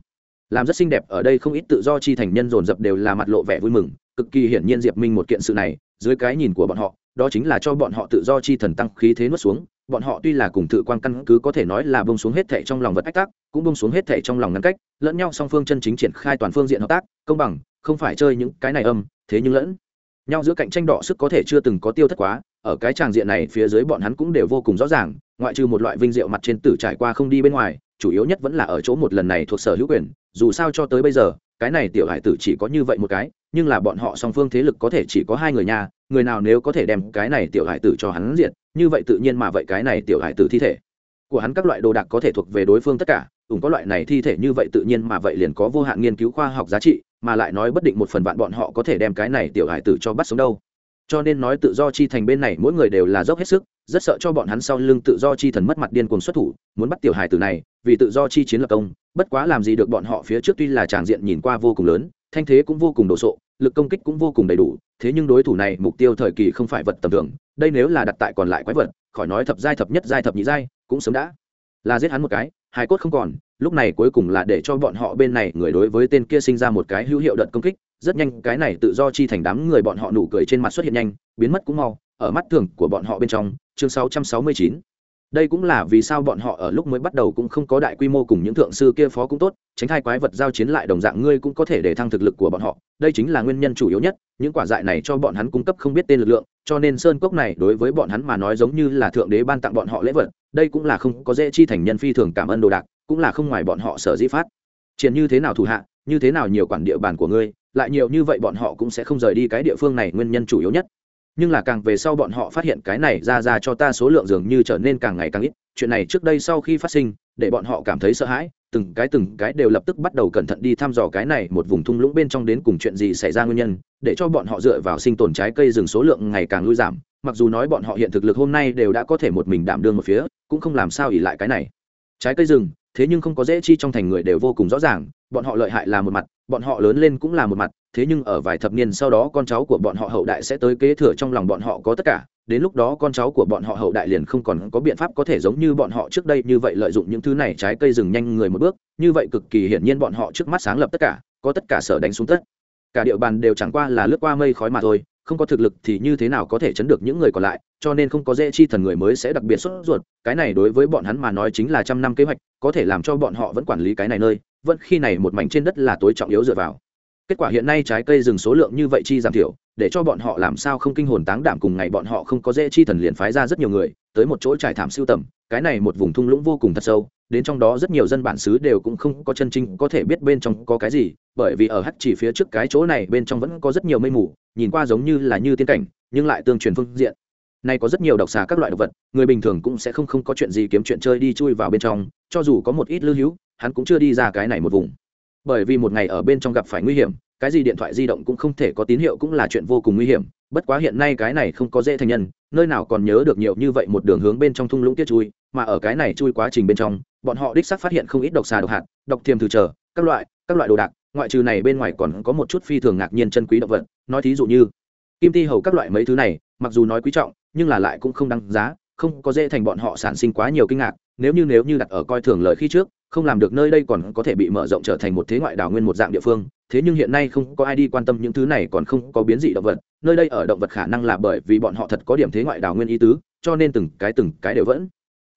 làm rất xinh đẹp, ở đây không ít tự do chi thành nhân dồn dập đều là mặt lộ vẻ vui mừng. Cực kỳ hiển nhiên diệp minh một kiện sự này, dưới cái nhìn của bọn họ, đó chính là cho bọn họ tự do chi thần tăng khí thế nuốt xuống. Bọn họ tuy là cùng tự quan căn cứ có thể nói là bông xuống hết thệ trong lòng vật ách tắc, cũng bông xuống hết thệ trong lòng ngăn cách, lẫn nhau song phương chân chính triển khai toàn phương diện hợp tác, công bằng, không phải chơi những cái này âm, thế nhưng lẫn nhau giữa cạnh tranh đỏ sức có thể chưa từng có tiêu thất quá. Ở cái tràng diện này, phía dưới bọn hắn cũng đều vô cùng rõ ràng, ngoại trừ một loại vinh diệu mặt trên tử trải qua không đi bên ngoài chủ yếu nhất vẫn là ở chỗ một lần này thuộc sở hữu quyền, dù sao cho tới bây giờ, cái này tiểu hải tử chỉ có như vậy một cái, nhưng là bọn họ song phương thế lực có thể chỉ có hai người nhà, người nào nếu có thể đem cái này tiểu hải tử cho hắn diệt, như vậy tự nhiên mà vậy cái này tiểu hải tử thi thể của hắn các loại đồ đạc có thể thuộc về đối phương tất cả ủng có loại này thi thể như vậy tự nhiên mà vậy liền có vô hạn nghiên cứu khoa học giá trị, mà lại nói bất định một phần vạn bọn họ có thể đem cái này tiểu hải tử cho bắt sống đâu. Cho nên nói tự do chi thành bên này mỗi người đều là dốc hết sức rất sợ cho bọn hắn sau lưng tự do chi thần mất mặt điên cuồng xuất thủ, muốn bắt tiểu hải tử này, vì tự do chi chiến lập công, bất quá làm gì được bọn họ phía trước tuy là tràng diện nhìn qua vô cùng lớn, thanh thế cũng vô cùng đồ sộ, lực công kích cũng vô cùng đầy đủ, thế nhưng đối thủ này mục tiêu thời kỳ không phải vật tầm thường, đây nếu là đặt tại còn lại quái vật, khỏi nói thập giai thập nhất giai thập nhị giai, cũng sớm đã. Là giết hắn một cái hai cốt không còn, lúc này cuối cùng là để cho bọn họ bên này người đối với tên kia sinh ra một cái hữu hiệu đợt công kích, rất nhanh cái này tự do chi thành đám người bọn họ nụ cười trên mặt xuất hiện nhanh, biến mất cũng mau, ở mắt thường của bọn họ bên trong chương 669 đây cũng là vì sao bọn họ ở lúc mới bắt đầu cũng không có đại quy mô cùng những thượng sư kia phó cũng tốt, tránh thai quái vật giao chiến lại đồng dạng ngươi cũng có thể để thăng thực lực của bọn họ. Đây chính là nguyên nhân chủ yếu nhất, những quả dại này cho bọn hắn cung cấp không biết tên lực lượng, cho nên sơn cốc này đối với bọn hắn mà nói giống như là thượng đế ban tặng bọn họ lễ vật, đây cũng là không có dễ chi thành nhân phi thường cảm ơn đồ đạc, cũng là không ngoài bọn họ sở dĩ phát. Triển như thế nào thủ hạ, như thế nào nhiều quản địa bàn của ngươi, lại nhiều như vậy bọn họ cũng sẽ không rời đi cái địa phương này nguyên nhân chủ yếu nhất nhưng là càng về sau bọn họ phát hiện cái này ra ra cho ta số lượng dường như trở nên càng ngày càng ít, chuyện này trước đây sau khi phát sinh, để bọn họ cảm thấy sợ hãi, từng cái từng cái đều lập tức bắt đầu cẩn thận đi thăm dò cái này một vùng thung lũng bên trong đến cùng chuyện gì xảy ra nguyên nhân, để cho bọn họ dựa vào sinh tồn trái cây rừng số lượng ngày càng lui giảm, mặc dù nói bọn họ hiện thực lực hôm nay đều đã có thể một mình đảm đương một phía, cũng không làm sao ỉ lại cái này. Trái cây rừng, thế nhưng không có dễ chi trong thành người đều vô cùng rõ ràng, bọn họ lợi hại là một mặt, bọn họ lớn lên cũng là một mặt thế nhưng ở vài thập niên sau đó con cháu của bọn họ hậu đại sẽ tới kế thừa trong lòng bọn họ có tất cả. Đến lúc đó con cháu của bọn họ hậu đại liền không còn có biện pháp có thể giống như bọn họ trước đây như vậy lợi dụng những thứ này trái cây rừng nhanh người một bước. Như vậy cực kỳ hiển nhiên bọn họ trước mắt sáng lập tất cả, có tất cả sở đánh xuống tất. Cả địa bàn đều chẳng qua là lướt qua mây khói mà thôi, không có thực lực thì như thế nào có thể chấn được những người còn lại, cho nên không có dễ chi thần người mới sẽ đặc biệt sốt ruột. Cái này đối với bọn hắn mà nói chính là trăm năm kế hoạch, có thể làm cho bọn họ vẫn quản lý cái này nơi, vẫn khi này một mảnh trên đất là tối trọng yếu dựa vào kết quả hiện nay trái cây rừng số lượng như vậy chi giảm thiểu, để cho bọn họ làm sao không kinh hồn táng đảm cùng ngày bọn họ không có dễ chi thần liền phái ra rất nhiều người, tới một chỗ trải thảm siêu tầm, cái này một vùng thung lũng vô cùng thật sâu, đến trong đó rất nhiều dân bản xứ đều cũng không có chân chính có thể biết bên trong có cái gì, bởi vì ở hắt chỉ phía trước cái chỗ này bên trong vẫn có rất nhiều mây mù, nhìn qua giống như là như tiên cảnh, nhưng lại tương truyền phương diện. Nay có rất nhiều độc xà các loại động vật, người bình thường cũng sẽ không không có chuyện gì kiếm chuyện chơi đi chui vào bên trong, cho dù có một ít lưu hữu, hắn cũng chưa đi ra cái này một vùng bởi vì một ngày ở bên trong gặp phải nguy hiểm, cái gì điện thoại di động cũng không thể có tín hiệu cũng là chuyện vô cùng nguy hiểm. Bất quá hiện nay cái này không có dễ thành nhân, nơi nào còn nhớ được nhiều như vậy một đường hướng bên trong thung lũng tiết chui, mà ở cái này chui quá trình bên trong, bọn họ đích xác phát hiện không ít độc xà độc hạt, độc thiềm thử chờ các loại các loại đồ đạc, ngoại trừ này bên ngoài còn có một chút phi thường ngạc nhiên chân quý động vật. Nói thí dụ như, kim ti hầu các loại mấy thứ này, mặc dù nói quý trọng, nhưng là lại cũng không đăng giá, không có dễ thành bọn họ sản sinh quá nhiều kinh ngạc, nếu như nếu như đặt ở coi thường lời khi trước không làm được nơi đây còn có thể bị mở rộng trở thành một thế ngoại đảo nguyên một dạng địa phương, thế nhưng hiện nay không có ai đi quan tâm những thứ này còn không có biến dị động vật, nơi đây ở động vật khả năng là bởi vì bọn họ thật có điểm thế ngoại đảo nguyên ý tứ, cho nên từng cái từng cái đều vẫn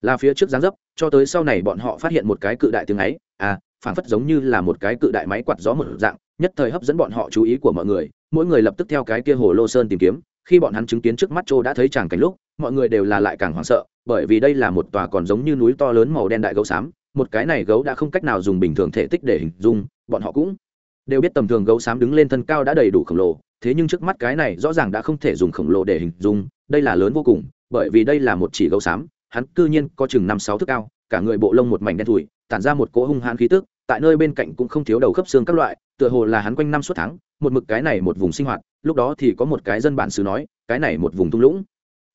là phía trước giáng dấp, cho tới sau này bọn họ phát hiện một cái cự đại tiếng ấy à phảng phất giống như là một cái cự đại máy quạt gió một dạng, nhất thời hấp dẫn bọn họ chú ý của mọi người, mỗi người lập tức theo cái kia hồ lô sơn tìm kiếm, khi bọn hắn chứng kiến trước mắt châu đã thấy chàng cảnh lúc, mọi người đều là lại càng hoảng sợ, bởi vì đây là một tòa còn giống như núi to lớn màu đen đại gấu xám một cái này gấu đã không cách nào dùng bình thường thể tích để hình dung, bọn họ cũng đều biết tầm thường gấu xám đứng lên thân cao đã đầy đủ khổng lồ, thế nhưng trước mắt cái này rõ ràng đã không thể dùng khổng lồ để hình dung, đây là lớn vô cùng, bởi vì đây là một chỉ gấu xám, hắn cư nhiên có chừng năm sáu thước cao, cả người bộ lông một mảnh đen thùi tản ra một cỗ hung hãn khí tức, tại nơi bên cạnh cũng không thiếu đầu khớp xương các loại, tựa hồ là hắn quanh năm suốt tháng, một mực cái này một vùng sinh hoạt, lúc đó thì có một cái dân bản xứ nói, cái này một vùng thung lũng.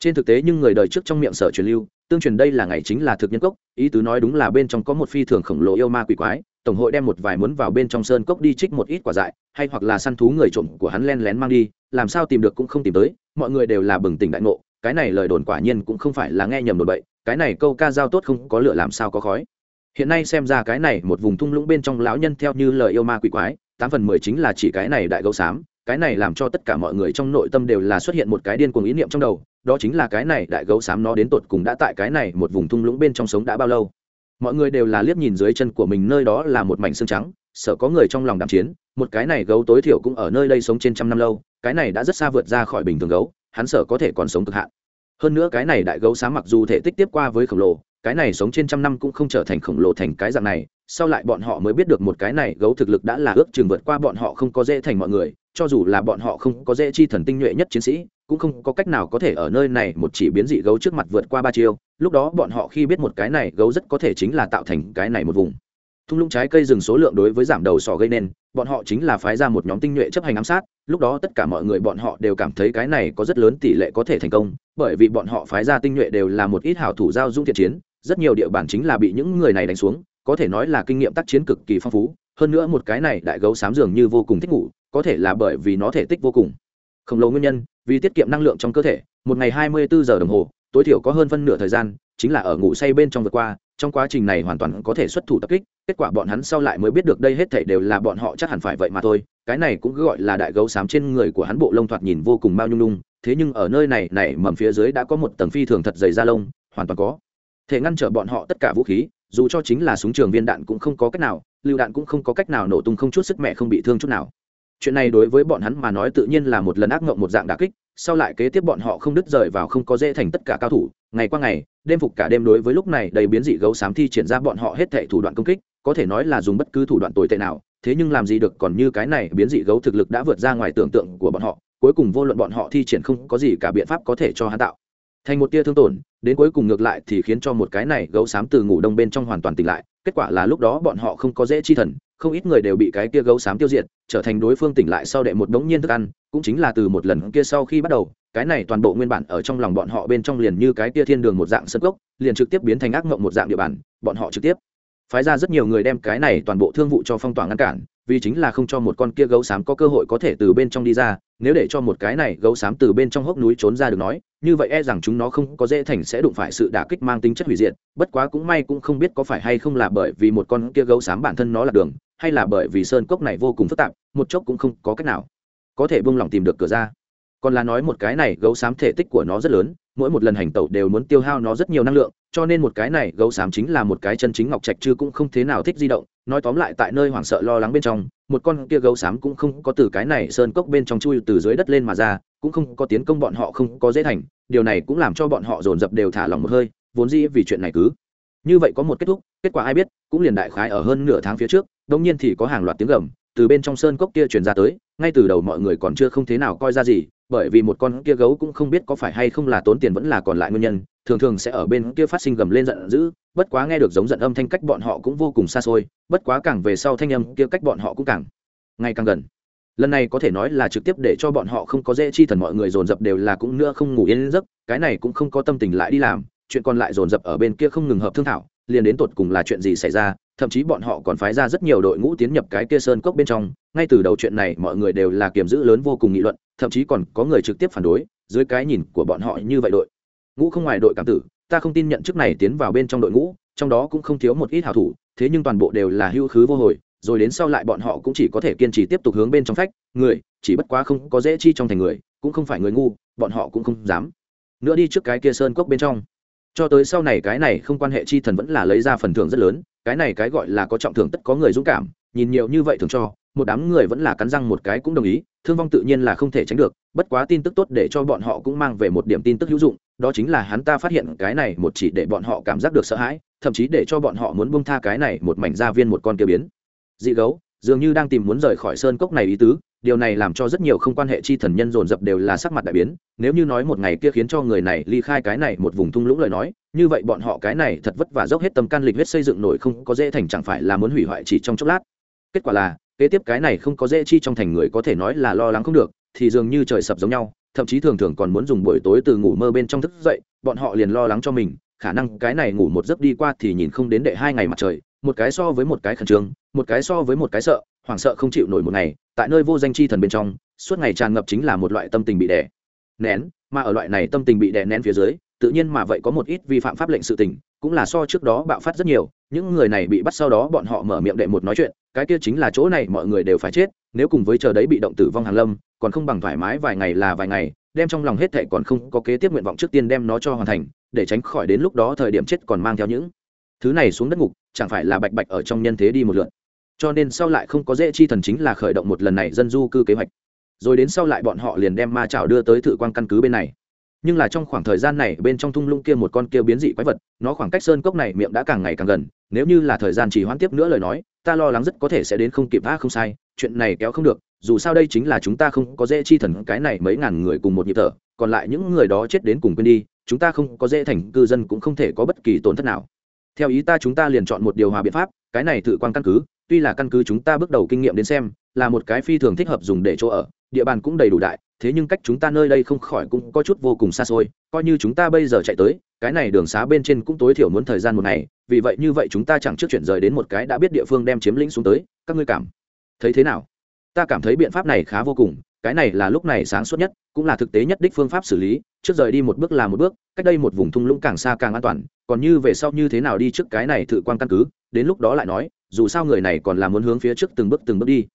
Trên thực tế nhưng người đời trước trong miệng sở truyền lưu tương truyền đây là ngày chính là thực nhân cốc, ý tứ nói đúng là bên trong có một phi thường khổng lồ yêu ma quỷ quái, tổng hội đem một vài muốn vào bên trong sơn cốc đi trích một ít quả dại, hay hoặc là săn thú người trộm của hắn len lén mang đi, làm sao tìm được cũng không tìm tới, mọi người đều là bừng tỉnh đại ngộ, cái này lời đồn quả nhiên cũng không phải là nghe nhầm đồn bậy, cái này câu ca giao tốt không có lửa làm sao có khói. Hiện nay xem ra cái này một vùng thung lũng bên trong lão nhân theo như lời yêu ma quỷ quái, tám phần mười chính là chỉ cái này đại gấu xám, cái này làm cho tất cả mọi người trong nội tâm đều là xuất hiện một cái điên cuồng ý niệm trong đầu đó chính là cái này đại gấu xám nó đến tột cùng đã tại cái này một vùng thung lũng bên trong sống đã bao lâu. Mọi người đều là liếc nhìn dưới chân của mình nơi đó là một mảnh xương trắng, sợ có người trong lòng đạm chiến, một cái này gấu tối thiểu cũng ở nơi đây sống trên trăm năm lâu, cái này đã rất xa vượt ra khỏi bình thường gấu, hắn sợ có thể còn sống cực hạn. Hơn nữa cái này đại gấu xám mặc dù thể tích tiếp qua với khổng lồ, cái này sống trên trăm năm cũng không trở thành khổng lồ thành cái dạng này, sau lại bọn họ mới biết được một cái này gấu thực lực đã là ước chừng vượt qua bọn họ không có dễ thành mọi người, cho dù là bọn họ không có dễ chi thần tinh nhuệ nhất chiến sĩ cũng không có cách nào có thể ở nơi này một chỉ biến dị gấu trước mặt vượt qua ba chiêu, lúc đó bọn họ khi biết một cái này gấu rất có thể chính là tạo thành cái này một vùng. Thung lũng trái cây rừng số lượng đối với giảm đầu sò gây nên, bọn họ chính là phái ra một nhóm tinh nhuệ chấp hành ám sát, lúc đó tất cả mọi người bọn họ đều cảm thấy cái này có rất lớn tỷ lệ có thể thành công, bởi vì bọn họ phái ra tinh nhuệ đều là một ít hảo thủ giao dung thiện chiến, rất nhiều địa bàn chính là bị những người này đánh xuống, có thể nói là kinh nghiệm tác chiến cực kỳ phong phú, hơn nữa một cái này đại gấu xám dường như vô cùng thích ngủ, có thể là bởi vì nó thể tích vô cùng. Khổng lồ nguyên nhân vì tiết kiệm năng lượng trong cơ thể, một ngày hai mươi bốn giờ đồng hồ, tối thiểu có hơn phân nửa thời gian chính là ở ngủ say bên trong vượt qua, trong quá trình này hoàn toàn có thể xuất thủ tập kích, kết quả bọn hắn sau lại mới biết được đây hết thảy đều là bọn họ chắc hẳn phải vậy mà thôi, cái này cũng gọi là đại gấu xám trên người của hắn bộ lông thoạt nhìn vô cùng bao nhung nhung, thế nhưng ở nơi này này mầm phía dưới đã có một tầng phi thường thật dày da lông, hoàn toàn có thể ngăn trở bọn họ tất cả vũ khí, dù cho chính là súng trường viên đạn cũng không có cách nào, lựu đạn cũng không có cách nào nổ tung không chút sức mẹ không bị thương chút nào chuyện này đối với bọn hắn mà nói tự nhiên là một lần ác mộng, một dạng đà kích, sau lại kế tiếp bọn họ không đứt rời vào không có dễ thành tất cả cao thủ, ngày qua ngày, đêm phục cả đêm đối với lúc này đầy biến dị gấu xám thi triển ra bọn họ hết thệ thủ đoạn công kích, có thể nói là dùng bất cứ thủ đoạn tồi tệ nào, thế nhưng làm gì được còn như cái này biến dị gấu thực lực đã vượt ra ngoài tưởng tượng của bọn họ, cuối cùng vô luận bọn họ thi triển không có gì cả biện pháp có thể cho hắn tạo thành một tia thương tổn, đến cuối cùng ngược lại thì khiến cho một cái này gấu xám từ ngủ đông bên trong hoàn toàn tỉnh lại kết quả là lúc đó bọn họ không có dễ chi thần, không ít người đều bị cái kia gấu xám tiêu diệt, trở thành đối phương tỉnh lại sau đệ một đống nhiên thức ăn, cũng chính là từ một lần kia sau khi bắt đầu, cái này toàn bộ nguyên bản ở trong lòng bọn họ bên trong liền như cái kia thiên đường một dạng sân gốc liền trực tiếp biến thành ác mộng một dạng địa bàn, bọn họ trực tiếp phái ra rất nhiều người đem cái này toàn bộ thương vụ cho phong tỏa ngăn cản vì chính là không cho một con kia gấu xám có cơ hội có thể từ bên trong đi ra, nếu để cho một cái này gấu xám từ bên trong hốc núi trốn ra được nói, như vậy e rằng chúng nó không có dễ thành sẽ đụng phải sự đả kích mang tính chất hủy diệt, bất quá cũng may cũng không biết có phải hay không là bởi vì một con kia gấu xám bản thân nó là đường, hay là bởi vì sơn cốc này vô cùng phức tạp, một chốc cũng không có cách nào có thể buông lỏng tìm được cửa ra. Còn là nói một cái này gấu xám thể tích của nó rất lớn, mỗi một lần hành tẩu đều muốn tiêu hao nó rất nhiều năng lượng, cho nên một cái này gấu xám chính là một cái chân chính ngọc trạch chứ cũng không thế nào thích di động nói tóm lại tại nơi hoảng sợ lo lắng bên trong, một con kia gấu xám cũng không có từ cái này sơn cốc bên trong chui từ dưới đất lên mà ra, cũng không có tiến công bọn họ không có dễ thành, điều này cũng làm cho bọn họ dồn dập đều thả lòng một hơi, vốn dĩ vì chuyện này cứ. Như vậy có một kết thúc, kết quả ai biết, cũng liền đại khái ở hơn nửa tháng phía trước đông nhiên thì có hàng loạt tiếng gầm, từ bên trong sơn cốc kia truyền ra tới, ngay từ đầu mọi người còn chưa không thế nào coi ra gì, bởi vì một con kia gấu cũng không biết có phải hay không là tốn tiền vẫn là còn lại nguyên nhân thường thường sẽ ở bên kia phát sinh gầm lên giận dữ, bất quá nghe được giống giận âm thanh cách bọn họ cũng vô cùng xa xôi, bất quá càng về sau thanh âm kia cách bọn họ cũng càng ngày càng gần. Lần này có thể nói là trực tiếp để cho bọn họ không có dễ chi thần mọi người dồn dập đều là cũng nữa không ngủ yên giấc, cái này cũng không có tâm tình lại đi làm, chuyện còn lại dồn dập ở bên kia không ngừng hợp thương thảo, liền đến tột cùng là chuyện gì xảy ra, thậm chí bọn họ còn phái ra rất nhiều đội ngũ tiến nhập cái kia sơn cốc bên trong, ngay từ đầu chuyện này mọi người đều là kiềm giữ lớn vô cùng nghị luận, thậm chí còn có người trực tiếp phản đối, dưới cái nhìn của bọn họ như vậy đội ngũ không ngoài đội cảm tử, ta không tin nhận chức này tiến vào bên trong đội ngũ, trong đó cũng không thiếu một ít hảo thủ, thế nhưng toàn bộ đều là hưu khứ vô hồi, rồi đến sau lại bọn họ cũng chỉ có thể kiên trì tiếp tục hướng bên trong phách, người, chỉ bất quá không có dễ chi trong thành người, cũng không phải người ngu, bọn họ cũng không dám. Nữa đi trước cái kia sơn cốc bên trong. Cho tới sau này cái này không quan hệ chi thần vẫn là lấy ra phần thưởng rất lớn, cái này cái gọi là có trọng thưởng tất có người dũng cảm, nhìn nhiều như vậy thường cho một đám người vẫn là cắn răng một cái cũng đồng ý, thương vong tự nhiên là không thể tránh được, bất quá tin tức tốt để cho bọn họ cũng mang về một điểm tin tức hữu dụng, đó chính là hắn ta phát hiện cái này một chỉ để bọn họ cảm giác được sợ hãi, thậm chí để cho bọn họ muốn buông tha cái này một mảnh gia viên một con kia biến. Dị gấu, dường như đang tìm muốn rời khỏi sơn cốc này ý tứ, điều này làm cho rất nhiều không quan hệ chi thần nhân dồn dập đều là sắc mặt đại biến, nếu như nói một ngày kia khiến cho người này ly khai cái này một vùng thung lũng lời nói, như vậy bọn họ cái này thật vất vả dốc hết tâm can lịch huyết xây dựng nổi không có dễ thành, chẳng phải là muốn hủy hoại chỉ trong chốc lát. Kết quả là kế tiếp cái này không có dễ chi trong thành người có thể nói là lo lắng không được, thì dường như trời sập giống nhau, thậm chí thường thường còn muốn dùng buổi tối từ ngủ mơ bên trong thức dậy, bọn họ liền lo lắng cho mình, khả năng cái này ngủ một giấc đi qua thì nhìn không đến đệ hai ngày mặt trời, một cái so với một cái khẩn trương, một cái so với một cái sợ, hoảng sợ không chịu nổi một ngày, tại nơi vô danh chi thần bên trong, suốt ngày tràn ngập chính là một loại tâm tình bị đè nén, mà ở loại này tâm tình bị đè nén phía dưới, tự nhiên mà vậy có một ít vi phạm pháp lệnh sự tình, cũng là so trước đó bạo phát rất nhiều những người này bị bắt sau đó bọn họ mở miệng đệ một nói chuyện, cái kia chính là chỗ này mọi người đều phải chết, nếu cùng với chờ đấy bị động tử vong hàn lâm, còn không bằng thoải mái vài ngày là vài ngày, đem trong lòng hết thệ còn không có kế tiếp nguyện vọng trước tiên đem nó cho hoàn thành, để tránh khỏi đến lúc đó thời điểm chết còn mang theo những thứ này xuống đất ngục, chẳng phải là bạch bạch ở trong nhân thế đi một lượt. Cho nên sau lại không có dễ chi thần chính là khởi động một lần này dân du cư kế hoạch. Rồi đến sau lại bọn họ liền đem ma chảo đưa tới thự quan căn cứ bên này nhưng là trong khoảng thời gian này bên trong thung lũng kia một con kia biến dị quái vật, nó khoảng cách sơn cốc này miệng đã càng ngày càng gần, nếu như là thời gian chỉ hoãn tiếp nữa lời nói, ta lo lắng rất có thể sẽ đến không kịp, a, không sai, chuyện này kéo không được, dù sao đây chính là chúng ta không có dễ chi thần, cái này mấy ngàn người cùng một nhịp thở, còn lại những người đó chết đến cùng quên đi, chúng ta không có dễ thành cư dân cũng không thể có bất kỳ tổn thất nào. Theo ý ta chúng ta liền chọn một điều hòa biện pháp, cái này tự quan căn cứ, tuy là căn cứ chúng ta bước đầu kinh nghiệm đến xem, là một cái phi thường thích hợp dùng để chỗ ở, địa bàn cũng đầy đủ đại thế nhưng cách chúng ta nơi đây không khỏi cũng có chút vô cùng xa xôi, coi như chúng ta bây giờ chạy tới, cái này đường xá bên trên cũng tối thiểu muốn thời gian một ngày, vì vậy như vậy chúng ta chẳng trước chuyển rời đến một cái đã biết địa phương đem chiếm lĩnh xuống tới, các ngươi cảm thấy thế nào? Ta cảm thấy biện pháp này khá vô cùng, cái này là lúc này sáng suốt nhất, cũng là thực tế nhất đích phương pháp xử lý, trước rời đi một bước là một bước, cách đây một vùng thung lũng càng xa càng an toàn, còn như về sau như thế nào đi trước cái này thử quan căn cứ, đến lúc đó lại nói, dù sao người này còn là muốn hướng phía trước từng bước từng bước đi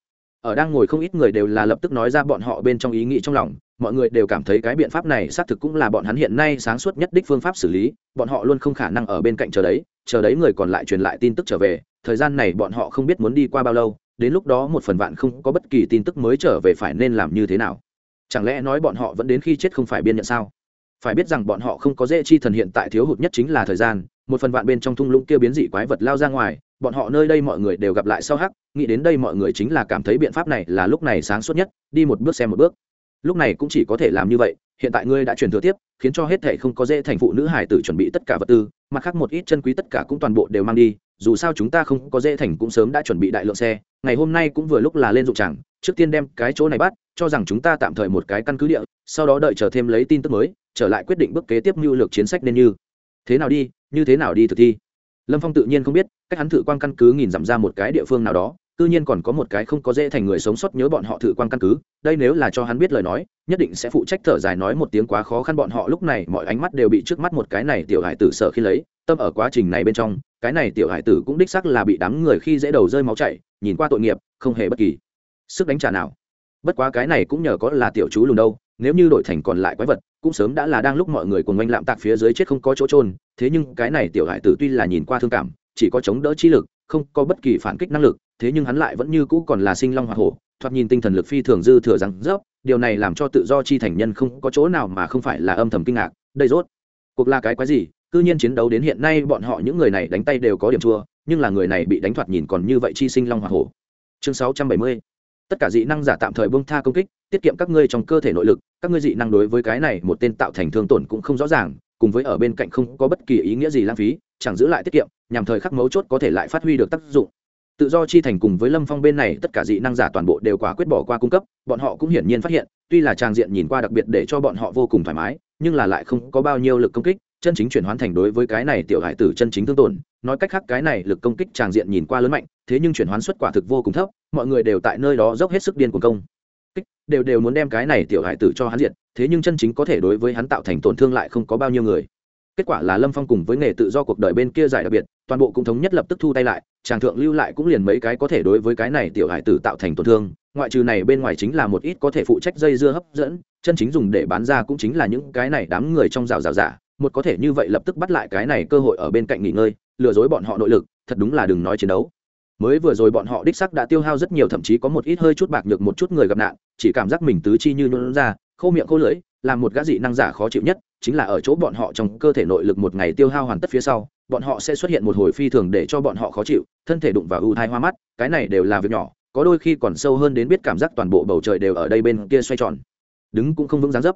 ở đang ngồi không ít người đều là lập tức nói ra bọn họ bên trong ý nghĩ trong lòng, mọi người đều cảm thấy cái biện pháp này xác thực cũng là bọn hắn hiện nay sáng suốt nhất đích phương pháp xử lý, bọn họ luôn không khả năng ở bên cạnh chờ đấy chờ đấy người còn lại truyền lại tin tức trở về, thời gian này bọn họ không biết muốn đi qua bao lâu, đến lúc đó một phần vạn không có bất kỳ tin tức mới trở về phải nên làm như thế nào. Chẳng lẽ nói bọn họ vẫn đến khi chết không phải biên nhận sao? Phải biết rằng bọn họ không có dễ chi thần hiện tại thiếu hụt nhất chính là thời gian, một phần vạn bên trong thung lũng kia biến dị quái vật lao ra ngoài bọn họ nơi đây mọi người đều gặp lại sau hắc, nghĩ đến đây mọi người chính là cảm thấy biện pháp này là lúc này sáng suốt nhất, đi một bước xem một bước. Lúc này cũng chỉ có thể làm như vậy, hiện tại ngươi đã truyền thừa tiếp, khiến cho hết thệ không có dễ thành phụ nữ hải tử chuẩn bị tất cả vật tư, mặt khác một ít chân quý tất cả cũng toàn bộ đều mang đi, dù sao chúng ta không có dễ thành cũng sớm đã chuẩn bị đại lượng xe, ngày hôm nay cũng vừa lúc là lên dụng chẳng, trước tiên đem cái chỗ này bắt, cho rằng chúng ta tạm thời một cái căn cứ địa, sau đó đợi chờ thêm lấy tin tức mới, trở lại quyết định bước kế tiếp mưu lược chiến sách nên như. Thế nào đi, như thế nào đi thực thi? Lâm phong tự nhiên không biết, cách hắn thử quan căn cứ nhìn dặm ra một cái địa phương nào đó tự nhiên còn có một cái không có dễ thành người sống sót nhớ bọn họ thử quan căn cứ, đây nếu là cho hắn biết lời nói, nhất định sẽ phụ trách thở dài nói một tiếng quá khó khăn bọn họ lúc này mọi ánh mắt đều bị trước mắt một cái này tiểu hải tử sợ khi lấy, tâm ở quá trình này bên trong, cái này tiểu hải tử cũng đích sắc là bị đám người khi dễ đầu rơi máu chảy, nhìn qua tội nghiệp, không hề bất kỳ sức đánh trả nào. Bất quá cái này cũng nhờ có là tiểu chú lùn đâu nếu như đổi thành còn lại quái vật, cũng sớm đã là đang lúc mọi người cùng oanh lạm tạc phía dưới chết không có chỗ trôn thế nhưng cái này tiểu hải tử tuy là nhìn qua thương cảm, chỉ có chống đỡ chi lực, không có bất kỳ phản kích năng lực, thế nhưng hắn lại vẫn như cũ còn là sinh long hoa hổ, thoạt nhìn tinh thần lực phi thường dư thừa rằng dốc điều này làm cho tự do chi thành nhân không có chỗ nào mà không phải là âm thầm kinh ngạc, đây rốt, cuộc là cái quái gì, cư nhiên chiến đấu đến hiện nay bọn họ những người này đánh tay đều có điểm chua, nhưng là người này bị đánh thoạt nhìn còn như vậy chi sinh long hoa hổ. Chương sáu trăm bảy mươi tất cả dị năng giả tạm thời bông tha công kích, tiết kiệm các ngươi trong cơ thể nội lực, các ngươi dị năng đối với cái này một tên tạo thành thương tổn cũng không rõ ràng, cùng với ở bên cạnh không có bất kỳ ý nghĩa gì lãng phí, chẳng giữ lại tiết kiệm, nhằm thời khắc mấu chốt có thể lại phát huy được tác dụng. Tự do chi thành cùng với lâm phong bên này, tất cả dị năng giả toàn bộ đều quả quyết bỏ qua cung cấp, bọn họ cũng hiển nhiên phát hiện, tuy là trang diện nhìn qua đặc biệt để cho bọn họ vô cùng thoải mái, nhưng là lại không có bao nhiêu lực công kích, chân chính chuyển hoán thành đối với cái này tiểu hải tử chân chính thương tổn nói cách khác cái này lực công kích tràng diện nhìn qua lớn mạnh, thế nhưng chuyển hoán xuất quả thực vô cùng thấp, mọi người đều tại nơi đó dốc hết sức điên cuồng công. Kích, đều đều muốn đem cái này tiểu hải tử cho hắn diện thế nhưng chân chính có thể đối với hắn tạo thành tổn thương lại không có bao nhiêu người. Kết quả là lâm phong cùng với nghề tự do cuộc đời bên kia giải đặc biệt, toàn bộ cũng thống nhất lập tức thu tay lại, chàng thượng lưu lại cũng liền mấy cái có thể đối với cái này tiểu hải tử tạo thành tổn thương, ngoại trừ này bên ngoài chính là một ít có thể phụ trách dây dưa hấp dẫn, chân chính dùng để bán ra cũng chính là những cái này đám người trong rào rào giả một có thể như vậy lập tức bắt lại cái này cơ hội ở bên cạnh nghỉ ngơi lừa dối bọn họ nội lực, thật đúng là đừng nói chiến đấu. Mới vừa rồi bọn họ đích sắc đã tiêu hao rất nhiều, thậm chí có một ít hơi chút bạc nhược một chút người gặp nạn, chỉ cảm giác mình tứ chi như nhuận ra, khô miệng khô lưỡi, làm một gã dị năng giả khó chịu nhất, chính là ở chỗ bọn họ trong cơ thể nội lực một ngày tiêu hao hoàn tất phía sau, bọn họ sẽ xuất hiện một hồi phi thường để cho bọn họ khó chịu, thân thể đụng vào ưu thai hoa mắt, cái này đều là việc nhỏ, có đôi khi còn sâu hơn đến biết cảm giác toàn bộ bầu trời đều ở đây bên kia xoay tròn. Đứng cũng không vững dáng dấp.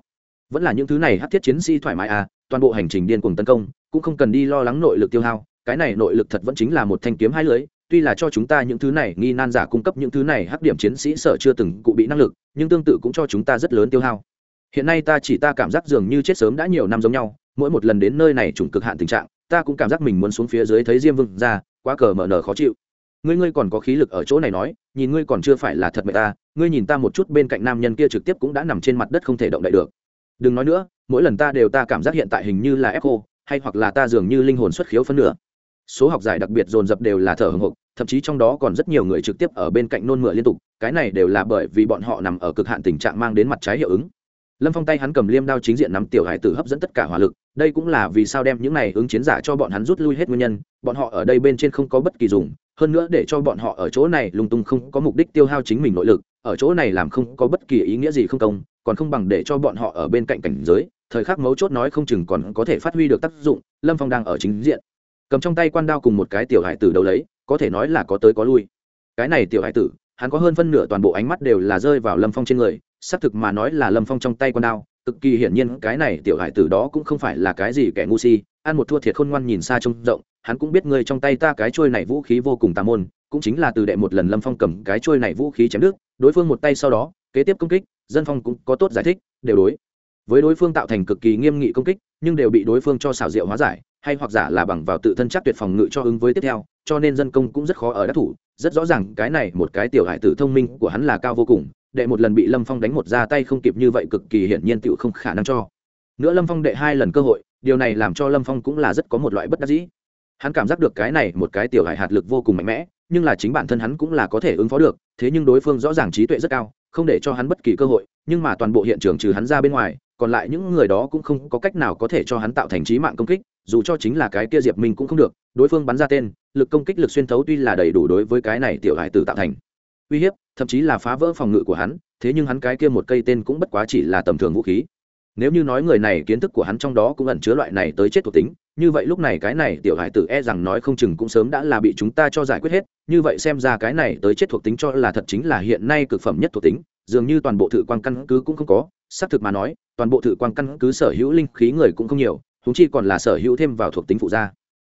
Vẫn là những thứ này hát thiết chiến sĩ thoải mái à toàn bộ hành trình điên cuồng tấn công, cũng không cần đi lo lắng nội lực tiêu hao cái này nội lực thật vẫn chính là một thanh kiếm hai lưới, tuy là cho chúng ta những thứ này nghi nan giả cung cấp những thứ này hắc điểm chiến sĩ sở chưa từng cụ bị năng lực, nhưng tương tự cũng cho chúng ta rất lớn tiêu hao. Hiện nay ta chỉ ta cảm giác dường như chết sớm đã nhiều năm giống nhau, mỗi một lần đến nơi này trùng cực hạn tình trạng, ta cũng cảm giác mình muốn xuống phía dưới thấy diêm vương ra, quá cờ mở nở khó chịu. Ngươi ngươi còn có khí lực ở chỗ này nói, nhìn ngươi còn chưa phải là thật mẹ ta, ngươi nhìn ta một chút bên cạnh nam nhân kia trực tiếp cũng đã nằm trên mặt đất không thể động đậy được. Đừng nói nữa, mỗi lần ta đều ta cảm giác hiện tại hình như là ép khô hay hoặc là ta dường như linh hồn xuất khiếu phân nửa số học giải đặc biệt dồn dập đều là thở hồng hộc, thậm chí trong đó còn rất nhiều người trực tiếp ở bên cạnh nôn mửa liên tục, cái này đều là bởi vì bọn họ nằm ở cực hạn tình trạng mang đến mặt trái hiệu ứng. Lâm phong tay hắn cầm liêm đao chính diện nắm tiểu hải tử hấp dẫn tất cả hỏa lực, đây cũng là vì sao đem những này ứng chiến giả cho bọn hắn rút lui hết nguyên nhân, bọn họ ở đây bên trên không có bất kỳ dùng, hơn nữa để cho bọn họ ở chỗ này lung tung không có mục đích tiêu hao chính mình nội lực, ở chỗ này làm không có bất kỳ ý nghĩa gì không công, còn không bằng để cho bọn họ ở bên cạnh cảnh giới, thời khắc mấu chốt nói không chừng còn có thể phát huy được tác dụng, lâm phong đang ở chính diện cầm trong tay quan đao cùng một cái tiểu hải tử đầu lấy, có thể nói là có tới có lui. Cái này tiểu hải tử, hắn có hơn phân nửa toàn bộ ánh mắt đều là rơi vào lâm phong trên người, xác thực mà nói là lâm phong trong tay quan đao, cực kỳ hiển nhiên cái này tiểu hải tử đó cũng không phải là cái gì kẻ ngu si, ăn một thua thiệt khôn ngoan nhìn xa trông rộng, hắn cũng biết ngươi trong tay ta cái trôi này vũ khí vô cùng tà môn, cũng chính là từ đệ một lần lâm phong cầm cái trôi này vũ khí chém nước đối phương một tay sau đó, kế tiếp công kích, dân phong cũng có tốt giải thích, đều đối. Với đối phương tạo thành cực kỳ nghiêm nghị công kích, nhưng đều bị đối phương cho xảo diệu hóa giải hay hoặc giả là bằng vào tự thân chắc tuyệt phòng ngự cho ứng với tiếp theo, cho nên dân công cũng rất khó ở đắc thủ. Rất rõ ràng cái này một cái tiểu hải tử thông minh của hắn là cao vô cùng, đệ một lần bị lâm phong đánh một ra tay không kịp như vậy cực kỳ hiển nhiên tựu không khả năng cho. Nữa lâm phong đệ hai lần cơ hội, điều này làm cho lâm phong cũng là rất có một loại bất đắc dĩ. Hắn cảm giác được cái này một cái tiểu hải hạt lực vô cùng mạnh mẽ, nhưng là chính bản thân hắn cũng là có thể ứng phó được, thế nhưng đối phương rõ ràng trí tuệ rất cao, không để cho hắn bất kỳ cơ hội, nhưng mà toàn bộ hiện trường trừ hắn ra bên ngoài, còn lại những người đó cũng không có cách nào có thể cho hắn tạo thành trí mạng công kích dù cho chính là cái kia diệp minh cũng không được, đối phương bắn ra tên, lực công kích lực xuyên thấu tuy là đầy đủ đối với cái này tiểu hải tử tạo thành uy hiếp, thậm chí là phá vỡ phòng ngự của hắn, thế nhưng hắn cái kia một cây tên cũng bất quá chỉ là tầm thường vũ khí. Nếu như nói người này kiến thức của hắn trong đó cũng ẩn chứa loại này tới chết thuộc tính, như vậy lúc này cái này tiểu hải tử e rằng nói không chừng cũng sớm đã là bị chúng ta cho giải quyết hết, như vậy xem ra cái này tới chết thuộc tính cho là thật chính là hiện nay cực phẩm nhất thuộc tính, dường như toàn bộ thự quan căn cứ cũng không có, xác thực mà nói, toàn bộ thự quan căn cứ sở hữu linh khí người cũng không nhiều húng chi còn là sở hữu thêm vào thuộc tính phụ gia.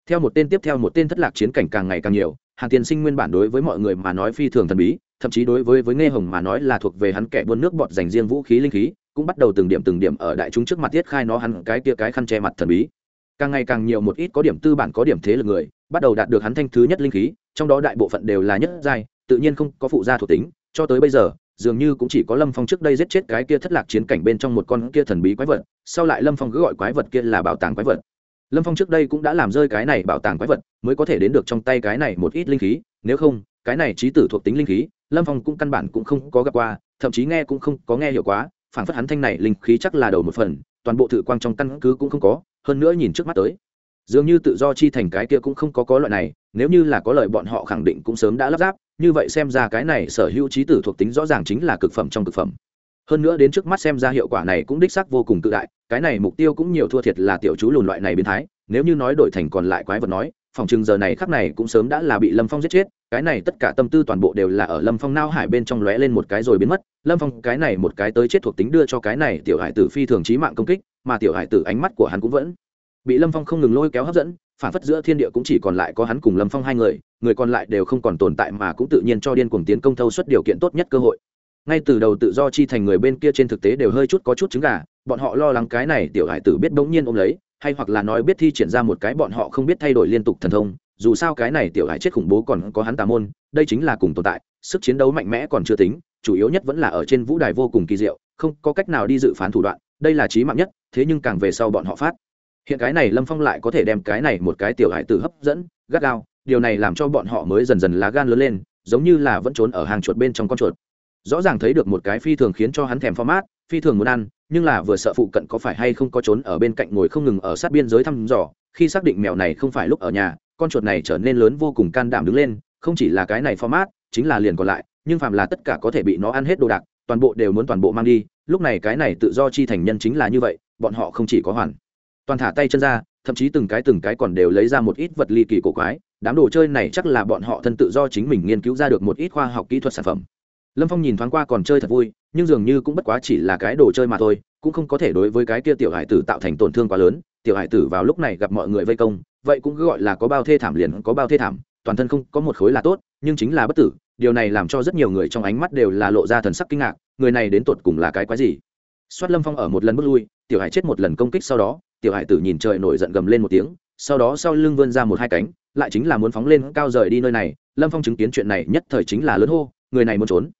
Theo một tên tiếp theo một tên thất lạc chiến cảnh càng ngày càng nhiều, hàn tiên sinh nguyên bản đối với mọi người mà nói phi thường thần bí, thậm chí đối với với nghe hồng mà nói là thuộc về hắn kẻ buôn nước bọt dành riêng vũ khí linh khí, cũng bắt đầu từng điểm từng điểm ở đại chúng trước mặt tiết khai nó hắn cái kia cái khăn che mặt thần bí. Càng ngày càng nhiều một ít có điểm tư bản, có điểm thế lực người, bắt đầu đạt được hắn thanh thứ nhất linh khí, trong đó đại bộ phận đều là nhất giai, tự nhiên không có phụ gia thuộc tính, cho tới bây giờ dường như cũng chỉ có lâm phong trước đây giết chết cái kia thất lạc chiến cảnh bên trong một con kia thần bí quái vật, sau lại lâm phong cứ gọi quái vật kia là bảo tàng quái vật. Lâm phong trước đây cũng đã làm rơi cái này bảo tàng quái vật, mới có thể đến được trong tay cái này một ít linh khí, nếu không, cái này trí tử thuộc tính linh khí, lâm phong cũng căn bản cũng không có gặp qua, thậm chí nghe cũng không có nghe hiểu quá phản phất hắn thanh này linh khí chắc là đầu một phần, toàn bộ thử quang trong căn cứ cũng không có, hơn nữa nhìn trước mắt tới dường như tự do chi thành cái kia cũng không có có loại này, nếu như là có lợi bọn họ khẳng định cũng sớm đã lắp ráp, như vậy xem ra cái này sở hữu trí tử thuộc tính rõ ràng chính là cực phẩm trong cực phẩm. Hơn nữa đến trước mắt xem ra hiệu quả này cũng đích xác vô cùng tự đại, cái này mục tiêu cũng nhiều thua thiệt là tiểu chú lùn loại này biến thái, nếu như nói đổi thành còn lại quái vật nói, phòng chừng giờ này khắc này cũng sớm đã là bị lâm phong giết chết, cái này tất cả tâm tư toàn bộ đều là ở lâm phong nao hải bên trong lóe lên một cái rồi biến mất, lâm phong cái này một cái tới chết thuộc tính đưa cho cái này tiểu hải tử phi thường trí mạng công kích, mà tiểu hải tử ánh mắt của hắn cũng vẫn bị lâm phong không ngừng lôi kéo hấp dẫn, phản phất giữa thiên địa cũng chỉ còn lại có hắn cùng lâm phong hai người người còn lại đều không còn tồn tại mà cũng tự nhiên cho điên cuồng tiến công thâu suất điều kiện tốt nhất cơ hội. Ngay từ đầu tự do chi thành người bên kia trên thực tế đều hơi chút có chút trứng gà, bọn họ lo lắng cái này tiểu hải tử biết bỗng nhiên ôm lấy, hay hoặc là nói biết thi triển ra một cái bọn họ không biết thay đổi liên tục thần thông, dù sao cái này tiểu hải chết khủng bố còn có hắn tà môn, đây chính là cùng tồn tại, sức chiến đấu mạnh mẽ còn chưa tính, chủ yếu nhất vẫn là ở trên vũ đài vô cùng kỳ diệu, không có cách nào đi dự phán thủ đoạn, đây là trí mạng nhất, thế nhưng càng về sau bọn họ phát hiện cái này lâm phong lại có thể đem cái này một cái tiểu hải tử hấp dẫn, gắt gao, điều này làm cho bọn họ mới dần dần lá gan lớn lên, giống như là vẫn trốn ở hàng chuột bên trong con chuột. Rõ ràng thấy được một cái phi thường khiến cho hắn thèm format phi thường muốn ăn, nhưng là vừa sợ phụ cận có phải hay không có trốn ở bên cạnh ngồi không ngừng ở sát biên giới thăm dò, khi xác định mèo này không phải lúc ở nhà, con chuột này trở nên lớn vô cùng can đảm đứng lên, không chỉ là cái này format chính là liền còn lại, nhưng phạm là tất cả có thể bị nó ăn hết đồ đạc, toàn bộ đều muốn toàn bộ mang đi, lúc này cái này tự do chi thành nhân chính là như vậy, bọn họ không chỉ có hoàn toàn thả tay chân ra, thậm chí từng cái từng cái còn đều lấy ra một ít vật ly kỳ cổ quái. Đám đồ chơi này chắc là bọn họ thân tự do chính mình nghiên cứu ra được một ít khoa học kỹ thuật sản phẩm. Lâm phong nhìn thoáng qua còn chơi thật vui, nhưng dường như cũng bất quá chỉ là cái đồ chơi mà thôi, cũng không có thể đối với cái kia tiểu hải tử tạo thành tổn thương quá lớn. Tiểu hải tử vào lúc này gặp mọi người vây công, vậy cũng cứ gọi là có bao thê thảm liền có bao thê thảm, toàn thân không có một khối là tốt, nhưng chính là bất tử. Điều này làm cho rất nhiều người trong ánh mắt đều là lộ ra thần sắc kinh ngạc, người này đến tột cùng là cái quái gì? Xoát lâm phong ở một lần bước lui, tiểu hải chết một lần công kích sau đó tiểu hải tử nhìn trời nổi giận gầm lên một tiếng, sau đó sau lưng vươn ra một hai cánh, lại chính là muốn phóng lên cao rời đi nơi này. Lâm phong chứng kiến chuyện này nhất thời chính là lớn hô, người này muốn trốn.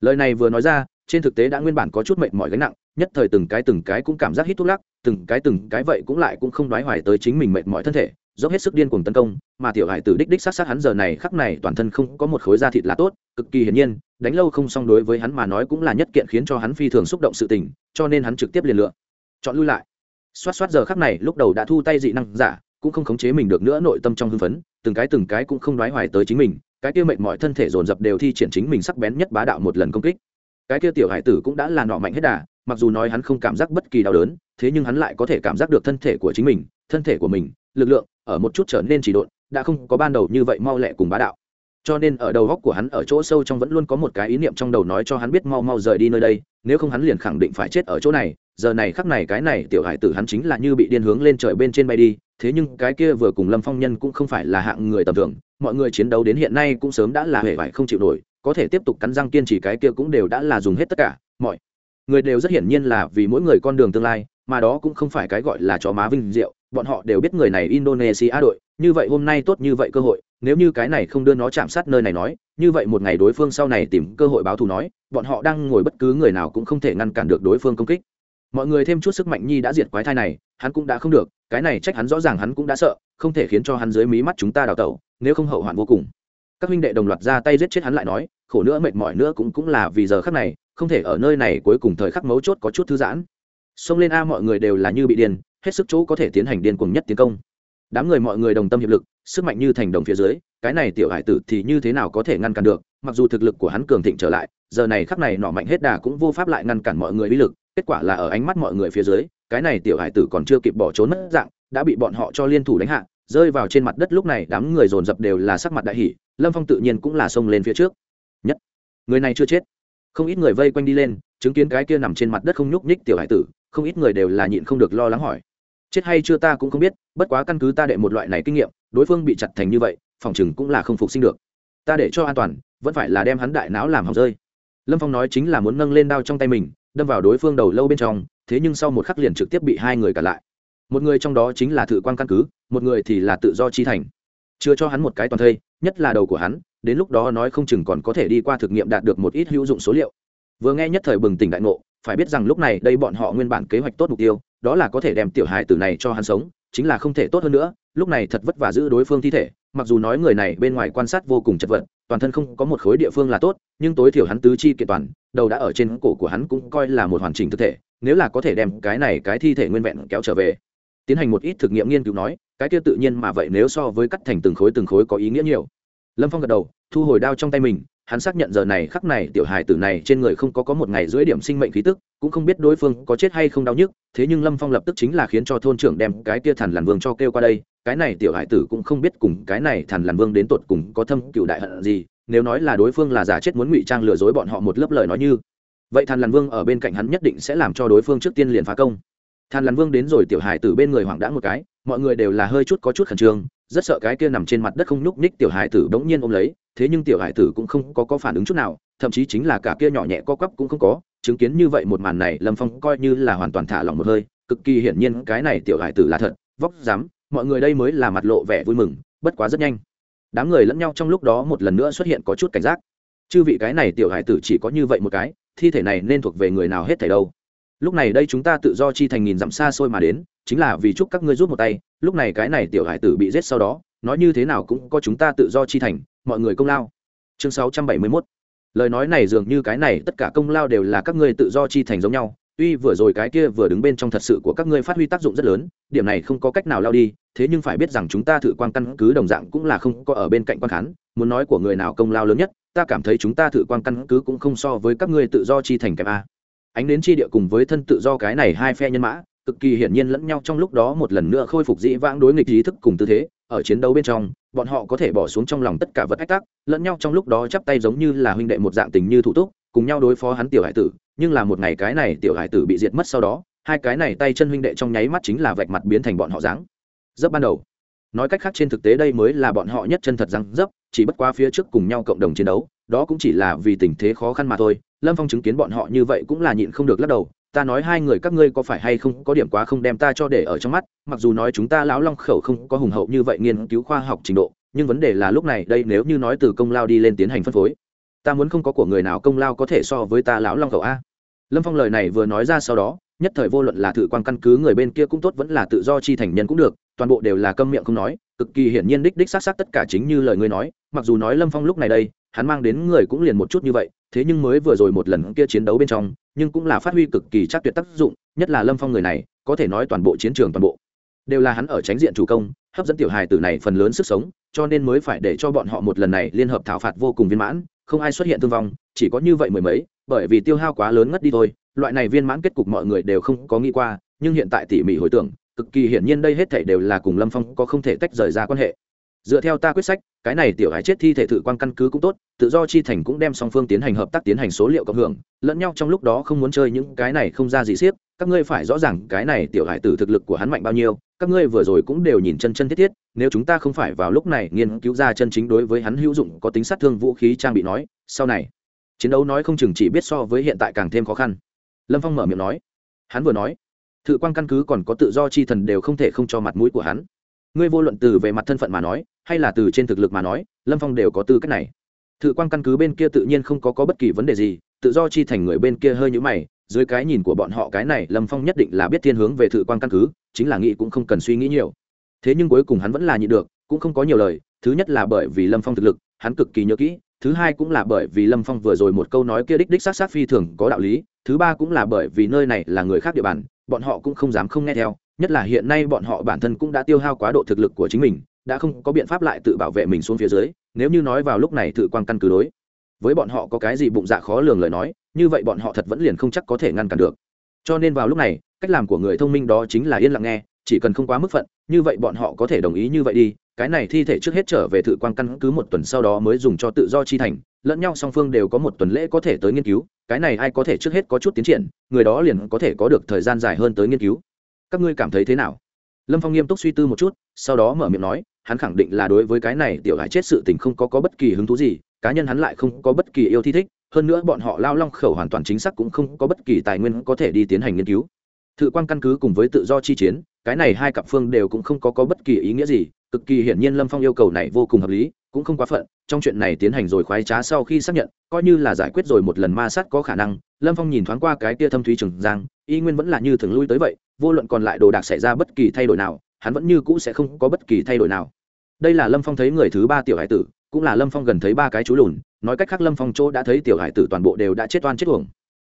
Lời này vừa nói ra, trên thực tế đã nguyên bản có chút mệnh mọi gánh nặng, nhất thời từng cái từng cái cũng cảm giác hít thuốc lắc, từng cái từng cái vậy cũng lại cũng không đoái hoài tới chính mình mệnh mọi thân thể, dốc hết sức điên cuồng tấn công, mà tiểu hải tử đích đích sát sát hắn giờ này khắc này toàn thân không có một khối da thịt là tốt, cực kỳ hiển nhiên, đánh lâu không xong đối với hắn mà nói cũng là nhất kiện khiến cho hắn phi thường xúc động sự tình, cho nên hắn trực tiếp liền lựa chọn lui lại xoát xoát giờ khắc này, lúc đầu đã thu tay dị năng giả, cũng không khống chế mình được nữa, nội tâm trong hưng phấn, từng cái từng cái cũng không đoái hoài tới chính mình. Cái kia mệnh mọi thân thể dồn dập đều thi triển chính mình sắc bén nhất bá đạo một lần công kích. Cái kia tiểu hải tử cũng đã là nọ mạnh hết đà, mặc dù nói hắn không cảm giác bất kỳ đau đớn, thế nhưng hắn lại có thể cảm giác được thân thể của chính mình, thân thể của mình, lực lượng ở một chút trở nên chỉ độn, đã không có ban đầu như vậy mau lẹ cùng bá đạo cho nên ở đầu góc của hắn ở chỗ sâu trong vẫn luôn có một cái ý niệm trong đầu nói cho hắn biết mau mau rời đi nơi đây, nếu không hắn liền khẳng định phải chết ở chỗ này. Giờ này khắc này cái này tiểu hải tử hắn chính là như bị điên hướng lên trời bên trên bay đi, thế nhưng cái kia vừa cùng lâm phong nhân cũng không phải là hạng người tầm thường, mọi người chiến đấu đến hiện nay cũng sớm đã là hề vải không chịu nổi, có thể tiếp tục cắn răng kiên trì cái kia cũng đều đã là dùng hết tất cả, mọi người đều rất hiển nhiên là vì mỗi người con đường tương lai, mà đó cũng không phải cái gọi là chó má vinh diệu bọn họ đều biết người này indonesia đội, như vậy hôm nay tốt như vậy cơ hội, nếu như cái này không đưa nó chạm sát nơi này nói, như vậy một ngày đối phương sau này tìm cơ hội báo thù nói, bọn họ đang ngồi bất cứ người nào cũng không thể ngăn cản được đối phương công kích. Mọi người thêm chút sức mạnh nhi đã diệt quái thai này, hắn cũng đã không được, cái này trách hắn rõ ràng hắn cũng đã sợ, không thể khiến cho hắn dưới mí mắt chúng ta đào tẩu, nếu không hậu hoạn vô cùng. Các huynh đệ đồng loạt ra tay giết chết hắn lại nói, khổ nữa mệt mỏi nữa cũng cũng là vì giờ khắc này, không thể ở nơi này cuối cùng thời khắc mấu chốt có chút thư giãn. Xông lên a mọi người đều là như bị điên hết sức chỗ có thể tiến hành điên cuồng nhất tiến công. Đám người mọi người đồng tâm hiệp lực, sức mạnh như thành đồng phía dưới, cái này tiểu hải tử thì như thế nào có thể ngăn cản được, mặc dù thực lực của hắn cường thịnh trở lại, giờ này khắc này nọ mạnh hết đà cũng vô pháp lại ngăn cản mọi người uy lực, kết quả là ở ánh mắt mọi người phía dưới, cái này tiểu hải tử còn chưa kịp bỏ trốn mất dạng, đã bị bọn họ cho liên thủ đánh hạ, rơi vào trên mặt đất lúc này đám người dồn dập đều là sắc mặt đại hỷ lâm phong tự nhiên cũng là xông lên phía trước. Nhất, người này chưa chết. Không ít người vây quanh đi lên, chứng kiến cái kia nằm trên mặt đất không nhúc nhích tiểu hải tử, không ít người đều là nhịn không được lo lắng hỏi chết hay chưa ta cũng không biết, bất quá căn cứ ta đệ một loại này kinh nghiệm, đối phương bị chặt thành như vậy, phòng chừng cũng là không phục sinh được. Ta để cho an toàn, vẫn phải là đem hắn đại não làm hỏng rơi. Lâm phong nói chính là muốn nâng lên đao trong tay mình, đâm vào đối phương đầu lâu bên trong, thế nhưng sau một khắc liền trực tiếp bị hai người cả lại. Một người trong đó chính là thự quan căn cứ, một người thì là tự do chi thành. Chưa cho hắn một cái toàn thây, nhất là đầu của hắn, đến lúc đó nói không chừng còn có thể đi qua thực nghiệm đạt được một ít hữu dụng số liệu. Vừa nghe nhất thời bừng tỉnh đại ngộ, phải biết rằng lúc này đây bọn họ nguyên bản kế hoạch tốt mục tiêu đó là có thể đem tiểu hài tử này cho hắn sống, chính là không thể tốt hơn nữa, lúc này thật vất vả giữ đối phương thi thể, mặc dù nói người này bên ngoài quan sát vô cùng chật vật, toàn thân không có một khối địa phương là tốt, nhưng tối thiểu hắn tứ chi kiện toàn, đầu đã ở trên cổ của hắn cũng coi là một hoàn chỉnh thực thể, nếu là có thể đem cái này cái thi thể nguyên vẹn kéo trở về. Tiến hành một ít thực nghiệm nghiên cứu nói, cái kia tự nhiên mà vậy nếu so với cắt thành từng khối từng khối có ý nghĩa nhiều. Lâm phong gật đầu, thu hồi đao trong tay mình, hắn xác nhận giờ này khắc này tiểu hài tử này trên người không có có một ngày dưới điểm sinh mệnh khí tức cũng không biết đối phương có chết hay không đau nhức, thế nhưng lâm phong lập tức chính là khiến cho thôn trưởng đem cái kia thần làn vương cho kêu qua đây, cái này tiểu hải tử cũng không biết cùng cái này thần làn vương đến tột cùng có thâm cựu đại hận gì, nếu nói là đối phương là giả chết muốn ngụy trang lừa dối bọn họ một lớp lời nói như. Vậy thần làn vương ở bên cạnh hắn nhất định sẽ làm cho đối phương trước tiên liền phá công. Thần làn vương đến rồi tiểu hải tử bên người hoảng đã một cái, mọi người đều là hơi chút có chút khẩn trương rất sợ cái kia nằm trên mặt đất không nhúc ních tiểu hải tử bỗng nhiên ôm lấy thế nhưng tiểu hải tử cũng không có, có phản ứng chút nào thậm chí chính là cả kia nhỏ nhẹ co quắp cũng không có chứng kiến như vậy một màn này lâm phong coi như là hoàn toàn thả lỏng một hơi cực kỳ hiển nhiên cái này tiểu hải tử là thật vóc dám mọi người đây mới là mặt lộ vẻ vui mừng bất quá rất nhanh. Đám người lẫn nhau trong lúc đó một lần nữa xuất hiện có chút cảnh giác. Chư vị cái này tiểu hải tử chỉ có như vậy một cái thi thể này nên thuộc về người nào hết thảy đâu? Lúc này đây chúng ta tự do chi thành nghìn dặm xa xôi mà đến, chính là vì chúc các ngươi rút một tay, lúc này cái này tiểu hải tử bị giết sau đó, nói như thế nào cũng có chúng ta tự do chi thành, mọi người công lao. Chương 671 lời nói này dường như cái này tất cả công lao đều là các ngươi tự do chi thành giống nhau, tuy vừa rồi cái kia vừa đứng bên trong thật sự của các ngươi phát huy tác dụng rất lớn, điểm này không có cách nào lao đi, thế nhưng phải biết rằng chúng ta thử quan căn cứ đồng dạng cũng là không có ở bên cạnh quan khán, muốn nói của người nào công lao lớn nhất, ta cảm thấy chúng ta thử quan căn cứ cũng không so với các ngươi tự do chi thành kém a ánh đến chi địa cùng với thân tự do cái này hai phe nhân mã, cực kỳ hiển nhiên lẫn nhau trong lúc đó một lần nữa khôi phục dĩ vãng đối nghịch ý thức cùng tư thế, ở chiến đấu bên trong, bọn họ có thể bỏ xuống trong lòng tất cả vật ách tắc, lẫn nhau trong lúc đó chắp tay giống như là huynh đệ một dạng tình như thủ túc, cùng nhau đối phó hắn tiểu hải tử, nhưng là một ngày cái này tiểu hải tử bị diệt mất sau đó, hai cái này tay chân huynh đệ trong nháy mắt chính là vạch mặt biến thành bọn họ dáng. Dấp ban đầu, nói cách khác trên thực tế đây mới là bọn họ nhất chân thật răng dấp, chỉ bất qua phía trước cùng nhau cộng đồng chiến đấu đó cũng chỉ là vì tình thế khó khăn mà thôi, lâm phong chứng kiến bọn họ như vậy cũng là nhịn không được lắc đầu, ta nói hai người các ngươi có phải hay không có điểm quá không đem ta cho để ở trong mắt, mặc dù nói chúng ta lão long khẩu không có hùng hậu như vậy nghiên cứu khoa học trình độ, nhưng vấn đề là lúc này đây nếu như nói từ công lao đi lên tiến hành phân phối, ta muốn không có của người nào công lao có thể so với ta lão long khẩu a. Lâm phong lời này vừa nói ra sau đó, nhất thời vô luận là tự quan căn cứ người bên kia cũng tốt vẫn là tự do chi thành nhân cũng được, toàn bộ đều là câm miệng không nói, cực kỳ hiển nhiên đích đích xác xác tất cả chính như lời ngươi nói, mặc dù nói lâm phong lúc này đây hắn mang đến người cũng liền một chút như vậy, thế nhưng mới vừa rồi một lần kia chiến đấu bên trong, nhưng cũng là phát huy cực kỳ chắc tuyệt tác dụng, nhất là lâm phong người này, có thể nói toàn bộ chiến trường toàn bộ, đều là hắn ở tránh diện chủ công, hấp dẫn tiểu hài tử này phần lớn sức sống, cho nên mới phải để cho bọn họ một lần này liên hợp thảo phạt vô cùng viên mãn, không ai xuất hiện thương vong, chỉ có như vậy mười mấy, bởi vì tiêu hao quá lớn ngất đi thôi, loại này viên mãn kết cục mọi người đều không có nghĩ qua, nhưng hiện tại tỉ mỉ hồi tưởng, cực kỳ hiển nhiên đây hết thảy đều là cùng lâm phong có không thể tách rời ra quan hệ dựa theo ta quyết sách, cái này tiểu hải chết thi thể thử quan căn cứ cũng tốt, tự do chi thành cũng đem song phương tiến hành hợp tác tiến hành số liệu cộng hưởng, lẫn nhau trong lúc đó không muốn chơi những cái này không ra gì siếc các ngươi phải rõ ràng cái này tiểu hải tử thực lực của hắn mạnh bao nhiêu, các ngươi vừa rồi cũng đều nhìn chân chân thiết thiết, nếu chúng ta không phải vào lúc này nghiên cứu ra chân chính đối với hắn hữu dụng, có tính sát thương vũ khí trang bị nói, sau này, chiến đấu nói không chừng chỉ biết so với hiện tại càng thêm khó khăn. Lâm phong mở miệng nói, hắn vừa nói thự quan căn cứ còn có tự do chi thần đều không thể không cho mặt mũi của hắn. Ngươi vô luận từ về mặt thân phận mà nói hay là từ trên thực lực mà nói lâm phong đều có tư cách này. Thự quan căn cứ bên kia tự nhiên không có, có bất kỳ vấn đề gì tự do chi thành người bên kia hơi nhũ mày dưới cái nhìn của bọn họ cái này lâm phong nhất định là biết thiên hướng về thự quan căn cứ chính là nghĩ cũng không cần suy nghĩ nhiều. Thế nhưng cuối cùng hắn vẫn là nhịn được cũng không có nhiều lời thứ nhất là bởi vì lâm phong thực lực hắn cực kỳ nhớ kỹ thứ hai cũng là bởi vì lâm phong vừa rồi một câu nói kia đích đích s á t s á t phi thường có đạo lý thứ ba cũng là bởi vì nơi này là người khác địa bàn bọn họ cũng không dám không nghe theo nhất là hiện nay bọn họ bản thân cũng đã tiêu hao quá độ thực lực của chính mình đã không có biện pháp lại tự bảo vệ mình xuống phía dưới, nếu như nói vào lúc này tự quang căn cứ đối. Với bọn họ có cái gì bụng dạ khó lường lời nói, như vậy bọn họ thật vẫn liền không chắc có thể ngăn cản được. Cho nên vào lúc này, cách làm của người thông minh đó chính là yên lặng nghe, chỉ cần không quá mức phận, như vậy bọn họ có thể đồng ý như vậy đi, cái này thi thể trước hết trở về thự quan căn cứ một tuần sau đó mới dùng cho tự do chi thành, lẫn nhau song phương đều có một tuần lễ có thể tới nghiên cứu, cái này ai có thể trước hết có chút tiến triển, người đó liền có thể có được thời gian dài hơn tới nghiên cứu. Các ngươi cảm thấy thế nào? Lâm phong nghiêm túc suy tư một chút, sau đó mở miệng nói hắn khẳng định là đối với cái này tiểu hải chết sự tình không có có bất kỳ hứng thú gì cá nhân hắn lại không có bất kỳ yêu thi thích hơn nữa bọn họ lao long khẩu hoàn toàn chính xác cũng không có bất kỳ tài nguyên có thể đi tiến hành nghiên cứu. Thự quan căn cứ cùng với tự do chi chiến cái này hai cặp phương đều cũng không có, có bất kỳ ý nghĩa gì cực kỳ hiển nhiên lâm phong yêu cầu này vô cùng hợp lý cũng không quá phận trong chuyện này tiến hành rồi khoái trá sau khi xác nhận coi như là giải quyết rồi một lần ma sát có khả năng lâm phong nhìn thoáng qua cái tia thâm thúy trường giang y nguyên vẫn là như thường lui tới vậy vô luận còn lại đồ đạc xảy ra bất kỳ thay đổi nào hắn vẫn như cũ sẽ không có bất kỳ thay đổi nào đây là lâm phong thấy người thứ ba tiểu hải tử, cũng là lâm phong gần thấy ba cái chú lùn, nói cách khác lâm phong chỗ đã thấy tiểu hải tử toàn bộ đều đã chết oan chết uổng.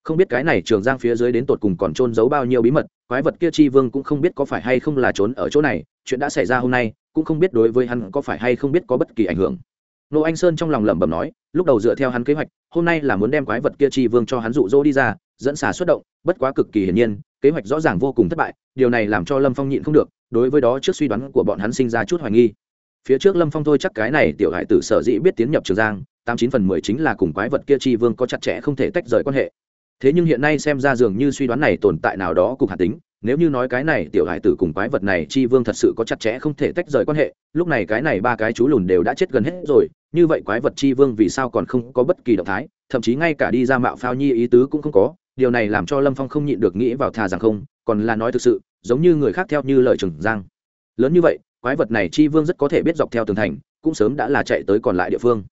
Không biết cái này trường giang phía dưới đến tột cùng còn trôn giấu bao nhiêu bí mật, quái vật kia chi vương cũng không biết có phải hay không là trốn ở chỗ này, chuyện đã xảy ra hôm nay, cũng không biết đối với hắn có phải hay không biết có bất kỳ ảnh hưởng. Nô anh sơn trong lòng lẩm bẩm nói, lúc đầu dựa theo hắn kế hoạch, hôm nay là muốn đem quái vật kia chi vương cho hắn rụ rỗ đi ra, dẫn xả xuất động, bất quá cực kỳ hiển nhiên, kế hoạch rõ ràng vô cùng thất bại, điều này làm cho lâm phong nhịn không được, đối với đó trước suy đoán của bọn hắn sinh ra chút hoài nghi phía trước lâm phong thôi chắc cái này tiểu hải tử sở dĩ biết tiến nhập trường giang, tám chín phần mười chính là cùng quái vật kia chi vương có chặt chẽ không thể tách rời quan hệ. Thế nhưng hiện nay xem ra dường như suy đoán này tồn tại nào đó cục hạt tính, nếu như nói cái này tiểu hải tử cùng quái vật này chi vương thật sự có chặt chẽ không thể tách rời quan hệ, lúc này cái này ba cái chú lùn đều đã chết gần hết rồi, như vậy quái vật chi vương vì sao còn không có bất kỳ động thái, thậm chí ngay cả đi ra mạo phao nhi ý tứ cũng không có, điều này làm cho lâm phong không nhịn được nghĩ vào thà rằng không, còn là nói thực sự, giống như người khác theo như lời trừng giang. Lớn như vậy quái vật này chi vương rất có thể biết dọc theo tường thành, cũng sớm đã là chạy tới còn lại địa phương.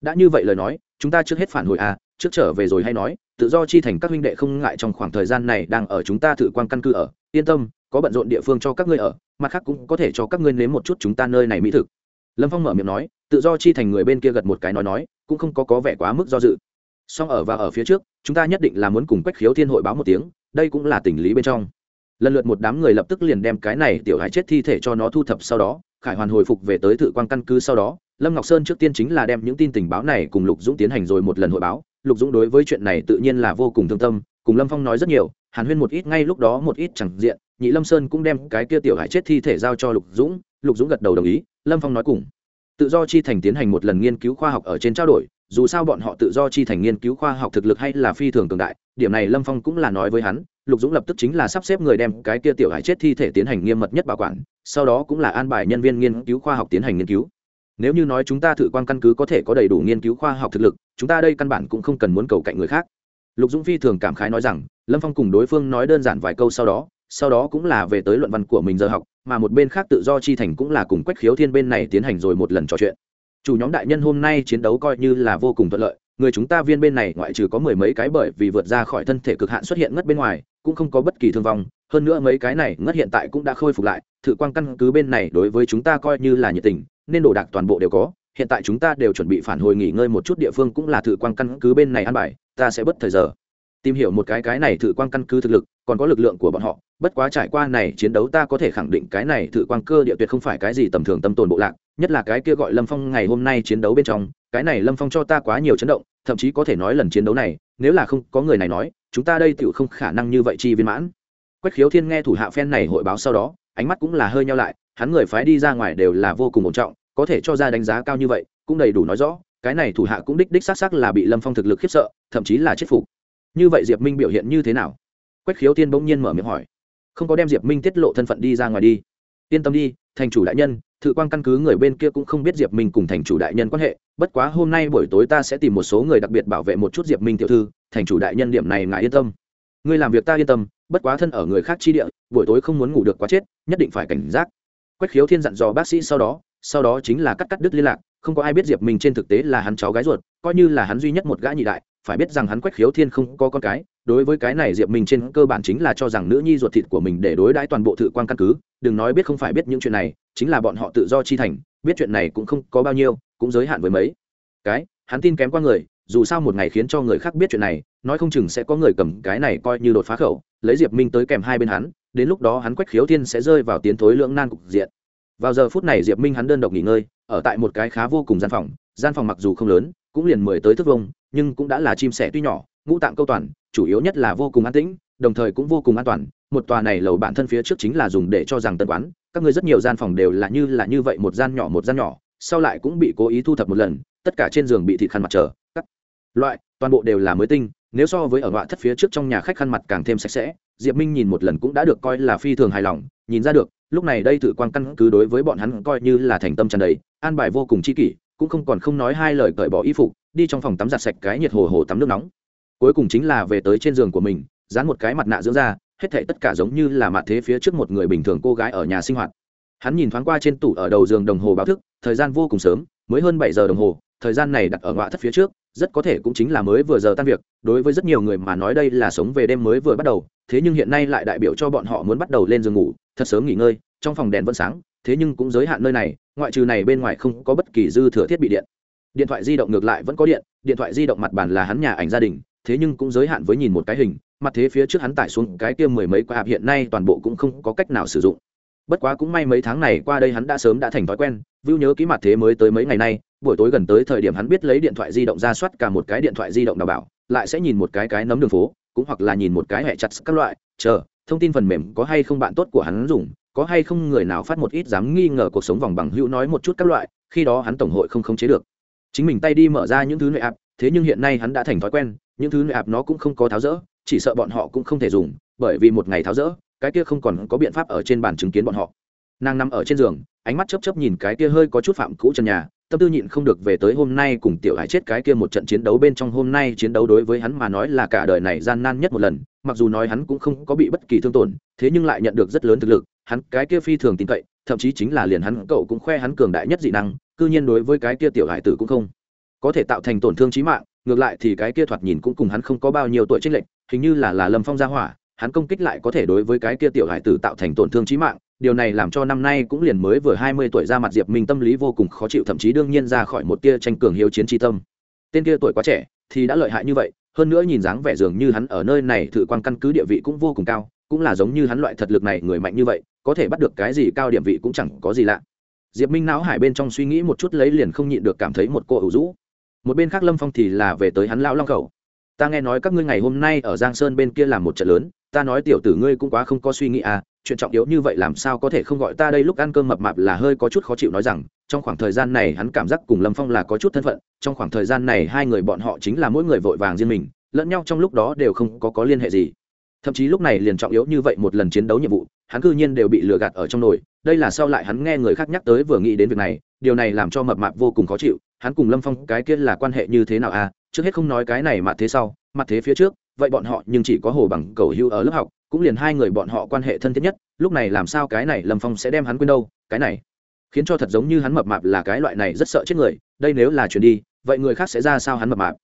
Đã như vậy lời nói, chúng ta trước hết phản hồi à trước trở về rồi hay nói, tự do chi thành các huynh đệ không ngại trong khoảng thời gian này đang ở chúng ta thử quan căn cứ ở. Yên tâm, có bận rộn địa phương cho các ngươi ở, mặt khác cũng có thể cho các ngươi nếm một chút chúng ta nơi này mỹ thực. Lâm phong mở miệng nói, tự do chi thành người bên kia gật một cái nói nói, cũng không có có vẻ quá mức do dự. Song ở và ở phía trước, chúng ta nhất định là muốn cùng quách khiếu thiên hội báo một tiếng, đây cũng là tình lý bên trong lần lượt một đám người lập tức liền đem cái này tiểu hải chết thi thể cho nó thu thập sau đó, khải hoàn hồi phục về tới thự quan căn cứ sau đó, lâm ngọc sơn trước tiên chính là đem những tin tình báo này cùng lục dũng tiến hành rồi một lần hội báo. Lục dũng đối với chuyện này tự nhiên là vô cùng thương tâm, cùng lâm phong nói rất nhiều, hàn huyên một ít ngay lúc đó một ít chẳng diện, nhị lâm sơn cũng đem cái kia tiểu hải chết thi thể giao cho lục dũng lục dũng gật đầu đồng ý, lâm phong nói cùng. Tự do chi thành tiến hành một lần nghiên cứu khoa học ở trên trao đổi, dù sao bọn họ tự do chi thành nghiên cứu khoa học thực lực hay là phi thường cường đại điểm này lâm phong cũng là nói với hắn, lục dũng lập tức chính là sắp xếp người đem cái kia tiểu hải chết thi thể tiến hành nghiêm mật nhất bảo quản, sau đó cũng là an bài nhân viên nghiên cứu khoa học tiến hành nghiên cứu. Nếu như nói chúng ta thử quan căn cứ có thể có đầy đủ nghiên cứu khoa học thực lực, chúng ta đây căn bản cũng không cần muốn cầu cạnh người khác. Lục dũng phi thường cảm khái nói rằng, lâm phong cùng đối phương nói đơn giản vài câu sau đó sau đó cũng là về tới luận văn của mình giờ học, mà một bên khác tự do chi thành cũng là cùng quách khiếu thiên bên này tiến hành rồi một lần trò chuyện. Chủ nhóm đại nhân hôm nay chiến đấu coi như là vô cùng thuận lợi người chúng ta viên bên này ngoại trừ có mười mấy cái bởi vì vượt ra khỏi thân thể cực hạn xuất hiện ngất bên ngoài, cũng không có bất kỳ thương vong. Hơn nữa mấy cái này ngất hiện tại cũng đã khôi phục lại, thử quan căn cứ bên này đối với chúng ta coi như là nhiệt tình, nên đồ đạc toàn bộ đều có. Hiện tại chúng ta đều chuẩn bị phản hồi nghỉ ngơi một chút địa phương cũng là thử quan căn cứ bên này ăn bài, ta sẽ bất thời giờ. Tìm hiểu một cái cái này thử quan căn cứ thực lực, còn có lực lượng của bọn họ, bất quá trải qua này chiến đấu ta có thể khẳng định cái này thử quan cơ địa tuyệt không phải cái gì tầm thường tâm tồn bộ lạc, nhất là cái kia gọi lâm phong ngày hôm nay chiến đấu bên trong cái này lâm phong cho ta quá nhiều chấn động, thậm chí có thể nói lần chiến đấu này, nếu là không có người này nói, chúng ta đây tựu không khả năng như vậy chi viên mãn. Quách khiếu thiên nghe thủ hạ phen này hội báo sau đó, ánh mắt cũng là hơi nhau lại, hắn người phái đi ra ngoài đều là vô cùng ổn trọng, có thể cho ra đánh giá cao như vậy, cũng đầy đủ nói rõ, cái này thủ hạ cũng đích đích xác xác là bị lâm phong thực lực khiếp sợ, thậm chí là chết phục. Như vậy diệp minh biểu hiện như thế nào? Quách khiếu thiên bỗng nhiên mở miệng hỏi. Không có đem diệp minh tiết lộ thân phận đi ra ngoài đi. Yên tâm đi thành chủ đại nhân, thự quan căn cứ người bên kia cũng không biết diệp minh cùng thành chủ đại nhân quan hệ, bất quá hôm nay buổi tối ta sẽ tìm một số người đặc biệt bảo vệ một chút diệp minh tiểu thư, thành chủ đại nhân điểm này ngài yên tâm. Ngươi làm việc ta yên tâm, bất quá thân ở người khác chi địa, buổi tối không muốn ngủ được quá chết, nhất định phải cảnh giác. Quách khiếu thiên dặn dò bác sĩ sau đó sau đó chính là cắt cắt đứt liên lạc, không có ai biết diệp minh trên thực tế là hắn cháu gái ruột, coi như là hắn duy nhất một gã nhị đại phải biết rằng hắn quách khiếu thiên không có con cái, đối với cái này diệp minh trên cơ bản chính là cho rằng nữ nhi ruột thịt của mình để đối đãi toàn bộ thự quan căn cứ. Đừng nói biết không phải biết những chuyện này, chính là bọn họ tự do chi thành, biết chuyện này cũng không có bao nhiêu, cũng giới hạn với mấy. Cái, hắn tin kém qua người, dù sao một ngày khiến cho người khác biết chuyện này, nói không chừng sẽ có người cầm cái này coi như đột phá khẩu, lấy diệp minh tới kèm hai bên hắn, đến lúc đó hắn quách khiếu thiên sẽ rơi vào tiến thối lưỡng nan cục diện. Vào giờ phút này diệp minh hắn đơn độc nghỉ ngơi, ở tại một cái khá vô cùng gian phòng gian phòng mặc dù không lớn, cũng liền mười tới thước vông nhưng cũng đã là chim sẻ tuy nhỏ, ngũ tạng câu toàn, chủ yếu nhất là vô cùng an tĩnh, đồng thời cũng vô cùng an toàn. Một tòa này lầu bản thân phía trước chính là dùng để cho rằng tân quán, các người rất nhiều gian phòng đều là như là như vậy, một gian nhỏ, một gian nhỏ, sau lại cũng bị cố ý thu thập một lần, tất cả trên giường bị thịt khăn mặt trở các loại, toàn bộ đều là mới tinh, nếu so với ở ngoại thất phía trước trong nhà khách khăn mặt càng thêm sạch sẽ, diệp minh nhìn một lần cũng đã được coi là phi thường hài lòng, nhìn ra được, lúc này đây thử quan căn cứ đối với bọn hắn coi như là thành tâm tràn đầy, an bài vô cùng chi kỷ cũng không còn không nói hai lời cởi bỏ y phục, đi trong phòng tắm giặt sạch cái nhiệt hồ hồ tắm nước nóng. Cuối cùng chính là về tới trên giường của mình, dán một cái mặt nạ dưỡng da, hết thảy tất cả giống như là mặt thế phía trước một người bình thường cô gái ở nhà sinh hoạt. Hắn nhìn thoáng qua trên tủ ở đầu giường đồng hồ báo thức, thời gian vô cùng sớm, mới hơn bảy giờ đồng hồ, thời gian này đặt ở ngoại thất phía trước, rất có thể cũng chính là mới vừa giờ tan việc, đối với rất nhiều người mà nói đây là sống về đêm mới vừa bắt đầu, thế nhưng hiện nay lại đại biểu cho bọn họ muốn bắt đầu lên giường ngủ, thật sớm nghỉ ngơi, trong phòng đèn vẫn sáng thế nhưng cũng giới hạn nơi này, ngoại trừ này bên ngoài không có bất kỳ dư thừa thiết bị điện. Điện thoại di động ngược lại vẫn có điện điện thoại di động mặt bàn là hắn nhà ảnh gia đình, thế nhưng cũng giới hạn với nhìn một cái hình, mặt thế phía trước hắn tải xuống cái kia mười mấy quả hạp hiện nay toàn bộ cũng không có cách nào sử dụng. Bất quá cũng may mấy tháng này qua đây hắn đã sớm đã thành thói quen, vưu nhớ ký mặt thế mới tới mấy ngày nay, buổi tối gần tới thời điểm hắn biết lấy điện thoại di động ra soát cả một cái điện thoại di động đảm bảo, lại sẽ nhìn một cái cái nấm đường phố, cũng hoặc là nhìn một cái hẹ chặt các loại, chờ, thông tin phần mềm có hay không bạn tốt của hắn dùng có hay không người nào phát một ít dám nghi ngờ cuộc sống vòng bằng hữu nói một chút các loại, khi đó hắn tổng hội không khống chế được. Chính mình tay đi mở ra những thứ nội ạp thế nhưng hiện nay hắn đã thành thói quen, những thứ nội ạp nó cũng không có tháo rỡ, chỉ sợ bọn họ cũng không thể dùng, bởi vì một ngày tháo rỡ, cái kia không còn có biện pháp ở trên bàn chứng kiến bọn họ. Nàng nằm ở trên giường, ánh mắt chấp chấp nhìn cái kia hơi có chút phạm cũ trần nhà, tâm tư nhịn không được về tới hôm nay cùng tiểu hải chết cái kia một trận chiến đấu bên trong hôm nay chiến đấu đối với hắn mà nói là cả đời này gian nan nhất một lần, mặc dù nói hắn cũng không có bị bất kỳ thương tổn, thế nhưng lại nhận được rất lớn thực lực hắn cái kia phi thường tin cậy, thậm chí chính là liền hắn cậu cũng khoe hắn cường đại nhất dị năng, cư nhiên đối với cái kia tiểu hải tử cũng không có thể tạo thành tổn thương trí mạng, ngược lại thì cái kia thoạt nhìn cũng cùng hắn không có bao nhiêu tuổi trích lệnh hình như là là lâm phong gia hỏa, hắn công kích lại có thể đối với cái kia tiểu hải tử tạo thành tổn thương trí mạng, điều này làm cho năm nay cũng liền mới vừa hai mươi tuổi ra mặt diệp minh tâm lý vô cùng khó chịu, thậm chí đương nhiên ra khỏi một tia tranh cường hiếu chiến tri tâm. Tên kia tuổi quá trẻ thì đã lợi hại như vậy, hơn nữa nhìn dáng vẻ dường như hắn ở nơi này thử quan căn cứ địa vị cũng vô cùng cao cũng là giống như hắn loại thật lực này, người mạnh như vậy, có thể bắt được cái gì cao điểm vị cũng chẳng có gì lạ. Diệp minh não hải bên trong suy nghĩ một chút lấy liền không nhịn được cảm thấy một cô ủ rũ. Một bên khác lâm phong thì là về tới hắn lão long khẩu ta nghe nói các ngươi ngày hôm nay ở giang sơn bên kia làm một trận lớn, ta nói tiểu tử ngươi cũng quá không có suy nghĩ à chuyện trọng yếu như vậy làm sao có thể không gọi ta đây? Lúc ăn cơm mập mạp là hơi có chút khó chịu nói rằng, trong khoảng thời gian này hắn cảm giác cùng lâm phong là có chút thân phận, trong khoảng thời gian này hai người bọn họ chính là mỗi người vội vàng riêng mình, lẫn nhau trong lúc đó đều không có có liên hệ gì thậm chí lúc này liền trọng yếu như vậy một lần chiến đấu nhiệm vụ, hắn cư nhiên đều bị lừa gạt ở trong nồi. Đây là sau lại hắn nghe người khác nhắc tới vừa nghĩ đến việc này, điều này làm cho mập mạp vô cùng khó chịu. Hắn cùng lâm phong cái kia là quan hệ như thế nào à? Trước hết không nói cái này mà thế sau, mặt thế phía trước, vậy bọn họ nhưng chỉ có hồ bằng, cầu hưu ở lớp học, cũng liền hai người bọn họ quan hệ thân thiết nhất. Lúc này làm sao cái này lâm phong sẽ đem hắn quên đâu? Cái này khiến cho thật giống như hắn mập mạp là cái loại này rất sợ chết người. Đây nếu là chuyện đi, vậy người khác sẽ ra sao hắn mập mạp?